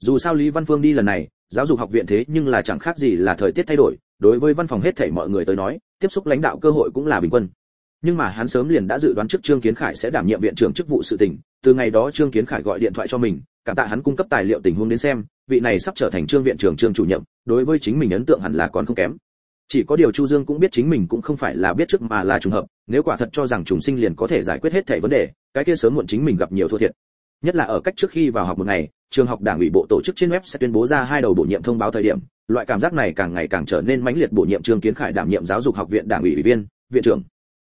Dù sao lý văn phương đi lần này, giáo dục học viện thế nhưng là chẳng khác gì là thời tiết thay đổi, đối với văn phòng hết thảy mọi người tới nói, tiếp xúc lãnh đạo cơ hội cũng là bình quân. Nhưng mà hắn sớm liền đã dự đoán trước trương kiến khải sẽ đảm nhiệm viện trưởng chức vụ sự tình từ ngày đó trương kiến khải gọi điện thoại cho mình, cảm tạ hắn cung cấp tài liệu tình huống đến xem, vị này sắp trở thành trương viện trưởng trương chủ nhiệm, đối với chính mình ấn tượng hẳn là còn không kém. Chỉ có điều chu dương cũng biết chính mình cũng không phải là biết trước mà là trùng hợp, nếu quả thật cho rằng trùng sinh liền có thể giải quyết hết thảy vấn đề, cái kia sớm muộn chính mình gặp nhiều thua thiệt. Nhất là ở cách trước khi vào học một ngày, trường học đảng ủy bộ tổ chức trên web sẽ tuyên bố ra hai đầu bổ nhiệm thông báo thời điểm, loại cảm giác này càng ngày càng trở nên mãnh liệt bổ nhiệm trương kiến khải đảm nhiệm giáo dục học viện đảng ủy ủy viên, viện trưởng.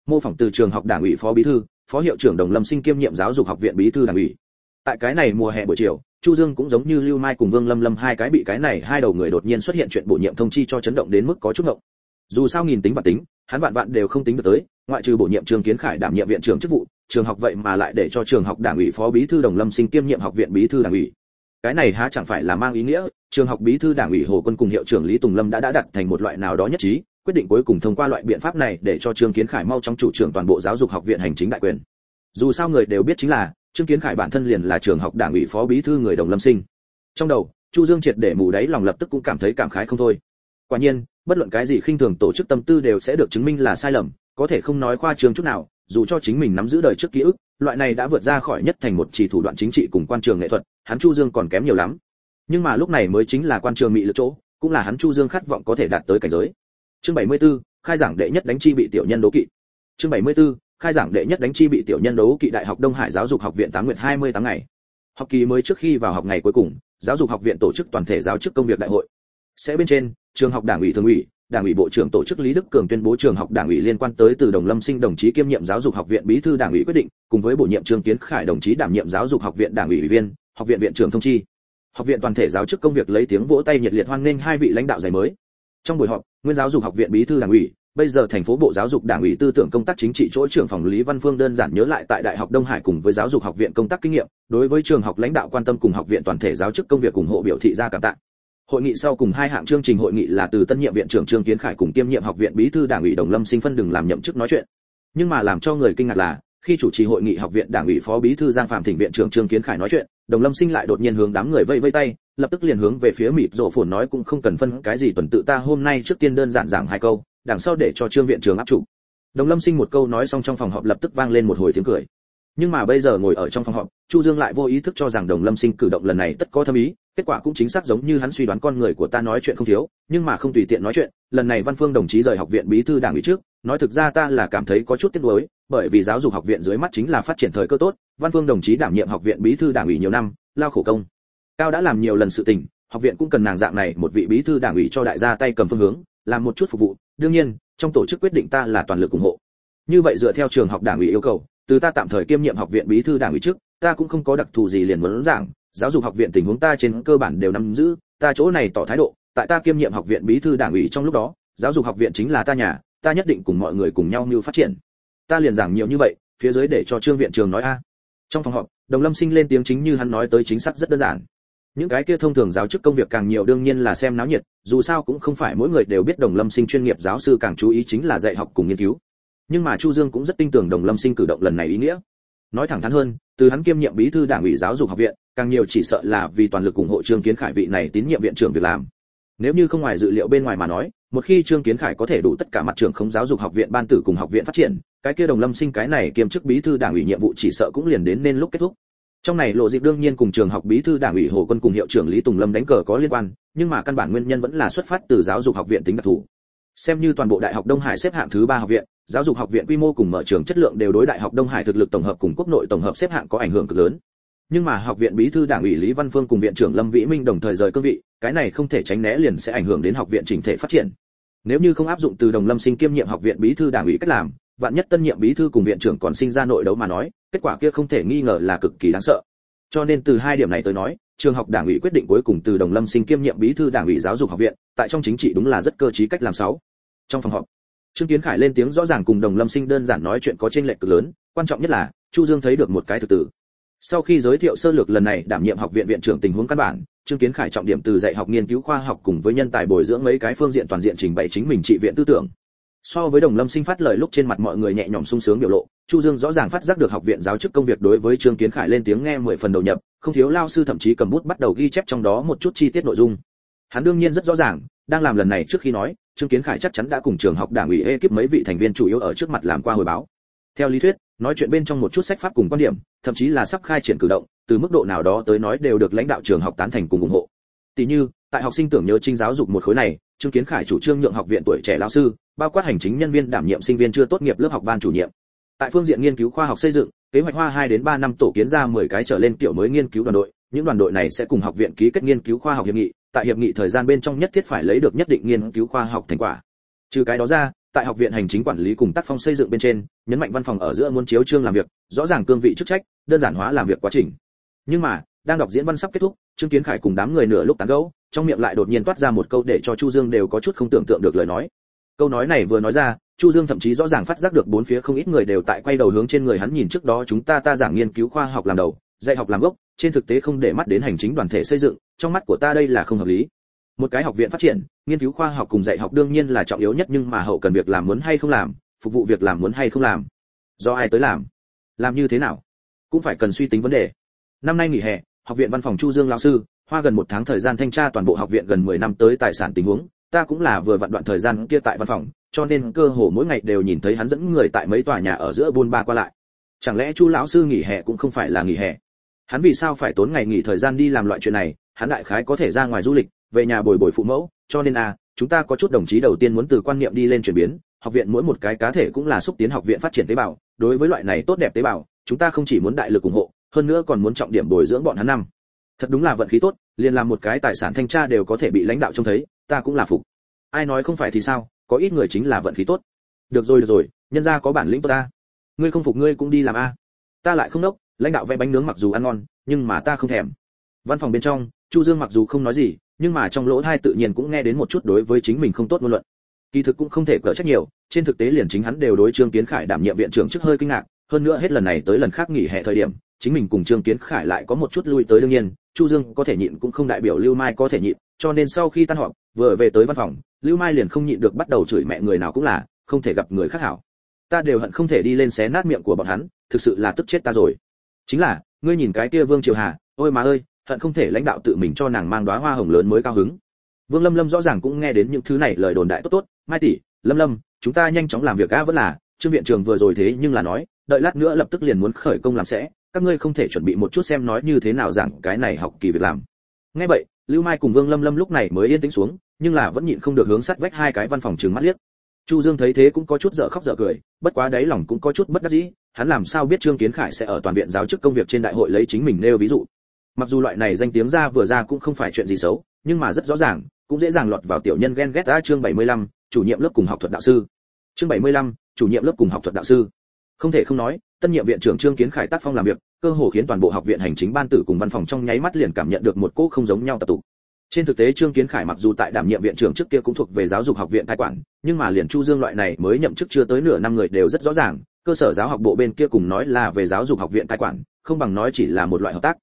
Mô phỏng từ trường học đảng ủy phó bí thư phó hiệu trưởng đồng lâm sinh kiêm nhiệm giáo dục học viện bí thư đảng ủy. Tại cái này mùa hè buổi chiều, chu dương cũng giống như lưu mai cùng vương lâm lâm hai cái bị cái này hai đầu người đột nhiên xuất hiện chuyện bổ nhiệm thông chi cho chấn động đến mức có chút ngộng. Dù sao nghìn tính và tính, hắn vạn vạn đều không tính được tới, ngoại trừ bổ nhiệm Trường kiến khải đảm nhiệm viện trưởng chức vụ, trường học vậy mà lại để cho trường học đảng ủy phó bí thư đồng lâm sinh kiêm nhiệm học viện bí thư đảng ủy. Cái này há chẳng phải là mang ý nghĩa, trường học bí thư đảng ủy hồ quân cùng hiệu trưởng lý tùng lâm đã đã đặt thành một loại nào đó nhất trí quyết định cuối cùng thông qua loại biện pháp này để cho trương kiến khải mau chóng chủ trưởng toàn bộ giáo dục học viện hành chính đại quyền. Dù sao người đều biết chính là, trương kiến khải bản thân liền là trường học đảng ủy phó bí thư người đồng lâm sinh. Trong đầu, chu dương triệt để mù đáy lòng lập tức cũng cảm thấy cảm khái không thôi. Quả nhiên, bất luận cái gì khinh thường tổ chức tâm tư đều sẽ được chứng minh là sai lầm, có thể không nói khoa trương chút nào, dù cho chính mình nắm giữ đời trước ký ức, loại này đã vượt ra khỏi nhất thành một chỉ thủ đoạn chính trị cùng quan trường nghệ thuật, hắn chu dương còn kém nhiều lắm. Nhưng mà lúc này mới chính là quan trường mị lực chỗ, cũng là hắn chu dương khát vọng có thể đạt tới cảnh giới chương 74, khai giảng đệ nhất đánh chi bị tiểu nhân đấu kỵ. Chương 74, khai giảng đệ nhất đánh chi bị tiểu nhân đấu kỵ đại học đông hải giáo dục học viện tám nguyện 20 tháng ngày. Học kỳ mới trước khi vào học ngày cuối cùng giáo dục học viện tổ chức toàn thể giáo chức công việc đại hội. Sẽ bên trên trường học đảng ủy thường ủy đảng ủy bộ trưởng tổ chức lý đức cường tuyên bố trường học đảng ủy liên quan tới từ đồng lâm sinh đồng chí kiêm nhiệm giáo dục học viện bí thư đảng ủy quyết định cùng với bổ nhiệm trương kiến khải đồng chí đảm nhiệm giáo dục học viện đảng ủy ủy viên học viện viện trưởng thông chi. Học viện toàn thể giáo chức công việc lấy tiếng vỗ tay nhiệt liệt hoan nghênh hai vị lãnh đạo giải mới. Trong buổi họp nguyên giáo dục học viện bí thư đảng ủy, bây giờ thành phố bộ giáo dục đảng ủy tư tưởng công tác chính trị chỗ trưởng phòng lý văn phương đơn giản nhớ lại tại đại học đông hải cùng với giáo dục học viện công tác kinh nghiệm, đối với trường học lãnh đạo quan tâm cùng học viện toàn thể giáo chức công việc ủng hộ biểu thị ra cảm tạ. Hội nghị sau cùng hai hạng chương trình hội nghị là từ tân nhiệm viện trưởng trương kiến khải cùng kiêm nhiệm học viện bí thư đảng ủy đồng lâm sinh phân đừng làm nhậm chức nói chuyện. Nhưng mà làm cho người kinh ngạc là, khi chủ trì hội nghị học viện đảng ủy phó bí thư giang phạm thỉnh viện trưởng trương kiến khải nói chuyện đồng lâm sinh lại đột nhiên hướng đám người vây vây tay, lập tức liền hướng về phía mịp rộ phồn nói cũng không cần phân cái gì tuần tự ta hôm nay trước tiên đơn giản giảng hai câu, đằng sau để cho trương viện trường áp chủ đồng lâm sinh một câu nói xong trong phòng họp lập tức vang lên một hồi tiếng cười. Nhưng mà bây giờ ngồi ở trong phòng họp, chu dương lại vô ý thức cho rằng đồng lâm sinh cử động lần này tất có thâm ý, kết quả cũng chính xác giống như hắn suy đoán con người của ta nói chuyện không thiếu, nhưng mà không tùy tiện nói chuyện, lần này văn phương đồng chí rời học viện bí thư đảng ủy trước, nói thực ra ta là cảm thấy có chút tiếc nuối bởi vì giáo dục học viện dưới mắt chính là phát triển thời cơ tốt, văn phương đồng chí đảm nhiệm học viện bí thư đảng ủy nhiều năm, lao khổ công. Cao đã làm nhiều lần sự tình, học viện cũng cần nàng dạng này một vị bí thư đảng ủy cho đại gia tay cầm phương hướng, làm một chút phục vụ, đương nhiên, trong tổ chức quyết định ta là toàn lực ủng hộ. Như vậy dựa theo trường học đảng ủy yêu cầu, từ ta tạm thời kiêm nhiệm học viện bí thư đảng ủy trước, ta cũng không có đặc thù gì liền muốn giảng, giáo dục học viện tình huống ta trên cơ bản đều nắm giữ, ta chỗ này tỏ thái độ, tại ta kiêm nhiệm học viện bí thư đảng ủy trong lúc đó, giáo dục học viện chính là ta nhà, ta nhất định cùng mọi người cùng nhau mưu phát triển ta liền giảng nhiều như vậy, phía dưới để cho trương viện trường nói a. Trong phòng họp, đồng lâm sinh lên tiếng chính như hắn nói tới chính xác rất đơn giản. Những cái kia thông thường giáo chức công việc càng nhiều đương nhiên là xem náo nhiệt, dù sao cũng không phải mỗi người đều biết đồng lâm sinh chuyên nghiệp giáo sư càng chú ý chính là dạy học cùng nghiên cứu. Nhưng mà chu dương cũng rất tin tưởng đồng lâm sinh cử động lần này ý nghĩa. Nói thẳng thắn hơn, từ hắn kiêm nhiệm bí thư đảng ủy giáo dục học viện, càng nhiều chỉ sợ là vì toàn lực ủng hộ trương kiến khải vị này tín nhiệm viện trưởng việc làm. Nếu như không ngoài dự liệu bên ngoài mà nói, một khi trương kiến khải có thể đủ tất cả mặt trường không giáo dục học viện ban tử cùng học viện phát triển cái kia đồng lâm sinh cái này kiêm chức bí thư đảng ủy nhiệm vụ chỉ sợ cũng liền đến nên lúc kết thúc. Trong này lộ dịp đương nhiên cùng trường học bí thư đảng ủy hồ quân cùng hiệu trưởng lý tùng lâm đánh cờ có liên quan, nhưng mà căn bản nguyên nhân vẫn là xuất phát từ giáo dục học viện tính đặc thù. Xem như toàn bộ đại học đông hải xếp hạng thứ ba học viện, giáo dục học viện quy mô cùng mở trường chất lượng đều đối đại học đông hải thực lực tổng hợp cùng quốc nội tổng hợp xếp hạng có ảnh hưởng cực lớn. Nhưng mà học viện bí thư đảng ủy lý văn phương cùng viện trưởng lâm vĩ minh đồng thời rời cương vị, cái này không thể tránh né liền sẽ ảnh hưởng đến học viện chỉnh thể phát triển. Nếu như không áp dụng từ đồng lâm sinh kiêm nhiệm học viện bí thư đảng ủy cách làm vạn nhất tân nhiệm bí thư cùng viện trưởng còn sinh ra nội đấu mà nói, kết quả kia không thể nghi ngờ là cực kỳ đáng sợ. Cho nên từ hai điểm này tới nói, trường học đảng ủy quyết định cuối cùng từ đồng lâm sinh kiêm nhiệm bí thư đảng ủy giáo dục học viện, tại trong chính trị đúng là rất cơ trí cách làm sáu. Trong phòng họp, trương kiến khải lên tiếng rõ ràng cùng đồng lâm sinh đơn giản nói chuyện có trên lệch cực lớn, quan trọng nhất là, chu dương thấy được một cái thực tử. Sau khi giới thiệu sơ lược lần này đảm nhiệm học viện viện trưởng tình huống căn bản, trương kiến khải trọng điểm từ dạy học nghiên cứu khoa học cùng với nhân tài bồi dưỡng mấy cái phương diện toàn diện trình bày chính mình trị viện tư tưởng so với đồng lâm sinh phát lời lúc trên mặt mọi người nhẹ nhõm sung sướng biểu lộ, chu dương rõ ràng phát giác được học viện giáo chức công việc đối với trương kiến khải lên tiếng nghe mười phần đầu nhập, không thiếu lao sư thậm chí cầm bút bắt đầu ghi chép trong đó một chút chi tiết nội dung. Hắn đương nhiên rất rõ ràng, đang làm lần này trước khi nói, trương kiến khải chắc chắn đã cùng trường học đảng ủy ekip mấy vị thành viên chủ yếu ở trước mặt làm qua hồi báo. Theo lý thuyết, nói chuyện bên trong một chút sách pháp cùng quan điểm, thậm chí là sắp khai triển cử động, từ mức độ nào đó tới nói đều được lãnh đạo trường học tán thành cùng ủng hộ. Tỷ như, tại học sinh tưởng nhớ trinh giáo dục một khối này, trương kiến khải chủ trương nhượng học viện tuổi trẻ lao sư bao quát hành chính nhân viên đảm nhiệm sinh viên chưa tốt nghiệp lớp học ban chủ nhiệm. Tại phương diện nghiên cứu khoa học xây dựng, kế hoạch hoa 2 đến 3 năm tổ kiến ra 10 cái trở lên tiểu mới nghiên cứu đoàn đội. Những đoàn đội này sẽ cùng học viện ký kết nghiên cứu khoa học hiệp nghị. Tại hiệp nghị thời gian bên trong nhất thiết phải lấy được nhất định nghiên cứu khoa học thành quả. Trừ cái đó ra, tại học viện hành chính quản lý cùng tác phong xây dựng bên trên, nhấn mạnh văn phòng ở giữa muốn chiếu chương làm việc, rõ ràng cương vị chức trách, đơn giản hóa làm việc quá trình. Nhưng mà, đang đọc diễn văn sắp kết thúc, trương kiến khải cùng đám người nửa lúc tán gẫu, trong miệng lại đột nhiên toát ra một câu để cho chu dương đều có chút không tưởng tượng được lời nói câu nói này vừa nói ra, chu dương thậm chí rõ ràng phát giác được bốn phía không ít người đều tại quay đầu hướng trên người hắn nhìn trước đó chúng ta ta giảng nghiên cứu khoa học làm đầu, dạy học làm gốc, trên thực tế không để mắt đến hành chính đoàn thể xây dựng, trong mắt của ta đây là không hợp lý. Một cái học viện phát triển, nghiên cứu khoa học cùng dạy học đương nhiên là trọng yếu nhất nhưng mà hậu cần việc làm muốn hay không làm, phục vụ việc làm muốn hay không làm. Do ai tới làm? Làm như thế nào? Cũng phải cần suy tính vấn đề. Năm nay nghỉ hè, học viện văn phòng chu dương lão sư, hoa gần một tháng thời gian thanh tra toàn bộ học viện gần 10 năm tới tài sản tình huống ta cũng là vừa vặn đoạn thời gian kia tại văn phòng, cho nên cơ hồ mỗi ngày đều nhìn thấy hắn dẫn người tại mấy tòa nhà ở giữa buôn ba qua lại. Chẳng lẽ chu lão sư nghỉ hè cũng không phải là nghỉ hè? Hắn vì sao phải tốn ngày nghỉ thời gian đi làm loại chuyện này, hắn đại khái có thể ra ngoài du lịch, về nhà bồi bồi phụ mẫu, cho nên à chúng ta có chút đồng chí đầu tiên muốn từ quan niệm đi lên chuyển biến, học viện mỗi một cái cá thể cũng là xúc tiến học viện phát triển tế bào, đối với loại này tốt đẹp tế bào, chúng ta không chỉ muốn đại lực ủng hộ, hơn nữa còn muốn trọng điểm bồi dưỡng bọn hắn năm. Thật đúng là vận khí tốt, liền làm một cái tài sản thanh tra đều có thể bị lãnh đạo trông thấy ta cũng là phục. Ai nói không phải thì sao, có ít người chính là vận khí tốt. Được rồi được rồi, nhân gia có bản lĩnh tốt ta. Ngươi không phục ngươi cũng đi làm a. Ta lại không đốc, lãnh đạo vẽ bánh nướng mặc dù ăn ngon, nhưng mà ta không thèm. Văn phòng bên trong, chu dương mặc dù không nói gì, nhưng mà trong lỗ thai tự nhiên cũng nghe đến một chút đối với chính mình không tốt ngôn luận. Kỳ thực cũng không thể cỡ trách nhiều, trên thực tế liền chính hắn đều đối trương kiến khải đảm nhiệm viện trưởng trước hơi kinh ngạc, hơn nữa hết lần này tới lần khác nghỉ hè thời điểm chính mình cùng trương kiến khải lại có một chút lui tới đương nhiên, chu dương có thể nhịn cũng không đại biểu lưu mai có thể nhịn, cho nên sau khi tan họp, vừa về tới văn phòng, lưu mai liền không nhịn được bắt đầu chửi mẹ người nào cũng là, không thể gặp người khác hảo. Ta đều hận không thể đi lên xé nát miệng của bọn hắn, thực sự là tức chết ta rồi. Chính là, ngươi nhìn cái kia vương triều hà, ôi má ơi, hận không thể lãnh đạo tự mình cho nàng mang đóa hoa hồng lớn mới cao hứng. Vương lâm lâm rõ ràng cũng nghe đến những thứ này lời đồn đại tốt tốt, mai tỷ, lâm lâm, chúng ta nhanh chóng làm việc a, vẫn là, trương viện trường vừa rồi thế nhưng là nói, đợi lát nữa lập tức liền muốn khởi công làm sẽ các ngươi không thể chuẩn bị một chút xem nói như thế nào giảng cái này học kỳ việc làm. Nghe vậy lưu mai cùng vương lâm lâm lúc này mới yên tĩnh xuống nhưng là vẫn nhịn không được hướng sát vách hai cái văn phòng trừng mắt liếc. Chu dương thấy thế cũng có chút dở khóc dở cười bất quá đáy lòng cũng có chút bất đắc dĩ hắn làm sao biết trương kiến khải sẽ ở toàn viện giáo chức công việc trên đại hội lấy chính mình nêu ví dụ. Mặc dù loại này danh tiếng ra vừa ra cũng không phải chuyện gì xấu nhưng mà rất rõ ràng cũng dễ dàng lọt vào tiểu nhân ghen ghét đã chương 75, chủ nhiệm lớp cùng học thuật đạo sư. Chương 75, chủ nhiệm lớp cùng học thuật đạo sư. Không thể không nói tân nhiệm viện trưởng trương kiến khải tác phong làm việc, cơ hồ khiến toàn bộ học viện hành chính ban tử cùng văn phòng trong nháy mắt liền cảm nhận được một cỗ không giống nhau tập tụ trên thực tế, trương kiến khải mặc dù tại đảm nhiệm viện trưởng trước kia cũng thuộc về giáo dục học viện tài quản, nhưng mà liền chu dương loại này mới nhậm chức chưa tới nửa năm người đều rất rõ ràng, cơ sở giáo học bộ bên kia cùng nói là về giáo dục học viện tài quản, không bằng nói chỉ là một loại hợp tác.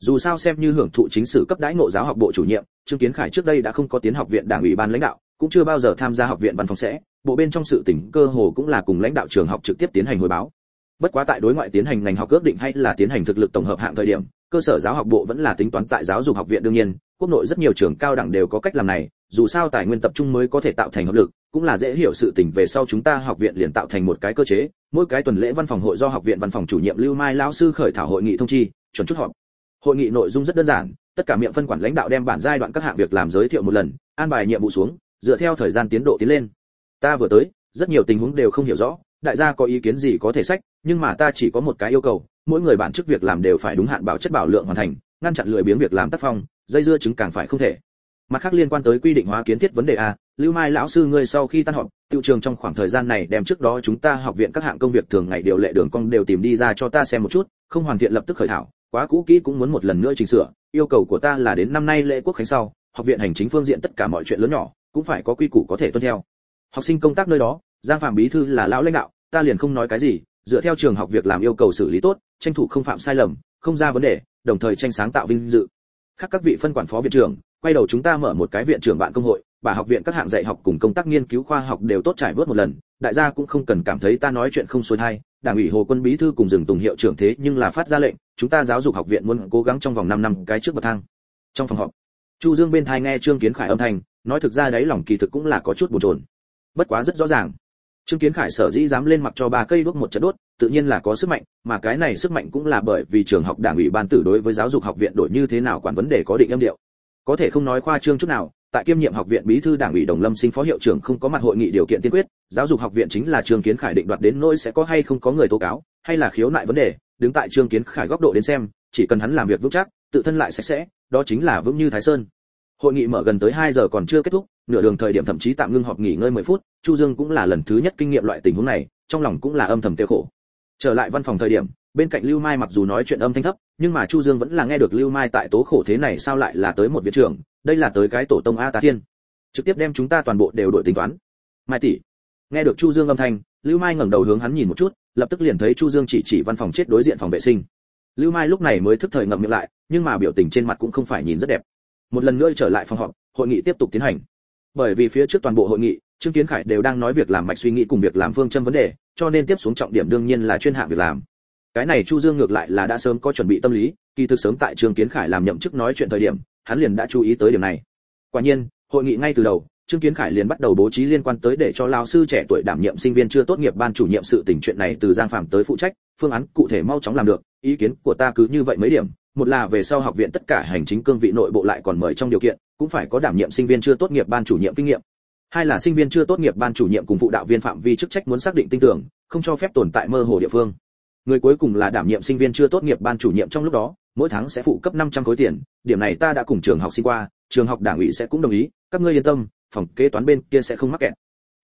Dù sao xem như hưởng thụ chính sử cấp đãi ngộ giáo học bộ chủ nhiệm, trương kiến khải trước đây đã không có tiến học viện đảng ủy ban lãnh đạo, cũng chưa bao giờ tham gia học viện văn phòng sẽ. Bộ bên trong sự tỉnh cơ hồ cũng là cùng lãnh đạo trường học trực tiếp tiến hành hồi báo bất quá tại đối ngoại tiến hành ngành học ước định hay là tiến hành thực lực tổng hợp hạng thời điểm, cơ sở giáo học bộ vẫn là tính toán tại giáo dục học viện đương nhiên, quốc nội rất nhiều trường cao đẳng đều có cách làm này, dù sao tài nguyên tập trung mới có thể tạo thành hợp lực, cũng là dễ hiểu sự tình về sau chúng ta học viện liền tạo thành một cái cơ chế, mỗi cái tuần lễ văn phòng hội do học viện văn phòng chủ nhiệm lưu mai lão sư khởi thảo hội nghị thông chi, chuẩn chút họp. Hội nghị nội dung rất đơn giản, tất cả miệng phân quản lãnh đạo đem bản giai đoạn các hạng việc làm giới thiệu một lần, an bài nhiệm vụ xuống, dựa theo thời gian tiến độ tiến lên. Ta vừa tới, rất nhiều tình huống đều không hiểu rõ đại gia có ý kiến gì có thể sách, nhưng mà ta chỉ có một cái yêu cầu, mỗi người bản chức việc làm đều phải đúng hạn bảo chất bảo lượng hoàn thành, ngăn chặn lười biếng việc làm tác phong, dây dưa chứng càng phải không thể. Mặt khác liên quan tới quy định hóa kiến thiết vấn đề a, lưu mai lão sư ngươi sau khi tan họp tiêu trường trong khoảng thời gian này đem trước đó chúng ta học viện các hạng công việc thường ngày điều lệ đường cong đều tìm đi ra cho ta xem một chút, không hoàn thiện lập tức khởi thảo, quá cũ kỹ cũng muốn một lần nữa chỉnh sửa, yêu cầu của ta là đến năm nay lễ quốc khánh sau, học viện hành chính phương diện tất cả mọi chuyện lớn nhỏ, cũng phải có quy củ có thể tuân theo. Học sinh công tác nơi đó giang phạm bí thư là lão lãnh đạo, ta liền không nói cái gì, dựa theo trường học việc làm yêu cầu xử lý tốt, tranh thủ không phạm sai lầm, không ra vấn đề, đồng thời tranh sáng tạo vinh dự. Khác các vị phân quản phó viện trưởng, quay đầu chúng ta mở một cái viện trưởng bạn công hội, bà học viện các hạng dạy học cùng công tác nghiên cứu khoa học đều tốt trải vớt một lần, đại gia cũng không cần cảm thấy ta nói chuyện không xuôi hay đảng ủy hồ quân bí thư cùng rừng tùng hiệu trưởng thế nhưng là phát ra lệnh, chúng ta giáo dục học viện muốn cố gắng trong vòng 5 năm cái trước bậc thang. Trong phòng họp, chu dương bên thai nghe trương kiến khải âm thanh, nói thực ra đấy lòng kỳ thực cũng là có chút bồn chồn. Bất quá rất rõ ràng trương kiến khải sở dĩ dám lên mặc cho ba cây đuốc một trận đốt, tự nhiên là có sức mạnh, mà cái này sức mạnh cũng là bởi vì trường học đảng ủy ban tử đối với giáo dục học viện đổi như thế nào quản vấn đề có định âm điệu. Có thể không nói khoa trương chút nào, tại kiêm nhiệm học viện bí thư đảng ủy đồng lâm sinh phó hiệu trưởng không có mặt hội nghị điều kiện tiên quyết, giáo dục học viện chính là Trương kiến khải định đoạt đến nỗi sẽ có hay không có người tố cáo, hay là khiếu nại vấn đề, đứng tại Trương kiến khải góc độ đến xem, chỉ cần hắn làm việc vững chắc, tự thân lại sạch sẽ, đó chính là vững như thái sơn hội nghị mở gần tới 2 giờ còn chưa kết thúc, nửa đường thời điểm thậm chí tạm ngưng họp nghỉ ngơi 10 phút, chu dương cũng là lần thứ nhất kinh nghiệm loại tình huống này, trong lòng cũng là âm thầm tiêu khổ. Trở lại văn phòng thời điểm, bên cạnh lưu mai mặc dù nói chuyện âm thanh thấp, nhưng mà chu dương vẫn là nghe được lưu mai tại tố khổ thế này sao lại là tới một viện trưởng, đây là tới cái tổ tông a tá thiên. Trực tiếp đem chúng ta toàn bộ đều đổi tính toán. Mai tỷ. Nghe được chu dương âm thanh, lưu mai ngẩng đầu hướng hắn nhìn một chút, lập tức liền thấy chu dương chỉ chỉ văn phòng chết đối diện phòng vệ sinh. Lưu mai lúc này mới thức thời ngậm miệng lại, nhưng mà biểu tình trên mặt cũng không phải nhìn rất đẹp một lần nữa trở lại phòng họp, hội nghị tiếp tục tiến hành. Bởi vì phía trước toàn bộ hội nghị, trương kiến khải đều đang nói việc làm mạch suy nghĩ cùng việc làm phương châm vấn đề, cho nên tiếp xuống trọng điểm đương nhiên là chuyên hạng việc làm. Cái này chu dương ngược lại là đã sớm có chuẩn bị tâm lý, kỳ thực sớm tại trương kiến khải làm nhậm chức nói chuyện thời điểm, hắn liền đã chú ý tới điểm này. Quả nhiên, hội nghị ngay từ đầu Trương Kiến Khải liền bắt đầu bố trí liên quan tới để cho lão sư trẻ tuổi đảm nhiệm sinh viên chưa tốt nghiệp ban chủ nhiệm sự tình chuyện này từ Giang Phạm tới phụ trách, phương án cụ thể mau chóng làm được, ý kiến của ta cứ như vậy mấy điểm, một là về sau học viện tất cả hành chính cương vị nội bộ lại còn mời trong điều kiện, cũng phải có đảm nhiệm sinh viên chưa tốt nghiệp ban chủ nhiệm kinh nghiệm. Hai là sinh viên chưa tốt nghiệp ban chủ nhiệm cùng phụ đạo viên phạm vi chức trách muốn xác định tinh tưởng, không cho phép tồn tại mơ hồ địa phương. Người cuối cùng là đảm nhiệm sinh viên chưa tốt nghiệp ban chủ nhiệm trong lúc đó, mỗi tháng sẽ phụ cấp 500 khối tiền, điểm này ta đã cùng trường học xin qua, trường học đảng ủy sẽ cũng đồng ý, các ngươi yên tâm, phòng kế toán bên kia sẽ không mắc kẹt.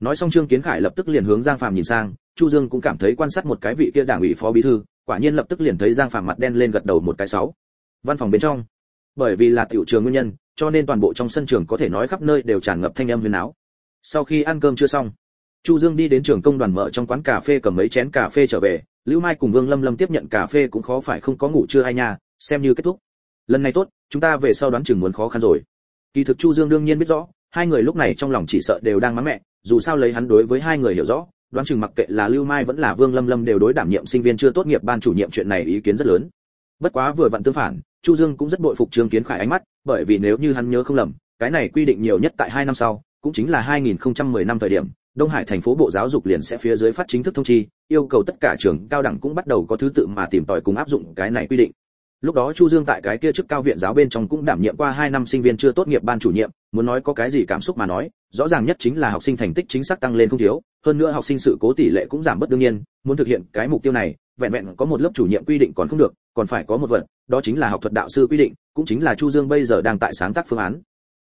Nói xong Trương Kiến Khải lập tức liền hướng Giang Phàm nhìn sang, Chu Dương cũng cảm thấy quan sát một cái vị kia đảng ủy phó bí thư, quả nhiên lập tức liền thấy Giang Phàm mặt đen lên gật đầu một cái sáu. Văn phòng bên trong, bởi vì là tiểu trường nguyên nhân, cho nên toàn bộ trong sân trường có thể nói khắp nơi đều tràn ngập thanh âm huyền áo. Sau khi ăn cơm chưa xong, Chu Dương đi đến trường công đoàn mở trong quán cà phê cầm mấy chén cà phê trở về, Lưu Mai cùng Vương Lâm Lâm tiếp nhận cà phê cũng khó phải không có ngủ chưa ai nha, xem như kết thúc. Lần này tốt, chúng ta về sau đoán chừng muốn khó khăn rồi. Kỳ thực Chu Dương đương nhiên biết rõ, hai người lúc này trong lòng chỉ sợ đều đang mắng mẹ, dù sao lấy hắn đối với hai người hiểu rõ, đoán chừng mặc kệ là Lưu Mai vẫn là Vương Lâm Lâm đều đối đảm nhiệm sinh viên chưa tốt nghiệp ban chủ nhiệm chuyện này ý kiến rất lớn. Bất quá vừa vặn tương phản, Chu Dương cũng rất bội phục Trương Kiến Khải ánh mắt, bởi vì nếu như hắn nhớ không lầm, cái này quy định nhiều nhất tại hai năm sau, cũng chính là 2010 năm thời điểm, Đông Hải thành phố Bộ Giáo dục liền sẽ phía dưới phát chính thức thông chi, yêu cầu tất cả trường cao đẳng cũng bắt đầu có thứ tự mà tìm tòi cùng áp dụng cái này quy định. Lúc đó Chu Dương tại cái kia chức cao viện giáo bên trong cũng đảm nhiệm qua 2 năm sinh viên chưa tốt nghiệp ban chủ nhiệm, muốn nói có cái gì cảm xúc mà nói, rõ ràng nhất chính là học sinh thành tích chính xác tăng lên không thiếu, hơn nữa học sinh sự cố tỷ lệ cũng giảm bất đương nhiên, muốn thực hiện cái mục tiêu này, vẹn vẹn có một lớp chủ nhiệm quy định còn không được, còn phải có một vật, đó chính là học thuật đạo sư quy định, cũng chính là Chu Dương bây giờ đang tại sáng tác phương án.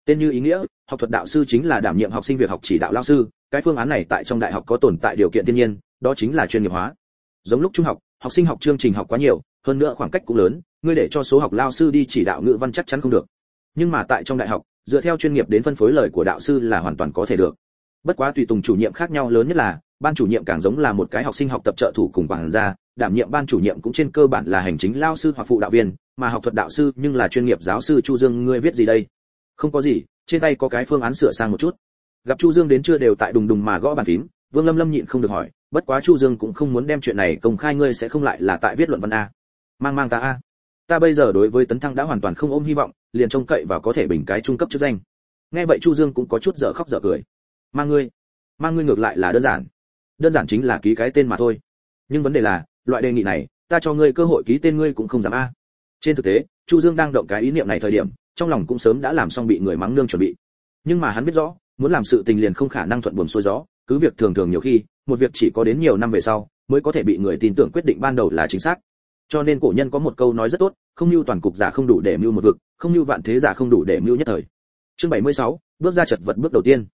Tên như ý nghĩa, học thuật đạo sư chính là đảm nhiệm học sinh việc học chỉ đạo lao sư, cái phương án này tại trong đại học có tồn tại điều kiện thiên nhiên, đó chính là chuyên nghiệp hóa. Giống lúc trung học, học sinh học chương trình học quá nhiều, hơn nữa khoảng cách cũng lớn, ngươi để cho số học lao sư đi chỉ đạo ngữ văn chắc chắn không được. Nhưng mà tại trong đại học, dựa theo chuyên nghiệp đến phân phối lời của đạo sư là hoàn toàn có thể được. Bất quá tùy tùng chủ nhiệm khác nhau lớn nhất là, ban chủ nhiệm càng giống là một cái học sinh học tập trợ thủ cùng quản gia, đảm nhiệm ban chủ nhiệm cũng trên cơ bản là hành chính lao sư hoặc phụ đạo viên, mà học thuật đạo sư nhưng là chuyên nghiệp giáo sư Chu Dương ngươi viết gì đây? Không có gì, trên tay có cái phương án sửa sang một chút. Gặp Chu Dương đến chưa đều tại đùng đùng mà gõ bàn phím, Vương Lâm Lâm nhịn không được hỏi, bất quá Chu Dương cũng không muốn đem chuyện này công khai ngươi sẽ không lại là tại viết luận văn a. Mang mang ta a. Ta bây giờ đối với tấn thăng đã hoàn toàn không ôm hy vọng, liền trông cậy vào có thể bình cái trung cấp chức danh. Nghe vậy Chu Dương cũng có chút dở khóc dở cười. Mang ngươi, mang ngươi ngược lại là đơn giản. Đơn giản chính là ký cái tên mà thôi. Nhưng vấn đề là, loại đề nghị này, ta cho ngươi cơ hội ký tên ngươi cũng không dám a. Trên thực tế, Chu Dương đang động cái ý niệm này thời điểm, trong lòng cũng sớm đã làm xong bị người mắng nương chuẩn bị. Nhưng mà hắn biết rõ, muốn làm sự tình liền không khả năng thuận buồm xuôi gió, cứ việc thường thường nhiều khi, một việc chỉ có đến nhiều năm về sau mới có thể bị người tin tưởng quyết định ban đầu là chính xác. Cho nên cổ nhân có một câu nói rất tốt, không lưu toàn cục giả không đủ để mưu một vực, không lưu vạn thế giả không đủ để mưu nhất thời. Chương 76, bước ra chật vật bước đầu tiên.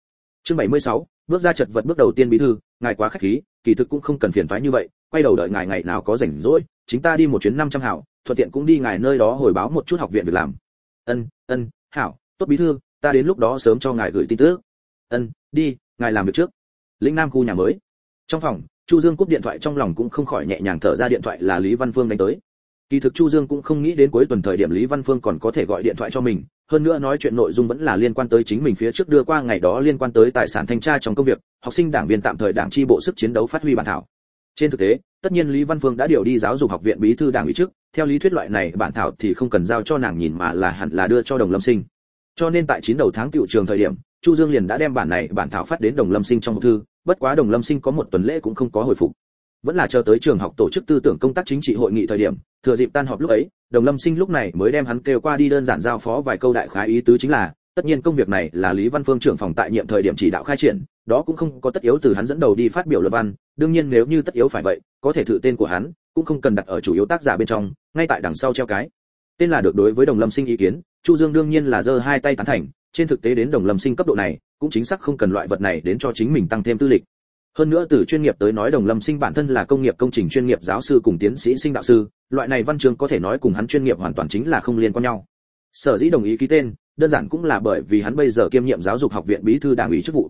Chương 76, bước ra chật vật bước đầu tiên bí thư, ngài quá khách khí, kỳ thực cũng không cần phiền toái như vậy, quay đầu đợi ngài ngày nào có rảnh rỗi, chúng ta đi một chuyến 500 hảo, thuận tiện cũng đi ngài nơi đó hồi báo một chút học viện việc làm. Ân, ân, hảo, tốt bí thư, ta đến lúc đó sớm cho ngài gửi tin tức. Ân, đi, ngài làm việc trước. Lĩnh Nam khu nhà mới. Trong phòng, Chu Dương cúp điện thoại trong lòng cũng không khỏi nhẹ nhàng thở ra điện thoại là Lý Văn Phương đánh tới. Kỳ thực Chu Dương cũng không nghĩ đến cuối tuần thời điểm Lý Văn Phương còn có thể gọi điện thoại cho mình, hơn nữa nói chuyện nội dung vẫn là liên quan tới chính mình phía trước đưa qua ngày đó liên quan tới tài sản thanh tra trong công việc, học sinh đảng viên tạm thời đảng chi bộ sức chiến đấu phát huy bản thảo. Trên thực tế, tất nhiên Lý Văn Phương đã điều đi giáo dục học viện bí thư đảng ủy trước, theo lý thuyết loại này bản thảo thì không cần giao cho nàng nhìn mà là hẳn là đưa cho Đồng Lâm Sinh. Cho nên tại chín đầu tháng tiểu trường thời điểm, Chu Dương liền đã đem bản này bản thảo phát đến Đồng Lâm Sinh trong một thư, bất quá Đồng Lâm Sinh có một tuần lễ cũng không có hồi phục. Vẫn là chờ tới trường học tổ chức tư tưởng công tác chính trị hội nghị thời điểm, thừa dịp tan họp lúc ấy, Đồng Lâm Sinh lúc này mới đem hắn kêu qua đi đơn giản giao phó vài câu đại khái ý tứ chính là, tất nhiên công việc này là Lý Văn Phương trưởng phòng tại nhiệm thời điểm chỉ đạo khai triển, đó cũng không có tất yếu từ hắn dẫn đầu đi phát biểu luận văn, đương nhiên nếu như tất yếu phải vậy, có thể thử tên của hắn, cũng không cần đặt ở chủ yếu tác giả bên trong, ngay tại đằng sau treo cái. Tên là được đối với Đồng Lâm Sinh ý kiến, Chu Dương đương nhiên là giơ hai tay tán thành, trên thực tế đến Đồng Lâm Sinh cấp độ này, cũng chính xác không cần loại vật này đến cho chính mình tăng thêm tư lịch. Hơn nữa từ chuyên nghiệp tới nói Đồng Lâm Sinh bản thân là công nghiệp công trình chuyên nghiệp giáo sư cùng tiến sĩ sinh đạo sư, loại này văn chương có thể nói cùng hắn chuyên nghiệp hoàn toàn chính là không liên quan nhau. Sở dĩ đồng ý ký tên, đơn giản cũng là bởi vì hắn bây giờ kiêm nhiệm giáo dục học viện bí thư đảng ủy chức vụ.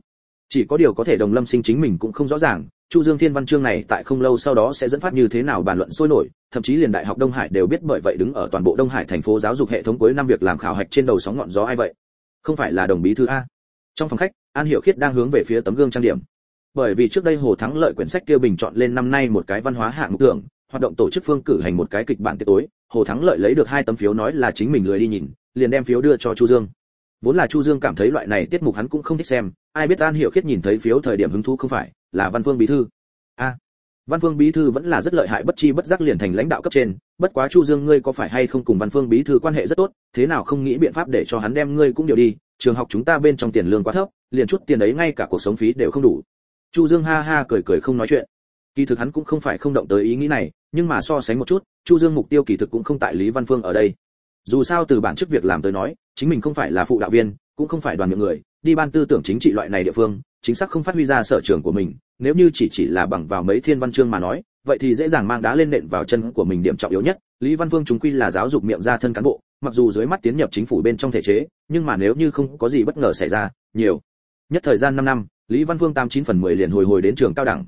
Chỉ có điều có thể Đồng Lâm Sinh chính mình cũng không rõ ràng, Chu Dương Thiên văn chương này tại không lâu sau đó sẽ dẫn phát như thế nào bàn luận sôi nổi, thậm chí liền đại học Đông Hải đều biết bởi vậy đứng ở toàn bộ Đông Hải thành phố giáo dục hệ thống cuối năm việc làm khảo hạch trên đầu sóng ngọn gió ai vậy? Không phải là đồng bí thư a? Trong phòng khách, An Hiểu Khiết đang hướng về phía tấm gương trang điểm. Bởi vì trước đây Hồ Thắng lợi quyển sách kia bình chọn lên năm nay một cái văn hóa hạng mục tưởng hoạt động tổ chức phương cử hành một cái kịch bản tiệc tối, Hồ Thắng lợi lấy được hai tấm phiếu nói là chính mình lười đi nhìn, liền đem phiếu đưa cho Chu Dương. vốn là chu dương cảm thấy loại này tiết mục hắn cũng không thích xem ai biết an hiểu khiết nhìn thấy phiếu thời điểm hứng thú không phải là văn phương bí thư a văn phương bí thư vẫn là rất lợi hại bất chi bất giác liền thành lãnh đạo cấp trên bất quá chu dương ngươi có phải hay không cùng văn phương bí thư quan hệ rất tốt thế nào không nghĩ biện pháp để cho hắn đem ngươi cũng điều đi trường học chúng ta bên trong tiền lương quá thấp, liền chút tiền ấy ngay cả cuộc sống phí đều không đủ. Chu dương ha ha cười cười không nói chuyện. Kỳ thực hắn cũng không phải không động tới ý nghĩ này, nhưng mà so sánh một chút, chu dương mục tiêu kỳ thực cũng không tại lý văn phương ở đây. Dù sao từ bản chức việc làm tới nói, chính mình không phải là phụ đạo viên, cũng không phải đoàn miệng người, đi ban tư tưởng chính trị loại này địa phương, chính xác không phát huy ra sở trường của mình, nếu như chỉ chỉ là bằng vào mấy thiên văn chương mà nói, vậy thì dễ dàng mang đá lên nện vào chân của mình điểm trọng yếu nhất. Lý văn phương chúng quy là giáo dục miệng ra thân cán bộ mặc dù dưới mắt tiến nhập chính phủ bên trong thể chế, nhưng mà nếu như không có gì bất ngờ xảy ra, nhiều. Nhất thời gian 5 năm, lý văn phương tám chín phần mười liền hồi hồi đến trường cao đẳng.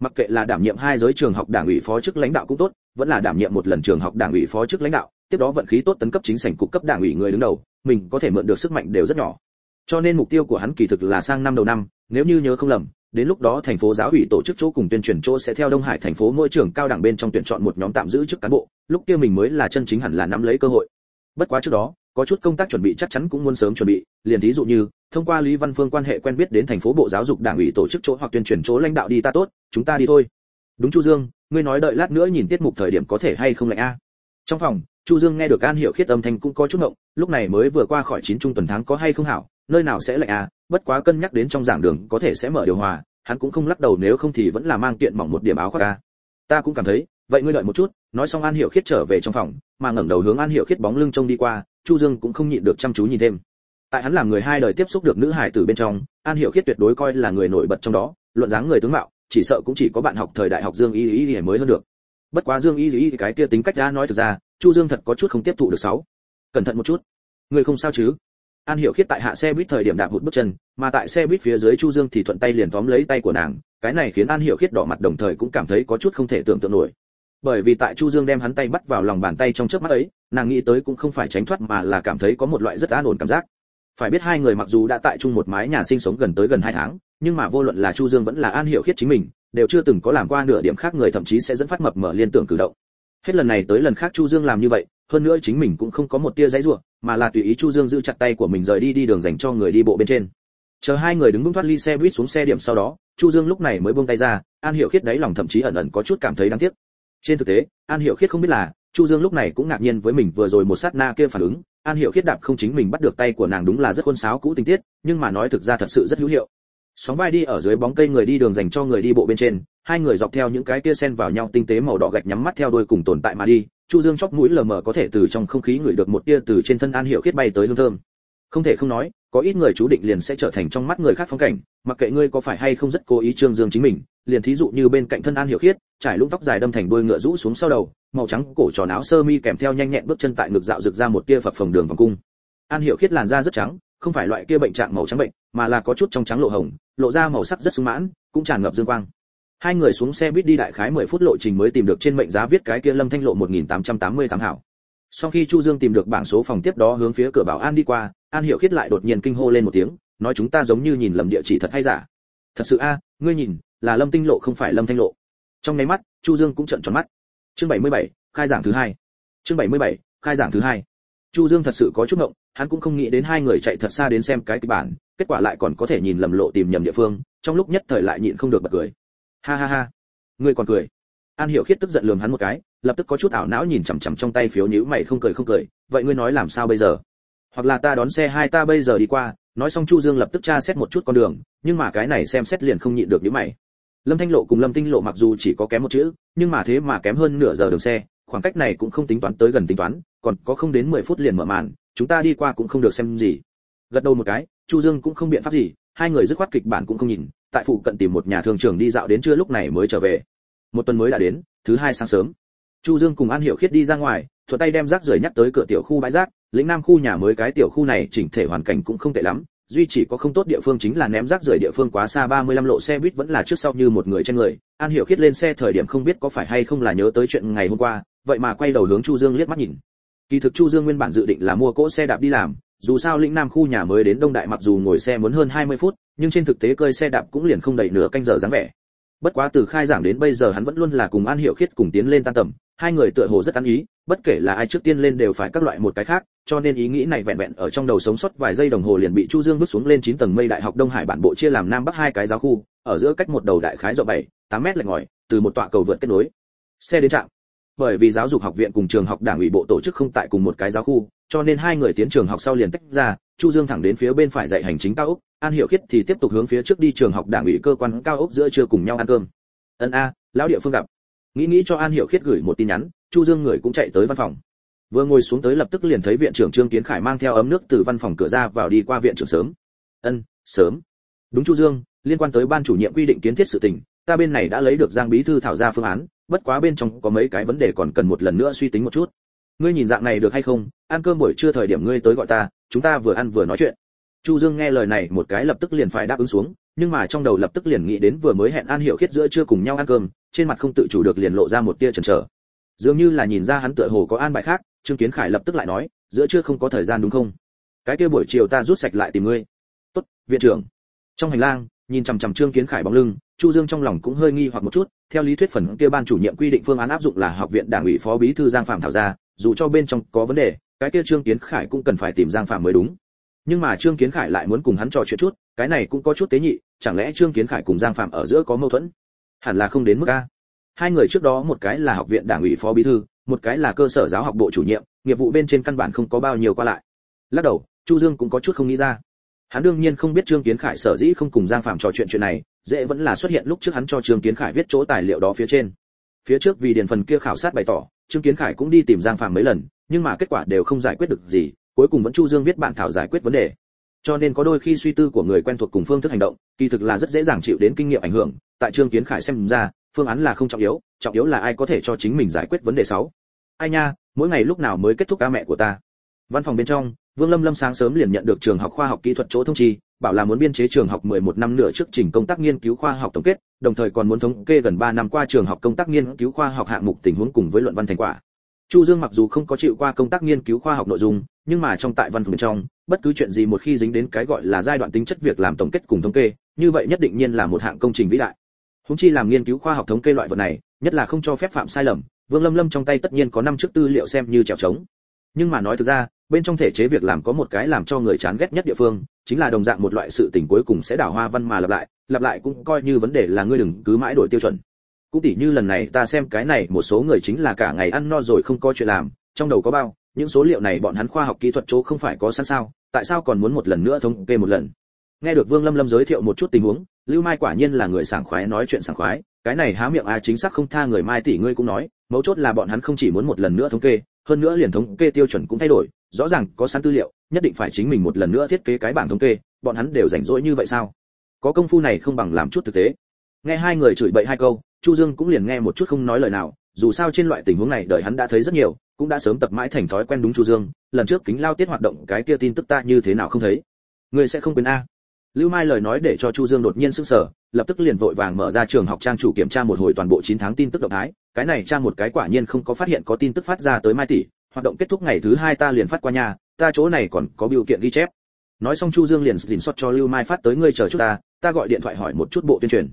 Mặc kệ là đảm nhiệm hai giới trường học đảng ủy phó chức lãnh đạo cũng tốt, vẫn là đảm nhiệm một lần trường học đảng ủy phó chức lãnh đạo, tiếp đó vận khí tốt tấn cấp chính sảnh cục cấp đảng ủy người đứng đầu, mình có thể mượn được sức mạnh đều rất nhỏ. Cho nên mục tiêu của hắn kỳ thực là sang năm đầu năm, nếu như nhớ không lầm, đến lúc đó thành phố giáo ủy tổ chức chỗ cùng tuyên truyền chỗ sẽ theo đông hải thành phố mỗi trường cao đẳng bên trong tuyển chọn một nhóm tạm giữ chức cán bộ, lúc kia mình mới là chân chính hẳn là nắm lấy cơ hội bất quá trước đó, có chút công tác chuẩn bị chắc chắn cũng muốn sớm chuẩn bị, liền thí dụ như, thông qua lý văn phương quan hệ quen biết đến thành phố bộ giáo dục đảng ủy tổ chức chỗ hoặc tuyên truyền chỗ lãnh đạo đi ta tốt, chúng ta đi thôi. Đúng chu dương, ngươi nói đợi lát nữa nhìn tiết mục thời điểm có thể hay không lạnh a? Trong phòng, chu dương nghe được an hiểu khiết âm thanh cũng có chút ngộng, lúc này mới vừa qua khỏi chín trung tuần tháng có hay không hảo, nơi nào sẽ lạnh a? Bất quá cân nhắc đến trong giảng đường có thể sẽ mở điều hòa, hắn cũng không lắc đầu nếu không thì vẫn là mang kiện mỏng một điểm áo khoác a. Ta cũng cảm thấy vậy ngươi đợi một chút. Nói xong an hiểu khiết trở về trong phòng, mà ngẩng đầu hướng an hiểu khiết bóng lưng trông đi qua, chu dương cũng không nhịn được chăm chú nhìn thêm. Tại hắn làm người hai đời tiếp xúc được nữ hải tử bên trong, an hiểu khiết tuyệt đối coi là người nổi bật trong đó, luận dáng người tướng mạo, chỉ sợ cũng chỉ có bạn học thời đại học dương y y mới hơn được. Bất quá dương y y cái kia tính cách đã nói thực ra, chu dương thật có chút không tiếp thụ được sáu. Cẩn thận một chút. Người không sao chứ? An hiểu khiết tại hạ xe buýt thời điểm đạp hụt bước chân, mà tại xe buýt phía dưới chu dương thì thuận tay liền tóm lấy tay của nàng. Cái này khiến an hiểu khiết đỏ mặt đồng thời cũng cảm thấy có chút không thể tưởng tượng nổi bởi vì tại chu dương đem hắn tay bắt vào lòng bàn tay trong chớp mắt ấy, nàng nghĩ tới cũng không phải tránh thoát mà là cảm thấy có một loại rất an ổn cảm giác. Phải biết hai người mặc dù đã tại chung một mái nhà sinh sống gần tới gần hai tháng, nhưng mà vô luận là chu dương vẫn là an hiểu khiết chính mình, đều chưa từng có làm qua nửa điểm khác người thậm chí sẽ dẫn phát mập mở liên tưởng cử động. Hết lần này tới lần khác chu dương làm như vậy, hơn nữa chính mình cũng không có một tia giấy ruộng mà là tùy ý chu dương giữ chặt tay của mình rời đi đi đường dành cho người đi bộ bên trên. Chờ hai người đứng vững thoát ly xe buýt xuống xe điểm sau đó, chu dương lúc này mới buông tay ra, an hiểu khiết đấy lòng thậm chí ẩn ẩn có chút cảm thấy đáng tiếc trên thực tế, an hiểu khiết không biết là, chu dương lúc này cũng ngạc nhiên với mình vừa rồi một sát na kia phản ứng. An hiểu khiết đạp không chính mình bắt được tay của nàng đúng là rất khuôn sáo cũ tình tiết, nhưng mà nói thực ra thật sự rất hữu hiệu. Sóng vai đi ở dưới bóng cây người đi đường dành cho người đi bộ bên trên, hai người dọc theo những cái kia sen vào nhau tinh tế màu đỏ gạch nhắm mắt theo đuôi cùng tồn tại mà đi. Chu dương chóc mũi lờ mờ có thể từ trong không khí ngửi được một tia từ trên thân an hiểu khiết bay tới hương thơm. Không thể không nói, có ít người chú định liền sẽ trở thành trong mắt người khác phong cảnh, mặc kệ ngươi có phải hay không rất cố ý trương dương chính mình liền thí dụ như bên cạnh thân an hiểu khiết, trải lũng tóc dài đâm thành đuôi ngựa rũ xuống sau đầu, màu trắng cổ tròn áo sơ mi kèm theo nhanh nhẹn bước chân tại ngực dạo rực ra một tia phập phồng đường vòng cung. An hiểu khiết làn da rất trắng, không phải loại kia bệnh trạng màu trắng bệnh, mà là có chút trong trắng lộ hồng, lộ ra màu sắc rất sung mãn, cũng tràn ngập dương quang. Hai người xuống xe buýt đi đại khái 10 phút lộ trình mới tìm được trên mệnh giá viết cái kia lâm thanh lộ 1888 hảo. Sau khi chu dương tìm được bảng số phòng tiếp đó hướng phía cửa bảo an đi qua, an hiểu khiết lại đột nhiên kinh hô lên một tiếng, nói chúng ta giống như nhìn lầm địa chỉ thật hay giả. Thật sự a, ngươi nhìn là lâm tinh lộ không phải lâm thanh lộ. Trong nháy mắt chu dương cũng trợn tròn mắt. Chương 77, khai giảng thứ hai. Chương 77, khai giảng thứ hai. Chu dương thật sự có chút ngộng hắn cũng không nghĩ đến hai người chạy thật xa đến xem cái kịch bản kết quả lại còn có thể nhìn lầm lộ tìm nhầm địa phương trong lúc nhất thời lại nhịn không được bật cười. Ha ha ha. Ngươi còn cười. An hiểu khiết tức giận lườm hắn một cái lập tức có chút ảo não nhìn chằm chằm trong tay phiếu nhíu mày không cười không cười vậy ngươi nói làm sao bây giờ? Hoặc là ta đón xe hai ta bây giờ đi qua nói xong chu dương lập tức tra xét một chút con đường, nhưng mà cái này xem xét liền không nhịn được những mày. Lâm thanh lộ cùng lâm tinh lộ mặc dù chỉ có kém một chữ, nhưng mà thế mà kém hơn nửa giờ đường xe, khoảng cách này cũng không tính toán tới gần tính toán, còn có không đến 10 phút liền mở màn, chúng ta đi qua cũng không được xem gì. Gật đầu một cái, chu dương cũng không biện pháp gì, hai người dứt khoát kịch bản cũng không nhìn, tại phụ cận tìm một nhà thương trường đi dạo đến trưa lúc này mới trở về. Một tuần mới đã đến, thứ hai sáng sớm chu dương cùng an hiểu khiết đi ra ngoài, thuận tay đem rác rưởi nhắc tới cửa tiểu khu bãi rác. Lĩnh nam khu nhà mới cái tiểu khu này chỉnh thể hoàn cảnh cũng không tệ lắm, duy chỉ có không tốt địa phương chính là ném rác rưởi địa phương quá xa 35 lộ xe buýt vẫn là trước sau như một người trên người. An hiểu khiết lên xe thời điểm không biết có phải hay không là nhớ tới chuyện ngày hôm qua, vậy mà quay đầu hướng chu dương liếc mắt nhìn. Kỳ thực chu dương nguyên bản dự định là mua cỗ xe đạp đi làm, dù sao lĩnh nam khu nhà mới đến đông đại mặc dù ngồi xe muốn hơn 20 phút, nhưng trên thực tế cơi xe đạp cũng liền không đầy nửa canh giờ dáng vẻ bất quá từ khai giảng đến bây giờ hắn vẫn luôn là cùng an hiệu khiết cùng tiến lên tan tầm hai người tựa hồ rất ăn ý bất kể là ai trước tiên lên đều phải các loại một cái khác cho nên ý nghĩ này vẹn vẹn ở trong đầu sống sót vài giây đồng hồ liền bị chu dương vứt xuống lên chín tầng mây đại học đông hải bản bộ chia làm nam bắc hai cái giáo khu ở giữa cách một đầu đại khái rộng 7, 8 mét lệch ngòi từ một tọa cầu vượt kết nối. Xe đến trạm. Bởi vì giáo dục học viện cùng trường học đảng ủy bộ tổ chức không tại cùng một cái giáo khu cho nên hai người tiến trường học sau liền tách ra chu dương thẳng đến phía bên phải dạy hành chính cao ốc, an hiệu khiết thì tiếp tục hướng phía trước đi trường học đảng ủy cơ quan cao ốc giữa trưa cùng nhau ăn cơm. Ân a, lão địa phương gặp. Nghĩ nghĩ cho an hiệu khiết gửi một tin nhắn, chu dương người cũng chạy tới văn phòng. Vừa ngồi xuống tới lập tức liền thấy viện trưởng trương kiến khải mang theo ấm nước từ văn phòng cửa ra vào đi qua viện trưởng sớm. Ân, sớm. Đúng chu dương, liên quan tới ban chủ nhiệm quy định kiến thiết sự tình, ta bên này đã lấy được giang bí thư thảo ra phương án, bất quá bên trong có mấy cái vấn đề còn cần một lần nữa suy tính một chút. Ngươi nhìn dạng này được hay không? Ăn cơm buổi trưa thời điểm ngươi tới gọi ta chúng ta vừa ăn vừa nói chuyện. Chu dương nghe lời này một cái lập tức liền phải đáp ứng xuống, nhưng mà trong đầu lập tức liền nghĩ đến vừa mới hẹn an Hiểu khiết giữa trưa cùng nhau ăn cơm, trên mặt không tự chủ được liền lộ ra một tia chần chờ. Dường như là nhìn ra hắn tựa hồ có an bài khác, trương kiến khải lập tức lại nói, giữa trưa không có thời gian đúng không? Cái kia buổi chiều ta rút sạch lại tìm ngươi. Tốt, viện trưởng. Trong hành lang, nhìn chằm chằm trương kiến khải bóng lưng, chu dương trong lòng cũng hơi nghi hoặc một chút, theo lý thuyết phần kia ban chủ nhiệm quy định phương án áp dụng là học viện đảng ủy phó bí thư giang phạm thảo ra dù cho bên trong có vấn đề cái kia trương kiến khải cũng cần phải tìm giang phạm mới đúng. Nhưng mà trương kiến khải lại muốn cùng hắn trò chuyện chút, cái này cũng có chút tế nhị, chẳng lẽ trương kiến khải cùng giang phạm ở giữa có mâu thuẫn? Hẳn là không đến mức a. Hai người trước đó một cái là học viện đảng ủy phó bí thư, một cái là cơ sở giáo học bộ chủ nhiệm, nghiệp vụ bên trên căn bản không có bao nhiêu qua lại. Lắc đầu, chu dương cũng có chút không nghĩ ra. Hắn đương nhiên không biết trương kiến khải sở dĩ không cùng giang phạm trò chuyện chuyện này, dễ vẫn là xuất hiện lúc trước hắn cho trương kiến khải viết chỗ tài liệu đó phía trên. Phía trước vì điền phần kia khảo sát bày tỏ, trương kiến khải cũng đi tìm giang phạm mấy lần nhưng mà kết quả đều không giải quyết được gì, cuối cùng vẫn chu dương viết bản thảo giải quyết vấn đề. Cho nên có đôi khi suy tư của người quen thuộc cùng phương thức hành động, kỳ thực là rất dễ dàng chịu đến kinh nghiệm ảnh hưởng, tại trương kiến khải xem ra, phương án là không trọng yếu trọng yếu là ai có thể cho chính mình giải quyết vấn đề sáu. Ai nha, mỗi ngày lúc nào mới kết thúc ca mẹ của ta? Văn phòng bên trong, vương lâm lâm sáng sớm liền nhận được trường học khoa học kỹ thuật chỗ thông chi, bảo là muốn biên chế trường học 11 năm nửa trước trình công tác nghiên cứu khoa học tổng kết, đồng thời còn muốn thống kê gần 3 năm qua trường học công tác nghiên cứu khoa học hạng mục tình huống cùng với luận văn thành quả chu dương mặc dù không có chịu qua công tác nghiên cứu khoa học nội dung, nhưng mà trong tại văn phòng bên trong, bất cứ chuyện gì một khi dính đến cái gọi là giai đoạn tính chất việc làm tổng kết cùng thống kê, như vậy nhất định nhiên là một hạng công trình vĩ đại. Húng chi làm nghiên cứu khoa học thống kê loại vật này, nhất là không cho phép phạm sai lầm, vương lâm lâm trong tay tất nhiên có năm trước tư liệu xem như trèo trống. Nhưng mà nói thực ra, bên trong thể chế việc làm có một cái làm cho người chán ghét nhất địa phương, chính là đồng dạng một loại sự tình cuối cùng sẽ đảo hoa văn mà lặp lại lặp lại cũng coi như vấn đề là ngươi đừng cứ mãi đổi tiêu chuẩn cũng tỉ như lần này ta xem cái này, một số người chính là cả ngày ăn no rồi không có chuyện làm, trong đầu có bao, những số liệu này bọn hắn khoa học kỹ thuật chỗ không phải có sẵn sao, tại sao còn muốn một lần nữa thống kê một lần? Nghe được vương lâm lâm giới thiệu một chút tình huống, lưu mai quả nhiên là người sảng khoái nói chuyện sảng khoái, cái này há miệng a chính xác không tha người mai tỷ ngươi cũng nói, mấu chốt là bọn hắn không chỉ muốn một lần nữa thống kê, hơn nữa liền thống kê tiêu chuẩn cũng thay đổi, rõ ràng có sẵn tư liệu, nhất định phải chính mình một lần nữa thiết kế cái bảng thống kê, bọn hắn đều rảnh rỗi như vậy sao? Có công phu này không bằng làm chút thực tế nghe hai người chửi bậy hai câu, chu dương cũng liền nghe một chút không nói lời nào, dù sao trên loại tình huống này đời hắn đã thấy rất nhiều, cũng đã sớm tập mãi thành thói quen đúng chu dương, lần trước kính lao tiết hoạt động cái kia tin tức ta như thế nào không thấy. Ngươi sẽ không quên a. Lưu mai lời nói để cho chu dương đột nhiên sững sờ, lập tức liền vội vàng mở ra trường học trang chủ kiểm tra một hồi toàn bộ 9 tháng tin tức động thái, cái này tra một cái quả nhiên không có phát hiện có tin tức phát ra tới mai tỷ, hoạt động kết thúc ngày thứ hai ta liền phát qua nhà, ta chỗ này còn có biểu kiện ghi chép. Nói xong chu dương liền dình xuất cho lưu mai phát tới ngươi chờ chút ta ta gọi điện thoại hỏi một chút bộ tuyên truyền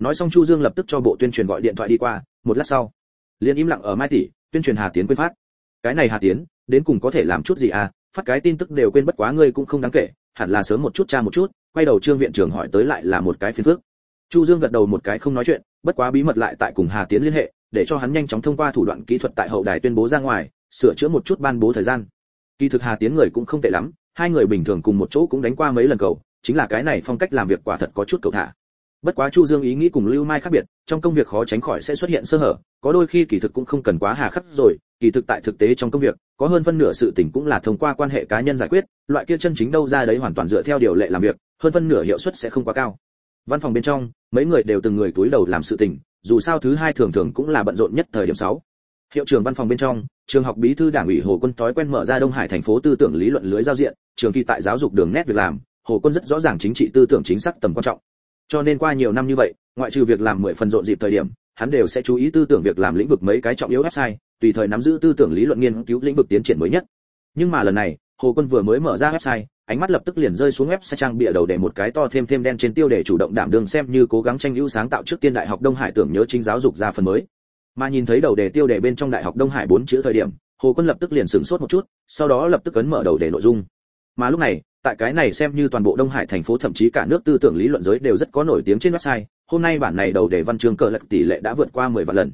nói xong chu dương lập tức cho bộ tuyên truyền gọi điện thoại đi qua, một lát sau, liền im lặng ở mai tỷ, tuyên truyền hà tiến quên phát. Cái này hà tiến, đến cùng có thể làm chút gì à? Phát cái tin tức đều quên bất quá ngươi cũng không đáng kể, hẳn là sớm một chút tra một chút, quay đầu trương viện trưởng hỏi tới lại là một cái phiền phức. Chu dương gật đầu một cái không nói chuyện, bất quá bí mật lại tại cùng hà tiến liên hệ, để cho hắn nhanh chóng thông qua thủ đoạn kỹ thuật tại hậu đài tuyên bố ra ngoài, sửa chữa một chút ban bố thời gian. Kỳ thực hà tiến người cũng không tệ lắm, hai người bình thường cùng một chỗ cũng đánh qua mấy lần cầu, chính là cái này phong cách làm việc quả thật có chút cầu thả bất quá chu dương ý nghĩ cùng lưu mai khác biệt, trong công việc khó tránh khỏi sẽ xuất hiện sơ hở, có đôi khi kỳ thực cũng không cần quá hà khắc rồi, kỳ thực tại thực tế trong công việc, có hơn phân nửa sự tình cũng là thông qua quan hệ cá nhân giải quyết, loại kia chân chính đâu ra đấy hoàn toàn dựa theo điều lệ làm việc, hơn phân nửa hiệu suất sẽ không quá cao văn phòng bên trong, mấy người đều từng người túi đầu làm sự tình, dù sao thứ hai thường thường cũng là bận rộn nhất thời điểm 6. hiệu trưởng văn phòng bên trong, trường học bí thư đảng ủy hồ quân thói quen mở ra đông hải thành phố tư tưởng lý luận lưới giao diện, trường kỳ tại giáo dục đường nét việc làm, hồ quân rất rõ ràng chính trị tư tưởng chính xác tầm quan trọng cho nên qua nhiều năm như vậy, ngoại trừ việc làm mười phần rộn dịp thời điểm, hắn đều sẽ chú ý tư tưởng việc làm lĩnh vực mấy cái trọng yếu website, tùy thời nắm giữ tư tưởng lý luận nghiên cứu lĩnh vực tiến triển mới nhất. Nhưng mà lần này, hồ quân vừa mới mở ra website, ánh mắt lập tức liền rơi xuống website trang bìa đầu để một cái to thêm thêm đen trên tiêu đề chủ động đảm đương xem như cố gắng tranh ưu sáng tạo trước tiên đại học đông hải tưởng nhớ chính giáo dục ra phần mới. Mà nhìn thấy đầu đề tiêu đề bên trong đại học đông hải bốn chữ thời điểm, hồ quân lập tức liền sửng sốt một chút, sau đó lập tức ấn mở đầu đề nội dung. Mà lúc này tại cái này xem như toàn bộ đông hải thành phố thậm chí cả nước tư tưởng lý luận giới đều rất có nổi tiếng trên website. Hôm nay bản này đầu để văn chương cờ lật tỷ lệ đã vượt qua 10 vạn lần.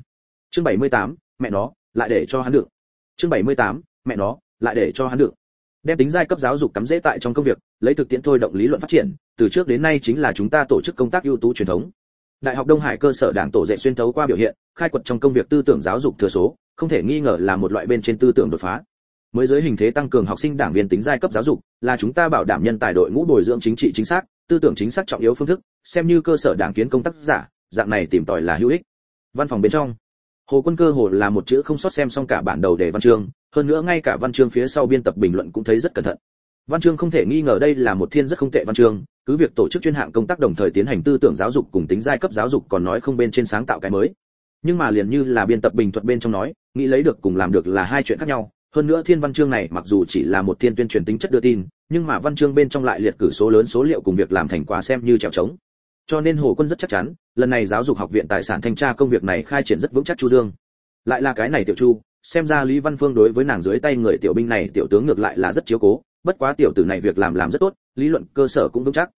Chương 78, mẹ nó lại để cho hắn được. Chương 78, mẹ nó lại để cho hắn được. Đem tính giai cấp giáo dục cắm dễ tại trong công việc lấy thực tiễn thôi động lý luận phát triển từ trước đến nay chính là chúng ta tổ chức công tác ưu tú truyền thống. Đại học đông hải cơ sở đảng tổ dạy xuyên thấu qua biểu hiện khai quật trong công việc tư tưởng giáo dục thừa số không thể nghi ngờ là một loại bên trên tư tưởng đột phá mới dưới hình thế tăng cường học sinh đảng viên tính giai cấp giáo dục, là chúng ta bảo đảm nhân tài đội ngũ bồi dưỡng chính trị chính xác, tư tưởng chính xác trọng yếu phương thức, xem như cơ sở đảng kiến công tác giả, dạng này tìm tòi là hữu ích. Văn phòng bên trong, hồ quân cơ hồ là một chữ không sót xem xong cả bản đầu đề văn chương, hơn nữa ngay cả văn chương phía sau biên tập bình luận cũng thấy rất cẩn thận. Văn chương không thể nghi ngờ đây là một thiên rất không tệ văn chương, cứ việc tổ chức chuyên hạng công tác đồng thời tiến hành tư tưởng giáo dục cùng tính giai cấp giáo dục còn nói không bên trên sáng tạo cái mới. Nhưng mà liền như là biên tập bình thuật bên trong nói, nghĩ lấy được cùng làm được là hai chuyện khác nhau hơn nữa thiên văn chương này mặc dù chỉ là một thiên tuyên truyền tính chất đưa tin, nhưng mà văn chương bên trong lại liệt cử số lớn số liệu cùng việc làm thành quả xem như trèo trống. Cho nên hồ quân rất chắc chắn, lần này giáo dục học viện tài sản thanh tra công việc này khai triển rất vững chắc chu dương. Lại là cái này tiểu chu, xem ra lý văn phương đối với nàng dưới tay người tiểu binh này tiểu tướng ngược lại là rất chiếu cố, bất quá tiểu tử này việc làm làm rất tốt, lý luận cơ sở cũng vững chắc.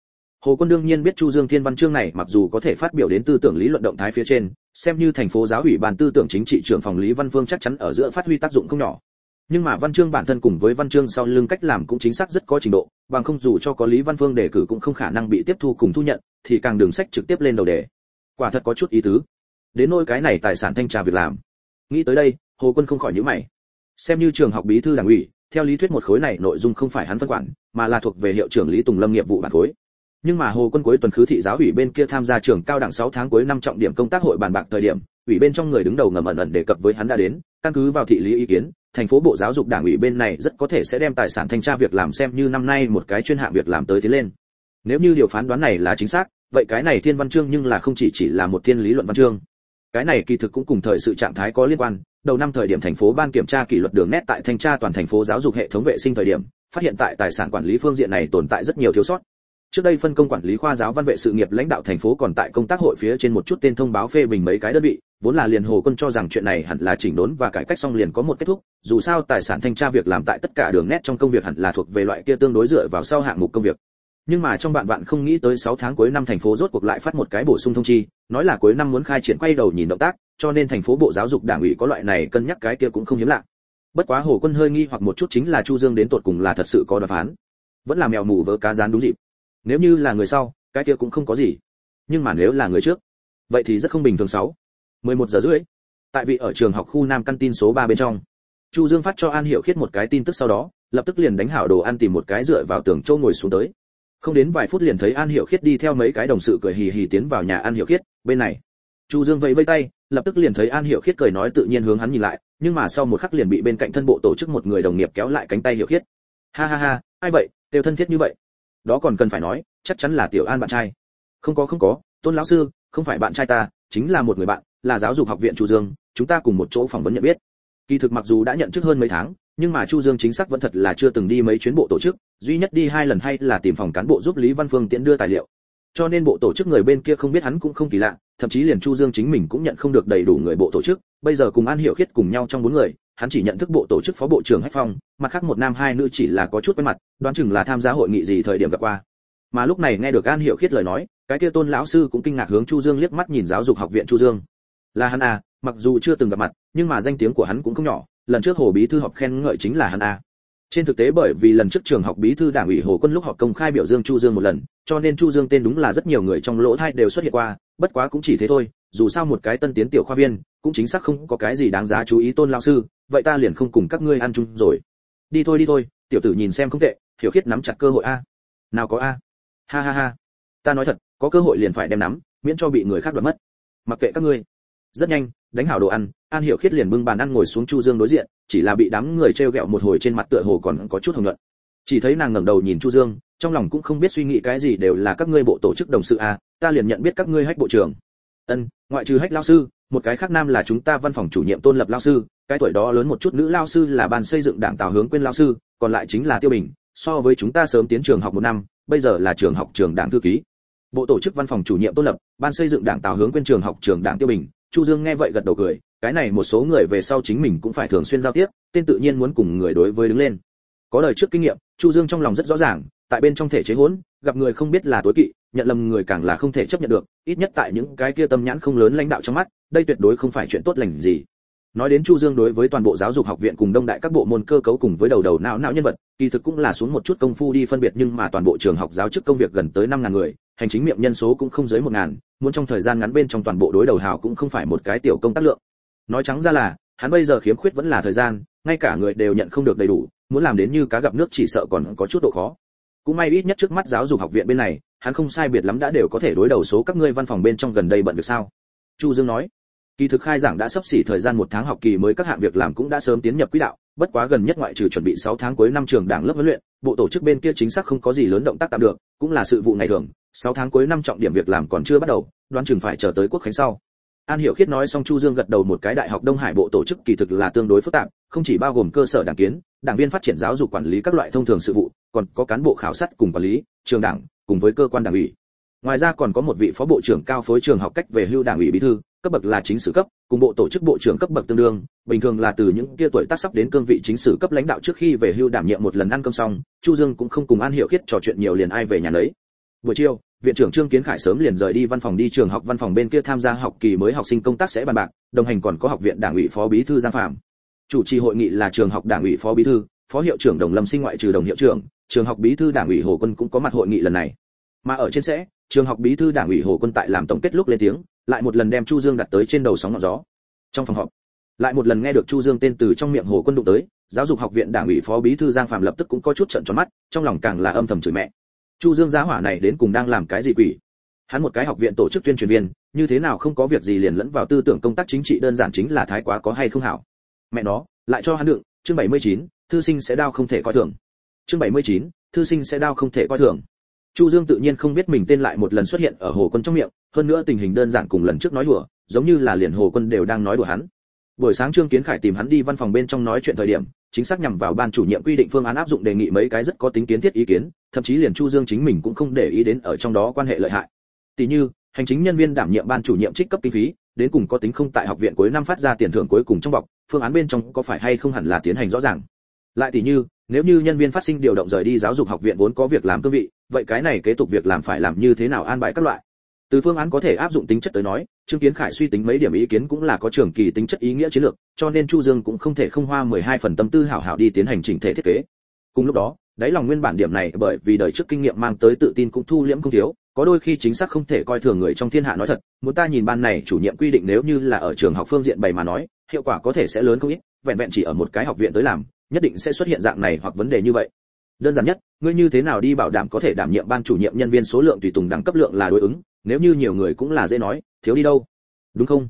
Hồ quân đương nhiên biết chu dương thiên văn chương này mặc dù có thể phát biểu đến tư tưởng lý luận động thái phía trên, xem như thành phố giáo ủy ban tư tưởng chính trị trưởng phòng lý văn phương chắc chắn ở giữa phát huy tác dụng không nhỏ nhưng mà văn chương bản thân cùng với văn chương sau lưng cách làm cũng chính xác rất có trình độ, bằng không dù cho có lý văn phương đề cử cũng không khả năng bị tiếp thu cùng thu nhận, thì càng đường sách trực tiếp lên đầu đề. Quả thật có chút ý tứ. Đến nỗi cái này tài sản thanh tra việc làm. Nghĩ tới đây, hồ quân không khỏi nhíu mày. Xem như trường học bí thư đảng ủy, theo lý thuyết một khối này nội dung không phải hắn phân quản, mà là thuộc về hiệu trưởng lý tùng lâm nghiệp vụ bản khối. Nhưng mà hồ quân cuối tuần khứ thị giáo ủy bên kia tham gia trường cao đẳng 6 tháng cuối năm trọng điểm công tác hội bàn bạc thời điểm ủy bên trong người đứng đầu ngầm ẩn ẩn đề cập với hắn đã đến, căn cứ vào thị lý ý kiến, thành phố bộ giáo dục đảng ủy bên này rất có thể sẽ đem tài sản thanh tra việc làm xem như năm nay một cái chuyên hạng việc làm tới tiến lên. Nếu như điều phán đoán này là chính xác, vậy cái này thiên văn chương nhưng là không chỉ chỉ là một thiên lý luận văn chương. Cái này kỳ thực cũng cùng thời sự trạng thái có liên quan. Đầu năm thời điểm thành phố ban kiểm tra kỷ luật đường nét tại thanh tra toàn thành phố giáo dục hệ thống vệ sinh thời điểm, phát hiện tại tài sản quản lý phương diện này tồn tại rất nhiều thiếu sót. Trước đây phân công quản lý khoa giáo văn vệ sự nghiệp lãnh đạo thành phố còn tại công tác hội phía trên một chút tên thông báo phê bình mấy cái đơn vị vốn là liền hồ quân cho rằng chuyện này hẳn là chỉnh đốn và cải cách xong liền có một kết thúc, dù sao tài sản thanh tra việc làm tại tất cả đường nét trong công việc hẳn là thuộc về loại kia tương đối dựa vào sau hạng mục công việc. Nhưng mà trong bạn bạn không nghĩ tới 6 tháng cuối năm thành phố rốt cuộc lại phát một cái bổ sung thông chi, nói là cuối năm muốn khai triển quay đầu nhìn động tác, cho nên thành phố bộ giáo dục đảng ủy có loại này cân nhắc cái kia cũng không hiếm lạ. Bất quá hồ quân hơi nghi hoặc một chút chính là chu dương đến tột cùng là thật sự có đoán phán. Vẫn là mèo mù vớ cá rán đúng dịp. Nếu như là người sau, cái kia cũng không có gì. Nhưng mà nếu là người trước, vậy thì rất không bình thường sáu. 11 giờ rưỡi, tại vị ở trường học khu nam căn tin số 3 bên trong. Chu dương phát cho an hiểu khiết một cái tin tức sau đó, lập tức liền đánh hảo đồ ăn tìm một cái dựa vào tường châu ngồi xuống tới. Không đến vài phút liền thấy an hiểu khiết đi theo mấy cái đồng sự cười hì hì tiến vào nhà an hiểu khiết, bên này. Chu dương vẫy vẫy tay, lập tức liền thấy an hiểu khiết cười nói tự nhiên hướng hắn nhìn lại, nhưng mà sau một khắc liền bị bên cạnh thân bộ tổ chức một người đồng nghiệp kéo lại cánh tay hiểu khiết. Ha ha ha, ai vậy đều thân thiết như vậy? Đó còn cần phải nói, chắc chắn là tiểu an bạn trai. Không có không có, tôn lão sư, không phải bạn trai ta chính là một người bạn, là giáo dục học viện chu dương, chúng ta cùng một chỗ phỏng vấn nhận biết. Kỳ thực mặc dù đã nhận chức hơn mấy tháng, nhưng mà chu dương chính xác vẫn thật là chưa từng đi mấy chuyến bộ tổ chức, duy nhất đi hai lần hay là tìm phòng cán bộ giúp lý văn phương tiện đưa tài liệu. Cho nên bộ tổ chức người bên kia không biết hắn cũng không kỳ lạ, thậm chí liền chu dương chính mình cũng nhận không được đầy đủ người bộ tổ chức. Bây giờ cùng an hiểu khiết cùng nhau trong bốn người, hắn chỉ nhận thức bộ tổ chức phó bộ trưởng hách phong, mặt khác một nam hai nữ chỉ là có chút quen mặt, đoán chừng là tham gia hội nghị gì thời điểm gặp qua. Mà lúc này nghe được an hiểu khiết lời nói cái kia tôn lão sư cũng kinh ngạc hướng chu dương liếc mắt nhìn giáo dục học viện chu dương. Là hắn à mặc dù chưa từng gặp mặt, nhưng mà danh tiếng của hắn cũng không nhỏ, lần trước hồ bí thư họp khen ngợi chính là hắn à. Trên thực tế bởi vì lần trước trường học bí thư đảng ủy hồ quân lúc họp công khai biểu dương chu dương một lần, cho nên chu dương tên đúng là rất nhiều người trong lỗ thai đều xuất hiện qua, bất quá cũng chỉ thế thôi, dù sao một cái tân tiến tiểu khoa viên, cũng chính xác không có cái gì đáng giá chú ý tôn lão sư, vậy ta liền không cùng các ngươi ăn chung rồi. Đi thôi đi thôi, tiểu tử nhìn xem không tệ, hiểu khiết nắm chặt cơ hội a. Nào có a. Ha ha ha. Ta nói thật có cơ hội liền phải đem nắm, miễn cho bị người khác đoạt mất. Mặc kệ các ngươi. Rất nhanh, đánh hảo đồ ăn, an hiểu khiết liền bưng bàn ăn ngồi xuống chu dương đối diện, chỉ là bị đám người treo gẹo một hồi trên mặt tựa hồ còn có chút hồng nhuận. Chỉ thấy nàng ngẩng đầu nhìn chu dương, trong lòng cũng không biết suy nghĩ cái gì đều là các ngươi bộ tổ chức đồng sự à ta liền nhận biết các ngươi hách bộ trưởng. Ân, ngoại trừ hách lao sư, một cái khác nam là chúng ta văn phòng chủ nhiệm tôn lập lao sư, cái tuổi đó lớn một chút nữ lao sư là ban xây dựng đảng tào hướng quên lao sư, còn lại chính là tiêu bình, so với chúng ta sớm tiến trường học một năm, bây giờ là trường học trường đảng thư ký bộ tổ chức văn phòng chủ nhiệm tôn lập, ban xây dựng đảng tào hướng quên trường học trường đảng tiêu bình, chu dương nghe vậy gật đầu cười, cái này một số người về sau chính mình cũng phải thường xuyên giao tiếp, tên tự nhiên muốn cùng người đối với đứng lên. Có đời trước kinh nghiệm, chu dương trong lòng rất rõ ràng, tại bên trong thể chế hỗn, gặp người không biết là tối kỵ, nhận lầm người càng là không thể chấp nhận được, ít nhất tại những cái kia tâm nhãn không lớn lãnh đạo trong mắt, đây tuyệt đối không phải chuyện tốt lành gì. Nói đến chu dương đối với toàn bộ giáo dục học viện cùng đông đại các bộ môn cơ cấu cùng với đầu đầu não não nhân vật, kỳ thực cũng là xuống một chút công phu đi phân biệt nhưng mà toàn bộ trường học giáo chức công việc gần tới năm ngàn người hành chính miệng nhân số cũng không dưới một ngàn, muốn trong thời gian ngắn bên trong toàn bộ đối đầu hào cũng không phải một cái tiểu công tác lượng. Nói trắng ra là, hắn bây giờ khiếm khuyết vẫn là thời gian, ngay cả người đều nhận không được đầy đủ, muốn làm đến như cá gặp nước chỉ sợ còn có chút độ khó. Cũng may ít nhất trước mắt giáo dục học viện bên này, hắn không sai biệt lắm đã đều có thể đối đầu số các ngươi văn phòng bên trong gần đây bận việc sao. Chu dương nói, kỳ thực khai giảng đã sắp xỉ thời gian một tháng học kỳ mới các hạng việc làm cũng đã sớm tiến nhập quỹ đạo, bất quá gần nhất ngoại trừ chuẩn bị 6 tháng cuối năm trường đảng lớp huấn luyện, bộ tổ chức bên kia chính xác không có gì lớn động tác tạm được, cũng là sự vụ ngày thường 6 tháng cuối năm trọng điểm việc làm còn chưa bắt đầu đoán chừng phải chờ tới quốc khánh sau An Hiểu Khiết nói xong Chu Dương gật đầu một cái đại học Đông Hải bộ tổ chức kỳ thực là tương đối phức tạp, không chỉ bao gồm cơ sở đảng kiến, đảng viên phát triển giáo dục quản lý các loại thông thường sự vụ, còn có cán bộ khảo sát cùng quản lý, trường đảng, cùng với cơ quan đảng ủy. Ngoài ra còn có một vị phó bộ trưởng cao phối trường học cách về hưu đảng ủy bí thư, cấp bậc là chính sử cấp, cùng bộ tổ chức bộ trưởng cấp bậc tương đương, bình thường là từ những kia tuổi tác sắp đến cương vị chính sử cấp lãnh đạo trước khi về hưu đảm nhiệm một lần ăn cơm xong, Chu Dương cũng không cùng An Hiểu Khiết trò chuyện nhiều liền ai về nhà lấy. Buổi chiều, viện trưởng Trương Kiến Khải sớm liền rời đi văn phòng đi trường học văn phòng bên kia tham gia học kỳ mới học sinh công tác sẽ bàn bạc, đồng hành còn có học viện đảng ủy phó bí thư Giang Phạm. Chủ trì hội nghị là trường học đảng ủy phó bí thư, phó hiệu trưởng Đồng Lâm Sinh ngoại trừ đồng hiệu trưởng, trường học bí thư đảng ủy Hồ Quân cũng có mặt hội nghị lần này. Mà ở trên sẽ, trường học bí thư đảng ủy Hồ Quân tại làm tổng kết lúc lên tiếng, lại một lần đem Chu Dương đặt tới trên đầu sóng ngọn gió. Trong phòng họp, lại một lần nghe được Chu Dương tên từ trong miệng Hồ Quân đụng tới, giáo dục học viện đảng ủy phó bí thư Giang Phạm lập tức cũng có chút trận tròn mắt, trong lòng càng là âm thầm chửi mẹ chu dương giá hỏa này đến cùng đang làm cái gì quỷ? Hắn một cái học viện tổ chức tuyên truyền viên như thế nào không có việc gì liền lẫn vào tư tưởng công tác chính trị đơn giản chính là thái quá có hay không hảo? Mẹ nó lại cho hắn đựng chương 79, thư sinh sẽ đau không thể coi thường. Chương 79, thư sinh sẽ đau không thể coi thường. Chu dương tự nhiên không biết mình tên lại một lần xuất hiện ở hồ quân trong miệng hơn nữa tình hình đơn giản cùng lần trước nói đùa giống như là liền hồ quân đều đang nói đùa hắn. Buổi sáng trương kiến khải tìm hắn đi văn phòng bên trong nói chuyện thời điểm chính xác nhằm vào ban chủ nhiệm quy định phương án áp dụng đề nghị mấy cái rất có tính kiến thiết ý kiến, thậm chí liền chu dương chính mình cũng không để ý đến ở trong đó quan hệ lợi hại. Tỷ như, hành chính nhân viên đảm nhiệm ban chủ nhiệm trích cấp kinh phí, đến cùng có tính không tại học viện cuối năm phát ra tiền thưởng cuối cùng trong bọc, phương án bên trong có phải hay không hẳn là tiến hành rõ ràng. Lại tỷ như, nếu như nhân viên phát sinh điều động rời đi giáo dục học viện vốn có việc làm cương vị, vậy cái này kế tục việc làm phải làm như thế nào an bài các loại? Từ phương án có thể áp dụng tính chất tới nói, trương kiến khải suy tính mấy điểm ý kiến cũng là có trường kỳ tính chất ý nghĩa chiến lược, cho nên chu dương cũng không thể không hoa 12 phần tâm tư hảo hảo đi tiến hành chỉnh thể thiết kế. Cùng lúc đó, đáy lòng nguyên bản điểm này bởi vì đời trước kinh nghiệm mang tới tự tin cũng thu liễm không thiếu, có đôi khi chính xác không thể coi thường người trong thiên hạ nói thật, muốn ta nhìn ban này chủ nhiệm quy định nếu như là ở trường học phương diện bày mà nói, hiệu quả có thể sẽ lớn không ít, vẹn vẹn chỉ ở một cái học viện tới làm, nhất định sẽ xuất hiện dạng này hoặc vấn đề như vậy. Đơn giản nhất, ngươi như thế nào đi bảo đảm có thể đảm nhiệm ban chủ nhiệm nhân viên số lượng tùy tùng đẳng cấp lượng là đối ứng nếu như nhiều người cũng là dễ nói, thiếu đi đâu? Đúng không?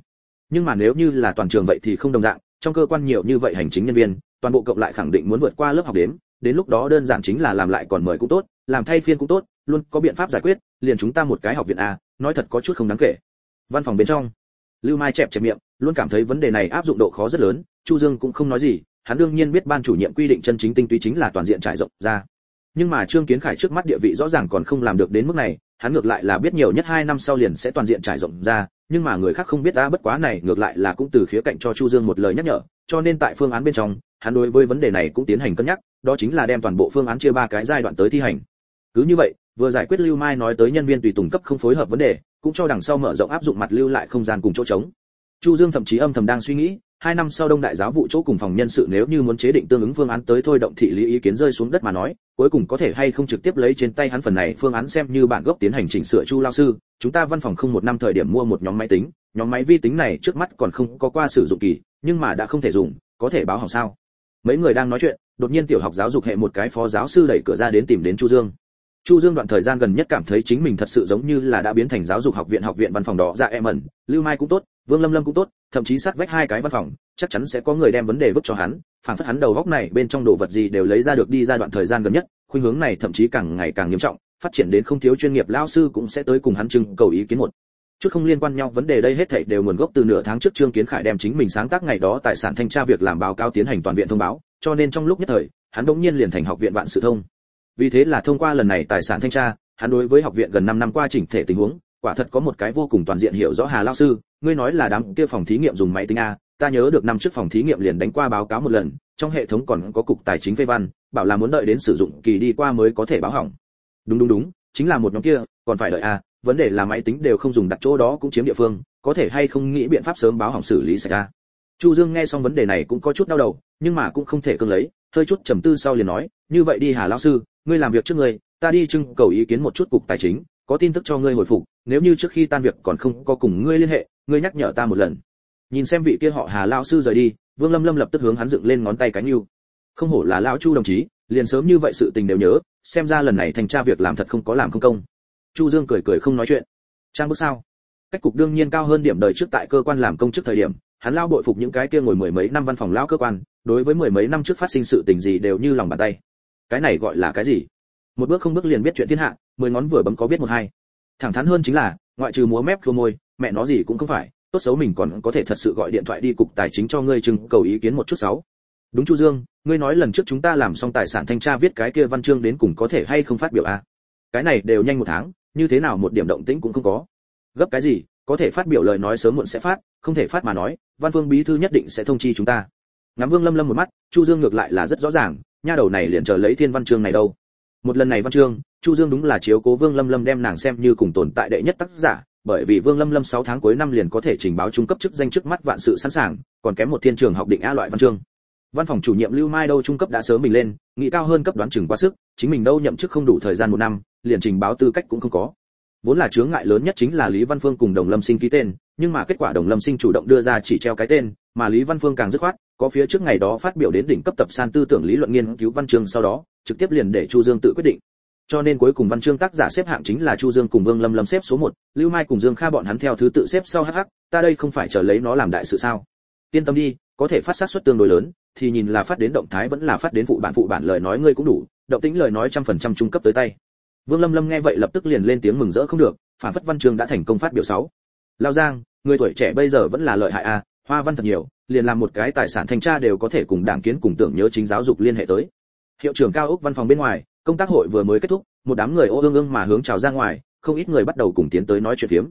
Nhưng mà nếu như là toàn trường vậy thì không đồng dạng, trong cơ quan nhiều như vậy hành chính nhân viên, toàn bộ cộng lại khẳng định muốn vượt qua lớp học đếm, đến lúc đó đơn giản chính là làm lại còn mời cũng tốt, làm thay phiên cũng tốt, luôn có biện pháp giải quyết, liền chúng ta một cái học viện a, nói thật có chút không đáng kể. Văn phòng bên trong, lưu mai chẹp chẹp miệng, luôn cảm thấy vấn đề này áp dụng độ khó rất lớn, chu dương cũng không nói gì, hắn đương nhiên biết ban chủ nhiệm quy định chân chính tinh túy chính là toàn diện trải rộng ra. Nhưng mà trương kiến khải trước mắt địa vị rõ ràng còn không làm được đến mức này hắn ngược lại là biết nhiều nhất hai năm sau liền sẽ toàn diện trải rộng ra, nhưng mà người khác không biết ta bất quá này ngược lại là cũng từ khía cạnh cho chu dương một lời nhắc nhở, cho nên tại phương án bên trong, hắn đối với vấn đề này cũng tiến hành cân nhắc, đó chính là đem toàn bộ phương án chia ba cái giai đoạn tới thi hành. Cứ như vậy, vừa giải quyết lưu mai nói tới nhân viên tùy tùng cấp không phối hợp vấn đề, cũng cho đằng sau mở rộng áp dụng mặt lưu lại không gian cùng chỗ trống. Chu dương thậm chí âm thầm đang suy nghĩ hai năm sau đông đại giáo vụ chỗ cùng phòng nhân sự nếu như muốn chế định tương ứng phương án tới thôi động thị lý ý kiến rơi xuống đất mà nói, cuối cùng có thể hay không trực tiếp lấy trên tay hắn phần này phương án xem như bản gốc tiến hành chỉnh sửa chu lao sư. Chúng ta văn phòng không một năm thời điểm mua một nhóm máy tính, nhóm máy vi tính này trước mắt còn không có qua sử dụng kỳ, nhưng mà đã không thể dùng, có thể báo hỏng sao? Mấy người đang nói chuyện, đột nhiên tiểu học giáo dục hệ một cái phó giáo sư đẩy cửa ra đến tìm đến chu dương. Chu dương đoạn thời gian gần nhất cảm thấy chính mình thật sự giống như là đã biến thành giáo dục học viện học viện văn phòng đó dạ em ẩn, lưu mai cũng tốt vương lâm lâm cũng tốt, thậm chí sát vách hai cái văn phòng, chắc chắn sẽ có người đem vấn đề vứt cho hắn, phản phất hắn đầu góc này bên trong đồ vật gì đều lấy ra được đi ra đoạn thời gian gần nhất, khuynh hướng này thậm chí càng ngày càng nghiêm trọng, phát triển đến không thiếu chuyên nghiệp lao sư cũng sẽ tới cùng hắn trưng cầu ý kiến một. Chút không liên quan nhau, vấn đề đây hết thảy đều nguồn gốc từ nửa tháng trước trương kiến khải đem chính mình sáng tác ngày đó tài sản thanh tra việc làm báo cáo tiến hành toàn viện thông báo, cho nên trong lúc nhất thời, hắn đống nhiên liền thành học viện vạn sự thông. Vì thế là thông qua lần này tài sản thanh tra, hắn đối với học viện gần 5 năm qua chỉnh thể tình huống, quả thật có một cái vô cùng toàn diện hiểu rõ hà lao sư ngươi nói là đám kia phòng thí nghiệm dùng máy tính a, ta nhớ được năm trước phòng thí nghiệm liền đánh qua báo cáo một lần, trong hệ thống còn có cục tài chính phê văn, bảo là muốn đợi đến sử dụng kỳ đi qua mới có thể báo hỏng đúng đúng đúng, chính là một nhóm kia, còn phải đợi a? vấn đề là máy tính đều không dùng đặt chỗ đó cũng chiếm địa phương, có thể hay không nghĩ biện pháp sớm báo hỏng xử lý xảy ra chu dương nghe xong vấn đề này cũng có chút đau đầu, nhưng mà cũng không thể cương lấy, hơi chút trầm tư sau liền nói, như vậy đi hà lão sư, ngươi làm việc trước ngươi, ta đi trưng cầu ý kiến một chút cục tài chính, có tin tức cho ngươi hồi phục, nếu như trước khi tan việc còn không có cùng ngươi liên hệ ngươi nhắc nhở ta một lần. Nhìn xem vị kia họ hà lão sư rời đi, vương lâm lâm lập tức hướng hắn dựng lên ngón tay cánh yêu không hổ là lão chu đồng chí, liền sớm như vậy sự tình đều nhớ, xem ra lần này thành tra việc làm thật không có làm không công. Chu dương cười cười không nói chuyện. Trang bước sao cách cục đương nhiên cao hơn điểm đời trước tại cơ quan làm công chức thời điểm, hắn lao bội phục những cái kia ngồi mười mấy năm văn phòng lão cơ quan, đối với mười mấy năm trước phát sinh sự tình gì đều như lòng bàn tay. Cái này gọi là cái gì? Một bước không bước liền biết chuyện thiên hạ, mười ngón vừa bấm có biết một hai. Thẳng thắn hơn chính là, ngoại trừ múa mép khô môi mẹ nó gì cũng không phải, tốt xấu mình còn có thể thật sự gọi điện thoại đi cục tài chính cho ngươi trưng cầu ý kiến một chút sáu. Đúng chu dương, ngươi nói lần trước chúng ta làm xong tài sản thanh tra viết cái kia văn chương đến cùng có thể hay không phát biểu a à? cái này đều nhanh một tháng, như thế nào một điểm động tĩnh cũng không có. Gấp cái gì, có thể phát biểu lời nói sớm muộn sẽ phát, không thể phát mà nói, văn phương bí thư nhất định sẽ thông chi chúng ta. Ngắm vương lâm lâm một mắt, chu dương ngược lại là rất rõ ràng, nha đầu này liền chờ lấy thiên văn chương này đâu. Một lần này văn chương, chu dương đúng là chiếu cố vương lâm lâm đem nàng xem như cùng tồn tại đệ nhất tác giả bởi vì vương lâm lâm 6 tháng cuối năm liền có thể trình báo trung cấp chức danh trước mắt vạn sự sẵn sàng, còn kém một thiên trường học định a loại văn chương. Văn phòng chủ nhiệm lưu mai đâu trung cấp đã sớm mình lên, nghĩ cao hơn cấp đoán chừng quá sức, chính mình đâu nhậm chức không đủ thời gian một năm, liền trình báo tư cách cũng không có. Vốn là chướng ngại lớn nhất chính là lý văn phương cùng đồng lâm sinh ký tên, nhưng mà kết quả đồng lâm sinh chủ động đưa ra chỉ treo cái tên, mà lý văn phương càng dứt khoát, có phía trước ngày đó phát biểu đến đỉnh cấp tập san tư tưởng lý luận nghiên cứu văn chương sau đó, trực tiếp liền để chu dương tự quyết định cho nên cuối cùng văn chương tác giả xếp hạng chính là chu dương cùng vương lâm lâm xếp số 1, lưu mai cùng dương kha bọn hắn theo thứ tự xếp sau hh ta đây không phải chờ lấy nó làm đại sự sao? Yên tâm đi có thể phát sát suất tương đối lớn thì nhìn là phát đến động thái vẫn là phát đến phụ bản phụ bản lời nói ngươi cũng đủ động tĩnh lời nói trăm phần trăm trung cấp tới tay. Vương lâm lâm nghe vậy lập tức liền lên tiếng mừng rỡ không được phản phất văn chương đã thành công phát biểu sáu. Lao giang người tuổi trẻ bây giờ vẫn là lợi hại a à, hoa văn thật nhiều liền làm một cái tài sản thanh tra đều có thể cùng đảng kiến cùng tưởng nhớ chính giáo dục liên hệ tới. Hiệu trưởng cao ốc văn phòng bên ngoài công tác hội vừa mới kết thúc, một đám người ô ương ương mà hướng chào ra ngoài, không ít người bắt đầu cùng tiến tới nói chuyện phiếm.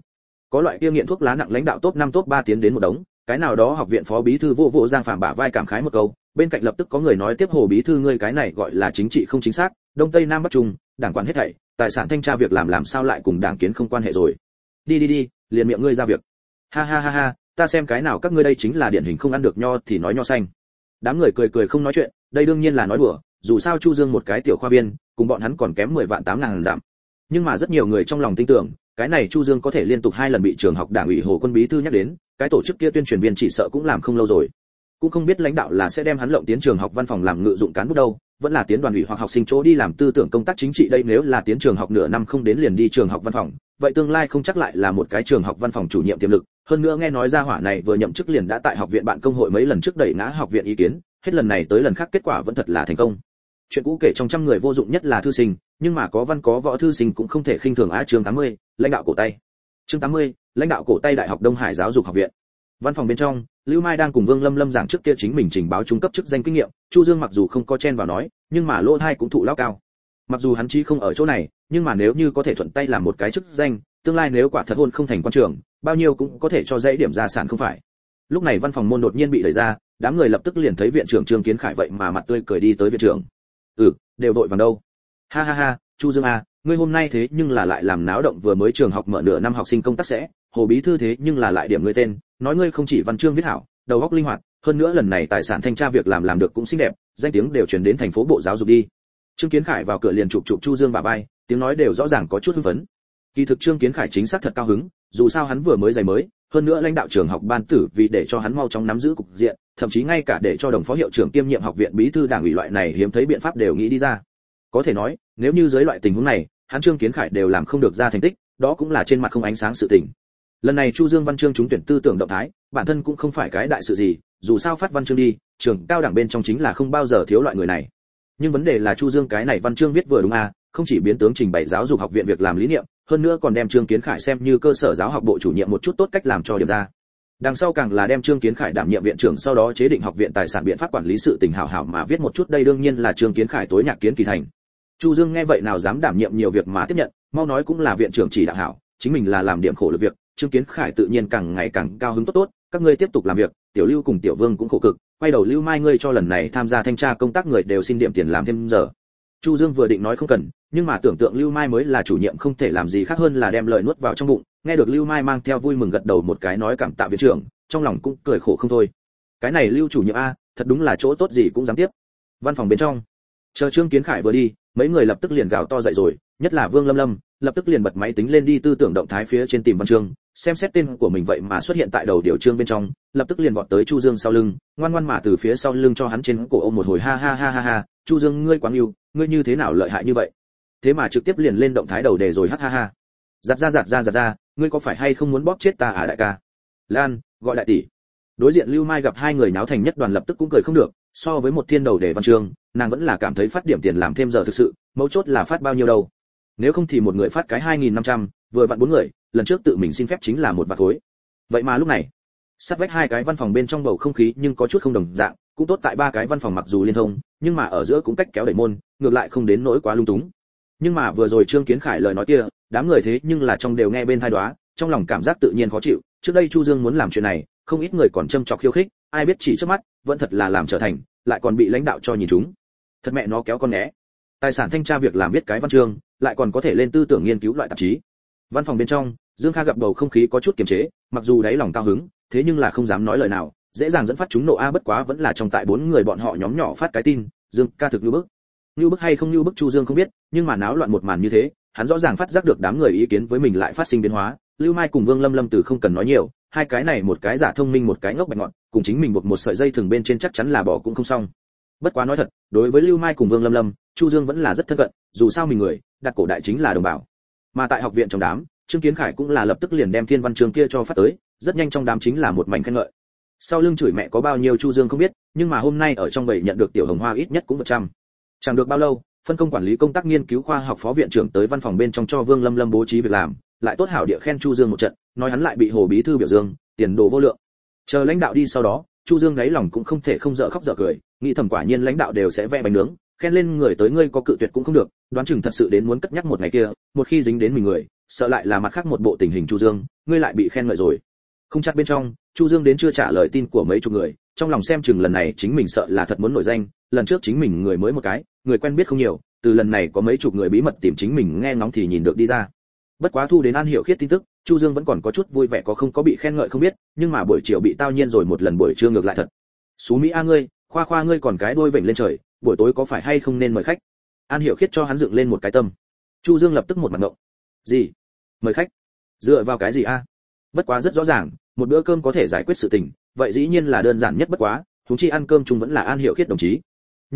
Có loại kia nghiện thuốc lá nặng lãnh đạo top năm, top ba tiến đến một đống, cái nào đó học viện phó bí thư vô vô giang phàm bả vai cảm khái một câu, bên cạnh lập tức có người nói tiếp hồ bí thư ngươi cái này gọi là chính trị không chính xác, đông tây nam bắc trung, đảng quản hết thảy, tài sản thanh tra việc làm làm sao lại cùng đảng kiến không quan hệ rồi. Đi đi đi, liền miệng ngươi ra việc. Ha ha ha ha, ta xem cái nào các ngươi đây chính là điển hình không ăn được nho thì nói nho xanh. Đám người cười cười không nói chuyện, đây đương nhiên là nói đùa dù sao chu dương một cái tiểu khoa viên, cùng bọn hắn còn kém 10 vạn 8 ngàn giảm. Nhưng mà rất nhiều người trong lòng tin tưởng, cái này chu dương có thể liên tục hai lần bị trường học đảng ủy hồ quân bí thư nhắc đến, cái tổ chức kia tuyên truyền viên chỉ sợ cũng làm không lâu rồi. Cũng không biết lãnh đạo là sẽ đem hắn lộng tiến trường học văn phòng làm ngự dụng cán bút đâu, vẫn là tiến đoàn ủy hoặc học sinh chỗ đi làm tư tưởng công tác chính trị đây, nếu là tiến trường học nửa năm không đến liền đi trường học văn phòng, vậy tương lai không chắc lại là một cái trường học văn phòng chủ nhiệm tiềm lực. Hơn nữa nghe nói ra hỏa này vừa nhậm chức liền đã tại học viện bạn công hội mấy lần trước đẩy ngã học viện ý kiến, hết lần này tới lần khác kết quả vẫn thật là thành công chuyện cũ kể trong trăm người vô dụng nhất là thư sinh nhưng mà có văn có võ thư sinh cũng không thể khinh thường á chương 80, lãnh đạo cổ tay. Chương 80, lãnh đạo cổ tay đại học đông hải giáo dục học viện. Văn phòng bên trong lưu mai đang cùng vương lâm lâm giảng trước kia chính mình trình báo trung cấp chức danh kinh nghiệm chu dương mặc dù không có chen vào nói nhưng mà lỗ thai cũng thụ lao cao. Mặc dù hắn chí không ở chỗ này nhưng mà nếu như có thể thuận tay làm một cái chức danh tương lai nếu quả thật hôn không thành quan trường bao nhiêu cũng có thể cho dãy điểm gia sản không phải. Lúc này văn phòng môn đột nhiên bị đẩy ra đám người lập tức liền thấy viện trưởng trương kiến khải vậy mà mặt tươi cười đi tới viện trưởng ừ đều vội vàng đâu. Ha ha ha chu dương a à, ngươi hôm nay thế nhưng là lại làm náo động vừa mới trường học mở nửa năm học sinh công tác sẽ. Hồ bí thư thế nhưng là lại điểm ngươi tên nói ngươi không chỉ văn chương viết hảo đầu óc linh hoạt hơn nữa lần này tài sản thanh tra việc làm làm được cũng xinh đẹp danh tiếng đều truyền đến thành phố bộ giáo dục đi. Trương kiến khải vào cửa liền chụp chụp chu dương bà vai tiếng nói đều rõ ràng có chút hưng phấn. Kỳ thực trương kiến khải chính xác thật cao hứng dù sao hắn vừa mới giày mới hơn nữa lãnh đạo trường học ban tử vì để cho hắn mau chóng nắm giữ cục diện thậm chí ngay cả để cho đồng phó hiệu trưởng kiêm nhiệm học viện bí thư đảng ủy loại này hiếm thấy biện pháp đều nghĩ đi ra. Có thể nói, nếu như dưới loại tình huống này, hắn trương kiến khải đều làm không được ra thành tích, đó cũng là trên mặt không ánh sáng sự tình. Lần này chu dương văn chương trúng tuyển tư tưởng động thái, bản thân cũng không phải cái đại sự gì, dù sao phát văn chương đi trường cao đẳng bên trong chính là không bao giờ thiếu loại người này. Nhưng vấn đề là chu dương cái này văn chương viết vừa đúng à không chỉ biến tướng trình bày giáo dục học viện việc làm lý niệm, hơn nữa còn đem trương kiến khải xem như cơ sở giáo học bộ chủ nhiệm một chút tốt cách làm cho điểm ra đằng sau càng là đem trương kiến khải đảm nhiệm viện trưởng, sau đó chế định học viện tài sản biện pháp quản lý sự tình hảo hảo mà viết một chút, đây đương nhiên là trương kiến khải tối nhạc kiến kỳ thành. Chu dương nghe vậy nào dám đảm nhiệm nhiều việc mà tiếp nhận, mau nói cũng là viện trưởng chỉ đạo hảo, chính mình là làm điểm khổ lực việc, trương kiến khải tự nhiên càng ngày càng cao hứng tốt tốt, các ngươi tiếp tục làm việc, tiểu lưu cùng tiểu vương cũng khổ cực, quay đầu lưu mai ngươi cho lần này tham gia thanh tra công tác người đều xin điểm tiền làm thêm giờ. Chu dương vừa định nói không cần, nhưng mà tưởng tượng lưu mai mới là chủ nhiệm không thể làm gì khác hơn là đem lời nuốt vào trong bụng nghe được lưu mai mang theo vui mừng gật đầu một cái nói cảm tạ viện trưởng, trong lòng cũng cười khổ không thôi. Cái này lưu chủ nhiệm a, thật đúng là chỗ tốt gì cũng dám tiếp. Văn phòng bên trong. Chờ trương kiến khải vừa đi, mấy người lập tức liền gào to dậy rồi, nhất là vương lâm lâm, lập tức liền bật máy tính lên đi tư tưởng động thái phía trên tìm văn chương xem xét tên của mình vậy mà xuất hiện tại đầu điều chương bên trong, lập tức liền vọt tới chu dương sau lưng, ngoan ngoan mà từ phía sau lưng cho hắn trên cổ ôm một hồi ha ha ha ha ha, chu dương, ngươi quá yêu ngươi như thế nào lợi hại như vậy? Thế mà trực tiếp liền lên động thái đầu đề rồi ha ha ha. Giặt ra giặt ra giặt ra ngươi có phải hay không muốn bóp chết ta à đại ca? Lan, gọi đại tỷ. Đối diện lưu mai gặp hai người náo thành nhất đoàn lập tức cũng cười không được, so với một thiên đầu để văn chương nàng vẫn là cảm thấy phát điểm tiền làm thêm giờ thực sự, mấu chốt là phát bao nhiêu đâu. Nếu không thì một người phát cái hai nghìn năm trăm, vừa vặn bốn người, lần trước tự mình xin phép chính là một vạt khối. Vậy mà lúc này sát vách hai cái văn phòng bên trong bầu không khí nhưng có chút không đồng dạng, cũng tốt tại ba cái văn phòng mặc dù liên thông, nhưng mà ở giữa cũng cách kéo đẩy môn, ngược lại không đến nỗi quá lung túng nhưng mà vừa rồi trương kiến khải lời nói kia, đám người thế nhưng là trong đều nghe bên thai đoá, trong lòng cảm giác tự nhiên khó chịu. Trước đây chu dương muốn làm chuyện này, không ít người còn châm chọc khiêu khích, ai biết chỉ trước mắt, vẫn thật là làm trở thành, lại còn bị lãnh đạo cho nhìn chúng. Thật mẹ nó kéo con né tài sản thanh tra việc làm viết cái văn chương, lại còn có thể lên tư tưởng nghiên cứu loại tạp chí. Văn phòng bên trong, dương kha gặp bầu không khí có chút kiềm chế, mặc dù đáy lòng cao hứng, thế nhưng là không dám nói lời nào, dễ dàng dẫn phát chúng nộ a bất quá vẫn là trong tại bốn người bọn họ nhóm nhỏ phát cái tin, dương ca thực như bức như bức hay không như bức chu dương không biết, nhưng mà náo loạn một màn như thế, hắn rõ ràng phát giác được đám người ý kiến với mình lại phát sinh biến hóa. Lưu mai cùng vương lâm lâm từ không cần nói nhiều, hai cái này một cái giả thông minh một cái ngốc bạch ngọn, cùng chính mình buộc một sợi dây thường bên trên chắc chắn là bỏ cũng không xong. Bất quá nói thật, đối với lưu mai cùng vương lâm lâm, chu dương vẫn là rất thân cận, dù sao mình người, đặt cổ đại chính là đồng bào. Mà tại học viện trong đám, trương kiến khải cũng là lập tức liền đem thiên văn trường kia cho phát tới, rất nhanh trong đám chính là một mảnh khen ngợi. Sau lưng chửi mẹ có bao nhiêu chu dương không biết, nhưng mà hôm nay ở trong bầy nhận được tiểu hồng hoa ít nhất cũng một trăm chẳng được bao lâu, phân công quản lý công tác nghiên cứu khoa học phó viện trưởng tới văn phòng bên trong cho vương lâm lâm bố trí việc làm, lại tốt hảo địa khen chu dương một trận, nói hắn lại bị hồ bí thư biểu dương, tiền đồ vô lượng. Chờ lãnh đạo đi sau đó, chu dương đáy lòng cũng không thể không dở khóc dở cười, nghĩ thầm quả nhiên lãnh đạo đều sẽ vẽ bánh nướng, khen lên người tới ngươi có cự tuyệt cũng không được, đoán chừng thật sự đến muốn cất nhắc một ngày kia, một khi dính đến mình người, sợ lại là mặt khác một bộ tình hình chu dương, ngươi lại bị khen ngợi rồi. Không chắc bên trong, chu dương đến chưa trả lời tin của mấy chục người, trong lòng xem chừng lần này chính mình sợ là thật muốn nổi danh lần trước chính mình người mới một cái, người quen biết không nhiều, từ lần này có mấy chục người bí mật tìm chính mình nghe ngóng thì nhìn được đi ra. Bất quá thu đến an hiểu khiết tin tức, chu dương vẫn còn có chút vui vẻ có không có bị khen ngợi không biết, nhưng mà buổi chiều bị tao nhiên rồi một lần buổi trưa ngược lại thật. Xú mỹ a ngươi, khoa khoa ngươi còn cái đuôi vểnh lên trời, buổi tối có phải hay không nên mời khách? An hiểu khiết cho hắn dựng lên một cái tâm. Chu dương lập tức một mặt ngộng. Gì? Mời khách? Dựa vào cái gì a? Bất quá rất rõ ràng, một bữa cơm có thể giải quyết sự tình, vậy dĩ nhiên là đơn giản nhất bất quá chúng chi ăn cơm chung vẫn là an hiểu khiết đồng chí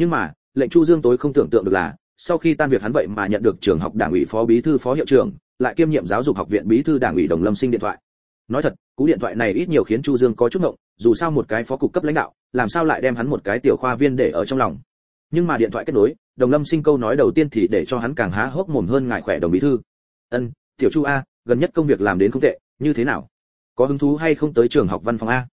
nhưng mà, lệnh chu dương tối không tưởng tượng được là, sau khi tan việc hắn vậy mà nhận được trường học đảng ủy phó bí thư phó hiệu trưởng, lại kiêm nhiệm giáo dục học viện bí thư đảng ủy đồng lâm sinh điện thoại. Nói thật, cú điện thoại này ít nhiều khiến chu dương có chút ngộng, dù sao một cái phó cục cấp lãnh đạo, làm sao lại đem hắn một cái tiểu khoa viên để ở trong lòng. Nhưng mà điện thoại kết nối, đồng lâm sinh câu nói đầu tiên thì để cho hắn càng há hốc mồm hơn ngại khỏe đồng bí thư. Ân, tiểu chu a, gần nhất công việc làm đến không tệ, như thế nào? Có hứng thú hay không tới trường học văn phòng a?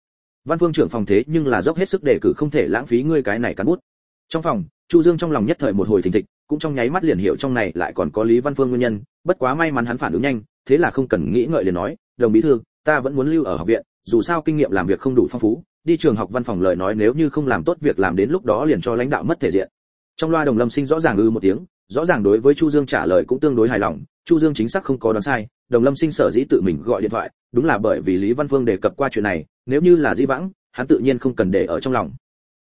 Văn phương trưởng phòng thế nhưng là dốc hết sức để cử không thể lãng phí ngươi cái này cán bút trong phòng, chu dương trong lòng nhất thời một hồi thình thịch, cũng trong nháy mắt liền hiểu trong này lại còn có lý văn phương nguyên nhân, bất quá may mắn hắn phản ứng nhanh, thế là không cần nghĩ ngợi liền nói, đồng bí thư, ta vẫn muốn lưu ở học viện, dù sao kinh nghiệm làm việc không đủ phong phú, đi trường học văn phòng lời nói nếu như không làm tốt việc làm đến lúc đó liền cho lãnh đạo mất thể diện. Trong loa đồng lâm sinh rõ ràng ư một tiếng, rõ ràng đối với chu dương trả lời cũng tương đối hài lòng, chu dương chính xác không có đoán sai, đồng lâm sinh sở dĩ tự mình gọi điện thoại, đúng là bởi vì lý văn phương đề cập qua chuyện này, nếu như là di vãng, hắn tự nhiên không cần để ở trong lòng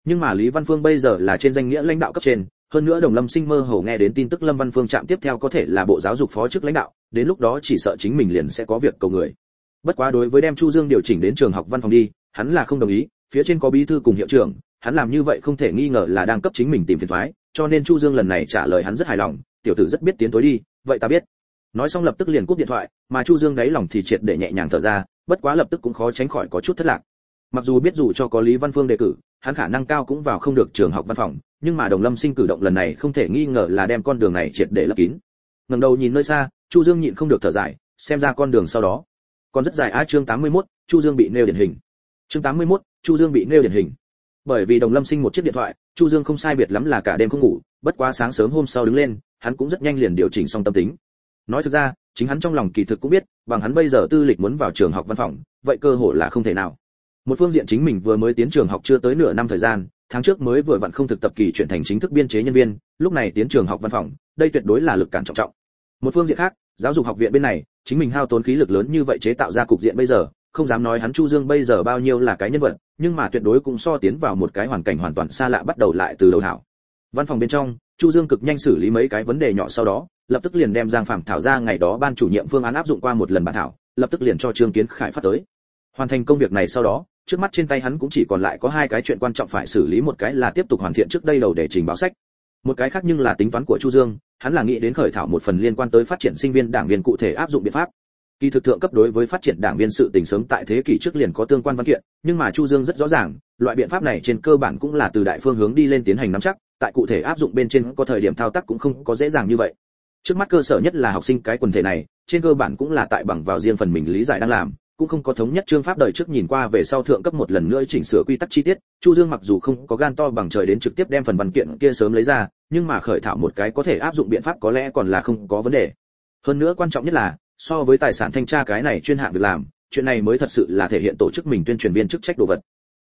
nhưng mà lý văn phương bây giờ là trên danh nghĩa lãnh đạo cấp trên, hơn nữa đồng lâm sinh mơ hồ nghe đến tin tức lâm văn phương chạm tiếp theo có thể là bộ giáo dục phó chức lãnh đạo, đến lúc đó chỉ sợ chính mình liền sẽ có việc cầu người. Bất quá đối với đem chu dương điều chỉnh đến trường học văn phòng đi, hắn là không đồng ý, phía trên có bí thư cùng hiệu trưởng, hắn làm như vậy không thể nghi ngờ là đang cấp chính mình tìm phiền toái cho nên chu dương lần này trả lời hắn rất hài lòng, tiểu tử rất biết tiến tối đi, vậy ta biết. Nói xong lập tức liền cúp điện thoại, mà chu dương đáy lòng thì triệt để nhẹ nhàng thở ra, bất quá lập tức cũng khó tránh khỏi có chút thất lạc. Mặc dù biết dù cho có lý văn phương đề cử hắn khả năng cao cũng vào không được trường học văn phòng nhưng mà đồng lâm sinh cử động lần này không thể nghi ngờ là đem con đường này triệt để lấp kín. Ngẩng đầu nhìn nơi xa chu dương nhịn không được thở dài xem ra con đường sau đó còn rất dài á chương 81, chu dương bị nêu điển hình. Chương 81, chu dương bị nêu điển hình. Bởi vì đồng lâm sinh một chiếc điện thoại chu dương không sai biệt lắm là cả đêm không ngủ bất quá sáng sớm hôm sau đứng lên hắn cũng rất nhanh liền điều chỉnh xong tâm tính. Nói thực ra chính hắn trong lòng kỳ thực cũng biết bằng hắn bây giờ tư lịch muốn vào trường học văn phòng vậy cơ hội là không thể nào một phương diện chính mình vừa mới tiến trường học chưa tới nửa năm thời gian, tháng trước mới vừa vặn không thực tập kỳ chuyển thành chính thức biên chế nhân viên, lúc này tiến trường học văn phòng, đây tuyệt đối là lực cản trọng trọng. Một phương diện khác, giáo dục học viện bên này, chính mình hao tốn khí lực lớn như vậy chế tạo ra cục diện bây giờ, không dám nói hắn chu dương bây giờ bao nhiêu là cái nhân vật, nhưng mà tuyệt đối cũng so tiến vào một cái hoàn cảnh hoàn toàn xa lạ bắt đầu lại từ đầu hảo. Văn phòng bên trong, chu dương cực nhanh xử lý mấy cái vấn đề nhỏ sau đó, lập tức liền đem giang phạm thảo ra ngày đó ban chủ nhiệm phương án áp dụng qua một lần bản thảo, lập tức liền cho trương kiến khải phát tới. Hoàn thành công việc này sau đó trước mắt trên tay hắn cũng chỉ còn lại có hai cái chuyện quan trọng phải xử lý, một cái là tiếp tục hoàn thiện trước đây đầu để trình báo sách, một cái khác nhưng là tính toán của chu dương, hắn là nghĩ đến khởi thảo một phần liên quan tới phát triển sinh viên đảng viên cụ thể áp dụng biện pháp. Kỳ thực thượng cấp đối với phát triển đảng viên sự tình sớm tại thế kỷ trước liền có tương quan văn kiện, nhưng mà chu dương rất rõ ràng, loại biện pháp này trên cơ bản cũng là từ đại phương hướng đi lên tiến hành nắm chắc, tại cụ thể áp dụng bên trên có thời điểm thao tác cũng không có dễ dàng như vậy. Trước mắt cơ sở nhất là học sinh cái quần thể này, trên cơ bản cũng là tại bằng vào riêng phần mình lý giải đang làm cũng không có thống nhất chương pháp đời trước nhìn qua về sau thượng cấp một lần nữa chỉnh sửa quy tắc chi tiết, chu dương mặc dù không có gan to bằng trời đến trực tiếp đem phần văn kiện kia sớm lấy ra, nhưng mà khởi thảo một cái có thể áp dụng biện pháp có lẽ còn là không có vấn đề. Hơn nữa quan trọng nhất là, so với tài sản thanh tra cái này chuyên hạng việc làm, chuyện này mới thật sự là thể hiện tổ chức mình tuyên truyền viên chức trách đồ vật.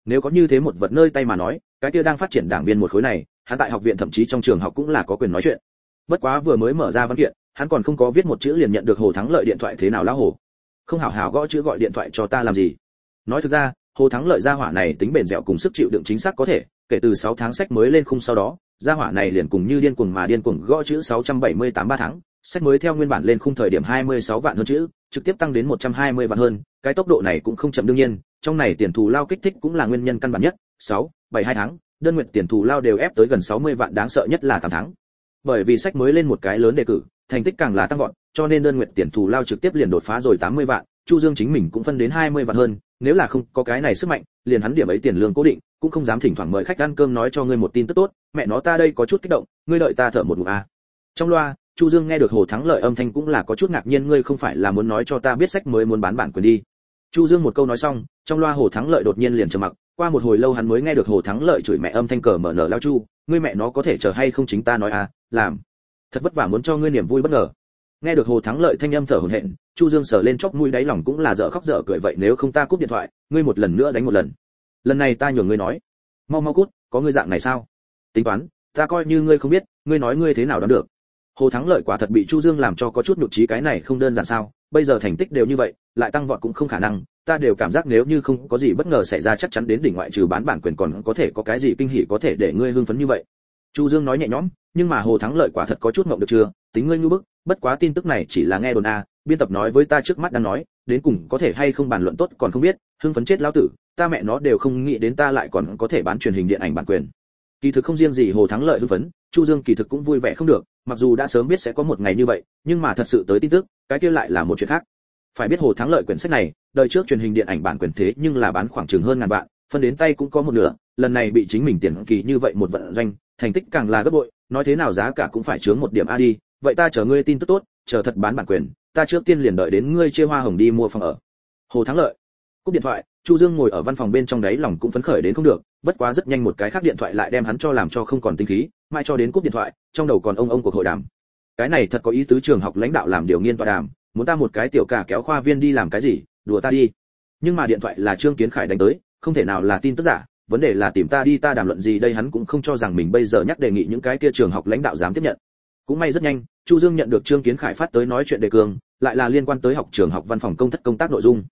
Nếu có như thế một vật nơi tay mà nói, cái kia đang phát triển đảng viên một khối này, hắn tại học viện thậm chí trong trường học cũng là có quyền nói chuyện. Bất quá vừa mới mở ra văn kiện, hắn còn không có viết một chữ liền nhận được hồ thắng lợi điện thoại thế nào lão hồ không hảo hảo gõ chữ gọi điện thoại cho ta làm gì. Nói thực ra hồ thắng lợi gia hỏa này tính bền dẻo cùng sức chịu đựng chính xác có thể kể từ 6 tháng sách mới lên khung sau đó gia hỏa này liền cùng như điên cuồng mà điên cuồng gõ chữ 678 ba tháng sách mới theo nguyên bản lên khung thời điểm 26 vạn hơn chữ trực tiếp tăng đến 120 vạn hơn cái tốc độ này cũng không chậm đương nhiên trong này tiền thù lao kích thích cũng là nguyên nhân căn bản nhất 6, 7 hai tháng đơn nguyện tiền thù lao đều ép tới gần 60 vạn đáng sợ nhất là 8 tháng. Bởi vì sách mới lên một cái lớn đề cử thành tích càng là tăng vọt cho nên đơn nguyện tiền thù lao trực tiếp liền đột phá rồi 80 vạn, chu dương chính mình cũng phân đến 20 vạn hơn, nếu là không có cái này sức mạnh, liền hắn điểm ấy tiền lương cố định, cũng không dám thỉnh thoảng mời khách ăn cơm nói cho ngươi một tin tức tốt, mẹ nó ta đây có chút kích động, ngươi đợi ta thở một ngụm a trong loa, chu dương nghe được hồ thắng lợi âm thanh cũng là có chút ngạc nhiên, ngươi không phải là muốn nói cho ta biết sách mới muốn bán bản quyền đi. Chu dương một câu nói xong, trong loa hồ thắng lợi đột nhiên liền trầm mặc, qua một hồi lâu hắn mới nghe được hồ thắng lợi chửi mẹ âm thanh cờ mở nở lao chu, ngươi mẹ nó có thể chờ hay không chính ta nói à làm. Thật vất vả muốn cho ngươi niềm vui bất ngờ nghe được hồ thắng lợi thanh âm thở hổn hển, chu dương sờ lên chóp mũi đáy lòng cũng là dở khóc dở cười vậy, nếu không ta cúp điện thoại, ngươi một lần nữa đánh một lần. Lần này ta nhường ngươi nói. Mau mau cút, có ngươi dạng này sao? Tính toán, ta coi như ngươi không biết, ngươi nói ngươi thế nào đoán được. Hồ thắng lợi quả thật bị chu dương làm cho có chút nhụt trí cái này không đơn giản sao, bây giờ thành tích đều như vậy, lại tăng vọt cũng không khả năng, ta đều cảm giác nếu như không có gì bất ngờ xảy ra chắc chắn đến đỉnh ngoại trừ bán bản quyền còn có thể có cái gì kinh hỉ có thể để ngươi hưng phấn như vậy. Chu dương nói nhẹ nhõm, nhưng mà hồ thắng lợi quả thật có chút ngộng được chưa, tính ngươi như bức bất quá tin tức này chỉ là nghe đồn a, biên tập nói với ta trước mắt đang nói, đến cùng có thể hay không bàn luận tốt còn không biết, hưng phấn chết lão tử, ta mẹ nó đều không nghĩ đến ta lại còn có thể bán truyền hình điện ảnh bản quyền. Kỳ thực không riêng gì hồ thắng lợi hưng phấn, chu dương kỳ thực cũng vui vẻ không được, mặc dù đã sớm biết sẽ có một ngày như vậy, nhưng mà thật sự tới tin tức, cái kia lại là một chuyện khác. Phải biết hồ thắng lợi quyển sách này, đời trước truyền hình điện ảnh bản quyền thế nhưng là bán khoảng chừng hơn ngàn vạn, phân đến tay cũng có một nửa, lần này bị chính mình tiền kỳ như vậy một vận doanh, thành tích càng là gấp bội, nói thế nào giá cả cũng phải chướng một điểm a đi vậy ta chờ ngươi tin tức tốt, chờ thật bán bản quyền, ta trước tiên liền đợi đến ngươi chia hoa hồng đi mua phòng ở. Hồ thắng lợi, cúp điện thoại, chu dương ngồi ở văn phòng bên trong đấy lòng cũng phấn khởi đến không được, bất quá rất nhanh một cái khác điện thoại lại đem hắn cho làm cho không còn tinh khí mai cho đến cúp điện thoại, trong đầu còn ông ông cuộc hội đàm. Cái này thật có ý tứ trường học lãnh đạo làm điều nghiên tọa đàm, muốn ta một cái tiểu cả kéo khoa viên đi làm cái gì, đùa ta đi. Nhưng mà điện thoại là trương kiến khải đánh tới, không thể nào là tin tức giả, vấn đề là tìm ta đi ta đàm luận gì đây hắn cũng không cho rằng mình bây giờ nhắc đề nghị những cái kia trường học lãnh đạo dám tiếp nhận cũng may rất nhanh, chu dương nhận được trương kiến khải phát tới nói chuyện đề cường lại là liên quan tới học trường học văn phòng công thất công tác nội dung.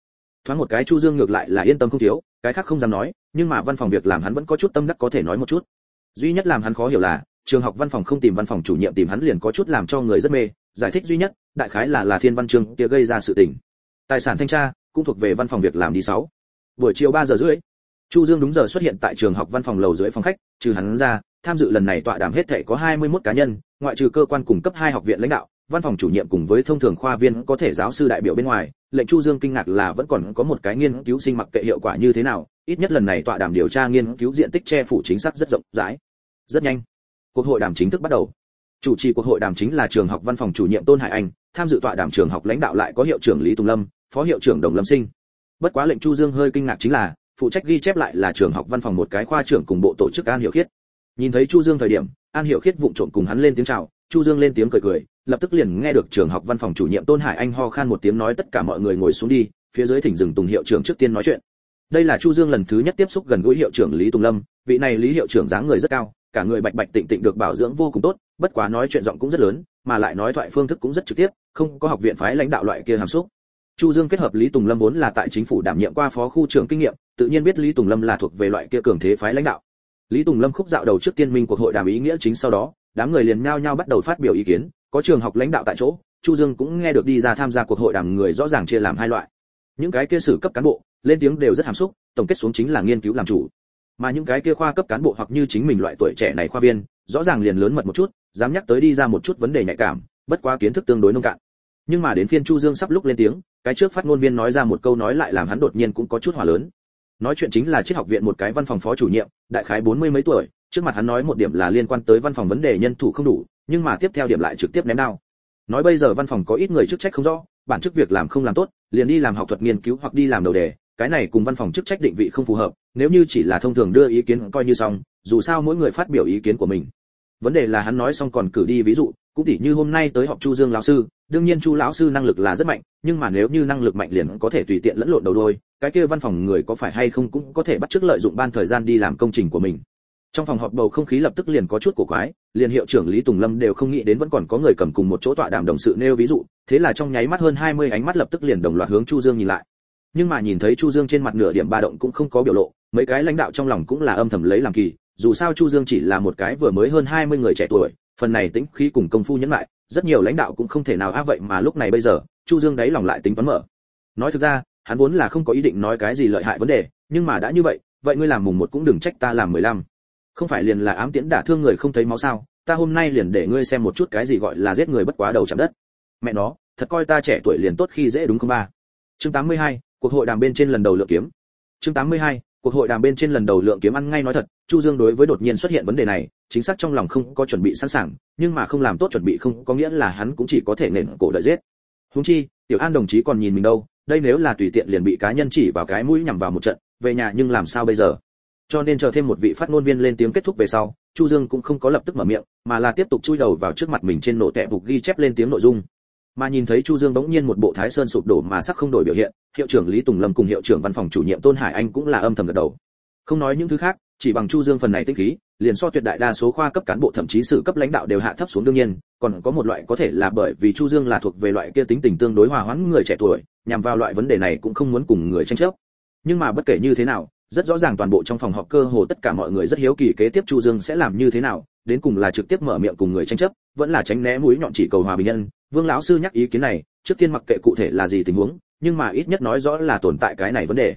Thoáng một cái chu dương ngược lại là yên tâm không thiếu, cái khác không dám nói, nhưng mà văn phòng việc làm hắn vẫn có chút tâm đắc có thể nói một chút. Duy nhất làm hắn khó hiểu là, trường học văn phòng không tìm văn phòng chủ nhiệm tìm hắn liền có chút làm cho người rất mê, giải thích duy nhất, đại khái là là thiên văn trường kia gây ra sự tình. Tài sản thanh tra, cũng thuộc về văn phòng việc làm đi sáu. Buổi chiều 3 giờ rưỡi, chu dương đúng giờ xuất hiện tại trường học văn phòng lầu dưới phòng khách, trừ hắn ra tham dự lần này tọa đàm hết thể có 21 cá nhân, ngoại trừ cơ quan cung cấp hai học viện lãnh đạo, văn phòng chủ nhiệm cùng với thông thường khoa viên có thể giáo sư đại biểu bên ngoài, lệnh chu dương kinh ngạc là vẫn còn có một cái nghiên cứu sinh mặc kệ hiệu quả như thế nào, ít nhất lần này tọa đàm điều tra nghiên cứu diện tích che phủ chính xác rất rộng rãi. Rất nhanh, cuộc hội đàm chính thức bắt đầu. Chủ trì cuộc hội đàm chính là trường học văn phòng chủ nhiệm tôn hải anh, tham dự tọa đàm trường học lãnh đạo lại có hiệu trưởng lý tùng lâm, phó hiệu trưởng đồng lâm sinh. Bất quá lệnh chu dương hơi kinh ngạc chính là, phụ trách ghi chép lại là trường học văn phòng một cái khoa trưởng cùng bộ tổ chức an Hiểu khiết nhìn thấy chu dương thời điểm, an hiệu khiết vụng trộm cùng hắn lên tiếng chào, chu dương lên tiếng cười cười, lập tức liền nghe được trường học văn phòng chủ nhiệm tôn hải anh ho khan một tiếng nói tất cả mọi người ngồi xuống đi, phía dưới thỉnh dừng tùng hiệu trưởng trước tiên nói chuyện. Đây là chu dương lần thứ nhất tiếp xúc gần gũi hiệu trưởng lý tùng lâm, vị này lý hiệu trưởng dáng người rất cao, cả người bạch bạch tịnh tịnh được bảo dưỡng vô cùng tốt, bất quá nói chuyện giọng cũng rất lớn, mà lại nói thoại phương thức cũng rất trực tiếp, không có học viện phái lãnh đạo loại kia hàm xúc. Chu dương kết hợp lý tùng lâm vốn là tại chính phủ đảm nhiệm qua phó khu trưởng kinh nghiệm, tự nhiên biết lý tùng lâm là thuộc về loại kia cường thế phái lãnh đạo lý tùng lâm khúc dạo đầu trước tiên minh cuộc hội đàm ý nghĩa chính sau đó, đám người liền nhao nhao bắt đầu phát biểu ý kiến, có trường học lãnh đạo tại chỗ, chu dương cũng nghe được đi ra tham gia cuộc hội đàm người rõ ràng chia làm hai loại. Những cái kia sử cấp cán bộ, lên tiếng đều rất hàm xúc, tổng kết xuống chính là nghiên cứu làm chủ. Mà những cái kia khoa cấp cán bộ hoặc như chính mình loại tuổi trẻ này khoa viên, rõ ràng liền lớn mật một chút, dám nhắc tới đi ra một chút vấn đề nhạy cảm, bất quá kiến thức tương đối nông cạn. Nhưng mà đến phiên chu dương sắp lúc lên tiếng, cái trước phát ngôn viên nói ra một câu nói lại làm hắn đột nhiên cũng có chút hỏa lớn nói chuyện chính là triết học viện một cái văn phòng phó chủ nhiệm, đại khái bốn mươi mấy tuổi, trước mặt hắn nói một điểm là liên quan tới văn phòng vấn đề nhân thủ không đủ, nhưng mà tiếp theo điểm lại trực tiếp ném đao. Nói bây giờ văn phòng có ít người chức trách không rõ, bản chức việc làm không làm tốt, liền đi làm học thuật nghiên cứu hoặc đi làm đầu đề, cái này cùng văn phòng chức trách định vị không phù hợp, nếu như chỉ là thông thường đưa ý kiến coi như xong, dù sao mỗi người phát biểu ý kiến của mình. Vấn đề là hắn nói xong còn cử đi ví dụ, cũng tỉ như hôm nay tới họp chu dương lão sư đương nhiên chu lão sư năng lực là rất mạnh, nhưng mà nếu như năng lực mạnh liền có thể tùy tiện lẫn lộn đầu đôi, cái kia văn phòng người có phải hay không cũng có thể bắt chước lợi dụng ban thời gian đi làm công trình của mình. Trong phòng họp bầu không khí lập tức liền có chút cổ quái, liền hiệu trưởng lý tùng lâm đều không nghĩ đến vẫn còn có người cầm cùng một chỗ tọa đàm đồng sự nêu ví dụ, thế là trong nháy mắt hơn 20 ánh mắt lập tức liền đồng loạt hướng chu dương nhìn lại. Nhưng mà nhìn thấy chu dương trên mặt nửa điểm ba động cũng không có biểu lộ, mấy cái lãnh đạo trong lòng cũng là âm thầm lấy làm kỳ, dù sao chu dương chỉ là một cái vừa mới hơn 20 người trẻ tuổi, phần này tính khí cùng công phu nhẫn lại rất nhiều lãnh đạo cũng không thể nào áp vậy mà lúc này bây giờ chu dương đáy lòng lại tính toán mở. Nói thực ra hắn vốn là không có ý định nói cái gì lợi hại vấn đề nhưng mà đã như vậy vậy ngươi làm mùng một cũng đừng trách ta làm mười lăm. Không phải liền là ám tiễn đả thương người không thấy máu sao ta hôm nay liền để ngươi xem một chút cái gì gọi là giết người bất quá đầu chạm đất. Mẹ nó thật coi ta trẻ tuổi liền tốt khi dễ đúng không ba? Chương 82, cuộc hội đàm bên trên lần đầu lựa kiếm. Chương 82, cuộc hội đàm bên trên lần đầu lượng kiếm ăn ngay nói thật, chu dương đối với đột nhiên xuất hiện vấn đề này, chính xác trong lòng không có chuẩn bị sẵn sàng, nhưng mà không làm tốt chuẩn bị không có nghĩa là hắn cũng chỉ có thể nền cổ đợi giết. Huống chi, tiểu an đồng chí còn nhìn mình đâu, đây nếu là tùy tiện liền bị cá nhân chỉ vào cái mũi nhằm vào một trận, về nhà nhưng làm sao bây giờ? Cho nên chờ thêm một vị phát ngôn viên lên tiếng kết thúc về sau, chu dương cũng không có lập tức mở miệng, mà là tiếp tục chui đầu vào trước mặt mình trên nổ tẹp bục ghi chép lên tiếng nội dung mà nhìn thấy chu dương bỗng nhiên một bộ thái sơn sụp đổ mà sắc không đổi biểu hiện, hiệu trưởng lý tùng lâm cùng hiệu trưởng văn phòng chủ nhiệm tôn hải anh cũng là âm thầm gật đầu. Không nói những thứ khác, chỉ bằng chu dương phần này tinh khí, liền so tuyệt đại đa số khoa cấp cán bộ thậm chí sự cấp lãnh đạo đều hạ thấp xuống đương nhiên, còn có một loại có thể là bởi vì chu dương là thuộc về loại kia tính tình tương đối hòa hoãn người trẻ tuổi, nhằm vào loại vấn đề này cũng không muốn cùng người tranh chấp. Nhưng mà bất kể như thế nào, rất rõ ràng toàn bộ trong phòng họp cơ hồ tất cả mọi người rất hiếu kỳ kế tiếp chu dương sẽ làm như thế nào, đến cùng là trực tiếp mở miệng cùng người tranh chấp, vẫn là tránh né mũi nhọn chỉ cầu hòa bình nhân vương lão sư nhắc ý kiến này, trước tiên mặc kệ cụ thể là gì tình huống, nhưng mà ít nhất nói rõ là tồn tại cái này vấn đề.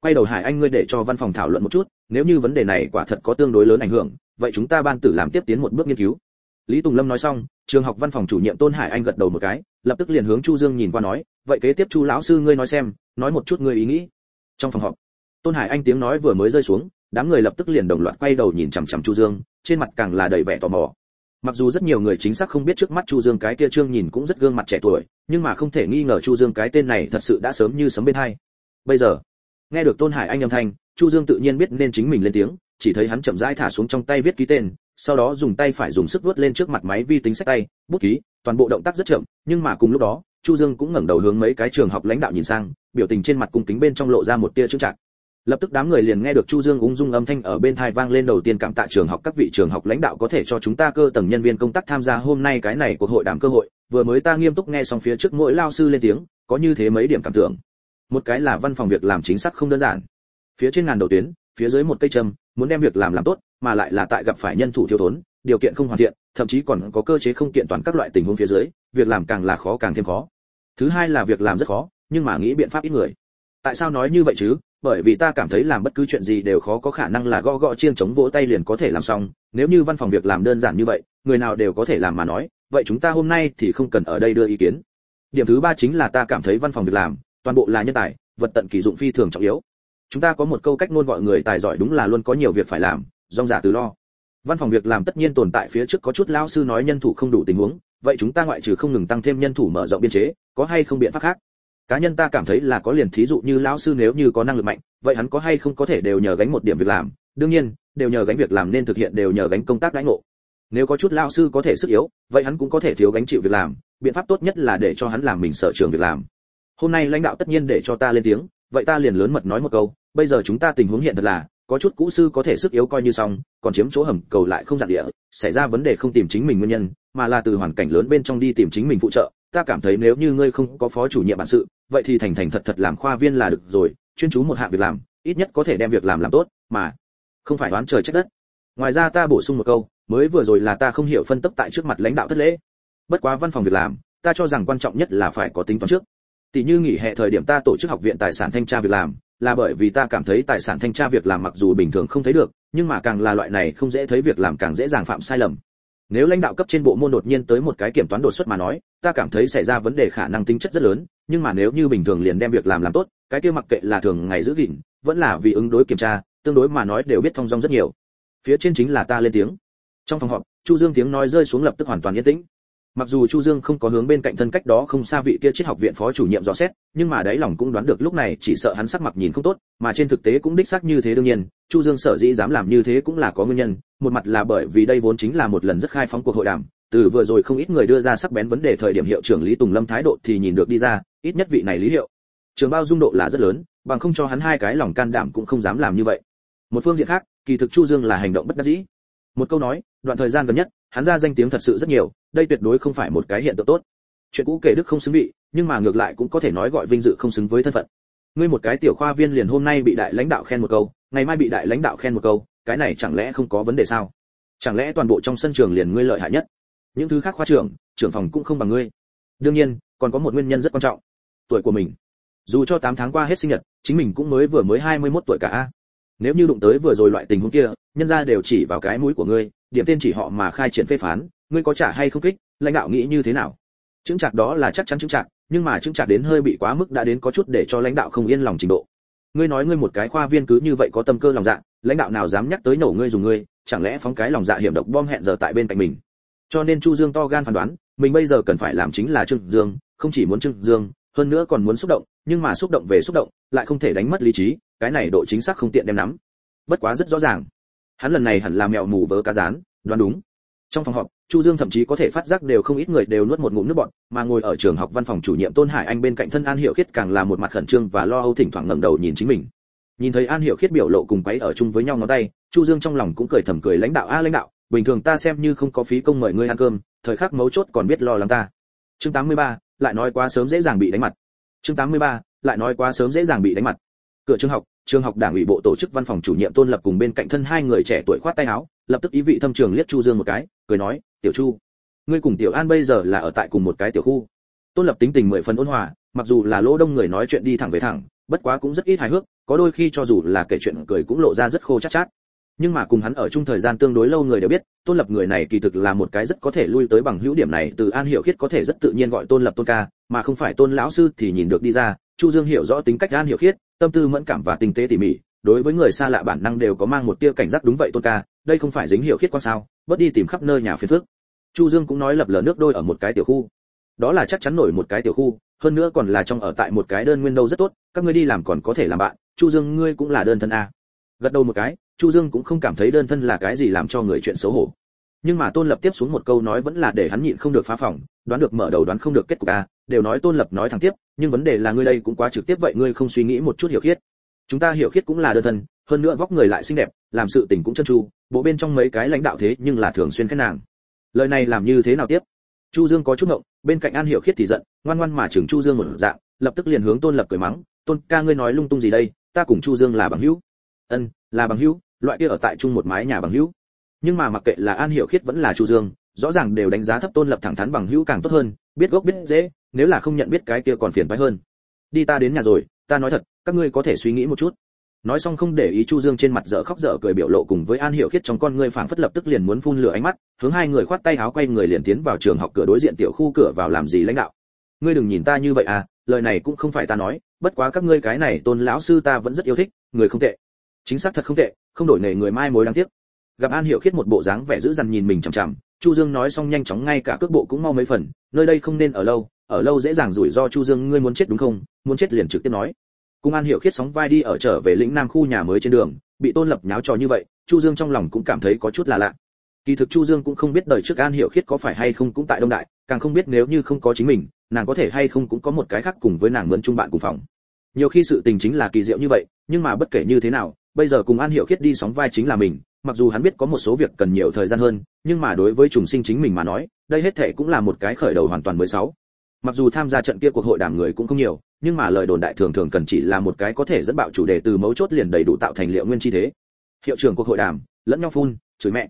Quay đầu hải anh ngươi để cho văn phòng thảo luận một chút, nếu như vấn đề này quả thật có tương đối lớn ảnh hưởng, vậy chúng ta ban tử làm tiếp tiến một bước nghiên cứu. Lý tùng lâm nói xong, trường học văn phòng chủ nhiệm tôn hải anh gật đầu một cái, lập tức liền hướng chu dương nhìn qua nói, vậy kế tiếp chu lão sư ngươi nói xem, nói một chút ngươi ý nghĩ. Trong phòng họp, tôn hải anh tiếng nói vừa mới rơi xuống, đám người lập tức liền đồng loạt quay đầu nhìn chằm chằm chu dương, trên mặt càng là đầy vẻ tò mò mặc dù rất nhiều người chính xác không biết trước mắt chu dương cái kia trương nhìn cũng rất gương mặt trẻ tuổi, nhưng mà không thể nghi ngờ chu dương cái tên này thật sự đã sớm như sấm bên hai. Bây giờ, nghe được tôn hải anh âm thanh, chu dương tự nhiên biết nên chính mình lên tiếng, chỉ thấy hắn chậm rãi thả xuống trong tay viết ký tên, sau đó dùng tay phải dùng sức vuốt lên trước mặt máy vi tính sách tay, bút ký, toàn bộ động tác rất chậm, nhưng mà cùng lúc đó, chu dương cũng ngẩng đầu hướng mấy cái trường học lãnh đạo nhìn sang, biểu tình trên mặt cung kính bên trong lộ ra một tia trưng trạc lập tức đám người liền nghe được chu dương ung dung âm thanh ở bên thai vang lên đầu tiên cảm tạ trường học, các vị trường học lãnh đạo có thể cho chúng ta cơ tầng nhân viên công tác tham gia hôm nay cái này cuộc hội đàm cơ hội. Vừa mới ta nghiêm túc nghe xong phía trước mỗi lao sư lên tiếng, có như thế mấy điểm cảm tưởng. Một cái là văn phòng việc làm chính xác không đơn giản. Phía trên ngàn đầu tuyến, phía dưới một cây châm, muốn đem việc làm làm tốt, mà lại là tại gặp phải nhân thủ thiếu thốn, điều kiện không hoàn thiện, thậm chí còn có cơ chế không kiện toàn các loại tình huống phía dưới, việc làm càng là khó càng thêm khó. Thứ hai là việc làm rất khó, nhưng mà nghĩ biện pháp ít người. Tại sao nói như vậy chứ? Bởi vì ta cảm thấy làm bất cứ chuyện gì đều khó có khả năng là gõ gõ chiêng chống vỗ tay liền có thể làm xong. Nếu như văn phòng việc làm đơn giản như vậy, người nào đều có thể làm mà nói. Vậy chúng ta hôm nay thì không cần ở đây đưa ý kiến. Điểm thứ ba chính là ta cảm thấy văn phòng việc làm, toàn bộ là nhân tài, vật tận kỳ dụng phi thường trọng yếu. Chúng ta có một câu cách luôn gọi người tài giỏi đúng là luôn có nhiều việc phải làm dòng giả từ lo. Văn phòng việc làm tất nhiên tồn tại phía trước có chút lao sư nói nhân thủ không đủ tình huống, vậy chúng ta ngoại trừ không ngừng tăng thêm nhân thủ mở rộng biên chế, có hay không biện pháp khác? Cá nhân ta cảm thấy là có liền thí dụ như lão sư nếu như có năng lực mạnh, vậy hắn có hay không có thể đều nhờ gánh một điểm việc làm? Đương nhiên, đều nhờ gánh việc làm nên thực hiện đều nhờ gánh công tác đãi ngộ. Nếu có chút lão sư có thể sức yếu, vậy hắn cũng có thể thiếu gánh chịu việc làm. Biện pháp tốt nhất là để cho hắn làm mình sở trường việc làm. Hôm nay lãnh đạo tất nhiên để cho ta lên tiếng, vậy ta liền lớn mật nói một câu, bây giờ chúng ta tình huống hiện thật là, có chút cũ sư có thể sức yếu coi như xong, còn chiếm chỗ hầm cầu lại không dặn địa, xảy ra vấn đề không tìm chính mình nguyên nhân, mà là từ hoàn cảnh lớn bên trong đi tìm chính mình phụ trợ. Ta cảm thấy nếu như ngươi không có phó chủ nhiệm bản sự vậy thì thành thành thật thật làm khoa viên là được rồi, chuyên chú một hạng việc làm, ít nhất có thể đem việc làm làm tốt, mà không phải đoán trời trách đất. Ngoài ra ta bổ sung một câu, mới vừa rồi là ta không hiểu phân tích tại trước mặt lãnh đạo thất lễ. Bất quá văn phòng việc làm, ta cho rằng quan trọng nhất là phải có tính toán trước. Tỷ như nghỉ hè thời điểm ta tổ chức học viện tài sản thanh tra việc làm, là bởi vì ta cảm thấy tài sản thanh tra việc làm mặc dù bình thường không thấy được, nhưng mà càng là loại này không dễ thấy việc làm càng dễ dàng phạm sai lầm nếu lãnh đạo cấp trên bộ môn đột nhiên tới một cái kiểm toán đột xuất mà nói, ta cảm thấy xảy ra vấn đề khả năng tính chất rất lớn, nhưng mà nếu như bình thường liền đem việc làm làm tốt, cái kia mặc kệ là thường ngày giữ gìn, vẫn là vì ứng đối kiểm tra, tương đối mà nói đều biết thông dong rất nhiều. Phía trên chính là ta lên tiếng. Trong phòng họp, chu dương tiếng nói rơi xuống lập tức hoàn toàn yên tĩnh mặc dù chu dương không có hướng bên cạnh thân cách đó không xa vị kia triết học viện phó chủ nhiệm dò xét, nhưng mà đáy lòng cũng đoán được lúc này chỉ sợ hắn sắc mặt nhìn không tốt, mà trên thực tế cũng đích xác như thế đương nhiên, chu dương sở dĩ dám làm như thế cũng là có nguyên nhân, một mặt là bởi vì đây vốn chính là một lần rất khai phóng cuộc hội đàm, từ vừa rồi không ít người đưa ra sắc bén vấn đề thời điểm hiệu trưởng lý tùng lâm thái độ thì nhìn được đi ra, ít nhất vị này lý hiệu. Trường bao dung độ là rất lớn, bằng không cho hắn hai cái lòng can đảm cũng không dám làm như vậy. Một phương diện khác, kỳ thực chu dương là hành động bất đắc dĩ. Một câu nói, đoạn thời gian gần nhất hắn ra danh tiếng thật sự rất nhiều, đây tuyệt đối không phải một cái hiện tượng tốt. Chuyện cũ kể đức không xứng bị nhưng mà ngược lại cũng có thể nói gọi vinh dự không xứng với thân phận. Ngươi một cái tiểu khoa viên liền hôm nay bị đại lãnh đạo khen một câu, ngày mai bị đại lãnh đạo khen một câu, cái này chẳng lẽ không có vấn đề sao? Chẳng lẽ toàn bộ trong sân trường liền ngươi lợi hại nhất? Những thứ khác khoa trưởng trưởng phòng cũng không bằng ngươi. Đương nhiên, còn có một nguyên nhân rất quan trọng. Tuổi của mình. Dù cho 8 tháng qua hết sinh nhật, chính mình cũng mới vừa mới 21 tuổi cả nếu như đụng tới vừa rồi loại tình huống kia, nhân ra đều chỉ vào cái mũi của ngươi điểm tên chỉ họ mà khai triển phê phán, ngươi có trả hay không kích, lãnh đạo nghĩ như thế nào? Chứng chặt đó là chắc chắn chứng chặt nhưng mà chứng chặt đến hơi bị quá mức đã đến có chút để cho lãnh đạo không yên lòng trình độ. Ngươi nói ngươi một cái khoa viên cứ như vậy có tâm cơ lòng dạ lãnh đạo nào dám nhắc tới nổ ngươi dùng ngươi, chẳng lẽ phóng cái lòng dạ hiểm độc bom hẹn giờ tại bên cạnh mình? Cho nên chu dương to gan phán đoán, mình bây giờ cần phải làm chính là trương dương, không chỉ muốn trương dương, hơn nữa còn muốn xúc động, nhưng mà xúc động về xúc động, lại không thể đánh mất lý trí, cái này độ chính xác không tiện đem nắm. Bất quá rất rõ ràng hắn lần này hẳn là mèo mù vớ cá rán đoán đúng. Trong phòng họp chu dương thậm chí có thể phát giác đều không ít người đều nuốt một ngụm nước bọt mà ngồi ở trường học văn phòng chủ nhiệm tôn hải anh bên cạnh thân an hiệu khiết càng là một mặt khẩn trương và lo âu thỉnh thoảng ngẩng đầu nhìn chính mình. Nhìn thấy an hiệu khiết biểu lộ cùng quấy ở chung với nhau ngón tay chu dương trong lòng cũng cười thầm cười lãnh đạo a lãnh đạo bình thường ta xem như không có phí công mời ngươi ăn cơm thời khắc mấu chốt còn biết lo lắng ta. Chương 83, lại nói quá sớm dễ dàng bị đánh mặt. Chương 83, lại nói quá sớm dễ dàng bị đánh mặt cửa trường học trường học đảng ủy bộ tổ chức văn phòng chủ nhiệm tôn lập cùng bên cạnh thân hai người trẻ tuổi khoát tay áo, lập tức ý vị thâm trường liếc chu dương một cái, cười nói, tiểu chu, ngươi cùng tiểu an bây giờ là ở tại cùng một cái tiểu khu. Tôn lập tính tình mười phần ôn hòa, mặc dù là lỗ đông người nói chuyện đi thẳng về thẳng, bất quá cũng rất ít hài hước, có đôi khi cho dù là kể chuyện cười cũng lộ ra rất khô chát chát. Nhưng mà cùng hắn ở chung thời gian tương đối lâu người đều biết, tôn lập người này kỳ thực là một cái rất có thể lui tới bằng hữu điểm này, từ an hiểu khiết có thể rất tự nhiên gọi tôn lập tôn ca, mà không phải tôn lão sư thì nhìn được đi ra, chu dương hiểu rõ tính cách an hiểu khiết tâm tư mẫn cảm và tinh tế tỉ mỉ, đối với người xa lạ bản năng đều có mang một tia cảnh giác đúng vậy tôn ca, đây không phải dính hiểu khiết quan sao, bớt đi tìm khắp nơi nhà phiền phức. Chu dương cũng nói lập lờ nước đôi ở một cái tiểu khu. Đó là chắc chắn nổi một cái tiểu khu, hơn nữa còn là trong ở tại một cái đơn nguyên đâu rất tốt, các ngươi đi làm còn có thể làm bạn, chu dương ngươi cũng là đơn thân a. Gật đầu một cái, chu dương cũng không cảm thấy đơn thân là cái gì làm cho người chuyện xấu hổ. Nhưng mà tôn lập tiếp xuống một câu nói vẫn là để hắn nhịn không được phá phòng, đoán được mở đầu đoán không được kết cục a đều nói tôn lập nói thẳng tiếp, nhưng vấn đề là ngươi đây cũng quá trực tiếp vậy ngươi không suy nghĩ một chút hiểu khiết. Chúng ta hiểu khiết cũng là đơn thân, hơn nữa vóc người lại xinh đẹp, làm sự tình cũng chân tru bộ bên trong mấy cái lãnh đạo thế nhưng là thường xuyên khách nàng. Lời này làm như thế nào tiếp? Chu dương có chút ngộng, bên cạnh an hiểu khiết thì giận, ngoan ngoan mà chừng chu dương một dạng, lập tức liền hướng tôn lập cười mắng, tôn ca ngươi nói lung tung gì đây, ta cùng chu dương là bằng hữu. Ân, là bằng hữu, loại kia ở tại chung một mái nhà bằng hữu. Nhưng mà mặc kệ là an hiểu khiết vẫn là chu dương rõ ràng đều đánh giá thấp tôn lập thẳng thắn bằng hữu càng tốt hơn, biết gốc biết dễ nếu là không nhận biết cái kia còn phiền phái hơn. Đi ta đến nhà rồi, ta nói thật, các ngươi có thể suy nghĩ một chút. Nói xong không để ý chu dương trên mặt dở khóc dở cười biểu lộ cùng với an hiểu khiết trong con ngươi phảng phất lập tức liền muốn phun lửa ánh mắt, hướng hai người khoát tay áo quay người liền tiến vào trường học cửa đối diện tiểu khu cửa vào làm gì lãnh đạo. Ngươi đừng nhìn ta như vậy à lời này cũng không phải ta nói, bất quá các ngươi cái này tôn lão sư ta vẫn rất yêu thích, người không tệ. Chính xác thật không tệ, không đổi nghề người mai mối đáng tiếc. Gặp an hiểu khiết một bộ dáng vẻ dữ dằn nhìn mình chằm chằm chu dương nói xong nhanh chóng ngay cả cước bộ cũng mau mấy phần, nơi đây không nên ở lâu ở lâu dễ dàng rủi ro chu dương, ngươi muốn chết đúng không? Muốn chết liền trực tiếp nói. Cung an hiểu khiết sóng vai đi ở trở về lĩnh nam khu nhà mới trên đường, bị tôn lập nháo trò như vậy, chu dương trong lòng cũng cảm thấy có chút là lạ. Kỳ thực chu dương cũng không biết đời trước an hiểu khiết có phải hay không cũng tại đông đại, càng không biết nếu như không có chính mình, nàng có thể hay không cũng có một cái khác cùng với nàng mướn chung bạn cùng phòng. Nhiều khi sự tình chính là kỳ diệu như vậy, nhưng mà bất kể như thế nào, bây giờ cùng an Hiểu khiết đi sóng vai chính là mình mặc dù hắn biết có một số việc cần nhiều thời gian hơn, nhưng mà đối với trùng sinh chính mình mà nói, đây hết thể cũng là một cái khởi đầu hoàn toàn mới sáu. Mặc dù tham gia trận kia cuộc hội đàm người cũng không nhiều, nhưng mà lời đồn đại thường thường cần chỉ là một cái có thể dẫn bạo chủ đề từ mấu chốt liền đầy đủ tạo thành liệu nguyên chi thế. Hiệu trưởng cuộc hội đàm, lẫn nhau phun, chửi mẹ.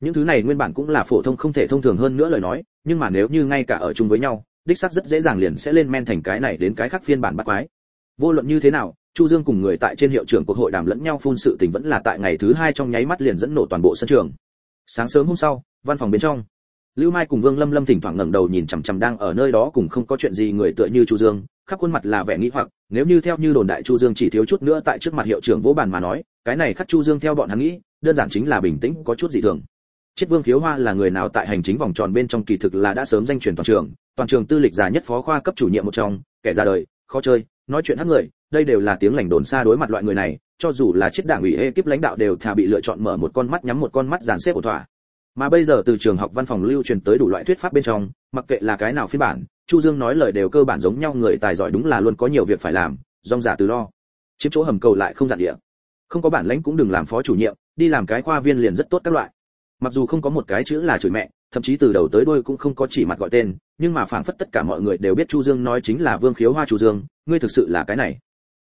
Những thứ này nguyên bản cũng là phổ thông không thể thông thường hơn nữa lời nói, nhưng mà nếu như ngay cả ở chung với nhau, đích xác rất dễ dàng liền sẽ lên men thành cái này đến cái khác phiên bản bắt quái. Vô luận như thế nào chu dương cùng người tại trên hiệu trưởng cuộc hội đàm lẫn nhau phun sự tình vẫn là tại ngày thứ hai trong nháy mắt liền dẫn nổ toàn bộ sân trường. Sáng sớm hôm sau, văn phòng bên trong, lưu mai cùng vương lâm lâm thỉnh thoảng ngẩng đầu nhìn chằm chằm đang ở nơi đó cùng không có chuyện gì người tựa như chu dương, khắp khuôn mặt là vẻ nghĩ hoặc, nếu như theo như đồn đại chu dương chỉ thiếu chút nữa tại trước mặt hiệu trưởng vỗ bàn mà nói, cái này khắc chu dương theo bọn hắn nghĩ, đơn giản chính là bình tĩnh, có chút dị thường. Chiết vương khiếu hoa là người nào tại hành chính vòng tròn bên trong kỳ thực là đã sớm danh truyền toàn trường toàn trường tư lịch già nhất phó khoa cấp chủ nhiệm một trong, kẻ ra đời, khó chơi, nói chuyện hát người đây đều là tiếng lành đồn xa đối mặt loại người này, cho dù là chiếc đảng ủy ekip lãnh đạo đều thà bị lựa chọn mở một con mắt nhắm một con mắt dàn xếp ổn thỏa. Mà bây giờ từ trường học văn phòng lưu truyền tới đủ loại thuyết pháp bên trong, mặc kệ là cái nào phiên bản, chu dương nói lời đều cơ bản giống nhau, người tài giỏi đúng là luôn có nhiều việc phải làm, rong giả từ lo. Chiếm chỗ hầm cầu lại không dặn địa. Không có bản lãnh cũng đừng làm phó chủ nhiệm, đi làm cái khoa viên liền rất tốt các loại. Mặc dù không có một cái chữ là chửi mẹ, thậm chí từ đầu tới đuôi cũng không có chỉ mặt gọi tên, nhưng mà phảng phất tất cả mọi người đều biết chu dương nói chính là vương khiếu hoa chu dương, ngươi thực sự là cái này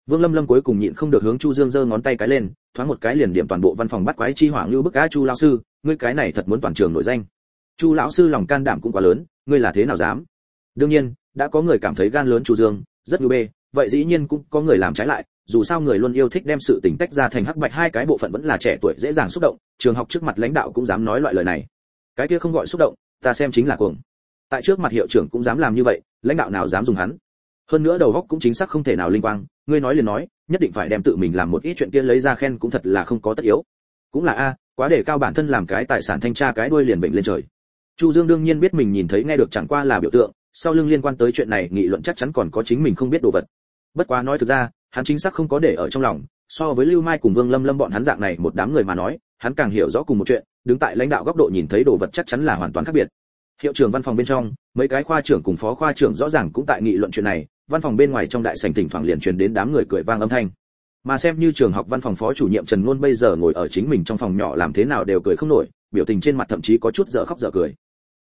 vương lâm lâm cuối cùng nhịn không được hướng chu dương giơ ngón tay cái lên, thoáng một cái liền điểm toàn bộ văn phòng bắt quái chi hoảng như bức á chu lão sư, ngươi cái này thật muốn toàn trường nổi danh. Chu lão sư lòng can đảm cũng quá lớn, ngươi là thế nào dám? Đương nhiên, đã có người cảm thấy gan lớn chu dương, rất như bê, vậy dĩ nhiên cũng có người làm trái lại, dù sao người luôn yêu thích đem sự tình tách ra thành hắc bạch hai cái bộ phận vẫn là trẻ tuổi dễ dàng xúc động, trường học trước mặt lãnh đạo cũng dám nói loại lời này. Cái kia không gọi xúc động, ta xem chính là cuồng. Tại trước mặt hiệu trưởng cũng dám làm như vậy, lãnh đạo nào dám dùng hắn? Hơn nữa đầu góc cũng chính xác không thể nào linh quang ngươi nói liền nói, nhất định phải đem tự mình làm một ít chuyện kia lấy ra khen cũng thật là không có tất yếu. Cũng là a, quá để cao bản thân làm cái tài sản thanh tra cái đuôi liền bệnh lên trời. Chu dương đương nhiên biết mình nhìn thấy nghe được chẳng qua là biểu tượng, sau lưng liên quan tới chuyện này, nghị luận chắc chắn còn có chính mình không biết đồ vật. Bất quá nói thực ra, hắn chính xác không có để ở trong lòng, so với lưu mai cùng vương lâm lâm bọn hắn dạng này một đám người mà nói, hắn càng hiểu rõ cùng một chuyện, đứng tại lãnh đạo góc độ nhìn thấy đồ vật chắc chắn là hoàn toàn khác biệt. Hiệu trưởng văn phòng bên trong, mấy cái khoa trưởng cùng phó khoa trưởng rõ ràng cũng tại nghị luận chuyện này văn phòng bên ngoài trong đại sảnh thỉnh thoảng liền truyền đến đám người cười vang âm thanh mà xem như trường học văn phòng phó chủ nhiệm trần ngôn bây giờ ngồi ở chính mình trong phòng nhỏ làm thế nào đều cười không nổi biểu tình trên mặt thậm chí có chút dở khóc dở cười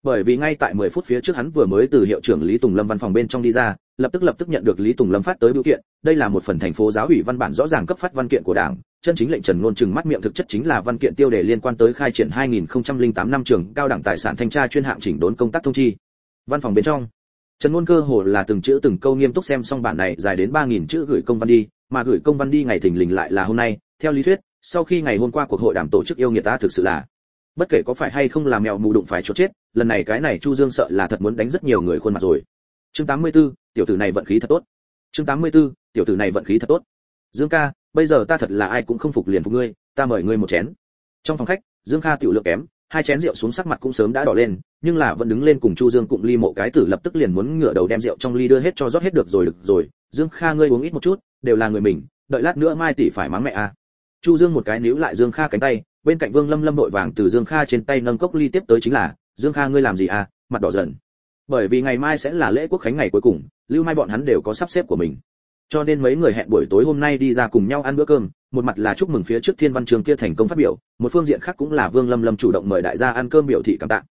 bởi vì ngay tại 10 phút phía trước hắn vừa mới từ hiệu trưởng Lý Tùng Lâm văn phòng bên trong đi ra, lập tức lập tức nhận được Lý Tùng Lâm phát tới biểu kiện, đây là một phần thành phố giáo ủy văn bản rõ ràng cấp phát văn kiện của Đảng, chân chính lệnh Trần Ngôn trừng mắt miệng thực chất chính là văn kiện tiêu đề liên quan tới khai triển 2008 năm trường cao đẳng tài sản thanh tra chuyên hạng chỉnh đốn công tác thông chi. Văn phòng bên trong, Trần nguyên cơ hồ là từng chữ từng câu nghiêm túc xem xong bản này dài đến 3000 chữ gửi công văn đi, mà gửi công văn đi ngày thình lình lại là hôm nay, theo lý thuyết, sau khi ngày hôm qua cuộc hội đàm tổ chức yêu nghiệt ta thực sự là bất kể có phải hay không là mèo mù đụng phải chốt chết lần này cái này chu dương sợ là thật muốn đánh rất nhiều người khuôn mặt rồi. Chương 84, tiểu tử này vận khí thật tốt. Chương 84, tiểu tử này vận khí thật tốt. Dương ca bây giờ ta thật là ai cũng không phục liền phục ngươi ta mời ngươi một chén. Trong phòng khách dương kha tiểu lượng kém hai chén rượu xuống sắc mặt cũng sớm đã đỏ lên nhưng là vẫn đứng lên cùng chu dương cụng ly mộ cái tử lập tức liền muốn ngửa đầu đem rượu trong ly đưa hết cho rót hết được rồi được rồi. Dương kha ngươi uống ít một chút, đều là người mình, đợi lát nữa mai tỷ phải mắng mẹ à. Chu dương một cái níu lại dương kha cánh tay, bên cạnh vương lâm lâm vội vàng từ dương kha trên tay nâng cốc ly tiếp tới chính là, dương kha ngươi làm gì à? Mặt đỏ dần bởi vì ngày mai sẽ là lễ quốc khánh ngày cuối cùng, lưu mai bọn hắn đều có sắp xếp của mình. Cho nên mấy người hẹn buổi tối hôm nay đi ra cùng nhau ăn bữa cơm, một mặt là chúc mừng phía trước thiên văn trường kia thành công phát biểu, một phương diện khác cũng là vương lâm lâm chủ động mời đại gia ăn cơm biểu thị cảm tạ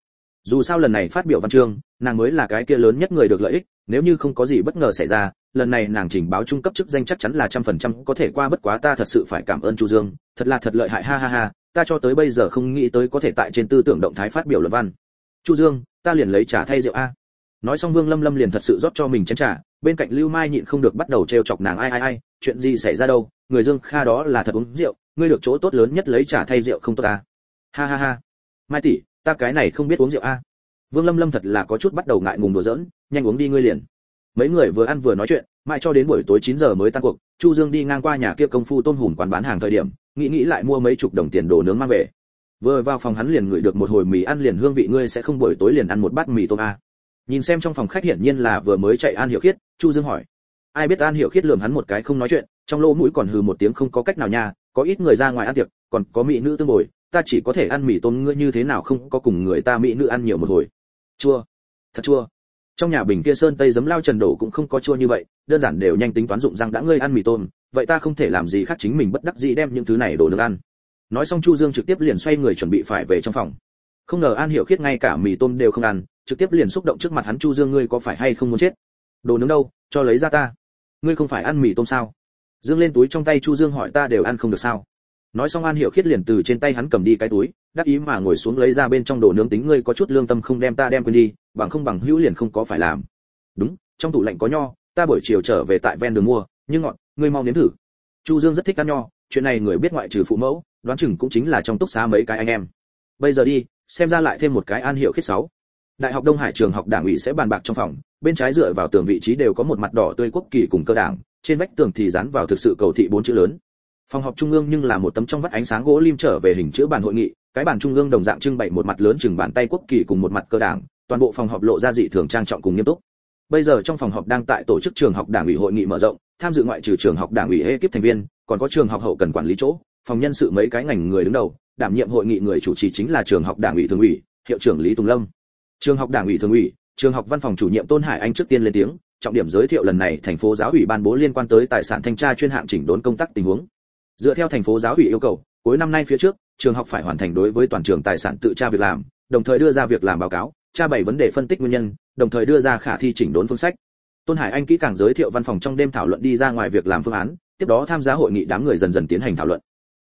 dù sao lần này phát biểu văn chương, nàng mới là cái kia lớn nhất người được lợi ích, nếu như không có gì bất ngờ xảy ra, lần này nàng trình báo trung cấp chức danh chắc chắn là trăm phần trăm có thể qua bất quá ta thật sự phải cảm ơn chu dương, thật là thật lợi hại, ha ha ha, ta cho tới bây giờ không nghĩ tới có thể tại trên tư tưởng động thái phát biểu luận văn. Chu dương, ta liền lấy trà thay rượu a. Nói xong vương lâm lâm liền thật sự rót cho mình chén trà, bên cạnh lưu mai nhịn không được bắt đầu trêu chọc nàng, ai ai ai, chuyện gì xảy ra đâu? Người dương kha đó là thật uống rượu, ngươi được chỗ tốt lớn nhất lấy trà thay rượu không tốt à? Ha ha ha. Mai tỷ ta cái này không biết uống rượu a. Vương lâm lâm thật là có chút bắt đầu ngại ngùng đùa giỡn, nhanh uống đi ngươi liền. Mấy người vừa ăn vừa nói chuyện, mãi cho đến buổi tối 9 giờ mới tan cuộc, chu dương đi ngang qua nhà kia công phu tôm hùm quán bán hàng thời điểm, nghĩ nghĩ lại mua mấy chục đồng tiền đồ nướng mang về. Vừa vào phòng hắn liền ngửi được một hồi mì ăn liền hương vị ngươi sẽ không buổi tối liền ăn một bát mì tôm a. Nhìn xem trong phòng khách hiển nhiên là vừa mới chạy an hiểu khiết, chu dương hỏi. Ai biết an hiểu khiết lườm hắn một cái không nói chuyện, trong lỗ mũi còn hừ một tiếng không có cách nào nha, có ít người ra ngoài ăn tiệc, còn có mỹ nữ tương bồi ta chỉ có thể ăn mì tôm, ngươi như thế nào không có cùng người ta mỹ nữ ăn nhiều một hồi. Chua. Thật chua. Trong nhà bình kia sơn tây giấm lao trần đổ cũng không có chua như vậy, đơn giản đều nhanh tính toán dụng răng đã ngươi ăn mì tôm, vậy ta không thể làm gì khác chính mình bất đắc dĩ đem những thứ này đổ nước ăn. Nói xong chu dương trực tiếp liền xoay người chuẩn bị phải về trong phòng. Không ngờ an hiểu khiết ngay cả mì tôm đều không ăn, trực tiếp liền xúc động trước mặt hắn, chu dương, ngươi có phải hay không muốn chết? Đồ nướng đâu? Cho lấy ra ta. Ngươi không phải ăn mì tôm sao? Dương lên túi trong tay chu dương hỏi, ta đều ăn không được sao? Nói xong an hiểu khiết liền từ trên tay hắn cầm đi cái túi, đắc ý mà ngồi xuống lấy ra bên trong đồ nướng tính ngươi có chút lương tâm không đem ta đem quên đi, bằng không bằng hữu liền không có phải làm. Đúng, trong tủ lạnh có nho, ta buổi chiều trở về tại ven đường mua, nhưng ngọn ngươi mau nếm thử. Chu dương rất thích ăn nho, chuyện này người biết ngoại trừ phụ mẫu, đoán chừng cũng chính là trong túc xá mấy cái anh em. Bây giờ đi, xem ra lại thêm một cái an hiệu khiết sáu. Đại học đông hải trường học đảng ủy sẽ bàn bạc trong phòng, bên trái dựa vào tường vị trí đều có một mặt đỏ tươi quốc kỳ cùng cơ đảng, trên vách tường thì dán vào thực sự cầu thị bốn chữ lớn phòng họp trung ương nhưng là một tấm trong vắt ánh sáng gỗ lim trở về hình chữ bàn hội nghị, cái bàn trung ương đồng dạng trưng bày một mặt lớn chừng bàn tay quốc kỳ cùng một mặt cơ đảng, toàn bộ phòng họp lộ ra dị thường trang trọng cùng nghiêm túc. Bây giờ trong phòng họp đang tại tổ chức trường học đảng ủy hội nghị mở rộng, tham dự ngoại trừ trường học đảng ủy ekip thành viên, còn có trường học hậu cần quản lý chỗ, phòng nhân sự mấy cái ngành người đứng đầu, đảm nhiệm hội nghị người chủ trì chính là trường học đảng ủy thường ủy, hiệu trưởng lý tùng lâm. Trường học đảng ủy thường ủy, trường học văn phòng chủ nhiệm tôn hải anh trước tiên lên tiếng, trọng điểm giới thiệu lần này thành phố giáo ủy ban bố liên quan tới tài sản thanh tra chuyên hạng chỉnh đốn công tác tình huống dựa theo thành phố giáo ủy yêu cầu, cuối năm nay phía trước, trường học phải hoàn thành đối với toàn trường tài sản tự tra việc làm, đồng thời đưa ra việc làm báo cáo, tra bảy vấn đề phân tích nguyên nhân, đồng thời đưa ra khả thi chỉnh đốn phương sách. Tôn hải anh kỹ càng giới thiệu văn phòng trong đêm thảo luận đi ra ngoài việc làm phương án, tiếp đó tham gia hội nghị đám người dần dần tiến hành thảo luận.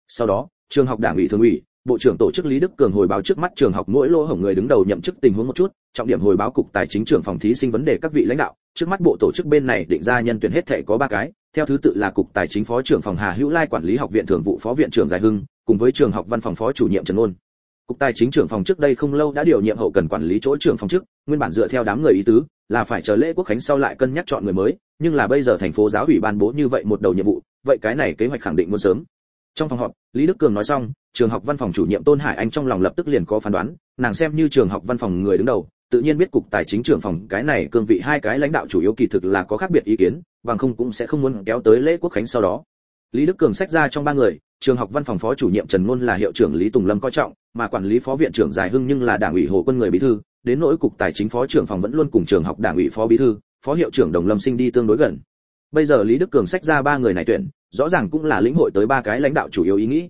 Sau đó, trường học đảng ủy thường ủy bộ trưởng tổ chức lý đức cường hồi báo trước mắt trường học mỗi lỗ hổng người đứng đầu nhậm chức tình huống một chút, trọng điểm hồi báo cục tài chính trưởng phòng thí sinh vấn đề các vị lãnh đạo. Trước mắt bộ tổ chức bên này định ra nhân tuyển hết thể có ba cái, theo thứ tự là cục tài chính phó trưởng phòng hà hữu lai quản lý học viện thường vụ phó viện trưởng giải hưng, cùng với trường học văn phòng phó chủ nhiệm trần ôn. Cục tài chính trưởng phòng trước đây không lâu đã điều nhiệm hậu cần quản lý chỗ trưởng phòng chức nguyên bản dựa theo đám người ý tứ, là phải chờ lễ quốc khánh sau lại cân nhắc chọn người mới, nhưng là bây giờ thành phố giáo ủy ban bố như vậy một đầu nhiệm vụ, vậy cái này kế hoạch khẳng định muốn sớm trong phòng họp, lý đức cường nói xong, trường học văn phòng chủ nhiệm tôn hải anh trong lòng lập tức liền có phán đoán, nàng xem như trường học văn phòng người đứng đầu, tự nhiên biết cục tài chính trưởng phòng cái này cương vị hai cái lãnh đạo chủ yếu kỳ thực là có khác biệt ý kiến, bằng không cũng sẽ không muốn kéo tới lễ quốc khánh sau đó. Lý đức cường sách ra trong ba người, trường học văn phòng phó chủ nhiệm trần ngôn là hiệu trưởng lý tùng lâm coi trọng, mà quản lý phó viện trưởng giải hưng nhưng là đảng ủy hồ quân người bí thư, đến nỗi cục tài chính phó trưởng phòng vẫn luôn cùng trường học đảng ủy phó bí thư, phó hiệu trưởng đồng lâm sinh đi tương đối gần. Bây giờ lý đức cường sách ra ba người này tuyển rõ ràng cũng là lĩnh hội tới ba cái lãnh đạo chủ yếu ý nghĩ.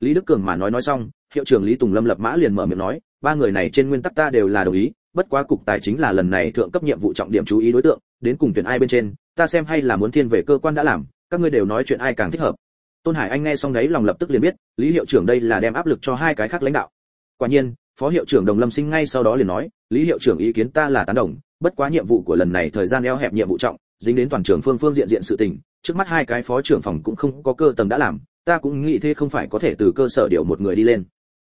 Lý đức cường mà nói nói xong, hiệu trưởng lý tùng lâm lập mã liền mở miệng nói, ba người này trên nguyên tắc ta đều là đồng ý, bất quá cục tài chính là lần này thượng cấp nhiệm vụ trọng điểm chú ý đối tượng, đến cùng tuyển ai bên trên, ta xem hay là muốn thiên về cơ quan đã làm, các ngươi đều nói chuyện ai càng thích hợp. Tôn hải anh nghe xong đấy lòng lập tức liền biết, lý hiệu trưởng đây là đem áp lực cho hai cái khác lãnh đạo. Quả nhiên, phó hiệu trưởng đồng lâm sinh ngay sau đó liền nói, lý hiệu trưởng ý kiến ta là tán đồng, bất quá nhiệm vụ của lần này thời gian eo hẹp nhiệm vụ trọng, dính đến toàn trường phương phương diện diện sự tình trước mắt hai cái phó trưởng phòng cũng không có cơ tầng đã làm, ta cũng nghĩ thế không phải có thể từ cơ sở điều một người đi lên.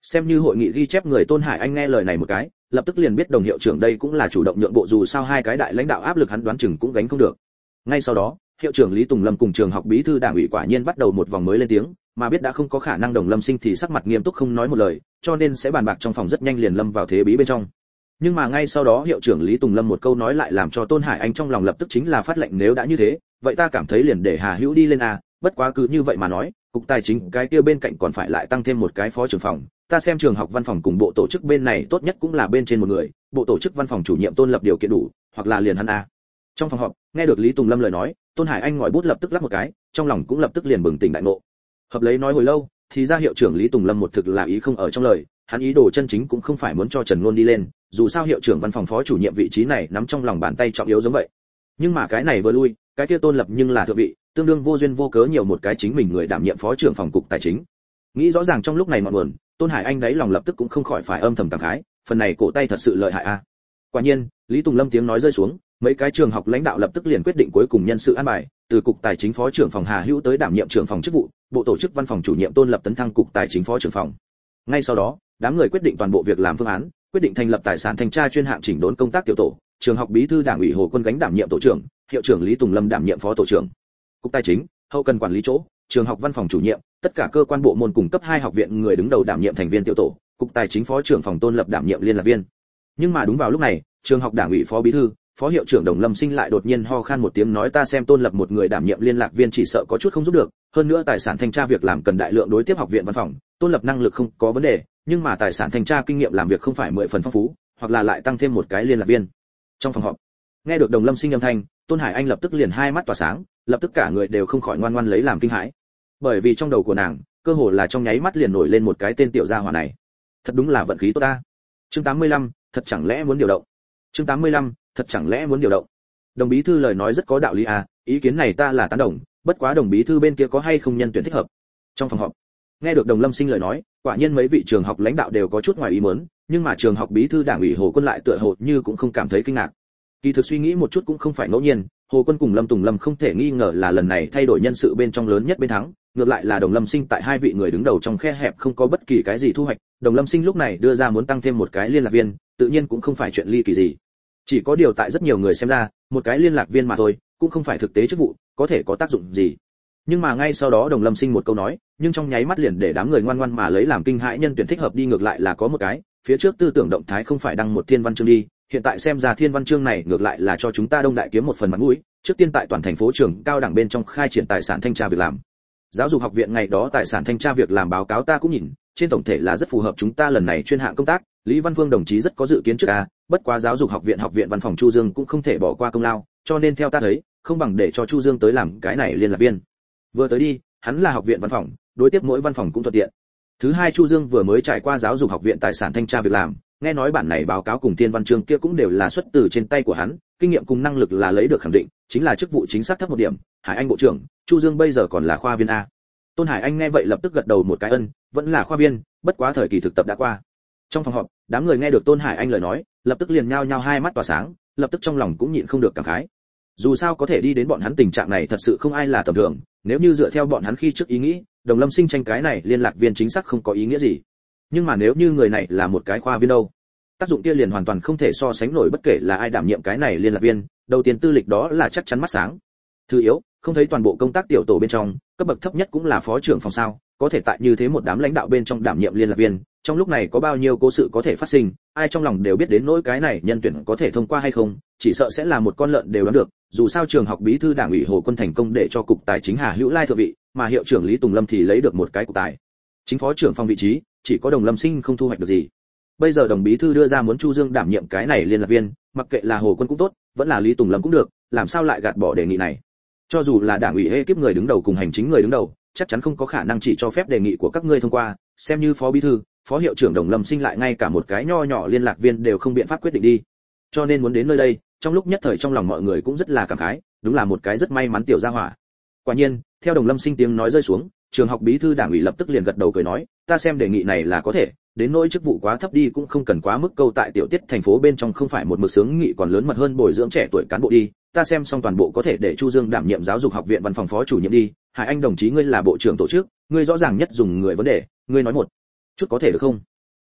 Xem như hội nghị ghi chép người tôn hải anh nghe lời này một cái, lập tức liền biết đồng hiệu trưởng đây cũng là chủ động nhượng bộ dù sao hai cái đại lãnh đạo áp lực hắn đoán chừng cũng gánh không được. Ngay sau đó, hiệu trưởng lý tùng lâm cùng trường học bí thư đảng ủy quả nhiên bắt đầu một vòng mới lên tiếng, mà biết đã không có khả năng đồng lâm sinh thì sắc mặt nghiêm túc không nói một lời, cho nên sẽ bàn bạc trong phòng rất nhanh liền lâm vào thế bí bên trong nhưng mà ngay sau đó hiệu trưởng lý tùng lâm một câu nói lại làm cho tôn hải anh trong lòng lập tức chính là phát lệnh nếu đã như thế, vậy ta cảm thấy liền để hà hữu đi lên a bất quá cứ như vậy mà nói, cục tài chính cái kia bên cạnh còn phải lại tăng thêm một cái phó trưởng phòng. Ta xem trường học văn phòng cùng bộ tổ chức bên này tốt nhất cũng là bên trên một người, bộ tổ chức văn phòng chủ nhiệm tôn lập điều kiện đủ, hoặc là liền hắn a trong phòng họp, nghe được lý tùng lâm lời nói, tôn hải anh ngòi bút lập tức lắc một cái, trong lòng cũng lập tức liền bừng tỉnh đại ngộ. Hợp lấy nói hồi lâu, thì ra hiệu trưởng lý tùng lâm một thực là ý không ở trong lời, hắn ý đồ chân chính cũng không phải muốn cho trần ngôn đi lên dù sao hiệu trưởng văn phòng phó chủ nhiệm vị trí này nắm trong lòng bàn tay trọng yếu giống vậy. Nhưng mà cái này vừa lui, cái kia tôn lập nhưng là thượng vị, tương đương vô duyên vô cớ nhiều một cái chính mình người đảm nhiệm phó trưởng phòng cục tài chính. Nghĩ rõ ràng trong lúc này mọn nguồn, tôn hải anh đấy lòng lập tức cũng không khỏi phải âm thầm cảm khái, phần này cổ tay thật sự lợi hại a. Quả nhiên, lý tùng lâm tiếng nói rơi xuống, mấy cái trường học lãnh đạo lập tức liền quyết định cuối cùng nhân sự an bài, từ cục tài chính phó trưởng phòng hà hữu tới đảm nhiệm trưởng phòng chức vụ, bộ tổ chức văn phòng chủ nhiệm tôn lập tấn thăng cục tài chính phó trưởng phòng. Ngay sau đó, đám người quyết định toàn bộ việc làm phương án quyết định thành lập tài sản thanh tra chuyên hạng chỉnh đốn công tác tiểu tổ, trường học bí thư đảng ủy hồ quân gánh đảm nhiệm tổ trưởng, hiệu trưởng lý tùng lâm đảm nhiệm phó tổ trưởng. Cục tài chính, hậu cần quản lý chỗ, trường học văn phòng chủ nhiệm, tất cả cơ quan bộ môn cung cấp hai học viện người đứng đầu đảm nhiệm thành viên tiểu tổ, cục tài chính phó trưởng phòng tôn lập đảm nhiệm liên lạc viên. Nhưng mà đúng vào lúc này, trường học đảng ủy phó bí thư, phó hiệu trưởng đồng lâm sinh lại đột nhiên ho khan một tiếng nói ta xem tôn lập một người đảm nhiệm liên lạc viên chỉ sợ có chút không giúp được, hơn nữa tài sản thanh tra việc làm cần đại lượng đối tiếp học viện văn phòng, tôn lập năng lực không có vấn đề nhưng mà tài sản thanh tra kinh nghiệm làm việc không phải mười phần phong phú hoặc là lại tăng thêm một cái liên lạc viên. Trong phòng họp nghe được đồng lâm sinh âm thanh tôn hải anh lập tức liền hai mắt tỏa sáng lập tức cả người đều không khỏi ngoan ngoan lấy làm kinh hãi. Bởi vì trong đầu của nàng cơ hồ là trong nháy mắt liền nổi lên một cái tên tiểu gia hỏa này. Thật đúng là vận khí tốt ta. Chương 85, thật chẳng lẽ muốn điều động? Chương 85, thật chẳng lẽ muốn điều động? Đồng bí thư lời nói rất có đạo lý à ý kiến này ta là tán đồng bất quá đồng bí thư bên kia có hay không nhân tuyển thích hợp? Trong phòng họp nghe được đồng lâm sinh lời nói, quả nhiên mấy vị trường học lãnh đạo đều có chút ngoài ý muốn, nhưng mà trường học bí thư đảng ủy hồ quân lại tựa hồ như cũng không cảm thấy kinh ngạc. Kỳ thực suy nghĩ một chút cũng không phải ngẫu nhiên, hồ quân cùng lâm tùng lâm không thể nghi ngờ là lần này thay đổi nhân sự bên trong lớn nhất bên thắng, ngược lại là đồng lâm sinh tại hai vị người đứng đầu trong khe hẹp không có bất kỳ cái gì thu hoạch, đồng lâm sinh lúc này đưa ra muốn tăng thêm một cái liên lạc viên, tự nhiên cũng không phải chuyện ly kỳ gì. Chỉ có điều tại rất nhiều người xem ra, một cái liên lạc viên mà thôi, cũng không phải thực tế chức vụ, có thể có tác dụng gì nhưng mà ngay sau đó đồng lâm sinh một câu nói, nhưng trong nháy mắt liền để đám người ngoan ngoan mà lấy làm kinh hãi nhân tuyển thích hợp đi ngược lại là có một cái, phía trước tư tưởng động thái không phải đăng một thiên văn chương đi, hiện tại xem ra thiên văn chương này ngược lại là cho chúng ta đông đại kiếm một phần mặt mũi, trước tiên tại toàn thành phố trường cao đẳng bên trong khai triển tài sản thanh tra việc làm. Giáo dục học viện ngày đó tài sản thanh tra việc làm báo cáo ta cũng nhìn, trên tổng thể là rất phù hợp chúng ta lần này chuyên hạng công tác, lý văn phương đồng chí rất có dự kiến trước a bất quá giáo dục học viện học viện văn phòng chu dương cũng không thể bỏ qua công lao, cho nên theo ta thấy, không bằng để cho chu dương tới làm cái này liên lạc viên vừa tới đi, hắn là học viện văn phòng, đối tiếp mỗi văn phòng cũng thuận tiện. Thứ hai chu dương vừa mới trải qua giáo dục học viện tài sản thanh tra việc làm, nghe nói bản này báo cáo cùng tiên văn chương kia cũng đều là xuất từ trên tay của hắn, kinh nghiệm cùng năng lực là lấy được khẳng định, chính là chức vụ chính xác thấp một điểm. Hải anh bộ trưởng, chu dương bây giờ còn là khoa viên a. Tôn hải anh nghe vậy lập tức gật đầu một cái ân, vẫn là khoa viên, bất quá thời kỳ thực tập đã qua. Trong phòng họp, đám người nghe được tôn hải anh lời nói, lập tức liền nhao nhao hai mắt tỏa sáng, lập tức trong lòng cũng nhịn không được cảm khái. Dù sao có thể đi đến bọn hắn tình trạng này thật sự không ai là tầm thường nếu như dựa theo bọn hắn khi trước ý nghĩ, đồng lâm sinh tranh cái này liên lạc viên chính xác không có ý nghĩa gì. Nhưng mà nếu như người này là một cái khoa viên đâu, tác dụng kia liền hoàn toàn không thể so sánh nổi bất kể là ai đảm nhiệm cái này liên lạc viên, đầu tiên tư lịch đó là chắc chắn mắt sáng. Thứ yếu, không thấy toàn bộ công tác tiểu tổ bên trong, cấp bậc thấp nhất cũng là phó trưởng phòng sao, có thể tại như thế một đám lãnh đạo bên trong đảm nhiệm liên lạc viên trong lúc này có bao nhiêu cố sự có thể phát sinh, ai trong lòng đều biết đến nỗi cái này nhân tuyển có thể thông qua hay không, chỉ sợ sẽ là một con lợn đều đoán được, dù sao trường học bí thư đảng ủy hồ quân thành công để cho cục tài chính hà hữu lai thượng vị, mà hiệu trưởng lý tùng lâm thì lấy được một cái cục tài. Chính phó trưởng phòng vị trí, chỉ có đồng lâm sinh không thu hoạch được gì. Bây giờ đồng bí thư đưa ra muốn chu dương đảm nhiệm cái này liên lạc viên, mặc kệ là hồ quân cũng tốt, vẫn là lý tùng lâm cũng được, làm sao lại gạt bỏ đề nghị này? Cho dù là đảng ủy ekip người đứng đầu cùng hành chính người đứng đầu, chắc chắn không có khả năng chỉ cho phép đề nghị của các ngươi thông qua, xem như phó bí thư phó hiệu trưởng đồng lâm sinh lại ngay cả một cái nho nhỏ liên lạc viên đều không biện pháp quyết định đi. Cho nên muốn đến nơi đây, trong lúc nhất thời trong lòng mọi người cũng rất là cảm khái, đúng là một cái rất may mắn tiểu gia hỏa. Quả nhiên, theo đồng lâm sinh tiếng nói rơi xuống, trường học bí thư đảng ủy lập tức liền gật đầu cười nói, ta xem đề nghị này là có thể, đến nỗi chức vụ quá thấp đi cũng không cần quá mức câu tại tiểu tiết thành phố bên trong không phải một mực sướng nghị còn lớn mật hơn bồi dưỡng trẻ tuổi cán bộ đi. Ta xem xong toàn bộ có thể để chu dương đảm nhiệm giáo dục học viện văn phòng phó chủ nhiệm đi. Hải anh đồng chí ngươi là bộ trưởng tổ chức, ngươi rõ ràng nhất dùng người vấn đề, ngươi nói một chút có thể được không?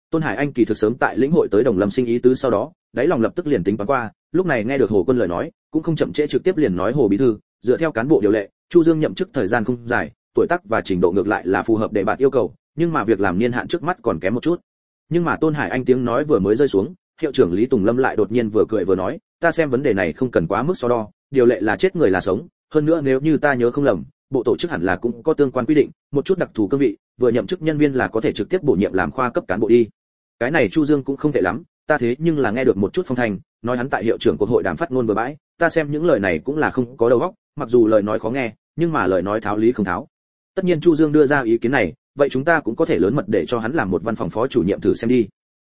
Tôn hải anh kỳ thực sớm tại lĩnh hội tới đồng lâm sinh ý tứ sau đó, đáy lòng lập tức liền tính toán qua, lúc này nghe được hồ quân lời nói, cũng không chậm trễ trực tiếp liền nói hồ bí thư, dựa theo cán bộ điều lệ, chu dương nhậm chức thời gian không dài, tuổi tác và trình độ ngược lại là phù hợp để bạn yêu cầu, nhưng mà việc làm niên hạn trước mắt còn kém một chút. Nhưng mà tôn hải anh tiếng nói vừa mới rơi xuống, hiệu trưởng lý tùng lâm lại đột nhiên vừa cười vừa nói, ta xem vấn đề này không cần quá mức so đo, điều lệ là chết người là sống, hơn nữa nếu như ta nhớ không lầm bộ tổ chức hẳn là cũng có tương quan quy định, một chút đặc thù cương vị, vừa nhậm chức nhân viên là có thể trực tiếp bổ nhiệm làm khoa cấp cán bộ đi. Cái này chu dương cũng không tệ lắm, ta thế nhưng là nghe được một chút phong thành nói hắn tại hiệu trưởng cuộc hội đàm phát ngôn bừa bãi, ta xem những lời này cũng là không có đầu óc, mặc dù lời nói khó nghe, nhưng mà lời nói tháo lý không tháo. Tất nhiên chu dương đưa ra ý kiến này, vậy chúng ta cũng có thể lớn mật để cho hắn làm một văn phòng phó chủ nhiệm thử xem đi.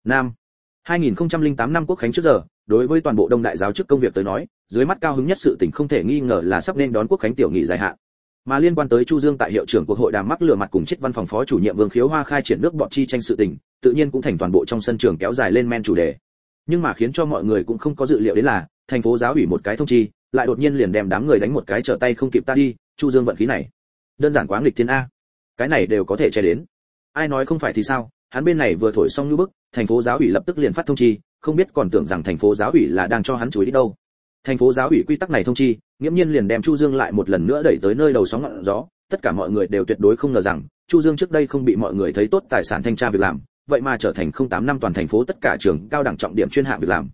Nam. 2008 năm quốc khánh trước giờ, đối với toàn bộ đông đại giáo chức công việc tới nói, dưới mắt cao hứng nhất sự tình không thể nghi ngờ là sắp nên đón quốc khánh tiểu nghị dài hạn mà liên quan tới chu dương tại hiệu trưởng cuộc hội đàm mắc lừa mặt cùng chết văn phòng phó chủ nhiệm vương khiếu hoa khai triển nước bọn chi tranh sự tình, tự nhiên cũng thành toàn bộ trong sân trường kéo dài lên men chủ đề. Nhưng mà khiến cho mọi người cũng không có dự liệu đến là, thành phố giáo ủy một cái thông chi, lại đột nhiên liền đem đám người đánh một cái trở tay không kịp ta đi, chu dương vận khí này. Đơn giản quá nghịch thiên a. Cái này đều có thể che đến. Ai nói không phải thì sao? Hắn bên này vừa thổi xong như bức, thành phố giáo ủy lập tức liền phát thông chi, không biết còn tưởng rằng thành phố giáo ủy là đang cho hắn chuối đi đâu thành phố giáo ủy quy tắc này thông chi, nghiễm nhiên liền đem chu dương lại một lần nữa đẩy tới nơi đầu sóng ngọn gió, tất cả mọi người đều tuyệt đối không ngờ rằng, chu dương trước đây không bị mọi người thấy tốt tài sản thanh tra việc làm, vậy mà trở thành không tám năm toàn thành phố tất cả trường cao đẳng trọng điểm chuyên hạng việc làm.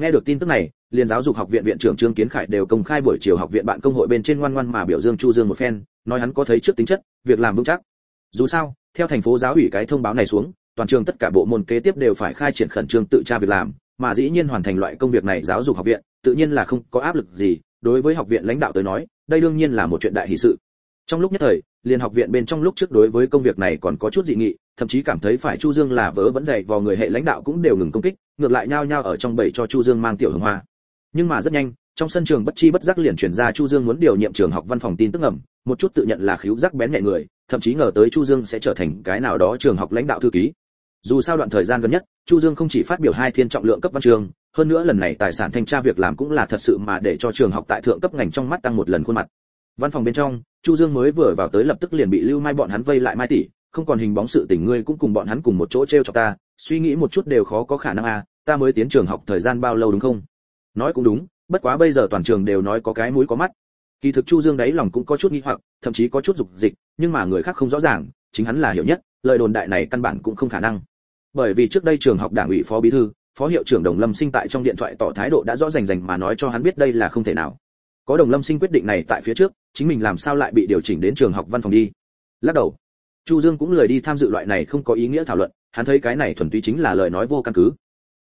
Nghe được tin tức này liên giáo dục học viện viện trưởng trương kiến khải đều công khai buổi chiều học viện bạn công hội bên trên ngoan ngoan mà biểu dương chu dương một phen, nói hắn có thấy trước tính chất, việc làm vững chắc. Dù sao, theo thành phố giáo ủy cái thông báo này xuống, toàn trường tất cả bộ môn kế tiếp đều phải khai triển khẩn trương tự tra việc làm, mà dĩ nhiên hoàn thành loại công việc này giáo dục học viện tự nhiên là không có áp lực gì, đối với học viện lãnh đạo tới nói, đây đương nhiên là một chuyện đại hỷ sự. Trong lúc nhất thời liên học viện bên trong lúc trước đối với công việc này còn có chút dị nghị, thậm chí cảm thấy phải chu dương là vớ vẫn dày vào người hệ lãnh đạo cũng đều ngừng công kích, ngược lại nhao nhao ở trong bầy cho chu dương mang tiểu hương hoa. Nhưng mà rất nhanh, trong sân trường bất chi bất giác liền truyền ra chu dương muốn điều nhiệm trường học văn phòng tin tức ẩm một chút tự nhận là khiếu giác bén nhạy người, thậm chí ngờ tới chu dương sẽ trở thành cái nào đó trường học lãnh đạo thư ký. Dù sao đoạn thời gian gần nhất, chu dương không chỉ phát biểu hai thiên trọng lượng cấp văn trường hơn nữa lần này tài sản thanh tra việc làm cũng là thật sự mà để cho trường học tại thượng cấp ngành trong mắt tăng một lần khuôn mặt. Văn phòng bên trong, chu dương mới vừa vào tới lập tức liền bị lưu mai bọn hắn vây lại mai tỷ, không còn hình bóng sự tình ngươi cũng cùng bọn hắn cùng một chỗ treo cho ta, suy nghĩ một chút đều khó có khả năng à ta mới tiến trường học thời gian bao lâu đúng không? Nói cũng đúng, bất quá bây giờ toàn trường đều nói có cái mũi có mắt. Kỳ thực chu dương đấy lòng cũng có chút nghi hoặc, thậm chí có chút dục dịch, nhưng mà người khác không rõ ràng, chính hắn là hiểu nhất, lời đồn đại này căn bản cũng không khả năng. Bởi vì trước đây trường học đảng ủy phó bí thư phó hiệu trưởng đồng lâm sinh tại trong điện thoại tỏ thái độ đã rõ rành rành mà nói cho hắn biết đây là không thể nào. Có đồng lâm sinh quyết định này tại phía trước chính mình làm sao lại bị điều chỉnh đến trường học văn phòng đi. Lắc đầu. Chu dương cũng lười đi tham dự loại này không có ý nghĩa thảo luận hắn thấy cái này thuần túy chính là lời nói vô căn cứ.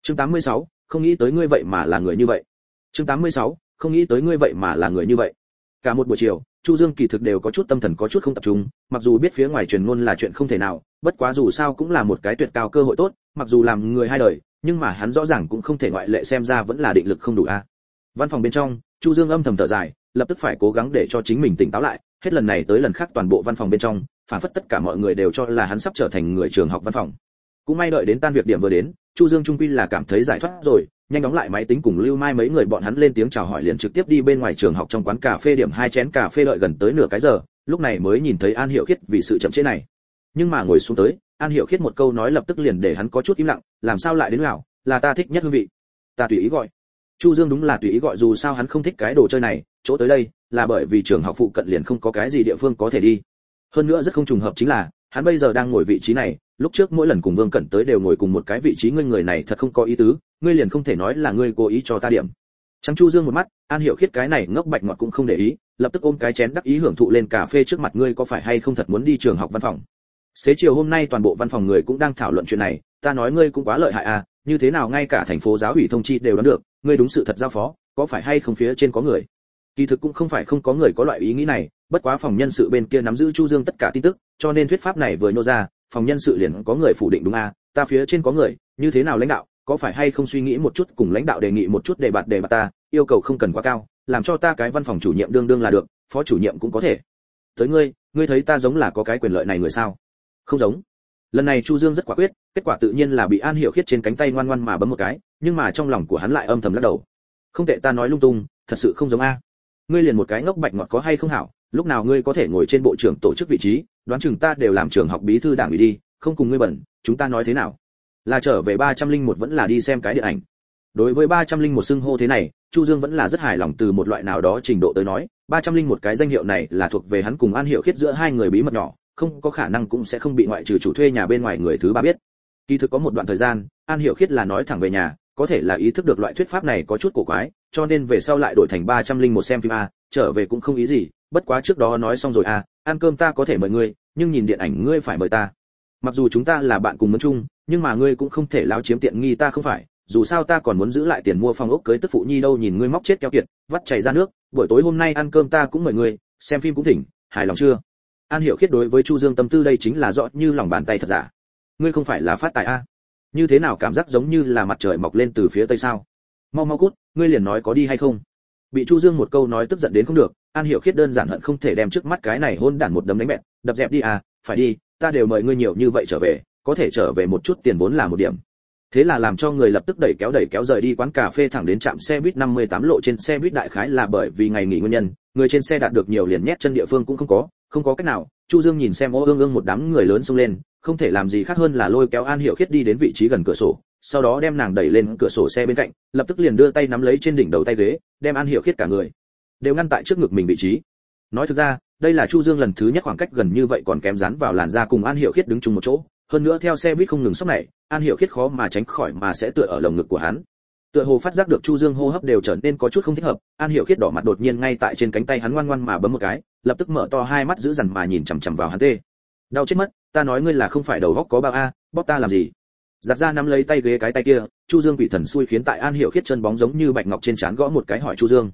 Chương 86, không nghĩ tới ngươi vậy mà là người như vậy. Chương 86, không nghĩ tới ngươi vậy mà là người như vậy. Cả một buổi chiều chu dương kỳ thực đều có chút tâm thần có chút không tập trung mặc dù biết phía ngoài truyền ngôn là chuyện không thể nào bất quá dù sao cũng là một cái tuyệt cao cơ hội tốt mặc dù làm người hai đời nhưng mà hắn rõ ràng cũng không thể ngoại lệ xem ra vẫn là định lực không đủ a. Văn phòng bên trong, chu dương âm thầm thở dài, lập tức phải cố gắng để cho chính mình tỉnh táo lại, hết lần này tới lần khác toàn bộ văn phòng bên trong, phản phất tất cả mọi người đều cho là hắn sắp trở thành người trường học văn phòng. Cũng may đợi đến tan việc điểm vừa đến, chu dương trung quy là cảm thấy giải thoát rồi, nhanh đóng lại máy tính cùng lưu mai mấy người bọn hắn lên tiếng chào hỏi liền trực tiếp đi bên ngoài trường học trong quán cà phê điểm hai chén cà phê đợi gần tới nửa cái giờ, lúc này mới nhìn thấy an hiệu khiết vì sự chậm trễ này nhưng mà ngồi xuống tới, an hiệu khiết một câu nói lập tức liền để hắn có chút im lặng, làm sao lại đến nào là ta thích nhất hương vị. Ta tùy ý gọi. Chu dương đúng là tùy ý gọi dù sao hắn không thích cái đồ chơi này, chỗ tới đây là bởi vì trường học phụ cận liền không có cái gì địa phương có thể đi. Hơn nữa rất không trùng hợp chính là, hắn bây giờ đang ngồi vị trí này, lúc trước mỗi lần cùng vương cẩn tới đều ngồi cùng một cái vị trí ngươi người này thật không có ý tứ, ngươi liền không thể nói là ngươi cố ý cho ta điểm. Trắng chu dương một mắt, an hiểu khiết cái này ngốc bạch ngọt cũng không để ý, lập tức ôm cái chén đắc ý hưởng thụ lên cà phê trước mặt ngươi có phải hay không thật muốn đi trường học văn phòng xế chiều hôm nay toàn bộ văn phòng người cũng đang thảo luận chuyện này, ta nói ngươi cũng quá lợi hại à như thế nào ngay cả thành phố giáo ủy thông chi đều đoán được, ngươi đúng sự thật giao phó, có phải hay không phía trên có người? Kỳ thực cũng không phải không có người có loại ý nghĩ này, bất quá phòng nhân sự bên kia nắm giữ chu dương tất cả tin tức, cho nên thuyết pháp này vừa nô ra, phòng nhân sự liền có người phủ định đúng à ta phía trên có người, như thế nào lãnh đạo, có phải hay không suy nghĩ một chút cùng lãnh đạo đề nghị một chút để bạt đề bạt ta, yêu cầu không cần quá cao, làm cho ta cái văn phòng chủ nhiệm đương đương là được, phó chủ nhiệm cũng có thể. Tới ngươi ngươi thấy ta giống là có cái quyền lợi này người sao? Không giống. Lần này chu dương rất quả quyết, kết quả tự nhiên là bị an hiểu khiết trên cánh tay ngoan ngoan mà bấm một cái, nhưng mà trong lòng của hắn lại âm thầm lắc đầu. Không tệ ta nói lung tung, thật sự không giống a. Ngươi liền một cái ngốc bạch ngọt có hay không hảo, lúc nào ngươi có thể ngồi trên bộ trưởng tổ chức vị trí, đoán chừng ta đều làm trường học bí thư đảng ủy đi, không cùng ngươi bẩn, chúng ta nói thế nào? Là trở về ba trăm linh một vẫn là đi xem cái điện ảnh. Đối với ba trăm linh một xưng hô thế này, chu dương vẫn là rất hài lòng từ một loại nào đó trình độ tới nói, ba trăm linh một cái danh hiệu này là thuộc về hắn cùng an hiệu khiết giữa hai người bí mật nhỏ không có khả năng cũng sẽ không bị ngoại trừ chủ thuê nhà bên ngoài người thứ ba biết. Kỳ thực có một đoạn thời gian, an Hiểu khiết là nói thẳng về nhà, có thể là ý thức được loại thuyết pháp này có chút cổ quái, cho nên về sau lại đổi thành ba trăm linh một xem phim a, trở về cũng không ý gì, bất quá trước đó nói xong rồi a, ăn cơm ta có thể mời ngươi, nhưng nhìn điện ảnh ngươi phải mời ta. Mặc dù chúng ta là bạn cùng muốn chung, nhưng mà ngươi cũng không thể lao chiếm tiện nghi ta không phải, dù sao ta còn muốn giữ lại tiền mua phòng ốc cưới tức phụ nhi đâu nhìn ngươi móc chết keo kiệt, vắt chảy ra nước, buổi tối hôm nay ăn cơm ta cũng mời ngươi, xem phim cũng thỉnh, hài lòng chưa? An hiểu khiết đối với chu dương tâm tư đây chính là rõ như lòng bàn tay thật giả. Ngươi không phải là phát tài a? Như thế nào cảm giác giống như là mặt trời mọc lên từ phía tây sao? Mau mau cút, ngươi liền nói có đi hay không? Bị chu dương một câu nói tức giận đến không được, an hiểu khiết đơn giản hận không thể đem trước mắt cái này hôn đản một đấm đánh bẹt, đập dẹp đi à phải đi, ta đều mời ngươi nhiều như vậy trở về, có thể trở về một chút tiền vốn là một điểm. Thế là làm cho người lập tức đẩy kéo đẩy kéo rời đi quán cà phê thẳng đến trạm xe buýt 58 lộ trên xe buýt đại khái là bởi vì ngày nghỉ nguyên nhân, người trên xe đạt được nhiều liền nhét chân địa phương cũng không có không có cách nào, chu dương nhìn xem ô ương ương một đám người lớn xông lên, không thể làm gì khác hơn là lôi kéo an hiệu khiết đi đến vị trí gần cửa sổ, sau đó đem nàng đẩy lên cửa sổ xe bên cạnh, lập tức liền đưa tay nắm lấy trên đỉnh đầu tay ghế, đem an hiệu khiết cả người đều ngăn tại trước ngực mình vị trí. Nói thực ra, đây là chu dương lần thứ nhất khoảng cách gần như vậy còn kém dán vào làn da cùng an hiệu khiết đứng chung một chỗ, hơn nữa theo xe buýt không ngừng sốc này, an hiệu khiết khó mà tránh khỏi mà sẽ tựa ở lồng ngực của hắn. Tựa hồ phát giác được chu dương hô hấp đều trở nên có chút không thích hợp, an hiệu khiết đỏ mặt đột nhiên ngay tại trên cánh tay hắn ngoan ngoan mà bấm một cái lập tức mở to hai mắt giữ dằn mà nhìn chằm chằm vào hắn tê. Đau chết mất, ta nói ngươi là không phải đầu góc có bao a, bóp ta làm gì? Giặt ra nắm lấy tay ghế cái tay kia, chu dương bị thần xui khiến tại an hiệu khiết chân bóng giống như bạch ngọc trên trán gõ một cái hỏi chu dương.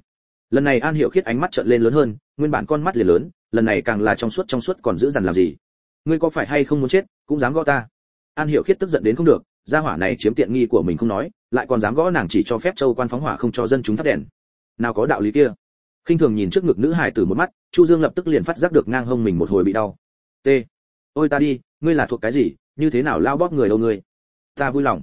Lần này an hiểu khiết ánh mắt trợn lên lớn hơn, nguyên bản con mắt liền lớn, lần này càng là trong suốt trong suốt còn giữ dằn làm gì? Ngươi có phải hay không muốn chết, cũng dám gõ ta? An hiểu khiết tức giận đến không được, gia hỏa này chiếm tiện nghi của mình không nói, lại còn dám gõ nàng chỉ cho phép châu quan phóng hỏa không cho dân chúng thắp đèn. Nào có đạo lý kia? Khinh thường nhìn trước ngực nữ hải tử một mắt, chu dương lập tức liền phát giác được ngang hông mình một hồi bị đau. T, ôi ta đi, ngươi là thuộc cái gì, như thế nào lao bóp người đâu ngươi? Ta vui lòng.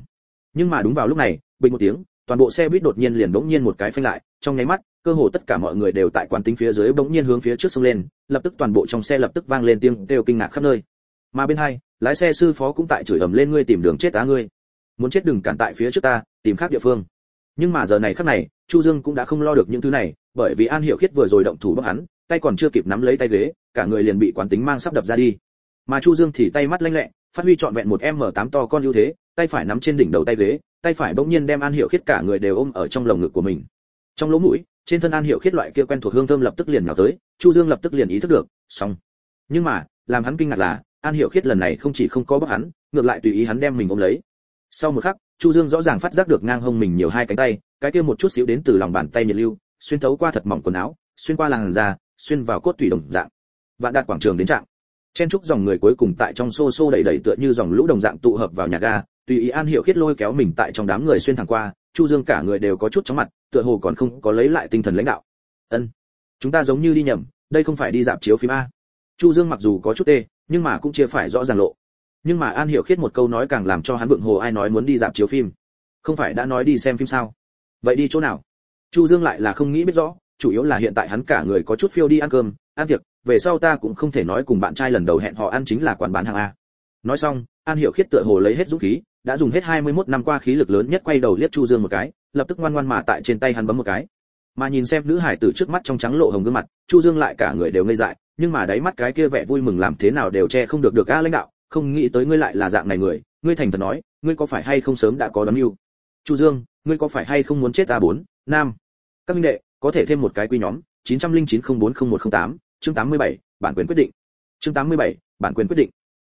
Nhưng mà đúng vào lúc này, bình một tiếng, toàn bộ xe buýt đột nhiên liền bỗng nhiên một cái phanh lại, trong nháy mắt, cơ hồ tất cả mọi người đều tại quán tính phía dưới bỗng nhiên hướng phía trước sông lên, lập tức toàn bộ trong xe lập tức vang lên tiếng kêu kinh ngạc khắp nơi. Mà bên hai, lái xe sư phó cũng tại chửi ầm lên, ngươi tìm đường chết á ngươi. Muốn chết đừng cản tại phía trước ta, tìm khác địa phương. Nhưng mà giờ này khắc này, chu dương cũng đã không lo được những thứ này bởi vì an hiểu khiết vừa rồi động thủ bóc hắn, tay còn chưa kịp nắm lấy tay ghế, cả người liền bị quán tính mang sắp đập ra đi. Mà chu dương thì tay mắt lanh lẹ, phát huy trọn vẹn một m 8 to con ưu thế, tay phải nắm trên đỉnh đầu tay ghế, tay phải bỗng nhiên đem an hiểu khiết cả người đều ôm ở trong lồng ngực của mình. Trong lỗ mũi, trên thân an hiểu khiết loại kia quen thuộc hương thơm lập tức liền nhào tới, chu dương lập tức liền ý thức được, xong. Nhưng mà, làm hắn kinh ngạc là, an hiểu khiết lần này không chỉ không có bắt hắn, ngược lại tùy ý hắn đem mình ôm lấy. Sau một khắc, chu dương rõ ràng phát giác được ngang hông mình nhiều hai cánh tay, cái kia một chút xíu đến từ lòng bàn tay nhiệt lưu xuyên thấu qua thật mỏng quần áo, xuyên qua làn da, xuyên vào cốt tủy đồng dạng. Vạn đạt quảng trường đến trạng chen chúc dòng người cuối cùng tại trong xô xô đẩy đẩy tựa như dòng lũ đồng dạng tụ hợp vào nhà ga, tùy ý an Hiểu khiết lôi kéo mình tại trong đám người xuyên thẳng qua, chu dương cả người đều có chút chóng mặt, tựa hồ còn không có lấy lại tinh thần lãnh đạo. Ân, chúng ta giống như đi nhầm, đây không phải đi dạp chiếu phim a? Chu dương mặc dù có chút tê, nhưng mà cũng chia phải rõ ràng lộ. Nhưng mà an hiểu khiết một câu nói càng làm cho hắn vượng hồ ai nói muốn đi dạp chiếu phim. Không phải đã nói đi xem phim sao? Vậy đi chỗ nào? Chu dương lại là không nghĩ biết rõ, chủ yếu là hiện tại hắn cả người có chút phiêu đi ăn cơm, ăn tiệc, về sau ta cũng không thể nói cùng bạn trai lần đầu hẹn họ ăn chính là quán bán hàng a nói xong, an hiểu khiết tựa hồ lấy hết dũng khí, đã dùng hết 21 năm qua khí lực lớn nhất quay đầu liếc chu dương một cái, lập tức ngoan ngoan mà tại trên tay hắn bấm một cái mà nhìn xem nữ hải tử trước mắt trong trắng lộ hồng gương mặt, chu dương lại cả người đều ngây dại, nhưng mà đáy mắt cái kia vẻ vui mừng làm thế nào đều che không được được a lãnh đạo, không nghĩ tới ngươi lại là dạng này người, ngươi thành thật nói, ngươi có phải hay không sớm đã có đấm yêu? chu dương ngươi có phải hay không muốn chết ta bốn? Nam. Các minh đệ có thể thêm một cái quy nhóm 909040108, chương 87, bản quyền quyết định. Chương 87, bản quyền quyết định.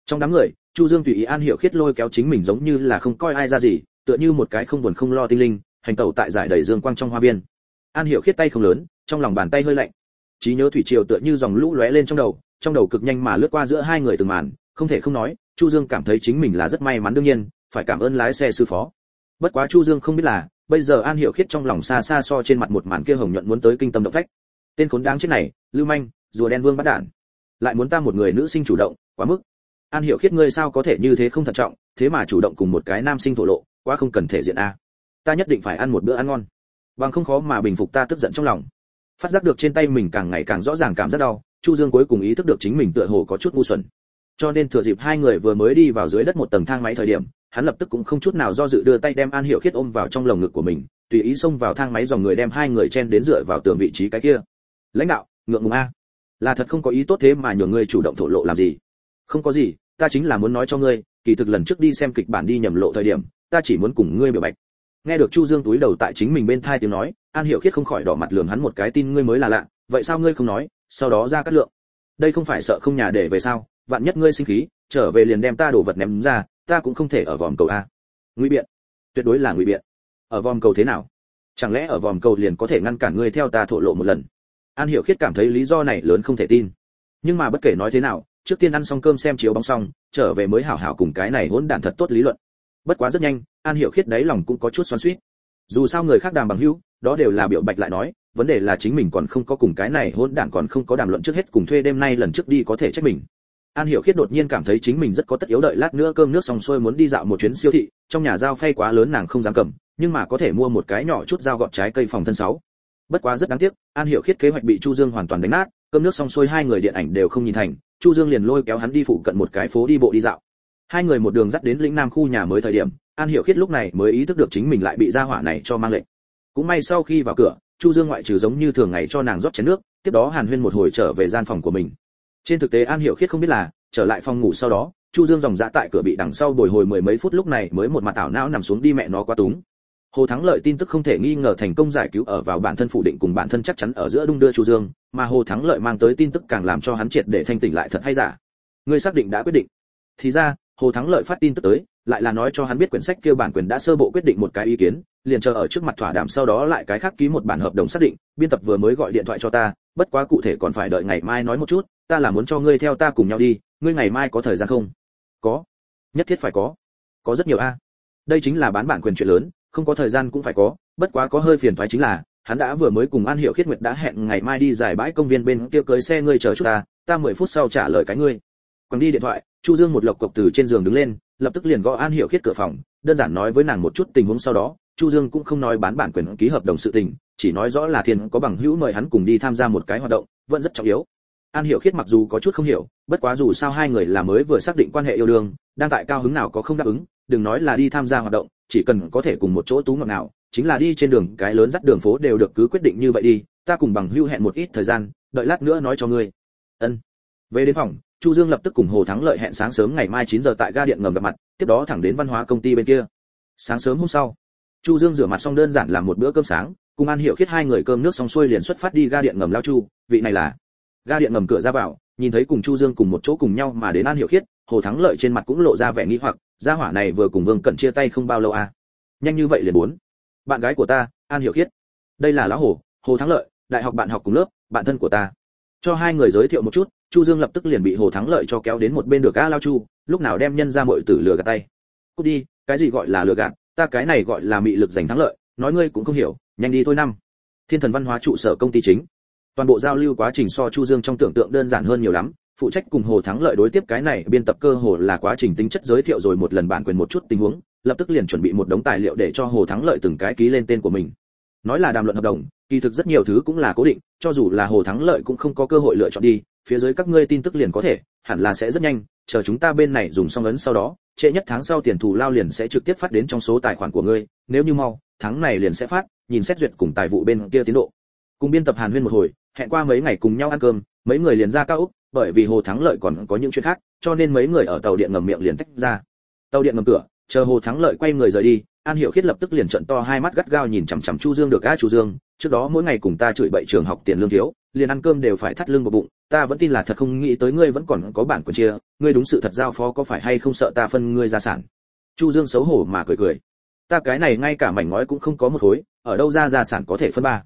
Trong đám người chu dương tùy ý an hiểu khiết lôi kéo chính mình giống như là không coi ai ra gì tựa như một cái không buồn không lo tinh linh hành tẩu tại giải đầy dương quang trong hoa viên. an hiểu khiết tay không lớn trong lòng bàn tay hơi lạnh. Trí nhớ thủy triều tựa như dòng lũ lóe lên trong đầu trong đầu cực nhanh mà lướt qua giữa hai người từng màn không thể không nói chu dương cảm thấy chính mình là rất may mắn đương nhiên phải cảm ơn lái xe sư phó bất quá chu dương không biết là, bây giờ an hiểu khiết trong lòng xa xa so trên mặt một màn kia hồng nhuận muốn tới kinh tâm động phách. Tên khốn đáng chết này, lưu manh, rùa đen vương bắt đản lại muốn ta một người nữ sinh chủ động, quá mức. An hiểu khiết ngươi sao có thể như thế không thận trọng, thế mà chủ động cùng một cái nam sinh thổ lộ, quá không cần thể diện a. Ta nhất định phải ăn một bữa ăn ngon. Bằng không khó mà bình phục ta tức giận trong lòng. Phát giác được trên tay mình càng ngày càng rõ ràng cảm giác đau, chu dương cuối cùng ý thức được chính mình tựa hồ có chút ngu xuẩn. Cho nên thừa dịp hai người vừa mới đi vào dưới đất một tầng thang máy thời điểm hắn lập tức cũng không chút nào do dự đưa tay đem an hiểu khiết ôm vào trong lồng ngực của mình, tùy ý xông vào thang máy dòng người đem hai người chen đến dựa vào tường vị trí cái kia. Lãnh đạo, ngượng ngùng a. Là thật không có ý tốt thế mà nhường ngươi chủ động thổ lộ làm gì? Không có gì, ta chính là muốn nói cho ngươi, kỳ thực lần trước đi xem kịch bản đi nhầm lộ thời điểm, ta chỉ muốn cùng ngươi biểu bạch. Nghe được chu dương túi đầu tại chính mình bên thai tiếng nói, an hiểu khiết không khỏi đỏ mặt lườm hắn một cái tin ngươi mới là lạ, vậy sao ngươi không nói, sau đó ra cắt lượng? Đây không phải sợ không nhà để về sao, vạn nhất ngươi sinh khí, trở về liền đem ta đổ vật ném ra ta cũng không thể ở vòm cầu a. Ngụy biện. Tuyệt đối là ngụy biện. Ở vòm cầu thế nào? Chẳng lẽ ở vòm cầu liền có thể ngăn cản ngươi theo ta thổ lộ một lần? An hiểu khiết cảm thấy lý do này lớn không thể tin. Nhưng mà bất kể nói thế nào, trước tiên ăn xong cơm xem chiếu bóng xong, trở về mới hảo hảo cùng cái này hỗn đản thật tốt lý luận. Bất quá rất nhanh, an hiểu khiết đấy lòng cũng có chút xoắn xuýt. Dù sao người khác đàm bằng hữu, đó đều là biểu bạch lại nói, vấn đề là chính mình còn không có cùng cái này hỗn đản còn không có đàm luận trước hết cùng thuê đêm nay lần trước đi có thể trách mình an hiểu khiết đột nhiên cảm thấy chính mình rất có tất yếu đợi lát nữa cơm nước xong xuôi muốn đi dạo một chuyến siêu thị, trong nhà dao phay quá lớn nàng không dám cầm, nhưng mà có thể mua một cái nhỏ chút dao gọt trái cây phòng thân sáu. Bất quá rất đáng tiếc, an hiểu khiết kế hoạch bị chu dương hoàn toàn đánh nát, cơm nước xong xuôi hai người điện ảnh đều không nhìn thành, chu dương liền lôi kéo hắn đi phụ cận một cái phố đi bộ đi dạo. Hai người một đường dắt đến lĩnh nam khu nhà mới thời điểm, an hiểu khiết lúc này mới ý thức được chính mình lại bị gia hỏa này cho mang lệnh. Cũng may sau khi vào cửa, chu dương ngoại trừ giống như thường ngày cho nàng rót chén nước, tiếp đó hàn huyên một hồi trở về gian phòng của mình trên thực tế an hiểu khiết không biết là, trở lại phòng ngủ sau đó, chu dương dòng dã tại cửa bị đằng sau bồi hồi mười mấy phút lúc này mới một mặt ảo não nằm xuống đi mẹ nó quá túng. Hồ thắng lợi tin tức không thể nghi ngờ thành công giải cứu ở vào bản thân phủ định cùng bản thân chắc chắn ở giữa đung đưa chu dương, mà hồ thắng lợi mang tới tin tức càng làm cho hắn triệt để thanh tỉnh lại thật hay giả. Người xác định đã quyết định. Thì ra, hồ thắng lợi phát tin tức tới, lại là nói cho hắn biết quyển sách kia bản quyền đã sơ bộ quyết định một cái ý kiến, liền chờ ở trước mặt thỏa đàm sau đó lại cái khác ký một bản hợp đồng xác định, biên tập vừa mới gọi điện thoại cho ta bất quá cụ thể còn phải đợi ngày mai nói một chút, ta là muốn cho ngươi theo ta cùng nhau đi, ngươi ngày mai có thời gian không? Có. Nhất thiết phải có. Có rất nhiều a. Đây chính là bán bản quyền chuyện lớn, không có thời gian cũng phải có, bất quá có hơi phiền toái chính là, hắn đã vừa mới cùng an hiệu khiết nguyệt đã hẹn ngày mai đi giải bãi công viên bên kia cưới xe ngươi chờ chút ta ta mười phút sau trả lời cái ngươi. Quăng đi điện thoại, chu dương một lộc cộc từ trên giường đứng lên, lập tức liền gõ an hiệu khiết cửa phòng, đơn giản nói với nàng một chút tình huống sau đó, chu dương cũng không nói bán bản quyền ký hợp đồng sự tình chỉ nói rõ là thiên có bằng hữu mời hắn cùng đi tham gia một cái hoạt động, vẫn rất trọng yếu. An hiểu khiết mặc dù có chút không hiểu, bất quá dù sao hai người là mới vừa xác định quan hệ yêu đương, đang tại cao hứng nào có không đáp ứng, đừng nói là đi tham gia hoạt động, chỉ cần có thể cùng một chỗ tú ngọc nào, chính là đi trên đường, cái lớn dắt đường phố đều được cứ quyết định như vậy đi, ta cùng bằng hữu hẹn một ít thời gian, đợi lát nữa nói cho ngươi. Ân. Về đến phòng, chu dương lập tức cùng hồ thắng lợi hẹn sáng sớm ngày mai 9 giờ tại ga điện ngầm gặp mặt, tiếp đó thẳng đến văn hóa công ty bên kia. Sáng sớm hôm sau, chu dương rửa mặt xong đơn giản làm một bữa cơm sáng cùng an hiệu khiết hai người cơm nước xong xuôi liền xuất phát đi ga điện ngầm lao chu, vị này là. Ga điện ngầm cửa ra vào, nhìn thấy cùng chu dương cùng một chỗ cùng nhau mà đến an hiệu khiết, hồ thắng lợi trên mặt cũng lộ ra vẻ nghi hoặc, gia hỏa này vừa cùng vương cẩn chia tay không bao lâu à? Nhanh như vậy liền bốn. Bạn gái của ta, an hiệu khiết. Đây là lão hồ hồ thắng lợi, đại học bạn học cùng lớp, bạn thân của ta. Cho hai người giới thiệu một chút, chu dương lập tức liền bị hồ thắng lợi cho kéo đến một bên được a lao chu, lúc nào đem nhân ra muội tử lừa gạt tay. Cút đi, cái gì gọi là lừa gạt? Ta cái này gọi là mị lực giành thắng lợi, nói ngươi cũng không hiểu nhanh đi thôi năm. Thiên thần văn hóa trụ sở công ty chính. Toàn bộ giao lưu quá trình so chu dương trong tưởng tượng đơn giản hơn nhiều lắm. Phụ trách cùng hồ thắng lợi đối tiếp cái này, biên tập cơ hồ là quá trình tính chất giới thiệu rồi một lần bản quyền một chút tình huống, lập tức liền chuẩn bị một đống tài liệu để cho hồ thắng lợi từng cái ký lên tên của mình. Nói là đàm luận hợp đồng, kỳ thực rất nhiều thứ cũng là cố định, cho dù là hồ thắng lợi cũng không có cơ hội lựa chọn đi, phía dưới các ngươi tin tức liền có thể, hẳn là sẽ rất nhanh, chờ chúng ta bên này dùng xong ấn sau đó, trễ nhất tháng sau tiền thù lao liền sẽ trực tiếp phát đến trong số tài khoản của ngươi, nếu như mau tháng này liền sẽ phát nhìn xét duyệt cùng tài vụ bên kia tiến độ. Cùng biên tập hàn huyên một hồi hẹn qua mấy ngày cùng nhau ăn cơm mấy người liền ra cao ốc, bởi vì hồ thắng lợi còn có những chuyện khác cho nên mấy người ở tàu điện ngầm miệng liền tách ra. Tàu điện ngầm cửa chờ hồ thắng lợi quay người rời đi an hiểu khiết lập tức liền trợn to hai mắt gắt gao nhìn chằm chằm chu dương được a chu dương trước đó mỗi ngày cùng ta chửi bậy trường học tiền lương thiếu liền ăn cơm đều phải thắt lưng vào bụng ta vẫn tin là thật không nghĩ tới ngươi vẫn còn có bản quyền chia ngươi đúng sự thật giao phó có phải hay không sợ ta phân ngươi gia sản. Chu dương xấu hổ mà cười cười ta cái này ngay cả mảnh ngói cũng không có một khối, ở đâu ra gia sản có thể phân ba?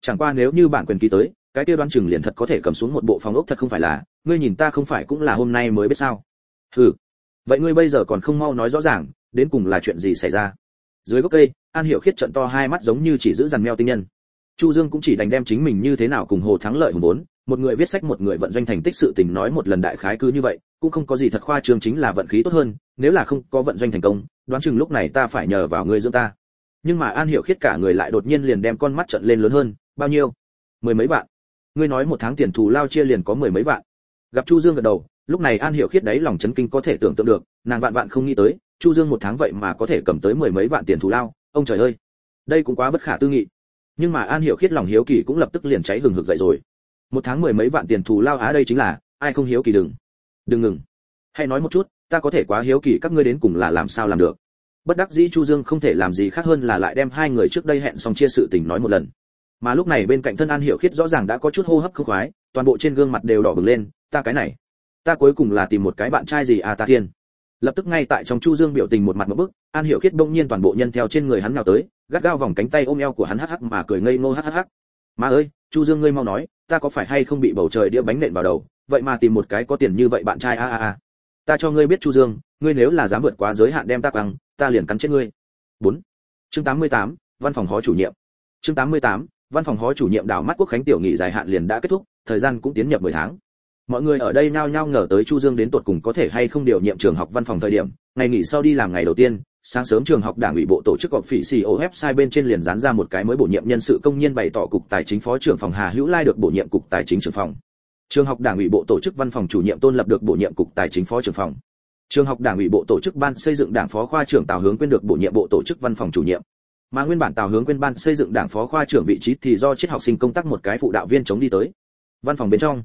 Chẳng qua nếu như bản quyền ký tới, cái kia đoán chừng liền thật có thể cầm xuống một bộ phòng ốc thật không phải là, ngươi nhìn ta không phải cũng là hôm nay mới biết sao? Hừ. Vậy ngươi bây giờ còn không mau nói rõ ràng, đến cùng là chuyện gì xảy ra? Dưới gốc cây, an hiểu khiết trận to hai mắt giống như chỉ giữ dằn meo tinh nhân. Chu dương cũng chỉ đành đem chính mình như thế nào cùng hồ thắng lợi hùng vốn, một người viết sách một người vận doanh thành tích sự tình nói một lần đại khái cứ như vậy, cũng không có gì thật khoa trương chính là vận khí tốt hơn, nếu là không có vận doanh thành công đoán chừng lúc này ta phải nhờ vào người dưỡng ta. Nhưng mà an hiểu khiết cả người lại đột nhiên liền đem con mắt trận lên lớn hơn, bao nhiêu? Mười mấy vạn. Ngươi nói một tháng tiền thù lao chia liền có mười mấy vạn. Gặp chu dương gật đầu, lúc này an hiểu khiết đấy lòng chấn kinh có thể tưởng tượng được, nàng vạn vạn không nghĩ tới, chu dương một tháng vậy mà có thể cầm tới mười mấy vạn tiền thù lao, ông trời ơi. Đây cũng quá bất khả tư nghị. Nhưng mà an hiểu khiết lòng hiếu kỳ cũng lập tức liền cháy hừng hực dậy rồi. Một tháng mười mấy vạn tiền thù lao á đây chính là, ai không hiếu kỳ đừng. Đừng ngừng. Hay nói một chút ta có thể quá hiếu kỳ các ngươi đến cùng là làm sao làm được. Bất đắc dĩ chu dương không thể làm gì khác hơn là lại đem hai người trước đây hẹn xong chia sự tình nói một lần. Mà lúc này bên cạnh thân an hiểu khiết rõ ràng đã có chút hô hấp không khoái, toàn bộ trên gương mặt đều đỏ bừng lên, ta cái này, ta cuối cùng là tìm một cái bạn trai gì à ta thiên. Lập tức ngay tại trong chu dương biểu tình một mặt một bức, an hiểu khiết bỗng nhiên toàn bộ nhân theo trên người hắn nào tới, gắt gao vòng cánh tay ôm eo của hắn hắc hắc mà cười ngây ngô hắc hắc hắc. Mà ơi, chu dương ngươi mau nói, ta có phải hay không bị bầu trời đĩa bánh nện vào đầu, vậy mà tìm một cái có tiền như vậy bạn trai a a a ta cho ngươi biết chu dương ngươi nếu là dám vượt quá giới hạn đem ta quăng ta liền cắn chết ngươi 4. chương 88, văn phòng hó chủ nhiệm chương 88, văn phòng hó chủ nhiệm đảo mắt quốc khánh tiểu nghị dài hạn liền đã kết thúc thời gian cũng tiến nhập 10 tháng mọi người ở đây nhao nhao ngờ tới chu dương đến tuột cùng có thể hay không điều nhiệm trường học văn phòng thời điểm ngày nghỉ sau đi làm ngày đầu tiên sáng sớm trường học đảng ủy bộ tổ chức họp phỉ xì ô website bên trên liền dán ra một cái mới bổ nhiệm nhân sự công nhân bày tỏ cục tài chính phó trưởng phòng Hà Hữu Lai được bổ nhiệm cục tài chính trưởng phòng. Trường học đảng ủy bộ tổ chức văn phòng chủ nhiệm Tôn Lập được bổ nhiệm cục tài chính phó trưởng phòng. Trường học đảng ủy bộ tổ chức ban xây dựng đảng phó khoa trưởng Tào Hướng Quyên được bổ nhiệm bộ tổ chức văn phòng chủ nhiệm. Mà nguyên bản Tào Hướng Quyên ban xây dựng đảng phó khoa trưởng vị trí thì do triết học sinh công tác một cái phụ đạo viên chống đi tới. Văn phòng bên trong,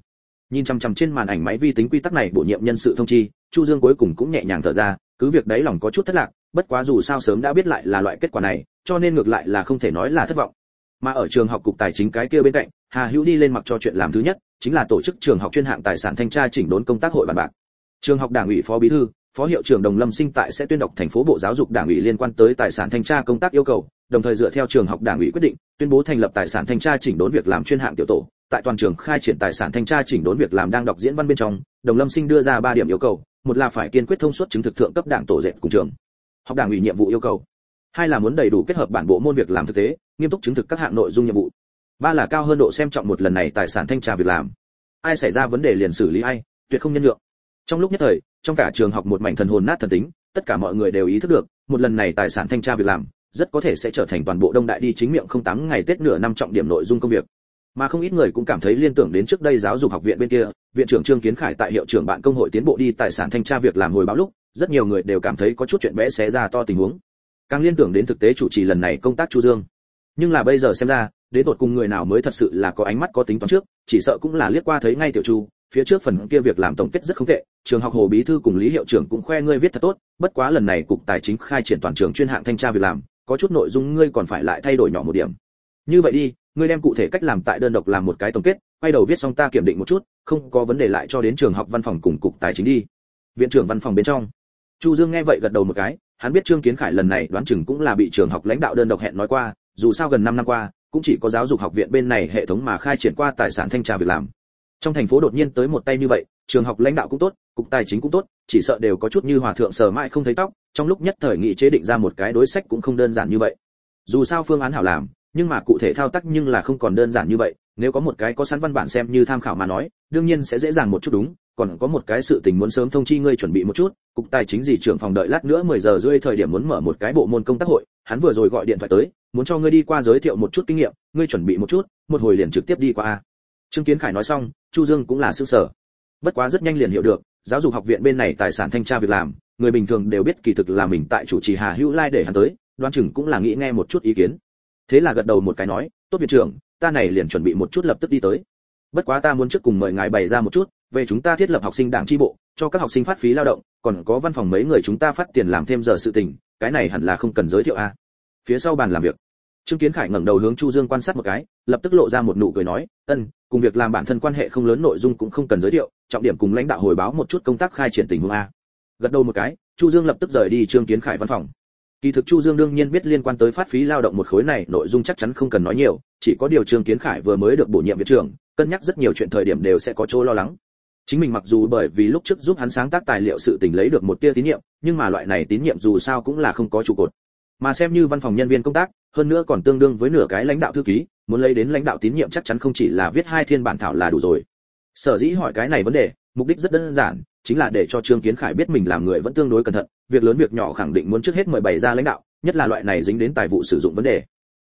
nhìn chằm chằm trên màn ảnh máy vi tính quy tắc này bổ nhiệm nhân sự thông chi, Chu Dương cuối cùng cũng nhẹ nhàng thở ra, cứ việc đấy lòng có chút thất lạc, bất quá dù sao sớm đã biết lại là loại kết quả này cho nên ngược lại là không thể nói là thất vọng mà ở trường học cục tài chính cái kia bên cạnh hà hữu đi lên mặc cho chuyện làm thứ nhất chính là tổ chức trường học chuyên hạng tài sản thanh tra chỉnh đốn công tác hội bàn bạc. Trường học đảng ủy phó bí thư, phó hiệu trưởng đồng lâm sinh tại sẽ tuyên đọc thành phố bộ giáo dục đảng ủy liên quan tới tài sản thanh tra công tác yêu cầu, đồng thời dựa theo trường học đảng ủy quyết định, tuyên bố thành lập tài sản thanh tra chỉnh đốn việc làm chuyên hạng tiểu tổ. Tại toàn trường khai triển tài sản thanh tra chỉnh đốn việc làm đang đọc diễn văn bên trong, đồng lâm sinh đưa ra ba điểm yêu cầu, một là phải kiên quyết thông suốt chứng thực thượng cấp đảng tổ dệt cùng trường học đảng ủy nhiệm vụ yêu cầu, hai là muốn đầy đủ kết hợp bản bộ môn việc làm thực tế, nghiêm túc chứng thực các hạng nội dung nhiệm vụ ba là cao hơn độ xem trọng một lần này tài sản thanh tra việc làm. Ai xảy ra vấn đề liền xử lý ai, tuyệt không nhân nhượng. Trong lúc nhất thời, trong cả trường học một mảnh thần hồn nát thần tính, tất cả mọi người đều ý thức được, một lần này tài sản thanh tra việc làm, rất có thể sẽ trở thành toàn bộ đông đại đi chính miệng không tám ngày tết nửa năm trọng điểm nội dung công việc. Mà không ít người cũng cảm thấy liên tưởng đến trước đây giáo dục học viện bên kia, viện trưởng trương kiến khải tại hiệu trưởng bạn công hội tiến bộ đi tài sản thanh tra việc làm hồi báo lúc, rất nhiều người đều cảm thấy có chút chuyện bé xé ra to tình huống. Càng liên tưởng đến thực tế chủ trì lần này công tác chu dương. Nhưng là bây giờ xem ra đến tột cùng người nào mới thật sự là có ánh mắt có tính toán trước, chỉ sợ cũng là liếc qua thấy ngay tiểu chu, phía trước phần kia việc làm tổng kết rất không tệ, trường học hồ bí thư cùng lý hiệu trưởng cũng khoe ngươi viết thật tốt, bất quá lần này cục tài chính khai triển toàn trường chuyên hạng thanh tra việc làm, có chút nội dung ngươi còn phải lại thay đổi nhỏ một điểm. Như vậy đi, ngươi đem cụ thể cách làm tại đơn độc làm một cái tổng kết, quay đầu viết xong ta kiểm định một chút, không có vấn đề lại cho đến trường học văn phòng cùng cục tài chính đi. Viện trưởng văn phòng bên trong. Chu dương nghe vậy gật đầu một cái, hắn biết trương kiến khải lần này đoán chừng cũng là bị trường học lãnh đạo đơn độc hẹn nói qua, dù sao gần 5 năm qua cũng chỉ có giáo dục học viện bên này hệ thống mà khai triển qua tài sản thanh tra việc làm. Trong thành phố đột nhiên tới một tay như vậy, trường học lãnh đạo cũng tốt, cục tài chính cũng tốt, chỉ sợ đều có chút như hòa thượng sờ mãi không thấy tóc, trong lúc nhất thời nghị chế định ra một cái đối sách cũng không đơn giản như vậy. Dù sao phương án hảo làm, nhưng mà cụ thể thao tác nhưng là không còn đơn giản như vậy, nếu có một cái có sẵn văn bản xem như tham khảo mà nói, đương nhiên sẽ dễ dàng một chút đúng còn có một cái sự tình muốn sớm thông chi ngươi chuẩn bị một chút, cục tài chính gì trưởng phòng đợi lát nữa 10 giờ rưỡi thời điểm muốn mở một cái bộ môn công tác hội, hắn vừa rồi gọi điện thoại tới, muốn cho ngươi đi qua giới thiệu một chút kinh nghiệm, ngươi chuẩn bị một chút, một hồi liền trực tiếp đi qua a. Trương kiến khải nói xong, chu dương cũng là sương sở. Bất quá rất nhanh liền hiểu được, giáo dục học viện bên này tài sản thanh tra việc làm, người bình thường đều biết kỳ thực là mình tại chủ trì hà hữu lai để hắn tới đoan chừng cũng là nghĩ nghe một chút ý kiến. Thế là gật đầu một cái nói, tốt viện trưởng, ta này liền chuẩn bị một chút lập tức đi tới. Bất quá ta muốn trước cùng mời ngài bày ra một chút về chúng ta thiết lập học sinh đảng tri bộ, cho các học sinh phát phí lao động, còn có văn phòng mấy người chúng ta phát tiền làm thêm giờ sự tình, cái này hẳn là không cần giới thiệu a. Phía sau bàn làm việc, trương kiến khải ngẩng đầu hướng chu dương quan sát một cái, lập tức lộ ra một nụ cười nói, ân, cùng việc làm bản thân quan hệ không lớn nội dung cũng không cần giới thiệu, trọng điểm cùng lãnh đạo hồi báo một chút công tác khai triển tình huống a. Gật đầu một cái, chu dương lập tức rời đi trương kiến khải văn phòng. Kỳ thực chu dương đương nhiên biết liên quan tới phát phí lao động một khối này, nội dung chắc chắn không cần nói nhiều, chỉ có điều trương kiến khải vừa mới được bổ nhiệm viện trưởng, cân nhắc rất nhiều chuyện thời điểm đều sẽ có chỗ lo lắng chính mình mặc dù bởi vì lúc trước giúp hắn sáng tác tài liệu sự tình lấy được một tia tín nhiệm, nhưng mà loại này tín nhiệm dù sao cũng là không có trụ cột. Mà xem như văn phòng nhân viên công tác, hơn nữa còn tương đương với nửa cái lãnh đạo thư ký, muốn lấy đến lãnh đạo tín nhiệm chắc chắn không chỉ là viết hai thiên bản thảo là đủ rồi. Sở dĩ hỏi cái này vấn đề, mục đích rất đơn giản, chính là để cho trương kiến khải biết mình làm người vẫn tương đối cẩn thận, việc lớn việc nhỏ khẳng định muốn trước hết mời bày ra lãnh đạo, nhất là loại này dính đến tài vụ sử dụng vấn đề.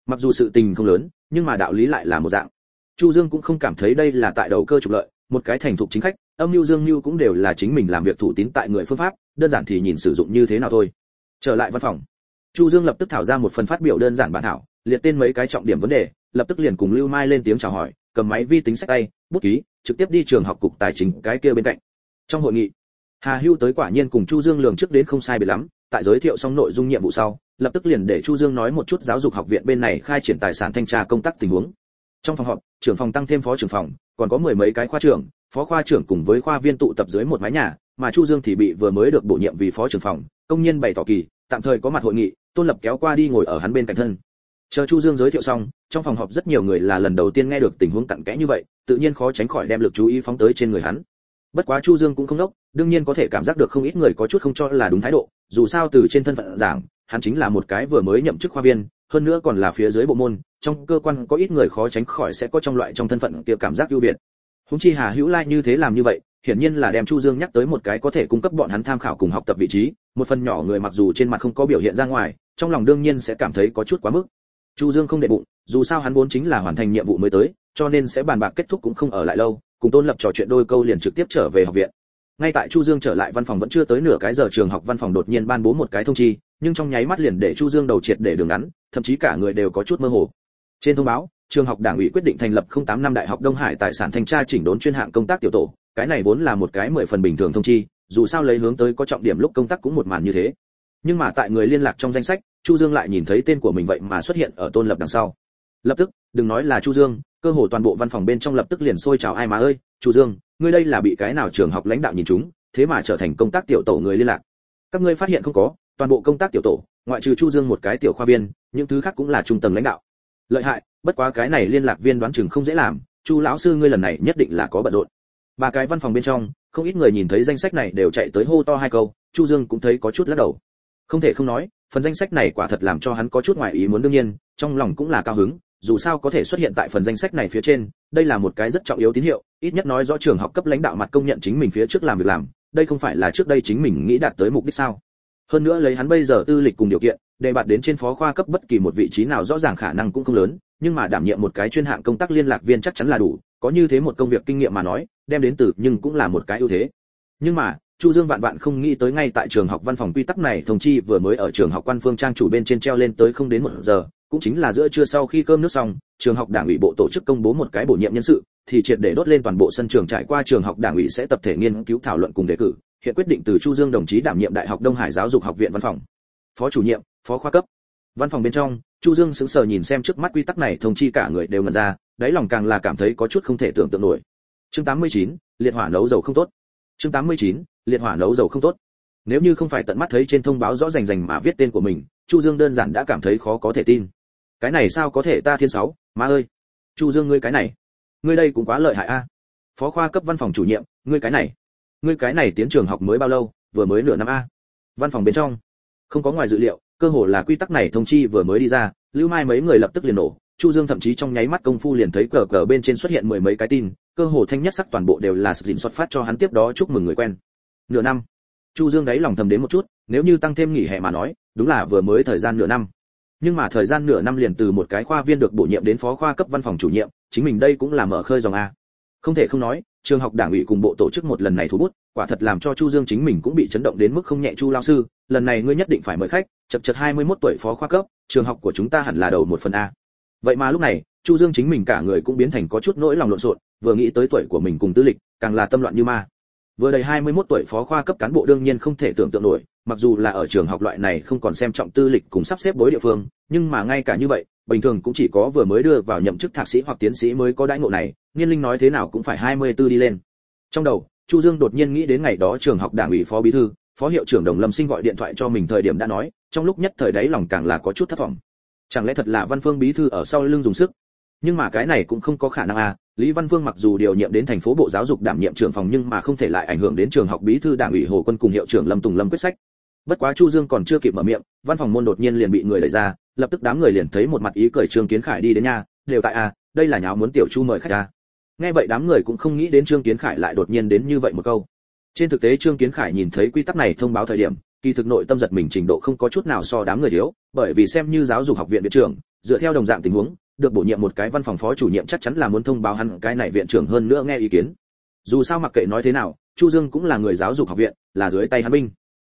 Mặc dù sự tình không lớn, nhưng mà đạo lý lại là một dạng. Chu dương cũng không cảm thấy đây là tại đầu cơ trục lợi một cái thành thục chính khách, âm mưu dương mưu cũng đều là chính mình làm việc thủ tín tại người phương pháp, đơn giản thì nhìn sử dụng như thế nào thôi. Trở lại văn phòng, chu dương lập tức thảo ra một phần phát biểu đơn giản bản thảo, liệt tên mấy cái trọng điểm vấn đề, lập tức liền cùng lưu mai lên tiếng chào hỏi, cầm máy vi tính sách tay, bút ký, trực tiếp đi trường học cục tài chính cái kia bên cạnh. Trong hội nghị, hà hưu tới quả nhiên cùng chu dương lường trước đến không sai biệt lắm, tại giới thiệu xong nội dung nhiệm vụ sau, lập tức liền để chu dương nói một chút giáo dục học viện bên này khai triển tài sản thanh tra công tác tình huống trong phòng họp, trưởng phòng tăng thêm phó trưởng phòng, còn có mười mấy cái khoa trưởng, phó khoa trưởng cùng với khoa viên tụ tập dưới một mái nhà, mà chu dương thì bị vừa mới được bổ nhiệm vì phó trưởng phòng, công nhân bày tỏ kỳ, tạm thời có mặt hội nghị, tôn lập kéo qua đi ngồi ở hắn bên cạnh thân. Chờ chu dương giới thiệu xong, trong phòng họp rất nhiều người là lần đầu tiên nghe được tình huống cặn kẽ như vậy, tự nhiên khó tránh khỏi đem lực chú ý phóng tới trên người hắn. Bất quá chu dương cũng không đốc, đương nhiên có thể cảm giác được không ít người có chút không cho là đúng thái độ, dù sao từ trên thân phận giảng, hắn chính là một cái vừa mới nhậm chức khoa viên hơn nữa còn là phía dưới bộ môn, trong cơ quan có ít người khó tránh khỏi sẽ có trong loại trong thân phận kia cảm giác ưu việt. Húng chi hà hữu lai như thế làm như vậy, hiển nhiên là đem chu dương nhắc tới một cái có thể cung cấp bọn hắn tham khảo cùng học tập vị trí, một phần nhỏ người mặc dù trên mặt không có biểu hiện ra ngoài, trong lòng đương nhiên sẽ cảm thấy có chút quá mức. Chu dương không để bụng, dù sao hắn vốn chính là hoàn thành nhiệm vụ mới tới, cho nên sẽ bàn bạc kết thúc cũng không ở lại lâu, cùng tôn lập trò chuyện đôi câu liền trực tiếp trở về học viện ngay tại chu dương trở lại văn phòng vẫn chưa tới nửa cái giờ trường học, văn phòng đột nhiên ban bố một cái thông chi, nhưng trong nháy mắt liền để chu dương đầu triệt để đường ngắn, thậm chí cả người đều có chút mơ hồ. Trên thông báo, trường học đảng ủy quyết định thành lập 08 năm đại học đông hải tài sản thanh tra chỉnh đốn chuyên hạng công tác tiểu tổ, cái này vốn là một cái mười phần bình thường thông chi, dù sao lấy hướng tới có trọng điểm lúc công tác cũng một màn như thế. Nhưng mà tại người liên lạc trong danh sách, chu dương lại nhìn thấy tên của mình vậy mà xuất hiện ở tôn lập đằng sau. Lập tức, đừng nói là chu dương, cơ hồ toàn bộ văn phòng bên trong lập tức liền sôi trào, ai mà ơi chu dương, ngươi đây là bị cái nào trường học lãnh đạo nhìn chúng, thế mà trở thành công tác tiểu tổ người liên lạc? Các ngươi phát hiện không có, toàn bộ công tác tiểu tổ, ngoại trừ chu dương một cái tiểu khoa viên, những thứ khác cũng là trung tầng lãnh đạo. Lợi hại, bất quá cái này liên lạc viên đoán chừng không dễ làm, chu lão sư ngươi lần này nhất định là có bận rộn. Ba cái văn phòng bên trong, không ít người nhìn thấy danh sách này đều chạy tới hô to hai câu, chu dương cũng thấy có chút lắc đầu. Không thể không nói, phần danh sách này quả thật làm cho hắn có chút ngoại ý muốn đương nhiên, trong lòng cũng là cao hứng dù sao có thể xuất hiện tại phần danh sách này phía trên, đây là một cái rất trọng yếu tín hiệu, ít nhất nói rõ trường học cấp lãnh đạo mặt công nhận chính mình phía trước làm việc làm, đây không phải là trước đây chính mình nghĩ đạt tới mục đích sao? Hơn nữa lấy hắn bây giờ tư lịch cùng điều kiện đề bạt đến trên phó khoa cấp bất kỳ một vị trí nào rõ ràng khả năng cũng không lớn, nhưng mà đảm nhiệm một cái chuyên hạng công tác liên lạc viên chắc chắn là đủ, có như thế một công việc kinh nghiệm mà nói, đem đến từ nhưng cũng là một cái ưu thế. Nhưng mà, chu dương vạn vạn không nghĩ tới ngay tại trường học văn phòng quy tắc này, thông chi vừa mới ở trường học quan phương trang chủ bên trên treo lên tới không đến một giờ cũng chính là giữa trưa sau khi cơm nước xong trường học đảng ủy bộ tổ chức công bố một cái bổ nhiệm nhân sự thì triệt để đốt lên toàn bộ sân trường trải qua trường học đảng ủy sẽ tập thể nghiên cứu thảo luận cùng đề cử hiện quyết định từ chu dương đồng chí đảm nhiệm đại học đông hải giáo dục học viện văn phòng. Phó chủ nhiệm phó khoa cấp. Văn phòng bên trong chu dương sững sờ nhìn xem trước mắt quy tắc này thông chi cả người đều ngẩn ra đáy lòng càng là cảm thấy có chút không thể tưởng tượng nổi. Chương 89, liệt hỏa nấu dầu không tốt. Chương 89, liệt hỏa nấu dầu không tốt. Nếu như không phải tận mắt thấy trên thông báo rõ rành rành mà viết tên của mình chu dương đơn giản đã cảm thấy khó có thể tin cái này sao có thể ta thiên sáu? Má ơi! Chu dương ngươi cái này! Ngươi đây cũng quá lợi hại a. Phó khoa cấp văn phòng chủ nhiệm, ngươi cái này! Ngươi cái này tiến trường học mới bao lâu, vừa mới nửa năm a? Văn phòng bên trong. Không có ngoài dự liệu, cơ hồ là quy tắc này thông chi vừa mới đi ra, lưu mai mấy người lập tức liền nổ. Chu dương thậm chí trong nháy mắt công phu liền thấy cờ cờ bên trên xuất hiện mười mấy cái tin, cơ hồ thanh nhất sắc toàn bộ đều là sự dịnh xuất phát cho hắn tiếp đó chúc mừng người quen. Nửa năm. Chu dương đáy lòng thầm đến một chút, nếu như tăng thêm nghỉ hè mà nói, đúng là vừa mới thời gian nửa năm nhưng mà thời gian nửa năm liền từ một cái khoa viên được bổ nhiệm đến phó khoa cấp văn phòng chủ nhiệm, chính mình đây cũng là mở khơi dòng a. Không thể không nói, trường học đảng ủy cùng bộ tổ chức một lần này thu bút, quả thật làm cho chu dương chính mình cũng bị chấn động đến mức không nhẹ chu lao sư, lần này ngươi nhất định phải mời khách, chật chật 21 tuổi phó khoa cấp, trường học của chúng ta hẳn là đầu một phần a. Vậy mà lúc này, chu dương chính mình cả người cũng biến thành có chút nỗi lòng lộn xộn, vừa nghĩ tới tuổi của mình cùng tư lịch, càng là tâm loạn như ma. Vừa đầy 21 tuổi phó khoa cấp cán bộ đương nhiên không thể tưởng tượng nổi mặc dù là ở trường học loại này không còn xem trọng tư lịch cùng sắp xếp bối địa phương, nhưng mà ngay cả như vậy, bình thường cũng chỉ có vừa mới đưa vào nhậm chức thạc sĩ hoặc tiến sĩ mới có đãi ngộ này Nghiên linh nói thế nào cũng phải 24 đi lên. Trong đầu, chu dương đột nhiên nghĩ đến ngày đó trường học đảng ủy phó bí thư, phó hiệu trưởng đồng lâm sinh gọi điện thoại cho mình thời điểm đã nói, trong lúc nhất thời đấy lòng càng là có chút thất vọng. Chẳng lẽ thật là văn phương bí thư ở sau lưng dùng sức? Nhưng mà cái này cũng không có khả năng à lý văn phương mặc dù điều nhiệm đến thành phố bộ giáo dục đảm nhiệm trưởng phòng nhưng mà không thể lại ảnh hưởng đến trường học bí thư đảng ủy hồ quân cùng hiệu trưởng lâm tùng lâm quyết sách bất quá chu dương còn chưa kịp mở miệng, văn phòng môn đột nhiên liền bị người đẩy ra, lập tức đám người liền thấy một mặt ý cười trương kiến khải đi đến nhà, đều tại à đây là nháo muốn tiểu chu mời khách à? Nghe vậy đám người cũng không nghĩ đến trương kiến khải lại đột nhiên đến như vậy một câu. Trên thực tế trương kiến khải nhìn thấy quy tắc này thông báo thời điểm, kỳ thực nội tâm giật mình trình độ không có chút nào so đám người thiếu, bởi vì xem như giáo dục học viện viện trưởng, dựa theo đồng dạng tình huống, được bổ nhiệm một cái văn phòng phó chủ nhiệm chắc chắn là muốn thông báo hắn cái này viện trưởng hơn nữa nghe ý kiến. Dù sao mặc kệ nói thế nào, chu dương cũng là người giáo dục học viện, là dưới tay hắn binh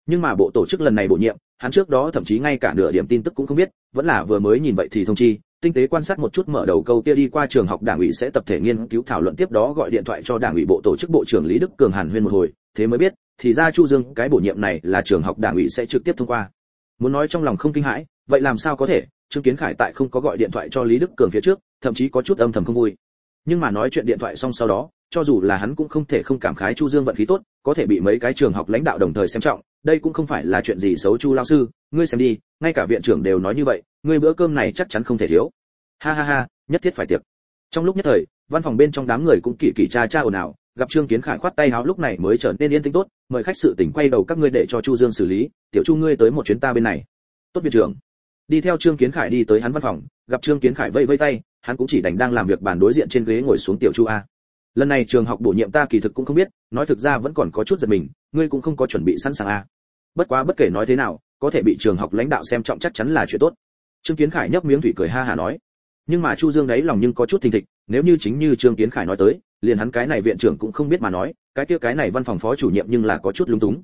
nhưng mà bộ tổ chức lần này bổ nhiệm, hắn trước đó thậm chí ngay cả nửa điểm tin tức cũng không biết, vẫn là vừa mới nhìn vậy thì thông chi, tinh tế quan sát một chút mở đầu câu kia đi qua trường học đảng ủy sẽ tập thể nghiên cứu thảo luận tiếp đó gọi điện thoại cho đảng ủy bộ tổ chức bộ trưởng lý đức cường hàn huyên một hồi, thế mới biết, thì ra chu dương, cái bổ nhiệm này là trường học đảng ủy sẽ trực tiếp thông qua. Muốn nói trong lòng không kinh hãi, vậy làm sao có thể, trương kiến khải tại không có gọi điện thoại cho lý đức cường phía trước, thậm chí có chút âm thầm không vui. Nhưng mà nói chuyện điện thoại xong sau đó, cho dù là hắn cũng không thể không cảm khái chu dương vận khí tốt, có thể bị mấy cái trường học lãnh đạo đồng thời xem trọng đây cũng không phải là chuyện gì xấu chu lao sư, ngươi xem đi, ngay cả viện trưởng đều nói như vậy, ngươi bữa cơm này chắc chắn không thể thiếu. Ha ha ha, nhất thiết phải tiệc. Trong lúc nhất thời, văn phòng bên trong đám người cũng kỳ kỳ cha cha ồn ào, gặp trương kiến khải khoát tay háo lúc này mới trở nên yên tĩnh tốt, mời khách sự tỉnh quay đầu các ngươi để cho chu dương xử lý, tiểu chu ngươi tới một chuyến ta bên này. Tốt viện trưởng. Đi theo trương kiến khải đi tới hắn văn phòng, gặp trương kiến khải vây vây tay, hắn cũng chỉ đành đang làm việc bàn đối diện trên ghế ngồi xuống tiểu chu a. Lần này trường học bổ nhiệm ta kỳ thực cũng không biết, nói thực ra vẫn còn có chút giật mình, ngươi cũng không có chuẩn bị sẵn sàng a bất quá bất kể nói thế nào, có thể bị trường học lãnh đạo xem trọng chắc chắn là chuyện tốt. Trương kiến khải nhấp miếng thủy cười ha hà nói. Nhưng mà chu dương đấy lòng nhưng có chút thình thịch, nếu như chính như trương kiến khải nói tới, liền hắn cái này viện trưởng cũng không biết mà nói, cái kia cái này văn phòng phó chủ nhiệm nhưng là có chút lúng túng.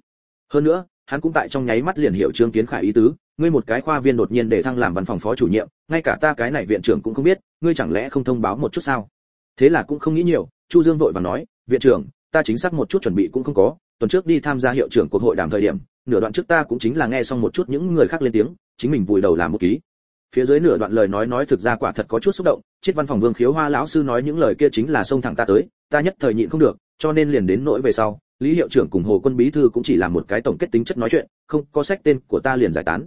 Hơn nữa, hắn cũng tại trong nháy mắt liền hiểu trương kiến khải ý tứ, ngươi một cái khoa viên đột nhiên để thăng làm văn phòng phó chủ nhiệm, ngay cả ta cái này viện trưởng cũng không biết, ngươi chẳng lẽ không thông báo một chút sao? Thế là cũng không nghĩ nhiều, chu dương vội vàng nói, viện trưởng, ta chính xác một chút chuẩn bị cũng không có, tuần trước đi tham gia hiệu trưởng cuộc hội đàm thời điểm nửa đoạn trước ta cũng chính là nghe xong một chút những người khác lên tiếng, chính mình vùi đầu làm một ký. Phía dưới nửa đoạn lời nói nói thực ra quả thật có chút xúc động, chết văn phòng vương khiếu hoa lão sư nói những lời kia chính là xông thẳng ta tới, ta nhất thời nhịn không được, cho nên liền đến nỗi về sau, lý hiệu trưởng cùng hồ quân bí thư cũng chỉ là một cái tổng kết tính chất nói chuyện, không có sách tên của ta liền giải tán.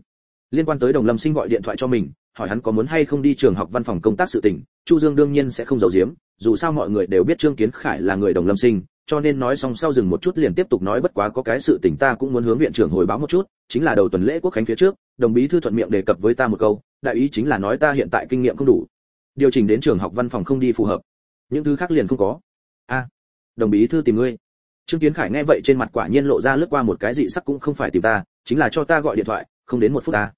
Liên quan tới đồng lâm sinh gọi điện thoại cho mình, hỏi hắn có muốn hay không đi trường học văn phòng công tác sự tình, chu dương đương nhiên sẽ không giấu giếm, dù sao mọi người đều biết trương kiến khải là người đồng lâm sinh cho nên nói xong sau dừng một chút liền tiếp tục nói bất quá có cái sự tình ta cũng muốn hướng viện trưởng hồi báo một chút, chính là đầu tuần lễ quốc khánh phía trước, đồng bí thư thuận miệng đề cập với ta một câu, đại ý chính là nói ta hiện tại kinh nghiệm không đủ. Điều chỉnh đến trường học văn phòng không đi phù hợp. Những thứ khác liền không có. A, đồng bí thư tìm ngươi. Trương kiến khải nghe vậy trên mặt quả nhiên lộ ra lướt qua một cái dị sắc cũng không phải tìm ta, chính là cho ta gọi điện thoại, không đến một phút ta.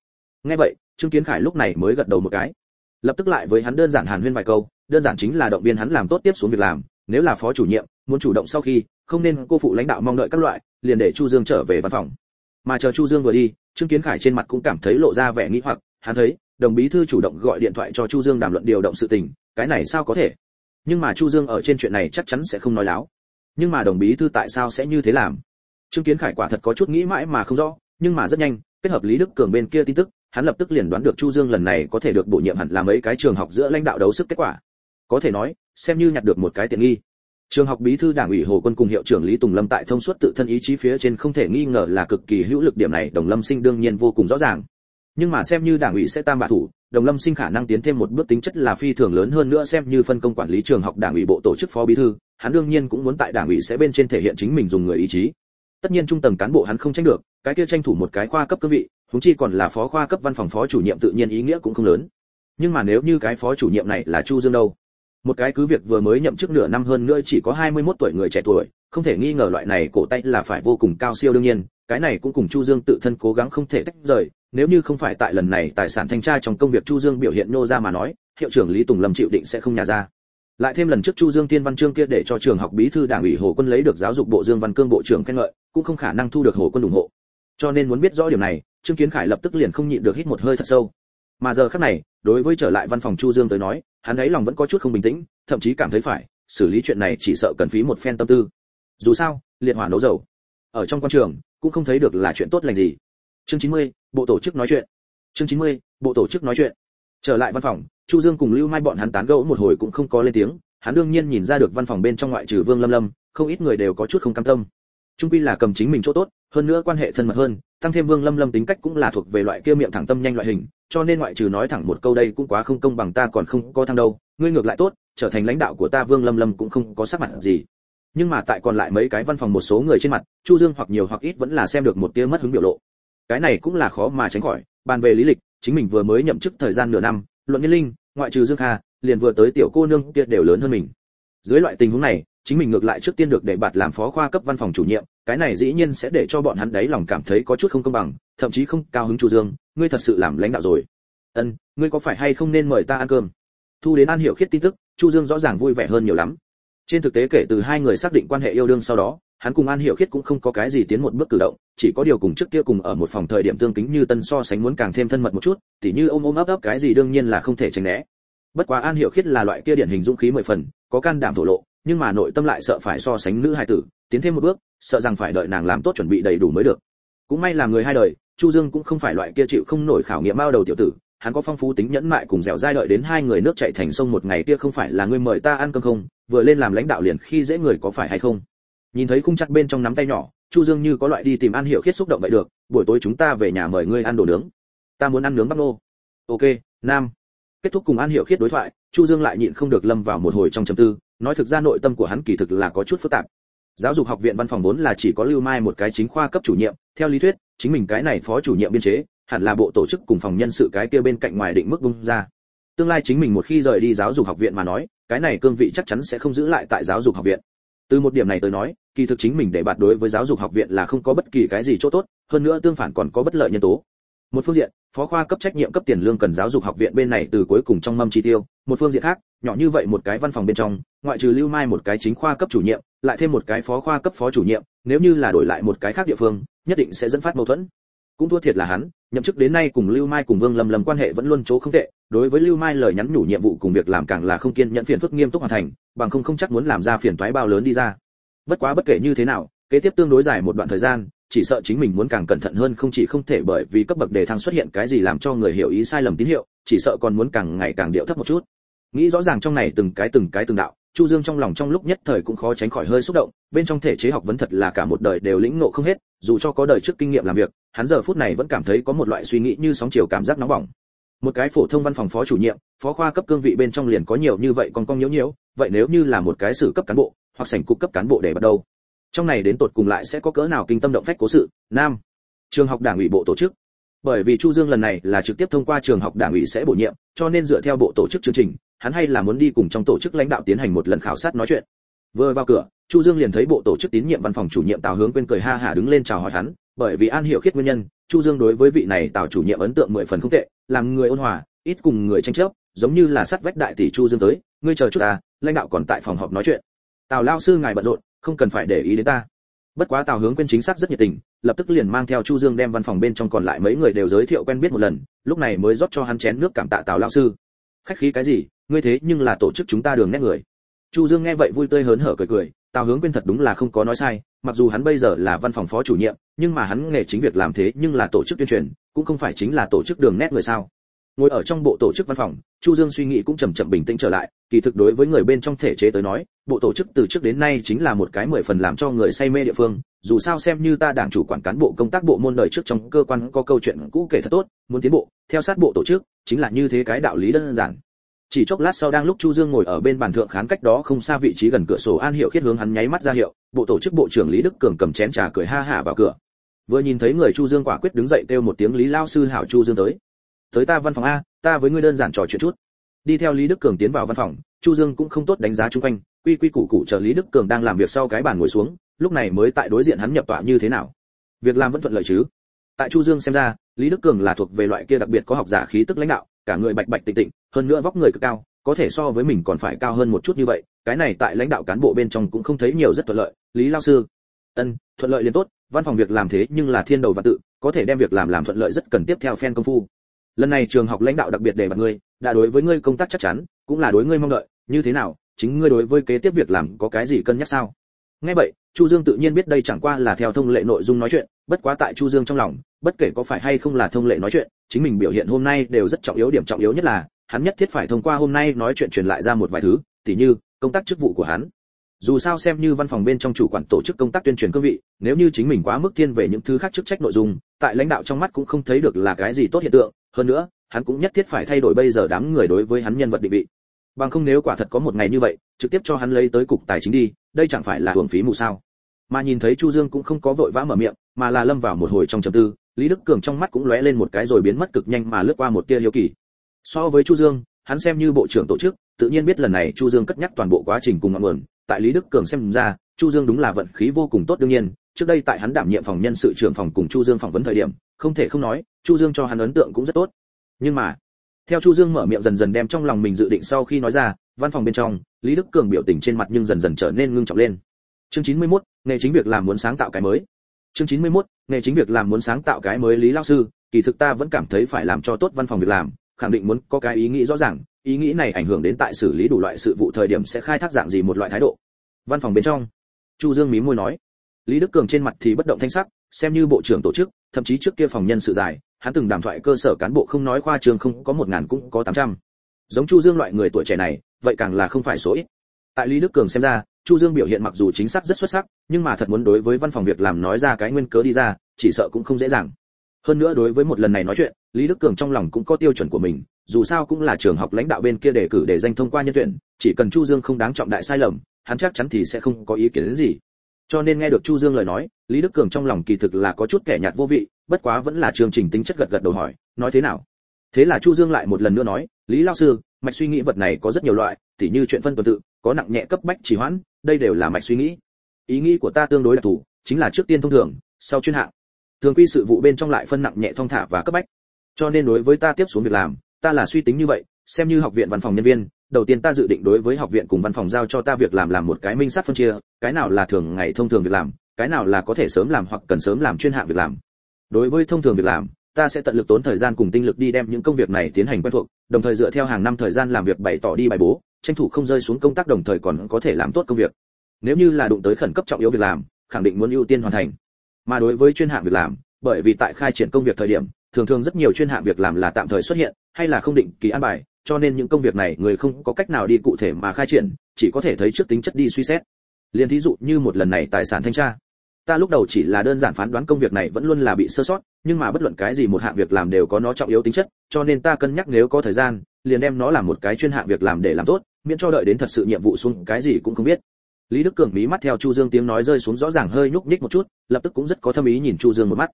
Nghe vậy, trương kiến khải lúc này mới gật đầu một cái. Lập tức lại với hắn đơn giản hàn huyên vài câu, đơn giản chính là động viên hắn làm tốt tiếp xuống việc làm nếu là phó chủ nhiệm, muốn chủ động sau khi, không nên cô phụ lãnh đạo mong đợi các loại, liền để chu dương trở về văn phòng. Mà chờ chu dương vừa đi, trương kiến khải trên mặt cũng cảm thấy lộ ra vẻ nghĩ hoặc, hắn thấy, đồng bí thư chủ động gọi điện thoại cho chu dương đàm luận điều động sự tình, cái này sao có thể? Nhưng mà chu dương ở trên chuyện này chắc chắn sẽ không nói láo. Nhưng mà đồng bí thư tại sao sẽ như thế làm? Trương kiến khải quả thật có chút nghĩ mãi mà không rõ, nhưng mà rất nhanh, kết hợp lý đức cường bên kia tin tức, hắn lập tức liền đoán được chu dương lần này có thể được bổ nhiệm hẳn là mấy cái trường học giữa lãnh đạo đấu sức kết quả. Có thể nói xem như nhặt được một cái tiện nghi. Trường học bí thư đảng ủy hồ quân cùng hiệu trưởng lý tùng lâm tại thông suốt tự thân ý chí phía trên không thể nghi ngờ là cực kỳ hữu lực, điểm này đồng lâm sinh đương nhiên vô cùng rõ ràng. Nhưng mà xem như đảng ủy sẽ tam bạ thủ, đồng lâm sinh khả năng tiến thêm một bước tính chất là phi thường lớn hơn nữa xem như phân công quản lý trường học đảng ủy bộ tổ chức phó bí thư, hắn đương nhiên cũng muốn tại đảng ủy sẽ bên trên thể hiện chính mình dùng người ý chí. Tất nhiên trung tầng cán bộ hắn không tranh được, cái kia tranh thủ một cái khoa cấp cương vị chúng chi còn là phó khoa cấp văn phòng phó chủ nhiệm tự nhiên ý nghĩa cũng không lớn. Nhưng mà nếu như cái phó chủ nhiệm này là chu dương đâu? Một cái cứ việc vừa mới nhậm chức nửa năm hơn nữa chỉ có 21 tuổi người trẻ tuổi, không thể nghi ngờ loại này cổ tay là phải vô cùng cao siêu đương nhiên, cái này cũng cùng chu dương tự thân cố gắng không thể tách rời, nếu như không phải tại lần này tài sản thanh tra trong công việc chu dương biểu hiện nô ra mà nói, hiệu trưởng lý tùng lâm chịu định sẽ không nhà ra. Lại thêm lần trước chu dương tiên văn chương kia để cho trường học bí thư đảng ủy hồ quân lấy được giáo dục bộ dương văn cương bộ trưởng khen ngợi, cũng không khả năng thu được hồ quân ủng hộ. Cho nên muốn biết rõ điểm này, trương kiến khải lập tức liền không nhịn được hít một hơi thật sâu. Mà giờ khắc này, đối với trở lại văn phòng chu dương tới nói hắn ấy lòng vẫn có chút không bình tĩnh thậm chí cảm thấy phải xử lý chuyện này chỉ sợ cần phí một phen tâm tư. Dù sao liệt hỏa nấu dầu. Ở trong quan trường cũng không thấy được là chuyện tốt lành gì. Chương 90, bộ tổ chức nói chuyện. Chương 90, bộ tổ chức nói chuyện. Trở lại văn phòng chu dương cùng lưu mai bọn hắn tán gẫu một hồi cũng không có lên tiếng. Hắn đương nhiên nhìn ra được văn phòng bên trong ngoại trừ vương lâm lâm không ít người đều có chút không cam tâm. Trung quy là cầm chính mình chỗ tốt hơn nữa quan hệ thân mật hơn tăng thêm vương lâm lâm tính cách cũng là thuộc về loại kia miệng thẳng tâm nhanh loại hình, cho nên ngoại trừ nói thẳng một câu đây cũng quá không công bằng ta còn không có thăng đâu, ngươi ngược lại tốt, trở thành lãnh đạo của ta vương lâm lâm cũng không có sắc mặt gì. Nhưng mà tại còn lại mấy cái văn phòng một số người trên mặt, chu dương hoặc nhiều hoặc ít vẫn là xem được một tia mất hứng biểu lộ. Cái này cũng là khó mà tránh khỏi, bàn về lý lịch, chính mình vừa mới nhậm chức thời gian nửa năm, luận nhân linh, ngoại trừ dương kha, liền vừa tới tiểu cô nương kia đều lớn hơn mình. Dưới loại tình huống này, chính mình ngược lại trước tiên được để bạt làm phó khoa cấp văn phòng chủ nhiệm cái này dĩ nhiên sẽ để cho bọn hắn đấy lòng cảm thấy có chút không công bằng, thậm chí không cao hứng chu dương, ngươi thật sự làm lãnh đạo rồi. Ân, ngươi có phải hay không nên mời ta ăn cơm? Thu đến an hiểu khiết tin tức, chu dương rõ ràng vui vẻ hơn nhiều lắm. Trên thực tế kể từ hai người xác định quan hệ yêu đương sau đó, hắn cùng an hiểu khiết cũng không có cái gì tiến một bước cử động, chỉ có điều cùng trước kia cùng ở một phòng thời điểm tương kính như tân so sánh muốn càng thêm thân mật một chút, tỉ như ôm ôm ấp ấp cái gì đương nhiên là không thể tránh né. Bất quá an hiểu khiết là loại kia điển hình dũng khí mười phần, có can đảm thổ lộ, nhưng mà nội tâm lại sợ phải so sánh nữ hài tử tiến thêm một bước, sợ rằng phải đợi nàng làm tốt chuẩn bị đầy đủ mới được. Cũng may là người hai đời, chu dương cũng không phải loại kia chịu không nổi khảo nghiệm bao đầu tiểu tử, hắn có phong phú tính nhẫn mại cùng dẻo dai đợi đến hai người nước chạy thành sông một ngày kia không phải là ngươi mời ta ăn cơm không, vừa lên làm lãnh đạo liền khi dễ người có phải hay không. Nhìn thấy khung chặt bên trong nắm tay nhỏ, chu dương như có loại đi tìm ăn hiểu khiết xúc động vậy được, buổi tối chúng ta về nhà mời ngươi ăn đồ nướng. Ta muốn ăn nướng bắp nô. Ok, nam. Kết thúc cùng an hiểu khiết đối thoại, chu dương lại nhịn không được lâm vào một hồi trong trầm tư, nói thực ra nội tâm của hắn kỳ thực là có chút phức tạp giáo dục học viện văn phòng vốn là chỉ có lưu mai một cái chính khoa cấp chủ nhiệm, theo lý thuyết, chính mình cái này phó chủ nhiệm biên chế, hẳn là bộ tổ chức cùng phòng nhân sự cái kia bên cạnh ngoài định mức bung ra. Tương lai chính mình một khi rời đi giáo dục học viện mà nói, cái này cương vị chắc chắn sẽ không giữ lại tại giáo dục học viện. Từ một điểm này tới nói, kỳ thực chính mình để bạt đối với giáo dục học viện là không có bất kỳ cái gì chỗ tốt, hơn nữa tương phản còn có bất lợi nhân tố một phương diện, phó khoa cấp trách nhiệm cấp tiền lương cần giáo dục học viện bên này từ cuối cùng trong mâm chi tiêu. Một phương diện khác, nhỏ như vậy một cái văn phòng bên trong, ngoại trừ lưu mai một cái chính khoa cấp chủ nhiệm, lại thêm một cái phó khoa cấp phó chủ nhiệm, nếu như là đổi lại một cái khác địa phương, nhất định sẽ dẫn phát mâu thuẫn. Cũng thua thiệt là hắn, nhậm chức đến nay cùng lưu mai cùng vương lâm lâm quan hệ vẫn luôn chỗ không tệ, đối với lưu mai lời nhắn nhủ nhiệm vụ cùng việc làm càng là không kiên nhẫn phiền phức nghiêm túc hoàn thành, bằng không không chắc muốn làm ra phiền toái bao lớn đi ra. Bất quá bất kể như thế nào, kế tiếp tương đối dài một đoạn thời gian chỉ sợ chính mình muốn càng cẩn thận hơn không chỉ không thể bởi vì cấp bậc đề thăng xuất hiện cái gì làm cho người hiểu ý sai lầm tín hiệu, chỉ sợ còn muốn càng ngày càng điệu thấp một chút. Nghĩ rõ ràng trong này từng cái từng cái từng đạo, chu dương trong lòng trong lúc nhất thời cũng khó tránh khỏi hơi xúc động, bên trong thể chế học vấn thật là cả một đời đều lĩnh ngộ không hết, dù cho có đời trước kinh nghiệm làm việc, hắn giờ phút này vẫn cảm thấy có một loại suy nghĩ như sóng chiều cảm giác nóng bỏng. Một cái phổ thông văn phòng phó chủ nhiệm, phó khoa cấp cương vị bên trong liền có nhiều như vậy còn cong nhiễu nhiễu, vậy nếu như là một cái sử cấp cán bộ, hoặc sảnh cục cấp cán bộ để bắt đầu trong này đến tột cùng lại sẽ có cỡ nào kinh tâm động phách cố sự, nam, trường học đảng ủy bộ tổ chức. Bởi vì chu dương lần này là trực tiếp thông qua trường học đảng ủy sẽ bổ nhiệm, cho nên dựa theo bộ tổ chức chương trình, hắn hay là muốn đi cùng trong tổ chức lãnh đạo tiến hành một lần khảo sát nói chuyện. Vừa vào cửa, chu dương liền thấy bộ tổ chức tín nhiệm văn phòng chủ nhiệm tào hướng quên cười ha hả đứng lên chào hỏi hắn, bởi vì an hiểu khiết nguyên nhân, chu dương đối với vị này tào chủ nhiệm ấn tượng mười phần không tệ, làm người ôn hòa, ít cùng người tranh chấp, giống như là sắt vách đại tỷ chu dương tới, ngươi chờ chút ta lãnh đạo còn tại phòng họp nói chuyện. Tào lao sư ngài bận rộn không cần phải để ý đến ta. Bất quá tào hướng quên chính xác rất nhiệt tình, lập tức liền mang theo chu dương đem văn phòng bên trong còn lại mấy người đều giới thiệu quen biết một lần, lúc này mới rót cho hắn chén nước cảm tạ tào lão sư. Khách khí cái gì, ngươi thế nhưng là tổ chức chúng ta đường nét người. Chu dương nghe vậy vui tươi hớn hở cười cười, tào hướng quên thật đúng là không có nói sai, mặc dù hắn bây giờ là văn phòng phó chủ nhiệm, nhưng mà hắn nghề chính việc làm thế nhưng là tổ chức tuyên truyền, cũng không phải chính là tổ chức đường nét người sao? Ngồi ở trong bộ tổ chức văn phòng, chu dương suy nghĩ cũng chậm chậm bình tĩnh trở lại, kỳ thực đối với người bên trong thể chế tới nói, bộ tổ chức từ trước đến nay chính là một cái mười phần làm cho người say mê địa phương, dù sao xem như ta đảng chủ quản cán bộ công tác bộ môn đời trước trong cơ quan có câu chuyện cũ kể thật tốt, muốn tiến bộ, theo sát bộ tổ chức, chính là như thế cái đạo lý đơn giản. Chỉ chốc lát sau đang lúc chu dương ngồi ở bên bàn thượng khán cách đó không xa vị trí gần cửa sổ an hiệu khiết hướng hắn nháy mắt ra hiệu, bộ tổ chức bộ trưởng lý đức cường cầm chén trà cười ha hả vào cửa. Vừa nhìn thấy người chu dương quả quyết đứng dậy kêu một tiếng lý lao sư hảo chu dương tới tới ta văn phòng a, ta với ngươi đơn giản trò chuyện chút. Đi theo lý đức cường tiến vào văn phòng, chu dương cũng không tốt đánh giá chung quanh, quy quy củ củ chờ lý đức cường đang làm việc sau cái bàn ngồi xuống, lúc này mới tại đối diện hắn nhập tọa như thế nào. Việc làm vẫn thuận lợi chứ? Tại chu dương xem ra, lý đức cường là thuộc về loại kia đặc biệt có học giả khí tức lãnh đạo, cả người bạch bạch tịnh tịnh, hơn nữa vóc người cực cao, có thể so với mình còn phải cao hơn một chút như vậy, cái này tại lãnh đạo cán bộ bên trong cũng không thấy nhiều rất thuận lợi. Lý lao sư. Ân, thuận lợi liền tốt, văn phòng việc làm thế nhưng là thiên đầu và tự, có thể đem việc làm làm thuận lợi rất cần tiếp theo phen công phu lần này trường học lãnh đạo đặc biệt để bạn ngươi, đã đối với ngươi công tác chắc chắn, cũng là đối ngươi mong đợi, như thế nào, chính ngươi đối với kế tiếp việc làm có cái gì cân nhắc sao? Nghe vậy, chu dương tự nhiên biết đây chẳng qua là theo thông lệ nội dung nói chuyện, bất quá tại chu dương trong lòng, bất kể có phải hay không là thông lệ nói chuyện, chính mình biểu hiện hôm nay đều rất trọng yếu, điểm trọng yếu nhất là, hắn nhất thiết phải thông qua hôm nay nói chuyện truyền lại ra một vài thứ, tỉ như, công tác chức vụ của hắn dù sao xem như văn phòng bên trong chủ quản tổ chức công tác tuyên truyền cương vị, nếu như chính mình quá mức thiên về những thứ khác chức trách nội dung, tại lãnh đạo trong mắt cũng không thấy được là cái gì tốt hiện tượng. Hơn nữa, hắn cũng nhất thiết phải thay đổi bây giờ đám người đối với hắn nhân vật định vị. Bằng không nếu quả thật có một ngày như vậy, trực tiếp cho hắn lấy tới cục tài chính đi, đây chẳng phải là hưởng phí mù sao? Mà nhìn thấy chu dương cũng không có vội vã mở miệng, mà là lâm vào một hồi trong trầm tư, lý đức cường trong mắt cũng lóe lên một cái rồi biến mất cực nhanh mà lướt qua một tia hiếu kỳ. So với chu dương, hắn xem như bộ trưởng tổ chức, tự nhiên biết lần này chu dương cất nhắc toàn bộ quá trình cùng ngọn nguồn tại lý đức cường xem ra chu dương đúng là vận khí vô cùng tốt đương nhiên trước đây tại hắn đảm nhiệm phòng nhân sự trưởng phòng cùng chu dương phỏng vấn thời điểm không thể không nói chu dương cho hắn ấn tượng cũng rất tốt. Nhưng mà theo chu dương mở miệng dần dần đem trong lòng mình dự định sau khi nói ra văn phòng bên trong lý đức cường biểu tình trên mặt nhưng dần dần trở nên ngưng trọng lên. Chương 91, nghề chính việc làm muốn sáng tạo cái mới. Chương 91, nghề chính việc làm muốn sáng tạo cái mới lý lao sư kỳ thực ta vẫn cảm thấy phải làm cho tốt văn phòng việc làm khẳng định muốn có cái ý nghĩ rõ ràng, ý nghĩ này ảnh hưởng đến tại xử lý đủ loại sự vụ thời điểm sẽ khai thác dạng gì một loại thái độ. Văn phòng bên trong, chu dương mí môi nói, lý đức cường trên mặt thì bất động thanh sắc, xem như bộ trưởng tổ chức, thậm chí trước kia phòng nhân sự dài, hắn từng đàm thoại cơ sở cán bộ không nói khoa trường không có một ngàn cũng có tám trăm. Giống chu dương loại người tuổi trẻ này, vậy càng là không phải số ít. Tại lý đức cường xem ra, chu dương biểu hiện mặc dù chính xác rất xuất sắc, nhưng mà thật muốn đối với văn phòng việc làm nói ra cái nguyên cớ đi ra, chỉ sợ cũng không dễ dàng hơn nữa đối với một lần này nói chuyện, lý đức cường trong lòng cũng có tiêu chuẩn của mình, dù sao cũng là trường học lãnh đạo bên kia đề cử để danh thông qua nhân tuyển, chỉ cần chu dương không đáng trọng đại sai lầm, hắn chắc chắn thì sẽ không có ý kiến đến gì. Cho nên nghe được chu dương lời nói, lý đức cường trong lòng kỳ thực là có chút kẻ nhạt vô vị, bất quá vẫn là chương trình tính chất gật gật đầu hỏi, nói thế nào? Thế là chu dương lại một lần nữa nói, lý lao sư, mạch suy nghĩ vật này có rất nhiều loại, tỉ như chuyện phân tuần tự, có nặng nhẹ cấp bách trì hoãn, đây đều là mạch suy nghĩ. Ý nghĩ của ta tương đối đặc thù, chính là trước tiên thông thường, sau chuyên hạng thường quy sự vụ bên trong lại phân nặng nhẹ thong thả và cấp bách. Cho nên đối với ta tiếp xuống việc làm, ta là suy tính như vậy, xem như học viện văn phòng nhân viên, đầu tiên ta dự định đối với học viện cùng văn phòng giao cho ta việc làm làm một cái minh sát phân chia, cái nào là thường ngày thông thường việc làm, cái nào là có thể sớm làm hoặc cần sớm làm chuyên hạng việc làm. Đối với thông thường việc làm, ta sẽ tận lực tốn thời gian cùng tinh lực đi đem những công việc này tiến hành quen thuộc, đồng thời dựa theo hàng năm thời gian làm việc bày tỏ đi bài bố, tranh thủ không rơi xuống công tác đồng thời còn có thể làm tốt công việc. Nếu như là đụng tới khẩn cấp trọng yếu việc làm, khẳng định muốn ưu tiên hoàn thành mà đối với chuyên hạng việc làm, bởi vì tại khai triển công việc thời điểm, thường thường rất nhiều chuyên hạng việc làm là tạm thời xuất hiện, hay là không định kỳ an bài, cho nên những công việc này người không có cách nào đi cụ thể mà khai triển, chỉ có thể thấy trước tính chất đi suy xét. Liền thí dụ như một lần này tài sản thanh tra. Ta lúc đầu chỉ là đơn giản phán đoán công việc này vẫn luôn là bị sơ sót, nhưng mà bất luận cái gì một hạng việc làm đều có nó trọng yếu tính chất, cho nên ta cân nhắc nếu có thời gian, liền đem nó làm một cái chuyên hạng việc làm để làm tốt, miễn cho đợi đến thật sự nhiệm vụ xuống, cái gì cũng không biết lý đức cường mí mắt theo chu dương tiếng nói rơi xuống rõ ràng hơi nhúc nhích một chút, lập tức cũng rất có thâm ý nhìn chu dương một mắt.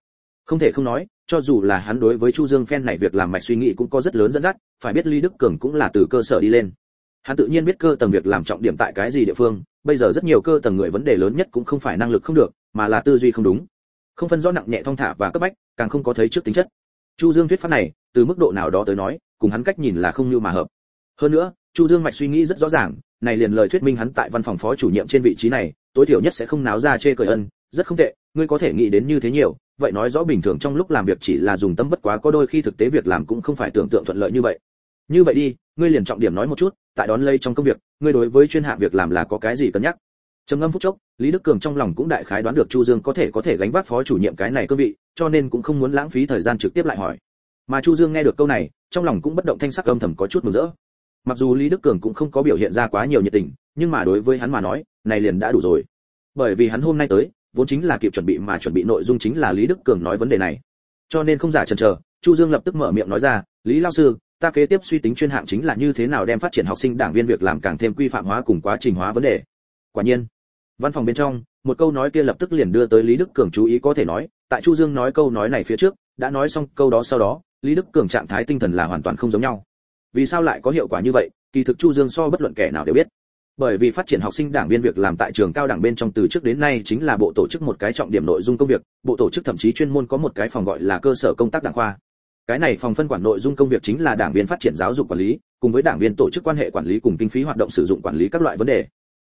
Không thể không nói, cho dù là hắn đối với chu dương phen này việc làm mạch suy nghĩ cũng có rất lớn dẫn dắt, phải biết lý đức cường cũng là từ cơ sở đi lên. Hắn tự nhiên biết cơ tầng việc làm trọng điểm tại cái gì địa phương, bây giờ rất nhiều cơ tầng người vấn đề lớn nhất cũng không phải năng lực không được, mà là tư duy không đúng. Không phân rõ nặng nhẹ thong thả và cấp bách, càng không có thấy trước tính chất. Chu dương thuyết pháp này, từ mức độ nào đó tới nói, cùng hắn cách nhìn là không như mà hợp. Hơn nữa, chu dương mạch suy nghĩ rất rõ ràng này liền lời thuyết minh hắn tại văn phòng phó chủ nhiệm trên vị trí này, tối thiểu nhất sẽ không náo ra chê cười ân, rất không tệ, ngươi có thể nghĩ đến như thế nhiều, vậy nói rõ bình thường trong lúc làm việc chỉ là dùng tâm bất quá có đôi khi thực tế việc làm cũng không phải tưởng tượng thuận lợi như vậy. Như vậy đi, ngươi liền trọng điểm nói một chút, tại đón lây trong công việc, ngươi đối với chuyên hạng việc làm là có cái gì cân nhắc? Trầm ngâm phút chốc, lý đức cường trong lòng cũng đại khái đoán được chu dương có thể có thể gánh vác phó chủ nhiệm cái này cương vị, cho nên cũng không muốn lãng phí thời gian trực tiếp lại hỏi. Mà chu dương nghe được câu này, trong lòng cũng bất động thanh sắc âm thầm có chút mừng rỡ mặc dù lý đức cường cũng không có biểu hiện ra quá nhiều nhiệt tình, nhưng mà đối với hắn mà nói, này liền đã đủ rồi. Bởi vì hắn hôm nay tới, vốn chính là kịp chuẩn bị mà chuẩn bị nội dung chính là lý đức cường nói vấn đề này. Cho nên không giả chần chờ, chu dương lập tức mở miệng nói ra, lý lao sư, ta kế tiếp suy tính chuyên hạng chính là như thế nào đem phát triển học sinh đảng viên việc làm càng thêm quy phạm hóa cùng quá trình hóa vấn đề. Quả nhiên, văn phòng bên trong, một câu nói kia lập tức liền đưa tới lý đức cường chú ý có thể nói, tại chu dương nói câu nói này phía trước, đã nói xong câu đó sau đó, lý đức cường trạng thái tinh thần là hoàn toàn không giống nhau vì sao lại có hiệu quả như vậy, kỳ thực chu dương so bất luận kẻ nào đều biết. Bởi vì phát triển học sinh đảng viên việc làm tại trường cao đẳng bên trong từ trước đến nay chính là bộ tổ chức một cái trọng điểm nội dung công việc, bộ tổ chức thậm chí chuyên môn có một cái phòng gọi là cơ sở công tác đảng khoa. Cái này phòng phân quản nội dung công việc chính là đảng viên phát triển giáo dục quản lý, cùng với đảng viên tổ chức quan hệ quản lý cùng kinh phí hoạt động sử dụng quản lý các loại vấn đề.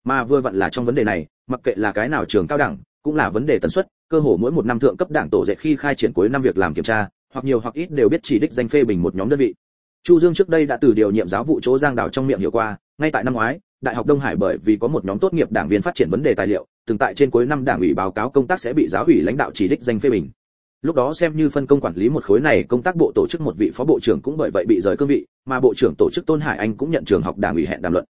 Mà vừa vặn là trong vấn đề này, mặc kệ là cái nào trường cao đẳng, cũng là vấn đề tần suất, cơ hồ mỗi một năm thượng cấp đảng tổ dệt khi khai triển cuối năm việc làm kiểm tra, hoặc nhiều hoặc ít đều biết chỉ đích danh phê bình một nhóm đơn vị chu dương trước đây đã từ điều nhiệm giáo vụ chỗ giang đảo trong miệng hiểu qua, ngay tại năm ngoái, đại học đông hải bởi vì có một nhóm tốt nghiệp đảng viên phát triển vấn đề tài liệu, từng tại trên cuối năm đảng ủy báo cáo công tác sẽ bị giáo ủy lãnh đạo chỉ đích danh phê bình. Lúc đó xem như phân công quản lý một khối này, công tác bộ tổ chức một vị phó bộ trưởng cũng bởi vậy bị rời cương vị, mà bộ trưởng tổ chức tôn hải anh cũng nhận trường học đảng ủy hẹn đàm luận.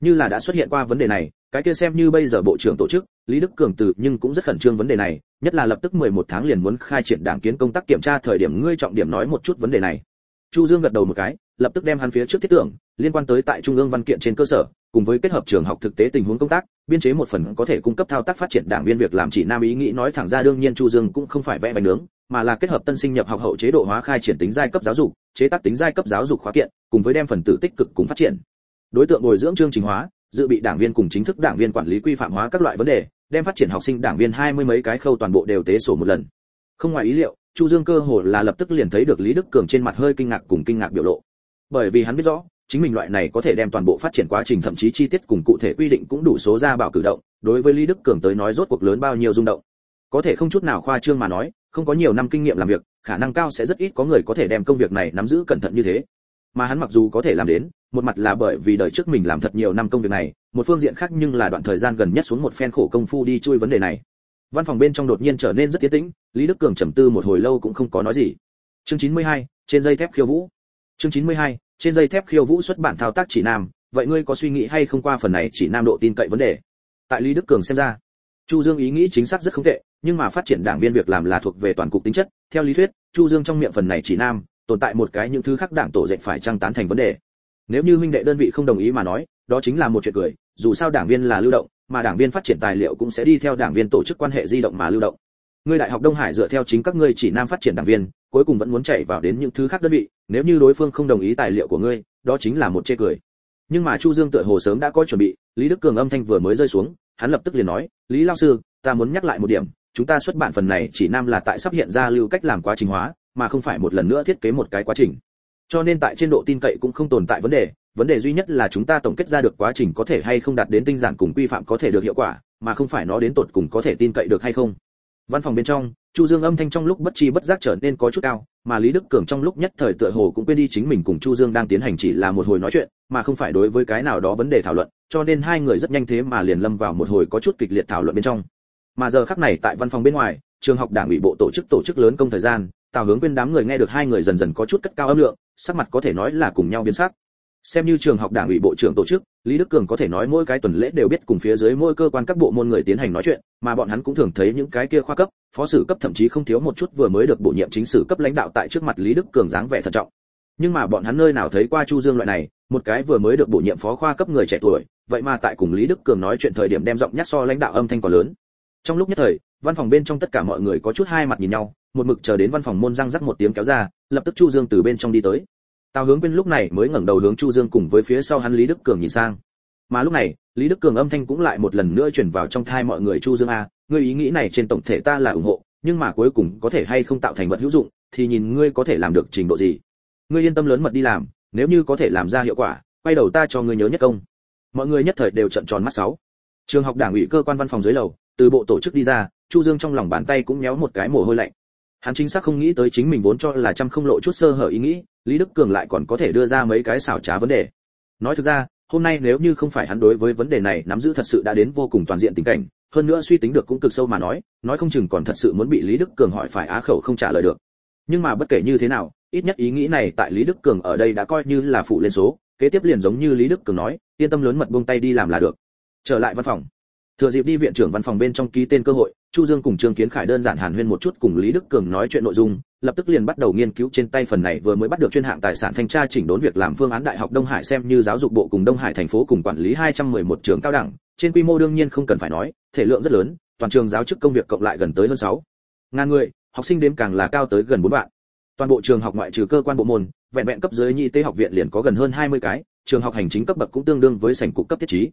Như là đã xuất hiện qua vấn đề này, cái kia xem như bây giờ bộ trưởng tổ chức, lý đức cường từ nhưng cũng rất khẩn trương vấn đề này, nhất là lập tức 11 tháng liền muốn khai triển đảng kiến công tác kiểm tra thời điểm ngươi trọng điểm nói một chút vấn đề này chu dương gật đầu một cái, lập tức đem hắn phía trước thiết tưởng, liên quan tới tại trung ương văn kiện trên cơ sở, cùng với kết hợp trường học thực tế tình huống công tác, biên chế một phần có thể cung cấp thao tác phát triển đảng viên việc làm chỉ nam ý nghĩ nói thẳng ra đương nhiên chu dương cũng không phải vẽ bánh nướng, mà là kết hợp tân sinh nhập học hậu chế độ hóa khai triển tính giai cấp giáo dục, chế tác tính giai cấp giáo dục khóa kiện, cùng với đem phần tử tích cực cùng phát triển. Đối tượng bồi dưỡng chương trình hóa, dự bị đảng viên cùng chính thức đảng viên quản lý quy phạm hóa các loại vấn đề, đem phát triển học sinh đảng viên hai mươi mấy cái khâu toàn bộ đều tế sổ một lần. Không ngoài ý liệu chu dương cơ hồ là lập tức liền thấy được lý đức cường trên mặt hơi kinh ngạc cùng kinh ngạc biểu lộ. Bởi vì hắn biết rõ, chính mình loại này có thể đem toàn bộ phát triển quá trình thậm chí chi tiết cùng cụ thể quy định cũng đủ số ra bảo cử động, đối với lý đức cường tới nói rốt cuộc lớn bao nhiêu rung động. Có thể không chút nào khoa trương mà nói, không có nhiều năm kinh nghiệm làm việc, khả năng cao sẽ rất ít có người có thể đem công việc này nắm giữ cẩn thận như thế. Mà hắn mặc dù có thể làm đến, một mặt là bởi vì đời trước mình làm thật nhiều năm công việc này, một phương diện khác nhưng là đoạn thời gian gần nhất xuống một phen khổ công phu đi chui vấn đề này văn phòng bên trong đột nhiên trở nên rất tiến tĩnh lý đức cường trầm tư một hồi lâu cũng không có nói gì. Chương 92, trên dây thép khiêu vũ. Chương 92, trên dây thép khiêu vũ xuất bản thao tác chỉ nam vậy ngươi có suy nghĩ hay không qua phần này chỉ nam độ tin cậy vấn đề? Tại lý đức cường xem ra chu dương ý nghĩ chính xác rất không tệ nhưng mà phát triển đảng viên việc làm là thuộc về toàn cục tính chất. Theo lý thuyết chu dương trong miệng phần này chỉ nam tồn tại một cái những thứ khác đảng tổ dệt phải trang tán thành vấn đề. Nếu như huynh đệ đơn vị không đồng ý mà nói đó chính là một chuyện cười dù sao đảng viên là lưu động mà đảng viên phát triển tài liệu cũng sẽ đi theo đảng viên tổ chức quan hệ di động mà lưu động. Ngươi đại học đông hải dựa theo chính các ngươi chỉ nam phát triển đảng viên, cuối cùng vẫn muốn chạy vào đến những thứ khác đơn vị, nếu như đối phương không đồng ý tài liệu của ngươi, đó chính là một chê cười. Nhưng mà chu dương tựa hồ sớm đã có chuẩn bị, lý đức cường âm thanh vừa mới rơi xuống, hắn lập tức liền nói, lý Lão sư, ta muốn nhắc lại một điểm, chúng ta xuất bản phần này chỉ nam là tại sắp hiện ra lưu cách làm quá trình hóa, mà không phải một lần nữa thiết kế một cái quá trình. Cho nên tại trên độ tin cậy cũng không tồn tại vấn đề vấn đề duy nhất là chúng ta tổng kết ra được quá trình có thể hay không đạt đến tinh giản cùng quy phạm có thể được hiệu quả, mà không phải nó đến tột cùng có thể tin cậy được hay không. Văn phòng bên trong, chu dương âm thanh trong lúc bất chi bất giác trở nên có chút cao, mà lý đức cường trong lúc nhất thời tựa hồ cũng quên đi chính mình cùng chu dương đang tiến hành chỉ là một hồi nói chuyện, mà không phải đối với cái nào đó vấn đề thảo luận, cho nên hai người rất nhanh thế mà liền lâm vào một hồi có chút kịch liệt thảo luận bên trong. Mà giờ khắc này tại văn phòng bên ngoài, trường học đảng ủy bộ tổ chức tổ chức lớn công thời gian, tào hướng quên đám người nghe được hai người dần dần có chút cất cao âm lượng, sắc mặt có thể nói là cùng nhau biến sắc xem như trường học đảng ủy bộ trưởng tổ chức, lý đức cường có thể nói mỗi cái tuần lễ đều biết cùng phía dưới mỗi cơ quan các bộ môn người tiến hành nói chuyện, mà bọn hắn cũng thường thấy những cái kia khoa cấp, phó sử cấp thậm chí không thiếu một chút vừa mới được bổ nhiệm chính sử cấp lãnh đạo tại trước mặt lý đức cường dáng vẻ thận trọng. Nhưng mà bọn hắn nơi nào thấy qua chu dương loại này, một cái vừa mới được bổ nhiệm phó khoa cấp người trẻ tuổi, vậy mà tại cùng lý đức cường nói chuyện thời điểm đem giọng nhắc so lãnh đạo âm thanh còn lớn. Trong lúc nhất thời, văn phòng bên trong tất cả mọi người có chút hai mặt nhìn nhau, một mực chờ đến văn phòng môn răng rắc một tiếng kéo ra, lập tức chu dương từ bên trong đi tới tào hướng bên lúc này mới ngẩng đầu hướng chu dương cùng với phía sau hắn lý đức cường nhìn sang. Mà lúc này, lý đức cường âm thanh cũng lại một lần nữa chuyển vào trong thai mọi người, chu dương a ngươi ý nghĩ này trên tổng thể ta là ủng hộ, nhưng mà cuối cùng có thể hay không tạo thành vật hữu dụng, thì nhìn ngươi có thể làm được trình độ gì. Ngươi yên tâm lớn mật đi làm, nếu như có thể làm ra hiệu quả, quay đầu ta cho ngươi nhớ nhất công. Mọi người nhất thời đều trợn tròn mắt sáu. Trường học đảng ủy cơ quan văn phòng dưới lầu, từ bộ tổ chức đi ra, chu dương trong lòng bàn tay cũng méo một cái mồ hôi lạnh. Hắn chính xác không nghĩ tới chính mình vốn cho là trăm không lộ chút sơ hở ý nghĩ lý đức cường lại còn có thể đưa ra mấy cái xảo trá vấn đề. Nói thực ra, hôm nay nếu như không phải hắn đối với vấn đề này nắm giữ thật sự đã đến vô cùng toàn diện tình cảnh, hơn nữa suy tính được cũng cực sâu mà nói nói không chừng còn thật sự muốn bị lý đức cường hỏi phải á khẩu không trả lời được. Nhưng mà bất kể như thế nào, ít nhất ý nghĩ này tại lý đức cường ở đây đã coi như là phụ lên số, kế tiếp liền giống như lý đức cường nói, yên tâm lớn mật buông tay đi làm là được. Trở lại văn phòng. Thừa dịp đi viện trưởng văn phòng bên trong ký tên cơ hội chu dương cùng trương kiến khải đơn giản hàn huyên một chút cùng lý đức cường nói chuyện nội dung, lập tức liền bắt đầu nghiên cứu trên tay phần này vừa mới bắt được chuyên hạng tài sản thanh tra chỉnh đốn việc làm phương án đại học đông hải xem như giáo dục bộ cùng đông hải thành phố cùng quản lý 211 trường cao đẳng, trên quy mô đương nhiên không cần phải nói, thể lượng rất lớn, toàn trường giáo chức công việc cộng lại gần tới hơn 6 ngàn người, học sinh đến càng là cao tới gần 4 vạn. Toàn bộ trường học ngoại trừ cơ quan bộ môn, vẹn vẹn cấp dưới nhị tế học viện liền có gần hơn 20 cái, trường học hành chính cấp bậc cũng tương đương với sảnh cục cấp thiết trí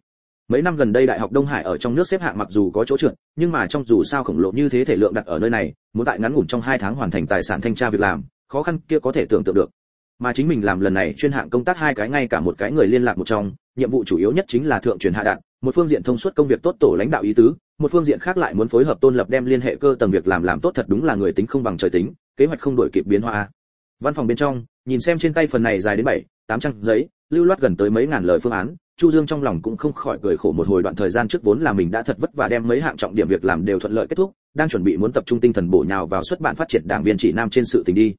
mấy năm gần đây đại học đông hải ở trong nước xếp hạng mặc dù có chỗ trượt, nhưng mà trong dù sao khổng lồ như thế thể lượng đặt ở nơi này, muốn tại ngắn ngủn trong hai tháng hoàn thành tài sản thanh tra việc làm, khó khăn kia có thể tưởng tượng được. Mà chính mình làm lần này chuyên hạng công tác hai cái ngay cả một cái người liên lạc một trong, nhiệm vụ chủ yếu nhất chính là thượng truyền hạ đạn, một phương diện thông suốt công việc tốt tổ lãnh đạo ý tứ, một phương diện khác lại muốn phối hợp tôn lập đem liên hệ cơ tầng việc làm làm tốt thật đúng là người tính không bằng trời tính, kế hoạch không đổi kịp biến hóa. Văn phòng bên trong, nhìn xem trên tay phần này dài đến bảy, tám trang giấy, lưu loát gần tới mấy ngàn lời phương án Chu Dương trong lòng cũng không khỏi cười khổ một hồi đoạn thời gian trước vốn là mình đã thật vất vả đem mấy hạng trọng điểm việc làm đều thuận lợi kết thúc, đang chuẩn bị muốn tập trung tinh thần bổ nhào vào xuất bản phát triển đảng viên chỉ nam trên sự tình đi.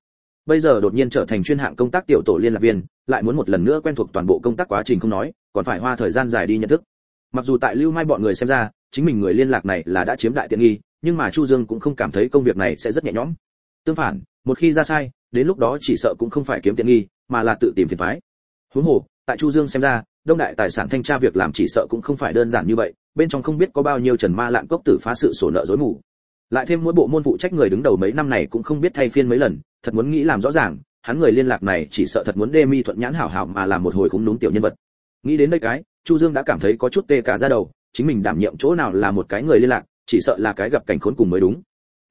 Bây giờ đột nhiên trở thành chuyên hạng công tác tiểu tổ liên lạc viên, lại muốn một lần nữa quen thuộc toàn bộ công tác quá trình không nói, còn phải hoa thời gian dài đi nhận thức. Mặc dù tại Lưu Mai bọn người xem ra, chính mình người liên lạc này là đã chiếm đại tiện nghi, nhưng mà Chu Dương cũng không cảm thấy công việc này sẽ rất nhẹ nhõm. Tương phản, một khi ra sai, đến lúc đó chỉ sợ cũng không phải kiếm tiện nghi, mà là tự tìm phiền toái. Huống hồ, tại Chu Dương xem ra, đông đại tài sản thanh tra việc làm chỉ sợ cũng không phải đơn giản như vậy, bên trong không biết có bao nhiêu trần ma lạng cốc tử phá sự sổ nợ dối mù. Lại thêm mỗi bộ môn phụ trách người đứng đầu mấy năm này cũng không biết thay phiên mấy lần, thật muốn nghĩ làm rõ ràng, hắn người liên lạc này chỉ sợ thật muốn đê mi thuận nhãn hảo hảo mà làm một hồi cũng đúng tiểu nhân vật. Nghĩ đến đây cái, chu dương đã cảm thấy có chút tê cả ra đầu, chính mình đảm nhiệm chỗ nào là một cái người liên lạc, chỉ sợ là cái gặp cảnh khốn cùng mới đúng.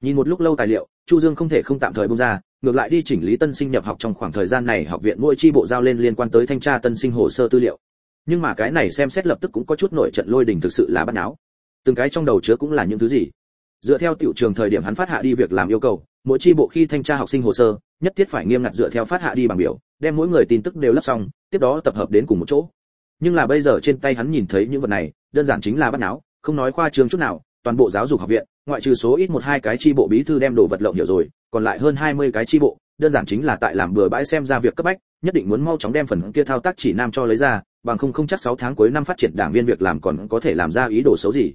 Nhìn một lúc lâu tài liệu, chu dương không thể không tạm thời buông ra, ngược lại đi chỉnh lý tân sinh nhập học trong khoảng thời gian này học viện mỗi chi bộ giao lên liên quan tới thanh tra tân sinh hồ sơ tư liệu nhưng mà cái này xem xét lập tức cũng có chút nổi trận lôi đình thực sự là bắt náo từng cái trong đầu chứa cũng là những thứ gì? Dựa theo tiểu trường thời điểm hắn phát hạ đi việc làm yêu cầu, mỗi chi bộ khi thanh tra học sinh hồ sơ, nhất thiết phải nghiêm ngặt dựa theo phát hạ đi bằng biểu, đem mỗi người tin tức đều lắp xong, tiếp đó tập hợp đến cùng một chỗ. Nhưng là bây giờ trên tay hắn nhìn thấy những vật này, đơn giản chính là bắt náo không nói khoa trường chút nào, toàn bộ giáo dục học viện, ngoại trừ số ít một hai cái chi bộ bí thư đem đồ vật lộng hiểu rồi, còn lại hơn 20 cái chi bộ, đơn giản chính là tại làm bừa bãi xem ra việc cấp bách, nhất định muốn mau chóng đem phần kia thao tác chỉ nam cho lấy ra bằng không không chắc 6 tháng cuối năm phát triển đảng viên việc làm còn có thể làm ra ý đồ xấu gì.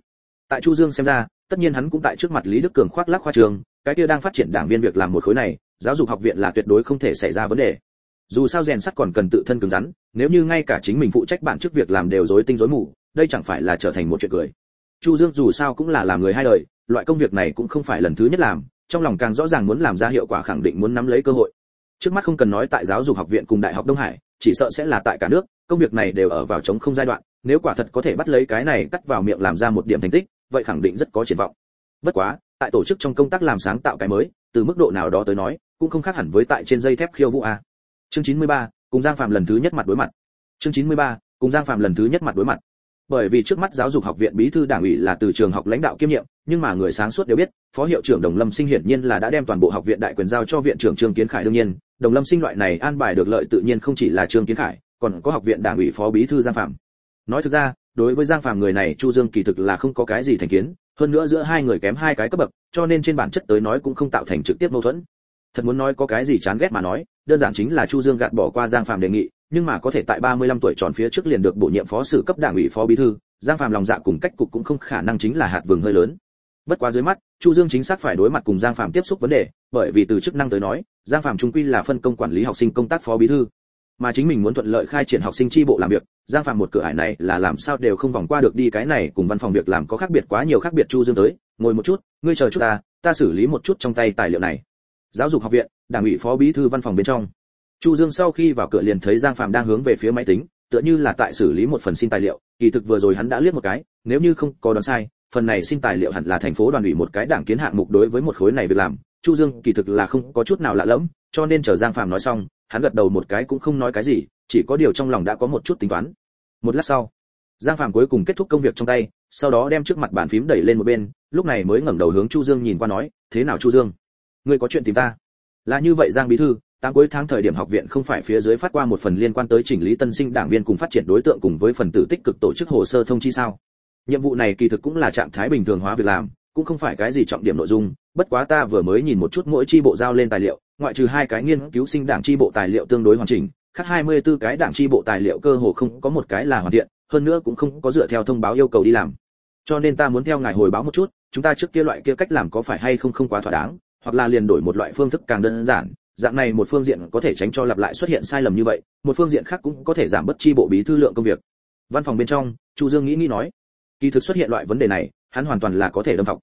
Tại Chu Dương xem ra, tất nhiên hắn cũng tại trước mặt Lý Đức Cường khoác lác khoa trường, cái kia đang phát triển đảng viên việc làm một khối này, giáo dục học viện là tuyệt đối không thể xảy ra vấn đề. Dù sao rèn sắt còn cần tự thân cứng rắn, nếu như ngay cả chính mình phụ trách bản chức việc làm đều rối tinh rối mù, đây chẳng phải là trở thành một chuyện cười. Chu Dương dù sao cũng là làm người hai đời, loại công việc này cũng không phải lần thứ nhất làm, trong lòng càng rõ ràng muốn làm ra hiệu quả khẳng định muốn nắm lấy cơ hội. Trước mắt không cần nói tại giáo dục học viện cùng đại học Đông Hải, chỉ sợ sẽ là tại cả nước, công việc này đều ở vào chống không giai đoạn, nếu quả thật có thể bắt lấy cái này cắt vào miệng làm ra một điểm thành tích, vậy khẳng định rất có triển vọng. Bất quá, tại tổ chức trong công tác làm sáng tạo cái mới, từ mức độ nào đó tới nói, cũng không khác hẳn với tại trên dây thép khiêu vũ a. Chương 93, cùng Giang Phạm lần thứ nhất mặt đối mặt. Chương 93, cùng Giang Phạm lần thứ nhất mặt đối mặt. Bởi vì trước mắt giáo dục học viện bí thư đảng ủy là từ trường học lãnh đạo kiêm nhiệm, nhưng mà người sáng suốt đều biết, phó hiệu trưởng Đồng Lâm Sinh hiển nhiên là đã đem toàn bộ học viện đại quyền giao cho viện trưởng Trương Kiến Khải đương nhiên, Đồng Lâm Sinh loại này an bài được lợi tự nhiên không chỉ là Trương Kiến Khải, còn có học viện đảng ủy phó bí thư giang phạm. Nói thực ra đối với giang phạm người này chu dương kỳ thực là không có cái gì thành kiến hơn nữa giữa hai người kém hai cái cấp bậc cho nên trên bản chất tới nói cũng không tạo thành trực tiếp mâu thuẫn. Thật muốn nói có cái gì chán ghét mà nói đơn giản chính là chu dương gạt bỏ qua giang phạm đề nghị nhưng mà có thể tại 35 tuổi tròn phía trước liền được bổ nhiệm phó sự cấp đảng ủy phó bí thư giang phạm lòng dạ cùng cách cục cũng không khả năng chính là hạt vừng hơi lớn. Bất quá dưới mắt chu dương chính xác phải đối mặt cùng giang phạm tiếp xúc vấn đề bởi vì từ chức năng tới nói giang phạm trung quy là phân công quản lý học sinh công tác phó bí thư. Mà chính mình muốn thuận lợi khai triển học sinh tri bộ làm việc, giang phạm một cửa ải này là làm sao đều không vòng qua được đi cái này cùng văn phòng việc làm có khác biệt quá nhiều khác biệt chu dương tới. Ngồi một chút, ngươi chờ chút ta ta xử lý một chút trong tay tài liệu này. Giáo dục học viện, đảng ủy phó bí thư văn phòng bên trong. Chu dương sau khi vào cửa liền thấy giang phạm đang hướng về phía máy tính, tựa như là tại xử lý một phần xin tài liệu. Kỳ thực vừa rồi hắn đã liếc một cái, nếu như không có đoán sai, phần này xin tài liệu hẳn là thành phố đoàn ủy một cái đảng kiến hạng mục đối với một khối này việc làm chu dương kỳ thực là không có chút nào lạ lẫm, cho nên chờ giang phạm nói xong, hắn gật đầu một cái cũng không nói cái gì, chỉ có điều trong lòng đã có một chút tính toán. Một lát sau, giang phạm cuối cùng kết thúc công việc trong tay, sau đó đem trước mặt bàn phím đẩy lên một bên, lúc này mới ngẩng đầu hướng chu dương nhìn qua nói, thế nào chu dương? Ngươi có chuyện tìm ta? Là như vậy giang bí thư, tám cuối tháng thời điểm học viện không phải phía dưới phát qua một phần liên quan tới chỉnh lý tân sinh đảng viên cùng phát triển đối tượng cùng với phần tử tích cực tổ chức hồ sơ thông chi sao? Nhiệm vụ này kỳ thực cũng là trạng thái bình thường hóa việc làm cũng không phải cái gì trọng điểm nội dung, bất quá ta vừa mới nhìn một chút mỗi chi bộ giao lên tài liệu, ngoại trừ hai cái nghiên cứu sinh đảng chi bộ tài liệu tương đối hoàn chỉnh, khác 24 cái đảng chi bộ tài liệu cơ hồ không có một cái là hoàn thiện, hơn nữa cũng không có dựa theo thông báo yêu cầu đi làm. Cho nên ta muốn theo ngài hồi báo một chút, chúng ta trước kia loại kia cách làm có phải hay không không quá thỏa đáng, hoặc là liền đổi một loại phương thức càng đơn giản, dạng này một phương diện có thể tránh cho lặp lại xuất hiện sai lầm như vậy, một phương diện khác cũng có thể giảm bất chi bộ bí thư lượng công việc. Văn phòng bên trong, chu dương nghĩ nghĩ nói, kỳ thực xuất hiện loại vấn đề này hắn hoàn toàn là có thể đâm học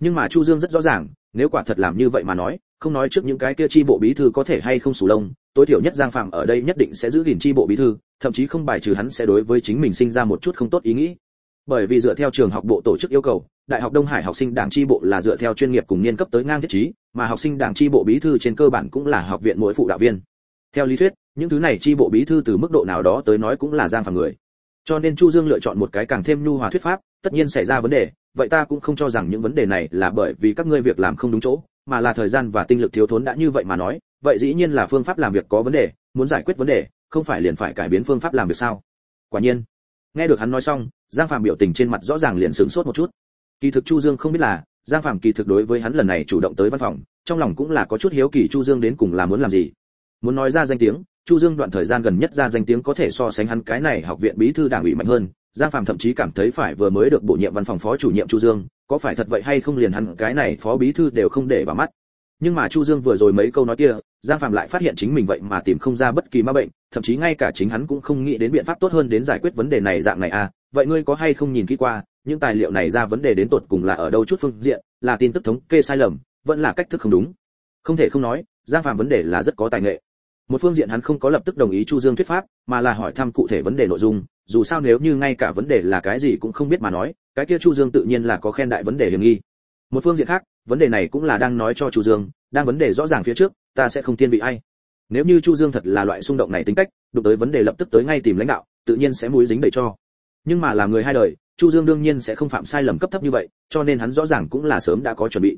nhưng mà chu dương rất rõ ràng, nếu quả thật làm như vậy mà nói, không nói trước những cái kia chi bộ bí thư có thể hay không sủ lông, tối thiểu nhất giang phạm ở đây nhất định sẽ giữ gìn chi bộ bí thư, thậm chí không bài trừ hắn sẽ đối với chính mình sinh ra một chút không tốt ý nghĩ. Bởi vì dựa theo trường học bộ tổ chức yêu cầu, đại học đông hải học sinh đảng chi bộ là dựa theo chuyên nghiệp cùng niên cấp tới ngang thiết trí, mà học sinh đảng chi bộ bí thư trên cơ bản cũng là học viện mỗi phụ đạo viên. Theo lý thuyết, những thứ này chi bộ bí thư từ mức độ nào đó tới nói cũng là giang phạm người. Cho nên chu dương lựa chọn một cái càng thêm nhu hòa thuyết pháp, tất nhiên xảy ra vấn đề vậy ta cũng không cho rằng những vấn đề này là bởi vì các ngươi việc làm không đúng chỗ, mà là thời gian và tinh lực thiếu thốn đã như vậy mà nói, vậy dĩ nhiên là phương pháp làm việc có vấn đề, muốn giải quyết vấn đề, không phải liền phải cải biến phương pháp làm việc sao? Quả nhiên, nghe được hắn nói xong, giang phàm biểu tình trên mặt rõ ràng liền sửng sốt một chút. Kỳ thực chu dương không biết là, giang phàm kỳ thực đối với hắn lần này chủ động tới văn phòng, trong lòng cũng là có chút hiếu kỳ chu dương đến cùng là muốn làm gì. Muốn nói ra danh tiếng, chu dương đoạn thời gian gần nhất ra danh tiếng có thể so sánh hắn cái này học viện bí thư đảng ủy mạnh hơn giang Phạm thậm chí cảm thấy phải vừa mới được bổ nhiệm văn phòng phó chủ nhiệm chu dương, có phải thật vậy hay không liền hắn cái này phó bí thư đều không để vào mắt. Nhưng mà chu dương vừa rồi mấy câu nói kia, giang Phạm lại phát hiện chính mình vậy mà tìm không ra bất kỳ ma bệnh, thậm chí ngay cả chính hắn cũng không nghĩ đến biện pháp tốt hơn đến giải quyết vấn đề này dạng này à. Vậy ngươi có hay không nhìn kỹ qua, những tài liệu này ra vấn đề đến tột cùng là ở đâu chút phương diện, là tin tức thống kê sai lầm, vẫn là cách thức không đúng? Không thể không nói, giang Phạm vấn đề là rất có tài nghệ. Một phương diện hắn không có lập tức đồng ý chu dương thuyết pháp, mà là hỏi thăm cụ thể vấn đề nội dung dù sao nếu như ngay cả vấn đề là cái gì cũng không biết mà nói, cái kia chu dương tự nhiên là có khen đại vấn đề hiểm nghi. Một phương diện khác, vấn đề này cũng là đang nói cho chu dương, đang vấn đề rõ ràng phía trước, ta sẽ không thiên vị ai. Nếu như chu dương thật là loại xung động này tính cách, đụng tới vấn đề lập tức tới ngay tìm lãnh đạo, tự nhiên sẽ mũi dính đầy cho. Nhưng mà là người hai đời, chu dương đương nhiên sẽ không phạm sai lầm cấp thấp như vậy, cho nên hắn rõ ràng cũng là sớm đã có chuẩn bị.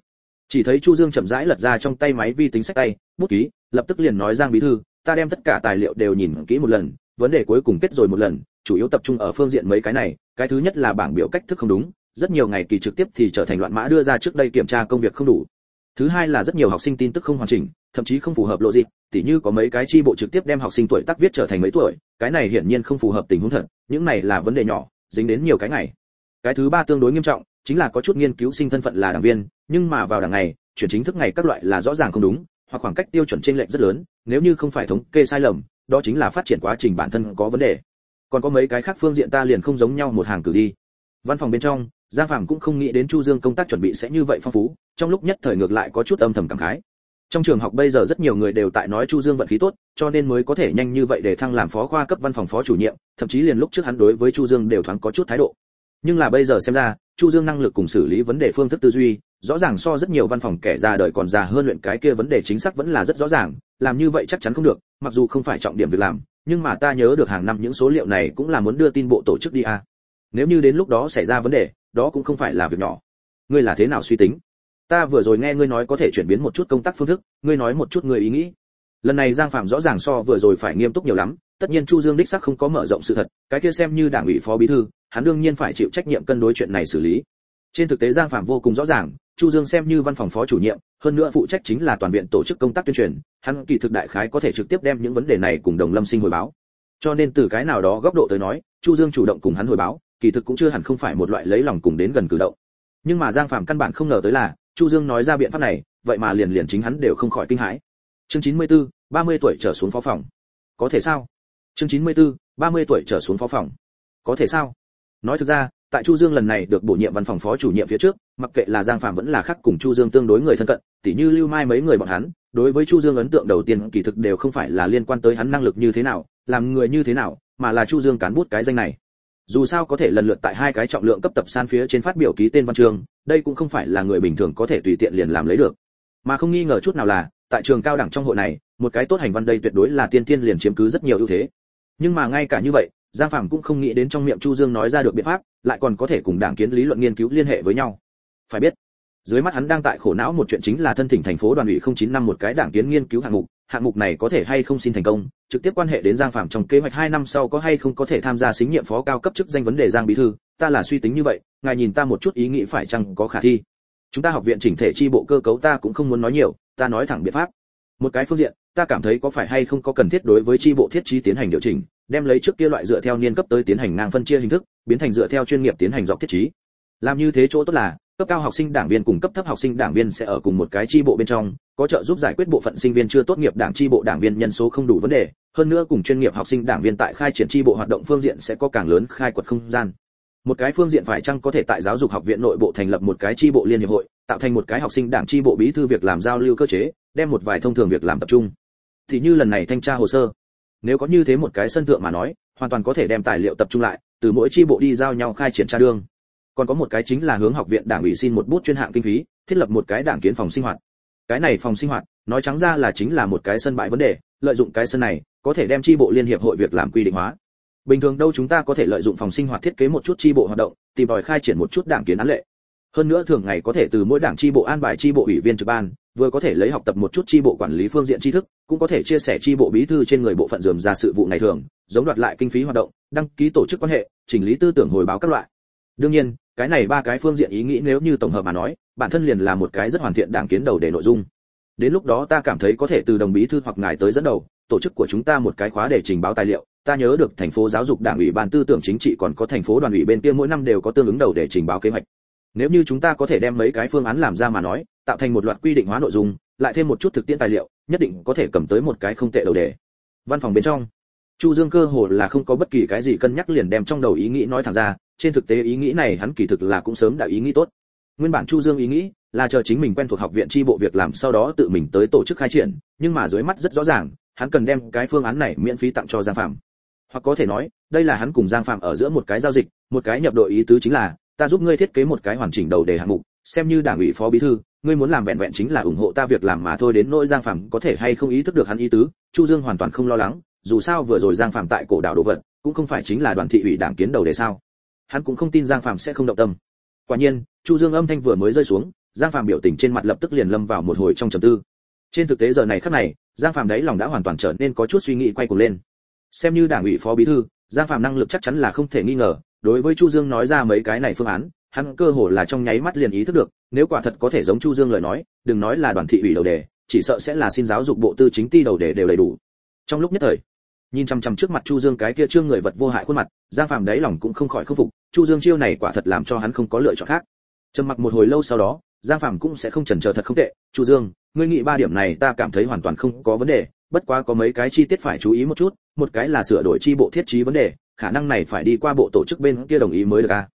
Chỉ thấy chu dương chậm rãi lật ra trong tay máy vi tính sách tay, bút ký, lập tức liền nói giang bí thư, ta đem tất cả tài liệu đều nhìn kỹ một lần, vấn đề cuối cùng kết rồi một lần chủ yếu tập trung ở phương diện mấy cái này, cái thứ nhất là bảng biểu cách thức không đúng, rất nhiều ngày kỳ trực tiếp thì trở thành loạn mã đưa ra trước đây kiểm tra công việc không đủ. Thứ hai là rất nhiều học sinh tin tức không hoàn chỉnh, thậm chí không phù hợp lộ dịp tỉ như có mấy cái chi bộ trực tiếp đem học sinh tuổi tác viết trở thành mấy tuổi, cái này hiển nhiên không phù hợp tình huống thật, những này là vấn đề nhỏ, dính đến nhiều cái ngày. Cái thứ ba tương đối nghiêm trọng, chính là có chút nghiên cứu sinh thân phận là đảng viên, nhưng mà vào đảng này chuyển chính thức ngày các loại là rõ ràng không đúng, hoặc khoảng cách tiêu chuẩn trên lệch rất lớn, nếu như không phải thống kê sai lầm, đó chính là phát triển quá trình bản thân có vấn đề còn có mấy cái khác phương diện ta liền không giống nhau một hàng cử đi. Văn phòng bên trong, giang phàm cũng không nghĩ đến chu dương công tác chuẩn bị sẽ như vậy phong phú, trong lúc nhất thời ngược lại có chút âm thầm cảm khái. Trong trường học bây giờ rất nhiều người đều tại nói chu dương vận khí tốt, cho nên mới có thể nhanh như vậy để thăng làm phó khoa cấp văn phòng phó chủ nhiệm, thậm chí liền lúc trước hắn đối với chu dương đều thoáng có chút thái độ. Nhưng là bây giờ xem ra, chu dương năng lực cùng xử lý vấn đề phương thức tư duy, rõ ràng so rất nhiều văn phòng kẻ già đời còn già hơn luyện cái kia vấn đề chính xác vẫn là rất rõ ràng, làm như vậy chắc chắn không được, mặc dù không phải trọng điểm việc làm nhưng mà ta nhớ được hàng năm những số liệu này cũng là muốn đưa tin bộ tổ chức đi à. nếu như đến lúc đó xảy ra vấn đề, đó cũng không phải là việc nhỏ. Ngươi là thế nào suy tính? Ta vừa rồi nghe ngươi nói có thể chuyển biến một chút công tác phương thức, ngươi nói một chút ngươi ý nghĩ. Lần này giang phạm rõ ràng so vừa rồi phải nghiêm túc nhiều lắm, tất nhiên chu dương đích sắc không có mở rộng sự thật, cái kia xem như đảng ủy phó bí thư, hắn đương nhiên phải chịu trách nhiệm cân đối chuyện này xử lý trên thực tế giang phạm vô cùng rõ ràng chu dương xem như văn phòng phó chủ nhiệm hơn nữa phụ trách chính là toàn viện tổ chức công tác tuyên truyền hắn kỳ thực đại khái có thể trực tiếp đem những vấn đề này cùng đồng lâm sinh hồi báo. Cho nên từ cái nào đó góc độ tới nói chu dương chủ động cùng hắn hồi báo kỳ thực cũng chưa hẳn không phải một loại lấy lòng cùng đến gần cử động. Nhưng mà giang phạm căn bản không ngờ tới là chu dương nói ra biện pháp này vậy mà liền liền chính hắn đều không khỏi kinh hãi. Chương 94, 30 tuổi trở xuống phó phòng. Có thể sao? Chương 94, 30 tuổi trở xuống phó phòng. Có thể sao? Nói thực ra tại chu dương lần này được bổ nhiệm văn phòng phó chủ nhiệm phía trước mặc kệ là giang phạm vẫn là khác cùng chu dương tương đối người thân cận tỉ như lưu mai mấy người bọn hắn đối với chu dương ấn tượng đầu tiên kỳ thực đều không phải là liên quan tới hắn năng lực như thế nào làm người như thế nào mà là chu dương cán bút cái danh này. Dù sao có thể lần lượt tại hai cái trọng lượng cấp tập san phía trên phát biểu ký tên văn Trường, đây cũng không phải là người bình thường có thể tùy tiện liền làm lấy được. Mà không nghi ngờ chút nào là tại trường cao đẳng trong hội này một cái tốt hành văn đây tuyệt đối là tiên tiên liền chiếm cứ rất nhiều ưu thế. Nhưng mà ngay cả như vậy giang Phàm cũng không nghĩ đến trong miệng chu dương nói ra được biện pháp, lại còn có thể cùng đảng kiến lý luận nghiên cứu liên hệ với nhau. Phải biết, dưới mắt hắn đang tại khổ não một chuyện chính là thân thỉnh thành phố đoàn ủy không chín năm một cái đảng kiến nghiên cứu hạng mục hạng mục này có thể hay không xin thành công, trực tiếp quan hệ đến giang Phàm trong kế hoạch 2 năm sau có hay không có thể tham gia xính nhiệm phó cao cấp chức danh vấn đề giang bí thư, ta là suy tính như vậy, ngài nhìn ta một chút ý nghĩ phải chăng có khả thi. Chúng ta học viện chỉnh thể chi bộ cơ cấu ta cũng không muốn nói nhiều, ta nói thẳng biện pháp. Một cái phương diện, ta cảm thấy có phải hay không có cần thiết đối với chi bộ thiết trí tiến hành điều chỉnh đem lấy trước kia loại dựa theo niên cấp tới tiến hành ngang phân chia hình thức, biến thành dựa theo chuyên nghiệp tiến hành dọc thiết trí. Làm như thế chỗ tốt là, cấp cao học sinh đảng viên cùng cấp thấp học sinh đảng viên sẽ ở cùng một cái chi bộ bên trong, có trợ giúp giải quyết bộ phận sinh viên chưa tốt nghiệp đảng chi bộ đảng viên nhân số không đủ vấn đề, hơn nữa cùng chuyên nghiệp học sinh đảng viên tại khai triển chi bộ hoạt động phương diện sẽ có càng lớn khai quật không gian. Một cái phương diện phải chăng có thể tại giáo dục học viện nội bộ thành lập một cái chi bộ liên hiệp hội, tạo thành một cái học sinh đảng chi bộ bí thư việc làm giao lưu cơ chế, đem một vài thông thường việc làm tập trung. Thì như lần này thanh tra hồ sơ nếu có như thế một cái sân thượng mà nói, hoàn toàn có thể đem tài liệu tập trung lại, từ mỗi chi bộ đi giao nhau khai triển tra đương còn có một cái chính là hướng học viện đảng ủy xin một bút chuyên hạng kinh phí, thiết lập một cái đảng kiến phòng sinh hoạt. Cái này phòng sinh hoạt, nói trắng ra là chính là một cái sân bãi vấn đề, lợi dụng cái sân này, có thể đem chi bộ liên hiệp hội việc làm quy định hóa. Bình thường đâu chúng ta có thể lợi dụng phòng sinh hoạt thiết kế một chút chi bộ hoạt động, tìm đòi khai triển một chút đảng kiến án lệ. Hơn nữa thường ngày có thể từ mỗi đảng chi bộ an bài chi bộ ủy viên trực ban vừa có thể lấy học tập một chút chi bộ quản lý phương diện tri thức, cũng có thể chia sẻ chi bộ bí thư trên người bộ phận dườm ra sự vụ ngày thường, giống đoạt lại kinh phí hoạt động, đăng ký tổ chức quan hệ, chỉnh lý tư tưởng hồi báo các loại. Đương nhiên, cái này ba cái phương diện ý nghĩ nếu như tổng hợp mà nói, bản thân liền là một cái rất hoàn thiện đảng kiến đầu để nội dung. Đến lúc đó ta cảm thấy có thể từ đồng bí thư hoặc ngài tới dẫn đầu, tổ chức của chúng ta một cái khóa để trình báo tài liệu. Ta nhớ được thành phố giáo dục đảng ủy ban tư tưởng chính trị còn có thành phố đoàn ủy bên kia mỗi năm đều có tương ứng đầu để trình báo kế hoạch nếu như chúng ta có thể đem mấy cái phương án làm ra mà nói, tạo thành một loạt quy định hóa nội dung, lại thêm một chút thực tiễn tài liệu, nhất định có thể cầm tới một cái không tệ đầu đề. Văn phòng bên trong, chu dương cơ hồ là không có bất kỳ cái gì cân nhắc liền đem trong đầu ý nghĩ nói thẳng ra, trên thực tế ý nghĩ này hắn kỳ thực là cũng sớm đã ý nghĩ tốt. Nguyên bản chu dương ý nghĩ là chờ chính mình quen thuộc học viện tri bộ việc làm sau đó tự mình tới tổ chức khai triển, nhưng mà dưới mắt rất rõ ràng, hắn cần đem cái phương án này miễn phí tặng cho giang phạm. Hoặc có thể nói, đây là hắn cùng giang phạm ở giữa một cái giao dịch, một cái nhập đội ý tứ chính là ta giúp ngươi thiết kế một cái hoàn chỉnh đầu đề hạng mục, xem như đảng ủy phó bí thư, ngươi muốn làm vẹn vẹn chính là ủng hộ ta việc làm mà thôi đến nỗi giang phạm có thể hay không ý thức được hắn ý tứ, chu dương hoàn toàn không lo lắng, dù sao vừa rồi giang phạm tại cổ đảo đồ vật, cũng không phải chính là đoàn thị ủy đảng kiến đầu đề sao. Hắn cũng không tin giang phạm sẽ không động tâm. Quả nhiên, chu dương âm thanh vừa mới rơi xuống, giang phạm biểu tình trên mặt lập tức liền lâm vào một hồi trong trầm tư. Trên thực tế giờ này khắc này, giang phạm đấy lòng đã hoàn toàn trở nên có chút suy nghĩ quay cuồng lên. Xem như đảng ủy phó bí thư, giang phạm năng lực chắc chắn là không thể nghi ngờ đối với chu dương nói ra mấy cái này phương án, hắn cơ hồ là trong nháy mắt liền ý thức được, nếu quả thật có thể giống chu dương lời nói, đừng nói là đoàn thị ủy đầu đề, chỉ sợ sẽ là xin giáo dục bộ tư chính ti đầu đề đều đầy đủ. Trong lúc nhất thời, nhìn chăm chăm trước mặt chu dương cái kia trương người vật vô hại khuôn mặt, giang phàm đáy lòng cũng không khỏi khâm phục, chu dương chiêu này quả thật làm cho hắn không có lựa chọn khác. Trầm mặc một hồi lâu sau đó, giang phàm cũng sẽ không chần chờ thật không tệ. Chu dương, ngươi nghĩ ba điểm này ta cảm thấy hoàn toàn không có vấn đề bất quá có mấy cái chi tiết phải chú ý một chút, một cái là sửa đổi chi bộ thiết trí vấn đề, khả năng này phải đi qua bộ tổ chức bên kia đồng ý mới được a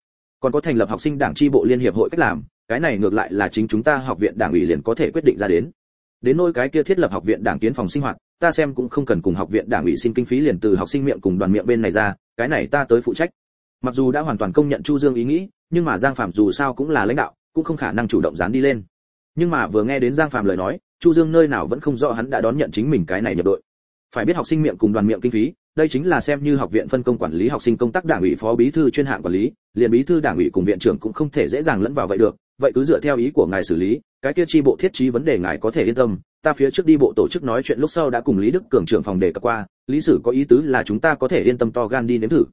còn có thành lập học sinh đảng chi bộ liên hiệp hội cách làm, cái này ngược lại là chính chúng ta học viện đảng ủy liền có thể quyết định ra đến. Đến nỗi cái kia thiết lập học viện đảng kiến phòng sinh hoạt, ta xem cũng không cần cùng học viện đảng ủy xin kinh phí liền từ học sinh miệng cùng đoàn miệng bên này ra, cái này ta tới phụ trách. Mặc dù đã hoàn toàn công nhận chu dương ý nghĩ, nhưng mà giang phạm dù sao cũng là lãnh đạo, cũng không khả năng chủ động dán đi lên. Nhưng mà vừa nghe đến giang phạm lời nói chu dương nơi nào vẫn không rõ hắn đã đón nhận chính mình cái này nhập đội. Phải biết học sinh miệng cùng đoàn miệng kinh phí, đây chính là xem như học viện phân công quản lý học sinh công tác đảng ủy phó bí thư chuyên hạng quản lý, liền bí thư đảng ủy cùng viện trưởng cũng không thể dễ dàng lẫn vào vậy được, vậy cứ dựa theo ý của ngài xử lý, cái kia chi bộ thiết trí vấn đề ngài có thể yên tâm, ta phía trước đi bộ tổ chức nói chuyện lúc sau đã cùng lý đức cường trưởng phòng đề cập qua, lý sử có ý tứ là chúng ta có thể yên tâm to gan đi nếm thử.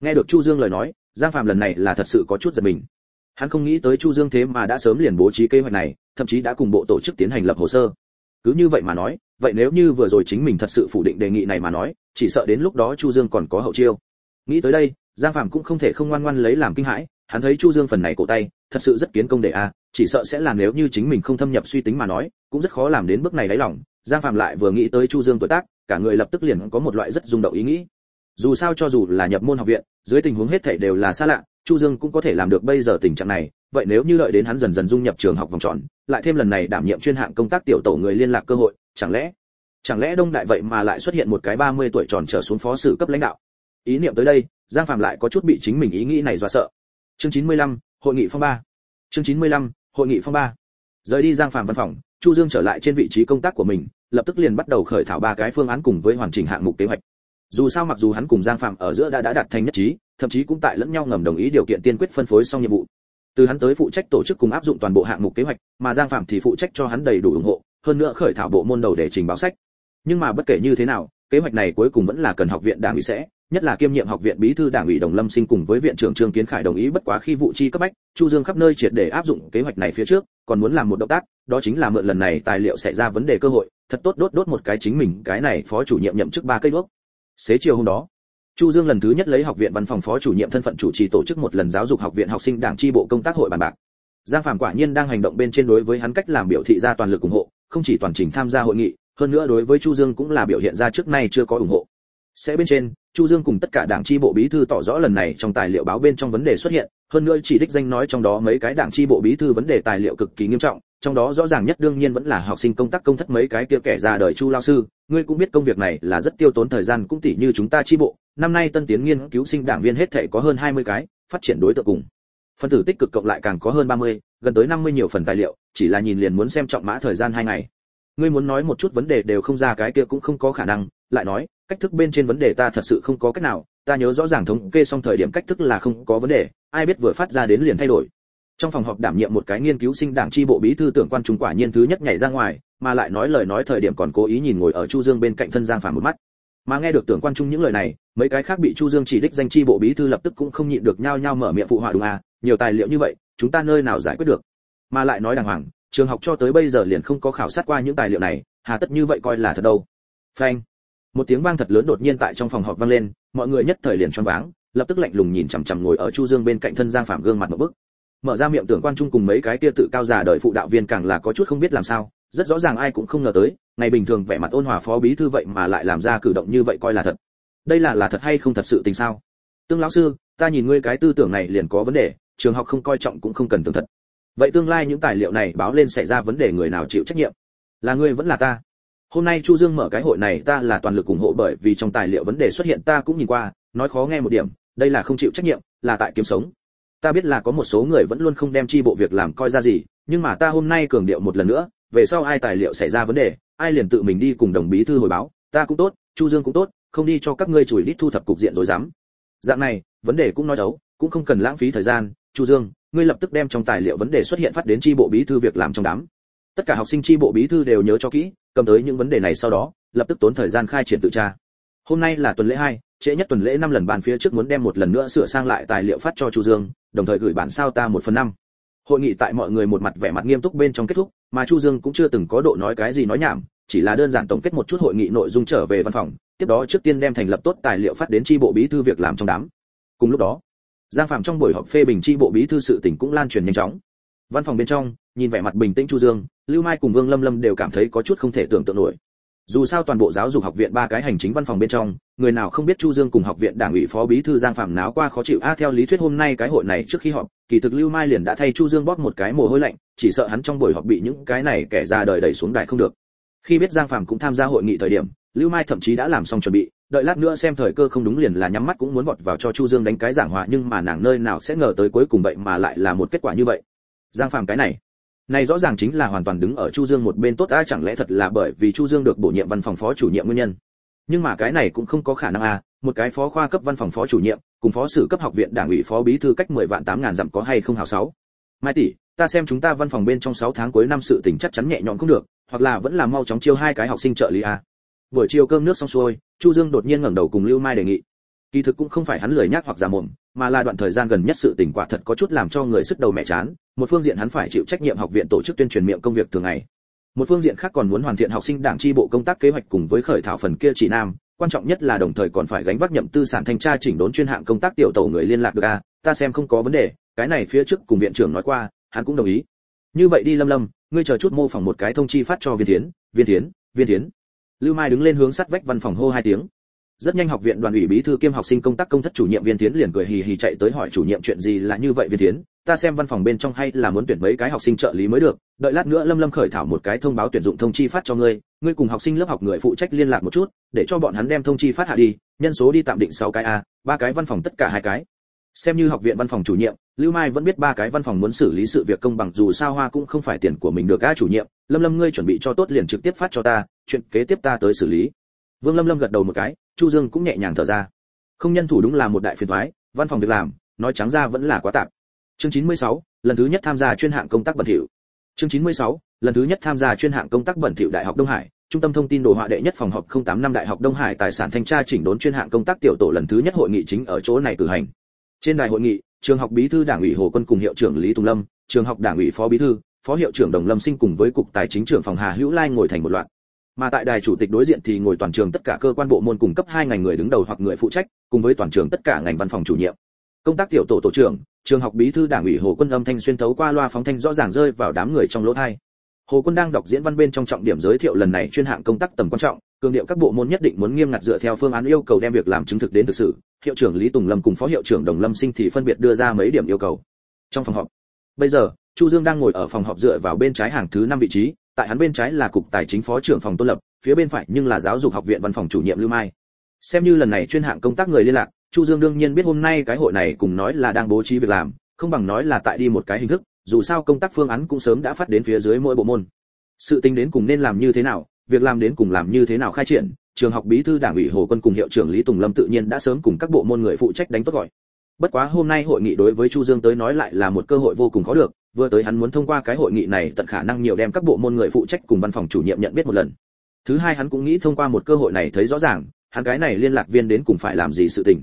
Nghe được chu dương lời nói, giang phạm lần này là thật sự có chút giật mình hắn không nghĩ tới chu dương thế mà đã sớm liền bố trí kế hoạch này, thậm chí đã cùng bộ tổ chức tiến hành lập hồ sơ. Cứ như vậy mà nói, vậy nếu như vừa rồi chính mình thật sự phủ định đề nghị này mà nói, chỉ sợ đến lúc đó chu dương còn có hậu chiêu. Nghĩ tới đây, giang phạm cũng không thể không ngoan ngoan lấy làm kinh hãi, hắn thấy chu dương phần này cổ tay, thật sự rất kiến công để a, chỉ sợ sẽ làm nếu như chính mình không thâm nhập suy tính mà nói, cũng rất khó làm đến bước này đáy lòng. Giang phạm lại vừa nghĩ tới chu dương tuổi tác, cả người lập tức liền có một loại rất rung động ý nghĩ. Dù sao cho dù là nhập môn học viện, dưới tình huống hết thảy đều là xa lạ chu dương cũng có thể làm được bây giờ tình trạng này vậy nếu như đợi đến hắn dần dần dung nhập trường học vòng tròn lại thêm lần này đảm nhiệm chuyên hạng công tác tiểu tổ người liên lạc cơ hội chẳng lẽ chẳng lẽ đông đại vậy mà lại xuất hiện một cái 30 tuổi tròn trở xuống phó sự cấp lãnh đạo? Ý niệm tới đây giang phạm lại có chút bị chính mình ý nghĩ này dọa sợ. Chương 95, hội nghị phong ba. Chương 95, hội nghị phong ba. Rời đi giang phạm văn phòng chu dương trở lại trên vị trí công tác của mình lập tức liền bắt đầu khởi thảo ba cái phương án cùng với hoàn chỉnh hạng mục kế hoạch dù sao mặc dù hắn cùng giang phạm ở giữa đã đã đạt thành nhất trí, thậm chí cũng tại lẫn nhau ngầm đồng ý điều kiện tiên quyết phân phối xong nhiệm vụ. Từ hắn tới phụ trách tổ chức cùng áp dụng toàn bộ hạng mục kế hoạch, mà giang phạm thì phụ trách cho hắn đầy đủ ủng hộ, hơn nữa khởi thảo bộ môn đầu để trình báo sách. Nhưng mà bất kể như thế nào, kế hoạch này cuối cùng vẫn là cần học viện đảng ủy sẽ, nhất là kiêm nhiệm học viện bí thư đảng ủy đồng lâm sinh cùng với viện trưởng trương kiến khải đồng ý bất quá khi vụ chi cấp bách, chu dương khắp nơi triệt để áp dụng kế hoạch này phía trước, còn muốn làm một động tác, đó chính là mượn lần này tài liệu xảy ra vấn đề cơ hội, thật tốt đốt đốt một cái chính mình, cái này phó chủ nhiệm nhậm chức ba cây đuốc xế chiều hôm đó, chu dương lần thứ nhất lấy học viện văn phòng phó chủ nhiệm thân phận chủ trì tổ chức một lần giáo dục học viện học sinh đảng tri bộ công tác hội bàn bạc. Giang Phạm quả nhiên đang hành động bên trên đối với hắn cách làm biểu thị ra toàn lực ủng hộ, không chỉ toàn trình tham gia hội nghị, hơn nữa đối với chu dương cũng là biểu hiện ra trước nay chưa có ủng hộ. Sẽ bên trên, chu dương cùng tất cả đảng tri bộ bí thư tỏ rõ lần này trong tài liệu báo bên trong vấn đề xuất hiện, hơn nữa chỉ đích danh nói trong đó mấy cái đảng tri bộ bí thư vấn đề tài liệu cực kỳ nghiêm trọng trong đó rõ ràng nhất đương nhiên vẫn là học sinh công tác công thất mấy cái kia kẻ ra đời chu lao sư. Ngươi cũng biết công việc này là rất tiêu tốn thời gian cũng tỉ như chúng ta chi bộ. Năm nay tân tiến nghiên cứu sinh đảng viên hết thể có hơn 20 cái phát triển đối tượng cùng. Phân tử tích cực cộng lại càng có hơn 30, gần tới 50 nhiều phần tài liệu chỉ là nhìn liền muốn xem trọng mã thời gian hai ngày. Ngươi muốn nói một chút vấn đề đều không ra cái kia cũng không có khả năng lại nói cách thức bên trên vấn đề ta thật sự không có cách nào ta nhớ rõ ràng thống kê xong thời điểm cách thức là không có vấn đề ai biết vừa phát ra đến liền thay đổi trong phòng họp đảm nhiệm một cái nghiên cứu sinh đảng tri bộ bí thư tưởng quan trung quả nhiên thứ nhất nhảy ra ngoài, mà lại nói lời nói thời điểm còn cố ý nhìn ngồi ở chu dương bên cạnh thân giang phàm một mắt. Mà nghe được tưởng quan trung những lời này, mấy cái khác bị chu dương chỉ đích danh tri bộ bí thư lập tức cũng không nhịn được nhao nhao mở miệng phụ họa đúng à nhiều tài liệu như vậy, chúng ta nơi nào giải quyết được? Mà lại nói đàng hoàng, trường học cho tới bây giờ liền không có khảo sát qua những tài liệu này, hà tất như vậy coi là thật đâu. Phanh. Một tiếng vang thật lớn đột nhiên tại trong phòng họp vang lên, mọi người nhất thời liền choáng váng, lập tức lạnh lùng nhìn chằm chằm ngồi ở chu dương bên cạnh thân giang phạm gương mặt một bức mở ra miệng tưởng quan trung cùng mấy cái kia tự cao giả đợi phụ đạo viên càng là có chút không biết làm sao, rất rõ ràng ai cũng không ngờ tới, ngày bình thường vẻ mặt ôn hòa phó bí thư vậy mà lại làm ra cử động như vậy coi là thật. Đây là là thật hay không thật sự tình sao? Tương lão sư, ta nhìn ngươi cái tư tưởng này liền có vấn đề, trường học không coi trọng cũng không cần tưởng thật. Vậy tương lai những tài liệu này báo lên xảy ra vấn đề người nào chịu trách nhiệm? Là ngươi vẫn là ta? Hôm nay chu dương mở cái hội này ta là toàn lực ủng hộ bởi vì trong tài liệu vấn đề xuất hiện ta cũng nhìn qua, nói khó nghe một điểm, đây là không chịu trách nhiệm, là tại kiếm sống ta biết là có một số người vẫn luôn không đem chi bộ việc làm coi ra gì, nhưng mà ta hôm nay cường điệu một lần nữa, về sau ai tài liệu xảy ra vấn đề, ai liền tự mình đi cùng đồng bí thư hồi báo, ta cũng tốt, chu dương cũng tốt, không đi cho các ngươi chùi đít thu thập cục diện rồi dám. Dạng này, vấn đề cũng nói đấu, cũng không cần lãng phí thời gian, chu dương, ngươi lập tức đem trong tài liệu vấn đề xuất hiện phát đến chi bộ bí thư việc làm trong đám. Tất cả học sinh chi bộ bí thư đều nhớ cho kỹ, cầm tới những vấn đề này sau đó, lập tức tốn thời gian khai triển tự tra. Hôm nay là tuần lễ hai trễ nhất tuần lễ năm lần bàn phía trước muốn đem một lần nữa sửa sang lại tài liệu phát cho chu dương, đồng thời gửi bản sao ta một phần năm. Hội nghị tại mọi người một mặt vẻ mặt nghiêm túc bên trong kết thúc, mà chu dương cũng chưa từng có độ nói cái gì nói nhảm, chỉ là đơn giản tổng kết một chút hội nghị nội dung trở về văn phòng, tiếp đó trước tiên đem thành lập tốt tài liệu phát đến chi bộ bí thư việc làm trong đám. Cùng lúc đó, giang phạm trong buổi họp phê bình chi bộ bí thư sự tỉnh cũng lan truyền nhanh chóng. Văn phòng bên trong, nhìn vẻ mặt bình tĩnh chu dương, lưu mai cùng vương lâm lâm đều cảm thấy có chút không thể tưởng tượng nổi dù sao toàn bộ giáo dục học viện ba cái hành chính văn phòng bên trong, người nào không biết chu dương cùng học viện đảng ủy phó bí thư giang phạm náo qua khó chịu. A, theo lý thuyết hôm nay cái hội này trước khi họp, kỳ thực lưu mai liền đã thay chu dương bóp một cái mồ hôi lạnh, chỉ sợ hắn trong buổi họp bị những cái này kẻ ra đời đẩy xuống đài không được. Khi biết giang phạm cũng tham gia hội nghị thời điểm, lưu mai thậm chí đã làm xong chuẩn bị, đợi lát nữa xem thời cơ không đúng liền là nhắm mắt cũng muốn vọt vào cho chu dương đánh cái giảng hòa, nhưng mà nàng nơi nào sẽ ngờ tới cuối cùng vậy mà lại là một kết quả như vậy. Giang phàm cái này này rõ ràng chính là hoàn toàn đứng ở chu dương một bên tốt a chẳng lẽ thật là bởi vì chu dương được bổ nhiệm văn phòng phó chủ nhiệm nguyên nhân? Nhưng mà cái này cũng không có khả năng a một cái phó khoa cấp văn phòng phó chủ nhiệm cùng phó sử cấp học viện đảng ủy phó bí thư cách 10 vạn 8 ngàn dặm có hay không hào sáu? Mai tỷ, ta xem chúng ta văn phòng bên trong 6 tháng cuối năm sự tình chắc chắn nhẹ nhõm không được, hoặc là vẫn là mau chóng chiêu hai cái học sinh trợ lý a buổi chiều cơm nước xong xuôi, chu dương đột nhiên ngẩng đầu cùng lưu mai đề nghị. Kỳ thực cũng không phải hắn lười nhác hoặc giả mồm mà là đoạn thời gian gần nhất sự tình quả thật có chút làm cho người sức đầu mẹ chán. Một phương diện hắn phải chịu trách nhiệm học viện tổ chức tuyên truyền miệng công việc thường ngày. Một phương diện khác còn muốn hoàn thiện học sinh đảng tri bộ công tác kế hoạch cùng với khởi thảo phần kia chỉ nam. Quan trọng nhất là đồng thời còn phải gánh vác nhậm tư sản thanh tra chỉnh đốn chuyên hạng công tác tiểu tổ người liên lạc được a ta xem không có vấn đề. Cái này phía trước cùng viện trưởng nói qua, hắn cũng đồng ý. Như vậy đi lâm lâm, ngươi chờ chút mô phỏng một cái thông chi phát cho viên thiến. Viên thiến viên thiến. Lưu mai đứng lên hướng sắt vách văn phòng hô hai tiếng rất nhanh học viện đoàn ủy bí thư kiêm học sinh công tác công thất chủ nhiệm viên tiến liền cười hì hì chạy tới hỏi chủ nhiệm chuyện gì là như vậy viên tiến, ta xem văn phòng bên trong hay là muốn tuyển mấy cái học sinh trợ lý mới được, đợi lát nữa lâm lâm khởi thảo một cái thông báo tuyển dụng thông chi phát cho ngươi ngươi cùng học sinh lớp học người phụ trách liên lạc một chút, để cho bọn hắn đem thông chi phát hạ đi, nhân số đi tạm định 6 cái a, ba cái văn phòng tất cả hai cái. Xem như học viện văn phòng chủ nhiệm, lưu mai vẫn biết ba cái văn phòng muốn xử lý sự việc công bằng, dù sao hoa cũng không phải tiền của mình được a chủ nhiệm. Lâm lâm, ngươi chuẩn bị cho tốt liền trực tiếp phát cho ta, chuyện kế tiếp ta tới xử lý vương lâm lâm gật đầu một cái chu dương cũng nhẹ nhàng thở ra. Không nhân thủ đúng là một đại phiền toái văn phòng việc làm nói trắng ra vẫn là quá tạp chương 96, lần thứ nhất tham gia chuyên hạng công tác bẩn thỉu. Chương 96, lần thứ nhất tham gia chuyên hạng công tác bẩn thỉu đại học đông hải trung tâm thông tin đồ họa đệ nhất phòng họp 08 năm đại học đông hải tài sản thanh tra chỉnh đốn chuyên hạng công tác tiểu tổ lần thứ nhất hội nghị chính ở chỗ này cử hành. Trên đài hội nghị trường học bí thư đảng ủy hồ quân cùng hiệu trưởng lý tùng lâm trường học đảng ủy phó bí thư phó hiệu trưởng đồng lâm sinh cùng với cục tài chính trưởng phòng hà hữu lai ngồi thành một loạt mà tại đài chủ tịch đối diện thì ngồi toàn trường tất cả cơ quan bộ môn cùng cấp hai ngành người đứng đầu hoặc người phụ trách, cùng với toàn trường tất cả ngành văn phòng chủ nhiệm. Công tác tiểu tổ tổ trưởng, trường học bí thư đảng ủy hồ quân âm thanh xuyên thấu qua loa phóng thanh rõ ràng rơi vào đám người trong lỗ thai. Hồ quân đang đọc diễn văn bên trong trọng điểm giới thiệu lần này chuyên hạng công tác tầm quan trọng, cường điệu các bộ môn nhất định muốn nghiêm ngặt dựa theo phương án yêu cầu đem việc làm chứng thực đến thực sự. Hiệu trưởng lý tùng lâm cùng phó hiệu trưởng đồng lâm sinh thì phân biệt đưa ra mấy điểm yêu cầu. Trong phòng họp, bây giờ, chu dương đang ngồi ở phòng họp dựa vào bên trái hàng thứ năm vị trí tại hắn bên trái là cục tài chính phó trưởng phòng tôn lập, phía bên phải nhưng là giáo dục học viện văn phòng chủ nhiệm lưu mai. Xem như lần này chuyên hạng công tác người liên lạc, chu dương đương nhiên biết hôm nay cái hội này cùng nói là đang bố trí việc làm, không bằng nói là tại đi một cái hình thức, dù sao công tác phương án cũng sớm đã phát đến phía dưới mỗi bộ môn. Sự tính đến cùng nên làm như thế nào, việc làm đến cùng làm như thế nào khai triển, trường học bí thư đảng ủy hồ quân cùng hiệu trưởng lý tùng lâm tự nhiên đã sớm cùng các bộ môn người phụ trách đánh tốt gọi. Bất quá hôm nay hội nghị đối với chu dương tới nói lại là một cơ hội vô cùng khó được vừa tới hắn muốn thông qua cái hội nghị này tận khả năng nhiều đem các bộ môn người phụ trách cùng văn phòng chủ nhiệm nhận biết một lần. Thứ hai hắn cũng nghĩ thông qua một cơ hội này thấy rõ ràng, hắn cái này liên lạc viên đến cùng phải làm gì sự tình.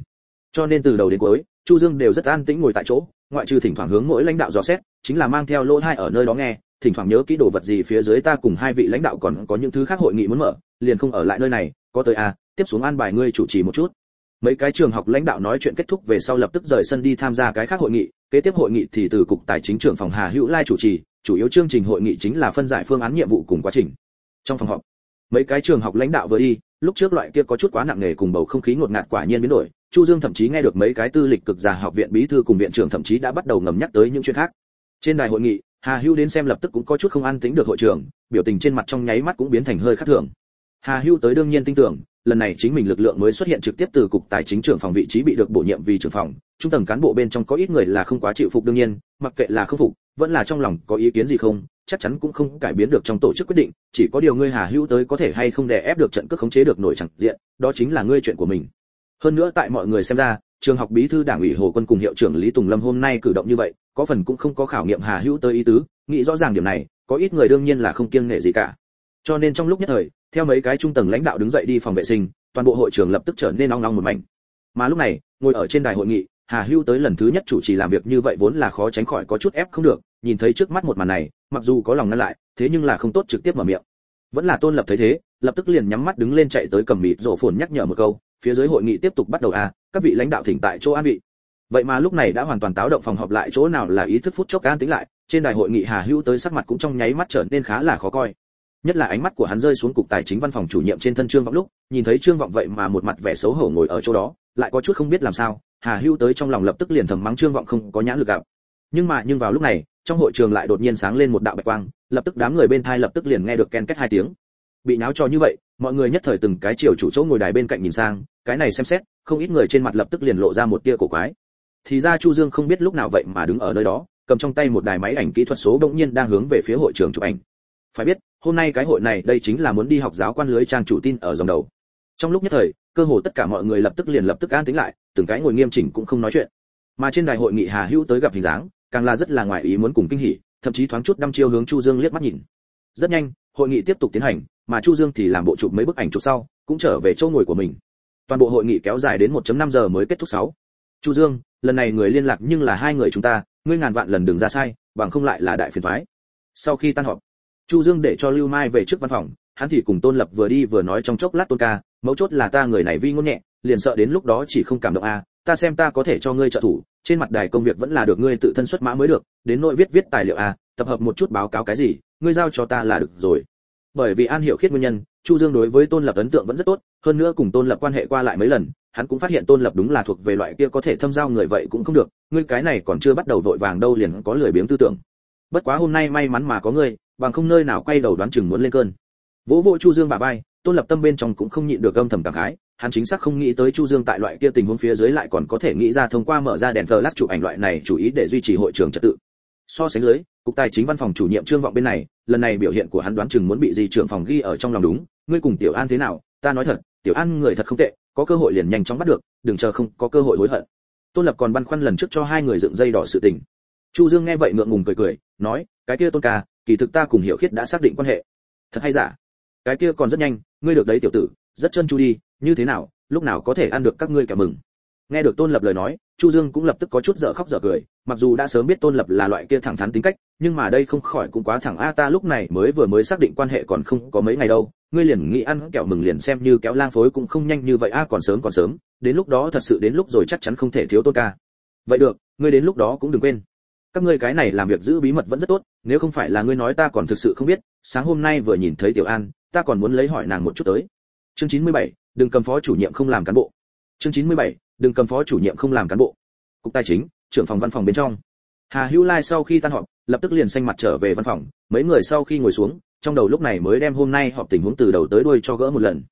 Cho nên từ đầu đến cuối, chu dương đều rất an tĩnh ngồi tại chỗ, ngoại trừ thỉnh thoảng hướng mỗi lãnh đạo dò xét, chính là mang theo lỗ hai ở nơi đó nghe, thỉnh thoảng nhớ kỹ đồ vật gì phía dưới ta cùng hai vị lãnh đạo còn có những thứ khác hội nghị muốn mở, liền không ở lại nơi này, có tới à tiếp xuống an bài ngươi chủ trì một chút mấy cái trường học lãnh đạo nói chuyện kết thúc về sau lập tức rời sân đi tham gia cái khác hội nghị, kế tiếp hội nghị thì từ cục tài chính trưởng phòng hà hữu lai chủ trì, chủ yếu chương trình hội nghị chính là phân giải phương án nhiệm vụ cùng quá trình. Trong phòng họp, mấy cái trường học lãnh đạo vừa đi, lúc trước loại kia có chút quá nặng nề cùng bầu không khí ngột ngạt quả nhiên biến đổi, chu dương thậm chí nghe được mấy cái tư lịch cực già học viện bí thư cùng viện trưởng thậm chí đã bắt đầu ngầm nhắc tới những chuyện khác. Trên đài hội nghị, hà hữu đến xem lập tức cũng có chút không an tính được hội trưởng, biểu tình trên mặt trong nháy mắt cũng biến thành hơi khác thường hà Hưu tới đương nhiên tin tưởng, lần này chính mình lực lượng mới xuất hiện trực tiếp từ cục tài chính trưởng phòng vị trí bị được bổ nhiệm vì trưởng phòng. Trung tầng cán bộ bên trong có ít người là không quá chịu phục đương nhiên, mặc kệ là không phục, vẫn là trong lòng có ý kiến gì không, chắc chắn cũng không cải biến được trong tổ chức quyết định, chỉ có điều ngươi hà hữu tới có thể hay không đè ép được trận cước khống chế được nổi chẳng diện, đó chính là ngươi chuyện của mình. Hơn nữa tại mọi người xem ra, trường học bí thư đảng ủy hồ quân cùng hiệu trưởng lý tùng lâm hôm nay cử động như vậy, có phần cũng không có khảo nghiệm hà hữu tới ý tứ, nghĩ rõ ràng điểm này, có ít người đương nhiên là không kiêng nể gì cả. Cho nên trong lúc nhất thời theo mấy cái trung tầng lãnh đạo đứng dậy đi phòng vệ sinh toàn bộ hội trường lập tức trở nên nóng nóng một mảnh. Mà lúc này ngồi ở trên đài hội nghị hà hưu tới lần thứ nhất chủ trì làm việc như vậy vốn là khó tránh khỏi có chút ép không được nhìn thấy trước mắt một màn này mặc dù có lòng ngăn lại thế nhưng là không tốt trực tiếp mở miệng. Vẫn là tôn lập thấy thế lập tức liền nhắm mắt đứng lên chạy tới cầm mịt rổ phồn nhắc nhở một câu phía dưới hội nghị tiếp tục bắt đầu à, các vị lãnh đạo thỉnh tại chỗ an vị. Vậy mà lúc này đã hoàn toàn táo động phòng họp lại chỗ nào là ý thức phút chốc an tính lại trên đài hội nghị hà hữu tới sắc mặt cũng trong nháy mắt trở nên khá là khó coi nhất là ánh mắt của hắn rơi xuống cục tài chính văn phòng chủ nhiệm trên thân trương vọng lúc, nhìn thấy trương vọng vậy mà một mặt vẻ xấu hổ ngồi ở chỗ đó, lại có chút không biết làm sao, hà hưu tới trong lòng lập tức liền thầm mắng trương vọng không có nhãn lực gặp. Nhưng mà, nhưng vào lúc này, trong hội trường lại đột nhiên sáng lên một đạo bạch quang, lập tức đám người bên thai lập tức liền nghe được ken kết hai tiếng. Bị náo cho như vậy, mọi người nhất thời từng cái chiều chủ chỗ ngồi đài bên cạnh nhìn sang, cái này xem xét, không ít người trên mặt lập tức liền lộ ra một tia cổ quái. Thì ra chu dương không biết lúc nào vậy mà đứng ở nơi đó, cầm trong tay một đài máy ảnh kỹ thuật số đột nhiên đang hướng về phía hội trường chụp ảnh phải biết, hôm nay cái hội này đây chính là muốn đi học giáo quan lưới trang chủ tin ở dòng đầu. Trong lúc nhất thời, cơ hồ tất cả mọi người lập tức liền lập tức an tính lại, từng cái ngồi nghiêm chỉnh cũng không nói chuyện. Mà trên đài hội nghị hà hữu tới gặp hình dáng, càng là rất là ngoài ý muốn cùng kinh hỉ, thậm chí thoáng chút đăm chiêu hướng chu dương liếc mắt nhìn. Rất nhanh, hội nghị tiếp tục tiến hành, mà chu dương thì làm bộ chụp mấy bức ảnh chụp sau, cũng trở về chỗ ngồi của mình. Toàn bộ hội nghị kéo dài đến 1.5 giờ mới kết thúc 6. chu dương, lần này người liên lạc nhưng là hai người chúng ta, ngươi ngàn vạn lần đừng ra sai, bằng không lại là đại phiền toái. Sau khi tan họp chu dương để cho lưu mai về trước văn phòng, hắn thì cùng tôn lập vừa đi vừa nói trong chốc lát tôn ca, mấu chốt là ta người này vi ngôn nhẹ, liền sợ đến lúc đó chỉ không cảm động a ta xem ta có thể cho ngươi trợ thủ, trên mặt đài công việc vẫn là được ngươi tự thân xuất mã mới được, đến nội viết viết tài liệu a tập hợp một chút báo cáo cái gì, ngươi giao cho ta là được rồi. Bởi vì an hiểu khiết nguyên nhân, chu dương đối với tôn lập ấn tượng vẫn rất tốt, hơn nữa cùng tôn lập quan hệ qua lại mấy lần, hắn cũng phát hiện tôn lập đúng là thuộc về loại kia có thể thâm giao người vậy cũng không được, ngươi cái này còn chưa bắt đầu vội vàng đâu liền có lười biếng tư tưởng. Bất quá hôm nay may mắn mà có ngươi bằng không nơi nào quay đầu đoán chừng muốn lên cơn. Vỗ vỗ chu dương bà vai, tôn lập tâm bên trong cũng không nhịn được âm thầm cảm khái, hắn chính xác không nghĩ tới chu dương tại loại kia tình huống phía dưới lại còn có thể nghĩ ra thông qua mở ra đèn flash chụp ảnh loại này chủ ý để duy trì hội trường trật tự. So sánh dưới, cục tài chính văn phòng chủ nhiệm trương vọng bên này, lần này biểu hiện của hắn đoán chừng muốn bị gì trưởng phòng ghi ở trong lòng đúng. Ngươi cùng tiểu an thế nào? Ta nói thật, tiểu an người thật không tệ, có cơ hội liền nhanh chóng bắt được, đừng chờ không có cơ hội hối hận. Tôn lập còn băn khoăn lần trước cho hai người dựng dây đỏ sự tình. Chu dương nghe vậy ngượng ngùng cười cười, nói, cái kia tôn ca kỳ thực ta cùng hiểu khiết đã xác định quan hệ. Thật hay giả? Cái kia còn rất nhanh, ngươi được đấy tiểu tử, rất chân chu đi, như thế nào, lúc nào có thể ăn được các ngươi cả mừng? Nghe được tôn lập lời nói, chu dương cũng lập tức có chút dở khóc dở cười, mặc dù đã sớm biết tôn lập là loại kia thẳng thắn tính cách, nhưng mà đây không khỏi cũng quá thẳng a, ta lúc này mới vừa mới xác định quan hệ còn không có mấy ngày đâu, ngươi liền nghĩ ăn kẹo mừng liền xem như kéo lang phối cũng không nhanh như vậy a, còn sớm còn sớm, đến lúc đó thật sự đến lúc rồi chắc chắn không thể thiếu tôn ca. Vậy được, ngươi đến lúc đó cũng đừng quên các ngươi cái này làm việc giữ bí mật vẫn rất tốt nếu không phải là ngươi nói ta còn thực sự không biết sáng hôm nay vừa nhìn thấy tiểu an ta còn muốn lấy hỏi nàng một chút tới. Chương 97, đừng cầm phó chủ nhiệm không làm cán bộ. Chương 97, đừng cầm phó chủ nhiệm không làm cán bộ. Cục tài chính trưởng phòng văn phòng bên trong. Hà hữu lai sau khi tan họp lập tức liền xanh mặt trở về văn phòng mấy người sau khi ngồi xuống trong đầu lúc này mới đem hôm nay họp tình huống từ đầu tới đuôi cho gỡ một lần.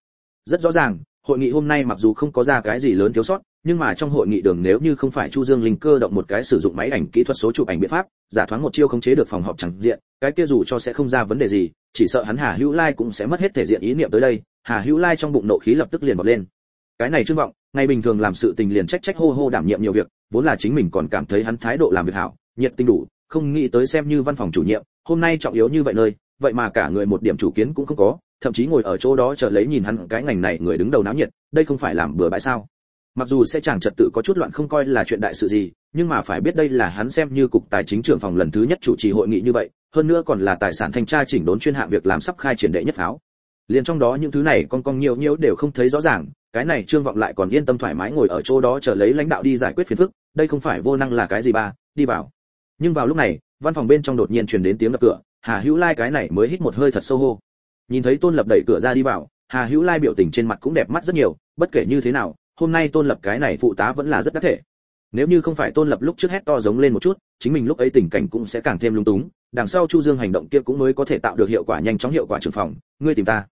Rất rõ ràng hội nghị hôm nay mặc dù không có ra cái gì lớn thiếu sót nhưng mà trong hội nghị đường nếu như không phải chu dương linh cơ động một cái sử dụng máy ảnh kỹ thuật số chụp ảnh biện pháp, giả thoáng một chiêu không chế được phòng họp chẳng diện, cái kia dù cho sẽ không ra vấn đề gì, chỉ sợ hắn hà hữu lai cũng sẽ mất hết thể diện ý niệm tới đây, hà hữu lai trong bụng nộ khí lập tức liền bật lên. Cái này trương vọng, ngày bình thường làm sự tình liền trách trách hô hô đảm nhiệm nhiều việc, vốn là chính mình còn cảm thấy hắn thái độ làm việc hảo, nhiệt tình đủ, không nghĩ tới xem như văn phòng chủ nhiệm, hôm nay trọng yếu như vậy nơi, vậy mà cả người một điểm chủ kiến cũng không có, thậm chí ngồi ở chỗ đó chờ lấy nhìn hắn, cái ngành này người đứng đầu náo nhiệt, đây không phải làm bừa bãi sao? Mặc dù sẽ chẳng trật tự có chút loạn không coi là chuyện đại sự gì, nhưng mà phải biết đây là hắn xem như cục tài chính trưởng phòng lần thứ nhất chủ trì hội nghị như vậy, hơn nữa còn là tài sản thanh tra chỉnh đốn chuyên hạng việc làm sắp khai triển đệ nhất pháo. Liền trong đó những thứ này con con nhiều nhiều đều không thấy rõ ràng, cái này trương vọng lại còn yên tâm thoải mái ngồi ở chỗ đó chờ lấy lãnh đạo đi giải quyết phiền phức, đây không phải vô năng là cái gì ba, đi vào. Nhưng vào lúc này, văn phòng bên trong đột nhiên truyền đến tiếng đập cửa, hà hữu lai cái này mới hít một hơi thật sâu hô. Nhìn thấy tôn lập đẩy cửa ra đi vào, hà hữu lai biểu tình trên mặt cũng đẹp mắt rất nhiều, bất kể như thế nào hôm nay tôn lập cái này phụ tá vẫn là rất đắc thể. Nếu như không phải tôn lập lúc trước hét to giống lên một chút, chính mình lúc ấy tình cảnh cũng sẽ càng thêm lung túng, đằng sau chu dương hành động kia cũng mới có thể tạo được hiệu quả nhanh chóng hiệu quả trưởng phòng, ngươi tìm ta.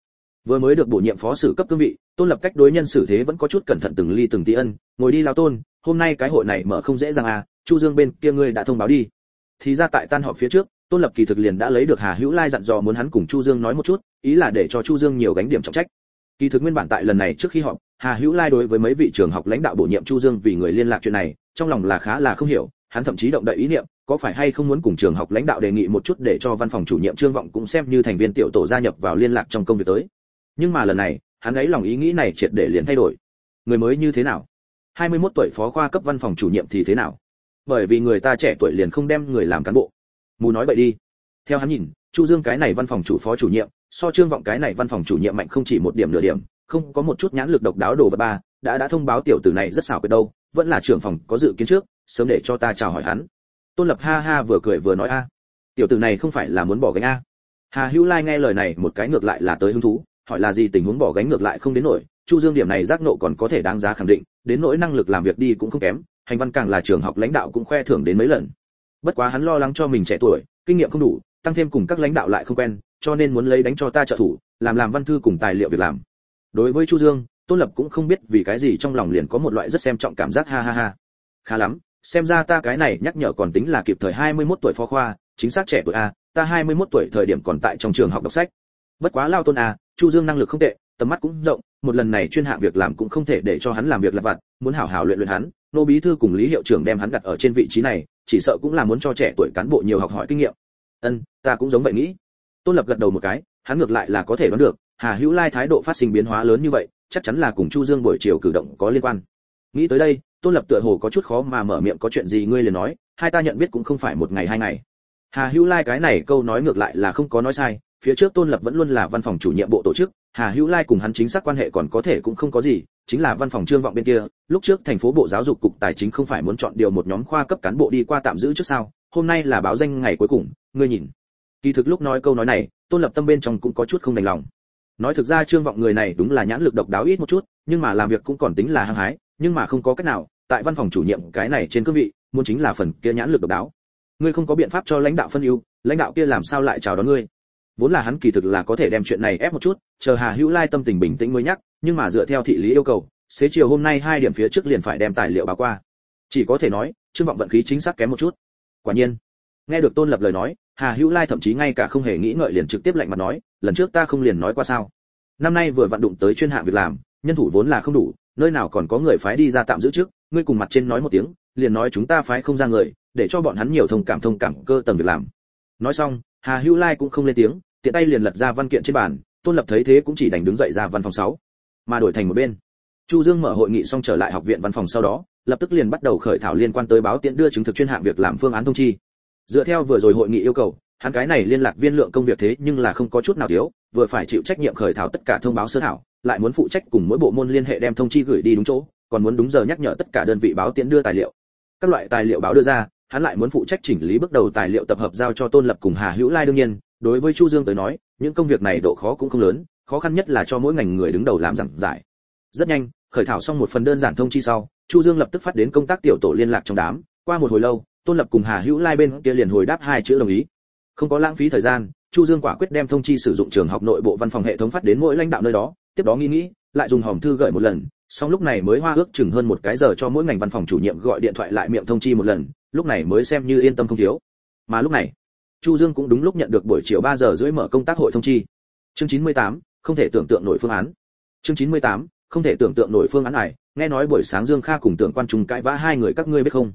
Vừa mới được bổ nhiệm phó sử cấp cương vị, tôn lập cách đối nhân xử thế vẫn có chút cẩn thận từng ly từng tí ân, ngồi đi lao tôn, hôm nay cái hội này mở không dễ dàng à chu dương bên kia ngươi đã thông báo đi. Thì ra tại tan họp phía trước, tôn lập kỳ thực liền đã lấy được hà hữu lai dặn dò muốn hắn cùng chu dương nói một chút, ý là để cho chu dương nhiều gánh điểm trọng trách kỳ thực nguyên bản tại lần này trước khi họp, hà hữu lai đối với mấy vị trường học lãnh đạo bổ nhiệm chu dương vì người liên lạc chuyện này, trong lòng là khá là không hiểu, hắn thậm chí động đậy ý niệm, có phải hay không muốn cùng trường học lãnh đạo đề nghị một chút để cho văn phòng chủ nhiệm trương vọng cũng xem như thành viên tiểu tổ gia nhập vào liên lạc trong công việc tới. Nhưng mà lần này, hắn ấy lòng ý nghĩ này triệt để liền thay đổi. Người mới như thế nào? 21 tuổi phó khoa cấp văn phòng chủ nhiệm thì thế nào? Bởi vì người ta trẻ tuổi liền không đem người làm cán bộ. Mù nói vậy đi. Theo hắn nhìn, chu dương cái này văn phòng chủ phó chủ nhiệm so trương vọng cái này văn phòng chủ nhiệm mạnh không chỉ một điểm nửa điểm, không có một chút nhãn lực độc đáo đồ vật ba, đã đã thông báo tiểu tử này rất xảo quyệt đâu, vẫn là trưởng phòng có dự kiến trước, sớm để cho ta chào hỏi hắn. Tôn lập ha ha vừa cười vừa nói a, tiểu tử này không phải là muốn bỏ gánh a. Hà hữu lai nghe lời này một cái ngược lại là tới hứng thú, hỏi là gì tình huống bỏ gánh ngược lại không đến nổi, chu dương điểm này giác nộ còn có thể đáng giá khẳng định, đến nỗi năng lực làm việc đi cũng không kém, hành văn càng là trường học lãnh đạo cũng khoe thưởng đến mấy lần. Bất quá hắn lo lắng cho mình trẻ tuổi, kinh nghiệm không đủ, tăng thêm cùng các lãnh đạo lại không quen cho nên muốn lấy đánh cho ta trợ thủ, làm làm văn thư cùng tài liệu việc làm. Đối với chu dương, tôn lập cũng không biết vì cái gì trong lòng liền có một loại rất xem trọng cảm giác, ha ha ha. Khá lắm, xem ra ta cái này nhắc nhở còn tính là kịp thời 21 tuổi phó khoa, chính xác trẻ tuổi a, ta 21 tuổi thời điểm còn tại trong trường học đọc sách. Bất quá lao tôn a, chu dương năng lực không tệ, tầm mắt cũng rộng, một lần này chuyên hạng việc làm cũng không thể để cho hắn làm việc lặt vặt, muốn hảo hảo luyện luyện hắn, nô bí thư cùng lý hiệu trưởng đem hắn đặt ở trên vị trí này, chỉ sợ cũng là muốn cho trẻ tuổi cán bộ nhiều học hỏi kinh nghiệm. Ân, ta cũng giống vậy nghĩ tôn lập gật đầu một cái, hắn ngược lại là có thể đoán được, hà hữu lai thái độ phát sinh biến hóa lớn như vậy, chắc chắn là cùng chu dương buổi chiều cử động có liên quan. Nghĩ tới đây, tôn lập tựa hồ có chút khó mà mở miệng có chuyện gì ngươi liền nói, hai ta nhận biết cũng không phải một ngày hai ngày. Hà hữu lai cái này câu nói ngược lại là không có nói sai, phía trước tôn lập vẫn luôn là văn phòng chủ nhiệm bộ tổ chức, hà hữu lai cùng hắn chính xác quan hệ còn có thể cũng không có gì, chính là văn phòng trương vọng bên kia, lúc trước thành phố bộ giáo dục cục tài chính không phải muốn chọn điều một nhóm khoa cấp cán bộ đi qua tạm giữ trước sao, hôm nay là báo danh ngày cuối cùng, ngươi nhìn kỳ thực lúc nói câu nói này, tôn lập tâm bên trong cũng có chút không đành lòng. Nói thực ra trương vọng người này đúng là nhãn lực độc đáo ít một chút, nhưng mà làm việc cũng còn tính là hăng hái, nhưng mà không có cách nào, tại văn phòng chủ nhiệm cái này trên cương vị, muốn chính là phần kia nhãn lực độc đáo. Ngươi không có biện pháp cho lãnh đạo phân ưu, lãnh đạo kia làm sao lại chào đón ngươi? Vốn là hắn kỳ thực là có thể đem chuyện này ép một chút, chờ hà hữu lai tâm tình bình tĩnh mới nhắc, nhưng mà dựa theo thị lý yêu cầu, xế chiều hôm nay hai điểm phía trước liền phải đem tài liệu báo qua. Chỉ có thể nói, trương vọng vận khí chính xác kém một chút. Quả nhiên, nghe được tôn lập lời nói hà hữu lai thậm chí ngay cả không hề nghĩ ngợi liền trực tiếp lạnh mặt nói, lần trước ta không liền nói qua sao? Năm nay vừa vận động tới chuyên hạng việc làm, nhân thủ vốn là không đủ, nơi nào còn có người phái đi ra tạm giữ trước, ngươi cùng mặt trên nói một tiếng, liền nói chúng ta phái không ra người, để cho bọn hắn nhiều thông cảm thông cảm cơ tầng việc làm. Nói xong, hà hữu lai cũng không lên tiếng, tiện tay liền lật ra văn kiện trên bàn, tôn lập thấy thế cũng chỉ đành đứng dậy ra văn phòng 6. mà đổi thành một bên. Chu dương mở hội nghị xong trở lại học viện văn phòng sau đó, lập tức liền bắt đầu khởi thảo liên quan tới báo tiễn đưa chứng thực chuyên hạng việc làm phương án thông chi dựa theo vừa rồi hội nghị yêu cầu, hắn cái này liên lạc viên lượng công việc thế nhưng là không có chút nào thiếu, vừa phải chịu trách nhiệm khởi thảo tất cả thông báo sơ thảo, lại muốn phụ trách cùng mỗi bộ môn liên hệ đem thông chi gửi đi đúng chỗ, còn muốn đúng giờ nhắc nhở tất cả đơn vị báo tiễn đưa tài liệu. Các loại tài liệu báo đưa ra, hắn lại muốn phụ trách chỉnh lý bước đầu tài liệu tập hợp giao cho tôn lập cùng hà hữu lai đương nhiên, đối với chu dương tới nói, những công việc này độ khó cũng không lớn, khó khăn nhất là cho mỗi ngành người đứng đầu làm giảng giải. Rất nhanh, khởi thảo xong một phần đơn giản thông chi sau, chu dương lập tức phát đến công tác tiểu tổ liên lạc trong đám, qua một hồi lâu tôn lập cùng hà hữu lai bên kia liền hồi đáp hai chữ đồng ý. Không có lãng phí thời gian chu dương quả quyết đem thông chi sử dụng trường học nội bộ văn phòng hệ thống phát đến mỗi lãnh đạo nơi đó tiếp đó nghĩ nghĩ lại dùng hòm thư gửi một lần xong lúc này mới hoa ước chừng hơn một cái giờ cho mỗi ngành văn phòng chủ nhiệm gọi điện thoại lại miệng thông chi một lần lúc này mới xem như yên tâm không thiếu. Mà lúc này chu dương cũng đúng lúc nhận được buổi chiều 3 giờ rưỡi mở công tác hội thông chi. Chương 98, không thể tưởng tượng nổi phương án. Chương 98, không thể tưởng tượng nổi phương án này nghe nói buổi sáng dương kha cùng tưởng quan trung cãi vã hai người các ngươi biết không?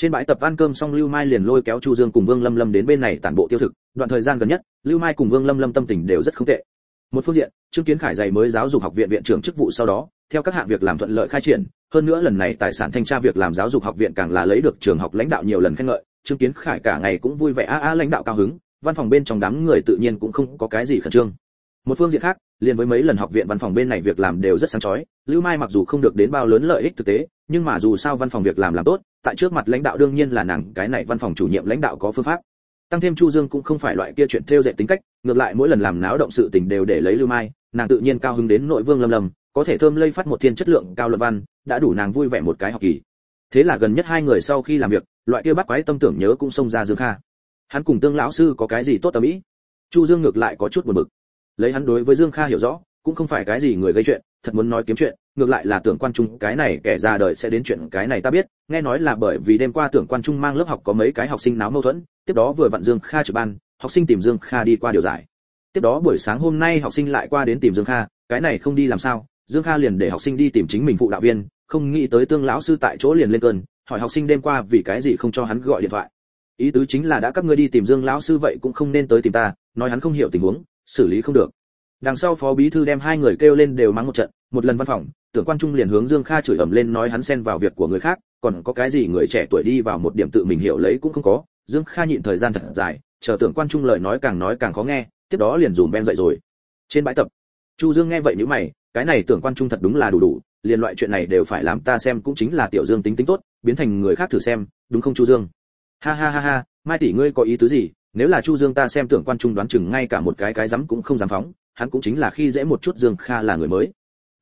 Trên bãi tập ăn cơm xong lưu mai liền lôi kéo chu dương cùng vương lâm lâm đến bên này tản bộ tiêu thực. Đoạn thời gian gần nhất, lưu mai cùng vương lâm lâm tâm tình đều rất không tệ. Một phương diện, trương kiến khải dày mới giáo dục học viện viện trưởng chức vụ sau đó, theo các hạng việc làm thuận lợi khai triển. Hơn nữa lần này tài sản thanh tra việc làm giáo dục học viện càng là lấy được trường học lãnh đạo nhiều lần khen ngợi. Trương kiến khải cả ngày cũng vui vẻ a a lãnh đạo cao hứng. Văn phòng bên trong đám người tự nhiên cũng không có cái gì khẩn trương. Một phương diện khác, liền với mấy lần học viện văn phòng bên này việc làm đều rất sáng chói. Lưu mai mặc dù không được đến bao lớn lợi ích thực tế nhưng mà dù sao văn phòng việc làm làm tốt, tại trước mặt lãnh đạo đương nhiên là nàng, cái này văn phòng chủ nhiệm lãnh đạo có phương pháp. Tăng thêm chu dương cũng không phải loại kia chuyện theo dệt tính cách, ngược lại mỗi lần làm náo động sự tình đều để lấy lưu mai, nàng tự nhiên cao hứng đến nội vương lâm lâm, có thể thơm lây phát một thiên chất lượng cao luận văn, đã đủ nàng vui vẻ một cái học kỳ. Thế là gần nhất hai người sau khi làm việc, loại kia bắt quái tâm tưởng nhớ cũng xông ra dương kha. Hắn cùng tương lão sư có cái gì tốt tâm ý? Chu dương ngược lại có chút buồn bực. Lấy hắn đối với dương kha hiểu rõ, cũng không phải cái gì người gây chuyện, thật muốn nói kiếm chuyện ngược lại là tưởng quan trung, cái này kẻ ra đời sẽ đến chuyện cái này ta biết, nghe nói là bởi vì đêm qua tưởng quan trung mang lớp học có mấy cái học sinh náo mâu thuẫn, tiếp đó vừa vặn dương kha trực ban, học sinh tìm dương kha đi qua điều giải. Tiếp đó buổi sáng hôm nay học sinh lại qua đến tìm dương kha, cái này không đi làm sao, dương kha liền để học sinh đi tìm chính mình phụ đạo viên, không nghĩ tới tương lão sư tại chỗ liền lên cơn, hỏi học sinh đêm qua vì cái gì không cho hắn gọi điện thoại. Ý tứ chính là đã các ngươi đi tìm dương lão sư vậy cũng không nên tới tìm ta, nói hắn không hiểu tình huống, xử lý không được. Đằng sau phó bí thư đem hai người kêu lên đều mắng một trận một lần văn phòng, tưởng quan trung liền hướng dương kha chửi ầm lên nói hắn xen vào việc của người khác, còn có cái gì người trẻ tuổi đi vào một điểm tự mình hiểu lấy cũng không có. Dương kha nhịn thời gian thật dài, chờ tưởng quan trung lời nói càng nói càng khó nghe, tiếp đó liền dùm ben dậy rồi. Trên bãi tập, chu dương nghe vậy nhữ mày, cái này tưởng quan trung thật đúng là đủ đủ, liền loại chuyện này đều phải làm ta xem cũng chính là tiểu dương tính tính tốt, biến thành người khác thử xem, đúng không chu dương? Ha ha ha ha, mai tỷ ngươi có ý tứ gì? Nếu là chu dương ta xem tưởng quan trung đoán chừng ngay cả một cái cái dám cũng không dám phóng, hắn cũng chính là khi dễ một chút dương kha là người mới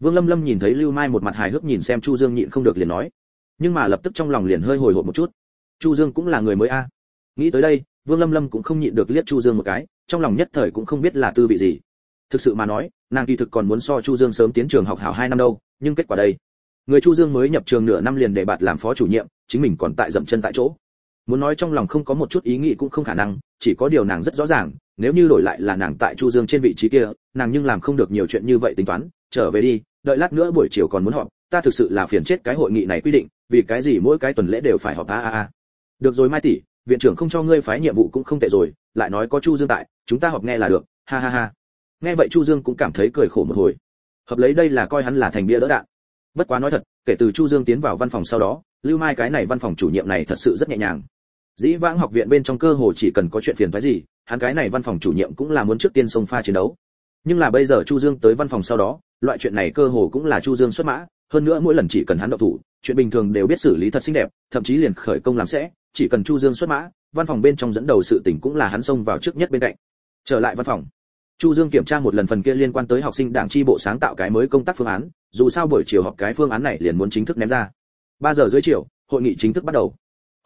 vương lâm lâm nhìn thấy lưu mai một mặt hài hước nhìn xem chu dương nhịn không được liền nói. Nhưng mà lập tức trong lòng liền hơi hồi hộp một chút. Chu dương cũng là người mới a. Nghĩ tới đây, vương lâm lâm cũng không nhịn được liếc chu dương một cái, trong lòng nhất thời cũng không biết là tư vị gì. Thực sự mà nói, nàng kỳ thực còn muốn so chu dương sớm tiến trường học hảo hai năm đâu, nhưng kết quả đây. Người chu dương mới nhập trường nửa năm liền để bạt làm phó chủ nhiệm, chính mình còn tại dậm chân tại chỗ. Muốn nói trong lòng không có một chút ý nghĩ cũng không khả năng, chỉ có điều nàng rất rõ ràng, nếu như đổi lại là nàng tại chu dương trên vị trí kia, nàng nhưng làm không được nhiều chuyện như vậy tính toán, trở về đi đợi lát nữa buổi chiều còn muốn họp, ta thực sự là phiền chết cái hội nghị này quy định, vì cái gì mỗi cái tuần lễ đều phải họp a a a. Được rồi mai tỷ, viện trưởng không cho ngươi phái nhiệm vụ cũng không tệ rồi, lại nói có chu dương tại, chúng ta họp nghe là được, ha ha ha. Nghe vậy chu dương cũng cảm thấy cười khổ một hồi. Hợp lấy đây là coi hắn là thành bia đỡ đạn. Bất quá nói thật, kể từ chu dương tiến vào văn phòng sau đó, lưu mai cái này văn phòng chủ nhiệm này thật sự rất nhẹ nhàng. Dĩ vãng học viện bên trong cơ hồ chỉ cần có chuyện phiền phái gì, hắn cái này văn phòng chủ nhiệm cũng là muốn trước tiên xông pha chiến đấu. Nhưng là bây giờ chu dương tới văn phòng sau đó loại chuyện này cơ hồ cũng là chu dương xuất mã, hơn nữa mỗi lần chỉ cần hắn động thủ, chuyện bình thường đều biết xử lý thật xinh đẹp, thậm chí liền khởi công làm sẽ, chỉ cần chu dương xuất mã, văn phòng bên trong dẫn đầu sự tình cũng là hắn xông vào trước nhất bên cạnh. Trở lại văn phòng, chu dương kiểm tra một lần phần kia liên quan tới học sinh đảng tri bộ sáng tạo cái mới công tác phương án, dù sao buổi chiều họp cái phương án này liền muốn chính thức ném ra. 3 giờ dưới chiều, hội nghị chính thức bắt đầu.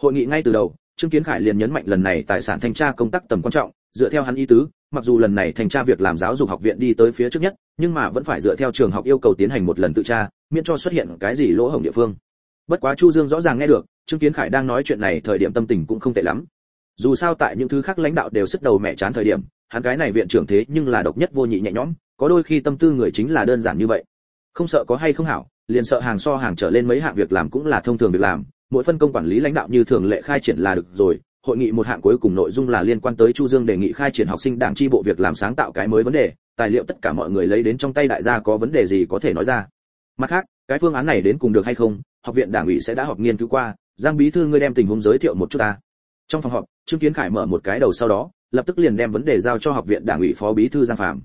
Hội nghị ngay từ đầu, trương kiến khải liền nhấn mạnh lần này tài sản thanh tra công tác tầm quan trọng, dựa theo hắn ý tứ, mặc dù lần này thanh tra việc làm giáo dục học viện đi tới phía trước nhất nhưng mà vẫn phải dựa theo trường học yêu cầu tiến hành một lần tự tra, miễn cho xuất hiện cái gì lỗ hổng địa phương. Bất quá chu dương rõ ràng nghe được, trương kiến khải đang nói chuyện này thời điểm tâm tình cũng không tệ lắm. Dù sao tại những thứ khác lãnh đạo đều sức đầu mẹ chán thời điểm, hắn cái này viện trưởng thế nhưng là độc nhất vô nhị nhẹ nhõm, có đôi khi tâm tư người chính là đơn giản như vậy. Không sợ có hay không hảo, liền sợ hàng so hàng trở lên mấy hạng việc làm cũng là thông thường việc làm, mỗi phân công quản lý lãnh đạo như thường lệ khai triển là được rồi, hội nghị một hạng cuối cùng nội dung là liên quan tới chu dương đề nghị khai triển học sinh đảng chi bộ việc làm sáng tạo cái mới vấn đề tài liệu tất cả mọi người lấy đến trong tay đại gia có vấn đề gì có thể nói ra. Mặt khác, cái phương án này đến cùng được hay không, học viện đảng ủy sẽ đã họp nghiên cứu qua, giang bí thư ngươi đem tình huống giới thiệu một chút ta. Trong phòng họp, trương kiến khải mở một cái đầu sau đó, lập tức liền đem vấn đề giao cho học viện đảng ủy phó bí thư giang phạm.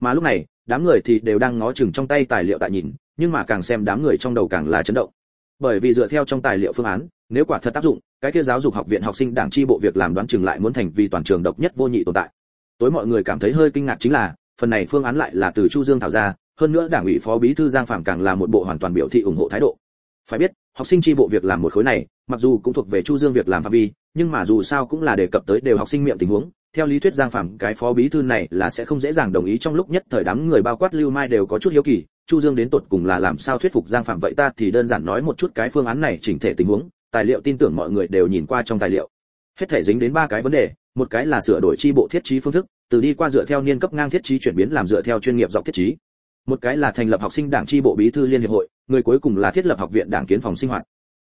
Mà lúc này, đám người thì đều đang ngó chừng trong tay tài liệu tại nhìn, nhưng mà càng xem đám người trong đầu càng là chấn động. Bởi vì dựa theo trong tài liệu phương án, nếu quả thật tác dụng, cái kia giáo dục học viện học sinh đảng chi bộ việc làm đoán chừng lại muốn thành vì toàn trường độc nhất vô nhị tồn tại. Tối mọi người cảm thấy hơi kinh ngạc chính là phần này phương án lại là từ chu dương thảo ra, hơn nữa đảng ủy phó bí thư giang phạm càng là một bộ hoàn toàn biểu thị ủng hộ thái độ. Phải biết, học sinh chi bộ việc làm một khối này, mặc dù cũng thuộc về chu dương việc làm phạm vi, nhưng mà dù sao cũng là đề cập tới đều học sinh miệng tình huống, theo lý thuyết giang phạm, cái phó bí thư này là sẽ không dễ dàng đồng ý trong lúc nhất thời đám người bao quát lưu mai đều có chút hiếu kỳ, chu dương đến tột cùng là làm sao thuyết phục giang phạm vậy ta thì đơn giản nói một chút cái phương án này chỉnh thể tình huống, tài liệu tin tưởng mọi người đều nhìn qua trong tài liệu hết thể dính đến ba cái vấn đề, một cái là sửa đổi chi bộ thiết trí phương thức, từ đi qua dựa theo niên cấp ngang thiết trí chuyển biến làm dựa theo chuyên nghiệp dọc thiết trí. Một cái là thành lập học sinh đảng chi bộ bí thư liên hiệp hội, người cuối cùng là thiết lập học viện đảng kiến phòng sinh hoạt.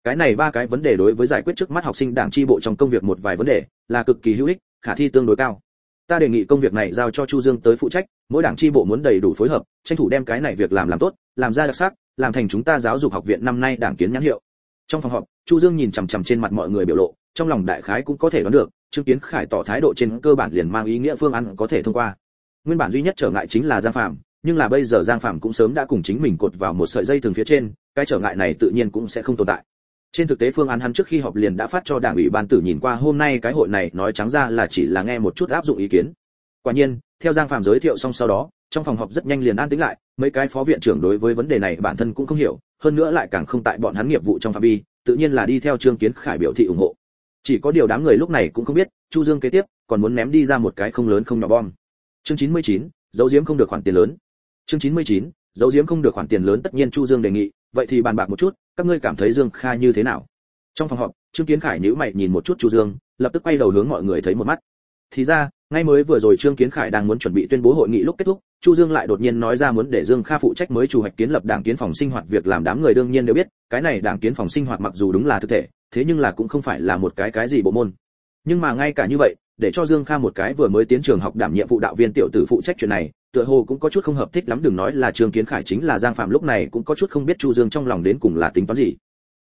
Cái này ba cái vấn đề đối với giải quyết trước mắt học sinh đảng chi bộ trong công việc một vài vấn đề, là cực kỳ hữu ích, khả thi tương đối cao. Ta đề nghị công việc này giao cho chu dương tới phụ trách, mỗi đảng chi bộ muốn đầy đủ phối hợp, tranh thủ đem cái này việc làm làm tốt, làm ra đặc sắc, làm thành chúng ta giáo dục học viện năm nay đảng kiến nhãn hiệu. Trong phòng họp, chu dương nhìn chằm chằm trên mặt mọi người biểu lộ trong lòng đại khái cũng có thể đoán được, trương kiến khải tỏ thái độ trên cơ bản liền mang ý nghĩa phương án có thể thông qua. Nguyên bản duy nhất trở ngại chính là giang phạm nhưng là bây giờ giang phạm cũng sớm đã cùng chính mình cột vào một sợi dây thường phía trên, cái trở ngại này tự nhiên cũng sẽ không tồn tại. Trên thực tế phương án hắn trước khi họp liền đã phát cho đảng ủy ban tử nhìn qua, hôm nay cái hội này nói trắng ra là chỉ là nghe một chút áp dụng ý kiến. Quả nhiên, theo giang phạm giới thiệu xong sau đó, trong phòng họp rất nhanh liền an tĩnh lại, mấy cái phó viện trưởng đối với vấn đề này bản thân cũng không hiểu, hơn nữa lại càng không tại bọn hắn nghiệp vụ trong phạm vi, tự nhiên là đi theo trương kiến khải biểu thị ủng hộ chỉ có điều đám người lúc này cũng không biết chu dương kế tiếp còn muốn ném đi ra một cái không lớn không nhỏ bom. Chương 99, dấu diếm không được khoản tiền lớn. Chương 99, dấu diếm không được khoản tiền lớn tất nhiên chu dương đề nghị vậy thì bàn bạc một chút các ngươi cảm thấy dương kha như thế nào? Trong phòng họp trương kiến khải nhíu mày nhìn một chút chu dương lập tức quay đầu hướng mọi người thấy một mắt. Thì ra ngay mới vừa rồi trương kiến khải đang muốn chuẩn bị tuyên bố hội nghị lúc kết thúc chu dương lại đột nhiên nói ra muốn để dương kha phụ trách mới chủ hoạch kiến lập đảng kiến phòng sinh hoạt việc làm đám người đương nhiên đều biết cái này đảng kiến phòng sinh hoạt mặc dù đúng là thực thể thế nhưng là cũng không phải là một cái cái gì bộ môn. Nhưng mà ngay cả như vậy, để cho dương kha một cái vừa mới tiến trường học đảm nhiệm vụ đạo viên tiểu tử phụ trách chuyện này, tựa hồ cũng có chút không hợp thích lắm, đừng nói là trương kiến khải chính là giang phạm lúc này cũng có chút không biết chu dương trong lòng đến cùng là tính toán gì.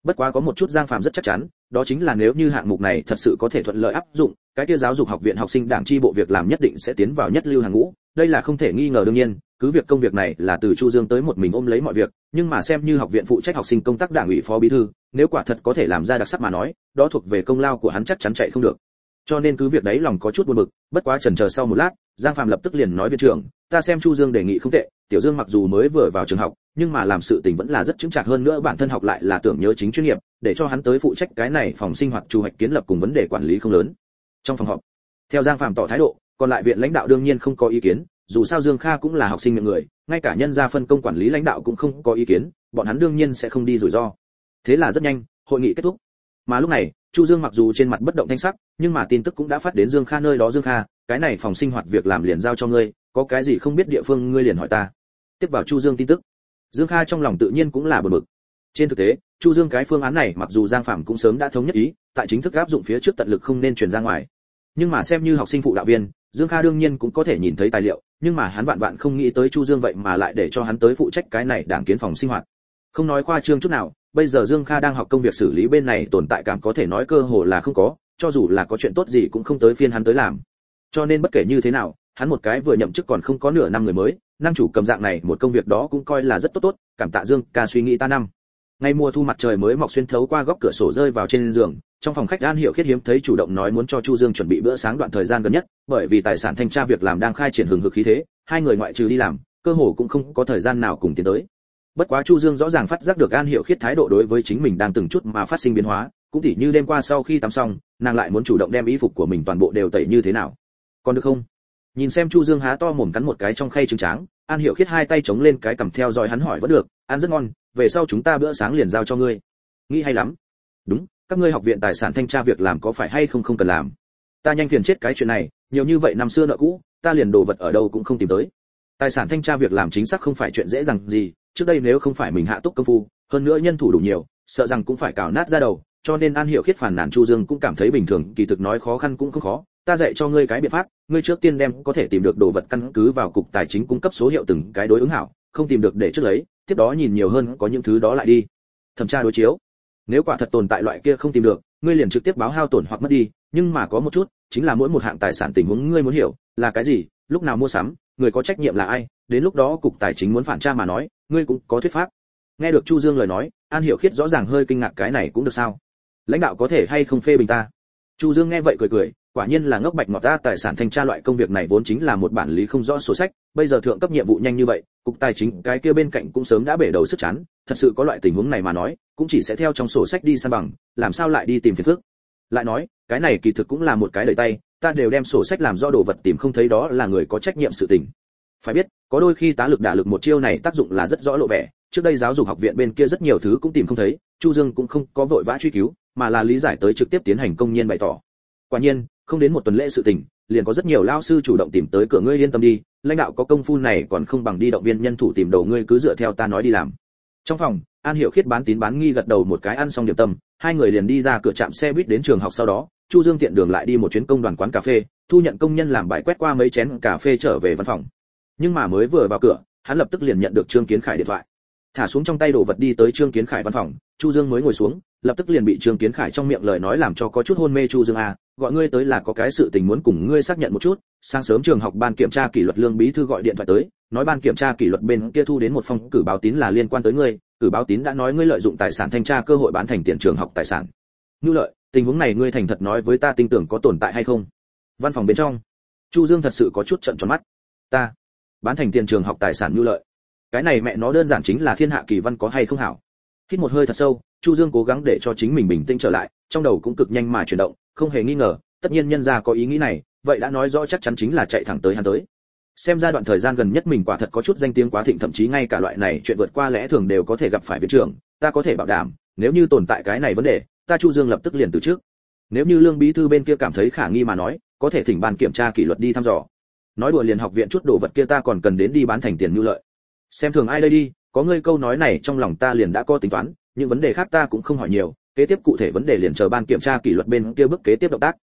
Bất quá có một chút giang phạm rất chắc chắn đó chính là nếu như hạng mục này thật sự có thể thuận lợi áp dụng, cái kia giáo dục học viện học sinh đảng chi bộ việc làm nhất định sẽ tiến vào nhất lưu hàng ngũ. Đây là không thể nghi ngờ đương nhiên, cứ việc công việc này là từ chu dương tới một mình ôm lấy mọi việc, nhưng mà xem như học viện phụ trách học sinh công tác đảng ủy phó bí thư, nếu quả thật có thể làm ra đặc sắc mà nói, đó thuộc về công lao của hắn chắc chắn chạy không được. Cho nên cứ việc đấy lòng có chút buồn bực, bất quá chần chờ sau một lát giang phạm lập tức liền nói viện trưởng, ta xem chu dương đề nghị không tệ, tiểu dương mặc dù mới vừa vào trường học, nhưng mà làm sự tình vẫn là rất chứng chạc hơn nữa, bản thân học lại là tưởng nhớ chính chuyên nghiệp, để cho hắn tới phụ trách cái này phòng sinh hoạt chủ hoạch kiến lập cùng vấn đề quản lý không lớn. Trong phòng họp, theo giang phạm tỏ thái độ, còn lại viện lãnh đạo đương nhiên không có ý kiến, dù sao dương kha cũng là học sinh miệng người, ngay cả nhân gia phân công quản lý lãnh đạo cũng không có ý kiến, bọn hắn đương nhiên sẽ không đi rủi ro. Thế là rất nhanh, hội nghị kết thúc. Mà lúc này, chu dương mặc dù trên mặt bất động thanh sắc, nhưng mà tin tức cũng đã phát đến dương kha nơi đó dương kha cái này phòng sinh hoạt việc làm liền giao cho ngươi, có cái gì không biết địa phương ngươi liền hỏi ta. Tiếp vào chu dương tin tức. Dương kha trong lòng tự nhiên cũng là bực bực. Trên thực tế, chu dương cái phương án này mặc dù giang phạm cũng sớm đã thống nhất ý, tại chính thức áp dụng phía trước tận lực không nên truyền ra ngoài. Nhưng mà xem như học sinh phụ đạo viên, dương kha đương nhiên cũng có thể nhìn thấy tài liệu, nhưng mà hắn vạn vạn không nghĩ tới chu dương vậy mà lại để cho hắn tới phụ trách cái này đảng kiến phòng sinh hoạt. Không nói khoa trương chút nào, bây giờ dương kha đang học công việc xử lý bên này tồn tại cảm có thể nói cơ hồ là không có, cho dù là có chuyện tốt gì cũng không tới phiên hắn tới làm cho nên bất kể như thế nào, hắn một cái vừa nhậm chức còn không có nửa năm người mới năng chủ cầm dạng này một công việc đó cũng coi là rất tốt tốt, cảm tạ dương ca suy nghĩ ta năm. Ngay mùa thu mặt trời mới mọc xuyên thấu qua góc cửa sổ rơi vào trên giường, trong phòng khách an hiệu khiết hiếm thấy chủ động nói muốn cho chu dương chuẩn bị bữa sáng đoạn thời gian gần nhất, bởi vì tài sản thanh tra việc làm đang khai triển hừng hực khí thế, hai người ngoại trừ đi làm, cơ hồ cũng không có thời gian nào cùng tiến tới. Bất quá chu dương rõ ràng phát giác được an hiệu khiết thái độ đối với chính mình đang từng chút mà phát sinh biến hóa, cũng tỉ như đêm qua sau khi tắm xong, nàng lại muốn chủ động đem y phục của mình toàn bộ đều tẩy như thế nào còn được không? Nhìn xem chu dương há to mồm cắn một cái trong khay trứng tráng, an hiệu khiết hai tay chống lên cái cầm theo dõi hắn hỏi vẫn được, ăn rất ngon, về sau chúng ta bữa sáng liền giao cho ngươi. Nghĩ hay lắm. Đúng, các ngươi học viện tài sản thanh tra việc làm có phải hay không không cần làm? Ta nhanh phiền chết cái chuyện này, nhiều như vậy năm xưa nợ cũ, ta liền đồ vật ở đâu cũng không tìm tới. Tài sản thanh tra việc làm chính xác không phải chuyện dễ dàng gì, trước đây nếu không phải mình hạ túc công phu, hơn nữa nhân thủ đủ nhiều, sợ rằng cũng phải cào nát ra đầu, cho nên an hiệu khiết phản nản chu dương cũng cảm thấy bình thường, kỳ thực nói khó khăn cũng không khó ta dạy cho ngươi cái biện pháp, ngươi trước tiên đem có thể tìm được đồ vật căn cứ vào cục tài chính cung cấp số hiệu từng cái đối ứng hảo, không tìm được để trước lấy, tiếp đó nhìn nhiều hơn có những thứ đó lại đi. Thẩm tra đối chiếu. Nếu quả thật tồn tại loại kia không tìm được, ngươi liền trực tiếp báo hao tổn hoặc mất đi, nhưng mà có một chút, chính là mỗi một hạng tài sản tình huống ngươi muốn hiểu, là cái gì, lúc nào mua sắm, người có trách nhiệm là ai, đến lúc đó cục tài chính muốn phản tra mà nói, ngươi cũng có thuyết pháp. Nghe được chu dương lời nói, an hiểu khiết rõ ràng hơi kinh ngạc cái này cũng được sao? Lãnh đạo có thể hay không phê bình ta? Chu dương nghe vậy cười cười quả nhiên là ngốc bạch ngọt ta, tài sản thanh tra loại công việc này vốn chính là một bản lý không rõ sổ sách, bây giờ thượng cấp nhiệm vụ nhanh như vậy, cục tài chính cái kia bên cạnh cũng sớm đã bể đầu sức chán, thật sự có loại tình huống này mà nói, cũng chỉ sẽ theo trong sổ sách đi san bằng, làm sao lại đi tìm phiền phức? Lại nói, cái này kỳ thực cũng là một cái đời tay, ta đều đem sổ sách làm do đồ vật tìm không thấy đó là người có trách nhiệm sự tình. Phải biết, có đôi khi tá lực đả lực một chiêu này tác dụng là rất rõ lộ vẻ, trước đây giáo dục học viện bên kia rất nhiều thứ cũng tìm không thấy, chu dương cũng không có vội vã truy cứu, mà là lý giải tới trực tiếp tiến hành công nhiên bày tỏ. Quả nhiên không đến một tuần lễ sự tình, liền có rất nhiều lao sư chủ động tìm tới cửa ngươi yên tâm đi, lãnh đạo có công phu này còn không bằng đi động viên nhân thủ tìm đầu ngươi cứ dựa theo ta nói đi làm. Trong phòng, an hiệu khiết bán tín bán nghi gật đầu một cái ăn xong điểm tâm, hai người liền đi ra cửa trạm xe buýt đến trường học sau đó, chu dương tiện đường lại đi một chuyến công đoàn quán cà phê, thu nhận công nhân làm bài quét qua mấy chén cà phê trở về văn phòng. Nhưng mà mới vừa vào cửa, hắn lập tức liền nhận được trương kiến khải điện thoại. Thả xuống trong tay đồ vật đi tới trương kiến khải văn phòng, chu dương mới ngồi xuống lập tức liền bị trương kiến khải trong miệng lời nói làm cho có chút hôn mê chu dương a, gọi ngươi tới là có cái sự tình muốn cùng ngươi xác nhận một chút. Sáng sớm trường học ban kiểm tra kỷ luật lương bí thư gọi điện thoại tới, nói ban kiểm tra kỷ luật bên kia thu đến một phong cử báo tín là liên quan tới ngươi, cử báo tín đã nói ngươi lợi dụng tài sản thanh tra cơ hội bán thành tiền trường học tài sản. Như lợi, tình huống này ngươi thành thật nói với ta tin tưởng có tồn tại hay không? Văn phòng bên trong, chu dương thật sự có chút trận tròn mắt. Ta, bán thành tiền trường học tài sản như lợi. Cái này mẹ nó đơn giản chính là thiên hạ kỳ văn có hay không hảo. Hít một hơi thật sâu chu dương cố gắng để cho chính mình bình tĩnh trở lại, trong đầu cũng cực nhanh mà chuyển động, không hề nghi ngờ, tất nhiên nhân gia có ý nghĩ này, vậy đã nói rõ chắc chắn chính là chạy thẳng tới hắn tới. Xem ra đoạn thời gian gần nhất mình quả thật có chút danh tiếng quá thịnh, thậm chí ngay cả loại này chuyện vượt qua lẽ thường đều có thể gặp phải viện trưởng, ta có thể bảo đảm, nếu như tồn tại cái này vấn đề, ta chu dương lập tức liền từ trước. Nếu như lương bí thư bên kia cảm thấy khả nghi mà nói, có thể thỉnh ban kiểm tra kỷ luật đi thăm dò. Nói đùa liền học viện chút đồ vật kia ta còn cần đến đi bán thành tiền nhu lợi. Xem thường ai đây đi, có ngươi câu nói này trong lòng ta liền đã có tính toán những vấn đề khác ta cũng không hỏi nhiều, kế tiếp cụ thể vấn đề liền chờ ban kiểm tra kỷ luật bên kia bước kế tiếp động tác.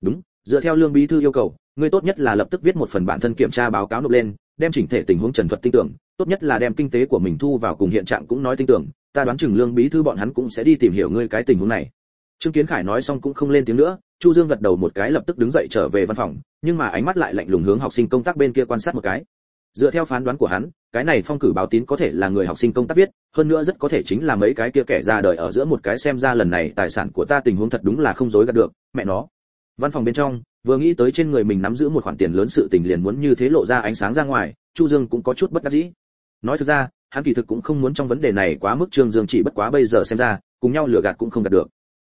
Đúng, dựa theo lương bí thư yêu cầu ngươi tốt nhất là lập tức viết một phần bản thân kiểm tra báo cáo nộp lên, đem chỉnh thể tình huống trần thuật tin tưởng, tốt nhất là đem kinh tế của mình thu vào cùng hiện trạng cũng nói tin tưởng, ta đoán chừng lương bí thư bọn hắn cũng sẽ đi tìm hiểu ngươi cái tình huống này. Trương kiến khải nói xong cũng không lên tiếng nữa, chu dương gật đầu một cái lập tức đứng dậy trở về văn phòng, nhưng mà ánh mắt lại lạnh lùng hướng học sinh công tác bên kia quan sát một cái dựa theo phán đoán của hắn, cái này phong cử báo tín có thể là người học sinh công tác viết, hơn nữa rất có thể chính là mấy cái kia kẻ ra đời ở giữa một cái xem ra lần này tài sản của ta tình huống thật đúng là không dối gạt được, mẹ nó. Văn phòng bên trong, vừa nghĩ tới trên người mình nắm giữ một khoản tiền lớn sự tình liền muốn như thế lộ ra ánh sáng ra ngoài, chu dương cũng có chút bất đắc dĩ. Nói thực ra, hắn kỳ thực cũng không muốn trong vấn đề này quá mức trương dương chỉ bất quá bây giờ xem ra, cùng nhau lừa gạt cũng không gạt được.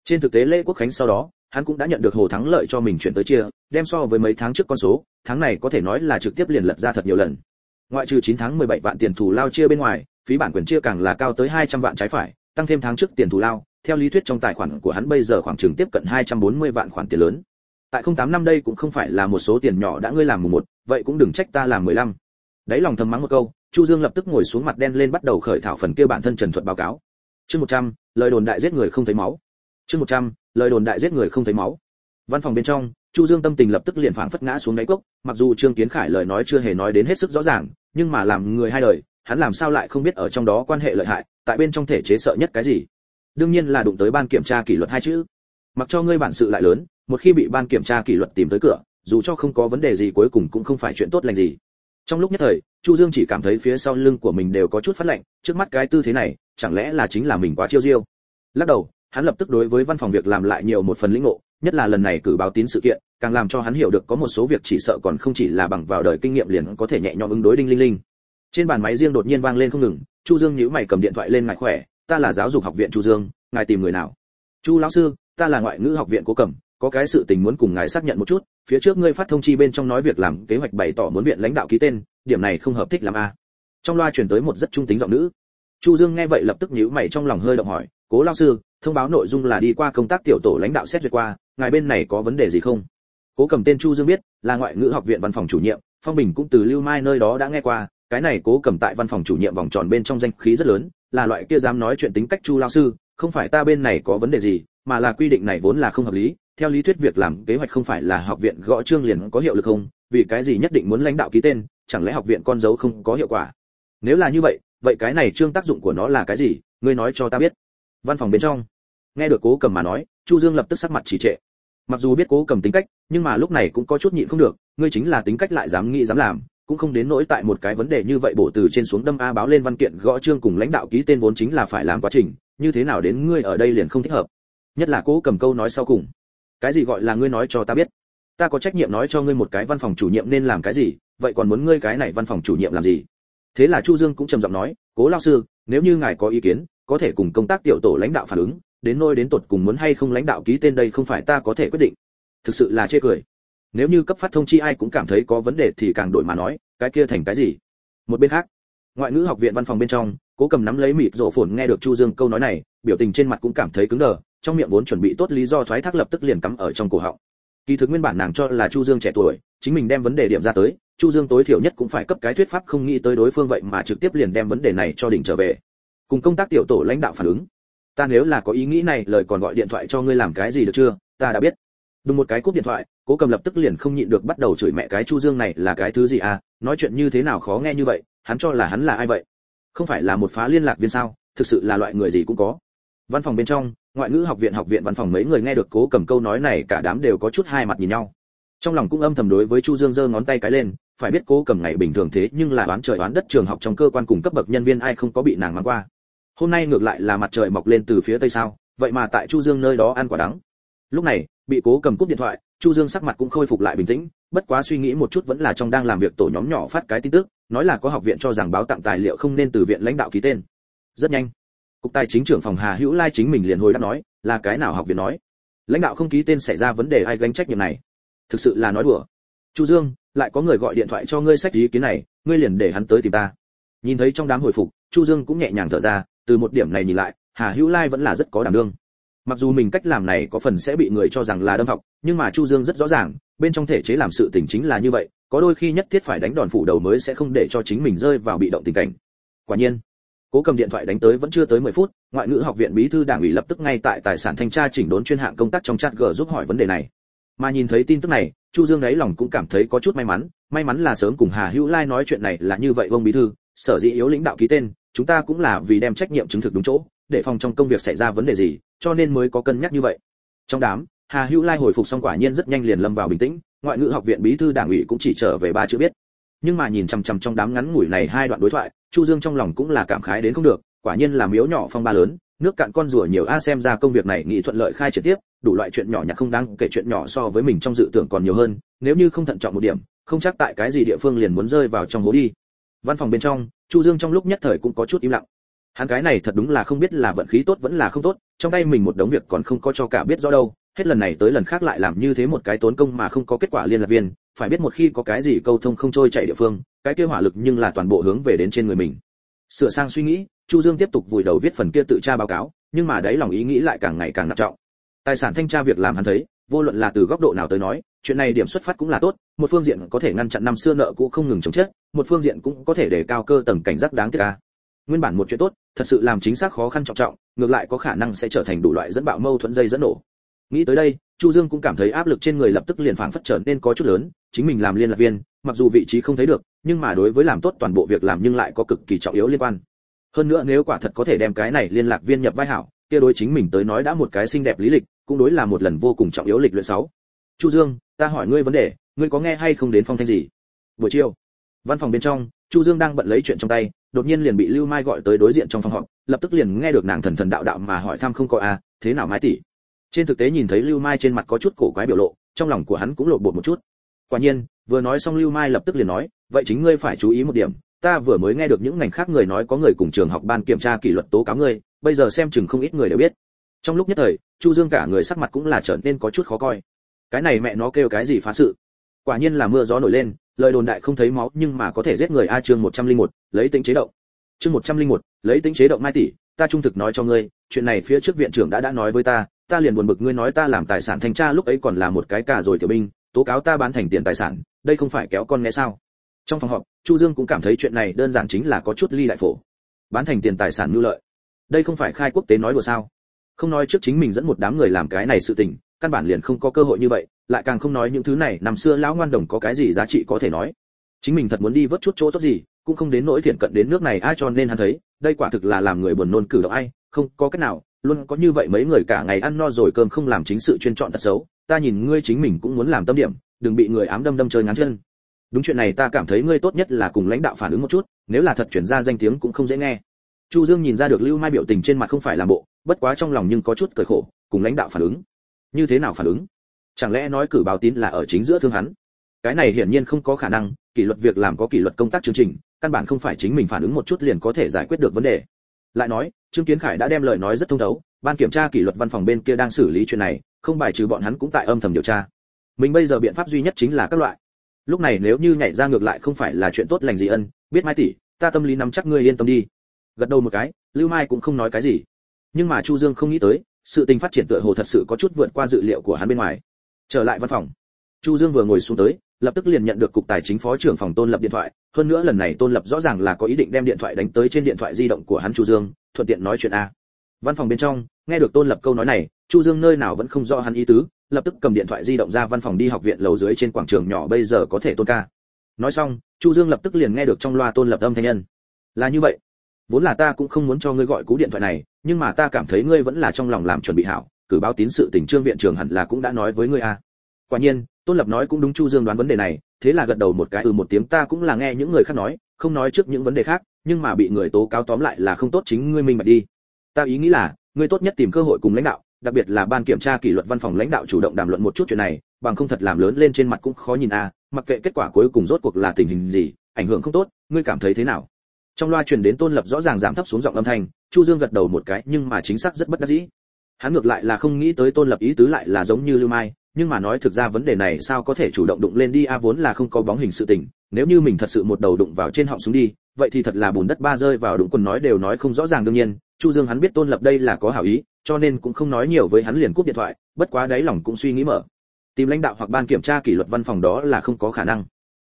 Trên thực tế lễ quốc khánh sau đó, hắn cũng đã nhận được hồ thắng lợi cho mình chuyển tới chia, đem so với mấy tháng trước con số, tháng này có thể nói là trực tiếp liền lật ra thật nhiều lần ngoại trừ 9 tháng 17 vạn tiền thù lao chia bên ngoài phí bản quyền chia càng là cao tới 200 vạn trái phải tăng thêm tháng trước tiền thù lao theo lý thuyết trong tài khoản của hắn bây giờ khoảng chừng tiếp cận 240 vạn khoản tiền lớn. Tại 08 năm đây cũng không phải là một số tiền nhỏ đã ngươi làm mùng một vậy cũng đừng trách ta làm 15. đấy lòng thầm mắng một câu chu dương lập tức ngồi xuống mặt đen lên bắt đầu khởi thảo phần kia bản thân trần thuật báo cáo. Chương 100, lời đồn đại giết người không thấy máu. Chương 100, lời đồn đại giết người không thấy máu. Văn phòng bên trong chu dương tâm tình lập tức liền phảng phất ngã xuống đáy cốc, mặc dù trương kiến khải lời nói chưa hề nói đến hết sức rõ ràng, nhưng mà làm người hai đời, hắn làm sao lại không biết ở trong đó quan hệ lợi hại, tại bên trong thể chế sợ nhất cái gì? Đương nhiên là đụng tới ban kiểm tra kỷ luật hai chữ. Mặc cho ngươi bản sự lại lớn, một khi bị ban kiểm tra kỷ luật tìm tới cửa, dù cho không có vấn đề gì cuối cùng cũng không phải chuyện tốt lành gì. Trong lúc nhất thời, chu dương chỉ cảm thấy phía sau lưng của mình đều có chút phát lạnh, trước mắt cái tư thế này, chẳng lẽ là chính là mình quá chiêu diêu? Lắc đầu, hắn lập tức đối với văn phòng việc làm lại nhiều một phần lĩnh ngộ nhất là lần này cử báo tín sự kiện, càng làm cho hắn hiểu được có một số việc chỉ sợ còn không chỉ là bằng vào đời kinh nghiệm liền có thể nhẹ nhõm ứng đối đinh linh linh. Trên bàn máy riêng đột nhiên vang lên không ngừng, chu dương nhíu mày cầm điện thoại lên ngài khỏe, ta là giáo dục học viện chu dương, ngài tìm người nào? Chu lão sư, ta là ngoại ngữ học viện cố cẩm có cái sự tình muốn cùng ngài xác nhận một chút, phía trước ngươi phát thông chi bên trong nói việc làm kế hoạch bày tỏ muốn viện lãnh đạo ký tên, điểm này không hợp thích làm a. Trong loa truyền tới một rất trung tính giọng nữ. Chu dương nghe vậy lập tức nhíu mày trong lòng hơi động hỏi, cố lão sư thông báo nội dung là đi qua công tác tiểu tổ lãnh đạo xét duyệt qua, ngài bên này có vấn đề gì không? Cố cầm tên chu dương biết, là ngoại ngữ học viện văn phòng chủ nhiệm, phong bình cũng từ lưu mai nơi đó đã nghe qua, cái này cố cầm tại văn phòng chủ nhiệm vòng tròn bên trong danh khí rất lớn, là loại kia dám nói chuyện tính cách chu lao sư, không phải ta bên này có vấn đề gì, mà là quy định này vốn là không hợp lý, theo lý thuyết việc làm kế hoạch không phải là học viện gõ trương liền có hiệu lực không, vì cái gì nhất định muốn lãnh đạo ký tên, chẳng lẽ học viện con dấu không có hiệu quả? Nếu là như vậy vậy cái này trương tác dụng của nó là cái gì? Ngươi nói cho ta biết. Văn phòng bên trong nghe được cố cầm mà nói, chu dương lập tức sắc mặt chỉ trệ. Mặc dù biết cố cầm tính cách, nhưng mà lúc này cũng có chút nhịn không được, ngươi chính là tính cách lại dám nghĩ dám làm, cũng không đến nỗi tại một cái vấn đề như vậy bổ từ trên xuống đâm a báo lên văn kiện gõ trương cùng lãnh đạo ký tên vốn chính là phải làm quá trình, như thế nào đến ngươi ở đây liền không thích hợp. Nhất là cố cầm câu nói sau cùng. Cái gì gọi là ngươi nói cho ta biết? Ta có trách nhiệm nói cho ngươi một cái văn phòng chủ nhiệm nên làm cái gì, vậy còn muốn ngươi cái này văn phòng chủ nhiệm làm gì? Thế là chu dương cũng trầm giọng nói, cố lao sư, nếu như ngài có ý kiến, có thể cùng công tác tiểu tổ lãnh đạo phản ứng đến nôi đến tột cùng muốn hay không lãnh đạo ký tên đây không phải ta có thể quyết định. Thực sự là chê cười. Nếu như cấp phát thông chi ai cũng cảm thấy có vấn đề thì càng đổi mà nói, cái kia thành cái gì? Một bên khác, ngoại ngữ học viện văn phòng bên trong, cố cầm nắm lấy mịt rộ phồn nghe được chu dương câu nói này, biểu tình trên mặt cũng cảm thấy cứng đờ, trong miệng vốn chuẩn bị tốt lý do thoái thác lập tức liền cắm ở trong cổ họng. Kỳ thực nguyên bản nàng cho là chu dương trẻ tuổi, chính mình đem vấn đề điểm ra tới, chu dương tối thiểu nhất cũng phải cấp cái thuyết pháp không nghĩ tới đối phương vậy mà trực tiếp liền đem vấn đề này cho đỉnh trở về. Cùng công tác tiểu tổ lãnh đạo phản ứng ta nếu là có ý nghĩ này, lời còn gọi điện thoại cho ngươi làm cái gì được chưa? Ta đã biết. Đùng một cái cúp điện thoại, cố cầm lập tức liền không nhịn được bắt đầu chửi mẹ cái chu dương này là cái thứ gì à? Nói chuyện như thế nào khó nghe như vậy, hắn cho là hắn là ai vậy? Không phải là một phá liên lạc viên sao? Thực sự là loại người gì cũng có. Văn phòng bên trong, ngoại ngữ học viện học viện văn phòng mấy người nghe được cố cầm câu nói này, cả đám đều có chút hai mặt nhìn nhau. Trong lòng cũng âm thầm đối với chu dương giơ ngón tay cái lên, phải biết cố cầm ngày bình thường thế, nhưng là đoán trời đoán đất trường học trong cơ quan cùng cấp bậc nhân viên ai không có bị nàng mang qua hôm nay ngược lại là mặt trời mọc lên từ phía tây sao, vậy mà tại chu dương nơi đó ăn quả đắng. Lúc này, bị cố cầm cúp điện thoại, chu dương sắc mặt cũng khôi phục lại bình tĩnh, bất quá suy nghĩ một chút vẫn là trong đang làm việc tổ nhóm nhỏ phát cái tin tức, nói là có học viện cho rằng báo tặng tài liệu không nên từ viện lãnh đạo ký tên. Rất nhanh, cục tài chính trưởng phòng hà hữu lai chính mình liền hồi đáp nói, là cái nào học viện nói? Lãnh đạo không ký tên xảy ra vấn đề ai gánh trách nhiệm này? Thực sự là nói đùa. Chu dương, lại có người gọi điện thoại cho ngươi sách ý kiến này, ngươi liền để hắn tới tìm ta. Nhìn thấy trong đám hồi phục, chu dương cũng nhẹ nhàng thở ra từ một điểm này nhìn lại, hà hữu lai vẫn là rất có đảm đương. Mặc dù mình cách làm này có phần sẽ bị người cho rằng là đâm học, nhưng mà chu dương rất rõ ràng, bên trong thể chế làm sự tình chính là như vậy, có đôi khi nhất thiết phải đánh đòn phủ đầu mới sẽ không để cho chính mình rơi vào bị động tình cảnh. Quả nhiên, cố cầm điện thoại đánh tới vẫn chưa tới 10 phút, ngoại ngữ học viện bí thư đảng ủy lập tức ngay tại tài sản thanh tra chỉnh đốn chuyên hạng công tác trong chat g giúp hỏi vấn đề này. Mà nhìn thấy tin tức này, chu dương đấy lòng cũng cảm thấy có chút may mắn may mắn là sớm cùng hà hữu lai nói chuyện này là như vậy, ông bí thư, sở dĩ yếu lãnh đạo ký tên chúng ta cũng là vì đem trách nhiệm chứng thực đúng chỗ, để phòng trong công việc xảy ra vấn đề gì, cho nên mới có cân nhắc như vậy. Trong đám, hà hữu lai hồi phục xong quả nhiên rất nhanh liền lâm vào bình tĩnh, ngoại ngữ học viện bí thư đảng ủy cũng chỉ trở về ba chữ biết. Nhưng mà nhìn chằm chằm trong đám ngắn ngủi này hai đoạn đối thoại, chu dương trong lòng cũng là cảm khái đến không được, quả nhiên là miếu nhỏ phong ba lớn, nước cạn con rùa nhiều a xem ra công việc này nghị thuận lợi khai trực tiếp, đủ loại chuyện nhỏ nhặt không đáng kể chuyện nhỏ so với mình trong dự tưởng còn nhiều hơn, nếu như không thận trọng một điểm, không chắc tại cái gì địa phương liền muốn rơi vào trong hố đi. Văn phòng bên trong chu dương trong lúc nhất thời cũng có chút im lặng. Hắn cái này thật đúng là không biết là vận khí tốt vẫn là không tốt, trong tay mình một đống việc còn không có cho cả biết rõ đâu, hết lần này tới lần khác lại làm như thế một cái tốn công mà không có kết quả liên lạc viên, phải biết một khi có cái gì câu thông không trôi chạy địa phương, cái kia hỏa lực nhưng là toàn bộ hướng về đến trên người mình. Sửa sang suy nghĩ, chu dương tiếp tục vùi đầu viết phần kia tự tra báo cáo, nhưng mà đấy lòng ý nghĩ lại càng ngày càng nặng trọng. Tài sản thanh tra việc làm hắn thấy vô luận là từ góc độ nào tới nói, chuyện này điểm xuất phát cũng là tốt, một phương diện có thể ngăn chặn năm xưa nợ cũ không ngừng chống chết, một phương diện cũng có thể để cao cơ tầng cảnh giác đáng tiếc a. Nguyên bản một chuyện tốt, thật sự làm chính xác khó khăn trọng trọng, ngược lại có khả năng sẽ trở thành đủ loại dẫn bạo mâu thuẫn dây dẫn nổ. Nghĩ tới đây, chu dương cũng cảm thấy áp lực trên người lập tức liền phảng phất trở nên có chút lớn, chính mình làm liên lạc viên, mặc dù vị trí không thấy được, nhưng mà đối với làm tốt toàn bộ việc làm nhưng lại có cực kỳ trọng yếu liên quan. Hơn nữa nếu quả thật có thể đem cái này liên lạc viên nhập vai hảo, kia đối chính mình tới nói đã một cái xinh đẹp lý lịch cũng đối là một lần vô cùng trọng yếu lịch luyện sáu. Chu dương ta hỏi ngươi vấn đề ngươi có nghe hay không đến phong thanh gì? Buổi chiều văn phòng bên trong chu dương đang bận lấy chuyện trong tay đột nhiên liền bị lưu mai gọi tới đối diện trong phòng họp lập tức liền nghe được nàng thần thần đạo đạo mà hỏi thăm không có a à, thế nào mai tỷ? Trên thực tế nhìn thấy lưu mai trên mặt có chút cổ quái biểu lộ trong lòng của hắn cũng lộ bột một chút. Quả nhiên vừa nói xong lưu mai lập tức liền nói vậy chính ngươi phải chú ý một điểm ta vừa mới nghe được những ngành khác người nói có người cùng trường học ban kiểm tra kỷ luật tố cáo ngươi bây giờ xem chừng không ít người đều biết trong lúc nhất thời chu dương cả người sắc mặt cũng là trở nên có chút khó coi. Cái này mẹ nó kêu cái gì phá sự? Quả nhiên là mưa gió nổi lên lời đồn đại không thấy máu nhưng mà có thể giết người a chương 101, lấy tính chế động. Chương 101, lấy tính chế động mai tỷ ta trung thực nói cho ngươi chuyện này phía trước viện trưởng đã đã nói với ta ta liền buồn bực ngươi nói ta làm tài sản thanh tra lúc ấy còn là một cái cả rồi tiểu binh tố cáo ta bán thành tiền tài sản đây không phải kéo con nghe sao? Trong phòng họp chu dương cũng cảm thấy chuyện này đơn giản chính là có chút ly đại phổ. Bán thành tiền tài sản nhu lợi. Đây không phải khai quốc tế nói đùa sao? Không nói trước chính mình dẫn một đám người làm cái này sự tình, căn bản liền không có cơ hội như vậy, lại càng không nói những thứ này, năm xưa lão ngoan đồng có cái gì giá trị có thể nói. Chính mình thật muốn đi vớt chút chỗ tốt gì, cũng không đến nỗi thiện cận đến nước này, ai cho nên hắn thấy, đây quả thực là làm người buồn nôn cử động ai, không có cách nào, luôn có như vậy mấy người cả ngày ăn no rồi cơm không làm chính sự chuyên chọn thật xấu, ta nhìn ngươi chính mình cũng muốn làm tâm điểm, đừng bị người ám đâm đâm chơi ngắn chân. Đúng chuyện này ta cảm thấy ngươi tốt nhất là cùng lãnh đạo phản ứng một chút, nếu là thật chuyển ra danh tiếng cũng không dễ nghe. Chu dương nhìn ra được lưu mai biểu tình trên mặt không phải làm bộ bất quá trong lòng nhưng có chút cười khổ, cùng lãnh đạo phản ứng. Như thế nào phản ứng? Chẳng lẽ nói cử báo tín là ở chính giữa thương hắn? Cái này hiển nhiên không có khả năng, kỷ luật việc làm có kỷ luật công tác chương trình, căn bản không phải chính mình phản ứng một chút liền có thể giải quyết được vấn đề. Lại nói, trương kiến khải đã đem lời nói rất thông thấu, ban kiểm tra kỷ luật văn phòng bên kia đang xử lý chuyện này, không bài trừ bọn hắn cũng tại âm thầm điều tra. Mình bây giờ biện pháp duy nhất chính là các loại. Lúc này nếu như nhảy ra ngược lại không phải là chuyện tốt lành gì ân, biết mai tỷ, ta tâm lý nắm chắc ngươi yên tâm đi. Gật đầu một cái, lưu mai cũng không nói cái gì nhưng mà chu dương không nghĩ tới, sự tình phát triển tựa hồ thật sự có chút vượt qua dự liệu của hắn bên ngoài. Trở lại văn phòng, chu dương vừa ngồi xuống tới, lập tức liền nhận được cục tài chính phó trưởng phòng tôn lập điện thoại. Hơn nữa lần này tôn lập rõ ràng là có ý định đem điện thoại đánh tới trên điện thoại di động của hắn chu dương, thuận tiện nói chuyện a. Văn phòng bên trong, nghe được tôn lập câu nói này, chu dương nơi nào vẫn không rõ hắn ý tứ, lập tức cầm điện thoại di động ra văn phòng đi học viện lầu dưới trên quảng trường nhỏ bây giờ có thể tôn ca. Nói xong, chu dương lập tức liền nghe được trong loa tôn lập âm thanh nhân. Là như vậy. Vốn là ta cũng không muốn cho ngươi gọi cú điện thoại này nhưng mà ta cảm thấy ngươi vẫn là trong lòng làm chuẩn bị hảo, cử báo tín sự tình trương viện trưởng hẳn là cũng đã nói với ngươi a. Quả nhiên, tôn lập nói cũng đúng chu dương đoán vấn đề này, thế là gật đầu một cái ừ một tiếng, ta cũng là nghe những người khác nói, không nói trước những vấn đề khác, nhưng mà bị người tố cáo tóm lại là không tốt chính ngươi minh bạch đi. Ta ý nghĩ là, ngươi tốt nhất tìm cơ hội cùng lãnh đạo, đặc biệt là ban kiểm tra kỷ luật văn phòng lãnh đạo chủ động đàm luận một chút chuyện này, bằng không thật làm lớn lên trên mặt cũng khó nhìn a, mặc kệ kết quả cuối cùng rốt cuộc là tình hình gì, ảnh hưởng không tốt, ngươi cảm thấy thế nào? Trong loa truyền đến tôn lập rõ ràng giảm thấp xuống giọng âm thanh chu dương gật đầu một cái, nhưng mà chính xác rất bất đắc dĩ. Hắn ngược lại là không nghĩ tới tôn lập ý tứ lại là giống như lưu mai, nhưng mà nói thực ra vấn đề này sao có thể chủ động đụng lên đi, a, vốn là không có bóng hình sự tình, nếu như mình thật sự một đầu đụng vào trên họng xuống đi, vậy thì thật là bùn đất ba rơi vào đụng quần nói đều nói không rõ ràng đương nhiên, chu dương hắn biết tôn lập đây là có hảo ý, cho nên cũng không nói nhiều với hắn liền cúp điện thoại, bất quá đáy lòng cũng suy nghĩ mở. Tìm lãnh đạo hoặc ban kiểm tra kỷ luật văn phòng đó là không có khả năng.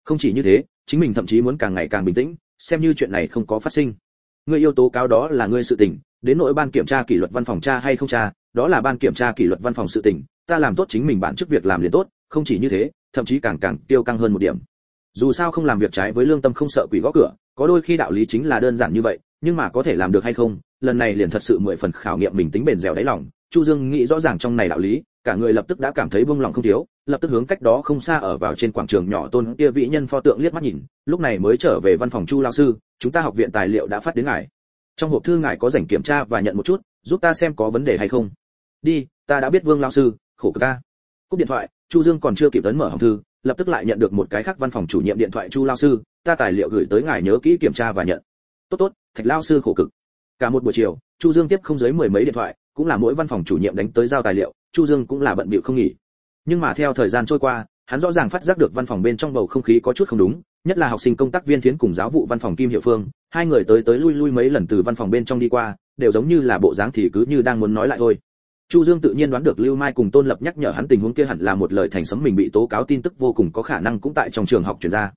Không chỉ như thế, chính mình thậm chí muốn càng ngày càng bình tĩnh, xem như chuyện này không có phát sinh ngươi yêu tố cáo đó là ngươi sự tình, đến nội ban kiểm tra kỷ luật văn phòng tra hay không tra đó là ban kiểm tra kỷ luật văn phòng sự tình, ta làm tốt chính mình bản chức việc làm liền tốt, không chỉ như thế, thậm chí càng càng tiêu căng hơn một điểm. Dù sao không làm việc trái với lương tâm không sợ quỷ gõ cửa, có đôi khi đạo lý chính là đơn giản như vậy, nhưng mà có thể làm được hay không, lần này liền thật sự mười phần khảo nghiệm mình tính bền dẻo đáy lòng. Chu dương nghĩ rõ ràng trong này đạo lý, cả người lập tức đã cảm thấy buông lòng không thiếu, lập tức hướng cách đó không xa ở vào trên quảng trường nhỏ tôn kia vị nhân pho tượng liếc mắt nhìn, lúc này mới trở về văn phòng chu lao sư chúng ta học viện tài liệu đã phát đến ngài. Trong hộp thư ngài có dành kiểm tra và nhận một chút, giúp ta xem có vấn đề hay không. Đi, ta đã biết vương lao sư, khổ ca. Cúp điện thoại, chu dương còn chưa kịp tấn mở hòm thư, lập tức lại nhận được một cái khác văn phòng chủ nhiệm điện thoại chu lao sư, ta tài liệu gửi tới ngài nhớ kỹ kiểm tra và nhận. Tốt tốt, thạch lao sư khổ cực. Cả một buổi chiều, chu dương tiếp không dưới mười mấy điện thoại, cũng là mỗi văn phòng chủ nhiệm đánh tới giao tài liệu, chu dương cũng là bận bịu không nghỉ. Nhưng mà theo thời gian trôi qua, hắn rõ ràng phát giác được văn phòng bên trong bầu không khí có chút không đúng nhất là học sinh công tác viên thiến cùng giáo vụ văn phòng kim hiệu phương, hai người tới tới lui lui mấy lần từ văn phòng bên trong đi qua, đều giống như là bộ dáng thì cứ như đang muốn nói lại thôi. Chu dương tự nhiên đoán được lưu mai cùng tôn lập nhắc nhở hắn tình huống kia hẳn là một lời thành sấm mình bị tố cáo tin tức vô cùng có khả năng cũng tại trong trường học truyền ra.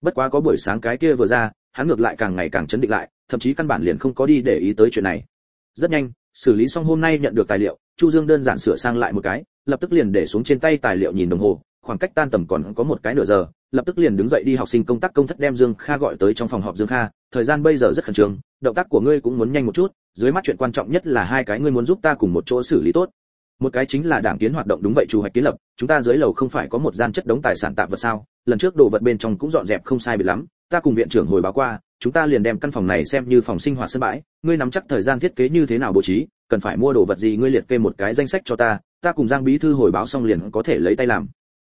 Bất quá có buổi sáng cái kia vừa ra, hắn ngược lại càng ngày càng chấn định lại, thậm chí căn bản liền không có đi để ý tới chuyện này. Rất nhanh, xử lý xong hôm nay nhận được tài liệu, chu dương đơn giản sửa sang lại một cái, lập tức liền để xuống trên tay tài liệu nhìn đồng hồ, khoảng cách tan tầm còn có một cái nửa giờ lập tức liền đứng dậy đi học sinh công tác công thất đem dương kha gọi tới trong phòng họp dương kha, thời gian bây giờ rất khẩn trương, động tác của ngươi cũng muốn nhanh một chút, dưới mắt chuyện quan trọng nhất là hai cái ngươi muốn giúp ta cùng một chỗ xử lý tốt. Một cái chính là đảng kiến hoạt động đúng vậy chủ hoạch kiến lập, chúng ta dưới lầu không phải có một gian chất đống tài sản tạp vật sao? Lần trước đồ vật bên trong cũng dọn dẹp không sai biệt lắm, ta cùng viện trưởng hồi báo qua, chúng ta liền đem căn phòng này xem như phòng sinh hoạt sân bãi, ngươi nắm chắc thời gian thiết kế như thế nào bố trí, cần phải mua đồ vật gì ngươi liệt kê một cái danh sách cho ta ta cùng giang bí thư hồi báo xong liền có thể lấy tay làm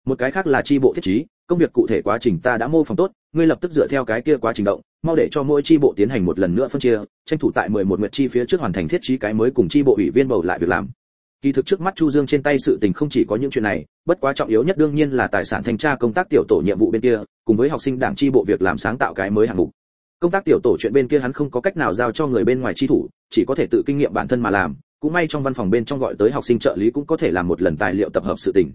một cái khác là chi bộ thiết trí, công việc cụ thể quá trình ta đã mô phỏng tốt, ngươi lập tức dựa theo cái kia quá trình động, mau để cho mỗi chi bộ tiến hành một lần nữa phân chia, tranh thủ tại 11 nguyệt chi phía trước hoàn thành thiết trí cái mới cùng chi bộ ủy viên bầu lại việc làm. Kỳ thực trước mắt chu dương trên tay sự tình không chỉ có những chuyện này, bất quá trọng yếu nhất đương nhiên là tài sản thanh tra công tác tiểu tổ nhiệm vụ bên kia, cùng với học sinh đảng chi bộ việc làm sáng tạo cái mới hạng mục. Công tác tiểu tổ chuyện bên kia hắn không có cách nào giao cho người bên ngoài chi thủ, chỉ có thể tự kinh nghiệm bản thân mà làm, cũng may trong văn phòng bên trong gọi tới học sinh trợ lý cũng có thể làm một lần tài liệu tập hợp sự tình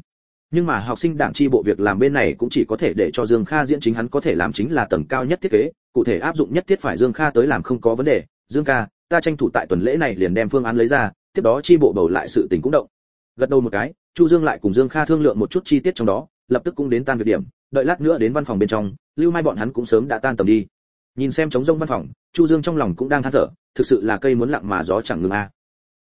nhưng mà học sinh đảng chi bộ việc làm bên này cũng chỉ có thể để cho Dương Kha diễn chính hắn có thể làm chính là tầng cao nhất thiết kế, cụ thể áp dụng nhất thiết phải Dương Kha tới làm không có vấn đề. Dương ca, ta tranh thủ tại tuần lễ này liền đem phương án lấy ra, tiếp đó chi bộ bầu lại sự tình cũng động. Gật đầu một cái, Chu Dương lại cùng Dương Kha thương lượng một chút chi tiết trong đó, lập tức cũng đến tan việc điểm, đợi lát nữa đến văn phòng bên trong, Lưu Mai bọn hắn cũng sớm đã tan tầm đi. Nhìn xem trống rông văn phòng, Chu Dương trong lòng cũng đang than thở, thực sự là cây muốn lặng mà gió chẳng ngừng a.